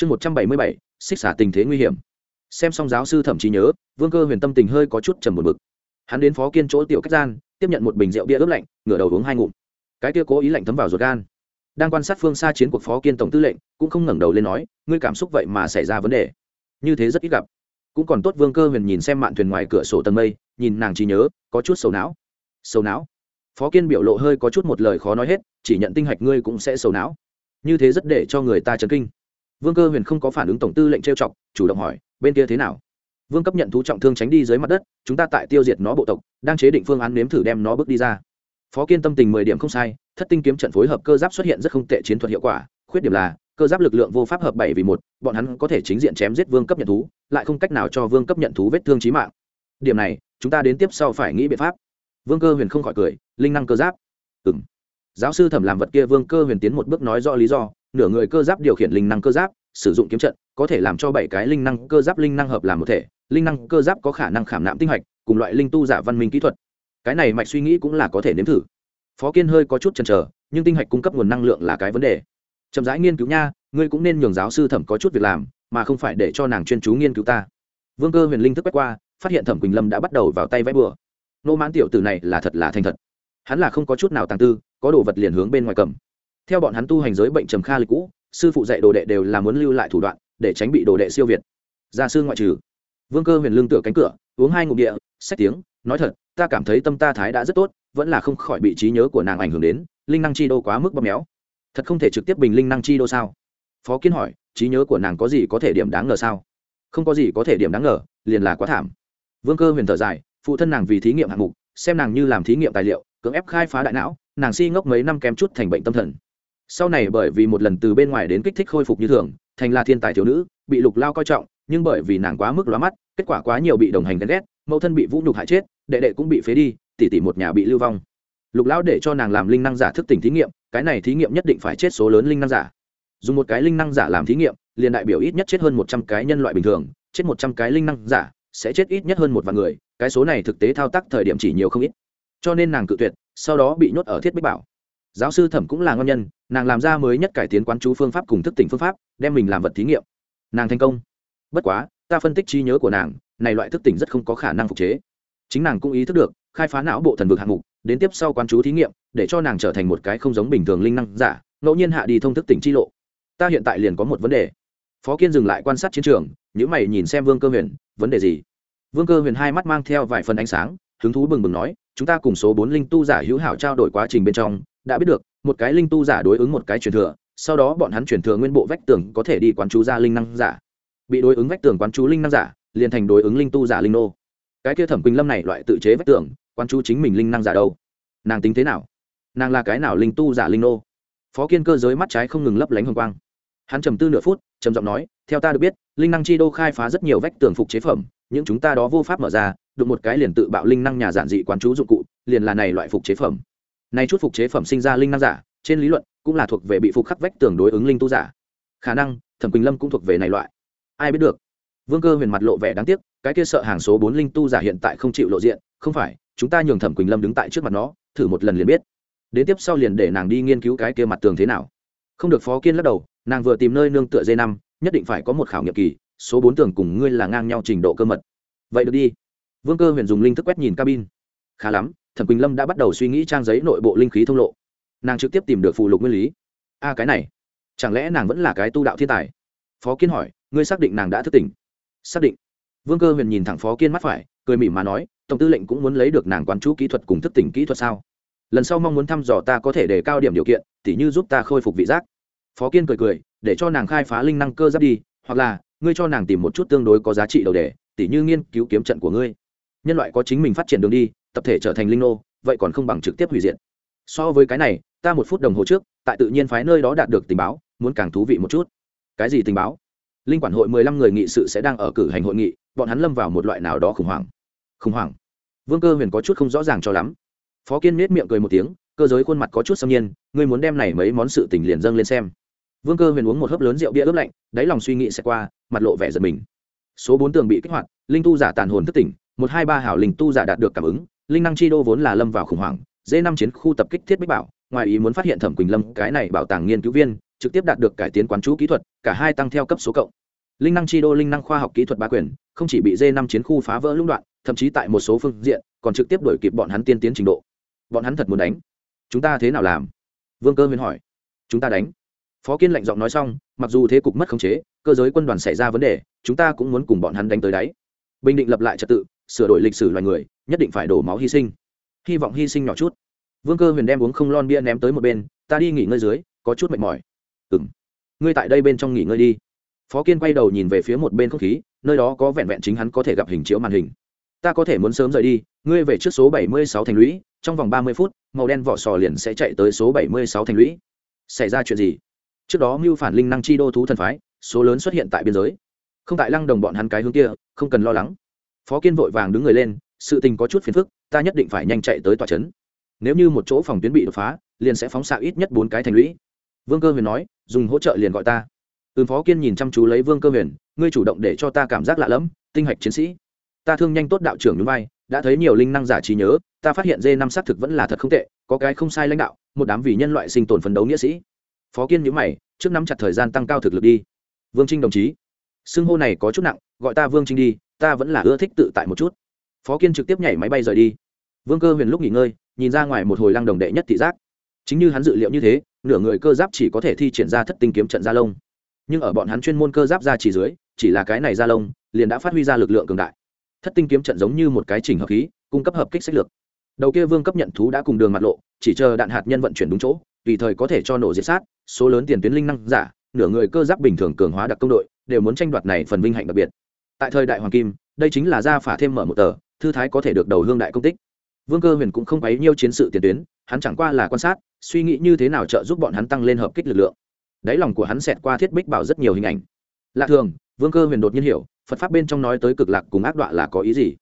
chương một trăm bảy mươi bảy, xích xả tình thế nguy hiểm. Xem xong giáo sư thẩm trí nhớ, vương cơ huyền tâm tình hơi có chút trầm một mực hắn đến phó kiên chỗ tiểu cách gian, tiếp nhận một bình rượu bia ướp lạnh, ngửa đầu uống hai ngụm. Cái kia cố ý lạnh thấm vào ruột gan. Đang quan sát phương xa chiến cuộc phó kiên tổng tư lệnh, cũng không ngẩng đầu lên nói, ngươi cảm xúc vậy mà xảy ra vấn đề. Như thế rất ít gặp. Cũng còn tốt vương cơ huyền nhìn xem mạn thuyền ngoài cửa sổ tầng mây, nhìn nàng trí nhớ, có chút sầu não. Sầu não? Phó kiên biểu lộ hơi có chút một lời khó nói hết, chỉ nhận tinh hạch ngươi cũng sẽ sầu não. Như thế rất để cho người ta chấn kinh vương cơ huyền không có phản ứng tổng tư lệnh trêu chọc, chủ động hỏi, bên kia thế nào? Vương cấp nhận thú trọng thương tránh đi dưới mặt đất, chúng ta tại tiêu diệt nó bộ tộc, đang chế định phương án nếm thử đem nó bước đi ra. Phó kiên tâm tình mười điểm không sai, thất tinh kiếm trận phối hợp cơ giáp xuất hiện rất không tệ chiến thuật hiệu quả, khuyết điểm là, cơ giáp lực lượng vô pháp hợp bảy vì một, bọn hắn có thể chính diện chém giết vương cấp nhận thú, lại không cách nào cho vương cấp nhận thú vết thương trí mạng. Điểm này, chúng ta đến tiếp sau phải nghĩ biện pháp. Vương cơ huyền không khỏi cười, linh năng cơ giáp. Ừ m giáo sư thẩm làm vật kia, vương cơ huyền tiến một bước nói rõ lý do nửa người cơ giáp điều khiển linh năng cơ giáp, sử dụng kiếm trận, có thể làm cho bảy cái linh năng cơ giáp linh năng hợp làm một thể. Linh năng cơ giáp có khả năng khảm nạm tinh hạch, cùng loại linh tu giả văn minh kỹ thuật. Cái này mạch suy nghĩ cũng là có thể nếm thử. Phó kiên hơi có chút chần chờ, nhưng tinh hạch cung cấp nguồn năng lượng là cái vấn đề. Chậm rãi nghiên cứu nha, ngươi cũng nên nhường giáo sư thẩm có chút việc làm, mà không phải để cho nàng chuyên chú nghiên cứu ta. Vương cơ huyền linh thức quét qua, phát hiện thẩm quỳnh lâm đã bắt đầu vào tay vẽ bừa. Nô mãn tiểu tử này là thật là thành thật. Hắn là không có chút nào tàng tư, có đồ vật liền hướng bên ngoài cầm theo bọn hắn tu hành giới bệnh trầm kha lịch cũ, sư phụ dạy đồ đệ đều là muốn lưu lại thủ đoạn, để tránh bị đồ đệ siêu việt. Gia sư ngoại trừ. Vương cơ huyền lương tựa cánh cửa, uống hai ngụm địa, sách tiếng, nói thật, ta cảm thấy tâm ta thái đã rất tốt, vẫn là không khỏi bị trí nhớ của nàng ảnh hưởng đến, linh năng chi đô quá mức bóp méo. Thật không thể trực tiếp bình linh năng chi đô sao? Phó kiến hỏi, trí nhớ của nàng có gì có thể điểm đáng ngờ sao? Không có gì có thể điểm đáng ngờ, liền là quá thảm. Vương cơ huyền thở dài, phụ thân nàng vì thí nghiệm hạng mục, xem nàng như làm thí nghiệm tài liệu, cưỡng ép khai phá đại não, nàng si ngốc mấy năm kém chút thành bệnh tâm thần sau này bởi vì một lần từ bên ngoài đến kích thích khôi phục như thường, thành là thiên tài thiếu nữ, bị lục lao coi trọng, nhưng bởi vì nàng quá mức lóa mắt, kết quả quá nhiều bị đồng hành ghen ghét, mẫu thân bị vũ nhục hại chết, đệ đệ cũng bị phế đi, tỷ tỷ một nhà bị lưu vong. Lục lão để cho nàng làm linh năng giả thức tỉnh thí nghiệm, cái này thí nghiệm nhất định phải chết số lớn linh năng giả. Dùng một cái linh năng giả làm thí nghiệm, liền đại biểu ít nhất chết hơn một trăm cái nhân loại bình thường, chết một trăm cái linh năng giả, sẽ chết ít nhất hơn một vạn người, cái số này thực tế thao tác thời điểm chỉ nhiều không ít. Cho nên nàng cự tuyệt, sau đó bị nhốt ở thiết bích bảo giáo sư thẩm cũng là ngon nhân, nàng làm ra mới nhất cải tiến quán chú phương pháp cùng thức tỉnh phương pháp, đem mình làm vật thí nghiệm. Nàng thành công. Bất quá, ta phân tích trí nhớ của nàng, này loại thức tỉnh rất không có khả năng phục chế. Chính nàng cũng ý thức được, khai phá não bộ thần vực hạng mục, đến tiếp sau quán chú thí nghiệm, để cho nàng trở thành một cái không giống bình thường linh năng giả, ngẫu nhiên hạ đi thông thức tỉnh chi lộ. Ta hiện tại liền có một vấn đề. Phó kiên dừng lại quan sát chiến trường những mày nhìn xem vương cơ huyền, vấn đề gì? Vương cơ huyền hai mắt mang theo vài phần ánh sáng, hứng thú bừng bừng nói, chúng ta cùng số bốn linh tu giả hữu hảo trao đổi quá trình bên trong đã biết được, một cái linh tu giả đối ứng một cái truyền thừa, sau đó bọn hắn truyền thừa nguyên bộ vách tường có thể đi quán chú ra linh năng giả. Bị đối ứng vách tường quán chú linh năng giả, liền thành đối ứng linh tu giả linh nô. Cái kia thẩm quỳnh lâm này loại tự chế vách tường, quán chú chính mình linh năng giả đâu? Nàng tính thế nào? Nàng là cái nào linh tu giả linh nô? Phó kiên cơ giới mắt trái không ngừng lấp lánh hồng quang. Hắn trầm tư nửa phút, trầm giọng nói, theo ta được biết, linh năng chi đô khai phá rất nhiều vách tường phục chế phẩm, những chúng ta đó vô pháp mở ra, đụng một cái liền tự bạo linh năng nhà giản dị quán chú dụng cụ, liền là này loại phục chế phẩm nay chút phục chế phẩm sinh ra linh năng giả, trên lý luận, cũng là thuộc về bị phục khắc vách tường đối ứng linh tu giả. Khả năng, thẩm quỳnh lâm cũng thuộc về này loại. Ai biết được? Vương cơ huyền mặt lộ vẻ đáng tiếc, cái kia sợ hàng số bốn linh tu giả hiện tại không chịu lộ diện, không phải, chúng ta nhường thẩm quỳnh lâm đứng tại trước mặt nó, thử một lần liền biết. Đến tiếp sau liền để nàng đi nghiên cứu cái kia mặt tường thế nào. Không được phó kiên lắc đầu, nàng vừa tìm nơi nương tựa dây năm, nhất định phải có một khảo nghiệm kỳ, số bốn tường cùng ngươi là ngang nhau trình độ cơ mật. Vậy được đi. Vương cơ huyền dùng linh thức quét nhìn cabin. Khá lắm thẩm quỳnh lâm đã bắt đầu suy nghĩ trang giấy nội bộ linh khí thông lộ nàng trực tiếp tìm được phụ lục nguyên lý a à, cái này chẳng lẽ nàng vẫn là cái tu đạo thiên tài phó kiên hỏi ngươi xác định nàng đã thức tỉnh xác định vương cơ huyền nhìn thẳng phó kiên mắt phải cười mỉm mà nói tổng tư lệnh cũng muốn lấy được nàng quán chú kỹ thuật cùng thức tỉnh kỹ thuật sao lần sau mong muốn thăm dò ta có thể đề cao điểm điều kiện tỉ như giúp ta khôi phục vị giác phó kiên cười cười để cho nàng khai phá linh năng cơ giáp đi hoặc là ngươi cho nàng tìm một chút tương đối có giá trị đầu đề tỉ như nghiên cứu kiếm trận của ngươi nhân loại có chính mình phát triển đường đi, tập thể trở thành linh nô, vậy còn không bằng trực tiếp hủy diệt. So với cái này, ta một phút đồng hồ trước, tại tự nhiên phái nơi đó đạt được tình báo, muốn càng thú vị một chút. Cái gì tình báo? Linh quản hội mười lăm người nghị sự sẽ đang ở cử hành hội nghị, bọn hắn lâm vào một loại nào đó khủng hoảng. Khủng hoảng? Vương cơ huyền có chút không rõ ràng cho lắm. Phó kiên nết miệng cười một tiếng, cơ giới khuôn mặt có chút xâm nhiên, ngươi muốn đem này mấy món sự tình liền dâng lên xem. Vương cơ huyền uống một hớp lớn rượu bia ướp lạnh, đáy lòng suy nghĩ sẽ qua, mặt lộ vẻ giật mình. Số bốn tường bị kích hoạt, linh tu giả tàn hồn thất tỉnh một hai ba hảo linh tu giả đạt được cảm ứng, linh năng chi đô vốn là lâm vào khủng hoảng dễ năm chiến khu tập kích thiết bích bảo, ngoài ý muốn phát hiện thẩm quỳnh lâm, cái này bảo tàng nghiên cứu viên, trực tiếp đạt được cải tiến quán chú kỹ thuật, cả hai tăng theo cấp số cộng. Linh năng chi đô, linh năng khoa học kỹ thuật ba quyền, không chỉ bị d năm chiến khu phá vỡ lũng đoạn, thậm chí tại một số phương diện, còn trực tiếp đổi kịp bọn hắn tiên tiến trình độ. Bọn hắn thật muốn đánh. Chúng ta thế nào làm? Vương cơ huyền hỏi. Chúng ta đánh. Phó kiên lạnh giọng nói xong, mặc dù thế cục mất khống chế, cơ giới quân đoàn xảy ra vấn đề, chúng ta cũng muốn cùng bọn hắn đánh tới đáy bình định lập lại trật tự, sửa đổi lịch sử loài người, nhất định phải đổ máu hy sinh. Hy vọng hy sinh nhỏ chút. Vương cơ huyền đem uống không lon bia ném tới một bên, ta đi nghỉ ngơi dưới, có chút mệt mỏi. Ừ m ngươi tại đây bên trong nghỉ ngơi đi. Phó kiên quay đầu nhìn về phía một bên không khí, nơi đó có vẹn vẹn chính hắn có thể gặp hình chiếu màn hình. Ta có thể muốn sớm rời đi, ngươi về trước số bảy mươi sáu thành lũy, trong vòng ba mươi phút, màu đen vỏ sò liền sẽ chạy tới số bảy mươi sáu thành lũy. Xảy ra chuyện gì? Trước đó mưu phản linh năng chi đô thú thần phái, số lớn xuất hiện tại biên giới không tại lăng đồng bọn hắn cái hướng kia, không cần lo lắng. Phó kiên vội vàng đứng người lên, sự tình có chút phiền phức, ta nhất định phải nhanh chạy tới tòa trấn nếu như một chỗ phòng tuyến bị đột phá, liền sẽ phóng xạ ít nhất bốn cái thành lũy. Vương cơ huyền nói, dùng hỗ trợ liền gọi ta. Ừm phó kiên nhìn chăm chú lấy vương cơ huyền, ngươi chủ động để cho ta cảm giác lạ lẫm, tinh hạch chiến sĩ. Ta thương nhanh tốt đạo trưởng núi vai, đã thấy nhiều linh năng giả trí nhớ, ta phát hiện dê năm xác thực vẫn là thật không tệ, có cái không sai lãnh đạo, một đám vì nhân loại sinh tồn phấn đấu nghĩa sĩ. Phó kiên nhữ mày, trước nắm chặt thời gian tăng cao thực lực đi. Vương trinh đồng chí xưng hô này có chút nặng, gọi ta vương trinh đi, ta vẫn là ưa thích tự tại một chút. Phó kiên trực tiếp nhảy máy bay rời đi. Vương cơ huyền lúc nghỉ ngơi, nhìn ra ngoài một hồi lăng đồng đệ nhất thị giác. Chính như hắn dự liệu như thế, nửa người cơ giáp chỉ có thể thi triển ra thất tinh kiếm trận gia lông. Nhưng ở bọn hắn chuyên môn cơ giáp ra chỉ dưới, chỉ là cái này gia lông, liền đã phát huy ra lực lượng cường đại. Thất tinh kiếm trận giống như một cái chỉnh hợp khí, cung cấp hợp kích sách lược. Đầu kia vương cấp nhận thú đã cùng đường mặt lộ, chỉ chờ đạn hạt nhân vận chuyển đúng chỗ, tùy thời có thể cho nổ diệt sát, số lớn tiền tuyến linh năng giả nửa người cơ giáp bình thường cường hóa đặc công đội, đều muốn tranh đoạt này phần vinh hạnh đặc biệt. Tại thời đại hoàng kim, đây chính là gia phả thêm mở một tờ, thư thái có thể được đầu hương đại công tích. Vương cơ huyền cũng không bấy nhiêu chiến sự tiền tuyến, hắn chẳng qua là quan sát, suy nghĩ như thế nào trợ giúp bọn hắn tăng lên hợp kích lực lượng. Đáy lòng của hắn xẹt qua thiết bích bảo rất nhiều hình ảnh. Lạ thường, vương cơ huyền đột nhiên hiểu, phật pháp bên trong nói tới cực lạc cùng ác đoạn là có ý gì.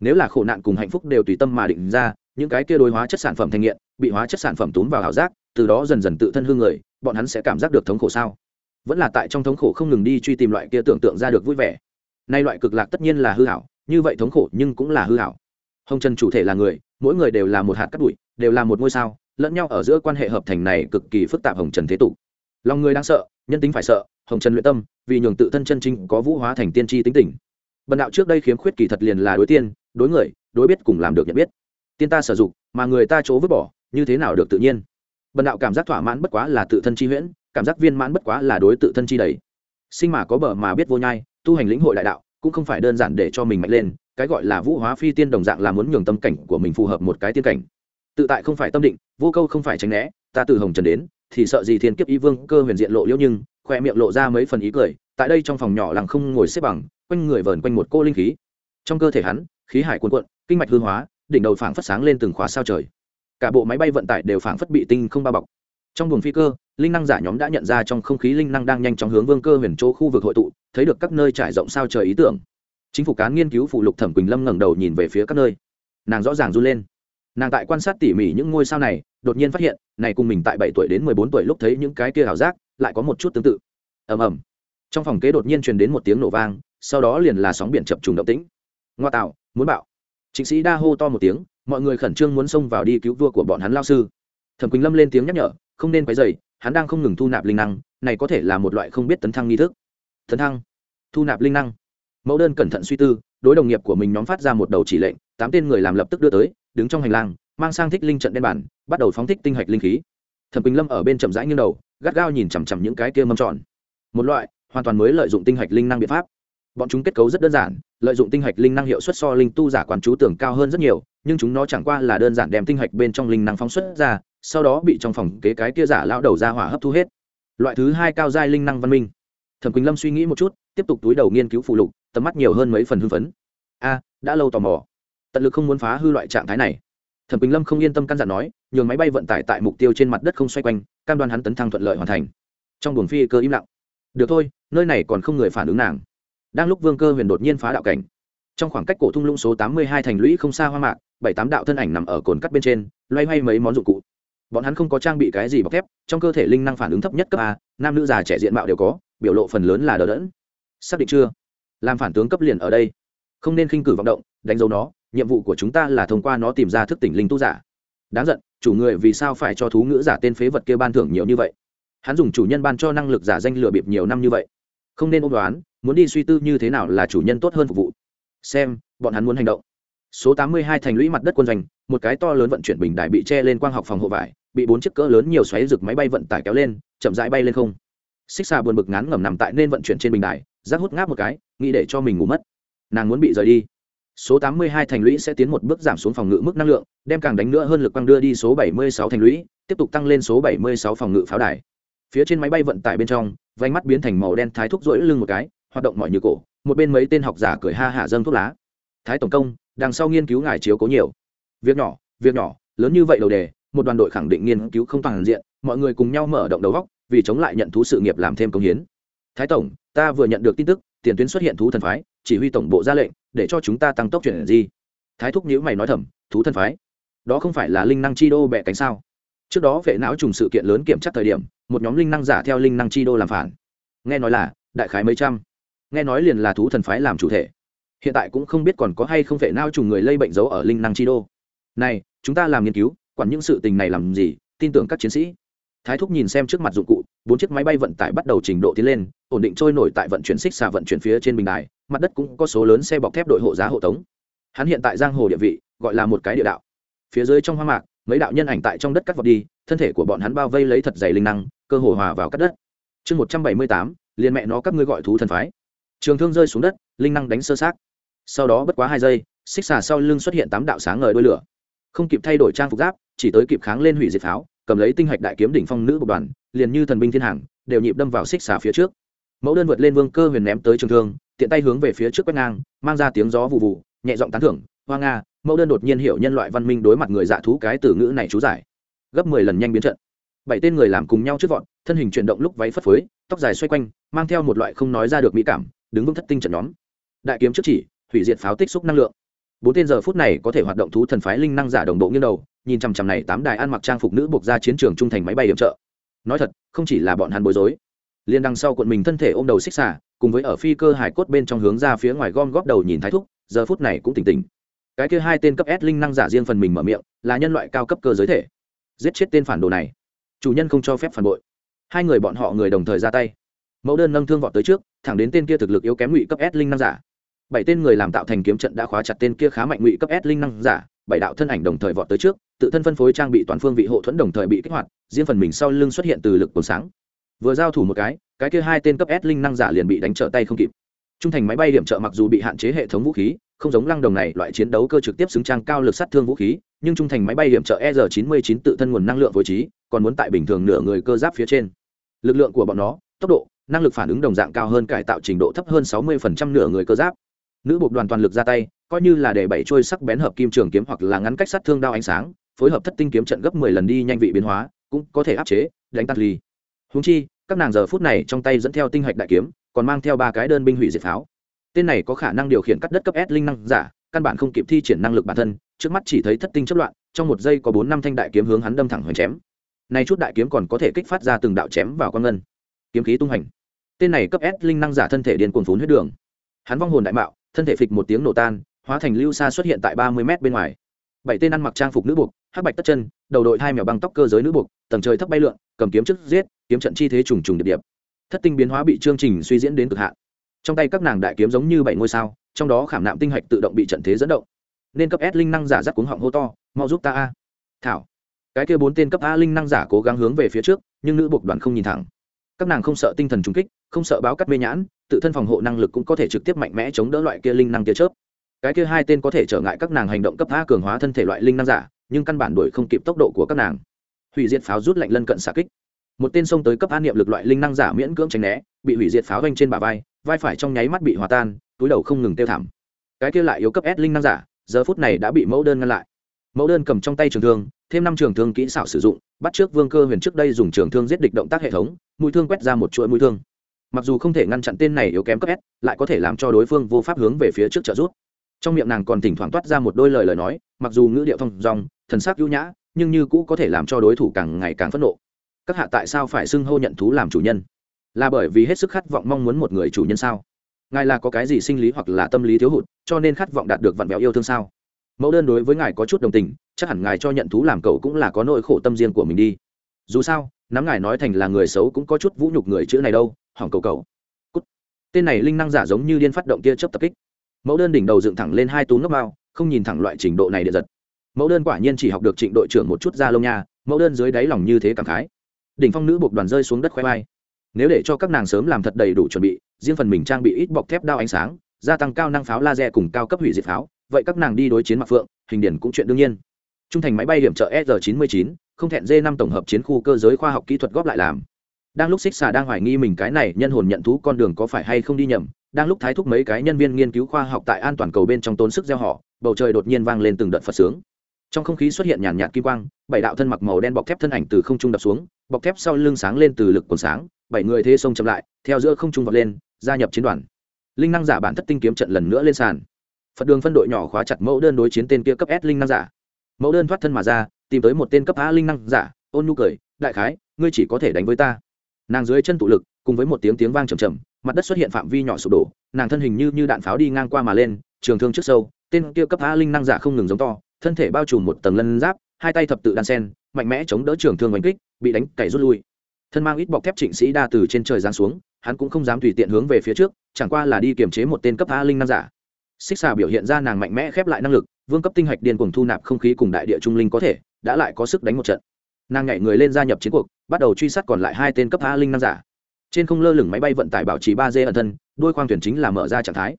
Nếu là khổ nạn cùng hạnh phúc đều tùy tâm mà định ra, những cái kia đối hóa chất sản phẩm thành nghiện, bị hóa chất sản phẩm túm vào ảo giác, từ đó dần dần tự thân hương người, bọn hắn sẽ cảm giác được thống khổ sao? Vẫn là tại trong thống khổ không ngừng đi truy tìm loại kia tưởng tượng ra được vui vẻ. Nay loại cực lạc tất nhiên là hư hảo như vậy thống khổ nhưng cũng là hư hảo hồng trần chủ thể là người, mỗi người đều là một hạt cắt bụi, đều là một ngôi sao, lẫn nhau ở giữa quan hệ hợp thành này cực kỳ phức tạp hồng trần thế tục. Lòng người đang sợ, nhân tính phải sợ, hồng trần luyện tâm, vì nhường tự thân chân chính có vũ hóa thành tiên tri tính tình. Bần đạo trước đây khiếm khuyết kỳ thật liền là đối tiên, đối người, đối biết cùng làm được nhận biết. Tiên ta sử dụng, mà người ta chỗ vứt bỏ, như thế nào được tự nhiên? Bần đạo cảm giác thỏa mãn bất quá là tự thân chi huyễn cảm giác viên mãn bất quá là đối tự thân chi đầy. Sinh mà có bờ mà biết vô nhai, tu hành lĩnh hội đại đạo, cũng không phải đơn giản để cho mình mạnh lên, cái gọi là vũ hóa phi tiên đồng dạng là muốn nhường tâm cảnh của mình phù hợp một cái tiên cảnh. Tự tại không phải tâm định, vô câu không phải tránh né, ta từ hồng trần đến, thì sợ gì thiên kiếp y vương cơ huyền diện lộ liễu nhưng, khoe miệng lộ ra mấy phần ý cười, tại đây trong phòng nhỏ làng không ngồi xếp bằng, quanh người vờn quanh một cô linh khí. Trong cơ thể hắn, khí hải cuồn cuộn, kinh mạch hư hóa, đỉnh đầu phảng phất sáng lên từng khóa sao trời. Cả bộ máy bay vận tải đều phảng phất bị tinh không bao bọc. Trong buồng phi cơ linh năng giả nhóm đã nhận ra trong không khí linh năng đang nhanh chóng hướng vương cơ huyền chỗ khu vực hội tụ, thấy được các nơi trải rộng sao trời ý tưởng. Chính phủ cán nghiên cứu phụ lục thẩm quỳnh lâm ngẩng đầu nhìn về phía các nơi. Nàng rõ ràng run lên. Nàng tại quan sát tỉ mỉ những ngôi sao này, đột nhiên phát hiện, này cùng mình tại bảy tuổi đến mười bốn tuổi lúc thấy những cái kia ảo giác, lại có một chút tương tự. Ầm ầm. Trong phòng kế đột nhiên truyền đến một tiếng nổ vang, sau đó liền là sóng biển chập trùng động tĩnh. Ngoa tạo, muốn bạo. Chính sĩ đa hô to một tiếng, mọi người khẩn trương muốn xông vào đi cứu vua của bọn hắn lao sư. Thẩm quỳnh lâm lên tiếng nhắc nhở, không nên quấy dày hắn đang không ngừng thu nạp linh năng, này có thể là một loại không biết tấn thăng nghi thức. Tấn thăng, thu nạp linh năng. Mẫu đơn cẩn thận suy tư, đối đồng nghiệp của mình nhóm phát ra một đầu chỉ lệnh, tám tên người làm lập tức đưa tới, đứng trong hành lang, mang sang thích linh trận đen bản, bắt đầu phóng thích tinh hạch linh khí. Thẩm quỳnh lâm ở bên chậm rãi như đầu, gắt gao nhìn chằm chằm những cái kia mâm tròn. Một loại, hoàn toàn mới lợi dụng tinh hạch linh năng biện pháp. Bọn chúng kết cấu rất đơn giản, lợi dụng tinh hạch linh năng hiệu suất so linh tu giả quán chú tưởng cao hơn rất nhiều, nhưng chúng nó chẳng qua là đơn giản đem tinh hạch bên trong linh năng phóng xuất ra sau đó bị trong phòng kế cái kia giả lao đầu ra hỏa hấp thu hết. Loại thứ hai cao giai linh năng văn minh. Thẩm quỳnh lâm suy nghĩ một chút, tiếp tục túi đầu nghiên cứu phụ lục, tầm mắt nhiều hơn mấy phần hưng phấn. A, đã lâu tò mò. Tận lực không muốn phá hư loại trạng thái này. Thẩm quỳnh lâm không yên tâm căn dặn nói, nhường máy bay vận tải tại mục tiêu trên mặt đất không xoay quanh, cam đoan hắn tấn thăng thuận lợi hoàn thành. Trong buồng phi cơ im lặng. Được thôi, nơi này còn không người phản ứng nàng. Đang lúc vương cơ huyền đột nhiên phá đạo cảnh. Trong khoảng cách cổ thung lũng số tám mươi hai thành lũy không xa hoa mạc, bảy tám đạo thân ảnh nằm ở cồn cắt bên trên, loay hoay mấy món dụng cụ bọn hắn không có trang bị cái gì bọc thép, trong cơ thể linh năng phản ứng thấp nhất cấp a, nam nữ già trẻ diện mạo đều có, biểu lộ phần lớn là đờ đẫn. Xác định chưa? Làm phản tướng cấp liền ở đây. Không nên khinh cử vọng động, đánh dấu nó, nhiệm vụ của chúng ta là thông qua nó tìm ra thức tỉnh linh tu giả. Đáng giận, chủ người vì sao phải cho thú ngữ giả tên phế vật kia ban thưởng nhiều như vậy? Hắn dùng chủ nhân ban cho năng lực giả danh lừa bịp nhiều năm như vậy. Không nên ôm đoán, muốn đi suy tư như thế nào là chủ nhân tốt hơn phục vụ. Xem, bọn hắn muốn hành động. Số tám mươi hai thành lũy mặt đất quân doanh, một cái to lớn vận chuyển bình đại bị che lên quang học phòng hộ vải bị bốn chiếc cỡ lớn nhiều xoáy rực máy bay vận tải kéo lên, chậm rãi bay lên không. Xích xà buồn bực ngắn ngẩm nằm tại nên vận chuyển trên bình đài, rác hút ngáp một cái, nghĩ để cho mình ngủ mất. Nàng muốn bị rời đi. Số 82 thành lũy sẽ tiến một bước giảm xuống phòng ngự mức năng lượng, đem càng đánh nữa hơn lực quang đưa đi số 76 thành lũy, tiếp tục tăng lên số 76 phòng ngự pháo đài. Phía trên máy bay vận tải bên trong vánh mắt biến thành màu đen thái thúc rỗi lưng một cái, hoạt động mọi như cổ, một bên mấy tên học giả cười ha hạ dâng thuốc lá. Thái tổng công, đằng sau nghiên cứu ngài chiếu cố nhiều. Việc nhỏ việc nhỏ, lớn như vậy đầu đề một đoàn đội khẳng định nghiên cứu không toàn diện, mọi người cùng nhau mở động đầu góc, vì chống lại nhận thú sự nghiệp làm thêm công hiến. Thái tổng, ta vừa nhận được tin tức, tiền tuyến xuất hiện thú thần phái, chỉ huy tổng bộ ra lệnh, để cho chúng ta tăng tốc chuyển gì thái thúc nhữ mày nói thầm, thú thần phái? Đó không phải là linh năng chi đô bẹ cánh sao? Trước đó vệ não trùng sự kiện lớn kiểm tra thời điểm, một nhóm linh năng giả theo linh năng chi đô làm phản. Nghe nói là, đại khái mấy trăm. Nghe nói liền là thú thần phái làm chủ thể. Hiện tại cũng không biết còn có hay không vệ não trùng người lây bệnh giấu ở linh năng chi đô. Này, chúng ta làm nghiên cứu quản những sự tình này làm gì, tin tưởng các chiến sĩ. Thái thúc nhìn xem trước mặt dụng cụ, bốn chiếc máy bay vận tải bắt đầu trình độ tiến lên, ổn định trôi nổi tại vận chuyển xích xà vận chuyển phía trên bình đài, mặt đất cũng có số lớn xe bọc thép đội hộ giá hộ tống. Hắn hiện tại giang hồ địa vị, gọi là một cái địa đạo. Phía dưới trong hoa mạc, mấy đạo nhân ảnh tại trong đất cắt vọt đi, thân thể của bọn hắn bao vây lấy thật dày linh năng, cơ hồ hòa vào cắt đất. Chương một trăm bảy mươi tám, liền mẹ nó các ngươi gọi thú thần phái. Trường thương rơi xuống đất, linh năng đánh sơ sát sau đó bất quá hai giây, xích xà sau lưng xuất hiện tám đạo sáng ngời đôi lửa không kịp thay đổi trang phục giáp, chỉ tới kịp kháng lên hủy diệt pháo, cầm lấy tinh hạch đại kiếm đỉnh phong nữ bộ đoàn, liền như thần binh thiên hàng, đều nhịp đâm vào xích xà phía trước. Mẫu đơn vượt lên vương cơ huyền ném tới trường thương, tiện tay hướng về phía trước quét ngang, mang ra tiếng gió vụ vụ nhẹ giọng tán thưởng, hoa nga, mẫu đơn đột nhiên hiểu nhân loại văn minh đối mặt người dạ thú cái từ ngữ này chú giải. Gấp mười lần nhanh biến trận. Bảy tên người làm cùng nhau trước vọn thân hình chuyển động lúc váy phất phới, tóc dài xoay quanh, mang theo một loại không nói ra được mỹ cảm, đứng vững thất tinh trận nhóm. Đại kiếm trước chỉ, hủy diệt pháo tích xúc năng lượng bốn tên giờ phút này có thể hoạt động thú thần phái linh năng giả đồng bộ nghiêng đầu, nhìn chằm chằm này tám đài ăn mặc trang phục nữ buộc ra chiến trường trung thành máy bay điểm trợ. Nói thật, không chỉ là bọn hắn bối rối. Liền đằng sau cuộn mình thân thể ôm đầu xích xả cùng với ở phi cơ hải cốt bên trong hướng ra phía ngoài gom góp đầu nhìn thái thúc, giờ phút này cũng tỉnh tỉnh. Cái kia hai tên cấp s linh năng giả riêng phần mình mở miệng, là nhân loại cao cấp cơ giới thể. Giết chết tên phản đồ này. Chủ nhân không cho phép phản bội. Hai người bọn họ người đồng thời ra tay. Mẫu đơn nâng thương vọt tới trước, thẳng đến tên kia thực lực yếu kém ngụy cấp s linh năng giả bảy tên người làm tạo thành kiếm trận đã khóa chặt tên kia khá mạnh ngụy cấp s linh năng giả, bảy đạo thân ảnh đồng thời vọt tới trước, tự thân phân phối trang bị toàn phương vị hộ thuẫn đồng thời bị kích hoạt, riêng phần mình sau lưng xuất hiện từ lực cồn sáng. Vừa giao thủ một cái cái kia hai tên cấp s linh năng giả liền bị đánh trở tay không kịp. Trung thành máy bay điểm trợ mặc dù bị hạn chế hệ thống vũ khí, không giống lăng đồng này loại chiến đấu cơ trực tiếp xứng trang cao lực sát thương vũ khí, nhưng trung thành máy bay điểm trợ e r 99 tự thân nguồn năng lượng phối trí, còn muốn tại bình thường nửa người cơ giáp phía trên. Lực lượng của bọn nó, tốc độ, năng lực phản ứng đồng dạng cao hơn cải tạo trình độ thấp hơn 60% nửa người cơ giáp nữ buộc đoàn toàn lực ra tay, coi như là để bảy trôi sắc bén hợp kim trường kiếm hoặc là ngắn cách sát thương đao ánh sáng, phối hợp thất tinh kiếm trận gấp mười lần đi nhanh vị biến hóa, cũng có thể áp chế, đánh tắt ly. Húng chi, các nàng giờ phút này trong tay dẫn theo tinh hạch đại kiếm, còn mang theo ba cái đơn binh hủy diệt pháo. Tên này có khả năng điều khiển cắt đất cấp s linh năng giả, căn bản không kịp thi triển năng lực bản thân, trước mắt chỉ thấy thất tinh chất loạn, trong một giây có bốn năm thanh đại kiếm hướng hắn đâm thẳng hoành chém. Nay chút đại kiếm còn có thể kích phát ra từng đạo chém vào con ngân. Kiếm khí tung hành tên này cấp s linh năng giả thân thể điên cuồng phún huyết đường. Hắn vong hồn đại mạo thân thể phịch một tiếng nổ tan, hóa thành lưu xa xuất hiện tại ba mươi m bên ngoài. Bảy tên ăn mặc trang phục nữ buộc, hắc bạch tất chân, đầu đội hai mèo băng tóc cơ giới nữ buộc, tầng trời thấp bay lượn, cầm kiếm trước giết, kiếm trận chi thế trùng trùng điệp điệp. Thất tinh biến hóa bị chương trình suy diễn đến cực hạn. Trong tay các nàng đại kiếm giống như bảy ngôi sao, trong đó khảm nạm tinh hạch tự động bị trận thế dẫn động. Nên cấp s linh năng giả rắc cuống họng hô to, mau giúp ta a. Thảo. Cái kia bốn tên cấp a linh năng giả cố gắng hướng về phía trước, nhưng nữ buộc đoàn không nhìn thẳng. Các nàng không sợ tinh thần trung kích, không sợ báo cắt mê nhãn tự thân phòng hộ năng lực cũng có thể trực tiếp mạnh mẽ chống đỡ loại kia linh năng tia chớp. Cái kia hai tên có thể trở ngại các nàng hành động cấp a cường hóa thân thể loại linh năng giả, nhưng căn bản đuổi không kịp tốc độ của các nàng. Hủy diệt pháo rút lạnh lân cận xạ kích. Một tên xông tới cấp a niệm lực loại linh năng giả miễn cưỡng tránh né, bị hủy diệt pháo vanh trên bả vai vai phải trong nháy mắt bị hòa tan, túi đầu không ngừng tiêu thảm. Cái kia lại yếu cấp s linh năng giả, giờ phút này đã bị mẫu đơn ngăn lại. Mẫu đơn cầm trong tay trường thương, thêm năm trường thương kỹ xảo sử dụng, bắt trước vương cơ huyền trước đây dùng trường thương giết địch động tác hệ thống, mũi thương quét ra một chuỗi mũi thương mặc dù không thể ngăn chặn tên này yếu kém cấp s, lại có thể làm cho đối phương vô pháp hướng về phía trước trợ rút trong miệng nàng còn thỉnh thoảng toát ra một đôi lời lời nói, mặc dù ngữ điệu thông dòng thần sắc ưu nhã, nhưng như cũ có thể làm cho đối thủ càng ngày càng phẫn nộ. Các hạ tại sao phải xưng hô nhận thú làm chủ nhân? Là bởi vì hết sức khát vọng mong muốn một người chủ nhân sao? Ngài là có cái gì sinh lý hoặc là tâm lý thiếu hụt, cho nên khát vọng đạt được vặn vẹo yêu thương sao? Mẫu đơn đối với ngài có chút đồng tình, chắc hẳn ngài cho nhận thú làm cậu cũng là có nỗi khổ tâm riêng của mình đi. Dù sao, nắm ngài nói thành là người xấu cũng có chút vũ nhục người chữ này đâu hỏng cầu cầu. Cút. tên này linh năng giả giống như điên phát động tia chớp tập kích. Mẫu đơn đỉnh đầu dựng thẳng lên hai túm ngốc bao không nhìn thẳng loại trình độ này điện giật. Mẫu đơn quả nhiên chỉ học được trịnh đội trưởng một chút ra lông nha, mẫu đơn dưới đáy lòng như thế cảm khái. Đỉnh phong nữ buộc đoàn rơi xuống đất khoe mai nếu để cho các nàng sớm làm thật đầy đủ chuẩn bị, riêng phần mình trang bị ít bọc thép đao ánh sáng, gia tăng cao năng pháo laser cùng cao cấp hủy diệt pháo, vậy các nàng đi đối chiến mặt phượng, hình điển cũng chuyện đương nhiên. Trung thành máy bay điểm trợ sr 99 không thẹn d 5 tổng hợp chiến khu cơ giới khoa học kỹ thuật góp lại làm đang lúc xích xà đang hoài nghi mình cái này nhân hồn nhận thú con đường có phải hay không đi nhầm, đang lúc thái thúc mấy cái nhân viên nghiên cứu khoa học tại an toàn cầu bên trong tốn sức gieo họ, bầu trời đột nhiên vang lên từng đợt phật sướng. Trong không khí xuất hiện nhàn nhạt kim quang, bảy đạo thân mặc màu đen bọc thép thân ảnh từ không trung đập xuống, bọc thép sau lưng sáng lên từ lực quần sáng, bảy người thế sông chậm lại, theo giữa không trung vọt lên, gia nhập chiến đoàn. Linh năng giả bản thất tinh kiếm trận lần nữa lên sàn. Phật đường phân đội nhỏ khóa chặt mẫu đơn đối chiến tên kia cấp s linh năng giả. Mẫu đơn thoát thân mà ra, tìm tới một tên cấp a linh năng giả, ôn nhu cười, đại khái, ngươi chỉ có thể đánh với ta nàng dưới chân tụ lực, cùng với một tiếng tiếng vang trầm trầm mặt đất xuất hiện phạm vi nhỏ sụp đổ, nàng thân hình như như đạn pháo đi ngang qua mà lên, trường thương trước sâu, tên kia cấp a linh năng giả không ngừng giống to, thân thể bao trùm một tầng lân giáp, hai tay thập tự đan sen, mạnh mẽ chống đỡ trường thương đánh kích, bị đánh cày rút lui. Thân mang ít bọc thép trịnh sĩ đa từ trên trời giáng xuống, hắn cũng không dám tùy tiện hướng về phía trước, chẳng qua là đi kiềm chế một tên cấp a linh năng giả. Xích xà biểu hiện ra nàng mạnh mẽ khép lại năng lực, vương cấp tinh hạch điên cùng thu nạp không khí cùng đại địa trung linh có thể, đã lại có sức đánh một trận nàng nhảy người lên gia nhập chiến cuộc, bắt đầu truy sát còn lại hai tên cấp a linh năng giả. Trên không lơ lửng máy bay vận tải bảo trì ba d ẩn thân, đôi khoang thuyền chính là mở ra trạng thái.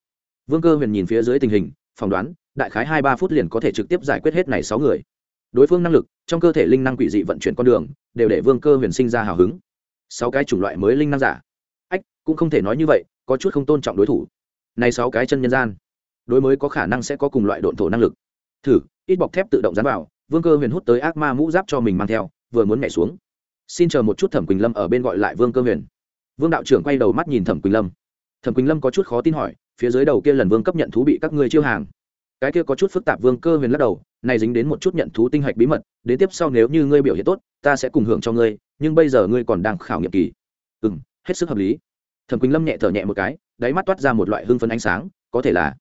Vương cơ huyền nhìn phía dưới tình hình, phỏng đoán, đại khái hai ba phút liền có thể trực tiếp giải quyết hết này sáu người. Đối phương năng lực, trong cơ thể linh năng quỷ dị vận chuyển con đường, đều để vương cơ huyền sinh ra hào hứng. Sáu cái chủng loại mới linh năng giả. Ách, cũng không thể nói như vậy, có chút không tôn trọng đối thủ. Này sáu cái chân nhân gian, đối mới có khả năng sẽ có cùng loại độn thổ năng lực. Thử, ít bọc thép tự động dán vào, vương cơ huyền hút tới ác ma mũ giáp cho mình mang theo vừa muốn nhảy xuống. Xin chờ một chút thẩm quỳnh lâm ở bên gọi lại vương cơ huyền. Vương đạo trưởng quay đầu mắt nhìn thẩm quỳnh lâm. Thẩm quỳnh lâm có chút khó tin hỏi, phía dưới đầu kia lần vương cấp nhận thú bị các ngươi chiêu hàng. Cái kia có chút phức tạp vương cơ huyền lắc đầu, này dính đến một chút nhận thú tinh hạch bí mật, đến tiếp sau nếu như ngươi biểu hiện tốt, ta sẽ cùng hưởng cho ngươi, nhưng bây giờ ngươi còn đang khảo nghiệm kỳ. Ừ m hết sức hợp lý. Thẩm quỳnh lâm nhẹ thở nhẹ một cái, đáy mắt toát ra một loại hưng phấn ánh sáng, có thể là,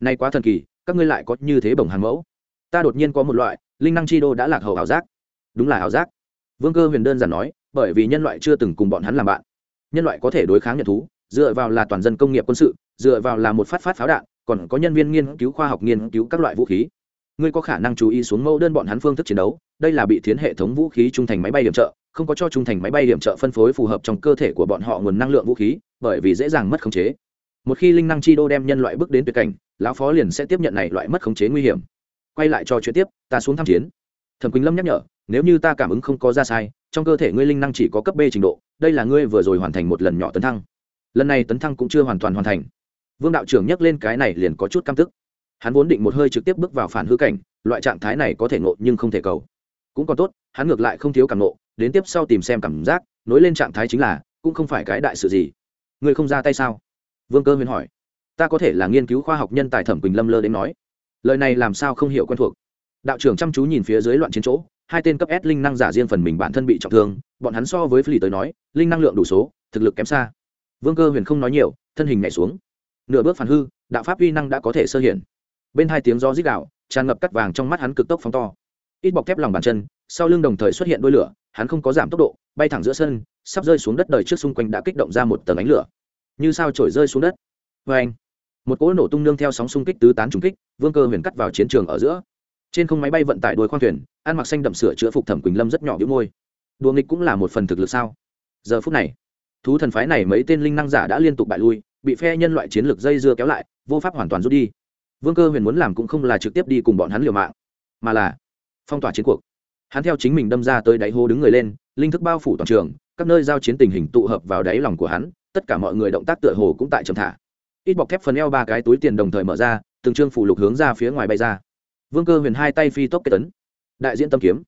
nay quá thần kỳ, các ngươi lại có như thế bổng hàng mẫu. Ta đột nhiên có một loại, linh năng chi đô đã lạc hậu ảo giác. Đúng là ảo giác vương cơ huyền đơn giản nói, bởi vì nhân loại chưa từng cùng bọn hắn làm bạn. Nhân loại có thể đối kháng nhận thú, dựa vào là toàn dân công nghiệp quân sự, dựa vào là một phát phát pháo đạn, còn có nhân viên nghiên cứu khoa học nghiên cứu các loại vũ khí. Ngươi có khả năng chú ý xuống mẫu đơn bọn hắn phương thức chiến đấu, đây là bị thiến hệ thống vũ khí trung thành máy bay điểm trợ, không có cho trung thành máy bay điểm trợ phân phối phù hợp trong cơ thể của bọn họ nguồn năng lượng vũ khí, bởi vì dễ dàng mất khống chế. Một khi linh năng chi đô đem nhân loại bước đến tuyệt cảnh, lão phó liền sẽ tiếp nhận này loại mất khống chế nguy hiểm. Quay lại cho chuyện tiếp, ta xuống tham chiến. Thẩm quỳnh lâm nhắc nhở nếu như ta cảm ứng không có ra sai, trong cơ thể ngươi linh năng chỉ có cấp b trình độ, đây là ngươi vừa rồi hoàn thành một lần nhỏ tấn thăng. Lần này tấn thăng cũng chưa hoàn toàn hoàn thành. Vương đạo trưởng nhắc lên cái này liền có chút căm tức. Hắn vốn định một hơi trực tiếp bước vào phản hư cảnh, loại trạng thái này có thể nộ nhưng không thể cầu. Cũng còn tốt, hắn ngược lại không thiếu cảm nộ đến tiếp sau tìm xem cảm giác, nối lên trạng thái chính là, cũng không phải cái đại sự gì. Ngươi không ra tay sao? Vương cơ huyền hỏi. Ta có thể là nghiên cứu khoa học nhân tài thẩm quỳnh lâm lơ đến nói. Lời này làm sao không hiểu quen thuộc. Đạo trưởng chăm chú nhìn phía dưới loạn chiến chỗ hai tên cấp s linh năng giả riêng phần mình bản thân bị trọng thương, bọn hắn so với phi tới nói, linh năng lượng đủ số, thực lực kém xa. Vương cơ huyền không nói nhiều, thân hình nhảy xuống. Nửa bước phản hư, đạo pháp uy năng đã có thể sơ hiện. Bên hai tiếng gió rít đạo tràn ngập cắt vàng trong mắt hắn cực tốc phóng to. Ít bọc thép lòng bàn chân, sau lưng đồng thời xuất hiện đôi lửa, hắn không có giảm tốc độ, bay thẳng giữa sân, sắp rơi xuống đất đời trước xung quanh đã kích động ra một tầng ánh lửa. Như sao trổi rơi xuống đất. Oeng! một cỗ nổ tung nương theo sóng xung kích tứ tán trùng kích, vương cơ huyền cắt vào chiến trường ở giữa. Trên không máy bay vận tải đuôi khoang thuyền ăn mặc xanh đậm sửa chữa phục thẩm quỳnh lâm rất nhỏ đĩu môi đùa nghịch cũng là một phần thực lực sao giờ phút này thú thần phái này mấy tên linh năng giả đã liên tục bại lui bị phe nhân loại chiến lược dây dưa kéo lại vô pháp hoàn toàn rút đi vương cơ huyền muốn làm cũng không là trực tiếp đi cùng bọn hắn liều mạng mà là phong tỏa chiến cuộc hắn theo chính mình đâm ra tới đáy hô đứng người lên linh thức bao phủ toàn trường các nơi giao chiến tình hình tụ hợp vào đáy lòng của hắn tất cả mọi người động tác tựa hồ cũng tại trầm thả ít bọc thép phần eo ba cái túi tiền đồng thời mở ra từng trương phủ lục hướng ra phía ngoài bay ra vương cơ huyền hai tay phi tốc kết tấn đại diễn tâm kiếm.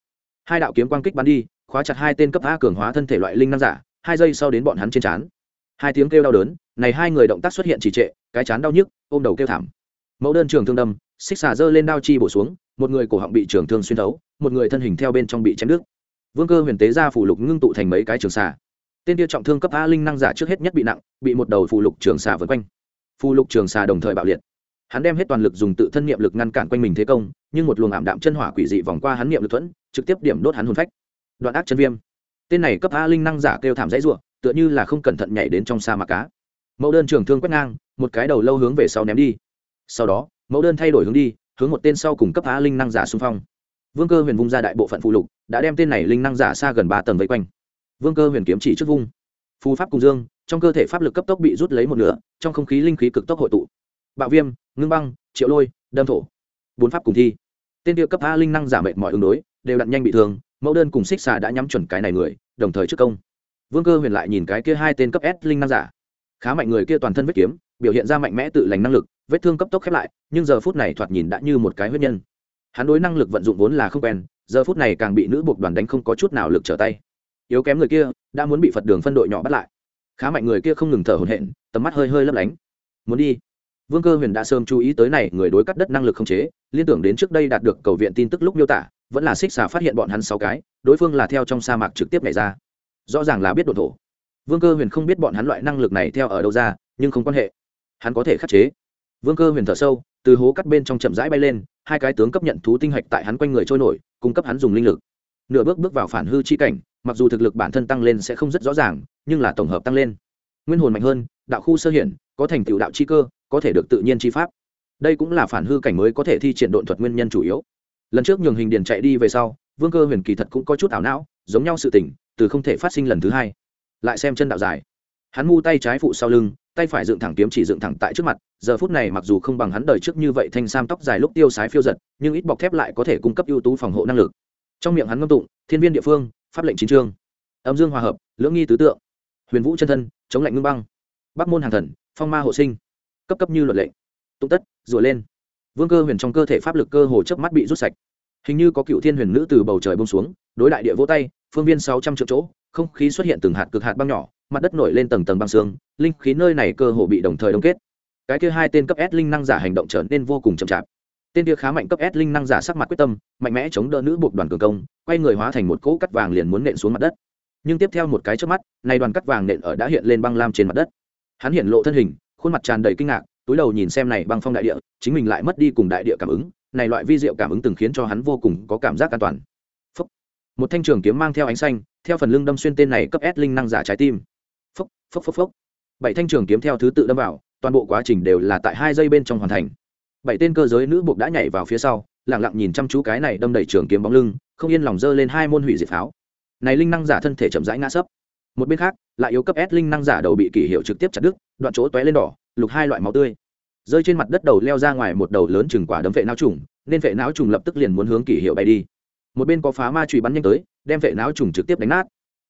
Hai đạo kiếm quang kích bắn đi, khóa chặt hai tên cấp a cường hóa thân thể loại linh năng giả, hai giây sau đến bọn hắn trên trán. Hai tiếng kêu đau đớn, này hai người động tác xuất hiện trì trệ, cái chán đau nhức, ôm đầu kêu thảm. Mẫu đơn trường thương đâm, xích xà dơ lên đao chi bổ xuống, một người cổ họng bị trường thương xuyên thấu, một người thân hình theo bên trong bị chém đứt. Vương cơ huyền tế ra phủ lục ngưng tụ thành mấy cái trường xà. Tên tiêu trọng thương cấp a linh năng giả trước hết nhất bị nặng, bị một đầu phù lục trường xà vượt quanh. Phù lục trường xà đồng thời bạo liệt hắn đem hết toàn lực dùng tự thân niệm lực ngăn cản quanh mình thế công, nhưng một luồng ảm đạm chân hỏa quỷ dị vòng qua hắn niệm lực thuẫn, trực tiếp điểm đốt hắn hồn phách. Đoạn ác chân viêm. Tên này cấp a linh năng giả kêu thảm dãy ruộng tựa như là không cẩn thận nhảy đến trong sa mạc cá. Mẫu đơn trường thương quét ngang, một cái đầu lâu hướng về sau ném đi. Sau đó, mẫu đơn thay đổi hướng đi, hướng một tên sau cùng cấp a linh năng giả xung phong. Vương cơ huyền vung ra đại bộ phận phụ lục, đã đem tên này linh năng giả xa gần ba tầng vây quanh. Vương cơ huyền kiếm chỉ trước vung. Phù pháp cùng dương, trong cơ thể pháp lực cấp tốc bị rút lấy một nửa, trong không khí linh khí cực tốc hội tụ bạo viêm, ngưng băng, triệu lôi, đâm thổ. Bốn pháp cùng thi. Tên tiêu cấp a linh năng giả mệt mọi ứng đối, đều đặn nhanh bị thương, mẫu đơn cùng xích xà đã nhắm chuẩn cái này người, đồng thời trước công. Vương cơ huyền lại nhìn cái kia hai tên cấp s linh năng giả. Khá mạnh người kia toàn thân vết kiếm, biểu hiện ra mạnh mẽ tự lành năng lực, vết thương cấp tốc khép lại, nhưng giờ phút này thoạt nhìn đã như một cái huyết nhân. Hắn đối năng lực vận dụng vốn là không quen, giờ phút này càng bị nữ buộc đoàn đánh không có chút nào lực trở tay. Yếu kém người kia, đã muốn bị phật đường phân đội nhỏ bắt lại. Khá mạnh người kia không ngừng thở hổn hển, tầm mắt hơi hơi lấp lánh. Muốn đi vương cơ huyền đã sớm chú ý tới này, người đối cắt đất năng lực không chế, liên tưởng đến trước đây đạt được cầu viện tin tức lúc miêu tả, vẫn là xích xà phát hiện bọn hắn sáu cái, đối phương là theo trong sa mạc trực tiếp nhảy ra. Rõ ràng là biết đột thổ. Vương cơ huyền không biết bọn hắn loại năng lực này theo ở đâu ra, nhưng không quan hệ. Hắn có thể khắc chế. Vương cơ huyền thở sâu, từ hố cắt bên trong chậm rãi bay lên, hai cái tướng cấp nhận thú tinh hạch tại hắn quanh người trôi nổi, cung cấp hắn dùng linh lực. Nửa bước bước vào phản hư chi cảnh, mặc dù thực lực bản thân tăng lên sẽ không rất rõ ràng, nhưng là tổng hợp tăng lên. Nguyên hồn mạnh hơn, đạo khu sơ hiển, có thành tựu đạo chi cơ có thể được tự nhiên chi pháp. Đây cũng là phản hư cảnh mới có thể thi triển độn thuật nguyên nhân chủ yếu. Lần trước nhường hình điền chạy đi về sau, vương cơ huyền kỳ thật cũng có chút ảo não, giống nhau sự tỉnh từ không thể phát sinh lần thứ hai. Lại xem chân đạo dài hắn mu tay trái phụ sau lưng, tay phải dựng thẳng kiếm chỉ dựng thẳng tại trước mặt, giờ phút này mặc dù không bằng hắn đời trước như vậy thanh sam tóc dài lúc tiêu sái phiêu giật, nhưng ít bọc thép lại có thể cung cấp ưu tú phòng hộ năng lực. Trong miệng hắn ngâm tụng, thiên viên địa phương, pháp lệnh chính trương âm dương hòa hợp, lưỡng nghi tứ tượng. Huyền vũ chân thân, chống lạnh ngưng băng. Bắc môn hàng thần, phong ma hộ sinh cấp cấp như luật lệnh. Tụng tất, rùa lên. Vương cơ huyền trong cơ thể pháp lực cơ hồ chớp mắt bị rút sạch. Hình như có cựu thiên huyền nữ từ bầu trời bông xuống, đối đại địa vỗ tay, phương viên sáu trăm triệu chỗ, không khí xuất hiện từng hạt cực hạt băng nhỏ, mặt đất nổi lên tầng tầng băng xương, linh khí nơi này cơ hồ bị đồng thời đông kết. Cái kia hai tên cấp s linh năng giả hành động trở nên vô cùng chậm chạp. Tên kia khá mạnh cấp s linh năng giả sắc mặt quyết tâm, mạnh mẽ chống đỡ nữ buộc đoàn cường công, quay người hóa thành một cỗ cắt vàng liền muốn nện xuống mặt đất. Nhưng tiếp theo một cái trước mắt, này đoàn cắt vàng nện ở đã hiện lên băng lam trên mặt đất. Hắn hiện lộ thân hình khuôn mặt tràn đầy kinh ngạc, túi đầu nhìn xem này băng phong đại địa, chính mình lại mất đi cùng đại địa cảm ứng, này loại vi diệu cảm ứng từng khiến cho hắn vô cùng có cảm giác an toàn. Phúc. một thanh trường kiếm mang theo ánh xanh, theo phần lưng đâm xuyên tên này cấp s linh năng giả trái tim. Phốc phốc phốc phốc bảy thanh trường kiếm theo thứ tự đâm vào, toàn bộ quá trình đều là tại hai giây bên trong hoàn thành. Bảy tên cơ giới nữ buộc đã nhảy vào phía sau lẳng lặng nhìn chăm chú cái này đâm đầy trường kiếm bóng lưng, không yên lòng dơ lên hai môn hủy diệt pháo. Này linh năng giả thân thể chậm rãi ngã sấp một bên khác, lại yếu cấp s linh năng giả đầu bị kỷ hiệu trực tiếp chặt đứt, đoạn chỗ tóe lên đỏ, lục hai loại máu tươi. Rơi trên mặt đất đầu leo ra ngoài một đầu lớn chừng quả đấm vệ não trùng, nên vệ não trùng lập tức liền muốn hướng kỷ hiệu bay đi. Một bên có phá ma trùy bắn nhanh tới, đem vệ não trùng trực tiếp đánh nát.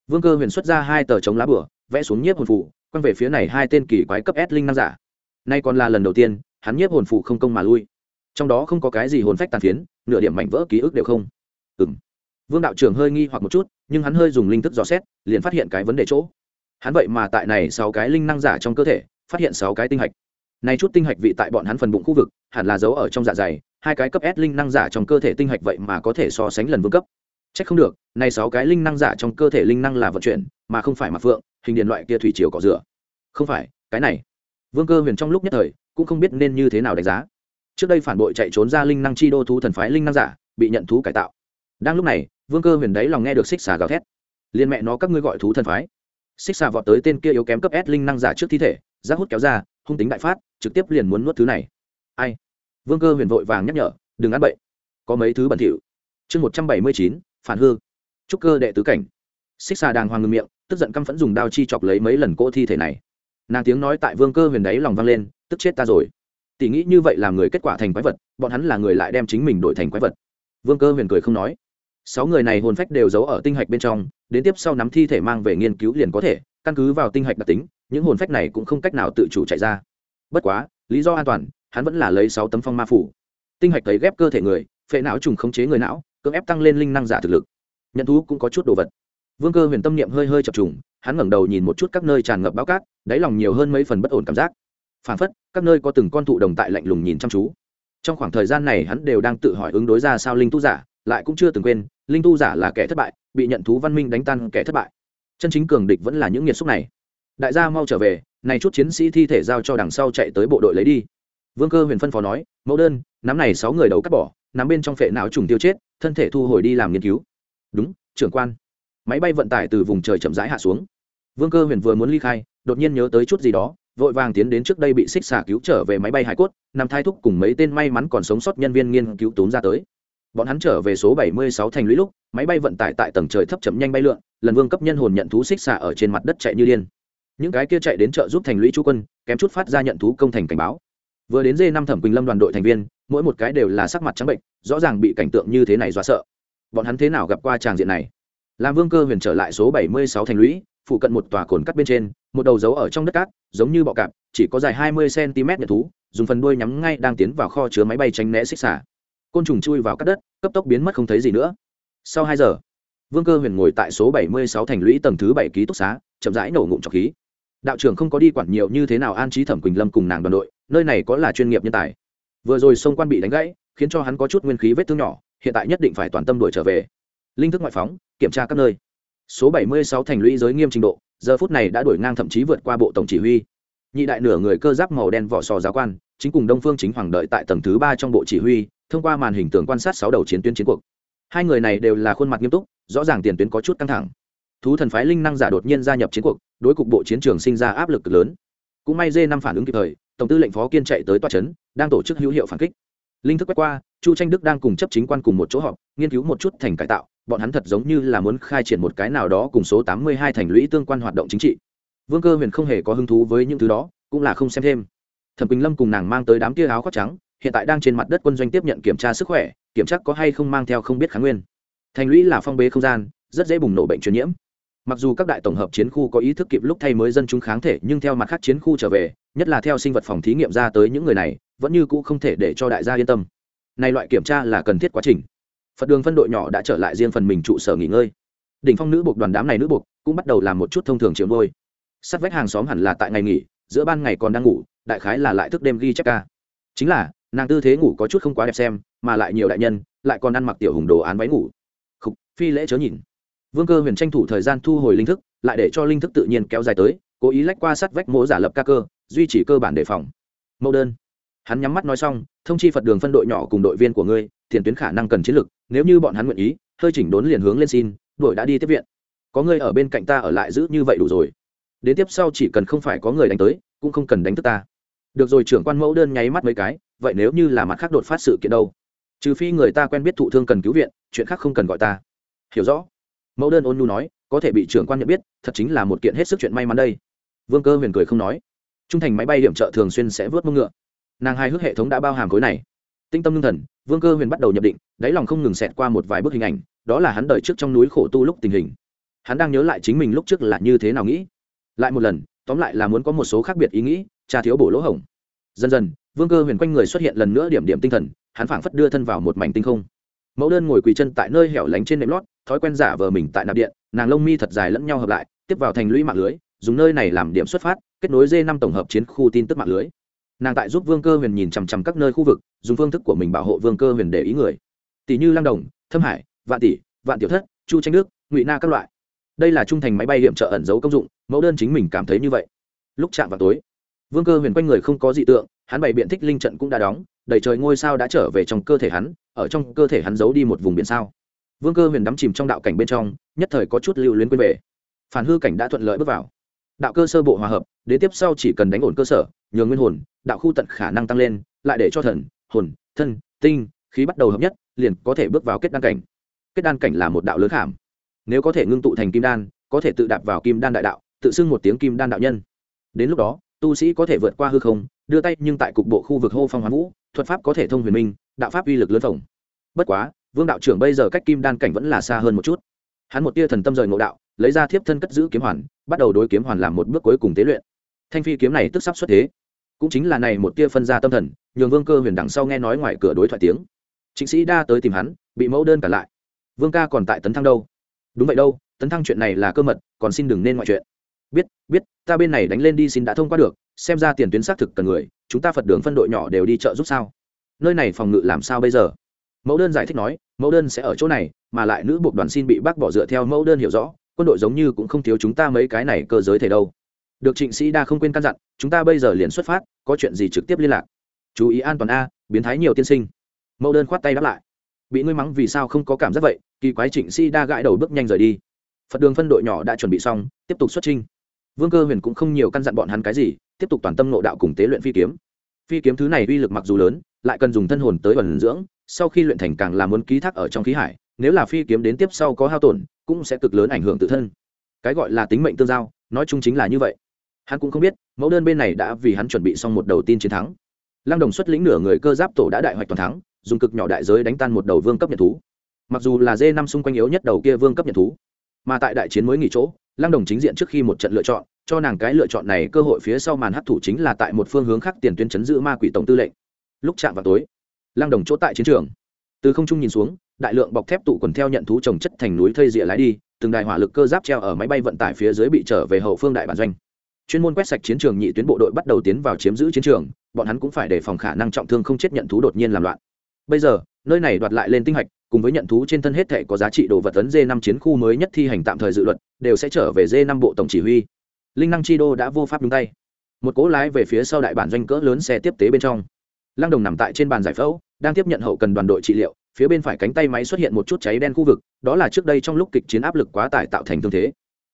Vương cơ huyền xuất ra hai tờ chống lá bửa, vẽ xuống nhiếp hồn phủ quăng về phía này hai tên kỳ quái cấp s linh năng giả. Nay còn là lần đầu tiên, hắn nhiếp hồn phủ không công mà lui. Trong đó không có cái gì hồn phách tàn phiến, nửa điểm mảnh vỡ ký ức đều không vương đạo trưởng hơi nghi hoặc một chút, nhưng hắn hơi dùng linh thức dò xét, liền phát hiện cái vấn đề chỗ. Hắn vậy mà tại này sáu cái linh năng giả trong cơ thể, phát hiện sáu cái tinh hạch. Này chút tinh hạch vị tại bọn hắn phần bụng khu vực, hẳn là giấu ở trong dạ dày, hai cái cấp s linh năng giả trong cơ thể tinh hạch vậy mà có thể so sánh lần vương cấp. C h ắ c không được, này sáu cái linh năng giả trong cơ thể linh năng là vận chuyển, mà không phải mặc phượng, hình điện loại kia thủy chiều cỏ rửa không phải, cái này. Vương cơ huyền trong lúc nhất thời, cũng không biết nên như thế nào đánh giá. Trước đây phản bội chạy trốn ra linh năng chi đô thú thần phái linh năng giả, bị nhận thú cải tạo. Đang lúc này vương cơ huyền đấy lòng nghe được xích xà gào thét. Liên mẹ nó, các ngươi gọi thú thần phái. Xích xà vọt tới tên kia yếu kém cấp s linh năng giả trước thi thể, rác hút kéo ra, hung tính đại phát, trực tiếp liền muốn nuốt thứ này. Ai? Vương cơ huyền vội vàng nhắc nhở, đừng ăn bậy. Có mấy thứ bẩn thỉu. Chương một trăm bảy mươi chín, phản hư. Trúc cơ đệ tứ cảnh. Xích xà đàng hoàng ngừng miệng, tức giận căm phẫn dùng đao chi chọc lấy mấy lần cỗ thi thể này. Nàng tiếng nói tại vương cơ huyền đáy lòng vang lên, tức chết ta rồi. Tỷ nghĩ như vậy làm người kết quả thành quái vật, bọn hắn là người lại đem chính mình đổi thành quái vật. Vương cơ huyền cười không nói sáu người này hồn phách đều giấu ở tinh hạch bên trong, đến tiếp sau nắm thi thể mang về nghiên cứu liền có thể, căn cứ vào tinh hạch đặc tính, những hồn phách này cũng không cách nào tự chủ chạy ra. Bất quá, lý do an toàn, hắn vẫn là lấy sáu tấm phong ma phủ. Tinh hạch thấy ghép cơ thể người, phệ não trùng khống chế người não, cưỡng ép tăng lên linh năng giả thực lực. Nhận thú cũng có chút đồ vật. Vương cơ huyền tâm niệm hơi hơi chập trùng, hắn ngẩng đầu nhìn một chút các nơi tràn ngập bao cát, đáy lòng nhiều hơn mấy phần bất ổn cảm giác. Phản phất, các nơi có từng con thụ đồng tại lạnh lùng nhìn chăm chú. Trong khoảng thời gian này hắn đều đang tự hỏi ứng đối ra sao linh tu giả lại cũng chưa từng quên, linh tu giả là kẻ thất bại, bị nhận thú văn minh đánh tan kẻ thất bại. Chân chính cường địch vẫn là những nghiệt xúc này. Đại gia mau trở về, này chút chiến sĩ thi thể giao cho đằng sau chạy tới bộ đội lấy đi. Vương cơ huyền phân phó nói, mẫu đơn, nắm này sáu người đầu cắt bỏ, nắm bên trong phệ não trùng tiêu chết, thân thể thu hồi đi làm nghiên cứu. Đúng, trưởng quan. Máy bay vận tải từ vùng trời chậm rãi hạ xuống. Vương cơ huyền vừa muốn ly khai, đột nhiên nhớ tới chút gì đó, vội vàng tiến đến trước đây bị xích xả cứu trở về máy bay hải cốt nằm thai thúc cùng mấy tên may mắn còn sống sót nhân viên nghiên cứu túm ra tới bọn hắn trở về số 76 thành lũy lúc, máy bay vận tải tại tầng trời thấp chậm nhanh bay lượn, lần vương cấp nhân hồn nhận thú xích xả ở trên mặt đất chạy như điên. Những cái kia chạy đến chợ giúp thành lũy chú quân, kém chút phát ra nhận thú công thành cảnh báo. Vừa đến dê năm thẩm quỳnh lâm đoàn đội thành viên, mỗi một cái đều là sắc mặt trắng bệnh, rõ ràng bị cảnh tượng như thế này do sợ. Bọn hắn thế nào gặp qua tràng diện này? Làm vương cơ huyền trở lại số 76 thành lũy, phụ cận một tòa cồn cắt bên trên, một đầu dấu ở trong đất cát, giống như bọ cạp, chỉ có dài 20 cm nhận thú, dùng phần đuôi nhắm ngay đang tiến vào kho chứa máy bay tránh né xích xả côn trùng chui vào cắt đất, cấp tốc biến mất không thấy gì nữa. Sau hai giờ, vương cơ huyền ngồi tại số 76 thành lũy tầng thứ bảy ký túc xá, chậm rãi nổ ngụm trọc khí. Đạo trưởng không có đi quản nhiều như thế nào an trí thẩm quỳnh lâm cùng nàng đoàn đội, nơi này có là chuyên nghiệp nhân tài. Vừa rồi sông quan bị đánh gãy, khiến cho hắn có chút nguyên khí vết thương nhỏ, hiện tại nhất định phải toàn tâm đuổi trở về. Linh thức ngoại phóng, kiểm tra các nơi. Số 76 thành lũy giới nghiêm trình độ, giờ phút này đã đuổi ngang thậm chí vượt qua bộ tổng chỉ huy. Nhị đại nửa người cơ giáp màu đen vỏ sò giáo quan chính cùng đông phương chính hoàng đợi tại tầng thứ ba trong bộ chỉ huy, thông qua màn hình tường quan sát sáu đầu chiến tuyến chiến cuộc. Hai người này đều là khuôn mặt nghiêm túc, rõ ràng tiền tuyến có chút căng thẳng. Thú thần phái linh năng giả đột nhiên gia nhập chiến cuộc, đối cục bộ chiến trường sinh ra áp lực cực lớn. Cũng may dê năm phản ứng kịp thời, tổng tư lệnh phó kiên chạy tới toa trấn đang tổ chức hữu hiệu phản kích. Linh thức quét qua, chu tranh đức đang cùng chấp chính quan cùng một chỗ họp, nghiên cứu một chút thành cải tạo, bọn hắn thật giống như là muốn khai triển một cái nào đó cùng số tám mươi hai thành lũy tương quan hoạt động chính trị. Vương cơ huyền không hề có hứng thú với những thứ đó, cũng là không xem thêm thẩm quỳnh lâm cùng nàng mang tới đám kia áo khoác trắng, hiện tại đang trên mặt đất quân doanh tiếp nhận kiểm tra sức khỏe, kiểm tra có hay không mang theo không biết kháng nguyên. Thành lũy là phong bế không gian, rất dễ bùng nổ bệnh truyền nhiễm. Mặc dù các đại tổng hợp chiến khu có ý thức kịp lúc thay mới dân chúng kháng thể, nhưng theo mặt khác chiến khu trở về, nhất là theo sinh vật phòng thí nghiệm ra tới những người này, vẫn như cũ không thể để cho đại gia yên tâm. Này loại kiểm tra là cần thiết quá trình. Phật đường phân đội nhỏ đã trở lại riêng phần mình trụ sở nghỉ ngơi. Đỉnh phong nữ buộc đoàn đám này nữ buộc cũng bắt đầu làm một chút thông thường chiếm ngôi. Sắt vách hàng xóm hẳn là tại ngày nghỉ, giữa ban ngày còn đang ngủ đại khái là lại thức đêm ghi chép ca. Chính là nàng tư thế ngủ có chút không quá đẹp xem mà lại nhiều đại nhân lại còn ăn mặc tiểu hùng đồ án váy ngủ. Khúc, phi lễ chớ nhìn. Vương cơ huyền tranh thủ thời gian thu hồi linh thức lại để cho linh thức tự nhiên kéo dài tới cố ý lách qua sát vách mố giả lập ca cơ duy trì cơ bản đề phòng. Mẫu đơn. Hắn nhắm mắt nói xong thông chi phật đường phân đội nhỏ cùng đội viên của ngươi tiền tuyến khả năng cần chiến lược nếu như bọn hắn nguyện ý hơi chỉnh đốn liền hướng lên xin đội đã đi tiếp viện. Có ngươi ở bên cạnh ta ở lại giữ như vậy đủ rồi. Đến tiếp sau chỉ cần không phải có người đánh tới cũng không cần đánh thức ta được rồi, trưởng quan mẫu đơn nháy mắt mấy cái, vậy nếu như là mặt khác đột phát sự kiện đâu? Trừ phi người ta quen biết thụ thương cần cứu viện, chuyện khác không cần gọi ta. Hiểu rõ. Mẫu đơn ôn nhu nói, có thể bị trưởng quan nhận biết, thật chính là một kiện hết sức chuyện may mắn đây. Vương cơ huyền cười không nói. Trung thành máy bay điểm trợ thường xuyên sẽ vớt mông ngựa. Nàng hai hước hệ thống đã bao hàm khối này. Tinh tâm ngưng thần, vương cơ huyền bắt đầu nhập định, đáy lòng không ngừng xẹt qua một vài bức hình ảnh, đó là hắn đợi trước trong núi khổ tu lúc tình hình. Hắn đang nhớ lại chính mình lúc trước là như thế nào nghĩ. Lại một lần, tóm lại là muốn có một số khác biệt ý nghĩ cha thiếu bổ lỗ hổng. Dần dần vương cơ huyền quanh người xuất hiện lần nữa điểm điểm tinh thần hắn phảng phất đưa thân vào một mảnh tinh không. Mẫu đơn ngồi quỳ chân tại nơi hẻo lánh trên nệm lót thói quen giả vờ mình tại nạp điện nàng lông mi thật dài lẫn nhau hợp lại tiếp vào thành lũy mạng lưới dùng nơi này làm điểm xuất phát kết nối d năm tổng hợp chiến khu tin tức mạng lưới. Nàng tại giúp vương cơ huyền nhìn chằm chằm các nơi khu vực dùng phương thức của mình bảo hộ vương cơ huyền để ý người. Tỷ như lang đồng thâm hải vạn tỷ vạn tiểu thất chu tranh Đức, ngụy na các loại. Đây là trung thành máy bay điểm trợ ẩn giấu công dụng mẫu đơn chính mình cảm thấy như vậy. Lúc chạm vào tối vương cơ huyền quanh người không có dị tượng, hắn bày biện thích linh trận cũng đã đóng, đầy trời ngôi sao đã trở về trong cơ thể hắn, ở trong cơ thể hắn giấu đi một vùng biển sao. Vương cơ huyền đắm chìm trong đạo cảnh bên trong, nhất thời có chút lưu luyến quên về. Phản hư cảnh đã thuận lợi bước vào. Đạo cơ sơ bộ hòa hợp đến tiếp sau chỉ cần đánh ổn cơ sở nhường nguyên hồn, đạo khu tận khả năng tăng lên, lại để cho thần, hồn, thân, tinh, khí bắt đầu hợp nhất, liền có thể bước vào kết đan cảnh. Kết đan cảnh là một đạo lớn khảm nếu có thể ngưng tụ thành kim đan, có thể tự đạp vào kim đan đại đạo, tự xưng một tiếng kim đan đạo nhân. Đến lúc đó tu sĩ có thể vượt qua hư không, đưa tay nhưng tại cục bộ khu vực hô phong hoán vũ, thuật pháp có thể thông huyền minh, đạo pháp uy lực lớn phồng. Bất quá, vương đạo trưởng bây giờ cách kim đan cảnh vẫn là xa hơn một chút. Hắn một tia thần tâm rời ngộ đạo, lấy ra thiếp thân cất giữ kiếm hoàn, bắt đầu đối kiếm hoàn làm một bước cuối cùng tế luyện. Thanh phi kiếm này tức sắp xuất thế. Cũng chính là này một tia phân ra tâm thần, nhường vương cơ huyền đằng sau nghe nói ngoài cửa đối thoại tiếng. Chính sĩ đa tới tìm hắn, bị mẫu đơn cả lại. Vương ca còn tại tấn thăng đâu? Đúng vậy đâu, tấn thăng chuyện này là cơ mật, còn xin đừng nên ngoại chuyện biết biết, ta bên này đánh lên đi xin đã thông qua được, xem ra tiền tuyến xác thực cần người, chúng ta phật đường phân đội nhỏ đều đi chợ giúp sao? Nơi này phòng ngự làm sao bây giờ? Mẫu đơn giải thích nói, mẫu đơn sẽ ở chỗ này, mà lại nữ buộc đoàn xin bị bác bỏ dựa theo mẫu đơn hiểu rõ, quân đội giống như cũng không thiếu chúng ta mấy cái này cơ giới thể đâu. Được trịnh sĩ đa không quên căn dặn, chúng ta bây giờ liền xuất phát, có chuyện gì trực tiếp liên lạc. Chú ý an toàn a, biến thái nhiều tiên sinh. Mẫu đơn khoát tay đáp lại. Bị ngươi mắng vì sao không có cảm giác vậy, kỳ quái trịnh sĩ đa gãi đầu bước nhanh rời đi. Phật đường phân đội nhỏ đã chuẩn bị xong, tiếp tục xuất trình vương cơ huyền cũng không nhiều căn dặn bọn hắn cái gì, tiếp tục toàn tâm nộ đạo cùng tế luyện phi kiếm. Phi kiếm thứ này uy lực mặc dù lớn, lại cần dùng thân hồn tới ẩn dưỡng, sau khi luyện thành càng làm muốn ký thác ở trong khí hải, nếu là phi kiếm đến tiếp sau có hao tổn, cũng sẽ cực lớn ảnh hưởng tự thân. Cái gọi là tính mệnh tương giao, nói chung chính là như vậy. Hắn cũng không biết, mẫu đơn bên này đã vì hắn chuẩn bị xong một đầu tin chiến thắng. Lăng đồng xuất lĩnh nửa người cơ giáp tổ đã đại hoạch toàn thắng, dùng cực nhỏ đại giới đánh tan một đầu vương cấp nhật thú. Mặc dù là dê năm xung quanh yếu nhất đầu kia vương cấp nhật thú, mà tại đại chiến mới nghỉ chỗ lăng đồng chính diện trước khi một trận lựa chọn, cho nàng cái lựa chọn này cơ hội phía sau màn hấp thủ chính là tại một phương hướng khác tiền tuyến chấn giữ ma quỷ tổng tư lệnh. Lúc chạm vào tối, lăng đồng chỗ tại chiến trường. Từ không trung nhìn xuống, đại lượng bọc thép tụ quần theo nhận thú trồng chất thành núi thây rịa lái đi, từng đài hỏa lực cơ giáp treo ở máy bay vận tải phía dưới bị trở về hậu phương đại bản doanh. Chuyên môn quét sạch chiến trường nhị tuyến bộ đội bắt đầu tiến vào chiếm giữ chiến trường, bọn hắn cũng phải đề phòng khả năng trọng thương không chết nhận thú đột nhiên làm loạn. Bây giờ, nơi này đoạt lại lên tinh hạch cùng với nhận thú trên thân hết thể có giá trị đồ vật tấn d năm chiến khu mới nhất thi hành tạm thời dự luật, đều sẽ trở về d năm bộ tổng chỉ huy. Linh năng chi đô đã vô pháp đúng tay. Một cỗ lái về phía sau đại bản doanh cỡ lớn xe tiếp tế bên trong. Lăng đồng nằm tại trên bàn giải phẫu, đang tiếp nhận hậu cần đoàn đội trị liệu, phía bên phải cánh tay máy xuất hiện một chút cháy đen khu vực, đó là trước đây trong lúc kịch chiến áp lực quá tải tạo thành thương thế.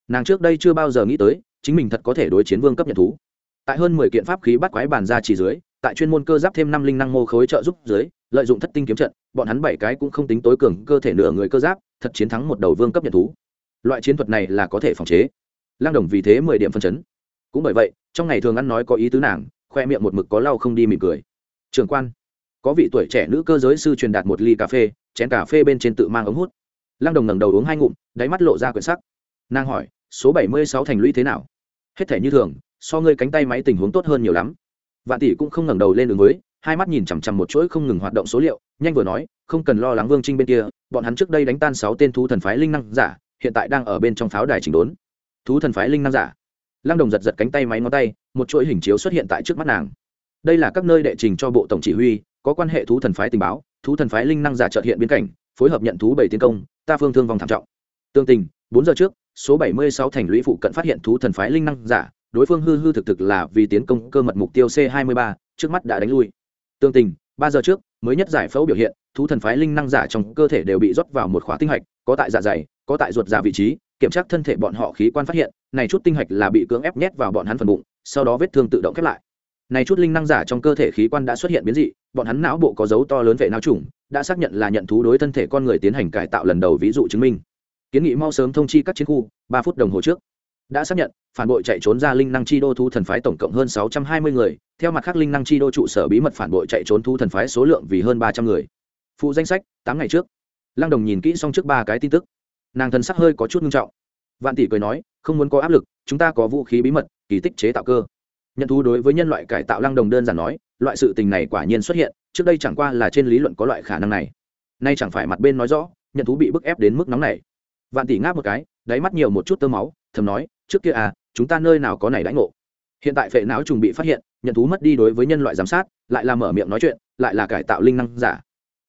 Nàng trước đây chưa bao giờ nghĩ tới, chính mình thật có thể đối chiến vương cấp nhận thú. Tại hơn mười kiện pháp khí bắt quái bàn ra chỉ dưới, tại chuyên môn cơ giáp thêm năm linh năng mô khối trợ giúp dưới, lợi dụng thất tinh kiếm trận bọn hắn bảy cái cũng không tính tối cường cơ thể nửa người cơ giáp, thật chiến thắng một đầu vương cấp nhận thú. Loại chiến thuật này là có thể phòng chế. Lang đồng vì thế mười điểm phân chấn. Cũng bởi vậy, trong ngày thường ăn nói có ý tứ nàng, khoe miệng một mực có lau không đi mỉm cười. Trường quan. Có vị tuổi trẻ nữ cơ giới sư truyền đạt một ly cà phê, chén cà phê bên trên tự mang ống hút. Lang đồng ngẩng đầu uống hai ngụm, đáy mắt lộ ra quyển sắc. Nàng hỏi, số bảy mươi sáu thành lũy thế nào? Hết thể như thường, so ngươi cánh tay máy tình huống tốt hơn nhiều lắm. Vạn tỷ cũng không ngẩng đầu lên đường mới hai mắt nhìn chằm chằm một chuỗi không ngừng hoạt động số liệu, nhanh vừa nói, không cần lo lắng vương trinh bên kia, bọn hắn trước đây đánh tan sáu tên thú thần phái linh năng giả, hiện tại đang ở bên trong pháo đài chỉnh đốn. Thú thần phái linh năng giả. Lăng đồng giật giật cánh tay máy ngón tay, một chuỗi hình chiếu xuất hiện tại trước mắt nàng. Đây là các nơi đệ trình cho bộ tổng chỉ huy, có quan hệ thú thần phái tình báo, thú thần phái linh năng giả trợt hiện biến cảnh, phối hợp nhận thú bảy tiến công, ta phương thương vong thảm trọng. Tương tình, bốn giờ trước, số bảy mươi sáu thành lũy phụ cận phát hiện thú thần phái linh năng giả, đối phương hư hư thực thực là vì tiến công cơ mật mục tiêu c hai mươi ba, trước mắt đã đánh lui tương tình, ba giờ trước, mới nhất giải phẫu biểu hiện, thú thần phái linh năng giả trong cơ thể đều bị rót vào một khóa tinh hạch, có tại dạ dày, có tại ruột giả vị trí, kiểm tra thân thể bọn họ khí quan phát hiện, này chút tinh hạch là bị cưỡng ép nhét vào bọn hắn phần bụng, sau đó vết thương tự động khép lại. Này chút linh năng giả trong cơ thể khí quan đã xuất hiện biến dị, bọn hắn não bộ có dấu to lớn vệ não trùng, đã xác nhận là nhận thú đối thân thể con người tiến hành cải tạo lần đầu ví dụ chứng minh. Kiến nghị mau sớm thông chi các chiến khu, ba phút đồng hồ trước đã xác nhận, phản bội chạy trốn ra linh năng chi đô thu thần phái tổng cộng hơn sáu trăm hai mươi người, theo mặt khác linh năng chi đô trụ sở bí mật phản bội chạy trốn thu thần phái số lượng vì hơn ba trăm người. Phụ danh sách, tám ngày trước. Lăng đồng nhìn kỹ xong trước ba cái tin tức. Nàng thần sắc hơi có chút nghiêm trọng. Vạn tỷ cười nói, không muốn có áp lực, chúng ta có vũ khí bí mật, kỳ tích chế tạo cơ. Nhận thú đối với nhân loại cải tạo lăng đồng đơn giản nói, loại sự tình này quả nhiên xuất hiện, trước đây chẳng qua là trên lý luận có loại khả năng này. Nay chẳng phải mặt bên nói rõ, nhận thú bị bức ép đến mức nóng này vạn tỷ ngáp một cái, đáy mắt nhiều một chút tơ máu thầm nói, trước kia à chúng ta nơi nào có này đãi ngộ? Hiện tại phệ não trùng bị phát hiện, nhận thú mất đi đối với nhân loại giám sát, lại là mở miệng nói chuyện, lại là cải tạo linh năng giả.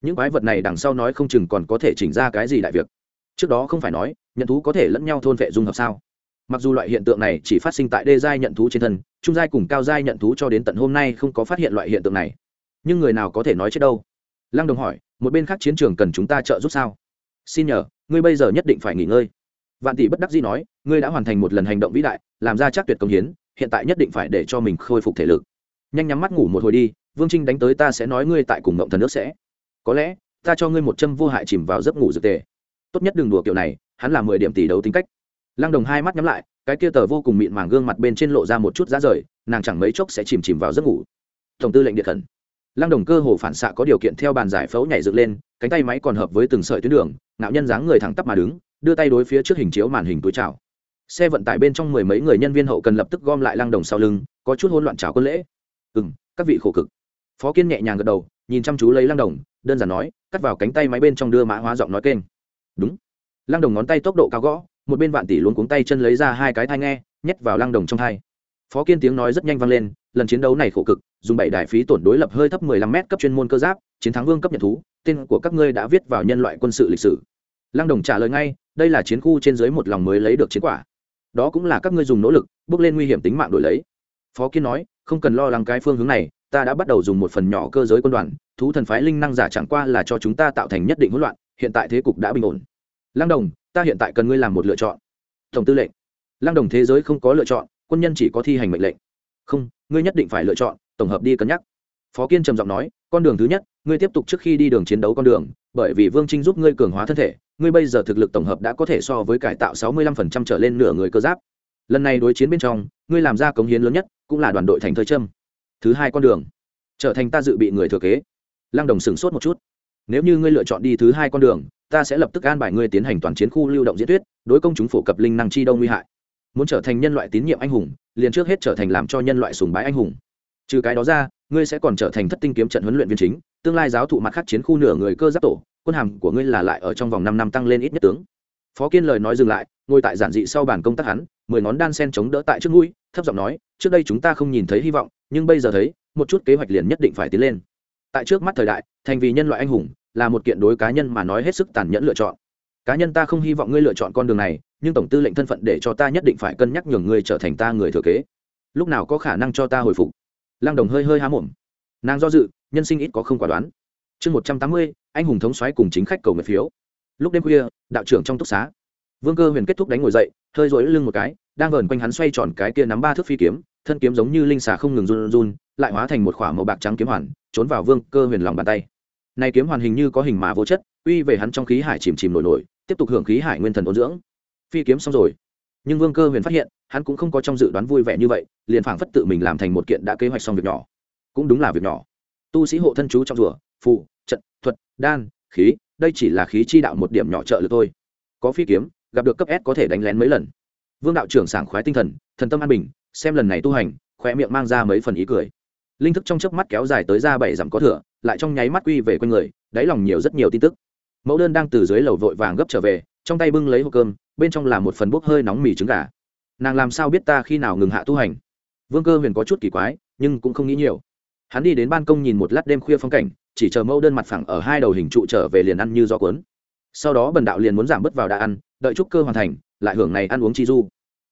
Những quái vật này đằng sau nói không chừng còn có thể chỉnh ra cái gì đại việc. Trước đó không phải nói, nhận thú có thể lẫn nhau thôn vệ dung hợp sao? Mặc dù loại hiện tượng này chỉ phát sinh tại đê giai nhận thú trên thân, trung giai cùng cao giai nhận thú cho đến tận hôm nay không có phát hiện loại hiện tượng này. Nhưng người nào có thể nói chết đâu? Lăng đồng hỏi, một bên khác chiến trường cần chúng ta trợ giúp sao? Xin nhờ, ngươi bây giờ nhất định phải nghỉ ngơi vạn tỷ bất đắc dĩ nói, ngươi đã hoàn thành một lần hành động vĩ đại, làm ra chắc tuyệt công hiến, hiện tại nhất định phải để cho mình khôi phục thể lực. Nhanh nhắm mắt ngủ một hồi đi, vương trinh đánh tới ta sẽ nói ngươi tại cùng mộng thần nước sẽ. Có lẽ, ta cho ngươi một châm vô hại chìm vào giấc ngủ dược tề. Tốt nhất đừng đùa kiểu này, hắn là mười điểm tỷ đấu tính cách. Lăng đồng hai mắt nhắm lại, cái kia tờ vô cùng mịn màng gương mặt bên trên lộ ra một chút giá rời, nàng chẳng mấy chốc sẽ chìm chìm vào giấc ngủ. Tổng tư lệnh điện khẩn. Lăng đồng cơ hồ phản xạ có điều kiện theo bàn giải phẫu nhảy dựng lên, cánh tay máy còn hợp với từng sợi tuyến đường nạo nhân dáng người thẳng tắp mà đứng đưa tay đối phía trước hình chiếu màn hình túi chào. Xe vận tải bên trong mười mấy người nhân viên hậu cần lập tức gom lại lăng đồng sau lưng, có chút hỗn loạn chào quân lễ. Ừ m các vị khổ cực. Phó kiên nhẹ nhàng gật đầu, nhìn chăm chú lấy lăng đồng, đơn giản nói, cắt vào cánh tay máy bên trong đưa mã hóa giọng nói kênh. Đúng. Lăng đồng ngón tay tốc độ cao gõ, một bên vạn tỷ luôn cuống tay chân lấy ra hai cái thai nghe, nhét vào lăng đồng trong thai phó kiên tiếng nói rất nhanh vang lên, lần chiến đấu này khổ cực, dùng bảy đại phí tổn đối lập hơi thấp mười lăm m cấp chuyên môn cơ giáp, chiến thắng vương cấp nhật thú, tên của các ngươi đã viết vào nhân loại quân sự lịch sử. Lăng đồng trả lời ngay đây là chiến khu trên dưới một lòng mới lấy được chiến quả. Đó cũng là các ngươi dùng nỗ lực, bước lên nguy hiểm tính mạng đổi lấy. Phó kiên nói, không cần lo lắng cái phương hướng này, ta đã bắt đầu dùng một phần nhỏ cơ giới quân đoàn, thú thần phái linh năng giả chẳng qua là cho chúng ta tạo thành nhất định hỗn loạn, hiện tại thế cục đã bình ổn. Lăng đồng, ta hiện tại cần ngươi làm một lựa chọn. Tổng tư lệnh. Lăng đồng thế giới không có lựa chọn, quân nhân chỉ có thi hành mệnh lệnh. Không, ngươi nhất định phải lựa chọn, tổng hợp đi cân nhắc. Phó kiên trầm giọng nói, con đường thứ nhất, ngươi tiếp tục trước khi đi đường chiến đấu con đường, bởi vì vương trinh giúp ngươi cường hóa thân thể ngươi bây giờ thực lực tổng hợp đã có thể so với cải tạo 65% trở lên nửa người cơ giáp. Lần này đối chiến bên trong, ngươi làm ra cống hiến lớn nhất cũng là đoàn đội thành thơi trâm. Thứ hai con đường, trở thành ta dự bị người thừa kế. Lăng đồng sửng sốt một chút. Nếu như ngươi lựa chọn đi thứ hai con đường, ta sẽ lập tức an bài ngươi tiến hành toàn chiến khu lưu động diễn thuyết, đối công chúng phổ cập linh năng chi đông nguy hại. Muốn trở thành nhân loại tín nhiệm anh hùng, liền trước hết trở thành làm cho nhân loại sùng bái anh hùng. Trừ cái đó ra, ngươi sẽ còn trở thành thất tinh kiếm trận huấn luyện viên chính, tương lai giáo thụ mặt khác chiến khu nửa người cơ giáp tổ quân hàm của ngươi là lại ở trong vòng năm năm tăng lên ít nhất tướng. Phó kiên lời nói dừng lại, ngồi tại giản dị sau bàn công tác hắn, mười ngón đan sen chống đỡ tại trước mũi, thấp giọng nói, trước đây chúng ta không nhìn thấy hy vọng, nhưng bây giờ thấy, một chút kế hoạch liền nhất định phải tiến lên. Tại trước mắt thời đại, thành vì nhân loại anh hùng, là một kiện đối cá nhân mà nói hết sức tàn nhẫn lựa chọn. Cá nhân ta không hy vọng ngươi lựa chọn con đường này, nhưng tổng tư lệnh thân phận để cho ta nhất định phải cân nhắc nhường ngươi trở thành ta người thừa kế. Lúc nào có khả năng cho ta hồi phục? Lăng đồng hơi hơi há mồm. Nàng do dự, nhân sinh ít có không quả đoán chương một trăm tám mươi, anh hùng thống xoáy cùng chính khách cầu nguyện phiếu. Lúc đêm khuya, đạo trưởng trong túc xá, vương cơ huyền kết thúc đánh ngồi dậy, hơi rối lưng một cái, đang vờn quanh hắn xoay tròn cái kia nắm ba thước phi kiếm, thân kiếm giống như linh xà không ngừng run run, lại hóa thành một k h ỏ a màu bạc trắng kiếm hoàn, trốn vào vương cơ huyền lòng bàn tay. Này kiếm hoàn hình như có hình mà vô chất, uy về hắn trong khí hải chìm chìm nổi nổi, tiếp tục hưởng khí hải nguyên thần ôn dưỡng. Phi kiếm xong rồi, nhưng vương cơ huyền phát hiện, hắn cũng không có trong dự đoán vui vẻ như vậy, liền phảng phất tự mình làm thành một kiện đã kế hoạch xong việc nhỏ. Cũng đúng là việc nhỏ. Tu sĩ hộ thân chú trong rùa phụ, trận, thuật, đan, khí, đây chỉ là khí chi đạo một điểm nhỏ trợ lực thôi. Có phi kiếm, gặp được cấp s có thể đánh lén mấy lần. Vương đạo trưởng sảng khoái tinh thần thần tâm an bình, xem lần này tu hành khoe miệng mang ra mấy phần ý cười. Linh thức trong chớp mắt kéo dài tới ra bảy dặm có thửa, lại trong nháy mắt quy về quanh người, đáy lòng nhiều rất nhiều tin tức. Mẫu đơn đang từ dưới lầu vội vàng gấp trở về, trong tay bưng lấy hộp cơm, bên trong là một phần bốc hơi nóng mì trứng gà. Nàng làm sao biết ta khi nào ngừng hạ tu hành? Vương cơ huyền có chút kỳ quái, nhưng cũng không nghĩ nhiều. Hắn đi đến ban công nhìn một lát đêm khuya phong cảnh chỉ chờ mẫu đơn mặt phẳng ở hai đầu hình trụ trở về liền ăn như gió cuốn. Sau đó bần đạo liền muốn giảm bớt vào đã ăn, đợi trúc cơ hoàn thành, lại hưởng này ăn uống chi du.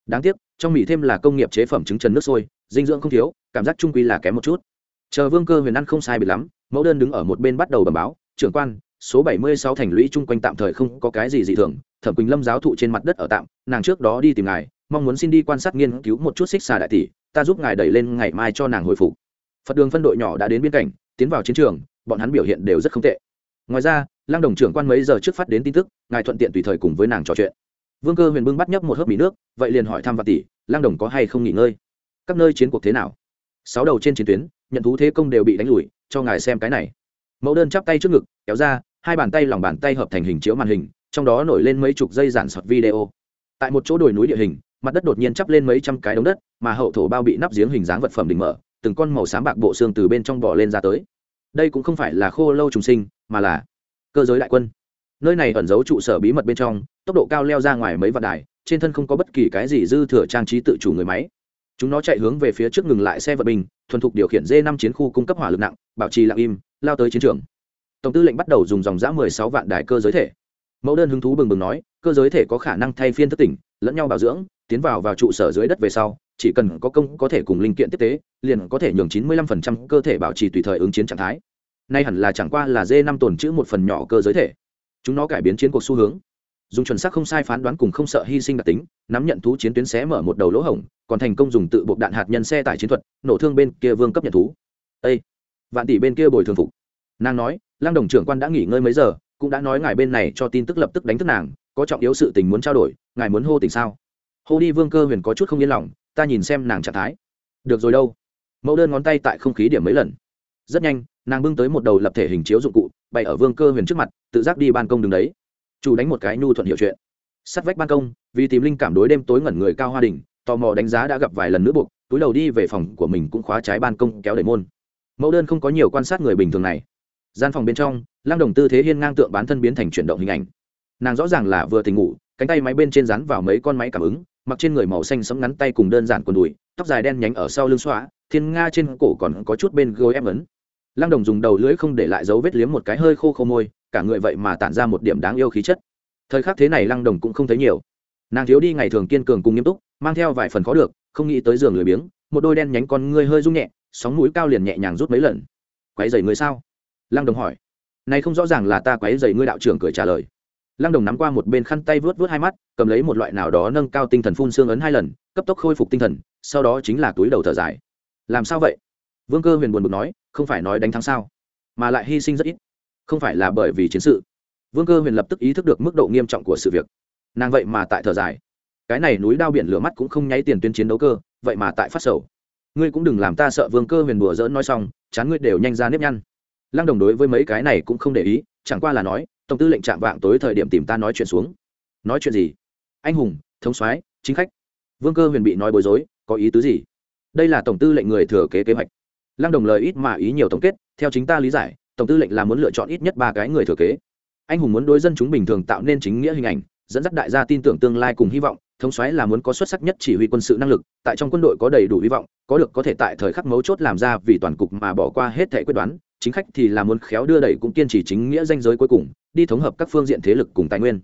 Đáng tiếc, trong mì thêm là công nghiệp chế phẩm trứng trần nước sôi, dinh dưỡng không thiếu, cảm giác trung quy là kém một chút. Chờ vương cơ huyền ăn không sai bị lắm, mẫu đơn đứng ở một bên bắt đầu bẩm báo, trưởng quan, số bảy mươi sáu thành lũy chung quanh tạm thời không có cái gì dị thường, thẩm quỳnh lâm giáo thụ trên mặt đất ở tạm, nàng trước đó đi tìm ngài, mong muốn xin đi quan sát nghiên cứu một chút xích xà đại tỷ, ta giúp ngài đẩy lên ngày mai cho nàng hồi phục. Phật đường phân đội nhỏ đã đến biên cảnh tiến vào chiến trường bọn hắn biểu hiện đều rất không tệ. Ngoài ra, lăng đồng trưởng quan mấy giờ trước phát đến tin tức, ngài thuận tiện tùy thời cùng với nàng trò chuyện. Vương cơ huyền bưng bắt nhấp một hớp mì nước, vậy liền hỏi thăm vạn tỷ, lăng đồng có hay không nghỉ ngơi? Các nơi chiến cuộc thế nào? Sáu đầu trên chiến tuyến, nhận thú thế công đều bị đánh lùi, cho ngài xem cái này. Mẫu đơn chắp tay trước ngực, kéo ra, hai bàn tay lòng bàn tay hợp thành hình chiếu màn hình, trong đó nổi lên mấy chục dây giản sọt video. Tại một chỗ đồi núi địa hình, mặt đất đột nhiên chắp lên mấy trăm cái đống đất, mà hậu thổ bao bị nắp giếng hình dáng vật phẩm đỉnh mở, từng con màu xám bạc bộ xương từ bên trong bò lên ra tới đây cũng không phải là khô lâu trùng sinh, mà là cơ giới đại quân. Nơi này ẩn giấu trụ sở bí mật bên trong, tốc độ cao leo ra ngoài mấy vạn đài, trên thân không có bất kỳ cái gì dư thừa trang trí tự chủ người máy. Chúng nó chạy hướng về phía trước ngừng lại xe vận bình, thuần thục điều khiển d năm chiến khu cung cấp hỏa lực nặng, bảo trì lặng im, lao tới chiến trường. Tổng tư lệnh bắt đầu dùng dòng giã mười sáu vạn đài cơ giới thể. Mẫu đơn hứng thú bừng bừng nói, cơ giới thể có khả năng thay phiên thất tỉnh lẫn nhau bảo dưỡng, tiến vào vào trụ sở dưới đất về sau, chỉ cần có công có thể cùng linh kiện tiếp tế, liền có thể nhường chín mươi lăm phần trăm cơ thể bảo trì tùy thời ứng chiến trạng thái. Nay hẳn là chẳng qua là d năm tồn chữ một phần nhỏ cơ giới thể. Chúng nó cải biến chiến cuộc xu hướng. Dùng chuẩn xác không sai phán đoán cùng không sợ hy sinh đặc tính, nắm nhận thú chiến tuyến xé mở một đầu lỗ hổng, còn thành công dùng tự buộc đạn hạt nhân xe tải chiến thuật, nổ thương bên kia vương cấp nhận thú. Ê! vạn tỷ bên kia bồi thường phục. Nàng nói lang đồng trưởng quan đã nghỉ ngơi mấy giờ, cũng đã nói ngài bên này cho tin tức lập tức đánh thức nàng có trọng yếu sự tình muốn trao đổi, ngài muốn hô tình sao? Hô đi vương cơ huyền có chút không yên lòng, ta nhìn xem nàng trạng thái. Được rồi đâu. Mẫu đơn ngón tay tại không khí điểm mấy lần. Rất nhanh, nàng bưng tới một đầu lập thể hình chiếu dụng cụ, bày ở vương cơ huyền trước mặt, tự giác đi ban công đứng đấy. Chủ đánh một cái nhu thuận hiểu chuyện. Sắt vách ban công, vì tìm linh cảm đối đêm tối ngẩn người cao hoa đình tò mò đánh giá đã gặp vài lần nữa buộc, túi đầu đi về phòng của mình cũng khóa trái ban công kéo đẩy môn. Mẫu đơn không có nhiều quan sát người bình thường này. Gian phòng bên trong lang đồng tư thế hiên ngang tượng bán thân biến thành chuyển động hình ảnh nàng rõ ràng là vừa tỉnh ngủ, cánh tay máy bên trên rắn vào mấy con máy cảm ứng, mặc trên người màu xanh sẫm ngắn tay cùng đơn giản quần đùi, tóc dài đen nhánh ở sau lưng xóa thiên nga trên cổ còn có chút bên gối em ấn. Lăng đồng dùng đầu lưỡi không để lại dấu vết liếm một cái hơi khô khô môi, cả người vậy mà tản ra một điểm đáng yêu khí chất. Thời khắc thế này lăng đồng cũng không thấy nhiều. Nàng thiếu đi ngày thường kiên cường cùng nghiêm túc, mang theo vài phần khó được, không nghĩ tới giường lười biếng, một đôi đen nhánh con ngươi hơi rung nhẹ, sóng mũi cao liền nhẹ nhàng rút mấy lần. Quấy dày người sao? Lăng đồng hỏi. Này không rõ ràng là ta quấy dày ngươi đạo trưởng cười trả lời lăng đồng nắm qua một bên khăn tay vớt vớt hai mắt, cầm lấy một loại nào đó nâng cao tinh thần phun xương ấn hai lần, cấp tốc khôi phục tinh thần, sau đó chính là túi đầu thở dài. Làm sao vậy? Vương cơ huyền buồn bực nói, không phải nói đánh thắng sao? Mà lại hy sinh rất ít. Không phải là bởi vì chiến sự. Vương cơ huyền lập tức ý thức được mức độ nghiêm trọng của sự việc. Nàng vậy mà tại thở dài. Cái này núi đao biển lửa mắt cũng không nháy tiền tuyến chiến đấu cơ, vậy mà tại phát sầu. Ngươi cũng đừng làm ta sợ vương cơ huyền đùa dỡn nói xong, chán ngươi đều nhanh ra nếp nhăn. Lăng đồng đối với mấy cái này cũng không để ý, chẳng qua là nói tổng tư lệnh chạm vạng tối thời điểm tìm ta nói chuyện xuống. Nói chuyện gì? Anh hùng, thống soái, chính khách. Vương cơ huyền bị nói bối rối, có ý tứ gì? Đây là tổng tư lệnh người thừa kế kế hoạch. Lăng đồng lời ít mà ý nhiều tổng kết, theo chính ta lý giải, tổng tư lệnh là muốn lựa chọn ít nhất ba cái người thừa kế. Anh hùng muốn đối dân chúng bình thường tạo nên chính nghĩa hình ảnh, dẫn dắt đại gia tin tưởng tương lai cùng hy vọng, thống soái là muốn có xuất sắc nhất chỉ huy quân sự năng lực, tại trong quân đội có đầy đủ hy vọng, có được có thể tại thời khắc mấu chốt làm ra vì toàn cục mà bỏ qua hết thể quyết đoán, chính khách thì là muốn khéo đưa đẩy cũng kiên trì chính nghĩa danh giới cuối cùng đi thống hợp các phương diện thế lực cùng tài nguyên.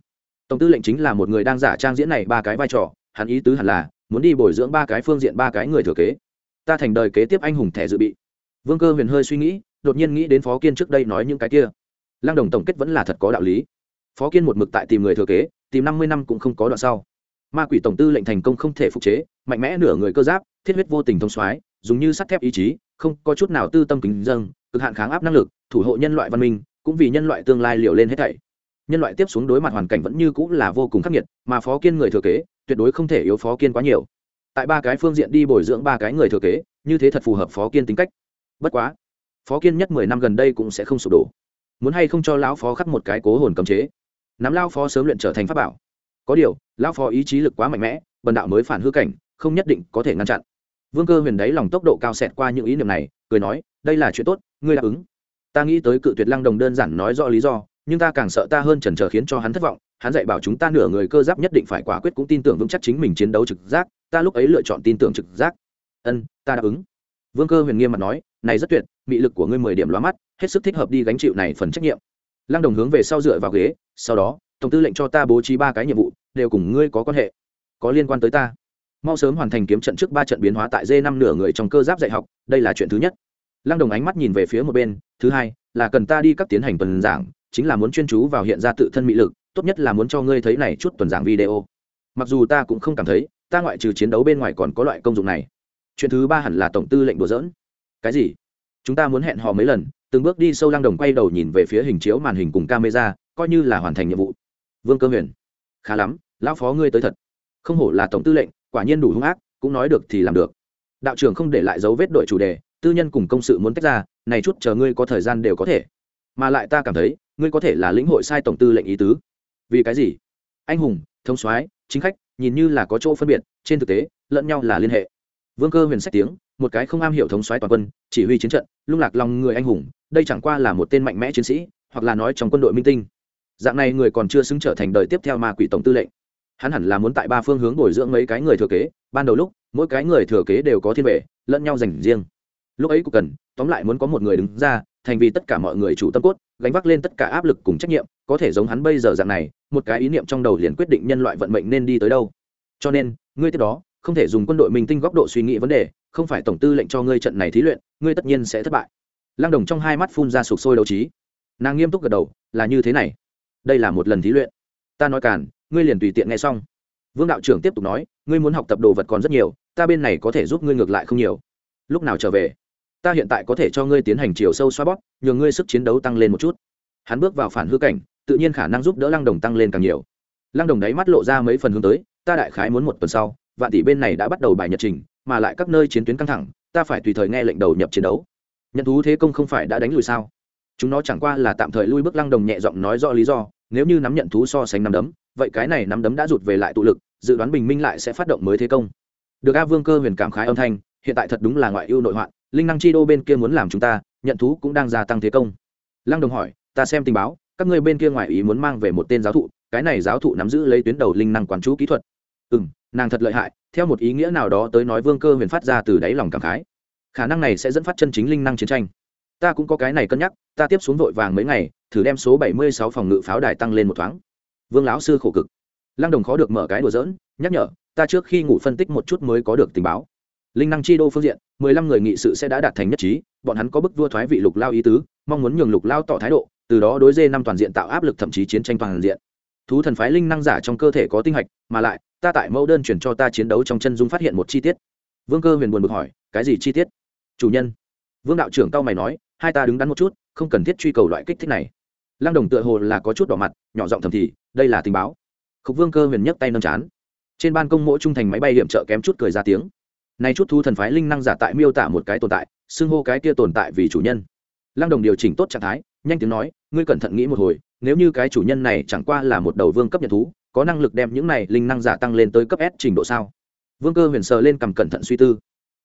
Tổng tư lệnh chính là một người đang giả trang diễn này ba cái vai trò, hắn ý tứ hẳn là, muốn đi bồi dưỡng ba cái phương diện ba cái người thừa kế. Ta thành đời kế tiếp anh hùng thẻ dự bị. Vương cơ huyền hơi suy nghĩ, đột nhiên nghĩ đến phó kiên trước đây nói những cái kia. Lăng đồng tổng kết vẫn là thật có đạo lý. Phó kiên một mực tại tìm người thừa kế, tìm năm mươi năm cũng không có đoạn sau. Ma quỷ tổng tư lệnh thành công không thể phục chế, mạnh mẽ nửa người cơ giáp, thiết huyết vô tình thông soái, dùng như sắt thép ý chí, không có chút nào tư tâm kính dâng, cực hạn kháng áp năng lực, thủ hộ nhân loại văn minh cũng vì nhân loại tương lai liều lên hết thảy. Nhân loại tiếp xuống đối mặt hoàn cảnh vẫn như cũng là vô cùng khắc nghiệt, mà phó kiên người thừa kế, tuyệt đối không thể yếu phó kiên quá nhiều. Tại ba cái phương diện đi bồi dưỡng ba cái người thừa kế, như thế thật phù hợp phó kiên tính cách. Bất quá, phó kiên nhất mười năm gần đây cũng sẽ không sụp đổ. Muốn hay không cho lão phó khắc một cái cố hồn cấm chế. Nắm lao phó sớm luyện trở thành pháp bảo. Có điều, lão phó ý chí lực quá mạnh mẽ, bần đạo mới phản hư cảnh, không nhất định có thể ngăn chặn. Vương cơ huyền đáy lòng tốc độ cao xẹt qua những ý niệm này, cười nói, đây là chuyện tốt, ngươi đáp ứng ta nghĩ tới cự tuyệt lăng đồng đơn giản nói rõ lý do, nhưng ta càng sợ ta hơn chần chờ khiến cho hắn thất vọng. Hắn dạy bảo chúng ta nửa người cơ giáp nhất định phải quả quyết cũng tin tưởng vững chắc chính mình chiến đấu trực giác. Ta lúc ấy lựa chọn tin tưởng trực giác. Ân, ta đáp ứng. Vương cơ huyền nghiêm mặt nói, này rất tuyệt bị lực của ngươi mười điểm lóa mắt, hết sức thích hợp đi gánh chịu này phần trách nhiệm. Lăng đồng hướng về sau dựa vào ghế, sau đó, tổng tư lệnh cho ta bố trí ba cái nhiệm vụ, đều cùng ngươi có quan hệ, có liên quan tới ta. Mau sớm hoàn thành kiếm trận trước ba trận biến hóa tại d năm nửa người trong cơ giáp dạy học, đây là chuyện thứ nhất lăng đồng ánh mắt nhìn về phía một bên, thứ hai, là cần ta đi các tiến hành tuần giảng, chính là muốn chuyên chú vào hiện ra tự thân mỹ lực, tốt nhất là muốn cho ngươi thấy này chút tuần giảng video. Mặc dù ta cũng không cảm thấy, ta ngoại trừ chiến đấu bên ngoài còn có loại công dụng này. Chuyện thứ ba hẳn là tổng tư lệnh đùa dỡn cái gì? Chúng ta muốn hẹn hò mấy lần, từng bước đi sâu lăng đồng quay đầu nhìn về phía hình chiếu màn hình cùng camera, coi như là hoàn thành nhiệm vụ. Vương cơ huyền. Khá lắm, lão phó ngươi tới thật. Không hổ là tổng tư lệnh, quả nhiên đủ hung ác, cũng nói được thì làm được. Đạo trưởng không để lại dấu vết đội chủ đề tư nhân cùng công sự muốn tách ra, này chút chờ ngươi có thời gian đều có thể. Mà lại ta cảm thấy, ngươi có thể là lĩnh hội sai tổng tư lệnh ý tứ. Vì cái gì? Anh hùng thông soái, chính khách, nhìn như là có chỗ phân biệt, trên thực tế, lẫn nhau là liên hệ. Vương cơ huyền sách tiếng, một cái không am hiểu thống soái toàn quân, chỉ huy chiến trận, lung lạc lòng người anh hùng, đây chẳng qua là một tên mạnh mẽ chiến sĩ, hoặc là nói trong quân đội minh tinh. Dạng này người còn chưa xứng trở thành đời tiếp theo ma quỷ tổng tư lệnh. Hắn hẳn là muốn tại ba phương hướng bồi dưỡng mấy cái người thừa kế, ban đầu lúc, mỗi cái người thừa kế đều có thiên vệ, lẫn nhau dành riêng lúc ấy cũng cần, tóm lại muốn có một người đứng ra, thành vì tất cả mọi người chủ tâm cốt, gánh vác lên tất cả áp lực cùng trách nhiệm, có thể giống hắn bây giờ dạng này, một cái ý niệm trong đầu liền quyết định nhân loại vận mệnh nên đi tới đâu. Cho nên, ngươi tiếp đó, không thể dùng quân đội minh tinh góc độ suy nghĩ vấn đề, không phải tổng tư lệnh cho ngươi trận này thí luyện, ngươi tất nhiên sẽ thất bại. Lăng đồng trong hai mắt phun ra sụp sôi đấu trí. Nàng nghiêm túc gật đầu, là như thế này. Đây là một lần thí luyện. Ta nói càn, ngươi liền tùy tiện nghe xong. Vương đạo trưởng tiếp tục nói, ngươi muốn học tập đồ vật còn rất nhiều, ta bên này có thể giúp ngươi ngược lại không nhiều. Lúc nào trở về? Ta hiện tại có thể cho ngươi tiến hành chiều sâu xoa bóp, nhờ ngươi sức chiến đấu tăng lên một chút. Hắn bước vào phản hư cảnh, tự nhiên khả năng giúp đỡ lăng đồng tăng lên càng nhiều. Lăng đồng đáy mắt lộ ra mấy phần hướng tới, ta đại khái muốn một tuần sau, vạn tỷ bên này đã bắt đầu bài nhật trình, mà lại các nơi chiến tuyến căng thẳng, ta phải tùy thời nghe lệnh đầu nhập chiến đấu. Nhận thú thế công không phải đã đánh lùi sao? Chúng nó chẳng qua là tạm thời lui bước, lăng đồng nhẹ giọng nói rõ lý do, nếu như nắm nhận thú so sánh nắm đấm, vậy cái này nắm đấm đã rụt về lại tụ lực, dự đoán bình minh lại sẽ phát động mới thế công. Được a vương cơ huyền cảm khái âm thanh, hiện tại thật đúng là ngoại ưu nội hoạn linh năng chi đô bên kia muốn làm chúng ta, nhận thú cũng đang gia tăng thế công. Lăng đồng hỏi, ta xem tình báo, các ngươi bên kia ngoại ý muốn mang về một tên giáo thụ, cái này giáo thụ nắm giữ lấy tuyến đầu linh năng quán chú kỹ thuật. Ừ m nàng thật lợi hại, theo một ý nghĩa nào đó tới nói vương cơ huyền phát ra từ đáy lòng cảm khái. Khả năng này sẽ dẫn phát chân chính linh năng chiến tranh. Ta cũng có cái này cân nhắc, ta tiếp xuống vội vàng mấy ngày, thử đem số bảy mươi sáu phòng ngự pháo đài tăng lên một thoáng. Vương lão sư khổ cực. Lăng đồng khó được mở cái đùa dỡn nhắc nhở, ta trước khi ngủ phân tích một chút mới có được tình báo linh năng chi đô phương diện, mười lăm người nghị sự sẽ đã đạt thành nhất trí, bọn hắn có bức vua thoái vị lục lao ý tứ, mong muốn nhường lục lao tỏ thái độ, từ đó đối dê năm toàn diện tạo áp lực thậm chí chiến tranh toàn diện. Thú thần phái linh năng giả trong cơ thể có tinh hạch, mà lại, ta tại mẫu đơn chuyển cho ta chiến đấu trong chân dung phát hiện một chi tiết. Vương cơ huyền buồn bực hỏi, cái gì chi tiết? Chủ nhân. Vương đạo trưởng tao mày nói, hai ta đứng đắn một chút, không cần thiết truy cầu loại kích thích này. Lăng đồng tựa hồ là có chút đỏ mặt, nhỏ giọng thầm thì, đây là tình báo. Khúc vương cơ huyền nhấc tay nâng chán. Trên ban công mỗi trung thành máy bay hiểm trợ kém chút cười ra tiếng nay chút thu thần phái linh năng giả tại miêu tả một cái tồn tại, xưng hô cái kia tồn tại vì chủ nhân. Lăng đồng điều chỉnh tốt trạng thái, nhanh tiếng nói, ngươi cẩn thận nghĩ một hồi, nếu như cái chủ nhân này chẳng qua là một đầu vương cấp nhận thú, có năng lực đem những này linh năng giả tăng lên tới cấp s trình độ sao? Vương cơ huyền sờ lên cầm cẩn thận suy tư.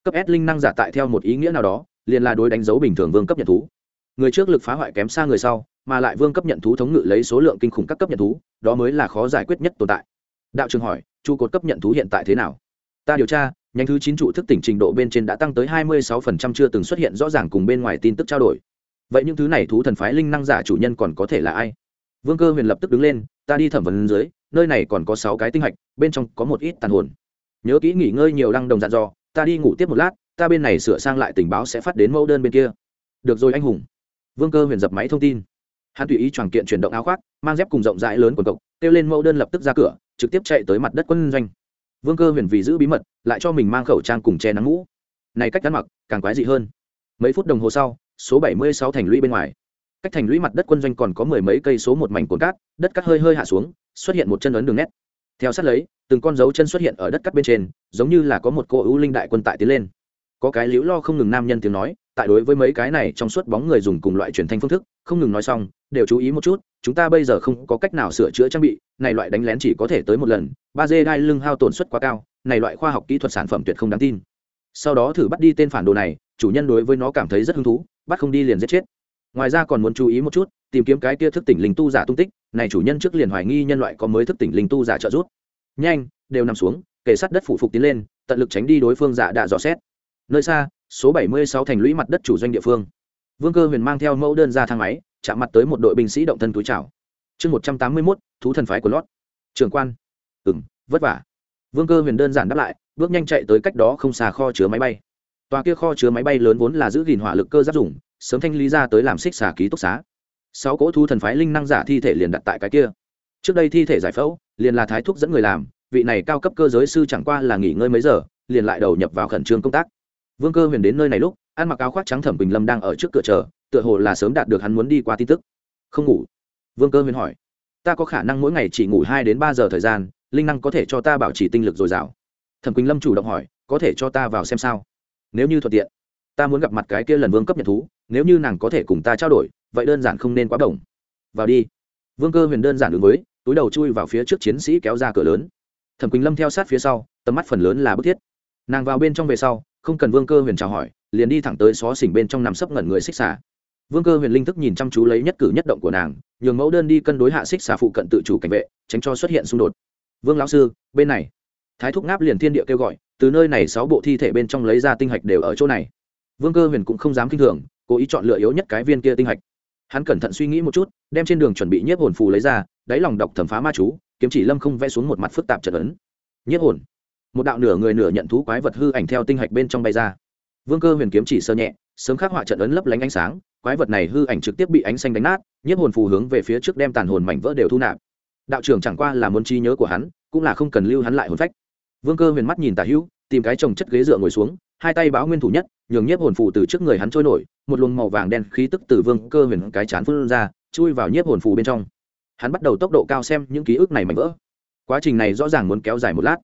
Cấp s linh năng giả tại theo một ý nghĩa nào đó, liền là đối đánh dấu bình thường vương cấp nhận thú. Người trước lực phá hoại kém xa người sau, mà lại vương cấp nhận thú thống ngự lấy số lượng kinh khủng các cấp nhận thú, đó mới là khó giải quyết nhất tồn tại. Đạo trường hỏi, trụ cột cấp nhận thú hiện tại thế nào? Ta điều tra nhánh thứ chín trụ thức tỉnh trình độ bên trên đã tăng tới hai mươi sáu phần trăm chưa từng xuất hiện rõ ràng cùng bên ngoài tin tức trao đổi. Vậy những thứ này thú thần phái linh năng giả chủ nhân còn có thể là ai? Vương cơ huyền lập tức đứng lên, ta đi thẩm vấn dưới, nơi này còn có sáu cái tinh hạch, bên trong có một ít tàn hồn. Nhớ kỹ nghỉ ngơi nhiều lăng đồng dặn dò, ta đi ngủ tiếp một lát, ta bên này sửa sang lại tình báo sẽ phát đến mẫu đơn bên kia. Được rồi anh hùng. Vương cơ huyền dập máy thông tin. Hắn tùy ý tròn kiện chuyển động áo khoác, mang dép cùng rộng rãi lớn quần cộc, kêu lên mẫu đơn lập tức ra cửa, trực tiếp chạy tới mặt đất quân doanh vương cơ huyền vì giữ bí mật, lại cho mình mang khẩu trang cùng che nắng mũ này cách đắn mặc, càng quái dị hơn. Mấy phút đồng hồ sau, số bảy mươi sáu thành lũy bên ngoài. Cách thành lũy mặt đất quân doanh còn có mười mấy cây số một mảnh cồn cát, đất cát hơi hơi hạ xuống, xuất hiện một chân ấn đường nét. Theo sát lấy, từng con dấu chân xuất hiện ở đất cát bên trên, giống như là có một cô ưu linh đại quân tại tiến lên. Có cái liễu lo không ngừng nam nhân tiếng nói tại đối với mấy cái này trong suốt bóng người dùng cùng loại truyền thanh phương thức, không ngừng nói xong, đều chú ý một chút, chúng ta bây giờ không có cách nào sửa chữa trang bị, này loại đánh lén chỉ có thể tới một lần, ba dê đai lưng hao tổn suất quá cao, này loại khoa học kỹ thuật sản phẩm tuyệt không đáng tin. Sau đó thử bắt đi tên phản đồ này, chủ nhân đối với nó cảm thấy rất hứng thú, bắt không đi liền giết chết. Ngoài ra còn muốn chú ý một chút, tìm kiếm cái kia thức tỉnh linh tu giả tung tích, này chủ nhân trước liền hoài nghi nhân loại có mới thức tỉnh linh tu giả trợ giúp. Nhanh, đều nằm xuống kể sát đất phủ phục tiến lên, tận lực tránh đi đối phương giả đã dò xét. Nơi xa số 76 thành lũy mặt đất chủ doanh địa phương. Vương cơ huyền mang theo mẫu đơn ra thang máy chạm mặt tới một đội binh sĩ động thân túi chào. Chương 181, thú thần phái của lót. Trưởng quan. Ừng vất vả. Vương cơ huyền đơn giản đáp lại bước nhanh chạy tới cách đó không xa kho chứa máy bay. Tòa kia kho chứa máy bay lớn vốn là giữ gìn hỏa lực cơ giáp dùng sớm thanh lý ra tới làm xích xà ký túc xá. Sáu cỗ thú thần phái linh năng giả thi thể liền đặt tại cái kia. Trước đây thi thể giải phẫu liền là thái thúc dẫn người làm vị này cao cấp cơ giới sư chẳng qua là nghỉ ngơi mấy giờ liền lại đầu nhập vào khẩn trương công tác vương cơ huyền đến nơi này lúc, ăn mặc áo khoác trắng thẩm bình lâm đang ở trước cửa chờ, tựa hồ là sớm đạt được hắn muốn đi qua tin tức. Không ngủ? Vương cơ huyền hỏi. Ta có khả năng mỗi ngày chỉ ngủ hai đến ba giờ thời gian, linh năng có thể cho ta bảo trì tinh lực dồi dào. Thẩm quỳnh lâm chủ động hỏi, có thể cho ta vào xem sao? Nếu như thuận tiện, ta muốn gặp mặt cái kia lần vương cấp nhật thú, nếu như nàng có thể cùng ta trao đổi, vậy đơn giản không nên quá đồng vào đi. Vương cơ huyền đơn giản ứng với, túi đầu chui vào phía trước chiến sĩ kéo ra cửa lớn. Thẩm quỳnh lâm theo sát phía sau, tầm mắt phần lớn là bức thiết. Nàng vào bên trong về sau không cần vương cơ huyền chào hỏi, liền đi thẳng tới xó xỉnh bên trong nằm sấp ngẩn người xích xả vương cơ huyền linh thức nhìn chăm chú lấy nhất cử nhất động của nàng, nhường mẫu đơn đi cân đối hạ xích xả phụ cận tự chủ cảnh vệ, tránh cho xuất hiện xung đột. Vương lão sư, bên này. Thái thúc ngáp liền thiên địa kêu gọi, từ nơi này sáu bộ thi thể bên trong lấy ra tinh hạch đều ở chỗ này. Vương cơ huyền cũng không dám k i n h thường, cố ý chọn lựa yếu nhất cái viên kia tinh hạch. Hắn cẩn thận suy nghĩ một chút, đem trên đường chuẩn bị nhiếp hồn phù lấy ra, đáy lòng đọc thẩm phá ma chú, kiếm chỉ lâm không vẽ xuống một mặt phức tạp trận ấn. Nhiếp hồn một đạo nửa người nửa nhận thú quái vật hư ảnh theo tinh hạch bên trong bay ra. Vương cơ huyền kiếm chỉ sơ nhẹ, sớm khắc họa trận ấn lấp lánh ánh sáng, quái vật này hư ảnh trực tiếp bị ánh xanh đánh nát, nhiếp hồn phù hướng về phía trước đem tàn hồn mảnh vỡ đều thu nạp. Đạo trưởng chẳng qua là muốn trí nhớ của hắn, cũng là không cần lưu hắn lại hồn phách. Vương cơ huyền mắt nhìn tả hữu, tìm cái trồng chất ghế dựa ngồi xuống, hai tay báo nguyên thủ nhất, nhường nhiếp hồn phù từ trước người hắn trôi nổi, một luồng màu vàng đen khí tức từ vương cơ huyền cái chán phun ra, chui vào nhiếp hồn phù bên trong. Hắn bắt đầu tốc độ cao xem những ký ức này mảnh vỡ. Quá trình này rõ ràng muốn kéo dài một lát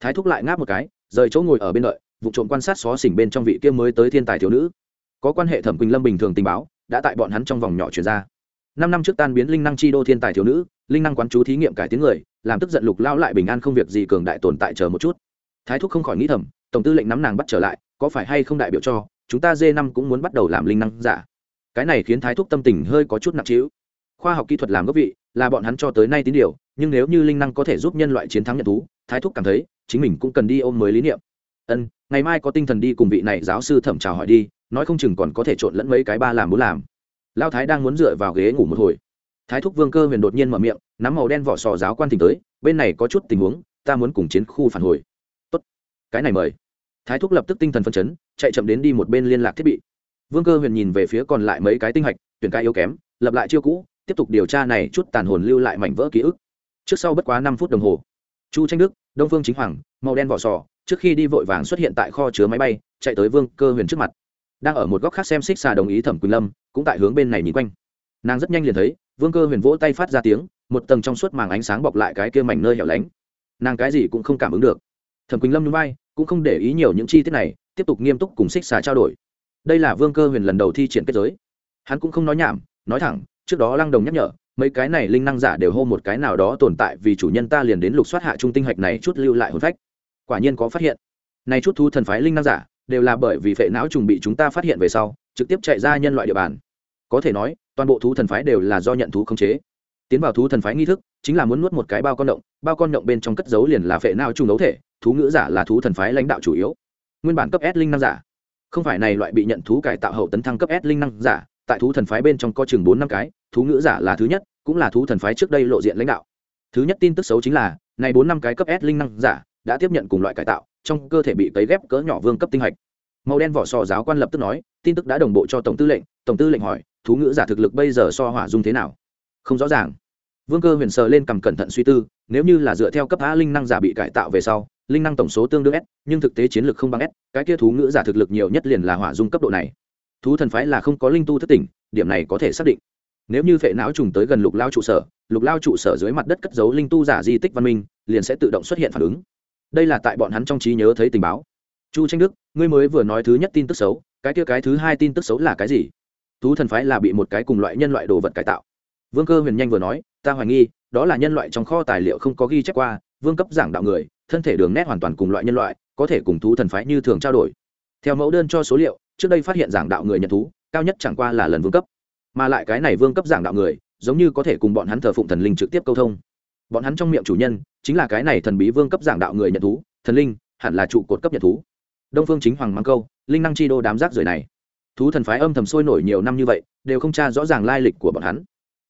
thái thúc lại ngáp một cái, rời chỗ ngồi ở bên đợi, vụ trộm quan sát xó xỉnh bên trong vị kia mới tới thiên tài thiếu nữ. Có quan hệ thẩm quỳnh lâm bình thường tình báo, đã tại bọn hắn trong vòng nhỏ chuyển ra. Năm năm trước tan biến linh năng chi đô thiên tài thiếu nữ, linh năng quán chú thí nghiệm cải tiến người, làm tức giận lục lao lại bình an không việc gì cường đại tồn tại chờ một chút. Thái thúc không khỏi nghĩ thầm, tổng tư lệnh nắm nàng bắt trở lại, có phải hay không đại biểu cho, chúng ta dê năm cũng muốn bắt đầu làm linh năng giả. Cái này khiến thái thúc tâm tình hơi có chút nặng trĩu khoa học kỹ thuật làm gốc vị, là bọn hắn cho tới nay tín điều, nhưng nếu như linh năng có thể giúp nhân loại chiến thắng nhận thú, thái thúc cảm thấy, chính mình cũng cần đi ôm mới lý niệm. Ân, ngày mai có tinh thần đi cùng vị này giáo sư thẩm chào hỏi đi, nói không chừng còn có thể trộn lẫn mấy cái ba làm muốn làm. Lao thái đang muốn dựa vào ghế ngủ một hồi. Thái thúc vương cơ huyền đột nhiên mở miệng, nắm màu đen vỏ sò giáo quan tình tới, bên này có chút tình huống, ta muốn cùng chiến khu phản hồi. Tốt, cái này mời. Thái thúc lập tức tinh thần phân chấn, chạy chậm đến đi một bên liên lạc thiết bị. Vương cơ huyền nhìn về phía còn lại mấy cái tinh hạch, tuyển ca yếu kém, lập lại chiêu cũ tiếp tục điều tra này chút tàn hồn lưu lại mảnh vỡ ký ức. Trước sau bất quá năm phút đồng hồ, chu tranh đức, đông phương chính hoàng, màu đen vỏ sò, trước khi đi vội vàng xuất hiện tại kho chứa máy bay, chạy tới vương cơ huyền trước mặt. Đang ở một góc khác xem xích xà đồng ý thẩm quỳnh lâm, cũng tại hướng bên này nhìn quanh. Nàng rất nhanh liền thấy, vương cơ huyền vỗ tay phát ra tiếng, một tầng trong suốt màng ánh sáng bọc lại cái kia mảnh nơi hẻo lánh. Nàng cái gì cũng không cảm ứng được. Thẩm quỳnh lâm núi bay cũng không để ý nhiều những chi tiết này, tiếp tục nghiêm túc cùng xích xà trao đổi. Đây là vương cơ huyền lần đầu thi triển kết giới. Hắn cũng không nói nhảm, nói thẳng trước đó lăng đồng nhắc nhở, mấy cái này linh năng giả đều hô một cái nào đó tồn tại vì chủ nhân ta liền đến lục soát hạ trung tinh hạch này chút lưu lại hồn phách. Quả nhiên có phát hiện. Này chút thu thần phái linh năng giả, đều là bởi vì phệ não trùng bị chúng ta phát hiện về sau, trực tiếp chạy ra nhân loại địa bàn. Có thể nói, toàn bộ thú thần phái đều là do nhận thú khống chế. Tiến vào thú thần phái nghi thức, chính là muốn nuốt một cái bao con động, bao con động bên trong cất dấu liền là phệ não trùng đấu thể, thú ngữ giả là thú thần phái lãnh đạo chủ yếu. Nguyên bản cấp s linh năng giả. Không phải này loại bị nhận thú cải tạo hậu tấn thăng cấp s linh năng giả tại thú thần phái bên trong có chừng bốn năm cái, thú ngữ giả là thứ nhất, cũng là thú thần phái trước đây lộ diện lãnh đạo. Thứ nhất tin tức xấu chính là, này bốn năm cái cấp s linh năng giả đã tiếp nhận cùng loại cải tạo, trong cơ thể bị cấy ghép cỡ nhỏ vương cấp tinh hạch. Màu đen vỏ sò giáo quan lập tức nói, tin tức đã đồng bộ cho tổng tư lệnh, tổng tư lệnh hỏi, thú ngữ giả thực lực bây giờ so hỏa dung thế nào? Không rõ ràng. Vương cơ huyền sờ lên cầm cẩn thận suy tư, nếu như là dựa theo cấp a linh năng giả bị cải tạo về sau, linh năng tổng số tương đương s, nhưng thực tế chiến lược không bằng s, cái kia thú ngữ giả thực lực nhiều nhất liền là hỏa dung cấp độ này thú thần phái là không có linh tu thất tỉnh, điểm này có thể xác định. Nếu như phệ não trùng tới gần lục lao trụ sở, lục lao trụ sở dưới mặt đất cất giấu linh tu giả di tích văn minh, liền sẽ tự động xuất hiện phản ứng. Đây là tại bọn hắn trong trí nhớ thấy tình báo. Chu tranh đức, ngươi mới vừa nói thứ nhất tin tức xấu, cái kia cái thứ hai tin tức xấu là cái gì? Thú thần phái là bị một cái cùng loại nhân loại đồ vật cải tạo. Vương cơ huyền nhanh vừa nói, ta hoài nghi, đó là nhân loại trong kho tài liệu không có ghi chép qua, vương cấp giảng đạo người, thân thể đường nét hoàn toàn cùng loại nhân loại, có thể cùng thú thần phái như thường trao đổi. Theo mẫu đơn cho số liệu trước đây phát hiện giảng đạo người nhận thú, cao nhất chẳng qua là lần vương cấp. Mà lại cái này vương cấp giảng đạo người, giống như có thể cùng bọn hắn thờ phụng thần linh trực tiếp câu thông. Bọn hắn trong miệng chủ nhân, chính là cái này thần bí vương cấp giảng đạo người nhận thú, thần linh, hẳn là trụ cột cấp nhận thú. Đông phương chính hoàng mang câu, linh năng chi đô đám rác rưởi này. Thú thần phái âm thầm sôi nổi nhiều năm như vậy, đều không tra rõ ràng lai lịch của bọn hắn.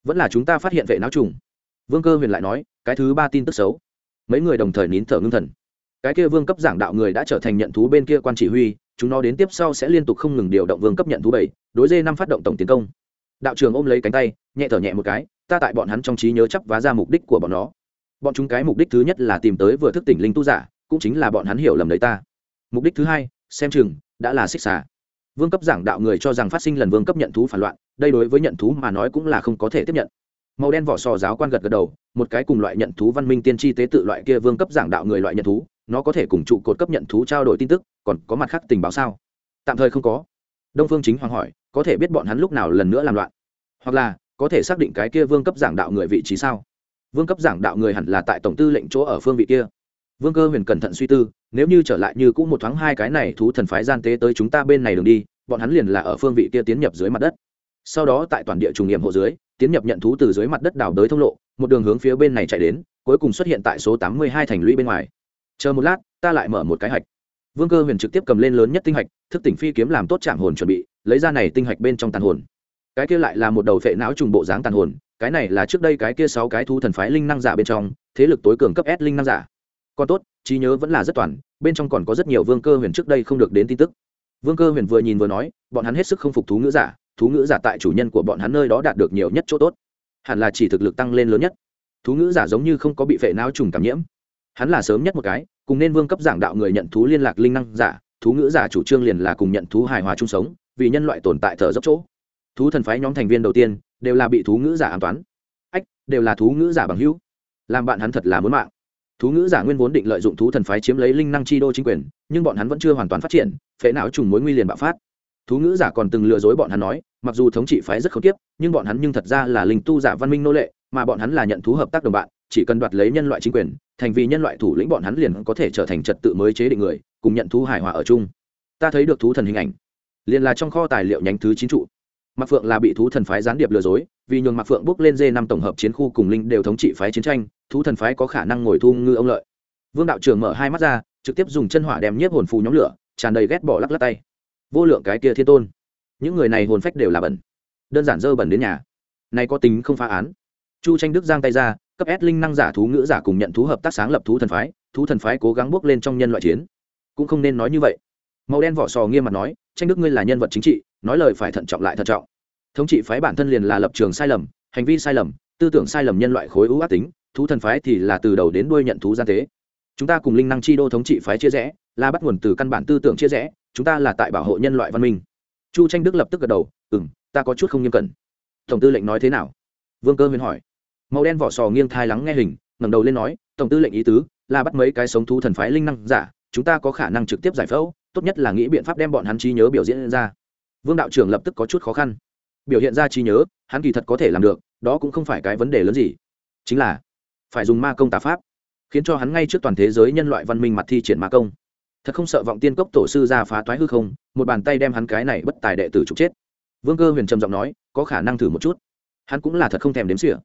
Vẫn là chúng ta phát hiện vệ não trùng. Vương cơ huyền lại nói, cái thứ ba tin tức xấu. Mấy người đồng thời nín thở ngưng thần cái kia vương cấp giảng đạo người đã trở thành nhận thú bên kia quan chỉ huy, chúng nó đến tiếp sau sẽ liên tục không ngừng điều động vương cấp nhận thú bảy, đối dê năm phát động tổng tiến công. Đạo trường ôm lấy cánh tay, nhẹ thở nhẹ một cái, ta tại bọn hắn trong trí nhớ chấp vá ra mục đích của bọn nó. Bọn chúng cái mục đích thứ nhất là tìm tới vừa thức tỉnh linh tu giả, cũng chính là bọn hắn hiểu lầm đấy ta. Mục đích thứ hai, xem chừng, đã là xích xà. Vương cấp giảng đạo người cho rằng phát sinh lần vương cấp nhận thú phản loạn, đây đối với nhận thú mà nói cũng là không có thể tiếp nhận. Màu đen vỏ sò giáo quan gật gật đầu, một cái cùng loại nhận thú văn minh tiên tri tế tự loại kia vương cấp giảng đạo người loại nhận thú nó có thể cùng trụ cột cấp nhận thú trao đổi tin tức, còn có mặt khác tình báo sao? Tạm thời không có. Đông phương chính hoàng hỏi, có thể biết bọn hắn lúc nào lần nữa làm loạn? Hoặc là, có thể xác định cái kia vương cấp giảng đạo người vị trí sao? Vương cấp giảng đạo người hẳn là tại tổng tư lệnh chỗ ở phương vị kia. Vương cơ huyền cẩn thận suy tư, nếu như trở lại như cũng một thoáng hai cái này thú thần phái gian tế tới chúng ta bên này đường đi, bọn hắn liền là ở phương vị kia tiến nhập dưới mặt đất. Sau đó tại toàn địa trùng nghiệm hộ dưới, tiến nhập nhận thú từ dưới mặt đất đào đới thông lộ, một đường hướng phía bên này chạy đến, cuối cùng xuất hiện tại số tám mươi hai thành lũy bên ngoài chờ một lát, ta lại mở một cái hạch. Vương cơ huyền trực tiếp cầm lên lớn nhất tinh hạch, thức tỉnh phi kiếm làm tốt trạng hồn chuẩn bị, lấy ra này tinh hạch bên trong tàn hồn. Cái kia lại là một đầu phệ não trùng bộ dáng tàn hồn, cái này là trước đây cái kia sáu cái thú thần phái linh năng giả bên trong, thế lực tối cường cấp s linh năng giả. Còn tốt, trí nhớ vẫn là rất toàn, bên trong còn có rất nhiều vương cơ huyền trước đây không được đến tin tức. Vương cơ huyền vừa nhìn vừa nói, bọn hắn hết sức không phục thú ngữ giả, thú ngữ giả tại chủ nhân của bọn hắn nơi đó đạt được nhiều nhất chỗ tốt. Hẳn là chỉ thực lực tăng lên lớn nhất. Thú ngữ giả giống như không có bị phệ não trùng cảm nhiễm hắn là sớm nhất một cái, cùng nên vương cấp giảng đạo người nhận thú liên lạc linh năng giả, thú ngữ giả chủ trương liền là cùng nhận thú hài hòa chung sống, vì nhân loại tồn tại thở dốc chỗ. Thú thần phái nhóm thành viên đầu tiên, đều là bị thú ngữ giả an toán ách, đều là thú ngữ giả bằng hữu. Làm bạn hắn thật là muốn mạng. Thú ngữ giả nguyên vốn định lợi dụng thú thần phái chiếm lấy linh năng chi đô chính quyền, nhưng bọn hắn vẫn chưa hoàn toàn phát triển, phế não trùng mối nguy liền bạo phát. Thú ngữ giả còn từng lừa dối bọn hắn nói, mặc dù thống trị phái rất không tiếp nhưng bọn hắn nhưng thật ra là linh tu giả văn minh nô lệ, mà bọn hắn là nhận thú hợp tác đồng bạn chỉ cần đoạt lấy nhân loại chính quyền, thành vì nhân loại thủ lĩnh bọn hắn liền có thể trở thành trật tự mới chế định người, cùng nhận thú hài hòa ở chung. Ta thấy được thú thần hình ảnh. Liền là trong kho tài liệu nhánh thứ chín trụ. Mạc phượng là bị thú thần phái gián điệp lừa dối, vì nhường mạc phượng bước lên dê năm tổng hợp chiến khu cùng linh đều thống trị phái chiến tranh, thú thần phái có khả năng ngồi thu ngư ông lợi. Vương đạo trưởng mở hai mắt ra, trực tiếp dùng chân hỏa đem nhiếp hồn phù nhóm lửa, tràn đầy ghét bỏ lắc lắc tay. Vô lượng cái kia thiên tôn. Những người này hồn phách đều là bẩn. Đơn giản dơ bẩn đến nhà. Này có tính không phá án. Chu tranh đức giang tay ra cấp s linh năng giả thú ngữ giả cùng nhận thú hợp tác sáng lập thú thần phái, thú thần phái cố gắng bước lên trong nhân loại chiến. Cũng không nên nói như vậy. Màu đen vỏ sò nghiêm mặt nói, tranh đức ngươi là nhân vật chính trị, nói lời phải thận trọng lại thận trọng. Thống trị phái bản thân liền là lập trường sai lầm, hành vi sai lầm, tư tưởng sai lầm nhân loại khối ưu ác tính, thú thần phái thì là từ đầu đến đuôi nhận thú gian tế chúng ta cùng linh năng chi đô thống trị phái chia rẽ, là bắt nguồn từ căn bản tư tưởng chia rẽ, chúng ta là tại bảo hộ nhân loại văn minh. Chu tranh đức lập tức gật đầu, ừm, ta có chút không nghiêm cẩn. Tổng tư lệnh nói thế nào? Vương cơ huyền hỏi màu đen vỏ sò nghiêng thai lắng nghe hình, ngẩng đầu lên nói, tổng tư lệnh ý tứ, là bắt mấy cái sống thú thần phái linh năng giả, chúng ta có khả năng trực tiếp giải phẫu, tốt nhất là nghĩ biện pháp đem bọn hắn trí nhớ biểu diễn ra. Vương đạo trưởng lập tức có chút khó khăn. Biểu hiện ra trí nhớ, hắn kỳ thật có thể làm được, đó cũng không phải cái vấn đề lớn gì. Chính là, phải dùng ma công tà pháp, khiến cho hắn ngay trước toàn thế giới nhân loại văn minh mặt thi triển ma công. Thật không sợ vọng tiên cốc tổ sư ra phá toái hư không, một bàn tay đem hắn cái này bất tài đệ tử trục chết. Vương cơ huyền trầm giọng nói, có khả năng thử một chút. Hắn cũng là thật không thèm đếm xỉa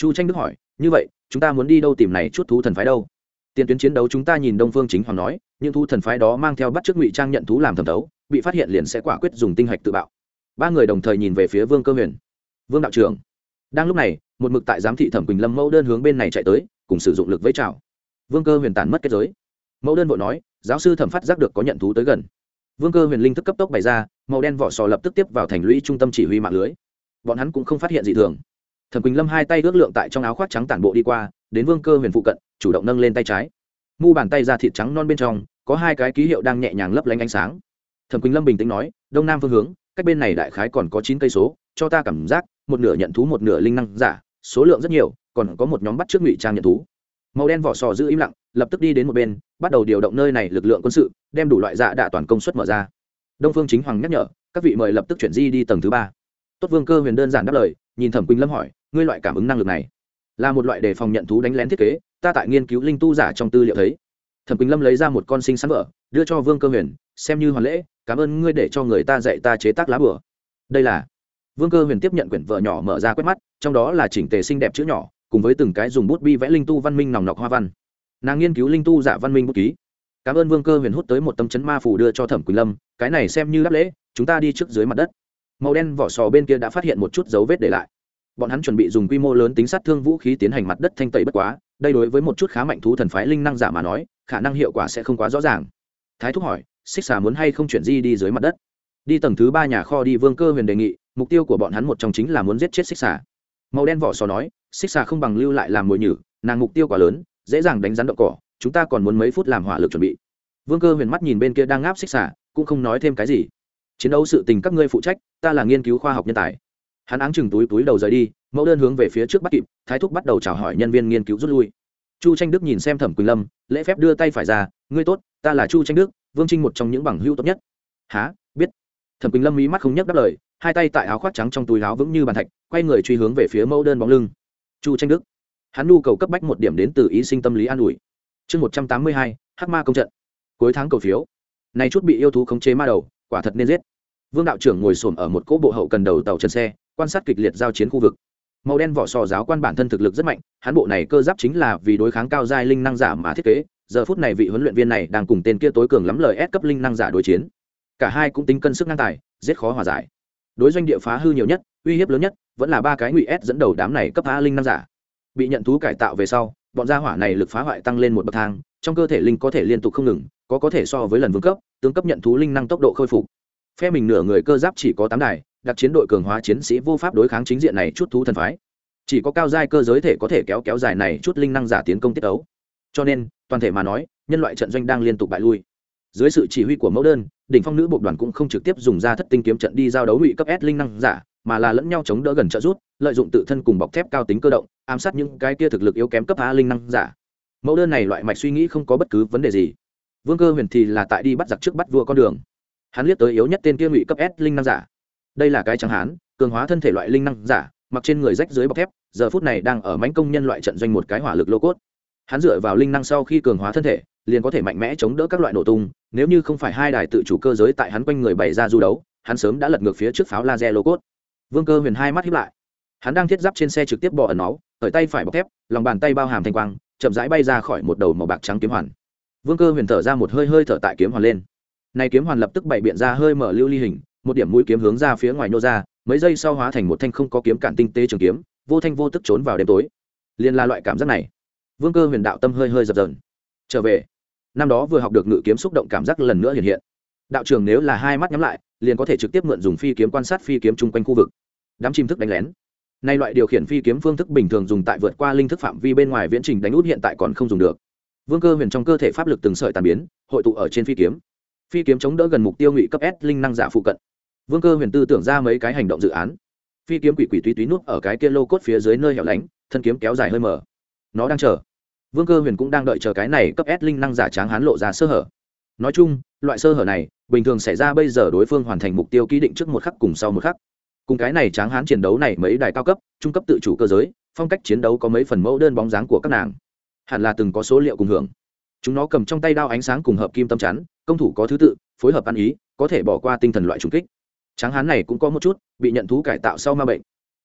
chu tranh đức hỏi, như vậy, chúng ta muốn đi đâu tìm này chút thú thần phái đâu? Tiền tuyến chiến đấu chúng ta nhìn đông phương chính hoàng nói, những thú thần phái đó mang theo bắt chước ngụy trang nhận thú làm thẩm thấu, bị phát hiện liền sẽ quả quyết dùng tinh hạch tự bạo. Ba người đồng thời nhìn về phía vương cơ huyền. Vương đạo trưởng. Đang lúc này, một mực tại giám thị thẩm quỳnh lâm mẫu đơn hướng bên này chạy tới, cùng sử dụng lực với trào vương cơ huyền tản mất kết giới. Mẫu đơn vội nói, giáo sư thẩm phát giác được có nhận thú tới gần. Vương cơ huyền linh thức cấp tốc bày ra, màu đen vỏ sò lập tức tiếp vào thành lũy trung tâm chỉ huy mạng lưới. Bọn hắn cũng không phát hiện gì thường thẩm quỳnh lâm hai tay ước lượng tại trong áo khoác trắng tản bộ đi qua, đến vương cơ huyền phụ cận, chủ động nâng lên tay trái. Mu bàn tay ra thịt trắng non bên trong, có hai cái ký hiệu đang nhẹ nhàng lấp lánh ánh sáng. Thẩm quỳnh lâm bình tĩnh nói, đông nam phương hướng, cách bên này đại khái còn có chín cây số, cho ta cảm giác, một nửa nhận thú, một nửa linh năng giả, số lượng rất nhiều, còn có một nhóm bắt trước ngụy trang nhận thú. Màu đen vỏ sò giữ im lặng, lập tức đi đến một bên, bắt đầu điều động nơi này lực lượng quân sự, đem đủ loại dạ đạ toàn công suất mở ra. Đông phương chính hoàng nhắc nhở, các vị mời lập tức chuyển di đi tầng thứ ba tốt vương cơ huyền đơn giản đáp lời, nhìn thẩm quỳnh lâm hỏi, ngươi loại cảm ứng năng lực này là một loại đề phòng nhận thú đánh lén thiết kế, ta tại nghiên cứu linh tu giả trong tư liệu thấy. Thẩm quỳnh lâm lấy ra một con sinh sắn vợ đưa cho vương cơ huyền, xem như hoàn lễ, cảm ơn ngươi để cho người ta dạy ta chế tác lá bửa đây là vương cơ huyền tiếp nhận quyển vợ nhỏ mở ra quét mắt, trong đó là chỉnh tề xinh đẹp chữ nhỏ, cùng với từng cái dùng bút bi vẽ linh tu văn minh nòng nọc hoa văn. Nàng nghiên cứu linh tu giả văn minh bút ký. Cảm ơn vương cơ huyền hút tới một tâm chấn ma phủ đưa cho thẩm quỳnh lâm, cái này xem như đáp lễ, chúng ta đi trước dưới mặt đất màu đen vỏ sò bên kia đã phát hiện một chút dấu vết để lại. Bọn hắn chuẩn bị dùng quy mô lớn tính sát thương vũ khí tiến hành mặt đất thanh tẩy bất quá, đây đối với một chút khá mạnh thú thần phái linh năng giả mà nói, khả năng hiệu quả sẽ không quá rõ ràng. Thái thúc hỏi, xích xà muốn hay không chuyển di đi dưới mặt đất? Đi tầng thứ ba nhà kho đi, vương cơ huyền đề nghị, mục tiêu của bọn hắn một trong chính là muốn giết chết xích xà. Màu đen vỏ sò nói, xích xà không bằng lưu lại làm mồi nhử, nàng mục tiêu quá lớn, dễ dàng đánh rắn đậu cỏ, chúng ta còn muốn mấy phút làm hỏa lực chuẩn bị. Vương cơ huyền mắt nhìn bên kia đang ngáp xích xà, cũng không nói thêm cái gì. Chiến đấu sự tình các ngươi phụ trách ta là nghiên cứu khoa học nhân tài. Hắn áng chừng túi túi đầu rời đi, mẫu đơn hướng về phía trước bắt kịp, thái thúc bắt đầu chào hỏi nhân viên nghiên cứu rút lui. Chu tranh đức nhìn xem thẩm quỳnh lâm, lễ phép đưa tay phải ra, ngươi tốt, ta là chu tranh đức, vương trinh một trong những bằng hưu tốt nhất. Há biết. Thẩm quỳnh lâm mí mắt không nhấc đáp lời, hai tay tại áo khoác trắng trong túi áo vững như bàn thạch, quay người truy hướng về phía mẫu đơn bóng lưng. Chu tranh đức. Hắn nhu cầu cấp bách một điểm đến từ ý sinh tâm lý an ủi. Chương một trăm tám mươi hai, hắc ma công trận. Cuối tháng cầu phiếu. Này chút bị yêu thú khống chế ma đầu, quả thật nên giết vương đạo trưởng ngồi xổm ở một cỗ bộ hậu cần đầu tàu trần xe, quan sát kịch liệt giao chiến khu vực. Màu đen vỏ sò giáo quan bản thân thực lực rất mạnh hãn bộ này cơ giáp chính là vì đối kháng cao giai linh năng giả mà thiết kế, giờ phút này vị huấn luyện viên này đang cùng tên kia tối cường lắm lời ép cấp linh năng giả đối chiến. Cả hai cũng tính cân sức năng tài, giết khó hòa giải. Đối doanh địa phá hư nhiều nhất, uy hiếp lớn nhất, vẫn là ba cái ngụy s dẫn đầu đám này cấp phá linh năng giả. Bị nhận thú cải tạo về sau, bọn gia hỏa này lực phá hoại tăng lên một bậc thang, trong cơ thể linh có thể liên tục không ngừng, có có thể so với lần vương cấp, tướng cấp nhận thú linh năng tốc độ khôi phục phe mình nửa người cơ giáp chỉ có tám đài, đặc chiến đội cường hóa chiến sĩ vô pháp đối kháng chính diện này chút thú thần phái. Chỉ có cao giai cơ giới thể có thể kéo kéo dài này chút linh năng giả tiến công tiết ấu. Cho nên, toàn thể mà nói, nhân loại trận doanh đang liên tục bại lui. Dưới sự chỉ huy của mẫu đơn, đỉnh phong nữ bộ đoàn cũng không trực tiếp dùng ra thất tinh kiếm trận đi giao đấu ngụy cấp s linh năng giả, mà là lẫn nhau chống đỡ gần trợ rút lợi dụng tự thân cùng bọc thép cao tính cơ động, ám sát những cái kia thực lực yếu kém cấp a linh năng giả. Mẫu đơn này loại mạch suy nghĩ không có bất cứ vấn đề gì. Vương cơ huyền thì là tại đi bắt giặc trước bắt vua con đường hắn liếc tới yếu nhất tên kia ngụy cấp s linh năng giả. Đây là cái chẳng hán, cường hóa thân thể loại linh năng giả, mặc trên người rách dưới bọc thép, giờ phút này đang ở mánh công nhân loại trận doanh một cái hỏa lực lô cốt. Hắn dựa vào linh năng sau khi cường hóa thân thể, liền có thể mạnh mẽ chống đỡ các loại nổ tung, nếu như không phải hai đài tự chủ cơ giới tại hắn quanh người bày ra du đấu, hắn sớm đã lật ngược phía trước pháo laser lô cốt. Vương cơ huyền hai mắt hiếp lại. Hắn đang thiết giáp trên xe trực tiếp bỏ ẩn máu ở tay phải bọc thép, lòng bàn tay bao hàm thanh quang, chậm rãi bay ra khỏi một đầu màu bạc trắng kiếm hoàn. Vương cơ huyền thở ra một hơi hơi thở tại kiếm hoàn lên này kiếm hoàn lập tức bày biện ra hơi mở lưu ly hình, một điểm mũi kiếm hướng ra phía ngoài nô ra, mấy giây sau hóa thành một thanh không có kiếm cản tinh tế trường kiếm, vô thanh vô tức trốn vào đêm tối. Liên la loại cảm giác này, vương cơ huyền đạo tâm hơi hơi dập dần trở về. Năm đó vừa học được ngự kiếm xúc động cảm giác lần nữa hiện hiện. Đạo trường nếu là hai mắt nhắm lại, liền có thể trực tiếp mượn dùng phi kiếm quan sát phi kiếm chung quanh khu vực. Đám chim thức đánh lén. Nay loại điều khiển phi kiếm phương thức bình thường dùng tại vượt qua linh thức phạm vi bên ngoài viễn trình đánh út hiện tại còn không dùng được. Vương cơ huyền trong cơ thể pháp lực từng sợi tàn biến, hội tụ ở trên phi kiếm phi kiếm chống đỡ gần mục tiêu ngụy cấp s linh năng giả phụ cận. Vương cơ huyền tư tưởng ra mấy cái hành động dự án. Phi kiếm quỷ quỷ túy túy nút ở cái kia lô cốt phía dưới nơi hẻo lánh, thân kiếm kéo dài hơi mở. Nó đang chờ. Vương cơ huyền cũng đang đợi chờ cái này cấp s linh năng giả tráng hán lộ ra sơ hở. Nói chung, loại sơ hở này, bình thường xảy ra bây giờ đối phương hoàn thành mục tiêu ký định trước một khắc cùng sau một khắc. Cùng cái này tráng hán chiến đấu này mấy đài cao cấp, trung cấp tự chủ cơ giới, phong cách chiến đấu có mấy phần mẫu đơn bóng dáng của các nàng. Hẳn là từng có số liệu cùng hưởng. Chúng nó cầm trong tay đao ánh sáng cùng hợp kim tâm chắn công thủ có thứ tự, phối hợp ăn ý, có thể bỏ qua tinh thần loại trùng kích. Tráng hán này cũng có một chút, bị nhận thú cải tạo sau ma bệnh.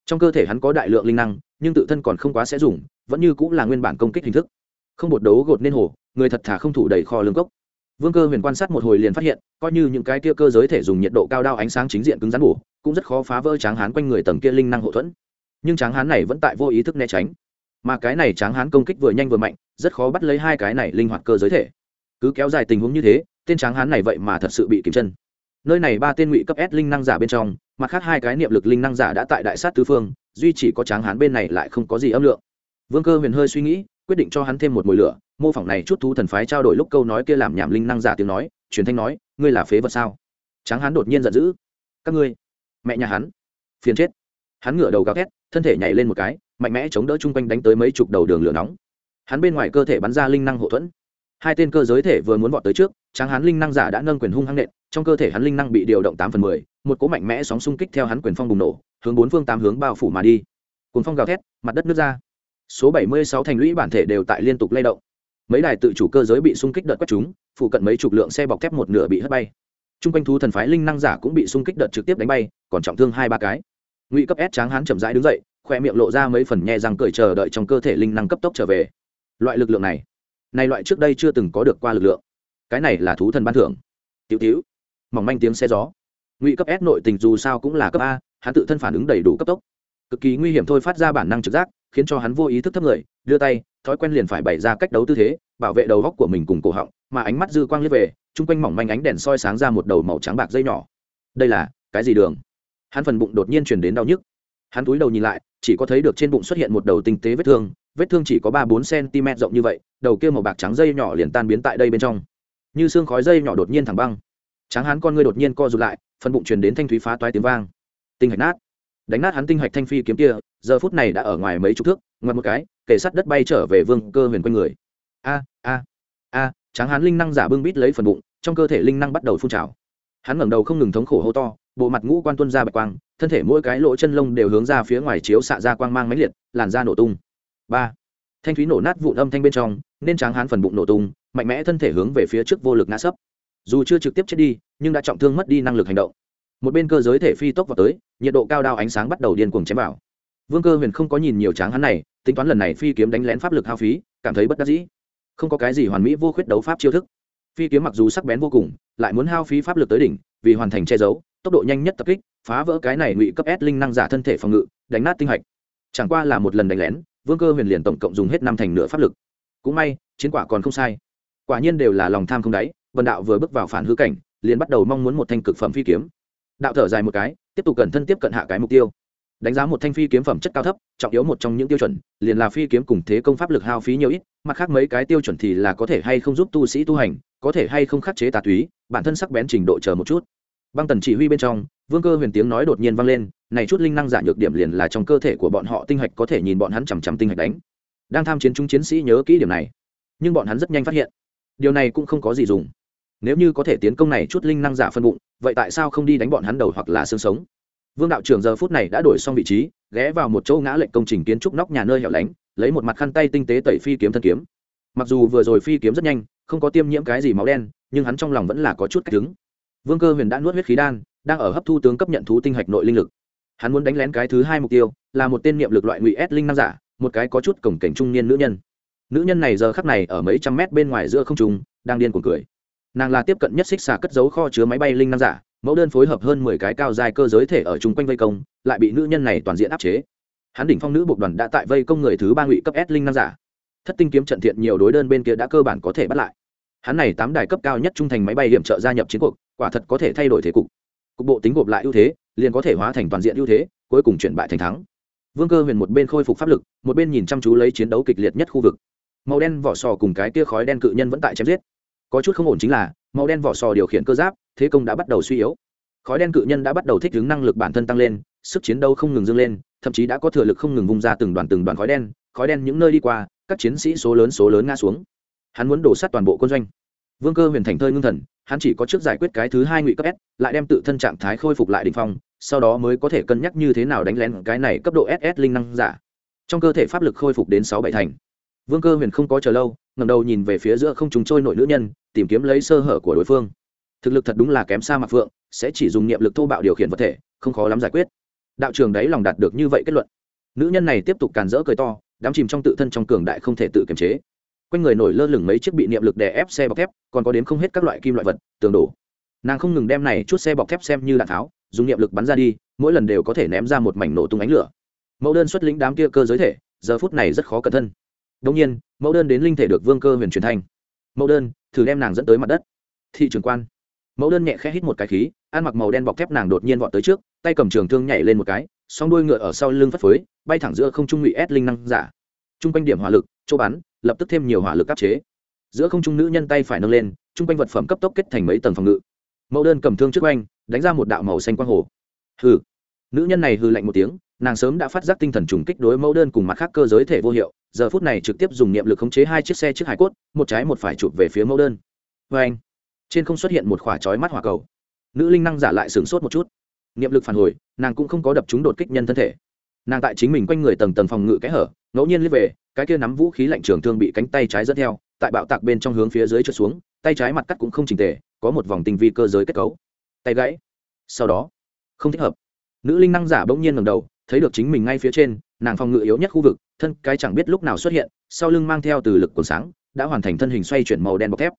Trong cơ thể hắn có đại lượng linh năng, nhưng tự thân còn không quá sẽ dùng, vẫn như cũng là nguyên bản công kích hình thức. Không bột đấu gột nên hồ, người thật thà không thủ đầy kho lương gốc vương cơ huyền quan sát một hồi liền phát hiện, coi như những cái kia cơ giới thể dùng nhiệt độ cao đao ánh sáng chính diện cứng rắn bổ, cũng rất khó phá vỡ tráng hán quanh người tầng kia linh năng hậu thuẫn. Nhưng tráng hán này vẫn tại vô ý thức né tránh. Mà cái này tráng hán công kích vừa nhanh vừa mạnh, rất khó bắt lấy hai cái này linh hoạt cơ giới thể. Cứ kéo dài tình huống như thế tên tráng hán này vậy mà thật sự bị kìm chân. Nơi này ba tên ngụy cấp s linh năng giả bên trong, mặt khác hai cái niệm lực linh năng giả đã tại đại sát tứ phương, duy chỉ có tráng hán bên này lại không có gì âm lượng. Vương cơ huyền hơi suy nghĩ, quyết định cho hắn thêm một mùi lửa, mô phỏng này chút thú thần phái trao đổi lúc câu nói kia làm nhảm linh năng giả tiếng nói, truyền thanh nói, ngươi là phế vật sao? Tráng hán đột nhiên giận dữ, các ngươi, mẹ nhà hắn, phiền chết. Hắn ngửa đầu gào thét, thân thể nhảy lên một cái, mạnh mẽ chống đỡ chung quanh đánh tới mấy chục đầu đường lửa nóng. Hắn bên ngoài cơ thể bắn ra linh năng hậu thuẫn hai tên cơ giới thể vừa muốn vọt tới trước, tráng hắn linh năng giả đã nâng quyền hung hăng nện, trong cơ thể hắn linh năng bị điều động tám phần mười, một cỗ mạnh mẽ sóng xung kích theo hắn quyền phong bùng nổ, hướng bốn phương tám hướng bao phủ mà đi. Cuốn phong gào thét, mặt đất nước ra. Số bảy mươi sáu thành lũy bản thể đều tại liên tục lay động. Mấy đài tự chủ cơ giới bị xung kích đợt quét chúng, phụ cận mấy chục lượng xe bọc thép một nửa bị hất bay. T r u n g quanh thú thần phái linh năng giả cũng bị xung kích đợt trực tiếp đánh bay, còn trọng thương hai ba cái. Ngụy cấp s tráng hán chậm rãi đứng dậy, khoe miệng lộ ra mấy phần nhẹ răng cởi chờ đợi trong cơ thể linh năng cấp tốc trở về. Loại lực lượng này này loại trước đây chưa từng có được qua lực lượng. Cái này là thú thần ban thưởng. Tiểu tiểu, mỏng manh tiếng xe gió. Ngụy cấp s nội tình dù sao cũng là cấp a, hắn tự thân phản ứng đầy đủ cấp tốc. Cực kỳ nguy hiểm thôi phát ra bản năng trực giác, khiến cho hắn vô ý thức thấp người, đưa tay, thói quen liền phải bày ra cách đấu tư thế, bảo vệ đầu góc của mình cùng cổ họng, mà ánh mắt dư quang liếc về, chung quanh mỏng manh ánh đèn soi sáng ra một đầu màu trắng bạc dây nhỏ. Đây là, cái gì đường? Hắn phần bụng đột nhiên chuyển đến đau nhức. Hắn túi đầu nhìn lại, chỉ có thấy được trên bụng xuất hiện một đầu tinh tế vết thương vết thương chỉ có ba bốn cm rộng như vậy, đầu kia màu bạc trắng dây nhỏ liền tan biến tại đây bên trong. Như xương khói dây nhỏ đột nhiên thẳng băng. Tráng Hán con ngươi đột nhiên co rụt lại, phần bụng truyền đến thanh thúy phá toái tiếng vang. Tinh hạch nát. Đánh nát hắn tinh hạch thanh phi kiếm kia, giờ phút này đã ở ngoài mấy chục thước, ngoặt một cái kể sắt đất bay trở về vương cơ huyền quanh người. A a a, tráng Hán linh năng giả bưng bít lấy phần bụng, trong cơ thể linh năng bắt đầu phun trào. Hắn ngẩng đầu không ngừng thống khổ hô to, bộ mặt ngũ quan tuân ra bạch quang, thân thể mỗi cái lỗ chân lông đều hướng ra phía ngoài chiếu xạ ra quang mang mãnh liệt, làn da nổ tung ba. Thanh thúy nổ nát vụn âm thanh bên trong, nên tráng hán phần bụng nổ tung, mạnh mẽ thân thể hướng về phía trước vô lực ngã sấp. Dù chưa trực tiếp chết đi, nhưng đã trọng thương mất đi năng lực hành động. Một bên cơ giới thể phi tốc vào tới, nhiệt độ cao đao ánh sáng bắt đầu điên cuồng chém vào. Vương cơ huyền không có nhìn nhiều tráng hắn này, tính toán lần này phi kiếm đánh lén pháp lực hao phí, cảm thấy bất đắc dĩ. Không có cái gì hoàn mỹ vô khuyết đấu pháp chiêu thức. Phi kiếm mặc dù sắc bén vô cùng, lại muốn hao phí pháp lực tới đỉnh, vì hoàn thành che giấu, tốc độ nhanh nhất tập kích, phá vỡ cái này ngụy cấp s linh năng giả thân thể phòng ngự, đánh nát tinh hạch. Chẳng qua là một lần đánh lén vương cơ huyền liền tổng cộng dùng hết năm thành nửa pháp lực. Cũng may, chiến quả còn không sai. Quả nhiên đều là lòng tham không đáy vần đạo vừa bước vào phản hư cảnh, liền bắt đầu mong muốn một thanh cực phẩm phi kiếm. Đạo thở dài một cái, tiếp tục cẩn thân tiếp cận hạ cái mục tiêu. Đánh giá một thanh phi kiếm phẩm chất cao thấp, trọng yếu một trong những tiêu chuẩn, liền là phi kiếm cùng thế công pháp lực hao phí nhiều ít, mặt khác mấy cái tiêu chuẩn thì là có thể hay không giúp tu sĩ tu hành, có thể hay không khắc chế tà túy, bản thân sắc bén trình độ chờ một chút băng tần chỉ huy bên trong, vương cơ huyền tiếng nói đột nhiên vang lên, này chút linh năng giả nhược điểm liền là trong cơ thể của bọn họ tinh hạch có thể nhìn bọn hắn chằm chằm tinh hạch đánh. Đang tham chiến chúng chiến sĩ nhớ kỹ điểm này, nhưng bọn hắn rất nhanh phát hiện, điều này cũng không có gì dùng. Nếu như có thể tiến công này chút linh năng giả phân bụng, vậy tại sao không đi đánh bọn hắn đầu hoặc là xương sống? Vương đạo trưởng giờ phút này đã đổi xong vị trí, ghé vào một chỗ ngã lệnh công trình kiến trúc nóc nhà nơi hẻo lánh, lấy một mặt khăn tay tinh tế tẩy phi kiếm thân kiếm. Mặc dù vừa rồi phi kiếm rất nhanh, không có tiêm nhiễm cái gì máu đen, nhưng hắn trong lòng vẫn là có chút cách đứng vương cơ huyền đã nuốt huyết khí đan, đang ở hấp thu tướng cấp nhận thú tinh hạch nội linh lực. Hắn muốn đánh lén cái thứ hai mục tiêu, là một tên niệm lực loại ngụy s linh năng giả, một cái có chút cổng cảnh trung niên nữ nhân. Nữ nhân này giờ khắc này ở mấy trăm mét bên ngoài giữa không trung, đang điên cuồng cười. Nàng là tiếp cận nhất xích xà cất giấu kho chứa máy bay linh năng giả, mẫu đơn phối hợp hơn mười cái cao dài cơ giới thể ở chung quanh vây công, lại bị nữ nhân này toàn diện áp chế. Hắn đỉnh phong nữ bộ đoàn đã tại vây công người thứ ba ngụy cấp s linh năng giả. Thất tinh kiếm trận thiện nhiều đối đơn bên kia đã cơ bản có thể bắt lại. Hắn này tám đài cấp cao nhất trung thành máy bay hiểm trợ gia nhập chiến cuộc quả thật có thể thay đổi thế cục. Cục bộ tính gộp lại ưu thế, liền có thể hóa thành toàn diện ưu thế, cuối cùng chuyển bại thành thắng. Vương cơ huyền một bên khôi phục pháp lực, một bên nhìn chăm chú lấy chiến đấu kịch liệt nhất khu vực. Màu đen vỏ sò cùng cái tia khói đen cự nhân vẫn tại chém giết. Có chút không ổn chính là, màu đen vỏ sò điều khiển cơ giáp, thế công đã bắt đầu suy yếu. Khói đen cự nhân đã bắt đầu thích ứng năng lực bản thân tăng lên, sức chiến đấu không ngừng dâng lên, thậm chí đã có thừa lực không ngừng vung ra từng đoàn từng đoàn khói đen khói đen những nơi đi qua, các chiến sĩ số lớn số lớn ngã xuống. Hắn muốn đổ sát toàn bộ quân doanh vương cơ huyền thành thơi ngưng thần, hắn chỉ có trước giải quyết cái thứ hai ngụy cấp s, lại đem tự thân trạng thái khôi phục lại đ ỉ n h phong, sau đó mới có thể cân nhắc như thế nào đánh lén cái này cấp độ ss linh năng giả. Trong cơ thể pháp lực khôi phục đến sáu bảy thành. Vương cơ huyền không có chờ lâu ngầm đầu nhìn về phía giữa không chúng trôi nội nữ nhân, tìm kiếm lấy sơ hở của đối phương. Thực lực thật đúng là kém xa mặc phượng, sẽ chỉ dùng niệm lực thô bạo điều khiển vật thể, không khó lắm giải quyết. Đạo trường đấy lòng đạt được như vậy kết luận. Nữ nhân này tiếp tục càn rỡ cười to, đám chìm trong tự thân trong cường đại không thể tự kiềm chế quanh người nổi lơ lửng mấy chiếc bị niệm lực đè ép xe bọc thép, còn có đến không hết các loại kim loại vật, tường đổ. Nàng không ngừng đem này chút xe bọc thép xem như đạn tháo, dùng niệm lực bắn ra đi, mỗi lần đều có thể ném ra một mảnh nổ tung ánh lửa. Mẫu đơn xuất lĩnh đám kia cơ giới thể, giờ phút này rất khó cẩn thân đông nhiên, mẫu đơn đến linh thể được vương cơ huyền truyền thanh. Mẫu đơn, thử đem nàng dẫn tới mặt đất. Thị trường quan. Mẫu đơn nhẹ khẽ hít một cái khí, ăn mặc màu đen bọc thép nàng đột nhiên vọt tới trước, tay cầm trường thương nhảy lên một cái, song đuôi ngựa ở sau lưng phất phới, bay thẳng giữa không trung ngụy ép linh năng giả. Trung quanh điểm hỏa lực, chỗ bắn lập tức thêm nhiều hỏa lực áp chế. Giữa không trung nữ nhân tay phải nâng lên trung quanh vật phẩm cấp tốc kết thành mấy tầng phòng ngự. Mẫu đơn cầm thương trước quanh, đánh ra một đạo màu xanh quang hồ. Hừ. Nữ nhân này hư lạnh một tiếng, nàng sớm đã phát giác tinh thần trùng kích đối mẫu đơn cùng mặt khác cơ giới thể vô hiệu, giờ phút này trực tiếp dùng niệm lực khống chế hai chiếc xe trước hải cốt, một trái một phải chụp về phía mẫu đơn. Vê anh, trên không xuất hiện một khỏa chói mắt hỏa cầu. Nữ linh năng giả lại sửng sốt một chút. Niệm lực phản hồi, nàng cũng không có đập chúng đột kích nhân thân thể nàng tại chính mình quanh người tầng tầng phòng ngự kẽ hở, ngẫu nhiên liếc về, cái kia nắm vũ khí lạnh trường thương bị cánh tay trái dẫn theo, tại bạo tạc bên trong hướng phía dưới trượt xuống, tay trái mặt cắt cũng không trình tề, có một vòng tinh vi cơ giới kết cấu. Tay gãy. Sau đó, không thích hợp. Nữ linh năng giả bỗng nhiên ngầm đầu, thấy được chính mình ngay phía trên, nàng phòng ngự yếu nhất khu vực, thân cái chẳng biết lúc nào xuất hiện, sau lưng mang theo từ lực cuốn sáng, đã hoàn thành thân hình xoay chuyển màu đen bọc thép.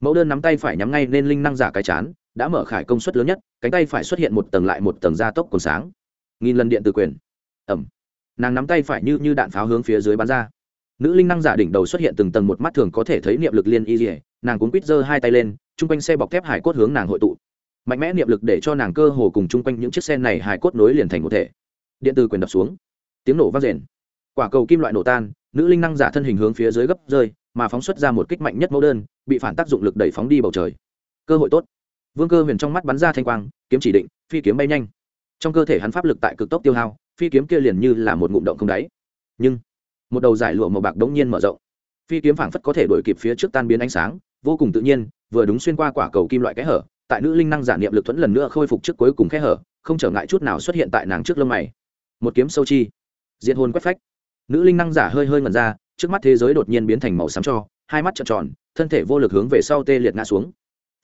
Mẫu đơn nắm tay phải nhắm ngay nên linh năng giả cái chán, đã mở khải công suất lớn nhất, cánh tay phải xuất hiện một tầng lại một tầng gia tốc cuốn sáng. Nghìn lần điện từ quyền ẩm nàng nắm tay phải như như đạn pháo hướng phía dưới bắn ra. Nữ linh năng giả đỉnh đầu xuất hiện từng tầng một mắt thường có thể thấy niệm lực liên y dỉa nàng cuốn quýt giơ hai tay lên, chung quanh xe bọc thép hải cốt hướng nàng hội tụ. Mạnh mẽ niệm lực để cho nàng cơ hồ cùng chung quanh những chiếc xe này hải cốt nối liền thành một thể. Điện từ quyền đập xuống. Tiếng nổ vang rền. Quả cầu kim loại nổ tan, nữ linh năng giả thân hình hướng phía dưới gấp rơi, mà phóng xuất ra một kích mạnh nhất mẫu đơn, bị phản tác dụng lực đẩy phóng đi bầu trời. Cơ hội tốt. Vương cơ huyền trong mắt bắn ra thanh quang, kiếm chỉ định, phi kiếm bay nhanh. Trong cơ thể hắn pháp lực tại cực tốc tiêu hao phi kiếm kia liền như là một ngụm động không đáy. Nhưng, một đầu giải lụa màu bạc đống nhiên mở rộng. Phi kiếm phảng phất có thể đổi kịp phía trước tan biến ánh sáng, vô cùng tự nhiên, vừa đúng xuyên qua quả cầu kim loại kẽ hở, tại nữ linh năng giả niệm lực thuẫn lần nữa khôi phục trước cuối cùng kẽ hở, không trở ngại chút nào xuất hiện tại nàng trước lông mày. Một kiếm sâu chi diện hồn quét phách. Nữ linh năng giả hơi hơi ngần ra, trước mắt thế giới đột nhiên biến thành màu xám cho, hai mắt trợn tròn, thân thể vô lực hướng về sau tê liệt ngã xuống.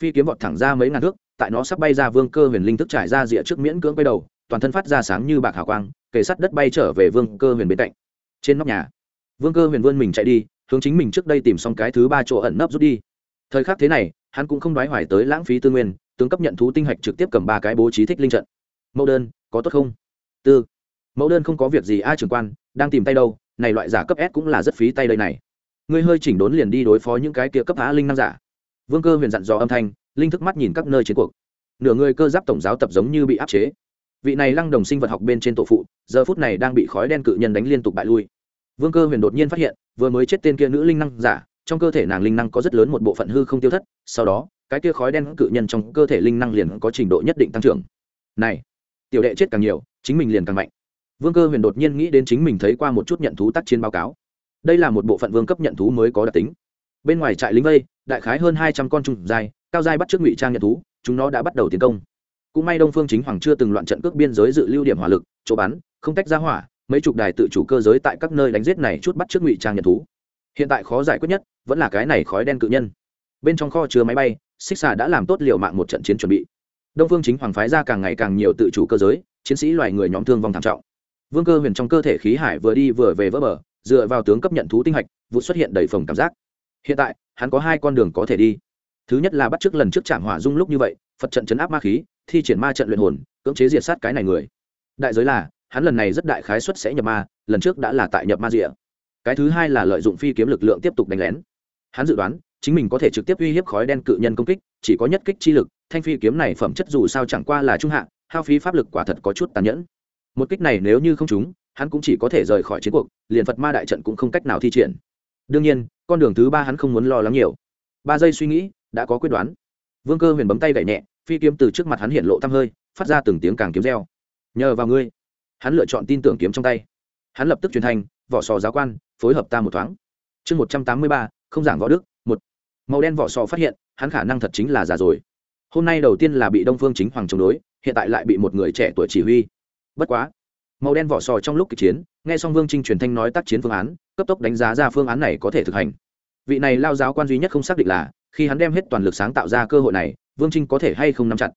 Phi kiếm vọt thẳng ra mấy ngàn thước, tại nó sắp bay ra vương cơ huyền linh thức trải ra rìa trước miễn cưỡng quay đầu, toàn thân phát ra sáng như bạc hào quang kề sắt đất bay trở về vương cơ huyền bên cạnh. Trên nóc nhà, vương cơ huyền vươn mình chạy đi, hướng chính mình trước đây tìm xong cái thứ ba chỗ ẩn nấp rút đi. Thời khắc thế này, hắn cũng không đoái hoài tới lãng phí tư nguyên, tướng cấp nhận thú tinh hạch trực tiếp cầm ba cái bố trí thích linh trận. Mẫu đơn, có tốt không? Tư. Mẫu đơn không có việc gì ai trưởng quan, đang tìm tay đâu, này loại giả cấp s cũng là rất phí tay đây này. Ngươi hơi chỉnh đốn liền đi đối phó những cái kia cấp á linh năng giả. Vương cơ huyền dặn dò âm thanh, linh thức mắt nhìn các nơi chiến cuộc. Nửa người cơ giáp tổng giáo tập giống như bị áp chế vị này lăng đồng sinh vật học bên trên tổ phụ, giờ phút này đang bị khói đen cự nhân đánh liên tục bại lui. Vương cơ huyền đột nhiên phát hiện, vừa mới chết tên kia nữ linh năng giả, trong cơ thể nàng linh năng có rất lớn một bộ phận hư không tiêu thất, sau đó, cái kia khói đen cự nhân trong cơ thể linh năng liền có trình độ nhất định tăng trưởng. Này, tiểu đệ chết càng nhiều, chính mình liền càng mạnh. Vương cơ huyền đột nhiên nghĩ đến chính mình thấy qua một chút nhận thú tác chiến báo cáo. Đây là một bộ phận vương cấp nhận thú mới có đặc tính. Bên ngoài trại lính vây, đại khái hơn hai trăm con trùng dài, cao dài bắt trước ngụy trang nhận thú, chúng nó đã bắt đầu tiến công cũng may đông phương chính hoàng chưa từng loạn trận cước biên giới dự lưu điểm hỏa lực, chỗ bắn, không tách ra hỏa, mấy chục đài tự chủ cơ giới tại các nơi đánh giết này chút bắt trước ngụy trang nhận thú. Hiện tại khó giải quyết nhất, vẫn là cái này khói đen cự nhân. Bên trong kho chứa máy bay, xích xà đã làm tốt liều mạng một trận chiến chuẩn bị. Đông phương chính hoàng phái ra càng ngày càng nhiều tự chủ cơ giới, chiến sĩ loài người nhóm thương vong thảm trọng. Vương cơ huyền trong cơ thể khí hải vừa đi vừa về vỡ bờ, dựa vào tướng cấp nhận thú tinh hạch, vụ xuất hiện đầy phồng cảm giác. Hiện tại, hắn có hai con đường có thể đi. Thứ nhất là bắt t lần trước chạm hỏa dung lúc như vậy phật trận chấn áp ma khí, thi triển ma trận luyện hồn, cưỡng chế diệt sát cái này người. Đại giới là, hắn lần này rất đại khái suất sẽ nhập ma, lần trước đã là tại nhập ma rịa cái thứ hai là lợi dụng phi kiếm lực lượng tiếp tục đánh lén. Hắn dự đoán, chính mình có thể trực tiếp uy hiếp khói đen cự nhân công kích, chỉ có nhất kích chi lực, thanh phi kiếm này phẩm chất dù sao chẳng qua là trung hạ, hao phí pháp lực quả thật có chút tàn nhẫn. Một kích này nếu như không trúng, hắn cũng chỉ có thể rời khỏi chiến cuộc, liền phật ma đại trận cũng không cách nào thi triển. Đương nhiên, con đường thứ ba hắn không muốn lo lắng nhiều. Ba giây suy nghĩ, đã có quyết đoán vương cơ huyền bấm tay gậy nhẹ, phi kiếm từ trước mặt hắn hiện lộ tăm hơi, phát ra từng tiếng càng kiếm reo. Nhờ vào ngươi, hắn lựa chọn tin tưởng kiếm trong tay. Hắn lập tức truyền thành, vỏ sò giáo quan, phối hợp ta một thoáng. Chương một trăm tám mươi ba, không giảng võ đức, một. Màu đen vỏ sò phát hiện, hắn khả năng thật chính là già rồi. Hôm nay đầu tiên là bị đông phương chính hoàng chống đối, hiện tại lại bị một người trẻ tuổi chỉ huy. Bất quá, màu đen vỏ sò trong lúc kịch chiến, nghe xong vương trinh truyền thanh nói tác chiến phương án, cấp tốc đánh giá ra phương án này có thể thực hành. Vị này lao giáo quan duy nhất không xác định là khi hắn đem hết toàn lực sáng tạo ra cơ hội này, vương trinh có thể hay không nắm chặt?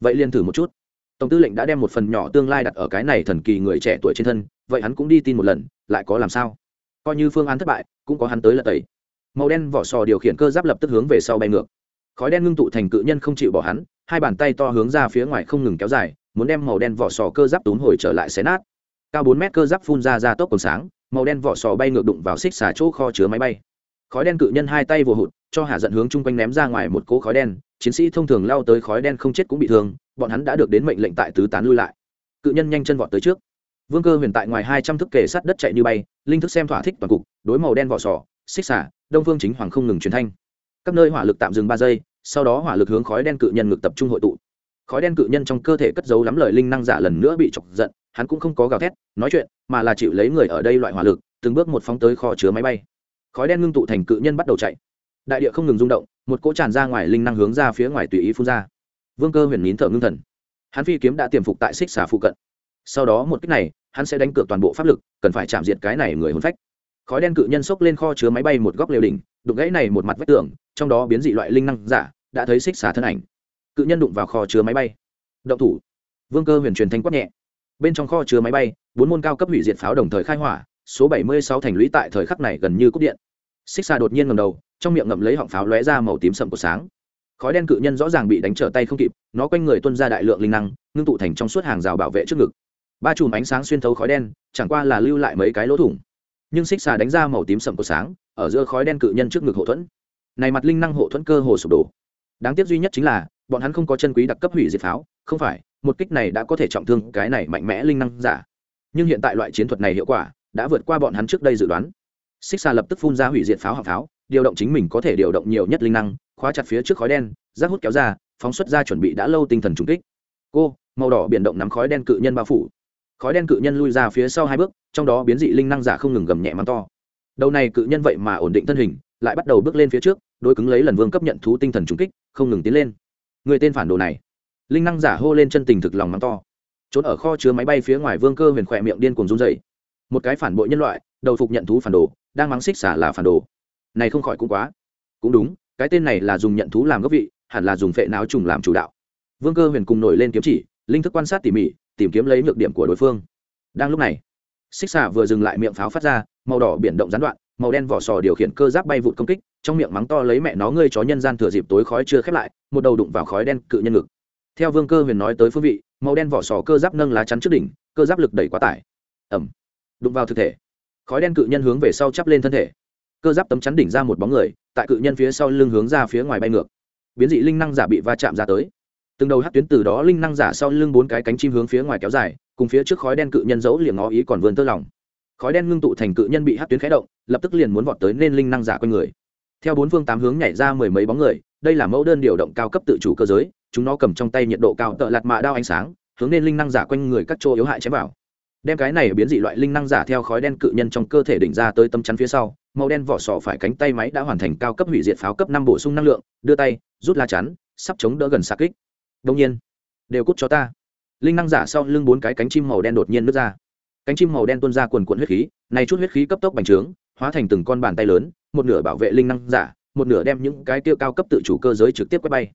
Vậy liền thử một chút. Tổng tư lệnh đã đem một phần nhỏ tương lai đặt ở cái này thần kỳ người trẻ tuổi trên thân, vậy hắn cũng đi tin một lần, lại có làm sao? Coi như phương án thất bại, cũng có hắn tới lật tẩy. Màu đen vỏ sò điều khiển cơ giáp lập tức hướng về sau bay ngược. Khói đen ngưng tụ thành cự nhân không chịu bỏ hắn, hai bàn tay to hướng ra phía ngoài không ngừng kéo dài, muốn đem màu đen vỏ sò cơ giáp túm hồi trở lại xé nát. Cao bốn mét cơ giáp phun ra ra tốc còn sáng, màu đen vỏ sò bay ngược đụng vào xích xả chỗ kho chứa máy bay khói đen cự nhân hai tay vừa hụt, cho hạ giận hướng chung quanh ném ra ngoài một cỗ khói đen, chiến sĩ thông thường lao tới khói đen không chết cũng bị thương, bọn hắn đã được đến mệnh lệnh tại tứ tán lui lại. Cự nhân nhanh chân vọt tới trước. Vương cơ huyền tại ngoài hai trăm thước kề sát đất chạy như bay, linh thức xem thỏa thích toàn cục, đối màu đen vỏ sò, xích xả đông Vương chính hoàng không ngừng truyền thanh. Các nơi hỏa lực tạm dừng ba giây, sau đó hỏa lực hướng khói đen cự nhân ngực tập trung hội tụ. Khói đen cự nhân trong cơ thể cất giấu lắm lời linh năng giả lần nữa bị chọc giận, hắn cũng không có gào thét, nói chuyện, mà là chịu lấy người ở đây loại hỏa lực, từng bước một phóng tới kho chứa máy bay khói đen ngưng tụ thành cự nhân bắt đầu chạy. Đại địa không ngừng rung động, một cỗ tràn ra ngoài linh năng hướng ra phía ngoài tùy ý phun ra. Vương cơ huyền nín thở ngưng thần. Hắn phi kiếm đã tiềm phục tại xích xà phụ cận. Sau đó một cách này, hắn sẽ đánh cược toàn bộ pháp lực, cần phải chạm diệt cái này người hôn phách. Khói đen cự nhân xốc lên kho chứa máy bay một góc lều đỉnh đục gãy này một mặt vách tường, trong đó biến dị loại linh năng giả đã thấy xích xà thân ảnh. Cự nhân đụng vào kho chứa máy bay. Động thủ. Vương cơ huyền truyền thanh quát nhẹ. Bên trong kho chứa máy bay, bốn môn cao cấp hủy diệt pháo đồng thời khai hỏa số bảy mươi sáu thành lũy tại thời khắc này gần như cúp điện. Xích xà đột nhiên ngầm đầu, trong miệng ngậm lấy họng pháo lóe ra màu tím sậm của sáng. Khói đen cự nhân rõ ràng bị đánh trở tay không kịp, nó quanh người tuân ra đại lượng linh năng, ngưng tụ thành trong suốt hàng rào bảo vệ trước ngực. Ba chùm ánh sáng xuyên thấu khói đen, chẳng qua là lưu lại mấy cái lỗ thủng. Nhưng xích xà đánh ra màu tím sậm của sáng, ở giữa khói đen cự nhân trước ngực hộ thuẫn. Này mặt linh năng hộ thuẫn cơ hồ sụp đổ. Đáng tiếc duy nhất chính là, bọn hắn không có chân quý đặc cấp hủy diệt pháo, không phải, một kích này đã có thể trọng thương cái này mạnh mẽ linh năng giả. Nhưng hiện tại loại chiến thuật này hiệu quả đã vượt qua bọn hắn trước đây dự đoán. Xích xa lập tức phun ra hủy diệt pháo hạng pháo, điều động chính mình có thể điều động nhiều nhất linh năng, khóa chặt phía trước khói đen, rác hút kéo ra, phóng xuất ra chuẩn bị đã lâu tinh thần trùng kích. Cô, màu đỏ biển động nắm khói đen cự nhân bao phủ. Khói đen cự nhân lui ra phía sau hai bước, trong đó biến dị linh năng giả không ngừng gầm nhẹ mắng to. Đầu này cự nhân vậy mà ổn định thân hình, lại bắt đầu bước lên phía trước đôi cứng lấy lần vương cấp nhận thú tinh thần trùng kích, không ngừng tiến lên. Người tên phản đồ này. Linh năng giả hô lên chân tình thực lòng mắng to. Trốn ở kho chứa máy bay phía ngoài vương cơ huyền khỏe miệng điên cuồng run dày một cái phản bội nhân loại, đầu phục nhận thú phản đồ, đang mắng xích xả là phản đồ. Này không khỏi cũng quá. Cũng đúng, cái tên này là dùng nhận thú làm gốc vị, hẳn là dùng phệ não trùng làm chủ đạo. Vương cơ huyền cùng nổi lên kiếm chỉ, linh thức quan sát tỉ mỉ, tìm kiếm lấy nhược điểm của đối phương. Đang lúc này, xích xả vừa dừng lại miệng pháo phát ra, màu đỏ biển động gián đoạn, màu đen vỏ sò điều khiển cơ giáp bay vụt công kích, trong miệng mắng to lấy mẹ nó ngươi chó nhân gian thừa dịp tối khói chưa khép lại, một đầu đụng vào khói đen cự nhân ngực. Theo vương cơ huyền nói tới phương vị, màu đen vỏ sò cơ giáp nâng lá chắn trước đỉnh, cơ giáp lực đẩy quá tải. Ẩm đụng vào thực thể. Khói đen cự nhân hướng về sau chắp lên thân thể. Cơ giáp tấm chắn đỉnh ra một bóng người, tại cự nhân phía sau lưng hướng ra phía ngoài bay ngược. Biến dị linh năng giả bị va chạm ra tới. Từng đầu hát tuyến từ đó linh năng giả sau lưng bốn cái cánh chim hướng phía ngoài kéo dài, cùng phía trước khói đen cự nhân dẫu liền ngó ý còn vươn tơ lòng. Khói đen ngưng tụ thành cự nhân bị hát tuyến khé động, lập tức liền muốn vọt tới nên linh năng giả quanh người. Theo bốn phương tám hướng nhảy ra mười mấy bóng người, đây là mẫu đơn điều động cao cấp tự chủ cơ giới, chúng nó cầm trong tay nhiệt độ cao tợ lạt mạ đao ánh sáng, hướng nên linh năng giả quanh người các chỗ yếu hại chém vào đem cái này biến dị loại linh năng giả theo khói đen cự nhân trong cơ thể đỉnh ra tới tâm chắn phía sau, màu đen vỏ sò phải cánh tay máy đã hoàn thành cao cấp hủy diệt pháo cấp năm bổ sung năng lượng, đưa tay, rút la chắn, sắp chống đỡ gần xa kích. Đông nhiên, đều cút cho ta. Linh năng giả sau lưng bốn cái cánh chim màu đen đột nhiên nứt ra. Cánh chim màu đen tuôn ra quần cuộn huyết khí, này chút huyết khí cấp tốc bành trướng, hóa thành từng con bàn tay lớn, một nửa bảo vệ linh năng giả, một nửa đem những cái tiêu cao cấp tự chủ cơ giới trực tiếp quét bay.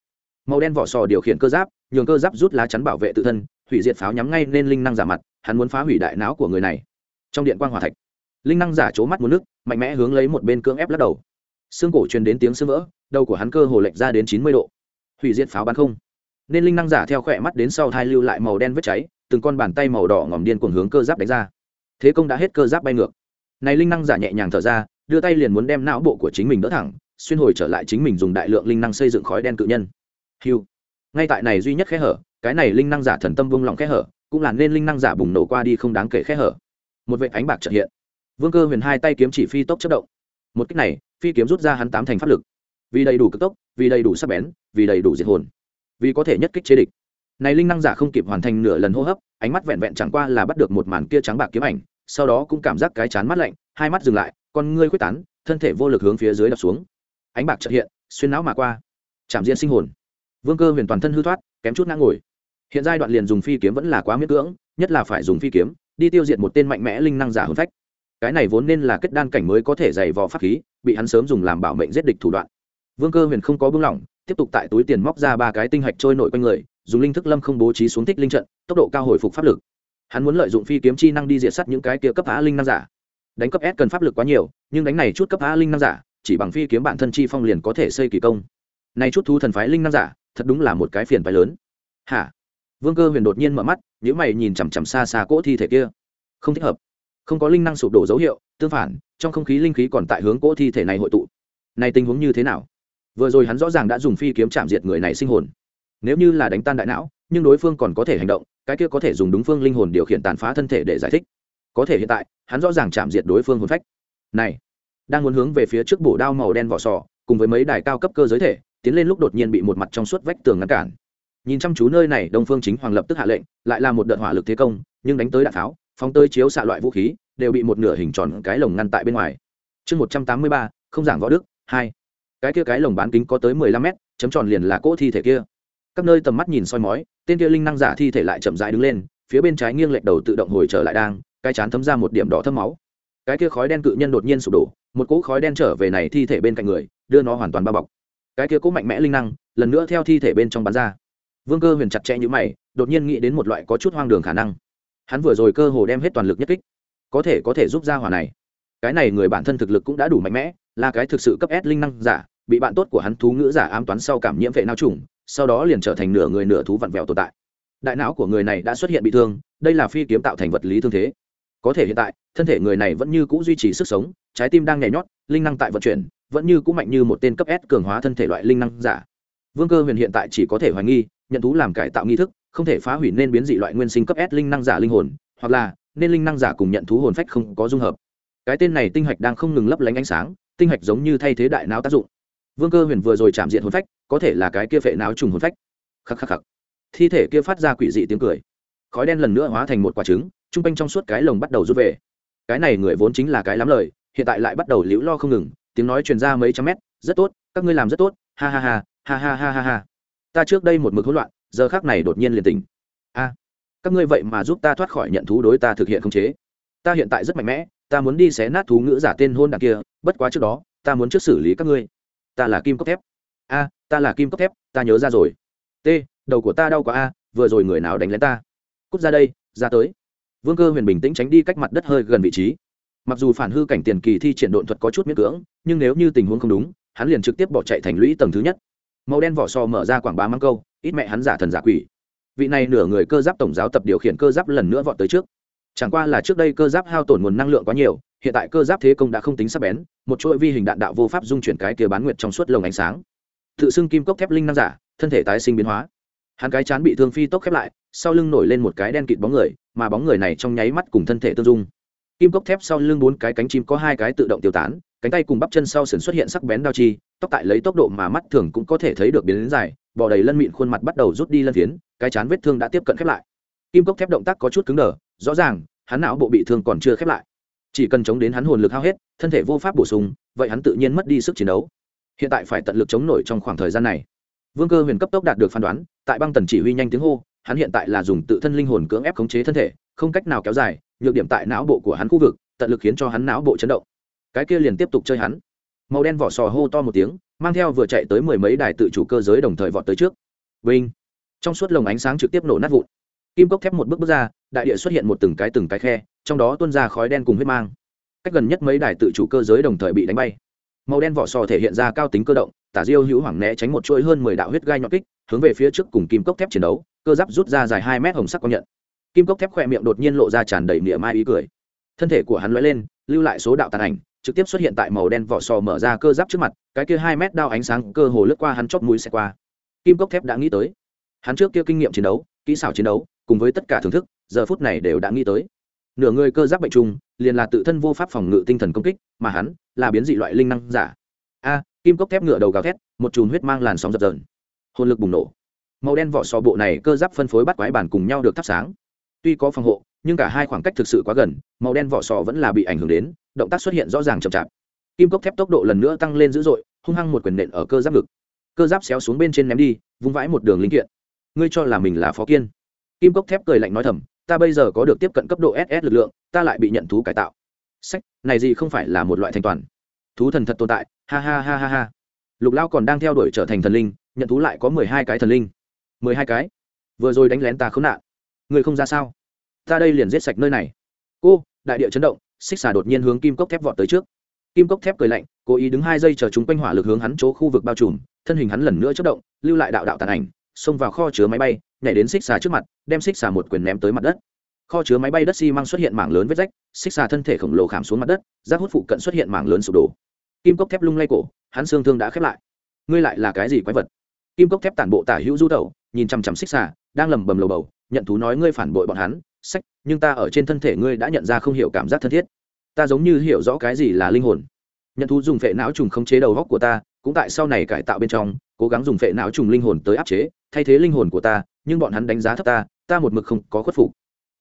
Màu đen vỏ sò điều khiển cơ giáp, nhường cơ giáp rút lá chắn bảo vệ tự thân hủy diệt pháo nhắm ngay nên linh năng giả mặt, hắn muốn phá hủy đại não của người này. Trong điện quan hòa thạch, linh năng giả c mắt một nước, mạnh mẽ hướng lấy một bên cưỡng ép lắc đầu. Xương cổ truyền đến tiếng sưng vỡ, đầu của hắn cơ hồ lệch ra đến chín mươi độ. Hủy diệt pháo bắn không. Nên linh năng giả theo khỏe mắt đến sau thai lưu lại màu đen vết cháy, từng con bàn tay màu đỏ ngòm điên cuồng hướng cơ giáp đánh ra. Thế công đã hết cơ giáp bay ngược. Này linh năng giả nhẹ nhàng thở ra, đưa tay liền muốn đem não bộ của chính mình đỡ thẳng, xuyên hồi trở lại chính mình dùng đại lượng linh năng xây dựng khói đen cự nhân. Hiu ngay tại này duy nhất khe hở cái này linh năng giả thần tâm vung lòng khe hở, cũng là nên linh năng giả bùng nổ qua đi không đáng kể khe hở. Một vệ ánh bạc trợ hiện. Vương cơ huyền hai tay kiếm chỉ phi tốc chất động. Một cách này, phi kiếm rút ra hắn tám thành pháp lực. Vì đầy đủ cực tốc, vì đầy đủ sắc bén, vì đầy đủ diệt hồn. Vì có thể nhất kích chế địch. Này linh năng giả không kịp hoàn thành nửa lần hô hấp, ánh mắt vẹn vẹn chẳng qua là bắt được một màn kia trắng bạc kiếm ảnh, sau đó cũng cảm giác cái chán mắt lạnh, hai mắt dừng lại, con ngươi quyết tán, thân thể vô lực hướng phía dưới đập xuống. Ánh bạc trợ hiện, xuyên não mà qua. Chạm diện sinh hồn. Vương cơ huyền toàn thân hư thoát, kém chút ngã ngồi hiện giai đoạn liền dùng phi kiếm vẫn là quá miễn cưỡng, nhất là phải dùng phi kiếm, đi tiêu diệt một tên mạnh mẽ linh năng giả hồn phách. Cái này vốn nên là kết đan cảnh mới có thể dày vò pháp khí, bị hắn sớm dùng làm bảo mệnh giết địch thủ đoạn. Vương cơ huyền không có bưng lỏng, tiếp tục tại túi tiền móc ra ba cái tinh hạch trôi nổi quanh người, dùng linh thức lâm không bố trí xuống thích linh trận, tốc độ cao hồi phục pháp lực. Hắn muốn lợi dụng phi kiếm chi năng đi diệt sắt những cái kia cấp á linh năng giả. Đánh cấp s cần pháp lực quá nhiều, nhưng đánh này chút cấp á linh năng giả, chỉ bằng phi kiếm bản thân chi phong liền có thể xây kỳ công. Này chút thu thần phái linh năng giả, thật đúng là một cái phiền phái lớn. Hả? Vương cơ huyền đột nhiên mở mắt nếu mày nhìn chằm chằm xa xa cỗ thi thể kia. Không thích hợp. Không có linh năng sụp đổ dấu hiệu, tương phản, trong không khí linh khí còn tại hướng cỗ thi thể này hội tụ. Này tình huống như thế nào? Vừa rồi hắn rõ ràng đã dùng phi kiếm chạm diệt người này sinh hồn. Nếu như là đánh tan đại não, nhưng đối phương còn có thể hành động, cái kia có thể dùng đúng phương linh hồn điều khiển tàn phá thân thể để giải thích. Có thể hiện tại, hắn rõ ràng chạm diệt đối phương hồn phách. Này, đang muốn hướng về phía trước bổ đao màu đen vỏ sò, cùng với mấy đài cao cấp cơ giới thể, tiến lên lúc đột nhiên bị một mặt trong suốt vách tường ngăn cản nhìn chăm chú nơi này, đông phương chính hoàng lập tức hạ lệnh, lại là một đợt hỏa lực thế công, nhưng đánh tới đạn pháo, phóng tơi chiếu xạ loại vũ khí, đều bị một nửa hình tròn cái lồng ngăn tại bên ngoài. Chương một trăm tám mươi ba, không giảng võ đức, hai. Cái kia cái lồng bán kính có tới mười lăm mét, chấm tròn liền là cỗ thi thể kia. Các nơi tầm mắt nhìn soi mói, tên kia linh năng giả thi thể lại chậm rãi đứng lên, phía bên trái nghiêng lệch đầu tự động hồi trở lại đang, cái chán thấm ra một điểm đỏ thâm máu. Cái kia khói đen cự nhân đột nhiên sụp đổ, một cỗ khói đen trở về này thi thể bên cạnh người, đưa nó hoàn toàn bao bọc. Cái kia cỗ mạnh mẽ linh năng, lần nữa theo thi thể bên trong bán ra vương cơ huyền chặt chẽ như mày, đột nhiên nghĩ đến một loại có chút hoang đường khả năng. Hắn vừa rồi cơ hồ đem hết toàn lực nhất kích. Có thể có thể giúp ra hỏa này. Cái này người bản thân thực lực cũng đã đủ mạnh mẽ, là cái thực sự cấp s linh năng giả, bị bạn tốt của hắn thú ngữ giả ám toán sau cảm nhiễm vệ nao trùng, sau đó liền trở thành nửa người nửa thú vặn vẹo tồn tại. Đại não của người này đã xuất hiện bị thương, đây là phi kiếm tạo thành vật lý thương thế. Có thể hiện tại, thân thể người này vẫn như c ũ duy trì sức sống, trái tim đang nhảy nhót, linh năng tại vận chuyển, vẫn như c ũ mạnh như một tên cấp s cường hóa thân thể loại linh năng giả. Vương cơ huyền hiện tại chỉ có thể hoài nghi nhận thú làm cải tạo nghi thức, không thể phá hủy nên biến dị loại nguyên sinh cấp s linh năng giả linh hồn, hoặc là, nên linh năng giả cùng nhận thú hồn phách không có dung hợp. Cái tên này tinh hạch đang không ngừng lấp lánh ánh sáng, tinh hạch giống như thay thế đại não tác dụng. Vương cơ huyền vừa rồi chạm diện hồn phách, có thể là cái kia phệ não trùng hồn phách. Khắc khắc khắc. Thi thể kia phát ra quỷ dị tiếng cười. Khói đen lần nữa hóa thành một quả trứng t r u n g quanh trong suốt cái lồng bắt đầu rút về. Cái này người vốn chính là cái lắm lời, hiện tại lại bắt đầu liễu lo không ngừng, tiếng nói truyền ra mấy trăm mét, rất tốt, các ngươi làm rất tốt, ha ha ha ha ha ha ha ha ta trước đây một mực hỗn loạn, giờ khác này đột nhiên liền tỉnh. A, các ngươi vậy mà giúp ta thoát khỏi nhận thú đối ta thực hiện khống chế. Ta hiện tại rất mạnh mẽ, ta muốn đi xé nát thú ngữ giả tên hôn đ kia, bất quá trước đó, ta muốn trước xử lý các ngươi. Ta là kim cốc thép. A, ta là kim cốc thép, ta nhớ ra rồi. T, đầu của ta đau quá a, vừa rồi người nào đánh lén ta? Cút ra đây, ra tới. Vương cơ huyền bình tĩnh tránh đi cách mặt đất hơi gần vị trí. Mặc dù phản hư cảnh tiền kỳ thi triển độn thuật có chút miễn cưỡng, nhưng nếu như tình huống không đúng, hắn liền trực tiếp bỏ chạy thành lũy tầng thứ nhất màu đen vỏ sò mở ra quảng bá mang câu, ít mẹ hắn giả thần giả quỷ. Vị này nửa người cơ giáp tổng giáo tập điều khiển cơ giáp lần nữa vọt tới trước. Chẳng qua là trước đây cơ giáp hao tổn nguồn năng lượng quá nhiều, hiện tại cơ giáp thế công đã không tính sắc bén, một chuỗi vi hình đạn đạo vô pháp dung chuyển cái kia bán nguyệt trong suốt lồng ánh sáng. Tự xưng kim cốc thép linh năng giả, thân thể tái sinh biến hóa. Hắn cái chán bị thương phi tốc khép lại, sau lưng nổi lên một cái đen kịt bóng người, mà bóng người này trong nháy mắt cùng thân thể tương dung kim cốc thép sau lưng bốn cái cánh chim có hai cái tự động tiêu tán, cánh tay cùng bắp chân sau sườn xuất hiện sắc bén đao chi, tóc tại lấy tốc độ mà mắt thường cũng có thể thấy được biến đến dài, bò đầy lân mịn khuôn mặt bắt đầu rút đi lân phiến, cái chán vết thương đã tiếp cận khép lại. Kim cốc thép động tác có chút cứng đờ, rõ ràng, hắn não bộ bị thương còn chưa khép lại. Chỉ cần chống đến hắn hồn lực hao hết, thân thể vô pháp bổ sung, vậy hắn tự nhiên mất đi sức chiến đấu. Hiện tại phải tận lực chống nổi trong khoảng thời gian này. Vương cơ huyền cấp tốc đạt được phán đoán, tại băng tần chỉ huy nhanh tiếng hô, hắn hiện tại là dùng tự thân linh hồn cưỡng ép khống chế thân thể, không cách nào kéo dài nhược điểm tại não bộ của hắn khu vực, tận lực khiến cho hắn não bộ chấn động. Cái kia liền tiếp tục chơi hắn. Màu đen vỏ sò hô to một tiếng, mang theo vừa chạy tới mười mấy đài tự chủ cơ giới đồng thời vọt tới trước. Vinh! Trong suốt lồng ánh sáng trực tiếp nổ nát vụn. Kim cốc thép một bước bước ra, đại địa xuất hiện một từng cái từng cái khe, trong đó tuôn ra khói đen cùng huyết mang. Cách gần nhất mấy đài tự chủ cơ giới đồng thời bị đánh bay. Màu đen vỏ sò thể hiện ra cao tính cơ động, tả diêu hữu hoảng né tránh một chuỗi hơn mười đạo huyết gai nhọn kích, hướng về phía trước cùng kim cốc thép chiến đấu, cơ giáp rút ra dài hai mét hồng sắc công nhận kim cốc thép khỏe miệng đột nhiên lộ ra tràn đầy mỉa mai ý cười. Thân thể của hắn lóe lên, lưu lại số đạo tàn ảnh, trực tiếp xuất hiện tại màu đen vỏ sò mở ra cơ giáp trước mặt, cái kia hai mét đao ánh sáng cơ hồ lướt qua hắn chóp mũi xe qua. Kim cốc thép đã nghĩ tới. Hắn trước kia kinh nghiệm chiến đấu, kỹ xảo chiến đấu, cùng với tất cả thưởng thức, giờ phút này đều đã nghĩ tới. Nửa người cơ giáp bệnh trùng, liền là tự thân vô pháp phòng ngự tinh thần công kích, mà hắn là biến dị loại linh năng giả. A, kim cốc thép ngựa đầu gào thét, một chùm huyết mang làn sóng dập dờn. Hồn lực bùng nổ. Màu đen vỏ sò bộ này cơ giáp phân phối bắt quái bản cùng nhau được thắp sáng tuy có phòng hộ, nhưng cả hai khoảng cách thực sự quá gần, màu đen vỏ sò vẫn là bị ảnh hưởng đến, động tác xuất hiện rõ ràng chậm chạp. Kim cốc thép tốc độ lần nữa tăng lên dữ dội, hung hăng một quyền nện ở cơ giáp ngực. Cơ giáp xéo xuống bên trên ném đi, vung vãi một đường linh kiện. Ngươi cho là mình là phó kiên? Kim cốc thép cười lạnh nói thầm, ta bây giờ có được tiếp cận cấp độ ss lực lượng, ta lại bị nhận thú cải tạo. Sách, này gì không phải là một loại thành toàn. Thú thần thật tồn tại, ha ha ha ha ha. Lục lao còn đang theo đuổi trở thành thần linh, nhận thú lại có mười hai cái thần linh. Mười hai cái? Vừa rồi đánh lén ta khốn nạn người không ra sao? Ta đây liền giết sạch nơi này. Cô, đại địa chấn động, xích xà đột nhiên hướng kim cốc thép vọt tới trước. Kim cốc thép cười lạnh, cố ý đứng hai giây chờ chúng quanh hỏa lực hướng hắn chỗ khu vực bao trùm, thân hình hắn lần nữa chất động, lưu lại đạo đạo tàn ảnh, xông vào kho chứa máy bay, nhảy đến xích xà trước mặt, đem xích xà một quyền ném tới mặt đất. Kho chứa máy bay đất xi măng xuất hiện mảng lớn vết rách, xích xà thân thể khổng lồ khảm xuống mặt đất, rác hút phụ cận xuất hiện mảng lớn sụp đổ. Kim cốc thép lung lay cổ, hắn xương thương đã khép lại. Ngươi lại là cái gì quái vật? Kim cốc thép tản bộ tả hữu du tẩu nhìn chằm chằm xích xà, đang lầm bầm lầu bầu, nhận thú nói ngươi phản bội bọn hắn, sách, nhưng ta ở trên thân thể ngươi đã nhận ra không hiểu cảm giác thân thiết. Ta giống như hiểu rõ cái gì là linh hồn. Nhận thú dùng phệ não trùng khống chế đầu góc của ta, cũng tại sau này cải tạo bên trong, cố gắng dùng phệ não trùng linh hồn tới áp chế, thay thế linh hồn của ta, nhưng bọn hắn đánh giá thấp ta ta một mực không có khuất phục.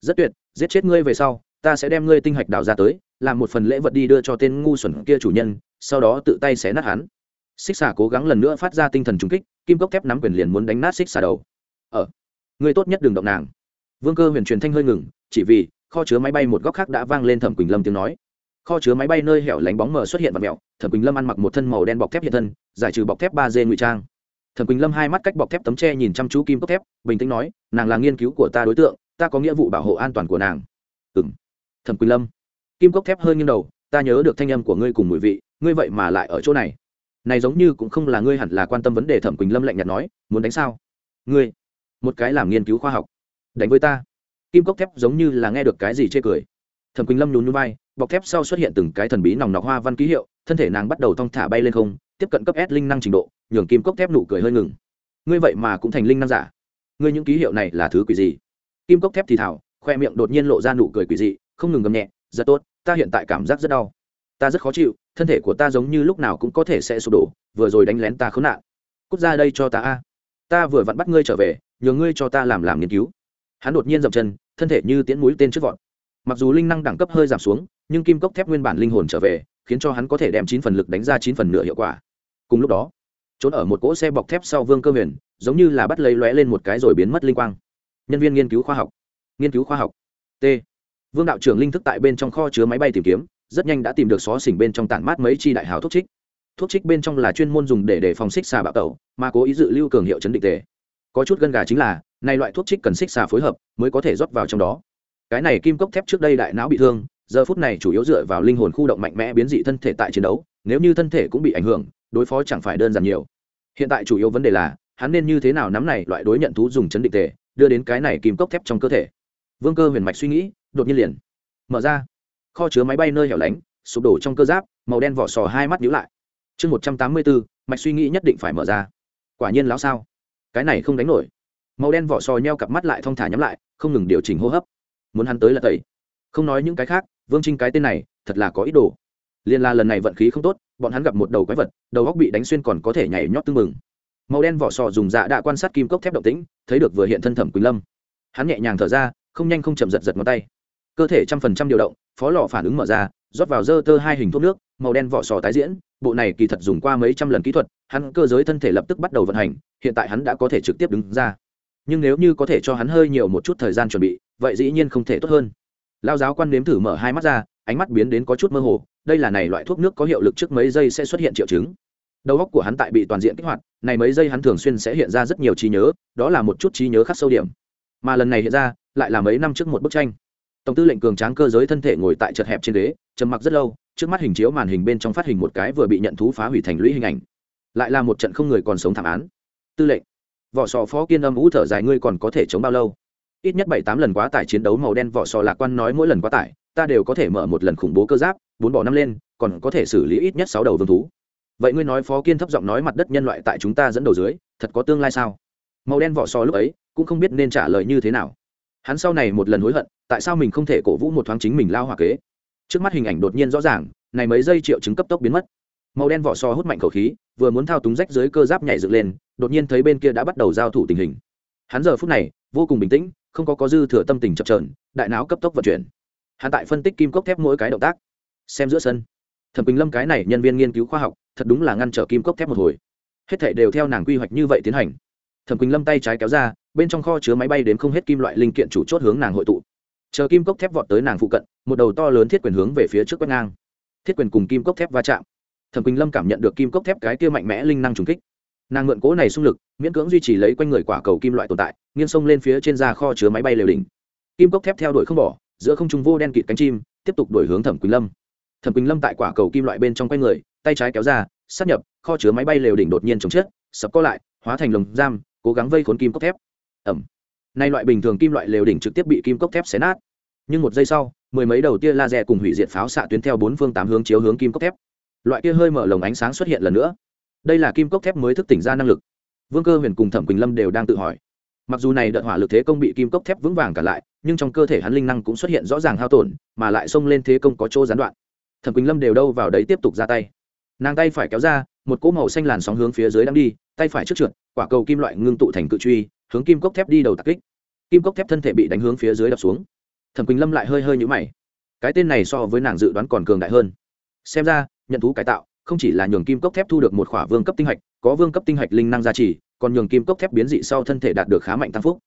Rất tuyệt, giết chết ngươi về sau, ta sẽ đem ngươi tinh hạch đào ra tới, làm một phần lễ vật đi đưa cho tên ngu xuẩn kia chủ nhân, sau đó tự tay xé nát hắn. Xích xà cố gắng lần nữa phát ra tinh thần trung kích kim cốc thép nắm quyền liền muốn đánh nát xích xà đầu. Ở ờ, tốt nhất đừng động nàng. Vương cơ huyền truyền thanh hơi ngừng chỉ vì kho chứa máy bay một góc khác đã vang lên thẩm quỳnh lâm tiếng nói. Kho chứa máy bay nơi hẻo lánh bóng mờ xuất hiện và mẹo thẩm quỳnh lâm ăn mặc một thân màu đen bọc thép hiện thân giải trừ bọc thép ba d ngụy trang. Thẩm quỳnh lâm hai mắt cách bọc thép tấm tre nhìn chăm chú kim cốc thép bình tĩnh nói nàng là nghiên cứu của ta đối tượng ta có nghĩa vụ bảo hộ an toàn của nàng. Ừ m thẩm quỳnh lâm. Kim cốc thép hơi nghiêng đầu ta nhớ được thanh âm của ngươi cùng mùi vị ngươi vậy mà lại ở chỗ này này giống như cũng không là ngươi hẳn là quan tâm vấn đề thẩm quỳnh lâm lạnh nhạt nói, muốn đánh sao? Ngươi, một cái làm nghiên cứu khoa học. Đánh với ta. Kim cốc thép giống như là nghe được cái gì chê cười. Thẩm quỳnh lâm nhún nhún bay bọc thép sau xuất hiện từng cái thần bí nòng nọc hoa văn ký hiệu, thân thể nàng bắt đầu thong thả bay lên không, tiếp cận cấp s linh năng trình độ, nhường kim cốc thép nụ cười hơi ngừng. Ngươi vậy mà cũng thành linh năng giả? Ngươi những ký hiệu này là thứ quỷ gì? Kim cốc thép thì thảo, khoe miệng đột nhiên lộ ra nụ cười quỷ dị, không ngừng gầm nhẹ, rất tốt, ta hiện tại cảm giác rất đau ta rất khó chịu, thân thể của ta giống như lúc nào cũng có thể sẽ sụp đổ, vừa rồi đánh lén ta khốn nạn. Cút ra đây cho ta a. Ta vừa vặn bắt ngươi trở về, nhờ ngươi cho ta làm làm nghiên cứu. Hắn đột nhiên dậm chân, thân thể như tiễn mũi tên trước vọt. Mặc dù linh năng đẳng cấp hơi giảm xuống, nhưng kim cốc thép nguyên bản linh hồn trở về, khiến cho hắn có thể đem chín phần lực đánh ra chín phần nửa hiệu quả. Cùng lúc đó, trốn ở một cỗ xe bọc thép sau vương cơ huyền, giống như là bắt lấy lóe lên một cái rồi biến mất linh quang. Nhân viên nghiên cứu khoa học. Nghiên cứu khoa học. T. Vương đạo trưởng linh thức tại bên trong kho chứa máy bay tìm kiếm rất nhanh đã tìm được xó xỉnh bên trong tản mát mấy chi đại hào thuốc trích. Thuốc trích bên trong là chuyên môn dùng để đề phòng xích xà bạo tẩu, mà cố ý dự lưu cường hiệu chấn định tề. Có chút gân gà chính là, này loại thuốc trích cần xích xà phối hợp mới có thể rót vào trong đó. Cái này kim cốc thép trước đây đại não bị thương, giờ phút này chủ yếu dựa vào linh hồn khu động mạnh mẽ biến dị thân thể tại chiến đấu, nếu như thân thể cũng bị ảnh hưởng, đối phó chẳng phải đơn giản nhiều. Hiện tại chủ yếu vấn đề là, hắn nên như thế nào nắm này loại đối nhận thú dùng chấn định tề, đưa đến cái này kim cốc thép trong cơ thể. Vương cơ huyền mạch suy nghĩ, đột nhiên liền mở ra kho chứa máy bay nơi hẻo lánh, sụp đổ trong cơ giáp, màu đen vỏ sò hai mắt nhíu lại. Chương một trăm tám mươi bốn mạch suy nghĩ nhất định phải mở ra. Quả nhiên lão sao? Cái này không đánh nổi. Màu đen vỏ sò nheo cặp mắt lại thong thả nhắm lại, không ngừng điều chỉnh hô hấp. Muốn hắn tới là tẩy. Không nói những cái khác, vương trinh cái tên này, thật là có ý đồ. Liên la lần này vận khí không tốt, bọn hắn gặp một đầu quái vật, đầu góc bị đánh xuyên còn có thể nhảy nhót tưng mừng màu đen vỏ sò dùng dạ đã quan sát kim cốc thép động tĩnh, thấy được vừa hiện thân thẩm quỳnh lâm. Hắn nhẹ nhàng thở ra, không nhanh không chậm giật giật ngón tay cơ thể trăm phần trăm điều động, phó lò phản ứng mở ra, rót vào dơ tơ hai hình thuốc nước, màu đen vỏ sò tái diễn. Bộ này kỳ thật dùng qua mấy trăm lần kỹ thuật, hắn cơ giới thân thể lập tức bắt đầu vận hành, hiện tại hắn đã có thể trực tiếp đứng ra. Nhưng nếu như có thể cho hắn hơi nhiều một chút thời gian chuẩn bị, vậy dĩ nhiên không thể tốt hơn. Lao giáo quan nếm thử mở hai mắt ra, ánh mắt biến đến có chút mơ hồ, đây là này loại thuốc nước có hiệu lực trước mấy giây sẽ xuất hiện triệu chứng. Đầu óc của hắn tại bị toàn diện kích hoạt, này mấy giây hắn thường xuyên sẽ hiện ra rất nhiều trí nhớ, đó là một chút trí nhớ khắc sâu điểm. Mà lần này hiện ra, lại là mấy năm trước một bức tranh tổng tư lệnh cường tráng cơ giới thân thể ngồi tại chật hẹp trên ghế, trầm mặc rất lâu, trước mắt hình chiếu màn hình bên trong phát hình một cái vừa bị nhận thú phá hủy thành lũy hình ảnh. Lại là một trận không người còn sống thảm án. Tư lệnh, vỏ sò phó kiên âm ú thở dài, ngươi còn có thể chống bao lâu? Ít nhất bảy tám lần quá tải chiến đấu màu đen vỏ sò lạc quan nói mỗi lần quá tải, ta đều có thể mở một lần khủng bố cơ giáp, bốn bỏ năm lên, còn có thể xử lý ít nhất sáu đầu vương thú. Vậy ngươi nói phó kiên thấp giọng nói mặt đất nhân loại tại chúng ta dẫn đầu dưới, thật có tương lai sao? Màu đen vỏ sò lúc ấy cũng không biết nên trả lời như thế nào. Hắn sau này một lần hối hận tại sao mình không thể cổ vũ một thoáng chính mình lao hòa kế? Trước mắt hình ảnh đột nhiên rõ ràng, này mấy giây triệu chứng cấp tốc biến mất. Màu đen vỏ so hút mạnh khẩu khí, vừa muốn thao túng rách dưới cơ giáp nhảy dựng lên, đột nhiên thấy bên kia đã bắt đầu giao thủ tình hình. Hắn giờ phút này, vô cùng bình tĩnh, không có có dư thừa tâm tình chập trờn đại não cấp tốc vận chuyển. Hắn tại phân tích kim cốc thép mỗi cái động tác, xem giữa sân. Thẩm bình lâm cái này nhân viên nghiên cứu khoa học, thật đúng là ngăn trở kim cốc thép một hồi. Hết thể đều theo nàng quy hoạch như vậy tiến hành. Thẩm quỳnh lâm tay trái kéo ra, bên trong kho chứa máy bay đến không hết kim loại linh kiện chủ chốt hướng nàng hội tụ chờ kim cốc thép vọt tới nàng phụ cận, một đầu to lớn thiết quyền hướng về phía trước quét ngang. Thiết quyền cùng kim cốc thép va chạm. Thẩm quỳnh lâm cảm nhận được kim cốc thép cái kia mạnh mẽ linh năng trùng kích. Nàng mượn cố này xung lực, miễn cưỡng duy trì lấy quanh người quả cầu kim loại tồn tại, nghiêng sông lên phía trên da kho chứa máy bay lều đỉnh. Kim cốc thép theo đuổi không bỏ, giữa không trung vô đen kịt cánh chim, tiếp tục đuổi hướng thẩm quỳnh lâm. Thẩm quỳnh lâm tại quả cầu kim loại bên trong quanh người, tay trái kéo ra sát nhập, kho chứa máy bay lều đỉnh đột nhiên chống chết, sập co lại, hóa thành lồng giam, cố gắng vây khốn kim cốc thép. Ẩm nay loại bình thường kim loại lều đỉnh trực tiếp bị kim cốc thép xé nát. Nhưng một giây sau, mười mấy đầu tia laser cùng hủy diệt pháo xạ tuyến theo bốn phương tám hướng chiếu hướng kim cốc thép. Loại kia hơi mở lồng ánh sáng xuất hiện lần nữa. Đây là kim cốc thép mới thức tỉnh ra năng lực. Vương cơ huyền cùng thẩm quỳnh lâm đều đang tự hỏi. Mặc dù này đợt hỏa lực thế công bị kim cốc thép vững vàng cả lại, nhưng trong cơ thể hắn linh năng cũng xuất hiện rõ ràng hao tổn, mà lại xông lên thế công có chỗ gián đoạn. Thẩm quỳnh lâm đều đâu vào đấy tiếp tục ra tay. Nàng tay phải kéo ra, một cỗ màu xanh làn sóng hướng phía dưới đang đi, tay phải trước trượt, quả cầu kim loại ngưng tụ thành cự truy hướng kim cốc thép đi đầu tạc kích. Kim cốc thép thân thể bị đánh hướng phía dưới đập xuống. Thẩm quỳnh lâm lại hơi hơi nhũ mày. Cái tên này so với nàng dự đoán còn cường đại hơn. Xem ra, nhận thú cải tạo không chỉ là nhường kim cốc thép thu được một khỏa vương cấp tinh hạch, có vương cấp tinh hạch linh năng gia trì, còn nhường kim cốc thép biến dị sau thân thể đạt được khá mạnh tăng phúc.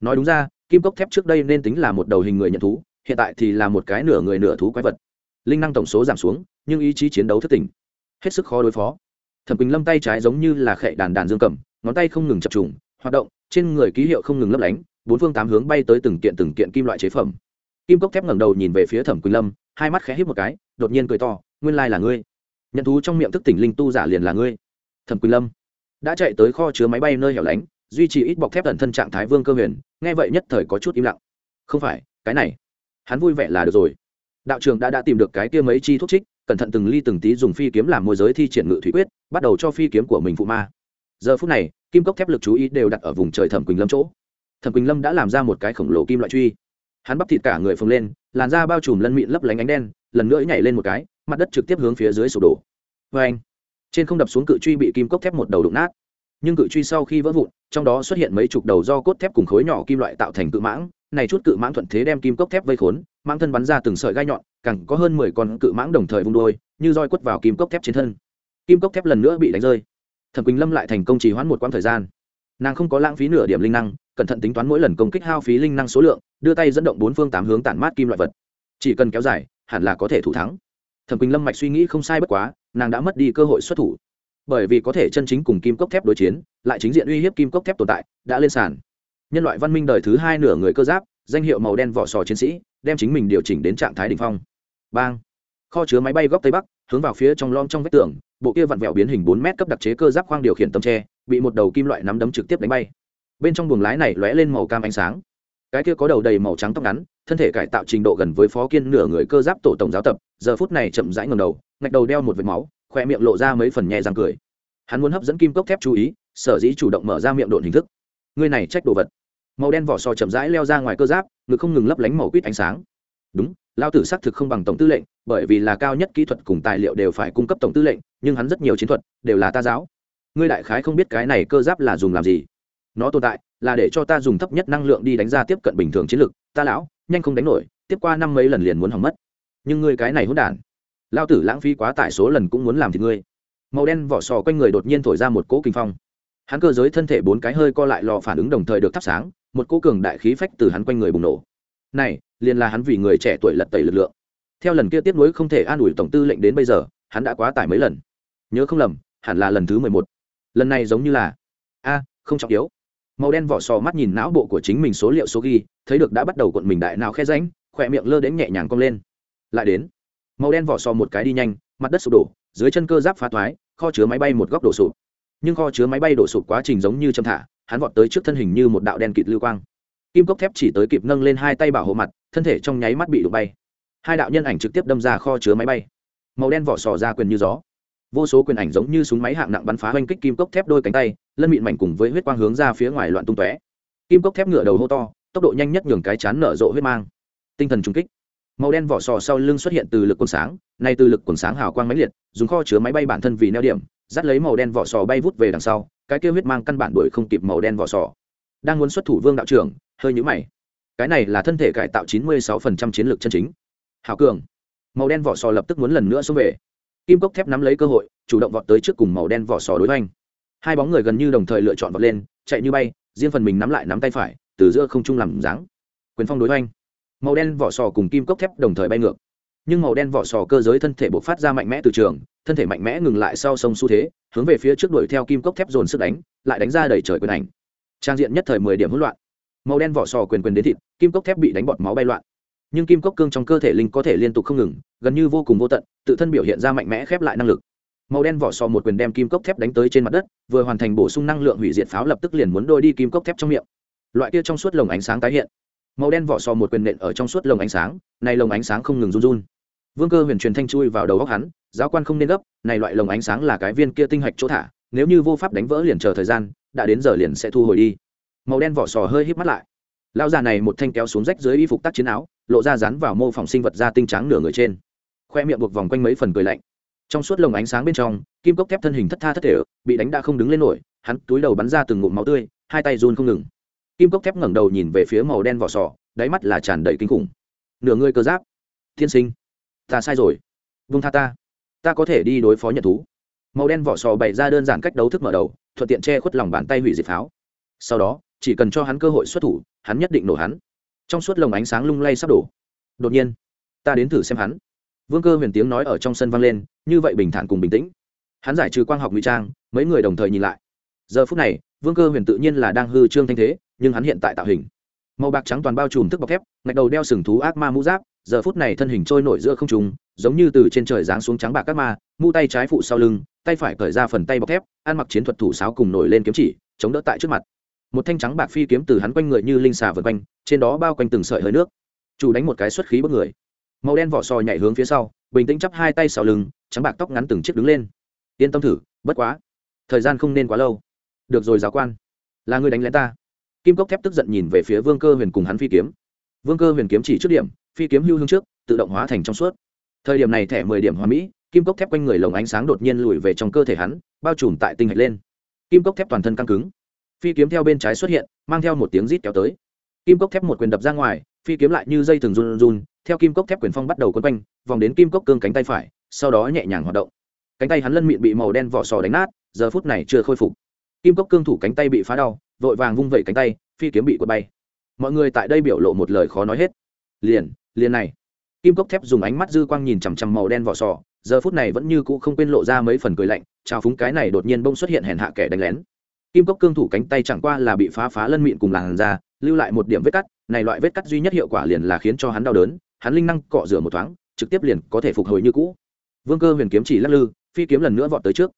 Nói đúng ra, kim cốc thép trước đây nên tính là một đầu hình người nhận thú, hiện tại thì là một cái nửa người nửa thú quái vật. Linh năng tổng số giảm xuống, nhưng ý chí chiến đấu thất tỉnh. Hết sức khó đối phó. Thẩm quỳnh lâm tay trái giống như là khệ đàn đàn dương cầm, ngón tay không ngừng chập trùng hoạt động, trên người ký hiệu không ngừng lấp lánh, bốn phương tám hướng bay tới từng kiện từng kiện kim loại chế phẩm. Kim cốc thép ngẩng đầu nhìn về phía thẩm quỳnh lâm, hai mắt khẽ hít một cái, đột nhiên cười to, nguyên lai là ngươi. Nhận thú trong miệng thức tỉnh linh tu giả liền là ngươi. Thẩm quỳnh lâm đã chạy tới kho chứa máy bay nơi hẻo lánh, duy trì ít bọc thép ẩn thân trạng thái vương cơ huyền, nghe vậy nhất thời có chút im lặng. Không phải, cái này, hắn vui vẻ là được rồi. Đạo trường đã đã tìm được cái kia mấy chi thuốc trích, cẩn thận từng ly từng tí dùng phi kiếm làm môi giới thi triển ngự thủy quyết, bắt đầu cho phi kiếm của mình phụ ma giờ phút này, kim cốc thép lực chú ý đều đặt ở vùng trời thẩm quỳnh lâm chỗ. Thẩm quỳnh lâm đã làm ra một cái khổng lồ kim loại truy. Hắn bắp thịt cả người phồng lên, làn da bao trùm lân mịn lấp lánh ánh đen, lần nữa nhảy lên một cái, mặt đất trực tiếp hướng phía dưới sụp đổ. Vê anh trên không đập xuống cự truy bị kim cốc thép một đầu đụng nát. Nhưng cự truy sau khi vỡ vụn, trong đó xuất hiện mấy chục đầu do cốt thép cùng khối nhỏ kim loại tạo thành cự mãng. Này chút cự mãng thuận thế đem kim cốc thép vây khốn, mãng thân bắn ra từng sợi gai nhọn, càng có hơn mười con cự mãng đồng thời vung đôi, như roi quất vào kim cốc thép trên thân. Kim cốc thép lần nữa bị đánh rơi thẩm quỳnh lâm lại thành công trì hoãn một quãng thời gian nàng không có lãng phí nửa điểm linh năng cẩn thận tính toán mỗi lần công kích hao phí linh năng số lượng đưa tay dẫn động bốn phương tám hướng tản mát kim loại vật chỉ cần kéo dài hẳn là có thể thủ thắng thẩm quỳnh lâm mạch suy nghĩ không sai bất quá nàng đã mất đi cơ hội xuất thủ bởi vì có thể chân chính cùng kim cốc thép đối chiến lại chính diện uy hiếp kim cốc thép tồn tại đã lên sàn nhân loại văn minh đời thứ hai nửa người cơ giáp danh hiệu màu đen vỏ sò chiến sĩ đem chính mình điều chỉnh đến trạng thái đ ỉ n h phong bang kho chứa máy bay góc tây bắc, hướng vào phía trong lom trong vách tường, bộ kia vặn vẹo biến hình bốn mét cấp đặc chế cơ giáp khoang điều khiển tấm tre, bị một đầu kim loại nắm đấm trực tiếp đánh bay. Bên trong buồng lái này lóe lên màu cam ánh sáng. Cái kia có đầu đầy màu trắng tóc ngắn, thân thể cải tạo trình độ gần với phó kiên nửa người cơ giáp tổ tổng giáo tập, giờ phút này chậm rãi ngầm đầu, ngạch đầu đeo một vệt máu khoe miệng lộ ra mấy phần nhẹ răng cười. Hắn muốn hấp dẫn kim cốc thép chú ý, sở dĩ chủ động mở ra miệng độn hình thức. Người này trách đồ vật. Màu đen vỏ sò chậm rãi leo ra ngoài cơ giáp, ngực không ngừng lấp lánh màu quýt ánh sáng. Đúng lao tử xác thực không bằng tổng tư lệnh, bởi vì là cao nhất kỹ thuật cùng tài liệu đều phải cung cấp tổng tư lệnh, nhưng hắn rất nhiều chiến thuật đều là ta giáo. Ngươi đại khái không biết cái này cơ giáp là dùng làm gì. Nó tồn tại là để cho ta dùng thấp nhất năng lượng đi đánh ra tiếp cận bình thường chiến lược. Ta lão, nhanh không đánh nổi, tiếp qua năm mấy lần liền muốn hỏng mất. Nhưng ngươi cái này hỗn đản. Lao tử lãng phí quá tải số lần cũng muốn làm thì ngươi. Màu đen vỏ sò quanh người đột nhiên thổi ra một cỗ kinh phong. Hắn cơ giới thân thể bốn cái hơi co lại lò phản ứng đồng thời được thắp sáng, một cỗ cường đại khí phách từ hắn quanh người bùng nổ. Này liền là hắn vì người trẻ tuổi lật tẩy lực lượng. Theo lần kia tiếp nối không thể an ủi tổng tư lệnh đến bây giờ, hắn đã quá tải mấy lần. Nhớ không lầm, hẳn là lần thứ mười một. Lần này giống như là, a, không trọng yếu. Màu đen vỏ sò mắt nhìn não bộ của chính mình số liệu số ghi, thấy được đã bắt đầu cuộn mình đại nào khe ránh khỏe miệng lơ đến nhẹ nhàng cong lên. Lại đến, màu đen vỏ sò một cái đi nhanh, mặt đất sụp đổ, dưới chân cơ giáp phá thoái, kho chứa máy bay một góc đổ sụp. Nhưng kho chứa máy bay đổ sụp quá trình giống như châm thả, hắn vọt tới trước thân hình như một đạo đen kịt lưu quang. Kim cốc thép chỉ tới kịp nâng lên hai tay bảo hộ mặt thân thể trong nháy mắt bị đụng bay. Hai đạo nhân ảnh trực tiếp đâm ra kho chứa máy bay. Màu đen vỏ sò ra quyền như gió. Vô số quyền ảnh giống như súng máy hạng nặng bắn phá oanh kích kim cốc thép đôi cánh tay, lân mịn mảnh cùng với huyết quang hướng ra phía ngoài loạn tung tóe. Kim cốc thép ngựa đầu hô to, tốc độ nhanh nhất nhường cái chán nở rộ huyết mang. Tinh thần trung kích. Màu đen vỏ sò sau lưng xuất hiện từ lực quần sáng, nay từ lực quần sáng hào quang mãnh liệt, dùng kho chứa máy bay bản thân vì neo điểm, dắt lấy màu đen vỏ sò bay vút về đằng sau, cái kêu huyết mang căn bản đuổi không kịp màu đen vỏ sò. Đang muốn xuất thủ vương đạo trưởng, hơi nhũ mày cái này là thân thể cải tạo 96% chiến lược chân chính. Hảo cường, màu đen vỏ sò lập tức muốn lần nữa xông về. Kim cốc thép nắm lấy cơ hội, chủ động vọt tới trước cùng màu đen vỏ sò đối hoành. Hai bóng người gần như đồng thời lựa chọn vọt lên, chạy như bay, riêng phần mình nắm lại nắm tay phải, từ giữa không trung làm dáng. Quyền phong đối hoành. Màu đen vỏ sò cùng kim cốc thép đồng thời bay ngược. Nhưng màu đen vỏ sò cơ giới thân thể bộc phát ra mạnh mẽ từ trường, thân thể mạnh mẽ ngừng lại sau sông xu thế, hướng về phía trước đuổi theo kim cốc thép dồn sức đánh, lại đánh ra đầy trời quyền ảnh. Trang diện nhất thời mười điểm hỗn loạn màu đen vỏ sò quyền quyền đến thịt, kim cốc thép bị đánh bọt máu bay loạn. Nhưng kim cốc cương trong cơ thể linh có thể liên tục không ngừng, gần như vô cùng vô tận, tự thân biểu hiện ra mạnh mẽ khép lại năng lực. Màu đen vỏ sò một quyền đem kim cốc thép đánh tới trên mặt đất, vừa hoàn thành bổ sung năng lượng hủy diệt pháo lập tức liền muốn đôi đi kim cốc thép trong miệng. Loại kia trong suốt lồng ánh sáng tái hiện. Màu đen vỏ sò một quyền nện ở trong suốt lồng ánh sáng, này lồng ánh sáng không ngừng run run. Vương cơ huyền truyền thanh chui vào đầu góc hắn, giáo quan không nên gấp, này loại lồng ánh sáng là cái viên kia tinh hạch chỗ thả, nếu như vô pháp đánh vỡ liền chờ thời gian, đã đến giờ liền sẽ thu hồi đi màu đen vỏ sò hơi híp mắt lại. Lão già này một thanh kéo xuống rách dưới y phục tác chiến áo, lộ ra rán vào mô phỏng sinh vật da tinh trắng nửa người trên. Khoe miệng buộc vòng quanh mấy phần cười lạnh. Trong suốt lồng ánh sáng bên trong, kim cốc thép thân hình thất tha thất thể, bị đánh đã không đứng lên nổi, hắn túi đầu bắn ra từng ngụm máu tươi, hai tay run không ngừng. Kim cốc thép ngẩng đầu nhìn về phía màu đen vỏ sò, đáy mắt là tràn đầy kinh khủng. Nửa người cơ giáp. Thiên sinh, ta sai rồi. Vung tha ta. Ta có thể đi đối phó nhận thú. Màu đen vỏ sò bày ra đơn giản cách đấu thức mở đầu, thuận tiện che khuất lòng bàn tay hủy diệt pháo. Sau đó chỉ cần cho hắn cơ hội xuất thủ, hắn nhất định nổ hắn. Trong suốt lồng ánh sáng lung lay sắp đổ. Đột nhiên, ta đến thử xem hắn. Vương cơ huyền tiếng nói ở trong sân vang lên, như vậy bình thản cùng bình tĩnh. Hắn giải trừ quang học ngụy trang, mấy người đồng thời nhìn lại. Giờ phút này, vương cơ huyền tự nhiên là đang hư trương thanh thế, nhưng hắn hiện tại tạo hình. Màu bạc trắng toàn bao trùm thức bọc thép, ngạch đầu đeo sừng thú ác ma mũ giáp, giờ phút này thân hình trôi nổi giữa không trùng giống như từ trên trời giáng xuống trắng bạc các ma, mu tay trái phụ sau lưng, tay phải cởi ra phần tay bọc thép, ăn mặc chiến thuật thủ sáo cùng nổi lên kiếm chỉ, chống đỡ tại trước mặt một thanh trắng bạc phi kiếm từ hắn quanh người như linh xà vượt quanh, trên đó bao quanh từng sợi hơi nước. Chủ đánh một cái xuất khí bất người. Màu đen vỏ sò nhảy hướng phía sau, bình tĩnh chắp hai tay sau lưng, trắng bạc tóc ngắn từng chiếc đứng lên. Yên tâm thử, bất quá, thời gian không nên quá lâu. Được rồi, giáo quan. Là người đánh lén ta. Kim cốc thép tức giận nhìn về phía vương cơ huyền cùng hắn phi kiếm. Vương cơ huyền kiếm chỉ trước điểm, phi kiếm hưu hương trước, tự động hóa thành trong suốt. Thời điểm này thẻ mười điểm hòa mỹ, kim cốc thép quanh người lồng ánh sáng đột nhiên lùi về trong cơ thể hắn, bao trùm tại tinh hạch lên. Kim cốc thép toàn thân căng cứng phi kiếm theo bên trái xuất hiện, mang theo một tiếng rít kéo tới. Kim cốc thép một quyền đập ra ngoài, phi kiếm lại như dây thường run run, theo kim cốc thép quyền phong bắt đầu quấn quanh, vòng đến kim cốc cương cánh tay phải, sau đó nhẹ nhàng hoạt động. Cánh tay hắn lân miệng bị màu đen vỏ sò đánh nát, giờ phút này chưa khôi phục. Kim cốc cương thủ cánh tay bị phá đau, vội vàng vung vẩy cánh tay, phi kiếm bị quật bay. Mọi người tại đây biểu lộ một lời khó nói hết. Liền liền này. Kim cốc thép dùng ánh mắt dư quang nhìn chằm chằm màu đen vỏ sò, giờ phút này vẫn như cũ không quên lộ ra mấy phần cười lạnh, trào phúng cái này đột nhiên bông xuất hiện hèn hạ kẻ đánh lén kim cốc cương thủ cánh tay chẳng qua là bị phá phá lân miệng cùng làn da, lưu lại một điểm vết cắt, này loại vết cắt duy nhất hiệu quả liền là khiến cho hắn đau đớn, hắn linh năng cọ rửa một thoáng, trực tiếp liền có thể phục hồi như cũ. Vương cơ huyền kiếm chỉ lắc lư, phi kiếm lần nữa vọt tới trước,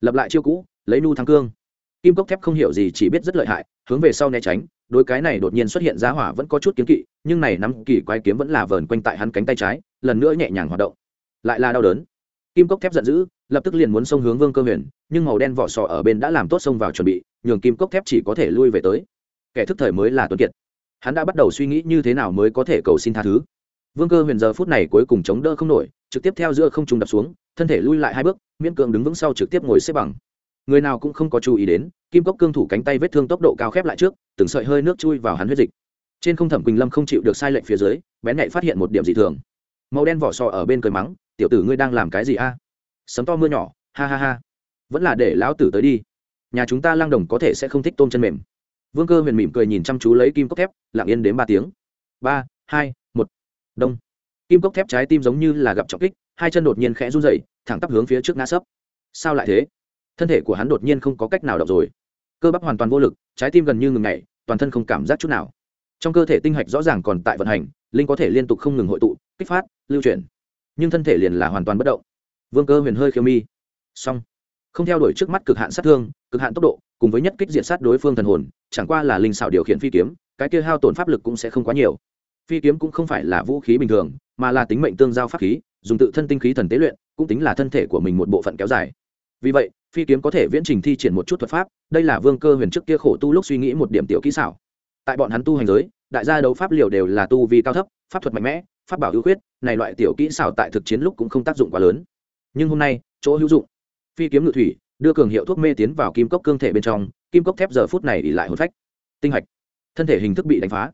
lập lại chiêu cũ, lấy nu thắng cương. Kim cốc thép không hiểu gì chỉ biết rất lợi hại, hướng về sau né tránh, đôi cái này đột nhiên xuất hiện giá hỏa vẫn có chút kiếm kỵ, nhưng này nắm kỳ quái kiếm vẫn là vờn quanh tại hắn cánh tay trái, lần nữa nhẹ nhàng hoạt động, lại là đau đớn. Kim cốc thép giận dữ lập tức liền muốn xông hướng vương cơ huyền, nhưng màu đen vỏ sò ở bên đã làm tốt xông vào chuẩn bị, nhường kim cốc thép chỉ có thể lui về tới. Kẻ thức thời mới là tuấn kiệt. Hắn đã bắt đầu suy nghĩ như thế nào mới có thể cầu xin tha thứ. Vương cơ huyền giờ phút này cuối cùng chống đỡ không nổi, trực tiếp theo giữa không trùng đập xuống, thân thể lui lại hai bước, miễn cưỡng đứng vững sau trực tiếp ngồi xếp bằng. Người nào cũng không có chú ý đến, kim cốc cương thủ cánh tay vết thương tốc độ cao khép lại trước, từng sợi hơi nước chui vào hắn huyết dịch. Trên không thẩm quỳnh lâm không chịu được sai lệnh phía dưới, bén nhạy phát hiện một điểm dị thường. Màu đen vỏ sò ở bên cười mắng, tiểu tử ngươi đang làm cái gì a? Sấm to mưa nhỏ, ha ha ha. Vẫn là để lão tử tới đi. Nhà chúng ta lang đồng có thể sẽ không thích tôm chân mềm. Vương cơ huyền mỉm cười nhìn chăm chú lấy kim cốc thép, lặng yên đến ba tiếng. Ba, hai, một. Đông. Kim cốc thép trái tim giống như là gặp trọng kích, hai chân đột nhiên khẽ run dậy thẳng tắp hướng phía trước ngã sấp. Sao lại thế? Thân thể của hắn đột nhiên không có cách nào đọc rồi. Cơ bắp hoàn toàn vô lực, trái tim gần như ngừng ngày toàn thân không cảm giác chút nào. Trong cơ thể tinh hạch rõ ràng còn tại vận hành, linh có thể liên tục không ngừng hội tụ, kích phát, lưu chuyển. Nhưng thân thể liền là hoàn toàn bất động vương cơ huyền hơi khiêu mi. Xong. Không theo đuổi trước mắt cực hạn sát thương, cực hạn tốc độ, cùng với nhất kích diện sát đối phương thần hồn, chẳng qua là linh xảo điều khiển phi kiếm, cái kia hao tổn pháp lực cũng sẽ không quá nhiều. Phi kiếm cũng không phải là vũ khí bình thường, mà là tính mệnh tương giao pháp khí, dùng tự thân tinh khí thần tế luyện, cũng tính là thân thể của mình một bộ phận kéo dài. Vì vậy, phi kiếm có thể viễn trình thi triển một chút thuật pháp, đây là vương cơ huyền trước kia khổ tu lúc suy nghĩ một điểm tiểu kỹ xảo. Tại bọn hắn tu hành giới, đại gia đấu pháp liều đều là tu vi cao thấp, pháp thuật mạnh mẽ, pháp bảo ưu khuyết, này loại tiểu kỹ xảo tại thực chiến lúc cũng không tác dụng quá lớn nhưng hôm nay, chỗ hữu dụng. Phi kiếm ngự thủy, đưa cường hiệu thuốc mê tiến vào kim cốc cương thể bên trong, kim cốc thép giờ phút này ỉ lại hồn phách. Tinh hạch thân thể hình thức bị đánh phá.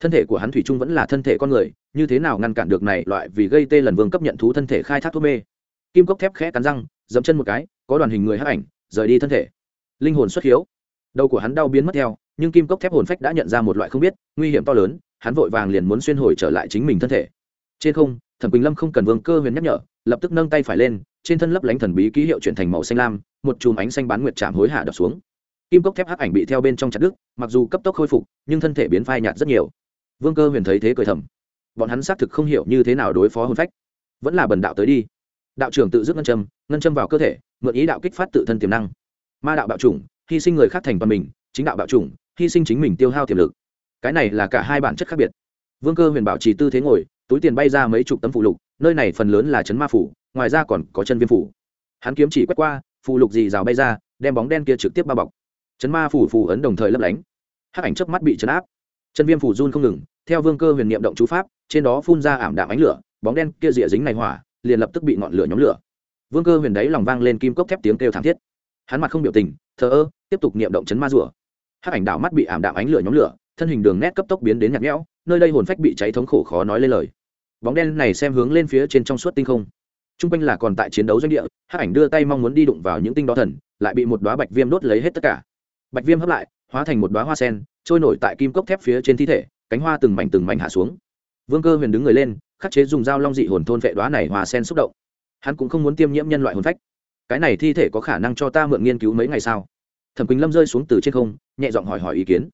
Thân thể của hắn thủy trung vẫn là thân thể con người, như thế nào ngăn cản được này loại vì gây tê lần vương cấp nhận thú thân thể khai thác thuốc mê? Kim cốc thép khẽ cắn răng, dẫm chân một cái, có đoàn hình người hấp ảnh, rời đi thân thể. Linh hồn xuất hiếu. Đầu của hắn đau biến mất theo, nhưng kim cốc thép hồn phách đã nhận ra một loại không biết, nguy hiểm to lớn, hắn vội vàng liền muốn xuyên hồi trở lại chính mình thân thể. Trên không thẩm quỳnh lâm không cần vương cơ huyền nhắc nhở, lập tức nâng tay phải lên, trên thân lấp lánh thần bí ký hiệu chuyển thành màu xanh lam, một chùm ánh xanh bán nguyệt chạm hối hạ đập xuống. Kim cốc thép hắc ảnh bị theo bên trong chặt đứt, mặc dù cấp tốc khôi phục, nhưng thân thể biến phai nhạt rất nhiều. Vương cơ huyền thấy thế cười thầm. Bọn hắn xác thực không hiểu như thế nào đối phó hồn phách. Vẫn là bần đạo tới đi. Đạo trưởng tự dứt ngân châm ngân châm vào cơ thể, mượn ý đạo kích phát tự thân tiềm năng. Ma đạo bạo chủng, hy sinh người khác thành toàn mình, chính đạo bạo chủng, hy sinh chính mình tiêu hao tiềm lực. Cái này là cả hai bản chất khác biệt. Vương cơ huyền bảo trì tư thế ngồi túi tiền bay ra mấy chục tấm phụ lục, nơi này phần lớn là chấn ma phủ, ngoài ra còn có chân viêm phủ. Hắn kiếm chỉ quét qua, phụ lục gì rào bay ra, đem bóng đen kia trực tiếp bao bọc. Chấn ma phủ phủ ấn đồng thời lấp lánh. Hắc ảnh chớp mắt bị chấn áp. Chân viêm phủ run không ngừng, theo vương cơ huyền niệm động chú pháp, trên đó phun ra ảm đạm ánh lửa, bóng đen kia rịa dính này hỏa, liền lập tức bị ngọn lửa nhóm lửa. Vương cơ huyền đấy lòng vang lên kim cốc thép tiếng kêu thảm thiết. Hắn mặt không biểu tình, thờ ơ, tiếp tục niệm động chấn ma rủa. hắc ảnh đảo mắt bị ảm đạm ánh lửa nhóm lửa, thân hình đường nét cấp tốc biến đến nhạt nhẽo, nơi đây hồn phách bị cháy thống khổ khó nói lên lời bóng đen này xem hướng lên phía trên trong suốt tinh không. T r u n g quanh là còn tại chiến đấu doanh địa hát ảnh đưa tay mong muốn đi đụng vào những tinh đó thần, lại bị một đoá bạch viêm đốt lấy hết tất cả. Bạch viêm hấp lại, hóa thành một đoá hoa sen, trôi nổi tại kim cốc thép phía trên thi thể, cánh hoa từng mảnh từng mảnh hạ xuống. Vương cơ huyền đứng người lên, khắc chế dùng dao long dị hồn thôn vệ đoá này hoa sen xúc động. Hắn cũng không muốn tiêm nhiễm nhân loại hồn phách. Cái này thi thể có khả năng cho ta mượn nghiên cứu mấy ngày sao? Thẩm quỳnh lâm rơi xuống từ trên không, nhẹ giọng hỏi hỏi ý kiến.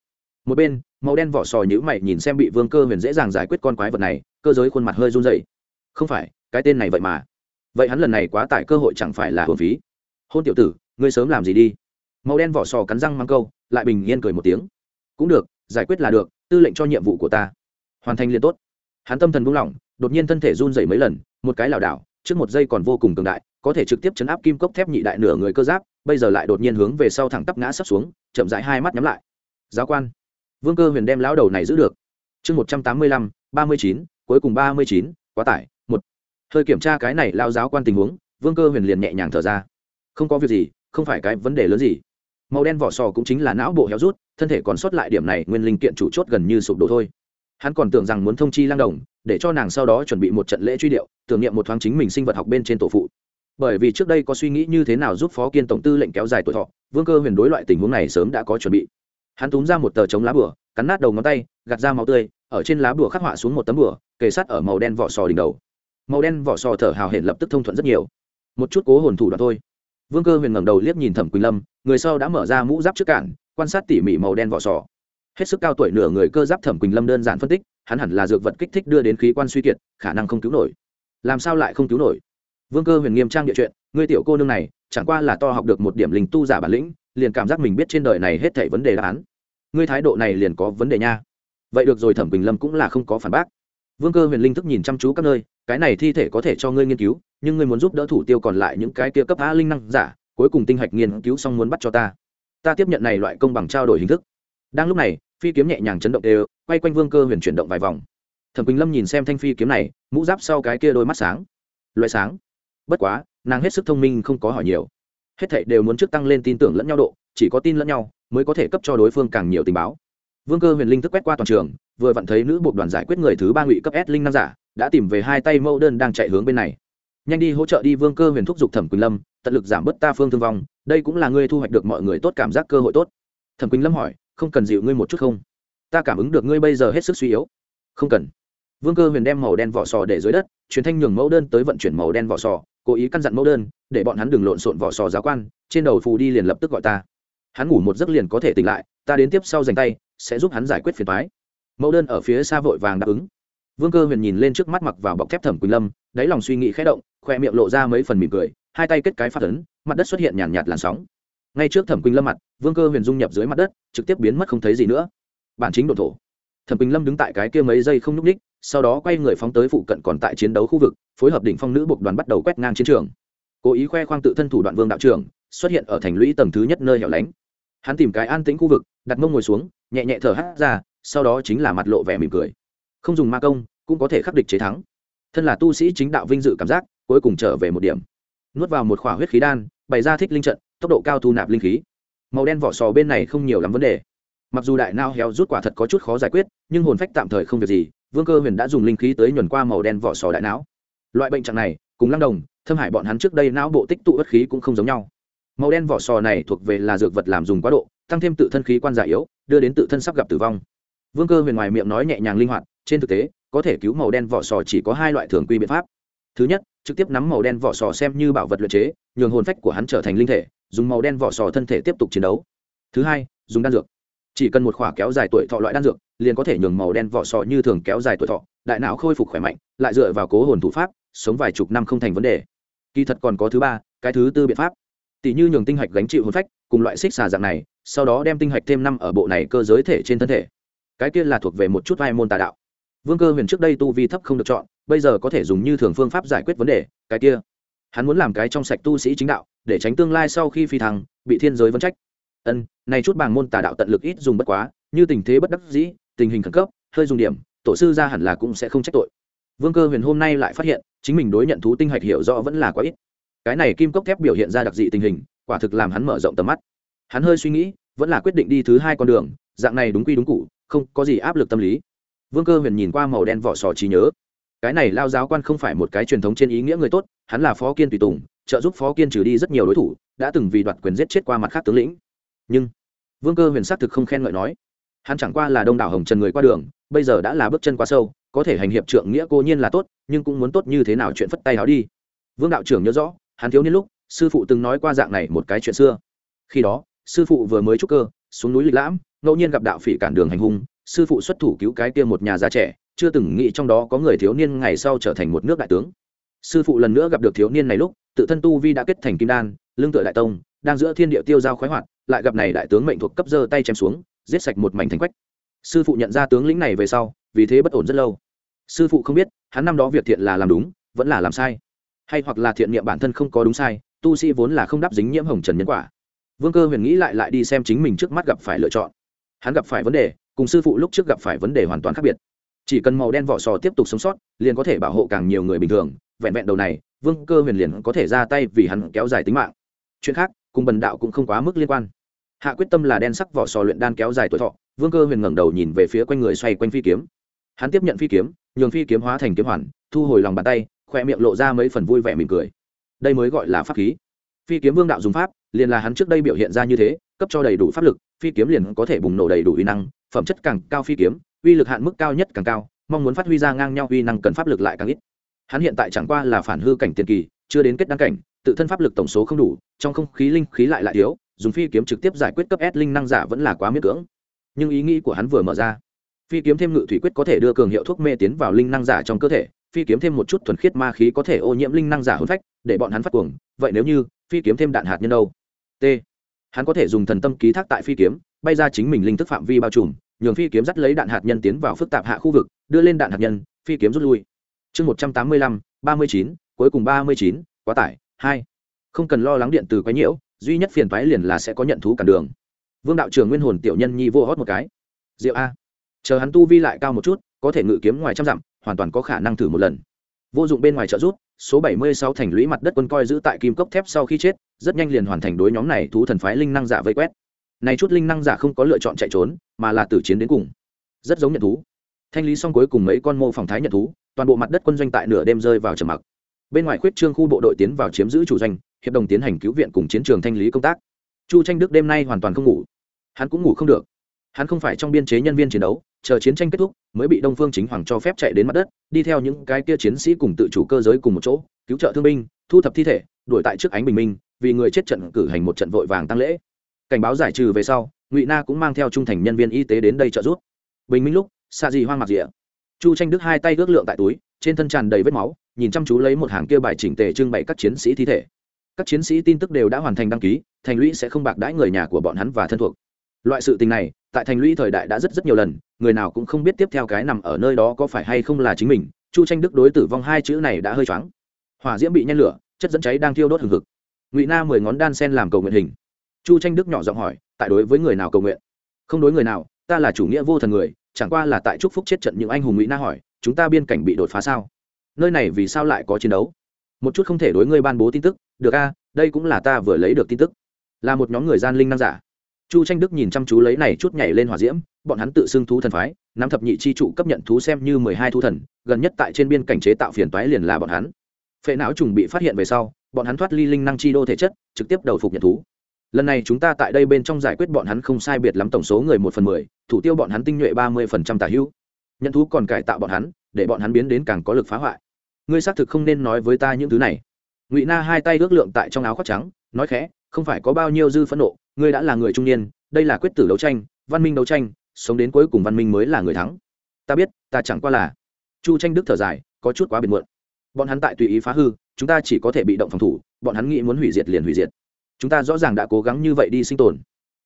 Một bên, màu đen vỏ sò nhữ mày nhìn xem bị vương cơ huyền dễ dàng giải quyết con quái vật này cơ giới khuôn mặt hơi run rẩy, không phải cái tên này vậy mà. Vậy hắn lần này quá tải cơ hội chẳng phải là hồn phí. Hôn tiểu tử ngươi sớm làm gì đi. Màu đen vỏ sò cắn răng mang câu lại bình yên cười một tiếng. Cũng được giải quyết là được tư lệnh cho nhiệm vụ của ta. Hoàn thành liền tốt. Hắn tâm thần buông lỏng đột nhiên thân thể run dày mấy lần một cái lảo đảo trước một giây còn vô cùng cường đại có thể trực tiếp chấn áp kim cốc thép nhị đại nửa người cơ giáp bây giờ lại đột nhiên hướng về sau thẳng tắp ngã sấp xuống chậm rãi hai mắt nhắm lại. Giáo quan. Vương cơ huyền đem lão đầu này giữ được. Chương một trăm tám mươi lăm ba mươi chín cuối cùng ba mươi chín, quá tải, một. Hơi kiểm tra cái này lao giáo quan tình huống, vương cơ huyền liền nhẹ nhàng thở ra. Không có việc gì, không phải cái vấn đề lớn gì. Màu đen vỏ sò cũng chính là não bộ héo rút, thân thể còn sót lại điểm này, nguyên linh kiện chủ chốt gần như sụp đổ thôi. Hắn còn tưởng rằng muốn thông chi lang đồng, để cho nàng sau đó chuẩn bị một trận lễ truy điệu, tưởng niệm một thoáng chính mình sinh vật học bên trên tổ phụ. Bởi vì trước đây có suy nghĩ như thế nào giúp phó kiên tổng tư lệnh kéo dài tuổi thọ, vương cơ huyền đối loại tình huống này sớm đã có chuẩn bị. Hắn túm ra một tờ chống lá bửa, cắn nát đầu ngón tay, gạt ra máu tươi ở trên lá bùa khắc họa xuống một tấm bùa, kề sát ở màu đen vỏ sò đỉnh đầu. Màu đen vỏ sò thở hào hển lập tức thông thuận rất nhiều. Một chút cố hồn thủ đoạn thôi. Vương cơ huyền ngẩng đầu liếc nhìn thẩm quỳnh lâm người sau đã mở ra mũ giáp trước cản quan sát tỉ mỉ màu đen vỏ sò. Hết sức cao tuổi nửa người cơ giáp thẩm quỳnh lâm đơn giản phân tích hắn hẳn là dược vật kích thích đưa đến khí quan suy kiệt khả năng không cứu nổi. Làm sao lại không cứu nổi? Vương cơ huyền nghiêm trang địa chuyện người tiểu cô nương này chẳng qua là to học được một điểm linh tu giả bản lĩnh liền cảm giác mình biết trên đời này hết thảy vấn đề đáp án. Ngươi thái độ này liền có vấn đề nha vậy được rồi, thẩm bình lâm cũng là không có phản bác. Vương cơ huyền linh thức nhìn chăm chú các nơi, cái này thi thể có thể cho ngươi nghiên cứu, nhưng ngươi muốn giúp đỡ thủ tiêu còn lại những cái kia cấp á linh năng giả, cuối cùng tinh hạch nghiên cứu xong muốn bắt cho ta. Ta tiếp nhận này loại công bằng trao đổi hình thức. Đang lúc này, phi kiếm nhẹ nhàng chấn động đều, quay quanh vương cơ huyền chuyển động vài vòng. Thẩm quỳnh lâm nhìn xem thanh phi kiếm này, mũ giáp sau cái kia đôi mắt sáng. Loại sáng. Bất quá, nàng hết sức thông minh, không có hỏi nhiều. Hết thảy đều muốn trước tăng lên tin tưởng lẫn nhau độ, chỉ có tin lẫn nhau, mới có thể cấp cho đối phương càng nhiều tình báo vương cơ huyền linh thức quét qua toàn trường, vừa vặn thấy nữ bộ đoàn giải quyết người thứ ba ngụy cấp s linh nam giả, đã tìm về hai tay mẫu đơn đang chạy hướng bên này. Nhanh đi hỗ trợ đi vương cơ huyền thúc giục thẩm quỳnh lâm, tận lực giảm bớt ta phương thương vong, đây cũng là ngươi thu hoạch được mọi người tốt cảm giác cơ hội tốt. Thẩm quỳnh lâm hỏi, không cần dịu ngươi một chút không? Ta cảm ứng được ngươi bây giờ hết sức suy yếu. Không cần. Vương cơ huyền đem màu đen vỏ sò để dưới đất truyền thanh nhường mẫu đơn tới vận chuyển màu đen vỏ sò, cố ý căn dặn mẫu đơn, để bọn hắn đừng lộn xộn vỏ sò giáo quan, trên đầu phù đi liền lập tức gọi ta. Hắn ngủ một giấc liền có thể tỉnh lại, ta đến tiếp sau dành tay sẽ giúp hắn giải quyết phiền toái. Mẫu đơn ở phía xa vội vàng đáp ứng. Vương cơ huyền nhìn lên trước mắt mặc vào bọc thép thẩm quỳnh lâm đáy lòng suy nghĩ khẽ động khoe miệng lộ ra mấy phần mỉm cười hai tay kết cái phát ấn mặt đất xuất hiện nhàn nhạt, nhạt làn sóng. Ngay trước thẩm quỳnh lâm mặt vương cơ huyền dung nhập dưới mặt đất trực tiếp biến mất không thấy gì nữa. Bản chính đ thổ. Thẩm quỳnh lâm đứng tại cái kia mấy giây không n ú c ních sau đó quay người phóng tới phụ cận còn tại chiến đấu khu vực phối hợp đỉnh phong nữ buộc đoàn bắt đầu quét ngang chiến trường. Cố ý khoe khoang tự thân thủ đoạn vương đạo trưởng xuất hiện ở thành lũy tầng thứ nhất nơi hẻo lánh hắn tìm cái an tĩnh khu vực, đặt mông ngồi xuống, nhẹ nhẹ thở hắt ra, sau đó chính là mặt lộ vẻ mỉm cười. Không dùng ma công, cũng có thể khắc địch chế thắng. Thân là tu sĩ chính đạo vinh dự cảm giác, cuối cùng trở về một điểm. Nuốt vào một khỏa huyết khí đan, bày ra thích linh trận, tốc độ cao thu nạp linh khí. Màu đen vỏ sò bên này không nhiều lắm vấn đề. Mặc dù đại nao héo rút quả thật có chút khó giải quyết, nhưng hồn phách tạm thời không việc gì, vương cơ huyền đã dùng linh khí tới nhuần qua màu đen vỏ sò đại não. Loại bệnh trạng này, cùng lăng đồng, thâm hải bọn hắn trước đây não bộ tích tụ ất khí cũng không giống nhau màu đen vỏ sò này thuộc về là dược vật làm dùng quá độ, tăng thêm tự thân khí quan giả yếu, đưa đến tự thân sắp gặp tử vong. Vương cơ huyền ngoài miệng nói nhẹ nhàng linh hoạt, trên thực tế, có thể cứu màu đen vỏ sò chỉ có hai loại thường quy biện pháp. Thứ nhất, trực tiếp nắm màu đen vỏ sò xem như bảo vật luyện chế, nhường hồn phách của hắn trở thành linh thể, dùng màu đen vỏ sò thân thể tiếp tục chiến đấu. Thứ hai, dùng đan dược. Chỉ cần một khỏa kéo dài tuổi thọ loại đan dược, liền có thể nhường màu đen vỏ sò như thường kéo dài tuổi thọ, đại não khôi phục khỏe mạnh, lại dựa vào cố hồn thủ pháp, sống vài chục năm không thành vấn đề. Kỳ thật còn có thứ ba, cái thứ tư biện pháp tỷ như nhường tinh hạch gánh chịu hồn phách, cùng loại xích xà dạng này, sau đó đem tinh hạch thêm năm ở bộ này cơ giới thể trên thân thể. Cái kia là thuộc về một chút vai môn tà đạo. Vương cơ huyền trước đây tu vi thấp không được chọn, bây giờ có thể dùng như thường phương pháp giải quyết vấn đề, cái kia. Hắn muốn làm cái trong sạch tu sĩ chính đạo, để tránh tương lai sau khi phi thăng, bị thiên giới vấn trách. Ân, này chút bảng môn tà đạo tận lực ít dùng bất quá, như tình thế bất đắc dĩ, tình hình khẩn cấp, hơi dùng điểm, tổ sư ra hẳn là cũng sẽ không trách tội. Vương cơ huyền hôm nay lại phát hiện, chính mình đối nhận thú tinh hạch hiểu rõ vẫn là quá ít cái này kim cốc thép biểu hiện ra đặc dị tình hình, quả thực làm hắn mở rộng tầm mắt. Hắn hơi suy nghĩ, vẫn là quyết định đi thứ hai con đường, dạng này đúng quy đúng cụ không có gì áp lực tâm lý. Vương cơ huyền nhìn qua màu đen vỏ sò trí nhớ. Cái này lao giáo quan không phải một cái truyền thống trên ý nghĩa người tốt, hắn là phó kiên tùy tùng, trợ giúp phó kiên trừ đi rất nhiều đối thủ, đã từng vì đoạt quyền giết chết qua mặt khác tướng lĩnh. Nhưng, vương cơ huyền xác thực không khen ngợi nói. Hắn chẳng qua là đông đảo hồng trần người qua đường, bây giờ đã là bước chân quá sâu, có thể hành hiệp trượng nghĩa cô nhiên là tốt, nhưng cũng muốn tốt như thế nào chuyện phất tay áo đi. Vương đạo trưởng nhớ rõ hắn thiếu niên lúc, sư phụ từng nói qua dạng này một cái chuyện xưa. Khi đó, sư phụ vừa mới trúc cơ, xuống núi lịch lãm, ngẫu nhiên gặp đạo phỉ cản đường hành hung, sư phụ xuất thủ cứu cái kia một nhà già trẻ, chưa từng nghĩ trong đó có người thiếu niên ngày sau trở thành một nước đại tướng. Sư phụ lần nữa gặp được thiếu niên này lúc, tự thân tu vi đã kết thành kim đan lương tựa đại tông, đang giữa thiên địa tiêu giao khoái hoạt, lại gặp này đại tướng mệnh thuộc cấp dơ tay chém xuống, giết sạch một mảnh thành quách. Sư phụ nhận ra tướng lĩnh này về sau, vì thế bất ổn rất lâu. Sư phụ không biết, hắn năm đó việc thiện là làm đúng, vẫn là làm sai hay hoặc là thiện niệm bản thân không có đúng sai, tu sĩ vốn là không đáp dính nhiễm hồng trần nhân quả. Vương cơ huyền nghĩ lại lại đi xem chính mình trước mắt gặp phải lựa chọn. Hắn gặp phải vấn đề, cùng sư phụ lúc trước gặp phải vấn đề hoàn toàn khác biệt. Chỉ cần màu đen vỏ sò tiếp tục sống sót, liền có thể bảo hộ càng nhiều người bình thường, vẹn vẹn đầu này, vương cơ huyền liền có thể ra tay vì hắn kéo dài tính mạng. Chuyện khác, cùng bần đạo cũng không quá mức liên quan. Hạ quyết tâm là đen sắc vỏ sò luyện đan kéo dài tuổi thọ, vương cơ huyền ngẩng đầu nhìn về phía quanh người xoay quanh phi kiếm. Hắn tiếp nhận phi kiếm, nhường phi kiếm hóa thành kiếm hoàn, thu hồi lòng bàn tay khoe miệng lộ ra mấy phần vui vẻ mỉm cười. Đây mới gọi là pháp khí. Phi kiếm vương đạo dùng pháp, liền là hắn trước đây biểu hiện ra như thế, cấp cho đầy đủ pháp lực, phi kiếm liền có thể bùng nổ đầy đủ uy năng, phẩm chất càng cao phi kiếm, uy lực hạn mức cao nhất càng cao, mong muốn phát huy ra ngang nhau uy năng cần pháp lực lại càng ít. Hắn hiện tại chẳng qua là phản hư cảnh tiền kỳ, chưa đến kết đăng cảnh, tự thân pháp lực tổng số không đủ, trong không khí linh khí lại lại thiếu, dùng phi kiếm trực tiếp giải quyết cấp S linh năng giả vẫn là quá miễn cưỡng. Nhưng ý nghĩ của hắn vừa mở ra, phi kiếm thêm ngự thủy quyết có thể đưa cường hiệu thuốc mê tiến vào linh năng giả trong cơ thể phi kiếm thêm một chút thuần khiết ma khí có thể ô nhiễm linh năng giả hôn phách, để bọn hắn phát cuồng. Vậy nếu như phi kiếm thêm đạn hạt nhân đâu? T. Hắn có thể dùng thần tâm ký thác tại phi kiếm, bay ra chính mình linh thức phạm vi bao trùm, nhường phi kiếm dắt lấy đạn hạt nhân tiến vào phức tạp hạ khu vực, đưa lên đạn hạt nhân, phi kiếm rút lui. Chương một trăm tám mươi lăm, ba mươi chín, cuối cùng ba mươi chín, quá tải, hai. Không cần lo lắng điện từ quái nhiễu, duy nhất phiền toái liền là sẽ có nhận thú cản đường. Vương đạo trường nguyên hồn tiểu nhân nhi vô hót một cái. Diệu a. Chờ hắn tu vi lại cao một chút, có thể ngự kiếm ngoài trăm dặm hoàn toàn có khả năng thử một lần. Vô dụng bên ngoài trợ rút số 76 thành lũy mặt đất quân coi giữ tại kim cốc thép sau khi chết, rất nhanh liền hoàn thành đối nhóm này thú thần phái linh năng giả vây quét. Này chút linh năng giả không có lựa chọn chạy trốn, mà là tử chiến đến cùng. Rất giống nhận thú. Thanh lý xong cuối cùng mấy con mô phòng thái nhận thú, toàn bộ mặt đất quân doanh tại nửa đêm rơi vào trầm mặc. Bên ngoài khuyết trương khu bộ đội tiến vào chiếm giữ chủ doanh, hiệp đồng tiến hành cứu viện cùng chiến trường thanh lý công tác. Chu tranh đức đêm nay hoàn toàn không ngủ. Hắn cũng ngủ không được. Hắn không phải trong biên chế nhân viên chiến đấu chờ chiến tranh kết thúc, mới bị đông phương chính hoàng cho phép chạy đến mặt đất, đi theo những cái kia chiến sĩ cùng tự chủ cơ giới cùng một chỗ, cứu trợ thương binh, thu thập thi thể, đuổi tại trước ánh bình minh, vì người chết trận cử hành một trận vội vàng tăng lễ. Cảnh báo giải trừ về sau, ngụy na cũng mang theo trung thành nhân viên y tế đến đây trợ giúp. Bình minh lúc xa gì hoang mặc rịa chu tranh đức hai tay ước lượng tại túi, trên thân tràn đầy vết máu, nhìn chăm chú lấy một hàng kia bài chỉnh tề trưng bày các chiến sĩ thi thể. Các chiến sĩ tin tức đều đã hoàn thành đăng ký, thành lũy sẽ không bạc đãi người nhà của bọn hắn và thân thuộc loại sự tình này, tại thành lũy thời đại đã rất rất nhiều lần, người nào cũng không biết tiếp theo cái nằm ở nơi đó có phải hay không là chính mình. Chu tranh đức đối tử vong hai chữ này đã hơi choáng. Hỏa diễm bị nhen lửa, chất dẫn cháy đang thiêu đốt hừng hực. Ngụy na mười ngón đan sen làm cầu nguyện hình. Chu tranh đức nhỏ giọng hỏi, tại đối với người nào cầu nguyện? Không đối người nào, ta là chủ nghĩa vô thần người, chẳng qua là tại chúc phúc chết trận những anh hùng ngụy na hỏi, chúng ta biên cảnh bị đột phá sao? Nơi này vì sao lại có chiến đấu? Một chút không thể đối ngươi ban bố tin tức, được a, đây cũng là ta vừa lấy được tin tức. Là một nhóm người gian linh năng giả chu tranh đức nhìn chăm chú lấy này chút nhảy lên hỏa diễm, bọn hắn tự xưng thú thần phái, nắm thập nhị chi trụ cấp nhận thú xem như mười hai thú thần, gần nhất tại trên biên cảnh chế tạo phiền toái liền là bọn hắn. Phệ não trùng bị phát hiện về sau, bọn hắn thoát ly linh năng chi đô thể chất, trực tiếp đầu phục nhận thú. Lần này chúng ta tại đây bên trong giải quyết bọn hắn không sai biệt lắm tổng số người một phần mười, thủ tiêu bọn hắn tinh nhuệ ba mươi phần trăm tả hữu. Nhận thú còn cải tạo bọn hắn, để bọn hắn biến đến càng có lực phá hoại. Ngươi xác thực không nên nói với ta những thứ này. Ngụy na hai tay ước lượng tại trong áo khoác trắng, nói khẽ, không phải có bao nhiêu dư phẫn nộ ngươi đã là người trung niên, đây là quyết tử đấu tranh, văn minh đấu tranh, sống đến cuối cùng văn minh mới là người thắng. Ta biết, ta chẳng qua là. Chu tranh đức thở dài, có chút quá biệt muộn. Bọn hắn tại tùy ý phá hư, chúng ta chỉ có thể bị động phòng thủ, bọn hắn nghĩ muốn hủy diệt liền hủy diệt. Chúng ta rõ ràng đã cố gắng như vậy đi sinh tồn.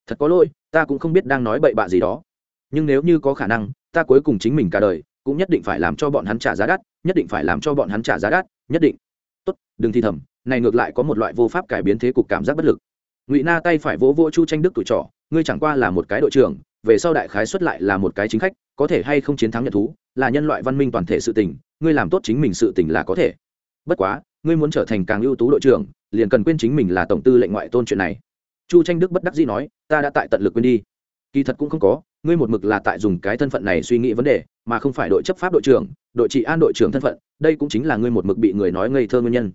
Thật có lỗi, ta cũng không biết đang nói bậy bạ gì đó. Nhưng nếu như có khả năng, ta cuối cùng chính mình cả đời, cũng nhất định phải làm cho bọn hắn trả giá đắt, nhất định phải làm cho bọn hắn trả giá đắt, nhất định. Tốt, đừng thi thầm, này ngược lại có một loại vô pháp cải biến thế cục cảm giác bất lực ngụy na tay phải vỗ vỗ chu tranh đức tuổi trọ ngươi chẳng qua là một cái đội trưởng về sau đại khái xuất lại là một cái chính khách có thể hay không chiến thắng nhận thú là nhân loại văn minh toàn thể sự tình ngươi làm tốt chính mình sự tình là có thể bất quá ngươi muốn trở thành càng ưu tú đội trưởng liền cần quên chính mình là tổng tư lệnh ngoại tôn chuyện này chu tranh đức bất đắc dĩ nói ta đã tại tận lực quên đi kỳ thật cũng không có ngươi một mực là tại dùng cái thân phận này suy nghĩ vấn đề mà không phải đội chấp pháp đội trưởng đội trị an đội trưởng thân phận đây cũng chính là ngươi một mực bị người nói ngây thơ nguyên nhân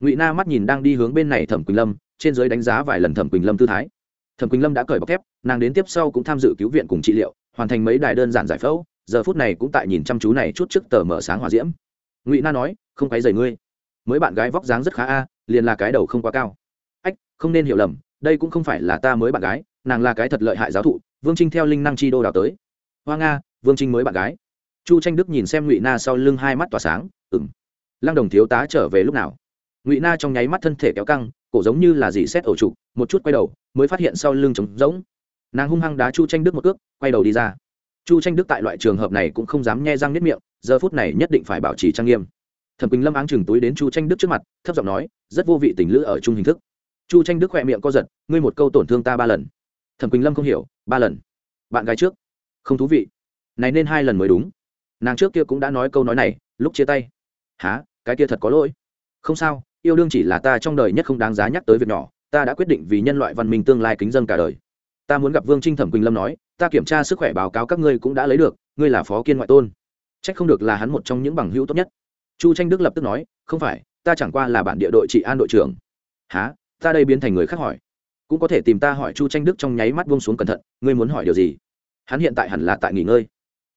ngụy na mắt nhìn đang đi hướng bên này thẩm quỳnh lâm trên giới đánh giá vài lần thẩm quỳnh lâm tư thái thẩm quỳnh lâm đã cởi bọc thép nàng đến tiếp sau cũng tham dự cứu viện cùng trị liệu hoàn thành mấy đài đơn giản giải phẫu giờ phút này cũng tại nhìn chăm chú này chút trước tờ mở sáng hòa diễm ngụy na nói không cái dày ngươi mới bạn gái vóc dáng rất khá a liền là cái đầu không quá cao ách không nên hiểu lầm đây cũng không phải là ta mới bạn gái nàng là cái thật lợi hại giáo thụ vương trinh theo linh năng chi đô đào tới hoa nga vương trinh mới bạn gái chu tranh đức nhìn xem ngụy na sau lưng hai mắt tỏa sáng ừng lăng đồng thiếu tá trở về lúc nào ngụy na trong nháy mắt thân thể kéo căng, cổ giống như là dì xét ổ trục, một chút quay đầu, mới phát hiện sau lưng trống rỗng. Nàng hung hăng đá chu tranh đức một cước, quay đầu đi ra. Chu tranh đức tại loại trường hợp này cũng không dám nghe răng nếp miệng, giờ phút này nhất định phải bảo trì trang nghiêm. Thẩm quỳnh lâm áng chừng túi đến chu tranh đức trước mặt, thấp giọng nói, rất vô vị tình lữ ở chung hình thức. Chu tranh đức khỏe miệng co giật, ngươi một câu tổn thương ta ba lần. Thẩm quỳnh lâm không hiểu, ba lần? Bạn gái trước? Không thú vị. Này nên hai lần mới đúng. Nàng trước kia cũng đã nói câu nói này, lúc chia tay. Há cái kia thật có lỗi. Không sao yêu đương chỉ là ta trong đời nhất không đáng giá nhắc tới việc nhỏ, ta đã quyết định vì nhân loại văn minh tương lai kính dân cả đời. Ta muốn gặp vương trinh thẩm quỳnh lâm nói, ta kiểm tra sức khỏe báo cáo các ngươi cũng đã lấy được, ngươi là phó kiên ngoại tôn. C h ắ c không được là hắn một trong những bằng hữu tốt nhất. Chu tranh đức lập tức nói, không phải, ta chẳng qua là bản địa đội trị an đội trưởng. Há ta đây biến thành người khác hỏi. Cũng có thể tìm ta hỏi chu tranh đức trong nháy mắt vông xuống cẩn thận, ngươi muốn hỏi điều gì? Hắn hiện tại hẳn là tại nghỉ ngơi.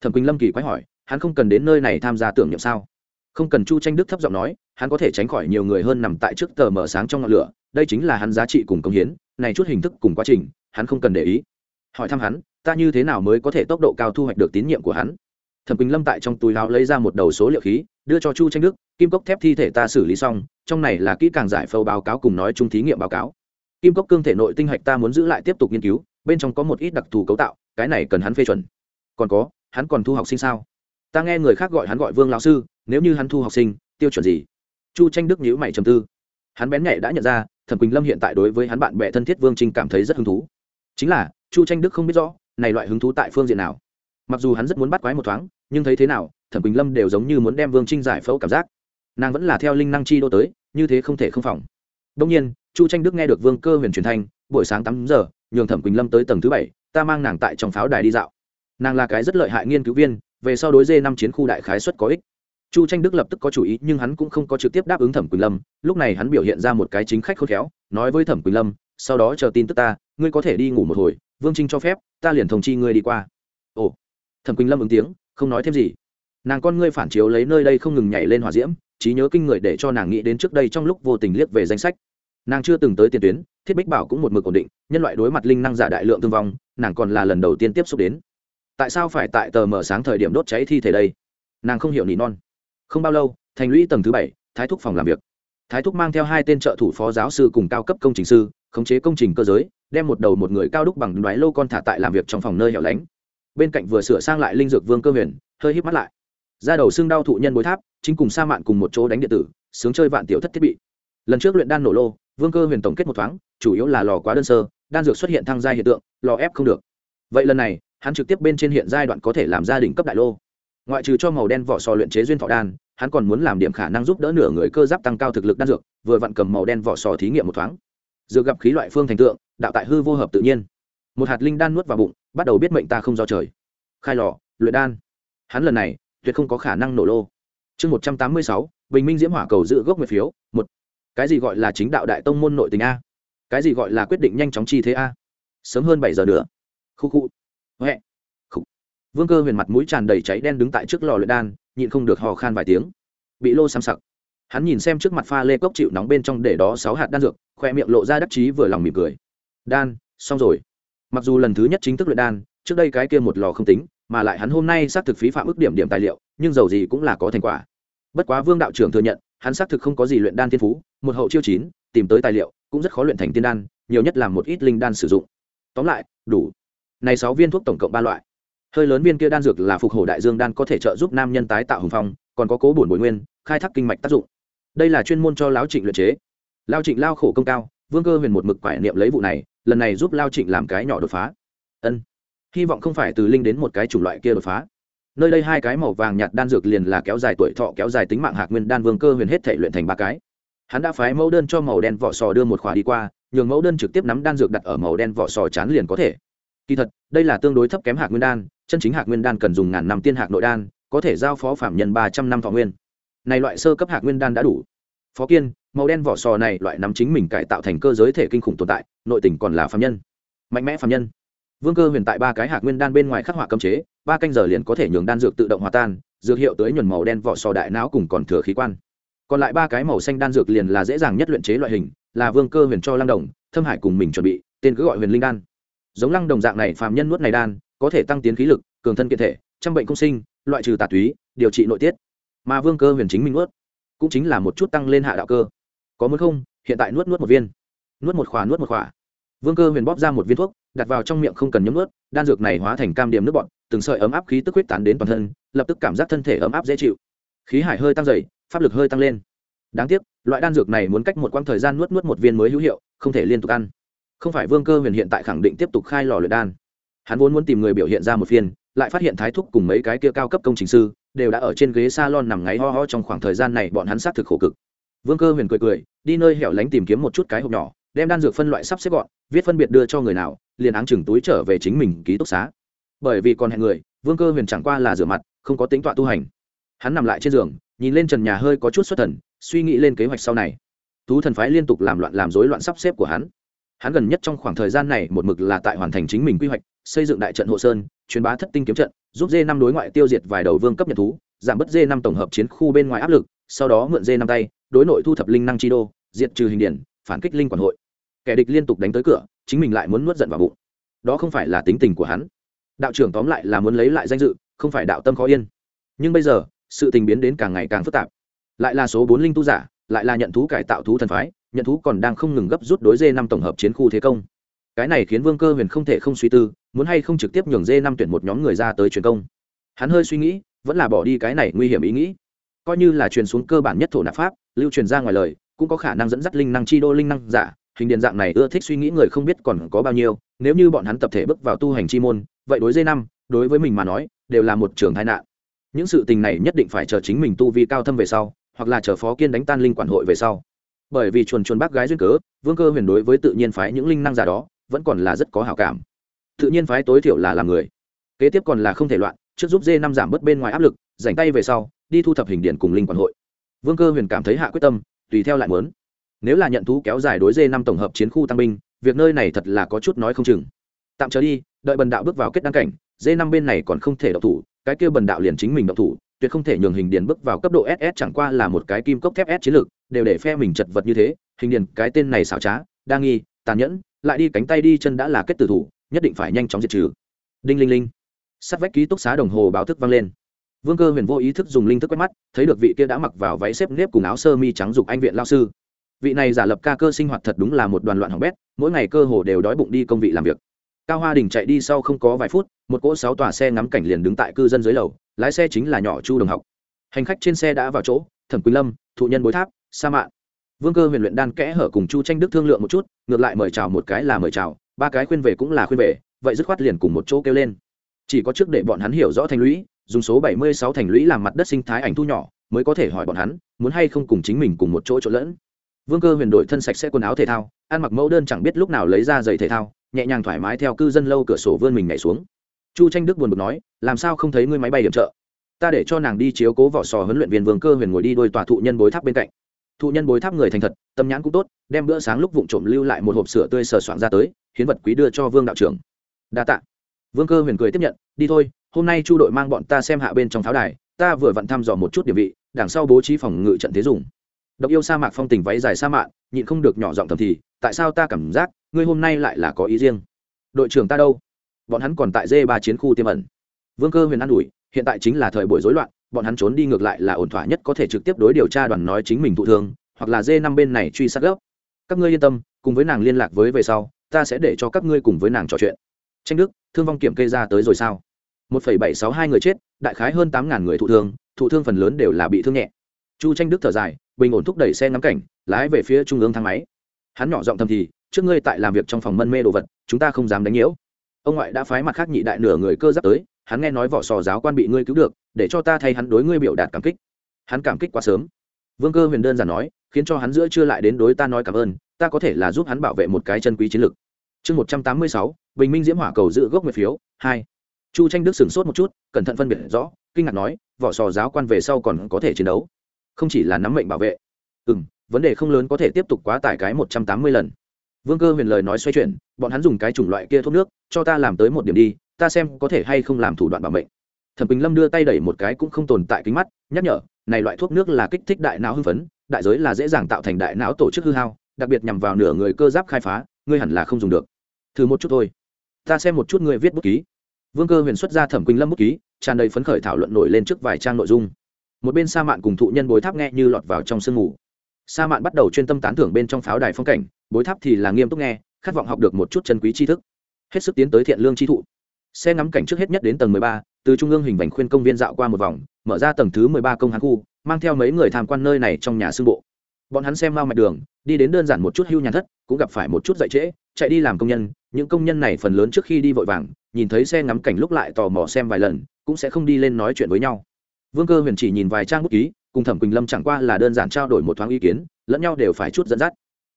Thẩm quỳnh lâm kỳ quái hỏi, hắn không cần đến nơi này tham gia tưởng niệm sao? Không cần, chu tranh đức thấp giọng nói hắn có thể tránh khỏi nhiều người hơn nằm tại trước tờ mở sáng trong ngọn lửa, đây chính là hắn giá trị cùng công hiến, này chút hình thức cùng quá trình, hắn không cần để ý. Hỏi thăm hắn, ta như thế nào mới có thể tốc độ cao thu hoạch được tín nhiệm của hắn? Thẩm quỳnh lâm tại trong túi láo lấy ra một đầu số liệu khí, đưa cho chu tranh đức, kim cốc thép thi thể ta xử lý xong, trong này là kỹ càng giải phâu báo cáo cùng nói chung thí nghiệm báo cáo. Kim cốc cương thể nội tinh hạch ta muốn giữ lại tiếp tục nghiên cứu, bên trong có một ít đặc thù cấu tạo, cái này cần hắn phê chuẩn. Còn có, hắn còn thu học sinh sao? Ta nghe người khác gọi hắn gọi vương lão sư, nếu như hắn thu học sinh, tiêu chuẩn gì? Chu tranh đức nhữ mày trầm tư. Hắn bén nhạy đã nhận ra, thẩm quỳnh lâm hiện tại đối với hắn bạn bè thân thiết vương trinh cảm thấy rất hứng thú. Chính là, chu tranh đức không biết rõ, này loại hứng thú tại phương diện nào. Mặc dù hắn rất muốn bắt quái một thoáng, nhưng thấy thế nào, thẩm quỳnh lâm đều giống như muốn đem vương trinh giải phẫu cảm giác. Nàng vẫn là theo linh năng chi đô tới, như thế không thể không phòng. Đông nhiên, chu tranh đức nghe được vương cơ huyền truyền thanh, buổi sáng tám giờ, nhường thẩm quỳnh lâm tới tầng thứ bảy, ta mang nàng tại trong pháo đài đi dạo. Nàng là cái rất lợi hại nghiên cứu viên, về sau đối dê năm chiến khu đại khái xuất có ích chu tranh đức lập tức có chủ ý, nhưng hắn cũng không có trực tiếp đáp ứng thẩm quỳnh lâm. Lúc này hắn biểu hiện ra một cái chính khách khôn khéo, nói với thẩm quỳnh lâm, sau đó chờ tin tức ta, ngươi có thể đi ngủ một hồi, vương trinh cho phép, ta liền thông chi ngươi đi qua. Ồ. Thẩm quỳnh lâm ứng tiếng, không nói thêm gì. Nàng con ngươi phản chiếu lấy nơi đây không ngừng nhảy lên hòa diễm, trí nhớ kinh người để cho nàng nghĩ đến trước đây trong lúc vô tình liếc về danh sách. Nàng chưa từng tới tiền tuyến, thiết bích bảo cũng một mực ổn định, nhân loại đối mặt linh năng giả đại lượng thương vong, nàng còn là lần đầu tiên tiếp xúc đến. Tại sao phải tại tờ mở sáng thời điểm đốt cháy thi thể đây? Nàng không hiểu nỉ non không bao lâu, thành lũy tầng thứ bảy, thái thúc phòng làm việc. Thái thúc mang theo hai tên trợ thủ phó giáo sư cùng cao cấp công trình sư, khống chế công trình cơ giới, đem một đầu một người cao đúc bằng đoái lô con thả tại làm việc trong phòng nơi hẻo lánh. Bên cạnh vừa sửa sang lại linh dược vương cơ huyền, hơi hít mắt lại. Ra đầu xương đau thụ nhân bối tháp, chính cùng sa mạn cùng một chỗ đánh điện tử, sướng chơi vạn tiểu thất thiết bị. Lần trước luyện đan nổ lô, vương cơ huyền tổng kết một thoáng, chủ yếu là lò quá đơn sơ, đan dược xuất hiện thăng gia hiện tượng, lò ép không được. Vậy lần này, hắn trực tiếp bên trên hiện giai đoạn có thể làm gia đình cấp đại lô ngoại trừ cho màu đen vỏ sò luyện chế duyên thọ đan, hắn còn muốn làm điểm khả năng giúp đỡ nửa người cơ giáp tăng cao thực lực đan dược, vừa vặn cầm màu đen vỏ sò thí nghiệm một thoáng. Dược gặp khí loại phương thành tượng, đạo tại hư vô hợp tự nhiên. Một hạt linh đan nuốt vào bụng, bắt đầu biết mệnh ta không do trời. Khai lò, luyện đan. Hắn lần này, tuyệt không có khả năng nổ lô. Chương một trăm tám mươi sáu, bình minh diễm hỏa cầu giữ gốc nguyệt phiếu, một. Cái gì gọi là chính đạo đại tông môn nội tình a? Cái gì gọi là quyết định nhanh chóng chi thế a? Sớm hơn bảy giờ nữa. Khu khu. Huệ vương cơ huyền mặt mũi tràn đầy cháy đen đứng tại trước lò luyện đan, nhịn không được hò khan vài tiếng. Bị lô xăm sặc. Hắn nhìn xem trước mặt pha lê cốc chịu nóng bên trong để đó sáu hạt đan dược, khoe miệng lộ ra đắc chí vừa lòng mỉm cười. Đan, xong rồi. Mặc dù lần thứ nhất chính thức luyện đan, trước đây cái kia một lò không tính, mà lại hắn hôm nay xác thực phí phạm ước điểm điểm tài liệu, nhưng dầu gì cũng là có thành quả. Bất quá vương đạo trưởng thừa nhận, hắn xác thực không có gì luyện đan thiên phú, một hậu chiêu chín, tìm tới tài liệu, cũng rất khó luyện thành tiên đan, nhiều nhất là một ít linh đan sử dụng. Tóm lại, đủ. Này sáu viên thuốc tổng cộng ba loại hơi lớn viên kia đan dược là phục hồi đại dương đan có thể trợ giúp nam nhân tái tạo hùng phong, còn có cố bổn bồi nguyên, khai thác kinh mạch tác dụng. Đây là chuyên môn cho lão trịnh luyện chế. Lao trịnh lao khổ công cao, vương cơ huyền một mực quải niệm lấy vụ này, lần này giúp lao trịnh làm cái nhỏ đột phá. Ân, hy vọng không phải từ linh đến một cái chủng loại kia đột phá. Nơi đây hai cái màu vàng nhạt đan dược liền là kéo dài tuổi thọ, kéo dài tính mạng hạc nguyên đan vương cơ huyền hết thể luyện thành ba cái. Hắn đã phái mẫu đơn cho màu đen vỏ sò đưa một khỏa đi qua, nhường mẫu đơn trực tiếp nắm đan dược đặt ở màu đen vỏ sò chán liền có thể. Kỳ thật, đây là tương đối thấp kém hạc nguyên đan chân chính hạc nguyên đan cần dùng ngàn năm tiên hạc nội đan, có thể giao phó phạm nhân ba trăm năm thọ nguyên. Này loại sơ cấp hạc nguyên đan đã đủ. Phó kiên, màu đen vỏ sò này loại nắm chính mình cải tạo thành cơ giới thể kinh khủng tồn tại, nội tình còn là phạm nhân. Mạnh mẽ phạm nhân. Vương cơ huyền tại ba cái hạc nguyên đan bên ngoài khắc họa cấm chế, ba canh giờ liền có thể nhường đan dược tự động hòa tan, dược hiệu tới nhuần màu đen vỏ sò đại não cùng còn thừa khí quan. Còn lại ba cái màu xanh đan dược liền là dễ dàng nhất luyện chế loại hình, là vương cơ huyền cho lăng đồng, thâm hải cùng mình chuẩn bị, tên cứ gọi huyền linh đan. Giống lăng đồng dạng này phàm nhân nuốt này đan có thể tăng tiến khí lực, cường thân kiện thể, trăm bệnh công sinh, loại trừ tà túy, điều trị nội tiết. Mà vương cơ huyền chính mình nuốt, cũng chính là một chút tăng lên hạ đạo cơ. Có muốn không? Hiện tại nuốt nuốt một viên. Nuốt một khỏa, nuốt một khỏa. Vương cơ huyền bóp ra một viên thuốc, đặt vào trong miệng không cần nhấm nuốt, đan dược này hóa thành cam điểm nước bọn từng sợi ấm áp khí tức huyết tán đến toàn thân, lập tức cảm giác thân thể ấm áp dễ chịu. Khí hải hơi tăng dày pháp lực hơi tăng lên. Đáng tiếc, loại đan dược này muốn cách một quãng thời gian nuốt nuốt một viên mới hữu hiệu, không thể liên tục ăn. Không phải vương cơ huyền hiện tại khẳng định tiếp tục khai lò luyện đan hắn vốn muốn tìm người biểu hiện ra một phiên, lại phát hiện thái thúc cùng mấy cái kia cao cấp công trình sư đều đã ở trên ghế salon nằm ngáy ho ho trong khoảng thời gian này, bọn hắn xác thực khổ cực. Vương cơ huyền cười cười, đi nơi hẻo lánh tìm kiếm một chút cái hộp nhỏ, đem đan dược phân loại sắp xếp gọn, viết phân biệt đưa cho người nào, liền áng chừng túi trở về chính mình ký túc xá. Bởi vì còn hẹn người, vương cơ huyền chẳng qua là rửa mặt, không có tính tọa tu hành. Hắn nằm lại trên giường, nhìn lên trần nhà hơi có chút xuất thần, suy nghĩ lên kế hoạch sau này. Thú thần phái liên tục làm loạn làm rối loạn sắp xếp của hắn hắn gần nhất trong khoảng thời gian này một mực là tại hoàn thành chính mình quy hoạch, xây dựng đại trận hộ sơn, truyền bá thất tinh kiếm trận, giúp dê năm đối ngoại tiêu diệt vài đầu vương cấp nhật thú, giảm bớt dê năm tổng hợp chiến khu bên ngoài áp lực, sau đó mượn dê năm tay, đối nội thu thập linh năng chi đô, diệt trừ hình điển, phản kích linh quản hội. Kẻ địch liên tục đánh tới cửa, chính mình lại muốn nuốt giận vào bụng. Đó không phải là tính tình của hắn. Đạo trưởng tóm lại là muốn lấy lại danh dự, không phải đạo tâm khó yên. Nhưng bây giờ, sự tình biến đến càng ngày càng phức tạp. Lại là số bốn linh tu giả lại là nhận thú cải tạo thú thần phái, nhận thú còn đang không ngừng gấp rút đối dê năm tổng hợp chiến khu thế công. Cái này khiến vương cơ huyền không thể không suy tư, muốn hay không trực tiếp nhường dê năm tuyển một nhóm người ra tới truyền công. Hắn hơi suy nghĩ, vẫn là bỏ đi cái này nguy hiểm ý nghĩ. Coi như là truyền xuống cơ bản nhất thổ nạp pháp, lưu truyền ra ngoài lời, cũng có khả năng dẫn dắt linh năng chi đô linh năng giả. Hình điện dạng này ưa thích suy nghĩ người không biết còn có bao nhiêu, nếu như bọn hắn tập thể bước vào tu hành chi môn, vậy đối dây năm, đối với mình mà nói, đều là một trường tai nạn. Những sự tình này nhất định phải chờ chính mình tu vi cao thâm về sau hoặc là chờ phó kiên đánh tan linh quản hội về sau. Bởi vì chuồn chuồn bác gái duyên cớ, vương cơ huyền đối với tự nhiên phái những linh năng giả đó, vẫn còn là rất có hảo cảm. Tự nhiên phái tối thiểu là làm người. Kế tiếp còn là không thể loạn, trước giúp dê năm giảm bớt bên ngoài áp lực dành tay về sau, đi thu thập hình điện cùng linh quản hội. Vương cơ huyền cảm thấy hạ quyết tâm, tùy theo lại muốn. Nếu là nhận thú kéo dài đối dê năm tổng hợp chiến khu tăng binh, việc nơi này thật là có chút nói không chừng. Tạm trở đi, đợi bần đạo bước vào kết đăng cảnh, dê năm bên này còn không thể độc thủ, cái kia bần đạo liền chính mình độc thủ tuyệt không thể nhường hình điền bước vào cấp độ ss chẳng qua là một cái kim cốc thép s chiến lược, đều để phe mình chật vật như thế, hình điền, cái tên này xảo trá, đa nghi, tàn nhẫn, lại đi cánh tay đi chân đã là kết tử thủ, nhất định phải nhanh chóng diệt trừ. Đinh linh linh. Sắt vách ký túc xá đồng hồ báo thức vang lên. Vương cơ huyền vô ý thức dùng linh thức quét mắt, thấy được vị kia đã mặc vào váy xếp nếp cùng áo sơ mi trắng dục anh viện lao sư. Vị này giả lập ca cơ sinh hoạt thật đúng là một đoàn loạn hỏng bét, mỗi ngày cơ hồ đều đói bụng đi công vị làm việc cao hoa đình chạy đi sau không có vài phút, một cỗ sáu tòa xe ngắm cảnh liền đứng tại cư dân dưới lầu, lái xe chính là nhỏ chu đồng học. Hành khách trên xe đã vào chỗ, thẩm quỳnh lâm, thụ nhân bối tháp, sa mạn. Vương cơ huyền luyện đan kẽ hở cùng chu tranh đức thương lượng một chút, ngược lại mời chào một cái là mời chào, ba cái khuyên về cũng là khuyên về, vậy dứt khoát liền cùng một chỗ kêu lên. Chỉ có trước để bọn hắn hiểu rõ thành lũy, dùng số 76 thành lũy làm mặt đất sinh thái ảnh thu nhỏ, mới có thể hỏi bọn hắn, muốn hay không cùng chính mình cùng một chỗ trộn lẫn. Vương cơ huyền đổi thân sạch sẽ quần áo thể thao, ăn mặc mẫu đơn chẳng biết lúc nào lấy ra giày thể thao nhẹ nhàng thoải mái theo cư dân lâu cửa sổ vươn mình nhảy xuống. Chu tranh đức buồn bực nói, làm sao không thấy ngươi máy bay điểm trợ? Ta để cho nàng đi chiếu cố vỏ sò huấn luyện viên vương cơ huyền ngồi đi đôi tòa thụ nhân bối tháp bên cạnh. Thụ nhân bối tháp người thành thật, tâm nhãn cũng tốt, đem bữa sáng lúc vụng trộm lưu lại một hộp sữa tươi sờ soạn ra tới, hiến vật quý đưa cho vương đạo trưởng. Đa tạ. Vương cơ huyền cười tiếp nhận, đi thôi, hôm nay chu đội mang bọn ta xem hạ bên trong pháo đài, ta vừa vặn thăm dò một chút địa vị, đằng sau bố trí phòng ngự trận thế dùng. Độc yêu sa mạc phong tình váy dài sa mạc, nhịn không được nhỏ giọng thầm thì, tại sao ta cảm giác ngươi hôm nay lại là có ý riêng. Đội trưởng ta đâu? Bọn hắn còn tại d ba chiến khu tiêm ẩn. Vương cơ huyền an ủi, hiện tại chính là thời buổi rối loạn, bọn hắn trốn đi ngược lại là ổn thỏa nhất có thể trực tiếp đối điều tra đoàn nói chính mình thụ thương, hoặc là d năm bên này truy sát gấp các ngươi yên tâm, cùng với nàng liên lạc với về sau, ta sẽ để cho các ngươi cùng với nàng trò chuyện. Tranh đức, thương vong kiểm kê ra tới rồi sao? Một phẩy bảy sáu hai người chết, đại khái hơn tám ngàn người thụ thương thụ thương phần lớn đều là bị thương nhẹ. Chu tranh đức thở dài, bình ổn thúc đẩy xe ngắm cảnh, lái về phía trung ương thang máy. Hắn nhỏ giọng thầm thì trước ngươi tại làm việc trong phòng mân mê đồ vật, chúng ta không dám đánh nhiễu. Ông ngoại đã phái mặt khác nhị đại nửa người cơ giáp tới, hắn nghe nói vỏ sò giáo quan bị ngươi cứu được, để cho ta thay hắn đối ngươi biểu đạt cảm kích. Hắn cảm kích quá sớm. Vương cơ huyền đơn giản nói, khiến cho hắn giữa chưa lại đến đối ta nói cảm ơn, ta có thể là giúp hắn bảo vệ một cái chân quý chiến lược. Chương một trăm tám mươi sáu, bình minh diễm hỏa cầu giữ gốc nguyệt phiếu, hai. Chu tranh đức sửng sốt một chút, cẩn thận phân biệt rõ, kinh ngạc nói, vỏ sò giáo quan về sau còn có thể chiến đấu. Không chỉ là nắm mệnh bảo vệ. Ừ m vấn đề không lớn có thể tiếp tục quá tải cái một trăm tám mươi lần vương cơ huyền lời nói xoay chuyển, bọn hắn dùng cái chủng loại kia thuốc nước, cho ta làm tới một điểm đi, ta xem có thể hay không làm thủ đoạn bảo mệnh. Thẩm bình lâm đưa tay đẩy một cái cũng không tồn tại kính mắt, nhắc nhở, này loại thuốc nước là kích thích đại não hưng phấn, đại giới là dễ dàng tạo thành đại não tổ chức hư hao, đặc biệt nhằm vào nửa người cơ giáp khai phá, ngươi hẳn là không dùng được. Thử một chút thôi. Ta xem một chút ngươi viết bút ký. Vương cơ huyền xuất ra thẩm quỳnh lâm bút ký, tràn đầy phấn khởi thảo luận nổi lên trước vài trang nội dung. Một bên sa mạn cùng thụ nhân bối tháp nghe như lọt vào trong sương mù. Sa mạn bắt đầu chuyên tâm tán thưởng bên trong pháo đài phong cảnh bối tháp thì là nghiêm túc nghe, khát vọng học được một chút chân quý tri thức. Hết sức tiến tới thiện lương tri thụ. Xe ngắm cảnh trước hết nhất đến tầng mười ba, từ trung ương hình vành khuyên công viên dạo qua một vòng, mở ra tầng thứ mười ba công hán khu, mang theo mấy người tham quan nơi này trong nhà sư bộ. Bọn hắn xem mau mạch đường, đi đến đơn giản một chút hưu nhàn thất, cũng gặp phải một chút dậy trễ, chạy đi làm công nhân, những công nhân này phần lớn trước khi đi vội vàng, nhìn thấy xe ngắm cảnh lúc lại tò mò xem vài lần, cũng sẽ không đi lên nói chuyện với nhau. Vương cơ huyền chỉ nhìn vài trang bút ký, cùng thẩm quỳnh lâm chẳng qua là đơn giản trao đổi một thoáng ý kiến, lẫn nhau đều phải chút dẫn dắt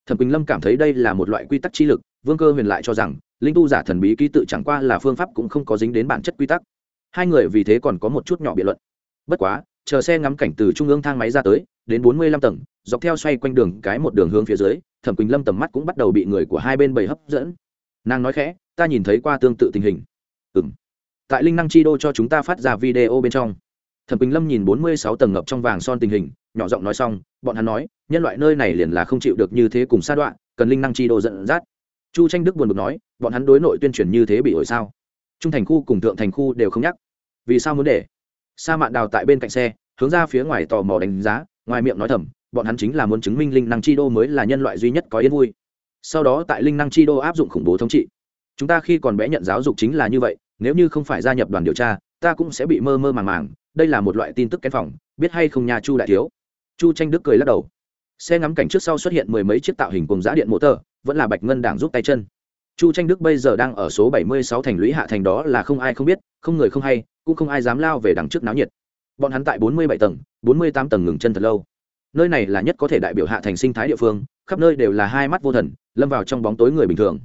thẩm quỳnh lâm cảm thấy đây là một loại quy tắc chi lực, vương cơ huyền lại cho rằng, linh tu giả thần bí ký tự chẳng qua là phương pháp cũng không có dính đến bản chất quy tắc. Hai người vì thế còn có một chút nhỏ biện luận. Bất quá, chờ xe ngắm cảnh từ trung ương thang máy ra tới, đến bốn mươi lăm tầng, dọc theo xoay quanh đường cái một đường hướng phía dưới, thẩm quỳnh lâm tầm mắt cũng bắt đầu bị người của hai bên bầy hấp dẫn. Nàng nói khẽ, ta nhìn thấy qua tương tự tình hình. Ừ m tại linh năng chi đô cho chúng ta phát ra video bên trong. Thẩm quỳnh lâm nhìn bốn mươi sáu tầng ngập trong vàng son tình hình nhỏ giọng nói xong, bọn hắn nói, nhân loại nơi này liền là không chịu được như thế cùng sa đoạn cần linh năng chi đô dẫn dắt. Chu tranh đức buồn bực nói, bọn hắn đối nội tuyên truyền như thế bị ổi sao? Trung thành khu cùng thượng thành khu đều không nhắc. Vì sao muốn để? Sa mạn đào tại bên cạnh xe, hướng ra phía ngoài tò mò đánh giá, ngoài miệng nói thầm, bọn hắn chính là muốn chứng minh linh năng chi đô mới là nhân loại duy nhất có yên vui. Sau đó tại linh năng chi đô áp dụng khủng bố thống trị. Chúng ta khi còn bé nhận giáo dục chính là như vậy, nếu như không phải gia nhập đoàn điều tra, ta cũng sẽ bị mơ mơ màng màng. Đây là một loại tin tức kén phòng, biết hay không nhà chu đại thiếu? Chu tranh đức cười lắc đầu. Xe ngắm cảnh trước sau xuất hiện mười mấy chiếc tạo hình cùng giã điện mô tờ vẫn là bạch ngân đảng giúp tay chân. Chu tranh đức bây giờ đang ở số bảy mươi sáu thành lũy hạ thành đó là không ai không biết, không người không hay, cũng không ai dám lao về đằng trước náo nhiệt. Bọn hắn tại bốn mươi bảy tầng, bốn mươi tám tầng ngừng chân thật lâu. Nơi này là nhất có thể đại biểu hạ thành sinh thái địa phương, khắp nơi đều là hai mắt vô thần, lâm vào trong bóng tối người bình thường.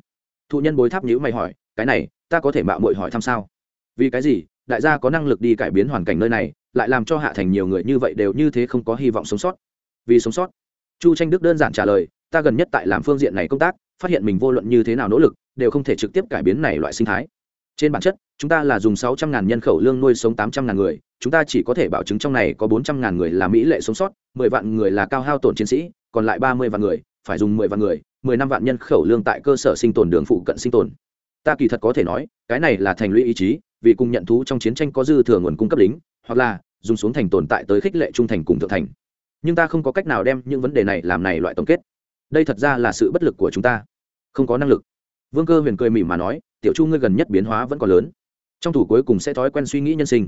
Thụ nhân bối tháp nhữ mày hỏi, cái này, ta có thể mạo mội hỏi thăm sao? Vì cái gì? Đại gia có năng lực đi cải biến hoàn cảnh nơi này lại làm cho hạ thành nhiều người như vậy đều như thế không có hy vọng sống sót. Vì sống sót, chu tranh đức đơn giản trả lời, ta gần nhất tại làm phương diện này công tác, phát hiện mình vô luận như thế nào nỗ lực, đều không thể trực tiếp cải biến này loại sinh thái. Trên bản chất, chúng ta là dùng sáu trăm ngàn nhân khẩu lương nuôi sống tám trăm ngàn người, chúng ta chỉ có thể bảo chứng trong này có bốn trăm ngàn người là mỹ lệ sống sót, mười vạn người là cao hao tổn chiến sĩ, còn lại ba mươi vạn người phải dùng mười vạn người, mười năm vạn nhân khẩu lương tại cơ sở sinh tồn đường phụ cận sinh tồn. Ta kỳ thật có thể nói, cái này là thành lũy ý chí, vì cùng nhận thú trong chiến tranh có dư thừa nguồn cung cấp lính hoặc là dùng xuống thành tồn tại tới khích lệ trung thành cùng thượng thành. Nhưng ta không có cách nào đem những vấn đề này làm này loại tổng kết. Đây thật ra là sự bất lực của chúng ta. Không có năng lực. Vương cơ huyền cười mỉm mà nói, tiểu chu ngươi gần nhất biến hóa vẫn còn lớn. Trong thủ cuối cùng sẽ thói quen suy nghĩ nhân sinh.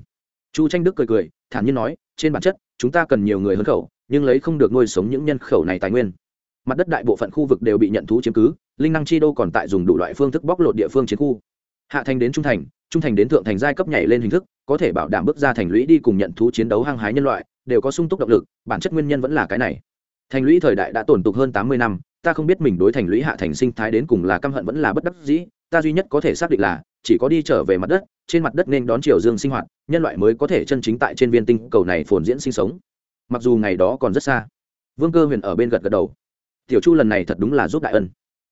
Chu tranh đức cười cười, thản nhiên nói, trên bản chất, chúng ta cần nhiều người hơn khẩu, nhưng lấy không được nuôi sống những nhân khẩu này tài nguyên. Mặt đất đại bộ phận khu vực đều bị nhận thú chiếm cứ, linh năng chi đô còn tại dùng đủ loại phương thức bóc lột địa phương chiến khu. Hạ thành đến trung thành trung thành đến thượng thành giai cấp nhảy lên hình thức, có thể bảo đảm bước ra thành lũy đi cùng nhận thú chiến đấu hăng hái nhân loại, đều có sung túc động lực, bản chất nguyên nhân vẫn là cái này. Thành lũy thời đại đã tồn tục hơn tám mươi năm, ta không biết mình đối thành lũy hạ thành sinh thái đến cùng là căm hận vẫn là bất đắc dĩ, ta duy nhất có thể xác định là, chỉ có đi trở về mặt đất, trên mặt đất nên đón chiều dương sinh hoạt, nhân loại mới có thể chân chính tại trên viên tinh cầu này phồn diễn sinh sống. Mặc dù ngày đó còn rất xa, vương cơ huyền ở bên gật gật đầu. Tiểu chu lần này thật đúng là giúp đại ân.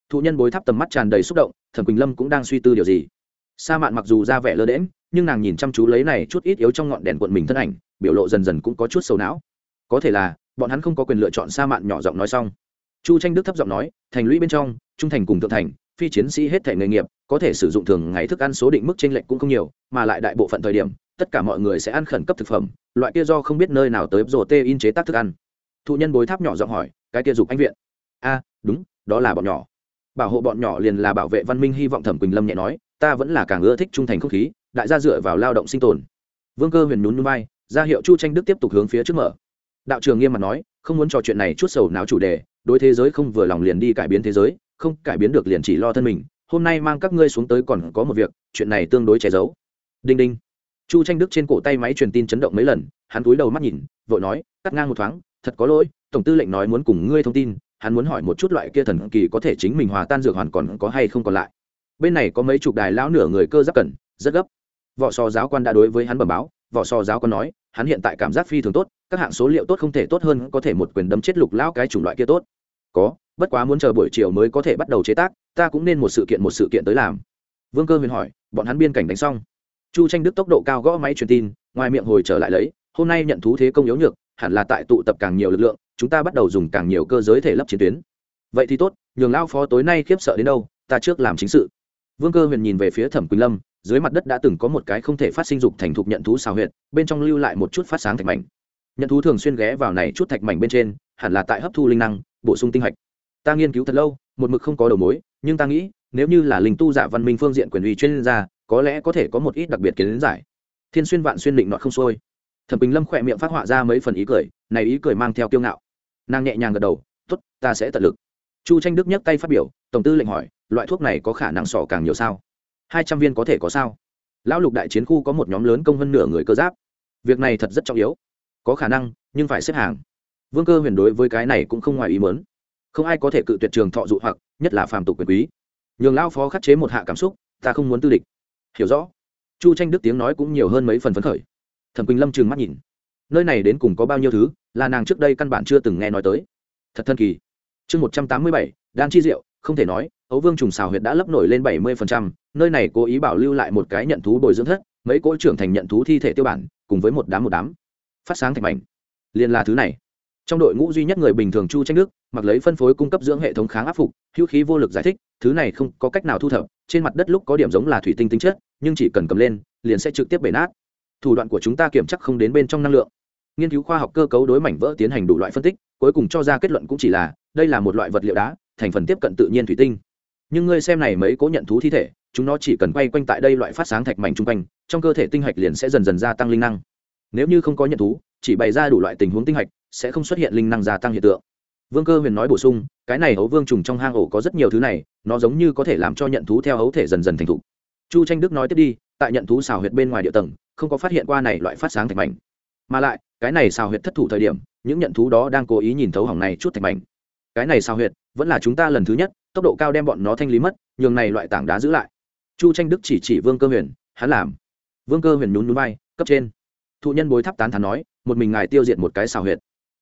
Thụ nhân bối tháp tầm mắt tràn đầy xúc động, thẩm quỳnh lâm cũng đang suy tư điều gì sa mạn mặc dù ra vẻ lơ đễm nhưng nàng nhìn chăm chú lấy này chút ít yếu trong ngọn đèn quận mình thân ảnh, biểu lộ dần dần cũng có chút sầu não. Có thể là, bọn hắn không có quyền lựa chọn sa mạn nhỏ giọng nói xong. Chu tranh đức thấp giọng nói, thành lũy bên trong, trung thành cùng thượng thành, phi chiến sĩ hết thể nghề nghiệp, có thể sử dụng thường ngày thức ăn số định mức t r ê n lệch cũng không nhiều, mà lại đại bộ phận thời điểm, tất cả mọi người sẽ ăn khẩn cấp thực phẩm, loại kia do không biết nơi nào tới rổ tê in chế tác thức ăn. Thụ nhân bối tháp nhỏ giọng hỏi, cái kia dục anh viện? A, đúng, đó là bọn nhỏ. Bảo hộ bọn nhỏ liền là bảo vệ văn minh hy vọng thẩm quỳnh lâm nhẹ nói ta vẫn là càng ưa thích trung thành không khí, đại gia dựa vào lao động sinh tồn. Vương cơ huyền nhún núi bay ra hiệu chu tranh đức tiếp tục hướng phía trước mở. Đạo trường nghiêm mặt nói, không muốn trò chuyện này chút sầu não chủ đề, đối thế giới không vừa lòng liền đi cải biến thế giới, không cải biến được liền chỉ lo thân mình, hôm nay mang các ngươi xuống tới còn có một việc, chuyện này tương đối che giấu. Đinh đinh. Chu tranh đức trên cổ tay máy truyền tin chấn động mấy lần, hắn túi đầu mắt nhìn, vội nói, cắt ngang một thoáng, thật có lỗi, tổng tư lệnh nói muốn cùng ngươi thông tin, hắn muốn hỏi một chút loại kia thần kỳ có thể chính mình hòa tan dược hoàn còn có hay không còn lại bên này có mấy chục đài lão nửa người cơ giáp cần rất gấp. Võ sò giáo quan đã đối với hắn bẩm báo, võ sò giáo quan nói, hắn hiện tại cảm giác phi thường tốt, các hạng số liệu tốt không thể tốt hơn, có thể một quyền đấm chết lục lão cái chủng loại kia tốt. Có, bất quá muốn chờ buổi chiều mới có thể bắt đầu chế tác, ta cũng nên một sự kiện một sự kiện tới làm. Vương cơ huyền hỏi, bọn hắn biên cảnh đánh xong. Chu tranh đức tốc độ cao gõ máy truyền tin, ngoài miệng hồi trở lại lấy, hôm nay nhận thú thế công yếu nhược, hẳn là tại tụ tập càng nhiều lực lượng, chúng ta bắt đầu dùng càng nhiều cơ giới thể lấp chiến tuyến. Vậy thì tốt, nhường lao phó tối nay khiếp sợ đến đâu, ta trước làm chính sự vương cơ huyền nhìn về phía thẩm quỳnh lâm, dưới mặt đất đã từng có một cái không thể phát sinh dục thành thục nhận thú xào huyệt, bên trong lưu lại một chút phát sáng thạch mảnh. Nhận thú thường xuyên ghé vào này chút thạch mảnh bên trên, hẳn là tại hấp thu linh năng, bổ sung tinh hạch. Ta nghiên cứu thật lâu, một mực không có đầu mối, nhưng ta nghĩ, nếu như là linh tu giả văn minh phương diện quyền uy chuyên gia, có lẽ có thể có một ít đặc biệt kiến giải. Thiên xuyên vạn xuyên định nọ không xuôi. Thẩm bình lâm khỏe miệng phát họa ra mấy phần ý cười, này ý cười mang theo kiêu ngạo. Nàng nhẹ nhàng gật đầu t ố t ta sẽ tận lực. Chu tranh đức nhấc tay phát biểu tổng tư lệnh hỏi, loại thuốc này có khả năng sỏ càng nhiều sao? Hai trăm viên có thể có sao? Lão lục đại chiến khu có một nhóm lớn công hơn nửa người cơ giáp. Việc này thật rất trọng yếu. Có khả năng, nhưng phải xếp hàng. Vương cơ huyền đối với cái này cũng không ngoài ý mớn không ai có thể cự tuyệt trường thọ dụ hoặc, nhất là phàm tục quyền quý. Nhường lao phó khắc chế một hạ cảm xúc, ta không muốn tư địch. Hiểu rõ. Chu tranh đức tiếng nói cũng nhiều hơn mấy phần phấn khởi. Thẩm quỳnh lâm trừng mắt nhìn. Nơi này đến cùng có bao nhiêu thứ, là nàng trước đây căn bản chưa từng nghe nói tới. Thật thân kỳ. Chương một trăm tám mươi bảy, đan chi diệu không thể nói ấu vương trùng xào huyệt đã lấp nổi lên bảy mươi phần trăm nơi này cố ý bảo lưu lại một cái nhận thú bồi dưỡng thất mấy cỗ trưởng thành nhận thú thi thể tiêu bản cùng với một đám một đám. Phát sáng thành mảnh. Liền là thứ này. Trong đội ngũ duy nhất người bình thường chu tranh nước, mặc lấy phân phối cung cấp dưỡng hệ thống kháng áp phục hữu khí vô lực giải thích thứ này không có cách nào thu thập trên mặt đất lúc có điểm giống là thủy tinh tính chất nhưng chỉ cần cầm lên liền sẽ trực tiếp bể nát. Thủ đoạn của chúng ta kiểm chắc không đến bên trong năng lượng. Nghiên cứu khoa học cơ cấu đối mảnh vỡ tiến hành đủ loại phân tích cuối cùng cho ra kết luận cũng chỉ là đây là một loại vật liệu đá thành phần tiếp cận tự nhiên thủy tinh. Nhưng ngươi xem này mấy cố nhận thú thi thể, chúng nó chỉ cần quay quanh tại đây loại phát sáng thạch mảnh chung quanh, trong cơ thể tinh hạch liền sẽ dần dần gia tăng linh năng. Nếu như không có nhận thú, chỉ bày ra đủ loại tình huống tinh hạch, sẽ không xuất hiện linh năng gia tăng hiện tượng. Vương cơ huyền nói bổ sung, cái này hấu vương trùng trong hang ổ có rất nhiều thứ này, nó giống như có thể làm cho nhận thú theo hấu thể dần dần thành thục. Chu tranh đức nói tiếp đi, tại nhận thú xào huyệt bên ngoài địa tầng, không có phát hiện qua này loại phát sáng thạch mảnh. Mà lại, cái này xào huyệt thất thủ thời điểm, những nhận thú đó đang cố ý nhìn thấu hỏng này chút thạch mảnh cái này sao huyệt vẫn là chúng ta lần thứ nhất tốc độ cao đem bọn nó thanh lý mất nhường này loại tảng đá giữ lại. Chu tranh đức chỉ chỉ vương cơ huyền hắn làm. Vương cơ huyền nhún núi bay cấp trên. Thụ nhân bối tháp tán thán nói một mình ngài tiêu diệt một cái xào huyệt.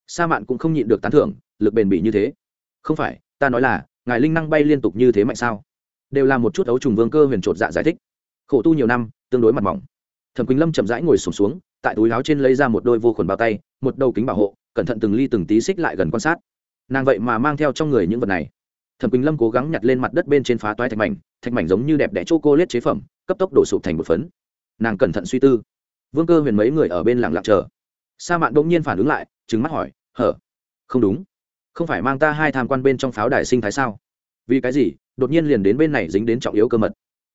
Sa mạn cũng không nhịn được tán thưởng lực bền bỉ như thế. Không phải ta nói là ngài linh năng bay liên tục như thế mạnh sao? Đều là một chút ấu trùng vương cơ huyền trột dạ giải thích. Khổ tu nhiều năm tương đối mặt mỏng. Thẩm quỳnh lâm chậm rãi ngồi sùng xuống, xuống tại túi áo trên lấy ra một đôi vô khuẩn bao tay một đầu kính bảo hộ cẩn thận từng ly từng tí xích lại gần quan sát nàng vậy mà mang theo trong người những vật này. Thẩm quỳnh lâm cố gắng nhặt lên mặt đất bên trên phá toái thạch mảnh thạch mảnh giống như đẹp đẽ chô cô lết chế phẩm, cấp tốc đổ sụp thành một phấn. Nàng cẩn thận suy tư. Vương cơ huyền mấy người ở bên lặng lặng chờ. Sa mạn bỗng nhiên phản ứng lại trứng mắt hỏi, hở? Không đúng. Không phải mang ta hai tham quan bên trong pháo đài sinh thái sao? Vì cái gì? Đột nhiên liền đến bên này dính đến trọng yếu cơ mật.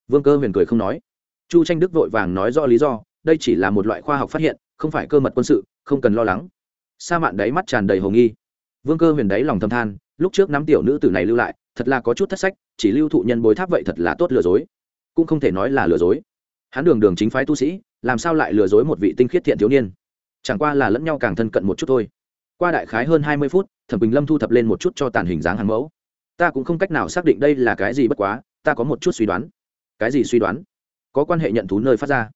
Vương cơ huyền cười không nói. Chu tranh đức vội vàng nói rõ lý do, đây chỉ là một loại khoa học phát hiện, không phải cơ mật quân sự, không cần lo lắng. Sa mạn đáy mắt tràn đầy hồ nghi vương cơ huyền đáy lòng thâm than, lúc trước nắm tiểu nữ tử này lưu lại, thật là có chút thất sách, chỉ lưu thụ nhân bối tháp vậy thật là tốt lừa dối. Cũng không thể nói là lừa dối. Hắn đường đường chính phái tu sĩ, làm sao lại lừa dối một vị tinh khiết thiện thiếu niên? Chẳng qua là lẫn nhau càng thân cận một chút thôi. Qua đại khái hơn hai mươi phút, thẩm bình lâm thu thập lên một chút cho tàn hình dáng hàng mẫu. Ta cũng không cách nào xác định đây là cái gì bất quá, ta có một chút suy đoán. Cái gì suy đoán? Có quan hệ nhận thú nơi phát ra.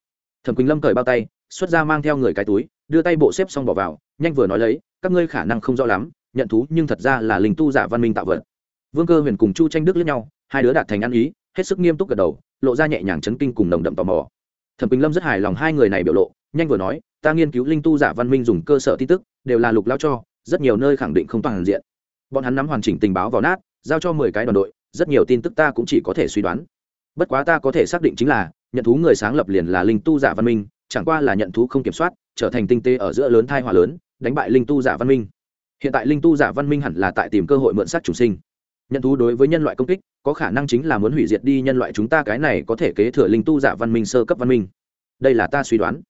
Thẩm quỳnh lâm cởi bao tay, xuất ra mang theo người cái túi, đưa tay bộ xếp xong bỏ vào, nhanh vừa nói lấy, các ngươi khả năng không rõ lắm nhận thú nhưng thật ra là linh tu giả văn minh tạo vật. Vương cơ huyền cùng chu tranh đức lẫn nhau, hai đứa đạt thành ăn ý, hết sức nghiêm túc gật đầu, lộ ra nhẹ nhàng chấn kinh cùng nồng đậm tò mò. Thẩm Bình lâm rất hài lòng hai người này biểu lộ, nhanh vừa nói, ta nghiên cứu linh tu giả văn minh dùng cơ sở tin tức, đều là lục lao cho, rất nhiều nơi khẳng định không toàn diện. Bọn hắn nắm hoàn chỉnh tình báo vào nát, giao cho mười cái đoàn đội, rất nhiều tin tức ta cũng chỉ có thể suy đoán. Bất quá ta có thể xác định chính là, nhận thú người sáng lập liền là linh tu giả văn minh, chẳng qua là nhận thú không kiểm soát, trở thành tinh tế ở giữa lớn thai hòa lớn, đánh bại linh tu giả văn minh hiện tại linh tu giả văn minh hẳn là tại tìm cơ hội mượn sát chúng sinh. Nhận thú đối với nhân loại công kích, có khả năng chính là muốn hủy diệt đi nhân loại chúng ta, cái này có thể kế thừa linh tu giả văn minh, sơ cấp văn minh. Đây là ta suy đoán.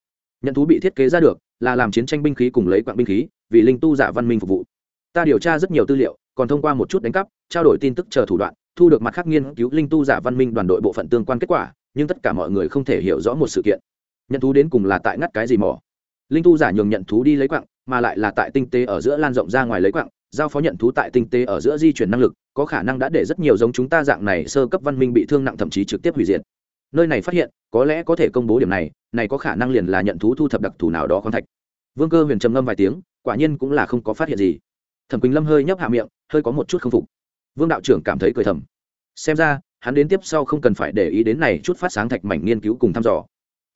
Nhận thú bị thiết kế ra được, là làm chiến tranh binh khí cùng lấy quạng binh khí, vì linh tu giả văn minh phục vụ. Ta điều tra rất nhiều tư liệu, còn thông qua một chút đánh cắp, trao đổi tin tức chờ thủ đoạn, thu được mặt khác nghiên cứu linh tu giả văn minh đoàn đội bộ phận tương quan kết quả, nhưng tất cả mọi người không thể hiểu rõ một sự kiện. Nhận thú đến cùng là tại ngắt cái gì mỏ? Linh tu giả nhường nhận thú đi lấy quặng mà lại là tại tinh tế ở giữa lan rộng ra ngoài lấy quặng giao phó nhận thú tại tinh tế ở giữa di chuyển năng lực, có khả năng đã để rất nhiều giống chúng ta dạng này sơ cấp văn minh bị thương nặng thậm chí trực tiếp hủy diệt. Nơi này phát hiện, có lẽ có thể công bố điểm này này có khả năng liền là nhận thú thu thập đặc thù nào đó khoáng thạch. Vương cơ huyền trầm ngâm vài tiếng, quả nhiên cũng là không có phát hiện gì. Thẩm quỳnh lâm hơi nhấp hạ miệng, hơi có một chút k phục. Vương đạo trưởng cảm thấy cười thầm. Xem ra, hắn đến tiếp sau không cần phải để ý đến này chút phát sáng thạch mảnh nghiên cứu cùng thăm dò.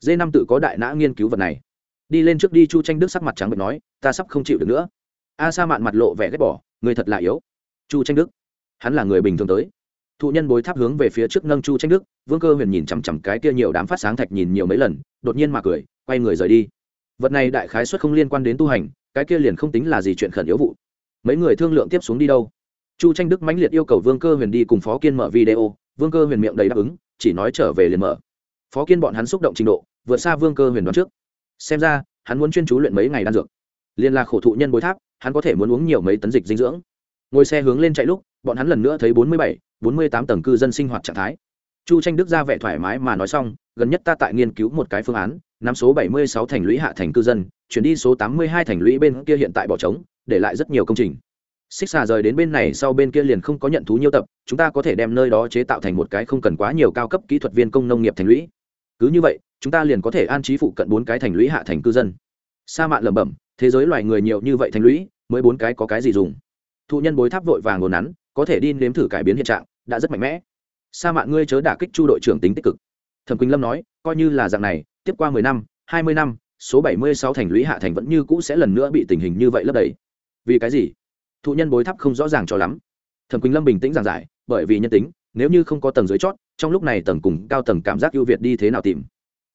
D năm tự có đại nã nghiên cứu vật này đi lên trước đi, chu tranh đức sắc mặt trắng bệch nói, ta sắp không chịu được nữa. A sa mạn mặt lộ vẻ ghét bỏ, người thật là yếu. Chu tranh đức, hắn là người bình thường tới. Thụ nhân bối tháp hướng về phía trước nâng chu tranh đức, vương cơ huyền nhìn chằm chằm cái kia nhiều đám phát sáng thạch nhìn nhiều mấy lần, đột nhiên mà cười, quay người rời đi. Vật này đại khái xuất không liên quan đến tu hành, cái kia liền không tính là gì chuyện khẩn yếu vụ. Mấy người thương lượng tiếp xuống đi đâu. Chu tranh đức mãnh liệt yêu cầu vương cơ huyền đi cùng phó kiên mở video, vương cơ huyền miệng đầy đáp ứng, chỉ nói trở về liền mở. Phó kiên bọn hắn xúc động trình độ, vượt xa vương cơ huyền đoán trước xem ra, hắn muốn chuyên chú luyện mấy ngày đan dược. Liên là khổ thụ nhân bối tháp, hắn có thể muốn uống nhiều mấy tấn dịch dinh dưỡng. Ngồi xe hướng lên chạy lúc, bọn hắn lần nữa thấy bốn mươi bảy, bốn mươi tám tầng cư dân sinh hoạt trạng thái. Chu tranh đức ra vẻ thoải mái mà nói xong, gần nhất ta tại nghiên cứu một cái phương án, nắm số bảy mươi sáu thành lũy hạ thành cư dân, chuyển đi số tám mươi hai thành lũy bên kia hiện tại bỏ trống, để lại rất nhiều công trình. Xích xà rời đến bên này sau bên kia liền không có nhận thú nhiêu tập, chúng ta có thể đem nơi đó chế tạo thành một cái không cần quá nhiều cao cấp kỹ thuật viên công nông nghiệp thành lũy. Cứ như vậy chúng ta liền có thể an trí phụ cận bốn cái thành lũy hạ thành cư dân. Sa mạn lẩm bẩm, thế giới loài người nhiều như vậy thành lũy, mới bốn cái có cái gì dùng? Thụ nhân bối tháp vội vàng ngồn nắn, có thể đi nếm thử cải biến hiện trạng, đã rất mạnh mẽ. Sa mạn ngươi chớ đả kích chu đội trưởng tính tích cực. Thẩm quỳnh lâm nói, coi như là dạng này, tiếp qua mười năm, hai mươi năm, số bảy mươi sáu thành lũy hạ thành vẫn như cũ sẽ lần nữa bị tình hình như vậy lấp đầy. Vì cái gì? Thụ nhân bối tháp không rõ ràng cho lắm. Thẩm quỳnh lâm bình tĩnh giảng giải, bởi vì nhân tính, nếu như không có tầng dưới chót, trong lúc này tầng cùng cao tầng cảm giác ưu việt đi thế nào tìm?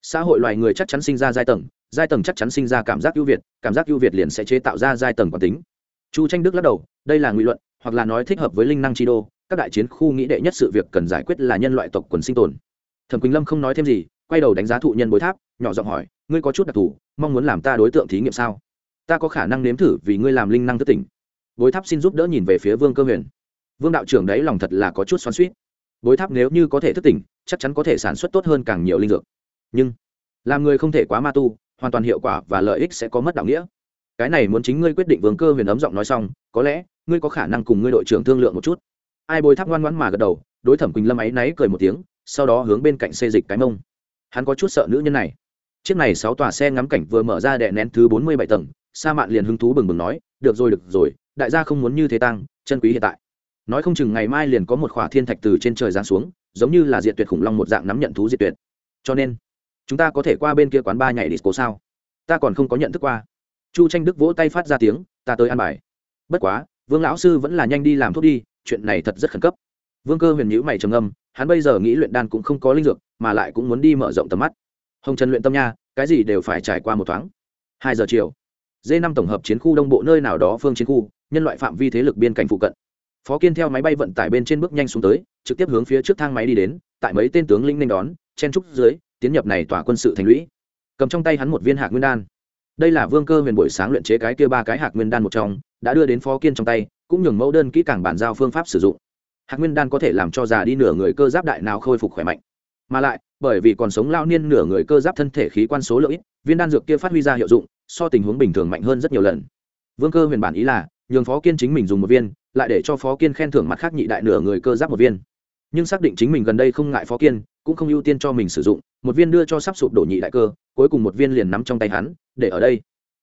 Xã hội loài người chắc chắn sinh ra giai tầng giai tầng chắc chắn sinh ra cảm giác ưu việt, cảm giác ưu việt liền sẽ chế tạo ra giai tầng quản tính. Chu tranh đức lắc đầu, đây là ngụy luận, hoặc là nói thích hợp với linh năng chi đô, các đại chiến khu nghĩ đệ nhất sự việc cần giải quyết là nhân loại tộc quần sinh tồn. Thẩm quỳnh lâm không nói thêm gì, quay đầu đánh giá thụ nhân bối tháp, nhỏ giọng hỏi, ngươi có chút đặc thù, mong muốn làm ta đối tượng thí nghiệm sao? Ta có khả năng nếm thử vì ngươi làm linh năng thất tỉnh. Bối tháp xin giúp đỡ nhìn về phía vương cơ huyền. Vương đạo trưởng đấy lòng thật là có chút xoắn suýt bối tháp nếu như có thể thức tỉnh, chắc chắn có thể sản xuất tốt hơn càng nhiều linh dược nhưng làm người không thể quá ma tu, hoàn toàn hiệu quả và lợi ích sẽ có mất đạo nghĩa. Cái này muốn chính ngươi quyết định vương cơ huyền ấm giọng nói xong, có lẽ ngươi có khả năng cùng ngươi đội trưởng thương lượng một chút. Ai bồi tháp ngoan ngoãn mà gật đầu, đối thẩm quỳnh lâm áy náy cười một tiếng, sau đó hướng bên cạnh xê dịch cái mông. Hắn có chút sợ nữ nhân này. Chiếc này sáu tòa xe ngắm cảnh vừa mở ra đè nén thứ bốn mươi bảy tầng, sa mạn liền hứng thú bừng bừng nói, được rồi được rồi, đại gia không muốn như thế tăng chân quý hiện tại. Nói không chừng ngày mai liền có một khỏa thiên thạch từ trên trời giáng xuống, giống như là diệt tuyệt khủng long một dạng nắm nhận thú diệt tuyệt. Cho nên chúng ta có thể qua bên kia quán ba nhảy disco sao? Ta còn không có nhận thức qua. Chu tranh đức vỗ tay phát ra tiếng, ta tới ăn bài. Bất quá, vương lão sư vẫn là nhanh đi làm thuốc đi, chuyện này thật rất khẩn cấp. Vương cơ huyền nhữ mày trầm âm hắn bây giờ nghĩ luyện đan cũng không có linh dược, mà lại cũng muốn đi mở rộng tầm mắt. Hồng trần luyện tâm nha, cái gì đều phải trải qua một thoáng. Hai giờ chiều, d năm tổng hợp chiến khu đông bộ nơi nào đó phương chiến khu, nhân loại phạm vi thế lực biên cảnh phụ cận. Phó kiên theo máy bay vận tải bên trên bước nhanh xuống tới, trực tiếp hướng phía trước thang máy đi đến, tại mấy tên tướng linh nên đón, chen trúc dưới tiến nhập này tỏa quân sự thành lũy. Cầm trong tay hắn một viên hạt nguyên đan. Đây là vương cơ huyền buổi sáng luyện chế cái kia ba cái hạt nguyên đan một trong, đã đưa đến phó kiên trong tay, cũng nhường mẫu đơn kỹ càng bản giao phương pháp sử dụng. Hạt nguyên đan có thể làm cho già đi nửa người cơ giáp đại nào khôi phục khỏe mạnh. Mà lại, bởi vì còn sống lao niên nửa người cơ giáp thân thể khí quan số lượng ít, viên đan dược kia phát huy ra hiệu dụng, so tình huống bình thường mạnh hơn rất nhiều lần. Vương cơ huyền bản ý là, nhường phó kiên chính mình dùng một viên, lại để cho phó kiên khen thưởng mặt khác nhị đại nửa người cơ giáp một viên. Nhưng xác định chính mình gần đây không ngại phó kiên, cũng không ưu tiên cho mình sử dụng một viên đưa cho sắp sụp đổ nhị đại cơ, cuối cùng một viên liền nắm trong tay hắn, để ở đây.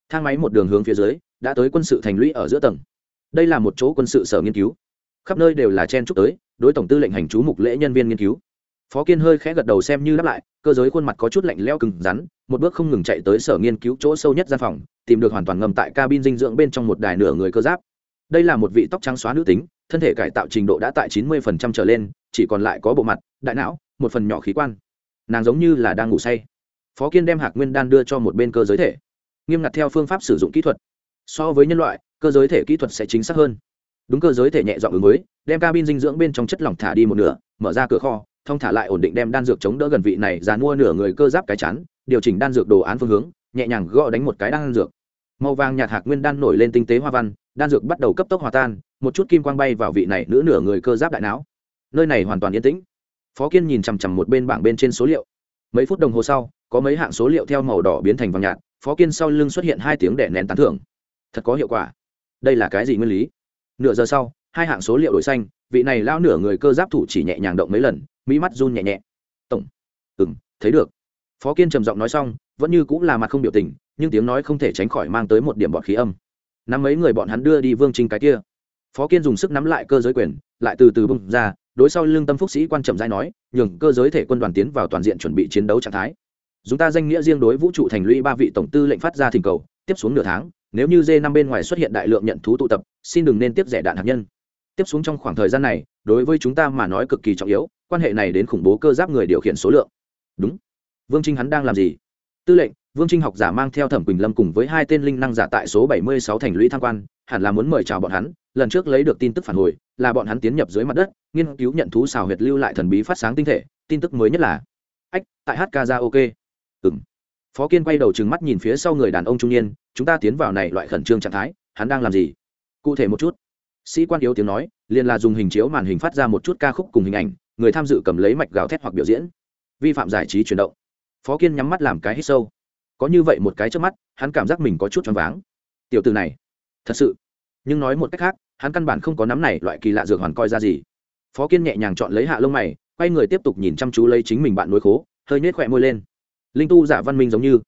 Thang máy một đường hướng phía dưới, đã tới quân sự thành lũy ở giữa tầng. Đây là một chỗ quân sự sở nghiên cứu. Khắp nơi đều là chen trúc tới, đối tổng tư lệnh hành chú mục lễ nhân viên nghiên cứu. Phó kiên hơi khẽ gật đầu xem như đáp lại, cơ giới khuôn mặt có chút lạnh leo cứng rắn, một bước không ngừng chạy tới sở nghiên cứu chỗ sâu nhất gian phòng, tìm được hoàn toàn ngầm tại cabin dinh dưỡng bên trong một đài nửa người cơ giáp. Đây là một vị tóc trắng xóa nữ tính, thân thể cải tạo trình độ đã tại chín mươi phần trăm trở lên, chỉ còn lại có bộ mặt, đại não, một phần nhỏ khí quan nàng giống như là đang ngủ say. Phó kiên đem hạc nguyên đan đưa cho một bên cơ giới thể. Nghiêm ngặt theo phương pháp sử dụng kỹ thuật. So với nhân loại, cơ giới thể kỹ thuật sẽ chính xác hơn. Đúng cơ giới thể nhẹ dọn ứng mới đem cabin dinh dưỡng bên trong chất lỏng thả đi một nửa, mở ra cửa kho, thông thả lại ổn định đem đan dược chống đỡ gần vị này dàn mua nửa người cơ giáp cái chắn điều chỉnh đan dược đồ án phương hướng, nhẹ nhàng gõ đánh một cái đan dược. Màu vàng nhạt hạc nguyên đan nổi lên tinh tế hoa văn, đan dược bắt đầu cấp tốc hòa tan, một chút kim quang bay vào vị này nữ nửa người cơ giáp đại não. Nơi này hoàn toàn yên tĩnh phó kiên nhìn chằm chằm một bên bảng bên trên số liệu. Mấy phút đồng hồ sau, có mấy hạng số liệu theo màu đỏ biến thành vàng nhạt, phó kiên sau lưng xuất hiện hai tiếng đẻ nén tán thưởng. Thật có hiệu quả. Đây là cái gì nguyên lý? Nửa giờ sau, hai hạng số liệu đổi xanh, vị này lao nửa người cơ giáp thủ chỉ nhẹ nhàng động mấy lần, mỹ mắt run nhẹ nhẹ. Tổng. Ừng thấy được. Phó kiên trầm giọng nói xong, vẫn như cũng là mặt không biểu tình, nhưng tiếng nói không thể tránh khỏi mang tới một điểm bọt khí âm. Nắm mấy người bọn hắn đưa đi vương trinh cái kia. Phó kiên dùng sức nắm lại cơ giới quyền, lại từ từ bưng ra đối sau lương tâm phúc sĩ quan chậm rãi nói, nhường cơ giới thể quân đoàn tiến vào toàn diện chuẩn bị chiến đấu trạng thái. Dùng ta danh nghĩa riêng đối vũ trụ thành lũy ba vị tổng tư lệnh phát ra thỉnh cầu, tiếp xuống nửa tháng, nếu như d năm bên ngoài xuất hiện đại lượng nhận thú tụ tập, xin đừng nên tiếp rẻ đạn hạt nhân. Tiếp xuống trong khoảng thời gian này, đối với chúng ta mà nói cực kỳ trọng yếu, quan hệ này đến khủng bố cơ giáp người điều khiển số lượng. Đúng. Vương trinh hắn đang làm gì? Tư lệnh vương trinh học giả mang theo thẩm quỳnh lâm cùng với hai tên linh năng giả tại số bảy mươi sáu thành lũy tham quan, hẳn là muốn mời chào bọn hắn, lần trước lấy được tin tức phản hồi, là bọn hắn tiến nhập dưới mặt đất, nghiên cứu nhận thú xào huyệt lưu lại thần bí phát sáng tinh thể, tin tức mới nhất là, ách, tại hk ra ok. Ừng phó kiên quay đầu trừng mắt nhìn phía sau người đàn ông trung niên, chúng ta tiến vào này loại khẩn trương trạng thái, hắn đang làm gì? Cụ thể một chút. Sĩ quan yếu tiếng nói, liền là dùng hình chiếu màn hình phát ra một chút ca khúc cùng hình ảnh, người tham dự cầm lấy mạch gào thét hoặc biểu diễn. Vi phạm giải trí chuyển động. Phó kiên nhắm mắt làm cái hít sâu có như vậy một cái trước mắt, hắn cảm giác mình có chút choáng váng. Tiểu từ này, thật sự. Nhưng nói một cách khác, hắn căn bản không có nắm này loại kỳ lạ dược hoàn coi ra gì. Phó kiên nhẹ nhàng chọn lấy hạ lông mày, quay người tiếp tục nhìn chăm chú lấy chính mình bạn nối khố, hơi nhếch khỏe môi lên. Linh tu giả văn minh giống như.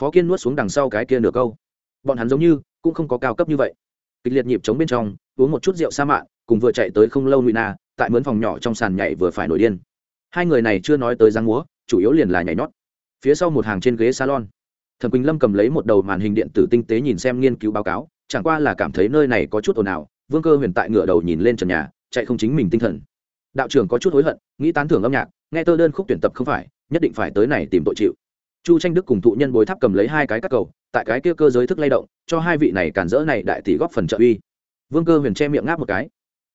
Phó kiên nuốt xuống đằng sau cái kia nửa câu. Bọn hắn giống như, cũng không có cao cấp như vậy. Kịch liệt nhịp chống bên trong, uống một chút rượu sa mạ cùng vừa chạy tới không lâu nguy na, tại mướn phòng nhỏ trong sàn nhảy vừa phải nổi điên. Hai người này chưa nói tới giang múa, chủ yếu liền là nhảy nhót. Phía sau một hàng trên ghế salon thẩm quỳnh lâm cầm lấy một đầu màn hình điện tử tinh tế nhìn xem nghiên cứu báo cáo, chẳng qua là cảm thấy nơi này có chút ồn ào, vương cơ huyền tại ngựa đầu nhìn lên trần nhà, chạy không chính mình tinh thần. Đạo trưởng có chút hối hận, nghĩ tán thưởng âm nhạc, nghe tơ đơn khúc tuyển tập không phải, nhất định phải tới này tìm tội chịu. Chu tranh đức cùng thụ nhân bối tháp cầm lấy hai cái các cầu, tại cái kia cơ giới thức lay động, cho hai vị này cản rỡ này đại tỷ góp phần trợ uy. Vương cơ huyền che miệng ngáp một cái.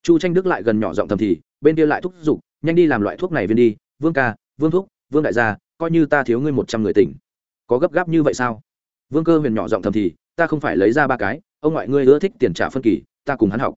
Chu tranh đức lại gần nhỏ giọng thầm thì, bên kia lại thúc giục, nhanh đi làm loại thuốc này viên đi, vương ca, vương thúc, vương đại gia, coi như ta thiếu ngươi một trăm người tỉnh có gấp gáp như vậy sao? Vương cơ huyền nhỏ giọng thầm thì, ta không phải lấy ra ba cái, ông ngoại ngươi ưa thích tiền trả phân kỳ, ta cùng hắn học.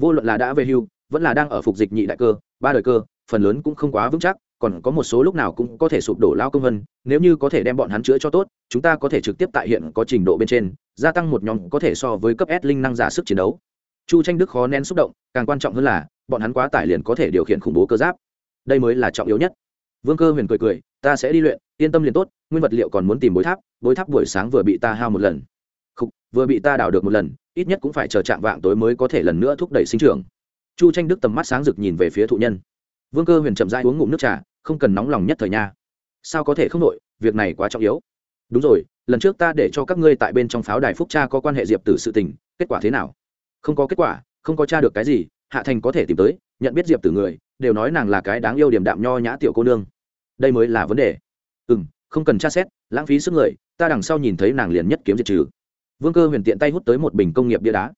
Vô luận là đã về hưu, vẫn là đang ở phục dịch nhị đại cơ, ba đời cơ, phần lớn cũng không quá vững chắc, còn có một số lúc nào cũng có thể sụp đổ lao công vân, nếu như có thể đem bọn hắn chữa cho tốt, chúng ta có thể trực tiếp tại hiện có trình độ bên trên, gia tăng một nhóm có thể so với cấp s linh năng giả sức chiến đấu. Chu tranh đức khó nén xúc động, càng quan trọng hơn là, bọn hắn quá tải liền có thể điều khiển khủng bố cơ giáp. Đây mới là trọng yếu nhất vương cơ huyền cười cười ta sẽ đi luyện yên tâm liền tốt nguyên vật liệu còn muốn tìm bối tháp bối tháp buổi sáng vừa bị ta hao một lần. Khúc, vừa bị ta đào được một lần ít nhất cũng phải chờ chạm vạng tối mới có thể lần nữa thúc đẩy sinh trưởng. Chu tranh đức tầm mắt sáng rực nhìn về phía thụ nhân. Vương cơ huyền chậm rãi uống ngụm nước trà không cần nóng lòng nhất thời nha. Sao có thể không nội việc này quá trọng yếu. Đúng rồi lần trước ta để cho các ngươi tại bên trong pháo đài phúc cha có quan hệ diệp tử sự tình kết quả thế nào? Không có kết quả không có tra được cái gì hạ thành có thể tìm tới nhận biết diệp tử người đều nói nàng là cái đáng yêu điểm đạm nho nhã tiểu cô nương. Đây mới là vấn đề. Ừ m không cần tra xét, lãng phí sức người, ta đằng sau nhìn thấy nàng liền nhất kiếm diệt trừ. Vương cơ huyền tiện tay hút tới một bình công nghiệp bia đá.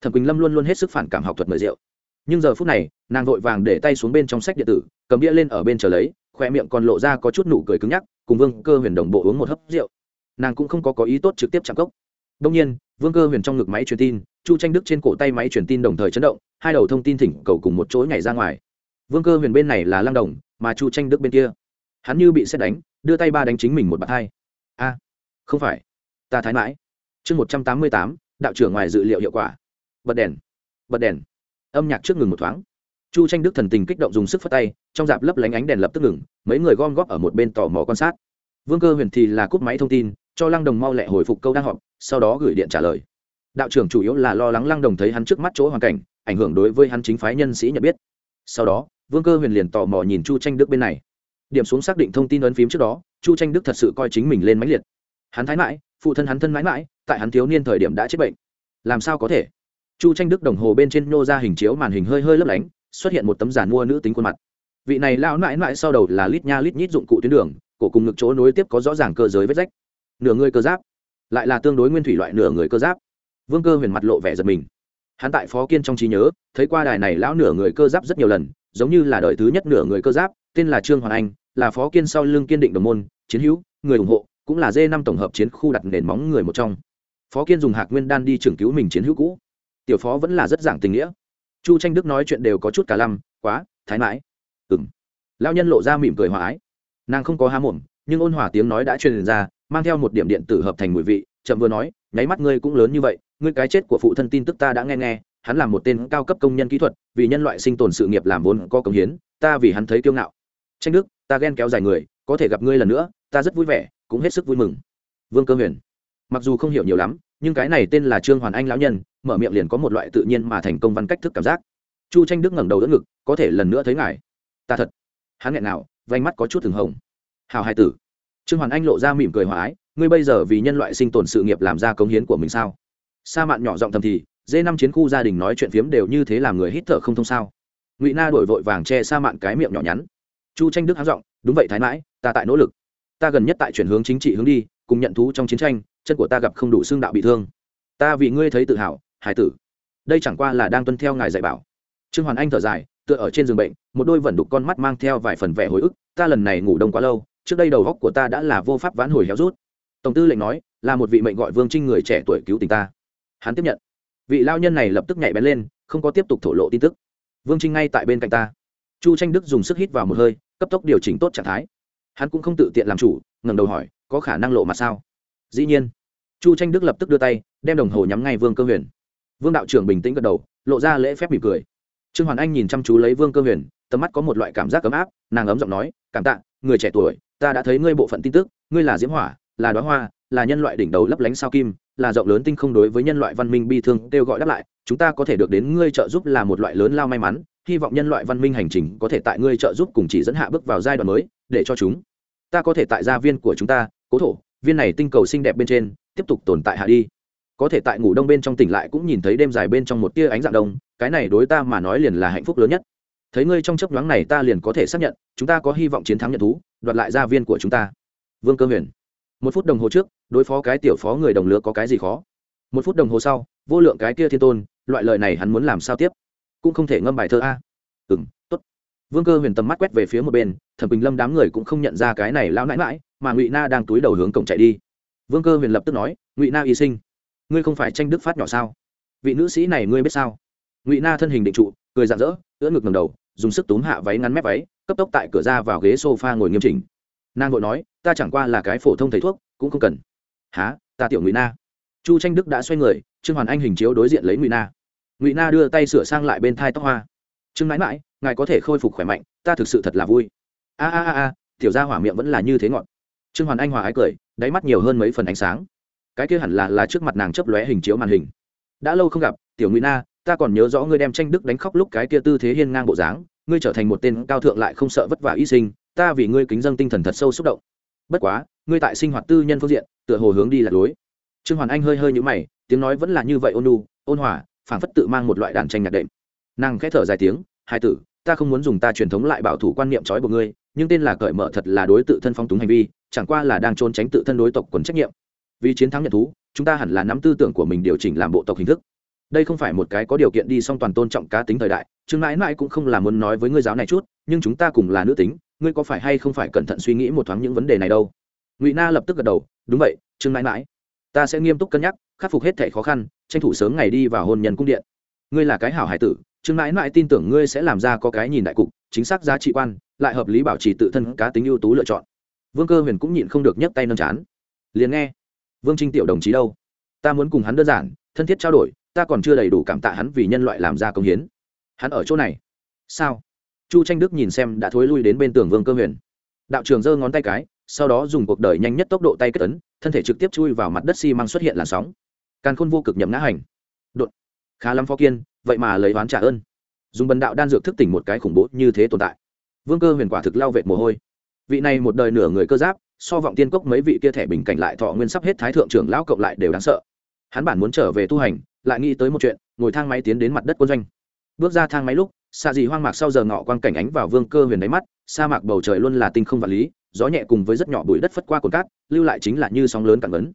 Thẩm quỳnh lâm luôn luôn hết sức phản cảm học thuật mời rượu. Nhưng giờ phút này, nàng vội vàng để tay xuống bên trong sách điện tử, cầm bia lên ở bên chờ lấy khoe miệng còn lộ ra có chút nụ cười cứng nhắc, cùng vương cơ huyền đồng bộ uống một hớp rượu. Nàng cũng không có có ý tốt trực tiếp chạm cốc. Đông nhiên, vương cơ huyền trong ngực máy truyền tin, chu tranh đức trên cổ tay máy truyền tin đồng thời chấn động, hai đầu thông tin thỉnh cầu cùng một chỗ nhảy ra ngoài vương cơ huyền bên này là lăng đồng, mà chu tranh đức bên kia. Hắn như bị xét đánh, đưa tay ba đánh chính mình một bàn hai. A, không phải. Ta thái mãi. Chương một trăm tám mươi tám, đạo trưởng ngoài dự liệu hiệu quả. Bật đèn bật đèn. Âm nhạc trước ngừng một thoáng. Chu tranh đức thần tình kích động dùng sức phất tay, trong dạp lấp lánh ánh đèn lập tức ngừng, mấy người gom góp ở một bên tò mò quan sát. Vương cơ huyền thì là cúp máy thông tin, cho lăng đồng mau lẹ hồi phục câu đang họp, sau đó gửi điện trả lời. Đạo trưởng chủ yếu là lo lắng lăng đồng thấy hắn trước mắt chỗ hoàn cảnh, ảnh hưởng đối với hắn chính phái nhân sĩ nhận biết. Sau đó vương cơ huyền liền tò mò nhìn chu tranh đức bên này. Điểm xuống xác định thông tin ấn phím trước đó, chu tranh đức thật sự coi chính mình lên máy liệt. Hắn thái mãi, phụ thân hắn thân mãi mãi, tại hắn thiếu niên thời điểm đã chết bệnh. Làm sao có thể? Chu tranh đức đồng hồ bên trên nô ra hình chiếu màn hình hơi hơi lấp lánh, xuất hiện một tấm giản mua nữ tính khuôn mặt. Vị này lão mãi mãi sau đầu là lít nha lít nhít dụng cụ tuyến đường, cổ cùng ngực chỗ nối tiếp có rõ ràng cơ giới vết rách. Nửa người cơ giáp, lại là tương đối nguyên thủy loại nửa người cơ giáp. Vương cơ huyền mặt lộ vẻ giật mình hắn tại phó kiên trong trí nhớ, thấy qua đài này lão nửa người cơ giáp rất nhiều lần, giống như là đời thứ nhất nửa người cơ giáp, tên là trương hoàng anh, là phó kiên sau lưng kiên định đồng môn, chiến hữu, người ủng hộ, cũng là d năm tổng hợp chiến khu đặt nền móng người một trong. Phó kiên dùng hạc nguyên đan đi trưởng cứu mình chiến hữu cũ. Tiểu phó vẫn là rất giảng tình nghĩa. Chu tranh đức nói chuyện đều có chút cả lăm, quá, thái mãi. Ừng lao nhân lộ ra mỉm cười hòa ái. Nàng không có há mồm, nhưng ôn hòa tiếng nói đã truyền ra, mang theo một điểm điện tử hợp thành mùi vị, chậm vừa nói, nháy mắt ngươi cũng lớn như vậy ngươi cái chết của phụ thân tin tức ta đã nghe nghe, hắn là một tên cao cấp công nhân kỹ thuật, vì nhân loại sinh tồn sự nghiệp làm vốn có công hiến, ta vì hắn thấy kiêu ngạo. Tranh đức, ta ghen kéo dài người, có thể gặp ngươi lần nữa, ta rất vui vẻ, cũng hết sức vui mừng. Vương cơ huyền. Mặc dù không hiểu nhiều lắm, nhưng cái này tên là trương hoàn anh lão nhân, mở miệng liền có một loại tự nhiên mà thành công văn cách thức cảm giác. Chu tranh đức ngẩng đầu đỡ ngực, có thể lần nữa thấy ngài. Ta thật. Hắn nghẹn nào vanh mắt có chút thường hồng. Hào hai tử. Trương hoàn anh lộ ra mỉm cười hòa ái, ngươi bây giờ vì nhân loại sinh tồn sự nghiệp làm ra cống hiến của mình sao? Sa mạn nhỏ giọng thầm thì, dê năm chiến khu gia đình nói chuyện phiếm đều như thế làm người hít thở không thông sao. Ngụy na đổi vội vàng che sa mạn cái miệng nhỏ nhắn. Chu tranh đức háng giọng, đúng vậy thái mãi, ta tại nỗ lực. Ta gần nhất tại chuyển hướng chính trị hướng đi, cùng nhận thú trong chiến tranh, chân của ta gặp không đủ xương đạo bị thương. Ta vì ngươi thấy tự hào hải tử. Đây chẳng qua là đang tuân theo ngài dạy bảo. Trương hoàn anh thở dài, tựa ở trên giường bệnh, một đôi vẩn đục con mắt mang theo vài phần vẻ hồi ức, ta lần này ngủ đông quá lâu, trước đây đầu góc của ta đã là vô pháp vãn hồi héo rút. Tổng tư lệnh nói, là một vị mệnh gọi vương trinh người trẻ tuổi cứu tình ta hắn tiếp nhận. Vị lao nhân này lập tức nhảy bén lên, không có tiếp tục thổ lộ tin tức. Vương trinh ngay tại bên cạnh ta. Chu tranh đức dùng sức hít vào một hơi, cấp tốc điều chỉnh tốt trạng thái. Hắn cũng không tự tiện làm chủ, ngẩng đầu hỏi, có khả năng lộ mặt sao? Dĩ nhiên. Chu tranh đức lập tức đưa tay, đem đồng hồ nhắm ngay vương cơ huyền. Vương đạo trưởng bình tĩnh gật đầu, lộ ra lễ phép mỉm cười. Trương hoàn anh nhìn chăm chú lấy vương cơ huyền, tầm mắt có một loại cảm giác ấm áp, nàng ấm giọng nói, cảm tạ, người trẻ tuổi, ta đã thấy ngươi bộ phận tin tức, ngươi là diễm hỏa, là đoá hoa là nhân loại đỉnh đầu lấp lánh sao kim, là rộng lớn tinh không đối với nhân loại văn minh bi thương, kêu gọi đáp lại, chúng ta có thể được đến ngươi trợ giúp là một loại lớn lao may mắn, hy vọng nhân loại văn minh hành trình có thể tại ngươi trợ giúp cùng chỉ dẫn hạ bước vào giai đoạn mới, để cho chúng, ta có thể tại gia viên của chúng ta, cố thổ, viên này tinh cầu xinh đẹp bên trên, tiếp tục tồn tại hạ đi. Có thể tại ngủ đông bên trong tỉnh lại cũng nhìn thấy đêm dài bên trong một tia ánh dạng đông, cái này đối ta mà nói liền là hạnh phúc lớn nhất. Thấy ngươi trong chấp nhoáng này ta liền có thể xác nhận, chúng ta có hy vọng chiến thắng nhận thú, đoạt lại gia viên của chúng ta. Vương cơ huyền. Một phút đồng hồ trước đối phó cái tiểu phó người đồng lứa có cái gì khó? Một phút đồng hồ sau, vô lượng cái kia thiên tôn, loại lời này hắn muốn làm sao tiếp? Cũng không thể ngâm bài thơ a. Ừ m t ố t vương cơ huyền tầm mắt quét về phía một bên, thẩm bình lâm đám người cũng không nhận ra cái này lao nãi mãi mà ngụy na đang túi đầu hướng cổng chạy đi. Vương cơ huyền lập tức nói, ngụy na y sinh, ngươi không phải tranh đức phát nhỏ sao? Vị nữ sĩ này ngươi biết sao? Ngụy na thân hình định trụ, cười rạng rỡ, ưỡn ngực ngầm đầu, dùng sức túm hạ váy ngắn mép váy, cấp tốc tại cửa ra vào ghế s o f a ngồi nghiêm chỉnh. Nàng vội nói, ta chẳng qua là cái phổ thông thầy thuốc, cũng không cần há ta tiểu ngụy na. Chu tranh đức đã xoay người, trương hoàn anh hình chiếu đối diện lấy ngụy na. Ngụy na đưa tay sửa sang lại bên thai tóc hoa. Trương mãi mãi, ngài có thể khôi phục khỏe mạnh, ta thực sự thật là vui. A a a a, tiểu gia hỏa miệng vẫn là như thế ngọn trương hoàn anh hòa ái cười, đáy mắt nhiều hơn mấy phần ánh sáng. Cái kia hẳn là là trước mặt nàng chấp lóe hình chiếu màn hình. Đã lâu không gặp, tiểu ngụy na, ta còn nhớ rõ ngươi đem tranh đức đánh khóc lúc cái kia tư thế hiên ngang bộ dáng, ngươi trở thành một tên cao thượng lại không sợ vất vả y sinh, ta vì ngươi kính dâng tinh thần thật sâu xúc động bất quá, ngươi tại sinh hoạt tư nhân phương diện, tựa hồ hướng đi lạc lối trương hoàn anh hơi hơi nhũ mày, tiếng nói vẫn là như vậy ôn nu ôn hòa, phảng phất tự mang một loại đàn tranh nhạc đệm. Nàng khẽ thở dài tiếng, hai tử, ta không muốn dùng ta truyền thống lại bảo thủ quan niệm trói buộc ngươi, nhưng tên là cởi mở thật là đối tự thân phong túng hành vi, chẳng qua là đang trốn tránh tự thân đối tộc quần trách nhiệm. Vì chiến thắng nhận thú, chúng ta hẳn là nắm tư tưởng của mình điều chỉnh làm bộ tộc hình thức. Đây không phải một cái có điều kiện đi song toàn tôn trọng cá tính thời đại chương mãi mãi cũng không là muốn nói với ngươi giáo này chút, nhưng chúng ta cùng là nữ tính ngươi có phải hay không phải cẩn thận suy nghĩ một thoáng những vấn đề này đâu? Ngụy na lập tức gật đầu, đúng vậy, trương mãi mãi. Ta sẽ nghiêm túc cân nhắc, khắc phục hết thể khó khăn, tranh thủ sớm ngày đi vào hôn nhân cung điện. Ngươi là cái hảo hải tử, trương mãi mãi tin tưởng ngươi sẽ làm ra có cái nhìn đại cục, chính xác giá trị quan, lại hợp lý bảo trì tự thân cá tính ưu tú lựa chọn. Vương cơ huyền cũng nhịn không được nhấc tay nâng chán. Liền nghe, vương trinh tiểu đồng chí đâu? Ta muốn cùng hắn đơn giản, thân thiết trao đổi, ta còn chưa đầy đủ cảm tạ hắn vì nhân loại làm ra công hiến. Hắn ở chỗ này. Sao? Chu tranh đức nhìn xem đã thối lui đến bên tường vương cơ huyền. Đạo trường giơ ngón tay cái, sau đó dùng cuộc đời nhanh nhất tốc độ tay kết ấn, thân thể trực tiếp chui vào mặt đất xi、si、măng xuất hiện làn sóng. Càn khôn vô cực nhậm ngã hành. Đột. Khá lắm phó kiên, vậy mà lấy oán trả ơn. Dùng bần đạo đan dược thức tỉnh một cái khủng bố như thế tồn tại. Vương cơ huyền quả thực lao vệt mồ hôi. Vị này một đời nửa người cơ giáp, so vọng tiên cốc mấy vị kia thẻ bình cảnh lại thọ nguyên sắp hết thái thượng trưởng lão cộng lại đều đáng sợ. Hắn bản muốn trở về tu hành, lại nghĩ tới một chuyện, ngồi thang máy tiến đến mặt đất quân doanh. Bước ra thang máy lúc xạ dị hoang mạc sau giờ ngọ quang cảnh ánh vào vương cơ huyền đáy mắt, sa mạc bầu trời luôn là tinh không vật lý, gió nhẹ cùng với rất nhỏ bụi đất phất qua cồn cát, lưu lại chính là như sóng lớn cản vấn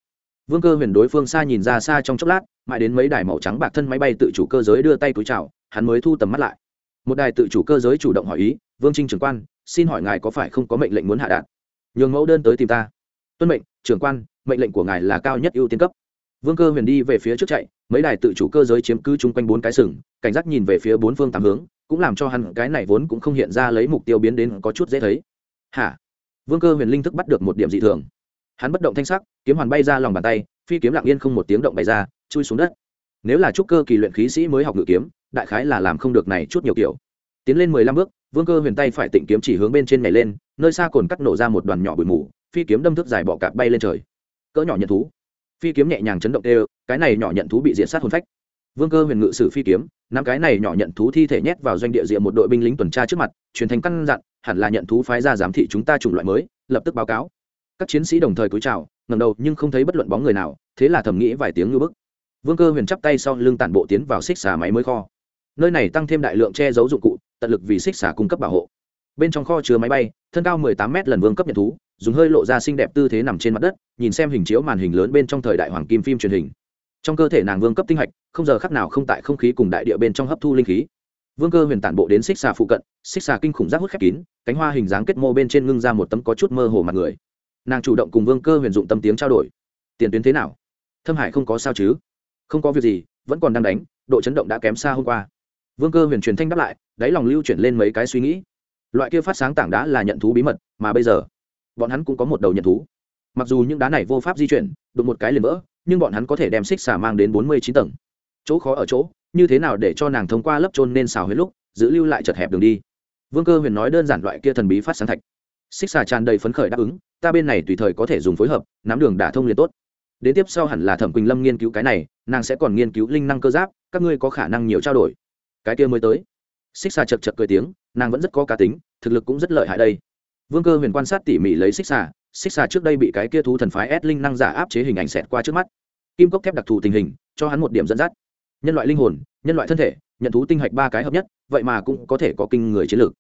vương cơ huyền đối phương xa nhìn ra xa trong chốc lát, mãi đến mấy đài màu trắng bạc thân máy bay tự chủ cơ giới đưa tay túi chào, hắn mới thu tầm mắt lại. Một đài tự chủ cơ giới chủ động hỏi ý, vương trinh trưởng quan, xin hỏi ngài có phải không có mệnh lệnh muốn hạ đạn? Nhường mẫu đơn tới tìm ta. Tuân mệnh, trưởng quan, mệnh lệnh của ngài là cao nhất ưu tiên cấp. Vương cơ huyền đi về phía trước chạy, mấy đài tự chủ cơ giới chiếm cứ chung quanh bốn cái sừng, cảnh giác nhìn về phía bốn phương tám hướng cũng làm cho hắn cái này vốn cũng không hiện ra lấy mục tiêu biến đến có chút dễ thấy. Hả? Vương cơ huyền linh thức bắt được một điểm dị thường. Hắn bất động thanh sắc, kiếm hoàn bay ra lòng bàn tay, phi kiếm lặng yên không một tiếng động bày ra, chui xuống đất. Nếu là trúc cơ kỳ luyện khí sĩ mới học ngự kiếm, đại khái là làm không được này chút nhiều kiểu. Tiến lên mười lăm bước, vương cơ huyền tay phải tịnh kiếm chỉ hướng bên trên này lên, nơi xa cồn cắt nổ ra một đoàn nhỏ bụi mù, phi kiếm đâm thức dài bọ cạp bay lên trời. Cỡ nhỏ nhận thú. Phi kiếm nhẹ nhàng chấn động đều, cái này nhỏ nhận thú bị diện sát hồn phách vương cơ huyền ngự sử phi kiếm năm cái này nhỏ nhận thú thi thể nhét vào doanh địa diện một đội binh lính tuần tra trước mặt, truyền thành căn dặn, hẳn là nhận thú phái ra giám thị chúng ta chủng loại mới, lập tức báo cáo. Các chiến sĩ đồng thời cúi chào ngầm đầu nhưng không thấy bất luận bóng người nào, thế là thầm nghĩ vài tiếng ngưỡng bức. Vương cơ huyền chắp tay sau lưng tản bộ tiến vào xích xà máy mới kho. Nơi này tăng thêm đại lượng che giấu dụng cụ, tận lực vì xích xà cung cấp bảo hộ. Bên trong kho chứa máy bay, thân cao 18 m lần vương cấp nhận thú, dùng hơi lộ ra xinh đẹp tư thế nằm trên mặt đất, nhìn xem hình chiếu màn hình lớn bên trong thời đại hoàng kim phim truyền hình trong cơ thể nàng vương cấp tinh hạch, không giờ khắc nào không tại không khí cùng đại địa bên trong hấp thu linh khí. Vương cơ huyền tản bộ đến xích xà phụ cận, xích xà kinh khủng rác hút khép kín, cánh hoa hình dáng kết mô bên trên ngưng ra một tấm có chút mơ hồ mặt người. Nàng chủ động cùng vương cơ huyền dụng tâm tiếng trao đổi. Tiền tuyến thế nào? Thâm hải không có sao chứ? Không có việc gì, vẫn còn đang đánh, độ chấn động đã kém xa hôm qua. Vương cơ huyền truyền thanh đáp lại, đáy lòng lưu chuyển lên mấy cái suy nghĩ. Loại kia phát sáng tảng đá là nhận thú bí mật, mà bây giờ, bọn hắn cũng có một đầu nhận thú. Mặc dù những đá này vô pháp di chuyển, đụng một cái liền vỡ nhưng bọn hắn có thể đem xích xà mang đến bốn mươi chín tầng. Chỗ khó ở chỗ, như thế nào để cho nàng thông qua lớp trôn nên xào huyết lúc, giữ lưu lại chật hẹp đường đi? Vương cơ huyền nói đơn giản loại kia thần bí phát sáng thạch. Xích xà tràn đầy phấn khởi đáp ứng, ta bên này tùy thời có thể dùng phối hợp, nắm đường đả thông liền tốt. Đến tiếp sau hẳn là thẩm quỳnh lâm nghiên cứu cái này, nàng sẽ còn nghiên cứu linh năng cơ giáp, các ngươi có khả năng nhiều trao đổi. Cái kia mới tới. Xích xà chật chật cười tiếng, nàng vẫn rất có cá tính, thực lực cũng rất lợi hại đây. Vương cơ huyền quan sát tỉ mỉ lấy xích xà xích xà trước đây bị cái kia thú thần phái S linh năng giả áp chế hình ảnh xẹt qua trước mắt. Kim cốc thép đặc thù tình hình, cho hắn một điểm dẫn dắt. Nhân loại linh hồn, nhân loại thân thể, nhận thú tinh hạch ba cái hợp nhất, vậy mà cũng có thể có kinh người chiến lược.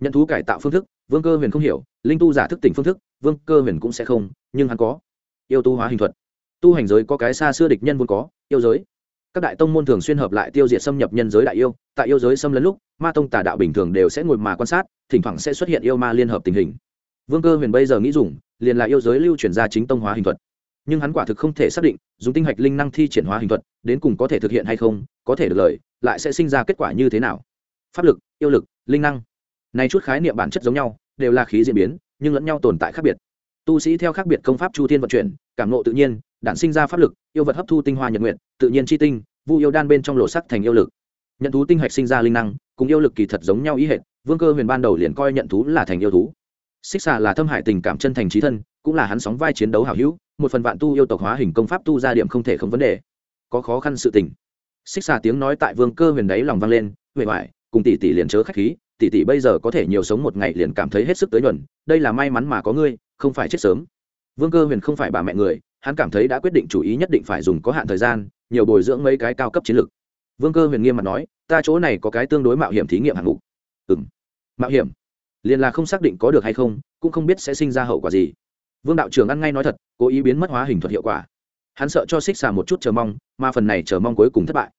Nhận thú cải tạo phương thức, vương cơ huyền không hiểu, linh tu giả thức tỉnh phương thức, vương cơ huyền cũng sẽ không, nhưng hắn có. Yêu tu hóa hình thuật. Tu hành giới có cái xa xưa địch nhân vốn có, yêu giới. Các đại tông môn thường xuyên hợp lại tiêu diệt xâm nhập nhân giới đại yêu, tại yêu giới xâm lấn lúc, ma tông tà đạo bình thường đều sẽ ngồi mà quan sát, thỉnh thoảng sẽ xuất hiện yêu ma liên hợp tình hình. Vương cơ huyền bây giờ nghĩ dùng liền là yêu giới lưu chuyển ra chính tông hóa hình thuật. Nhưng hắn quả thực không thể xác định, dùng tinh hạch linh năng thi triển hóa hình thuật, đến cùng có thể thực hiện hay không, có thể được lợi lại sẽ sinh ra kết quả như thế nào. Pháp lực, yêu lực, linh năng. Này chút khái niệm bản chất giống nhau, đều là khí diễn biến, nhưng lẫn nhau tồn tại khác biệt. Tu sĩ theo khác biệt công pháp chu thiên vận chuyển, cảm nộ tự nhiên, đản sinh ra pháp lực, yêu vật hấp thu tinh hoa nhật nguyện, tự nhiên chi tinh, vu yêu đan bên trong lộ sắc thành yêu lực. Nhận thú tinh hạch sinh ra linh năng, cùng yêu lực kỳ thật giống nhau ý hệ vương cơ huyền ban đầu liền coi nhận thú là thành yêu thú xích xà là thâm hại tình cảm chân thành trí thân, cũng là hắn sóng vai chiến đấu hảo hữu, một phần vạn tu yêu tộc hóa hình công pháp tu ra điểm không thể không vấn đề. Có khó khăn sự tình. Xích xà tiếng nói tại vương cơ huyền đấy lòng vang lên, huệ hoại cùng tỷ tỷ liền chớ khách khí, tỷ tỷ bây giờ có thể nhiều sống một ngày liền cảm thấy hết sức tới nhuần đây là may mắn mà có ngươi, không phải chết sớm. Vương cơ huyền không phải bà mẹ người, hắn cảm thấy đã quyết định chủ ý nhất định phải dùng có hạn thời gian, nhiều bồi dưỡng mấy cái cao cấp chiến lược vương cơ huyền nghiêm mặt nói, ta chỗ này có cái tương đối mạo hiểm thí nghiệm hạng mục. Ừ m mạo hiểm? Liền là không xác định có được hay không, cũng không biết sẽ sinh ra hậu quả gì. Vương đạo trưởng ăn ngay nói thật, cố ý biến mất hóa hình thuật hiệu quả. Hắn sợ cho xích xà một chút chờ mong, mà phần này chờ mong cuối cùng thất bại.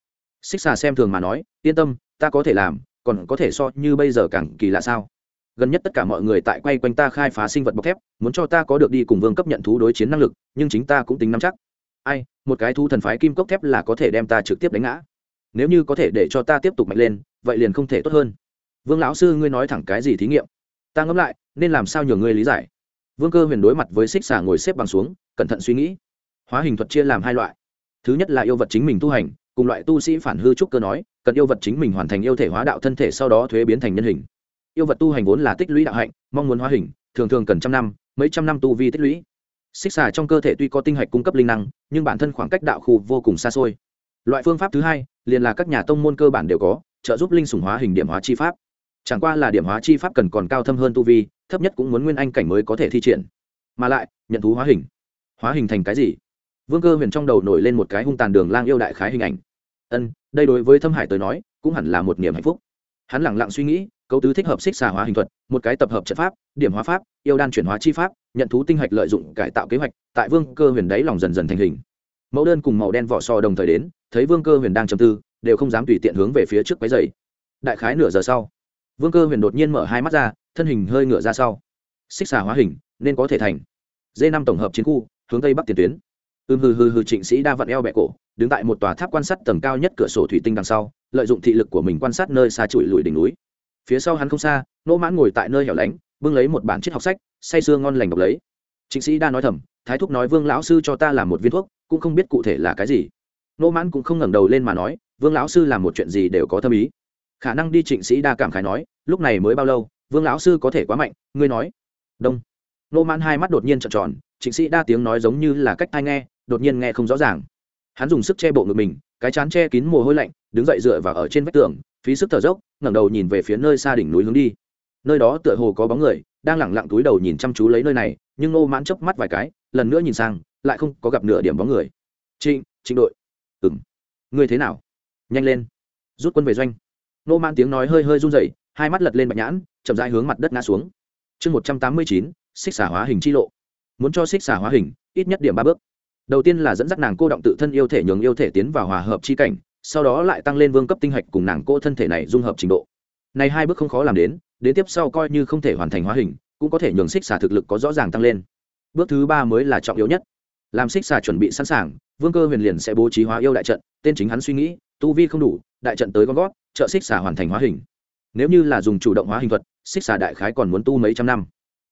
Xích xà xem thường mà nói, yên tâm, ta có thể làm, còn có thể so như bây giờ càng kỳ lạ sao? Gần nhất tất cả mọi người tại quay quanh ta khai phá sinh vật bọc thép, muốn cho ta có được đi cùng vương cấp nhận thú đối chiến năng lực, nhưng chính ta cũng tính nắm chắc. Ai, một cái thú thần phái kim cốc thép là có thể đem ta trực tiếp đánh ngã. Nếu như có thể để cho ta tiếp tục mạnh lên, vậy liền không thể tốt hơn. Vương lão sư, ngươi nói thẳng cái gì thí nghiệm? Ta ngẫm lại, nên làm sao nhờ ngươi lý giải? Vương cơ huyền đối mặt với xích xà ngồi xếp bằng xuống, cẩn thận suy nghĩ. Hóa hình thuật chia làm hai loại. Thứ nhất là yêu vật chính mình tu hành, cùng loại tu sĩ phản hư trúc cơ nói, cần yêu vật chính mình hoàn thành yêu thể hóa đạo thân thể sau đó thuế biến thành nhân hình. Yêu vật tu hành vốn là tích lũy đạo hạnh, mong muốn hóa hình, thường thường cần trăm năm, mấy trăm năm tu vi tích lũy. Xích xà trong cơ thể tuy có tinh hạch cung cấp linh năng, nhưng bản thân khoảng cách đạo khu vô cùng xa xôi. Loại phương pháp thứ hai, liền là các nhà tông môn cơ bản đều có, trợ giúp linh sủng hóa hình điểm hóa chi pháp chẳng qua là điểm hóa chi pháp cần còn cao thâm hơn tu vi, thấp nhất cũng muốn nguyên anh cảnh mới có thể thi triển. Mà lại, nhận thú hóa hình. Hóa hình thành cái gì? Vương cơ huyền trong đầu nổi lên một cái hung tàn đường lang yêu đại khái hình ảnh. Ân, đây đối với thâm hải tới nói, cũng hẳn là một niềm hạnh phúc. Hắn lẳng lặng suy nghĩ, cấu tứ thích hợp xích xà hóa hình thuật, một cái tập hợp trận pháp, điểm hóa pháp, yêu đan chuyển hóa chi pháp, nhận thú tinh hạch lợi dụng cải tạo kế hoạch, tại vương cơ huyền đáy lòng dần dần thành hình. Mẫu đơn cùng màu đen vỏ sò đồng thời đến, thấy vương cơ huyền đang chầm tư, đều không dám tùy tiện hướng về phía trước quái dày đại khái nửa giờ sau vương cơ huyền đột nhiên mở hai mắt ra, thân hình hơi ngựa ra sau. Xích xà hóa hình, nên có thể thành. D năm tổng hợp chiến khu, hướng tây bắc tiền tuyến. Ưm hừ hừ hừ, trịnh sĩ đa vận eo bẹ cổ, đứng tại một tòa tháp quan sát tầng cao nhất cửa sổ thủy tinh đằng sau, lợi dụng thị lực của mình quan sát nơi xa trụi lùi đỉnh núi. Phía sau hắn không xa, nỗ mãn ngồi tại nơi hẻo lánh, bưng lấy một bản triết học sách, say sưa ngon lành đọc lấy. Trịnh sĩ đa nói thầm, thái thúc nói vương lão sư cho ta làm một viên thuốc, cũng không biết cụ thể là cái gì. Nỗ mãn cũng không ngẩng đầu lên mà nói, vương lão sư làm một chuyện gì đều có tâm ý khả năng đi trịnh sĩ đa cảm khái nói, lúc này mới bao lâu? Vương lão sư có thể quá mạnh, ngươi nói. Đông. Nô mãn hai mắt đột nhiên trợn tròn, trịnh sĩ đa tiếng nói giống như là cách ai nghe, đột nhiên nghe không rõ ràng. Hắn dùng sức che bộ ngực mình, cái chán che kín mồ hôi lạnh, đứng dậy dựa vào ở trên vách tường, phí sức thở dốc, ngẩng đầu nhìn về phía nơi xa đỉnh núi hướng đi. Nơi đó tựa hồ có bóng người, đang lẳng lặng túi đầu nhìn chăm chú lấy nơi này, nhưng nô mãn chớp mắt vài cái, lần nữa nhìn sang, lại không có gặp nửa điểm bóng người. Trịnh trịnh đội. Ừng ngươi thế nào? Nhanh lên. Rút quân về doanh nô Man tiếng nói hơi hơi run rẩy, hai mắt lật lên bạch nhãn, chậm rãi hướng mặt đất ngã xuống. Chương một trăm tám mươi chín, xích xả hóa hình chi lộ. Muốn cho xích xả hóa hình, ít nhất điểm ba bước. Đầu tiên là dẫn dắt nàng cô động tự thân yêu thể nhường yêu thể tiến vào hòa hợp chi cảnh, sau đó lại tăng lên vương cấp tinh hạch cùng nàng cô thân thể này dung hợp trình độ. Này hai bước không khó làm đến đến tiếp sau coi như không thể hoàn thành hóa hình, cũng có thể nhường xích xả thực lực có rõ ràng tăng lên. Bước thứ ba mới là trọng yếu nhất. Làm xích xà chuẩn bị sẵn sàng, vương cơ huyền liền sẽ bố trí hóa yêu đại trận, tên chính hắn suy nghĩ, tu vi không đủ, đại trận tới con gót trợ xích xà hoàn thành hóa hình. Nếu như là dùng chủ động hóa hình thuật, xích xà đại khái còn muốn tu mấy trăm năm.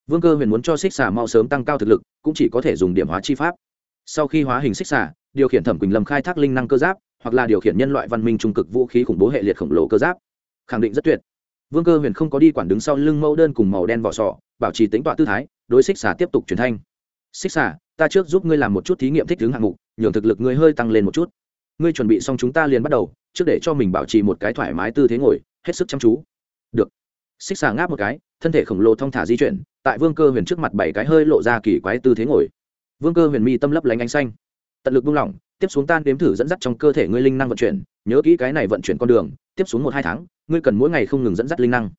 Vương cơ huyền muốn cho xích xà mau sớm tăng cao thực lực, cũng chỉ có thể dùng điểm hóa chi pháp. Sau khi hóa hình xích xà, điều khiển thẩm quỳnh lâm khai thác linh năng cơ giáp, hoặc là điều khiển nhân loại văn minh trung cực vũ khí khủng bố hệ liệt khổng lồ cơ giáp. Khẳng định rất tuyệt. Vương cơ huyền không có đi quản đứng sau lưng mẫu đơn cùng màu đen vỏ sọ bảo trì tính tọa tư thái, đối xích xà tiếp tục truyền thanh. Xích xà, ta trước giúp ngươi làm một chút thí nghiệm thích ứng hạng mục, nhường thực lực ngươi hơi tăng lên một chút ngươi chuẩn bị xong chúng ta liền bắt đầu, trước để cho mình bảo trì một cái thoải mái tư thế ngồi, hết sức chăm chú. Được. Xích xà ngáp một cái, thân thể khổng lồ thong thả di chuyển, tại vương cơ huyền trước mặt bảy cái hơi lộ ra kỳ quái tư thế ngồi. Vương cơ huyền mi tâm lấp lánh ánh xanh. Tận lực buông lỏng, tiếp xuống tan đếm thử dẫn dắt trong cơ thể ngươi linh năng vận chuyển, nhớ kỹ cái này vận chuyển con đường, tiếp xuống một hai tháng, ngươi cần mỗi ngày không ngừng dẫn dắt linh năng.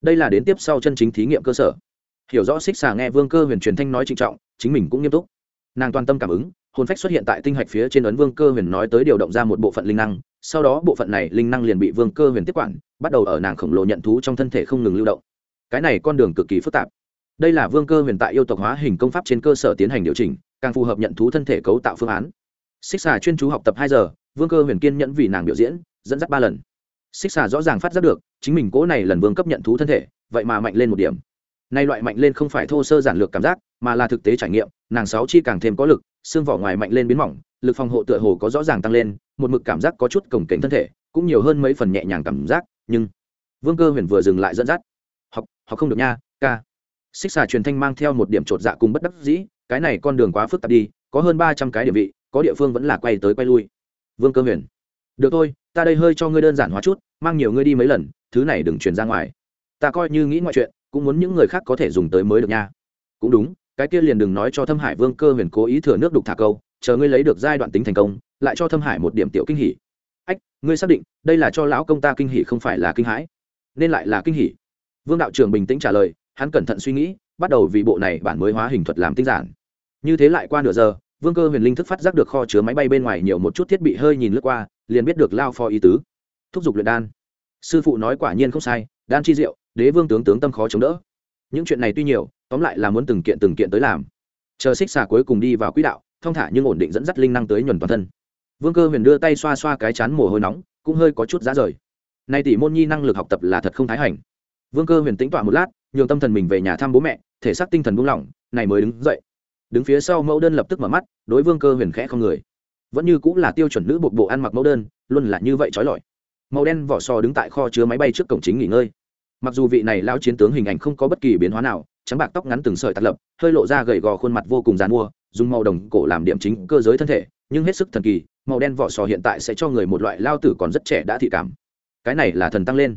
Đây là đến tiếp sau chân chính thí nghiệm cơ sở. Hiểu rõ xích xà nghe vương cơ huyền truyền thanh nói trịnh trọng, chính mình cũng nghiêm túc. Nàng toàn tâm cảm ứng hồn phách xuất hiện tại tinh hạch phía trên ấn vương cơ huyền nói tới điều động ra một bộ phận linh năng, sau đó bộ phận này linh năng liền bị vương cơ huyền tiếp quản, bắt đầu ở nàng khổng lồ nhận thú trong thân thể không ngừng lưu động. Cái này con đường cực kỳ phức tạp. Đây là vương cơ huyền tại yêu tộc hóa hình công pháp trên cơ sở tiến hành điều chỉnh, càng phù hợp nhận thú thân thể cấu tạo phương án. Xích xà chuyên chú học tập hai giờ, vương cơ huyền kiên nhẫn vì nàng biểu diễn, dẫn dắt ba lần. Xích xà rõ ràng phát giác được, chính mình cố này lần vương cấp nhận thú thân thể, vậy mà mạnh lên một điểm. Nay loại mạnh lên không phải thô sơ giản lược cảm giác, mà là thực tế trải nghiệm, nàng sáu chi càng thêm có lực xương vỏ ngoài mạnh lên biến mỏng, lực phòng hộ tựa hồ có rõ ràng tăng lên, một mực cảm giác có chút cổng kềnh thân thể, cũng nhiều hơn mấy phần nhẹ nhàng cảm giác, nhưng vương cơ huyền vừa dừng lại dẫn dắt. Học học không được nha, ca. Xích xà truyền thanh mang theo một điểm chột dạ cùng bất đắc dĩ, cái này con đường quá phức tạp đi, có hơn ba trăm cái địa vị, có địa phương vẫn là quay tới quay lui. Vương cơ huyền, được thôi, ta đây hơi cho ngươi đơn giản hóa chút, mang nhiều ngươi đi mấy lần, thứ này đừng truyền ra ngoài. Ta coi như nghĩ ngoại chuyện, cũng muốn những người khác có thể dùng tới mới được nha. Cũng đúng cái kia liền đừng nói cho thâm hải vương cơ huyền cố ý thừa nước đục thả câu, chờ ngươi lấy được giai đoạn tính thành công, lại cho thâm hải một điểm tiểu kinh hỉ. Ách, ngươi xác định, đây là cho lão công ta kinh hỉ không phải là kinh hãi. Nên lại là kinh hỉ. Vương đạo trưởng bình tĩnh trả lời, hắn cẩn thận suy nghĩ, bắt đầu vì bộ này bản mới hóa hình thuật làm tinh giản. Như thế lại qua nửa giờ, vương cơ huyền linh thức phát giác được kho chứa máy bay bên ngoài nhiều một chút thiết bị hơi nhìn lướt qua, liền biết được lao phó ý tứ. Thúc giục luyện đan. Sư phụ nói quả nhiên không sai, đan chi diệu, đế vương tướng tướng tâm khó chống đỡ. Những chuyện này tuy nhiều tóm lại là muốn từng kiện từng kiện tới làm. Chờ xích xà cuối cùng đi vào quỹ đạo thong thả nhưng ổn định dẫn dắt linh năng tới nhuần toàn thân. Vương cơ huyền đưa tay xoa xoa cái chán mồ hôi nóng, cũng hơi có chút giá rời. Nay tỷ môn nhi năng lực học tập là thật không thái hành. Vương cơ huyền tính tọa một lát, nhường tâm thần mình về nhà thăm bố mẹ, thể xác tinh thần buông lỏng, này mới đứng dậy. Đứng phía sau mẫu đơn lập tức mở mắt, đối vương cơ huyền khẽ không người. Vẫn như cũng là tiêu chuẩn nữ bộ bộ ăn mặc mẫu đơn, luôn là như vậy trói lọi. Màu đen vỏ sò đứng tại kho chứa máy bay trước cổng chính nghỉ ngơi. Mặc dù vị này lao chiến tướng hình ảnh không có bất kỳ biến hóa nào trắng bạc tóc ngắn từng sợi tạt lập, hơi lộ ra gầy gò khuôn mặt vô cùng dàn mua dùng màu đồng cổ làm điểm chính cơ giới thân thể, nhưng hết sức thần kỳ, màu đen vỏ sò hiện tại sẽ cho người một loại lao tử còn rất trẻ đã thị cảm. Cái này là thần tăng lên.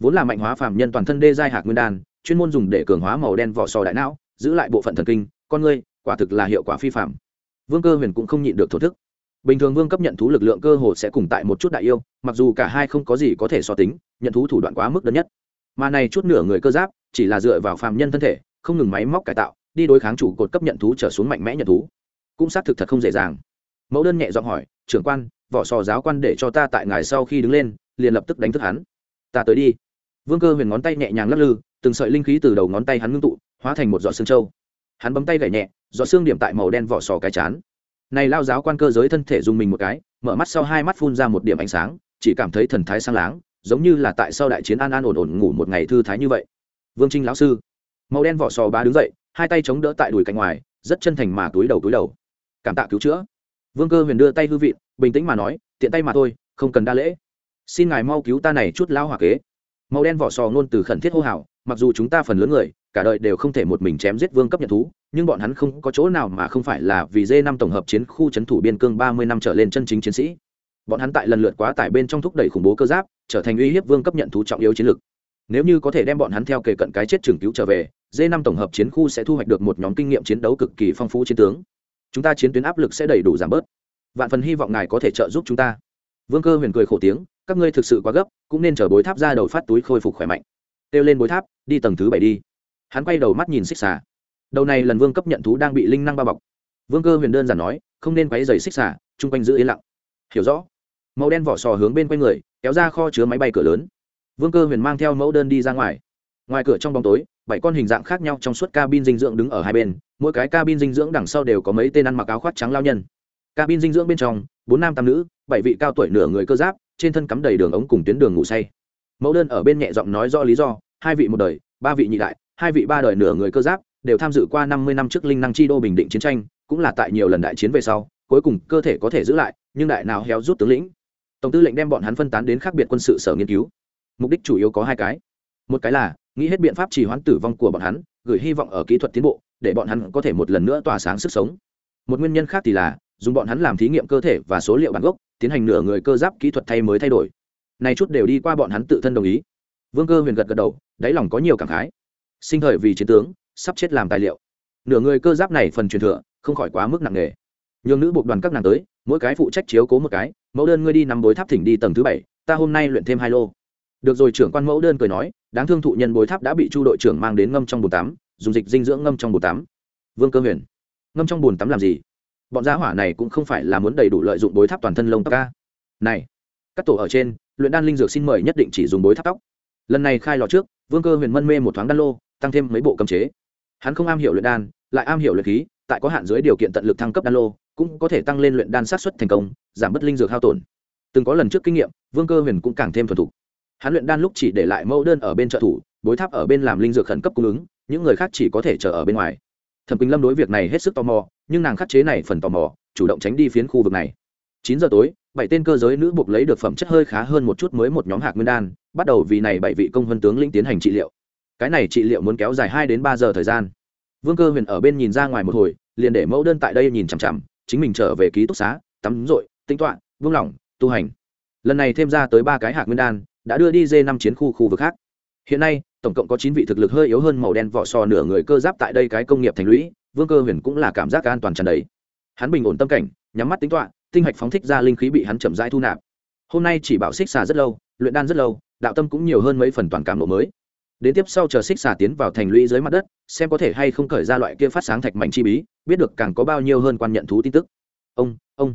Vốn là mạnh hóa phàm nhân toàn thân đê giai hạc nguyên đan, chuyên môn dùng để cường hóa màu đen vỏ sò đại não, giữ lại bộ phận thần kinh, con người quả thực là hiệu quả phi phạm vương cơ huyền cũng không nhịn được thổ thức. Bình thường vương cấp nhận thú lực lượng cơ hồ sẽ cùng tại một chút đại yêu, mặc dù cả hai không có gì có thể so tính, nhận thú thủ đoạn quá mức đơn nhất. Mà này chút nửa người cơ giáp, chỉ là dựa vào phàm nhân thân thể không ngừng máy móc cải tạo, đi đối kháng chủ cột cấp nhận thú trở xuống mạnh mẽ nhận thú. Cũng xác thực thật không dễ dàng. Mẫu đơn nhẹ giọng hỏi, trưởng quan, vỏ sò giáo quan để cho ta tại ngài sau khi đứng lên, liền lập tức đánh thức hắn. Ta tới đi. Vương cơ huyền ngón tay nhẹ nhàng lắc lư, từng sợi linh khí từ đầu ngón tay hắn ngưng tụ, hóa thành một giọt xương trâu hắn bấm tay gảy nhẹ, giọt xương điểm tại màu đen vỏ sò cái chán. Này lao giáo quan cơ giới thân thể dùng mình một cái, mở mắt sau hai mắt phun ra một điểm ánh sáng, chỉ cảm thấy thần thái sang láng, giống như là tại sau đại chiến an an ổn ổn ngủ một ngày thư thái như vậy. Vương trinh lão sư màu đen vỏ sò ba đứng dậy, hai tay chống đỡ tại đùi cạnh ngoài, rất chân thành mà túi đầu túi đầu. Cảm tạ cứu chữa. Vương cơ huyền đưa tay hư vị bình tĩnh mà nói, tiện tay mà thôi, không cần đa lễ. Xin ngài mau cứu ta này chút lao hỏa kế. Màu đen vỏ sò ngôn từ khẩn thiết hô hào, mặc dù chúng ta phần lớn người, cả đời đều không thể một mình chém giết vương cấp nhận thú, nhưng bọn hắn không có chỗ nào mà không phải là vì d năm tổng hợp chiến khu c h ấ n thủ biên cương ba mươi năm trở lên chân chính chiến sĩ. Bọn hắn tại lần lượt quá tải bên trong thúc đẩy khủng bố cơ giáp, trở thành uy hiếp vương cấp nhận thú trọng yếu chiến lược nếu như có thể đem bọn hắn theo kề cận cái chết trường cứu trở về d năm tổng hợp chiến khu sẽ thu hoạch được một nhóm kinh nghiệm chiến đấu cực kỳ phong phú chiến tướng. Chúng ta chiến tuyến áp lực sẽ đầy đủ giảm bớt. Vạn phần hy vọng ngài có thể trợ giúp chúng ta. Vương cơ huyền cười khổ tiếng, các ngươi thực sự quá gấp, cũng nên chở bối tháp ra đầu phát túi khôi phục khỏe mạnh. Kêu lên bối tháp, đi tầng thứ bảy đi. Hắn quay đầu mắt nhìn xích xà. Đầu này lần vương cấp nhận thú đang bị linh năng bao bọc. Vương cơ huyền đơn giản nói, không nên quấy dày xích xà, chung quanh giữ yên lặng. Hiểu rõ. Màu đen vỏ sò hướng bên quanh người, kéo ra kho chứa máy bay cửa lớn vương cơ huyền mang theo mẫu đơn đi ra ngoài. Ngoài cửa trong bóng tối, bảy con hình dạng khác nhau trong suốt cabin dinh dưỡng đứng ở hai bên, mỗi cái cabin dinh dưỡng đằng sau đều có mấy tên ăn mặc áo khoác trắng lao nhân. Cabin dinh dưỡng bên trong, bốn nam tam nữ, bảy vị cao tuổi nửa người cơ giáp, trên thân cắm đầy đường ống cùng tuyến đường ngủ say. Mẫu đơn ở bên nhẹ giọng nói rõ lý do, hai vị một đời, ba vị nhị đại, hai vị ba đời nửa người cơ giáp, đều tham dự qua năm mươi năm trước linh năng chi đô bình định chiến tranh, cũng là tại nhiều lần đại chiến về sau, cuối cùng cơ thể có thể giữ lại, nhưng đại nào héo rút tướng lĩnh. Tổng tư lệnh đem bọn hắn phân tán đến khác biệt quân sự sở nghiên cứu mục đích chủ yếu có hai cái. Một cái là, nghĩ hết biện pháp trì hoãn tử vong của bọn hắn, gửi hy vọng ở kỹ thuật tiến bộ, để bọn hắn có thể một lần nữa tỏa sáng sức sống. Một nguyên nhân khác thì là, dùng bọn hắn làm thí nghiệm cơ thể và số liệu bản gốc, tiến hành nửa người cơ giáp kỹ thuật thay mới thay đổi. Này chút đều đi qua bọn hắn tự thân đồng ý. Vương cơ huyền gật gật đầu, đáy lòng có nhiều cảm khái. Sinh thời vì chiến tướng, sắp chết làm tài liệu. Nửa người cơ giáp này phần truyền thừa, không khỏi quá mức nặng nề. Nhường nữ buộc đoàn các nàng tới, mỗi cái phụ trách chiếu cố một cái, mẫu đơn ngươi đi nằm bối tháp thỉnh đi tầng thứ bảy, ta hôm nay luyện thêm hai lô được rồi, trưởng quan mẫu đơn cười nói, đáng thương thụ nhân bối tháp đã bị chu đội trưởng mang đến ngâm trong bồn tắm, dùng dịch dinh dưỡng ngâm trong bồn tắm. Vương cơ huyền, ngâm trong bồn tắm làm gì? Bọn giá hỏa này cũng không phải là muốn đầy đủ lợi dụng bối tháp toàn thân lông tóc ca này, các tổ ở trên, luyện đan linh dược xin mời nhất định chỉ dùng bối tháp tóc. Lần này khai lò trước, vương cơ huyền mân mê một thoáng đan lô, tăng thêm mấy bộ cấm chế. Hắn không am hiểu luyện đan, lại am hiểu luyện khí, tại có hạn dưới điều kiện tận lực thăng cấp đan lô, cũng có thể tăng lên luyện đan sát xuất thành công, giảm bớt linh dược hao tổn. Từng có lần trước kinh nghiệm, vương cơ huyền cũng càng thêm thuần thục hắn luyện đan lúc chỉ để lại mẫu đơn ở bên trợ thủ, bối tháp ở bên làm linh dược khẩn cấp cung ứng, những người khác chỉ có thể chờ ở bên ngoài. Thẩm quỳnh lâm đối việc này hết sức tò mò, nhưng nàng khắc chế này phần tò mò, chủ động tránh đi phiến khu vực này. Chín giờ tối, bảy tên cơ giới nữ buộc lấy được phẩm chất hơi khá hơn một chút mới một nhóm hạt nguyên đan, bắt đầu vì này bảy vị công vân tướng lĩnh tiến hành trị liệu. Cái này trị liệu muốn kéo dài hai đến ba giờ thời gian. Vương cơ huyền ở bên nhìn ra ngoài một hồi, liền để mẫu đơn tại đây nhìn chằm chằm, chính mình trở về ký túc xá, tắm rội tinh toạ vương lỏng, tu hành. Lần này thêm ra tới ba cái hạt nguyên đan đã đưa đi dê năm chiến khu khu vực khác. Hiện nay, tổng cộng có chín vị thực lực hơi yếu hơn màu đen vỏ sò nửa người cơ giáp tại đây cái công nghiệp thành lũy, vương cơ huyền cũng là cảm giác an toàn tràn đầy. Hắn bình ổn tâm cảnh, nhắm mắt tính toạ tinh hạch phóng thích ra linh khí bị hắn chậm rãi thu nạp. Hôm nay chỉ bảo xích xà rất lâu, luyện đan rất lâu, đạo tâm cũng nhiều hơn mấy phần toàn cảm lộ mới. Đến tiếp sau chờ xích xà tiến vào thành lũy dưới mặt đất, xem có thể hay không khởi ra loại kia phát sáng thạch mạnh chi bí, biết được càng có bao nhiêu hơn quan nhận thú tin tức. Ông ông.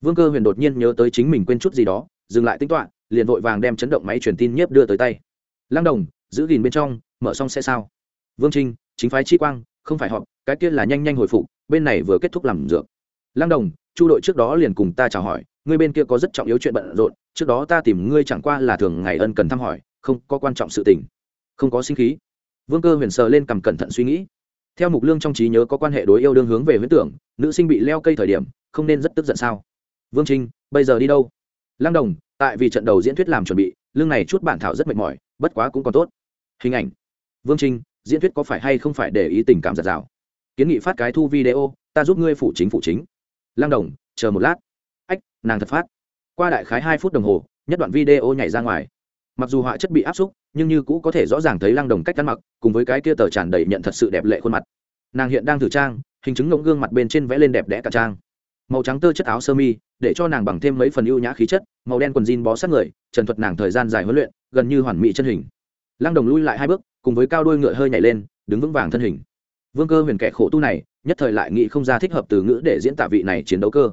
Vương cơ huyền đột nhiên nhớ tới chính mình quên chút gì đó dừng lại tính toán, liền vội vàng đem chấn động máy truyền tin nhiếp đưa tới tay. Lăng đồng, giữ gìn bên trong, mở xong sẽ sao? Vương trinh, chính phái chi quang, không phải họ cái kia là nhanh nhanh hồi phục, bên này vừa kết thúc làm dược. Lăng đồng, chu đội trước đó liền cùng ta chào hỏi ngươi bên kia có rất trọng yếu chuyện bận rộn, trước đó ta tìm ngươi chẳng qua là thường ngày ân cần thăm hỏi, không có quan trọng sự tình. Không có sinh khí. Vương cơ huyền sờ lên cầm cẩn thận suy nghĩ. Theo mục lương trong trí nhớ có quan hệ đối yêu đương hướng về huyễn tưởng, nữ sinh bị leo cây thời điểm, không nên rất tức giận sao? Vương trinh, bây giờ đi đâu? Lăng đồng, tại vì trận đầu diễn thuyết làm chuẩn bị lương này chút bản thảo rất mệt mỏi, bất quá cũng còn tốt. Hình ảnh. Vương trinh diễn thuyết có phải hay không phải để ý tình cảm giặt rào? Kiến nghị phát cái thu video, ta giúp ngươi phụ chính phụ chính. Lăng đồng, chờ một lát. Ách, nàng thật phát. Qua đại khái hai phút đồng hồ, nhất đoạn video nhảy ra ngoài. Mặc dù họa chất bị áp xúc, nhưng như cũ có thể rõ ràng thấy lăng đồng cách ăn mặc, cùng với cái kia tờ tràn đầy nhận thật sự đẹp lệ khuôn mặt. Nàng hiện đang thử trang, hình chứng ngỗng gương mặt bên trên vẽ lên đẹp đẽ cả trang màu trắng tơ chất áo sơ mi, để cho nàng bằng thêm mấy phần ưu nhã khí chất, màu đen quần jean bó sát người, trần thuật nàng thời gian dài huấn luyện, gần như hoàn mỹ chân hình. Lăng đồng lui lại hai bước, cùng với cao đôi ngựa hơi nhảy lên, đứng vững vàng thân hình. Vương cơ huyền kẻ khổ tu này, nhất thời lại nghĩ không ra thích hợp từ ngữ để diễn tả vị này chiến đấu cơ.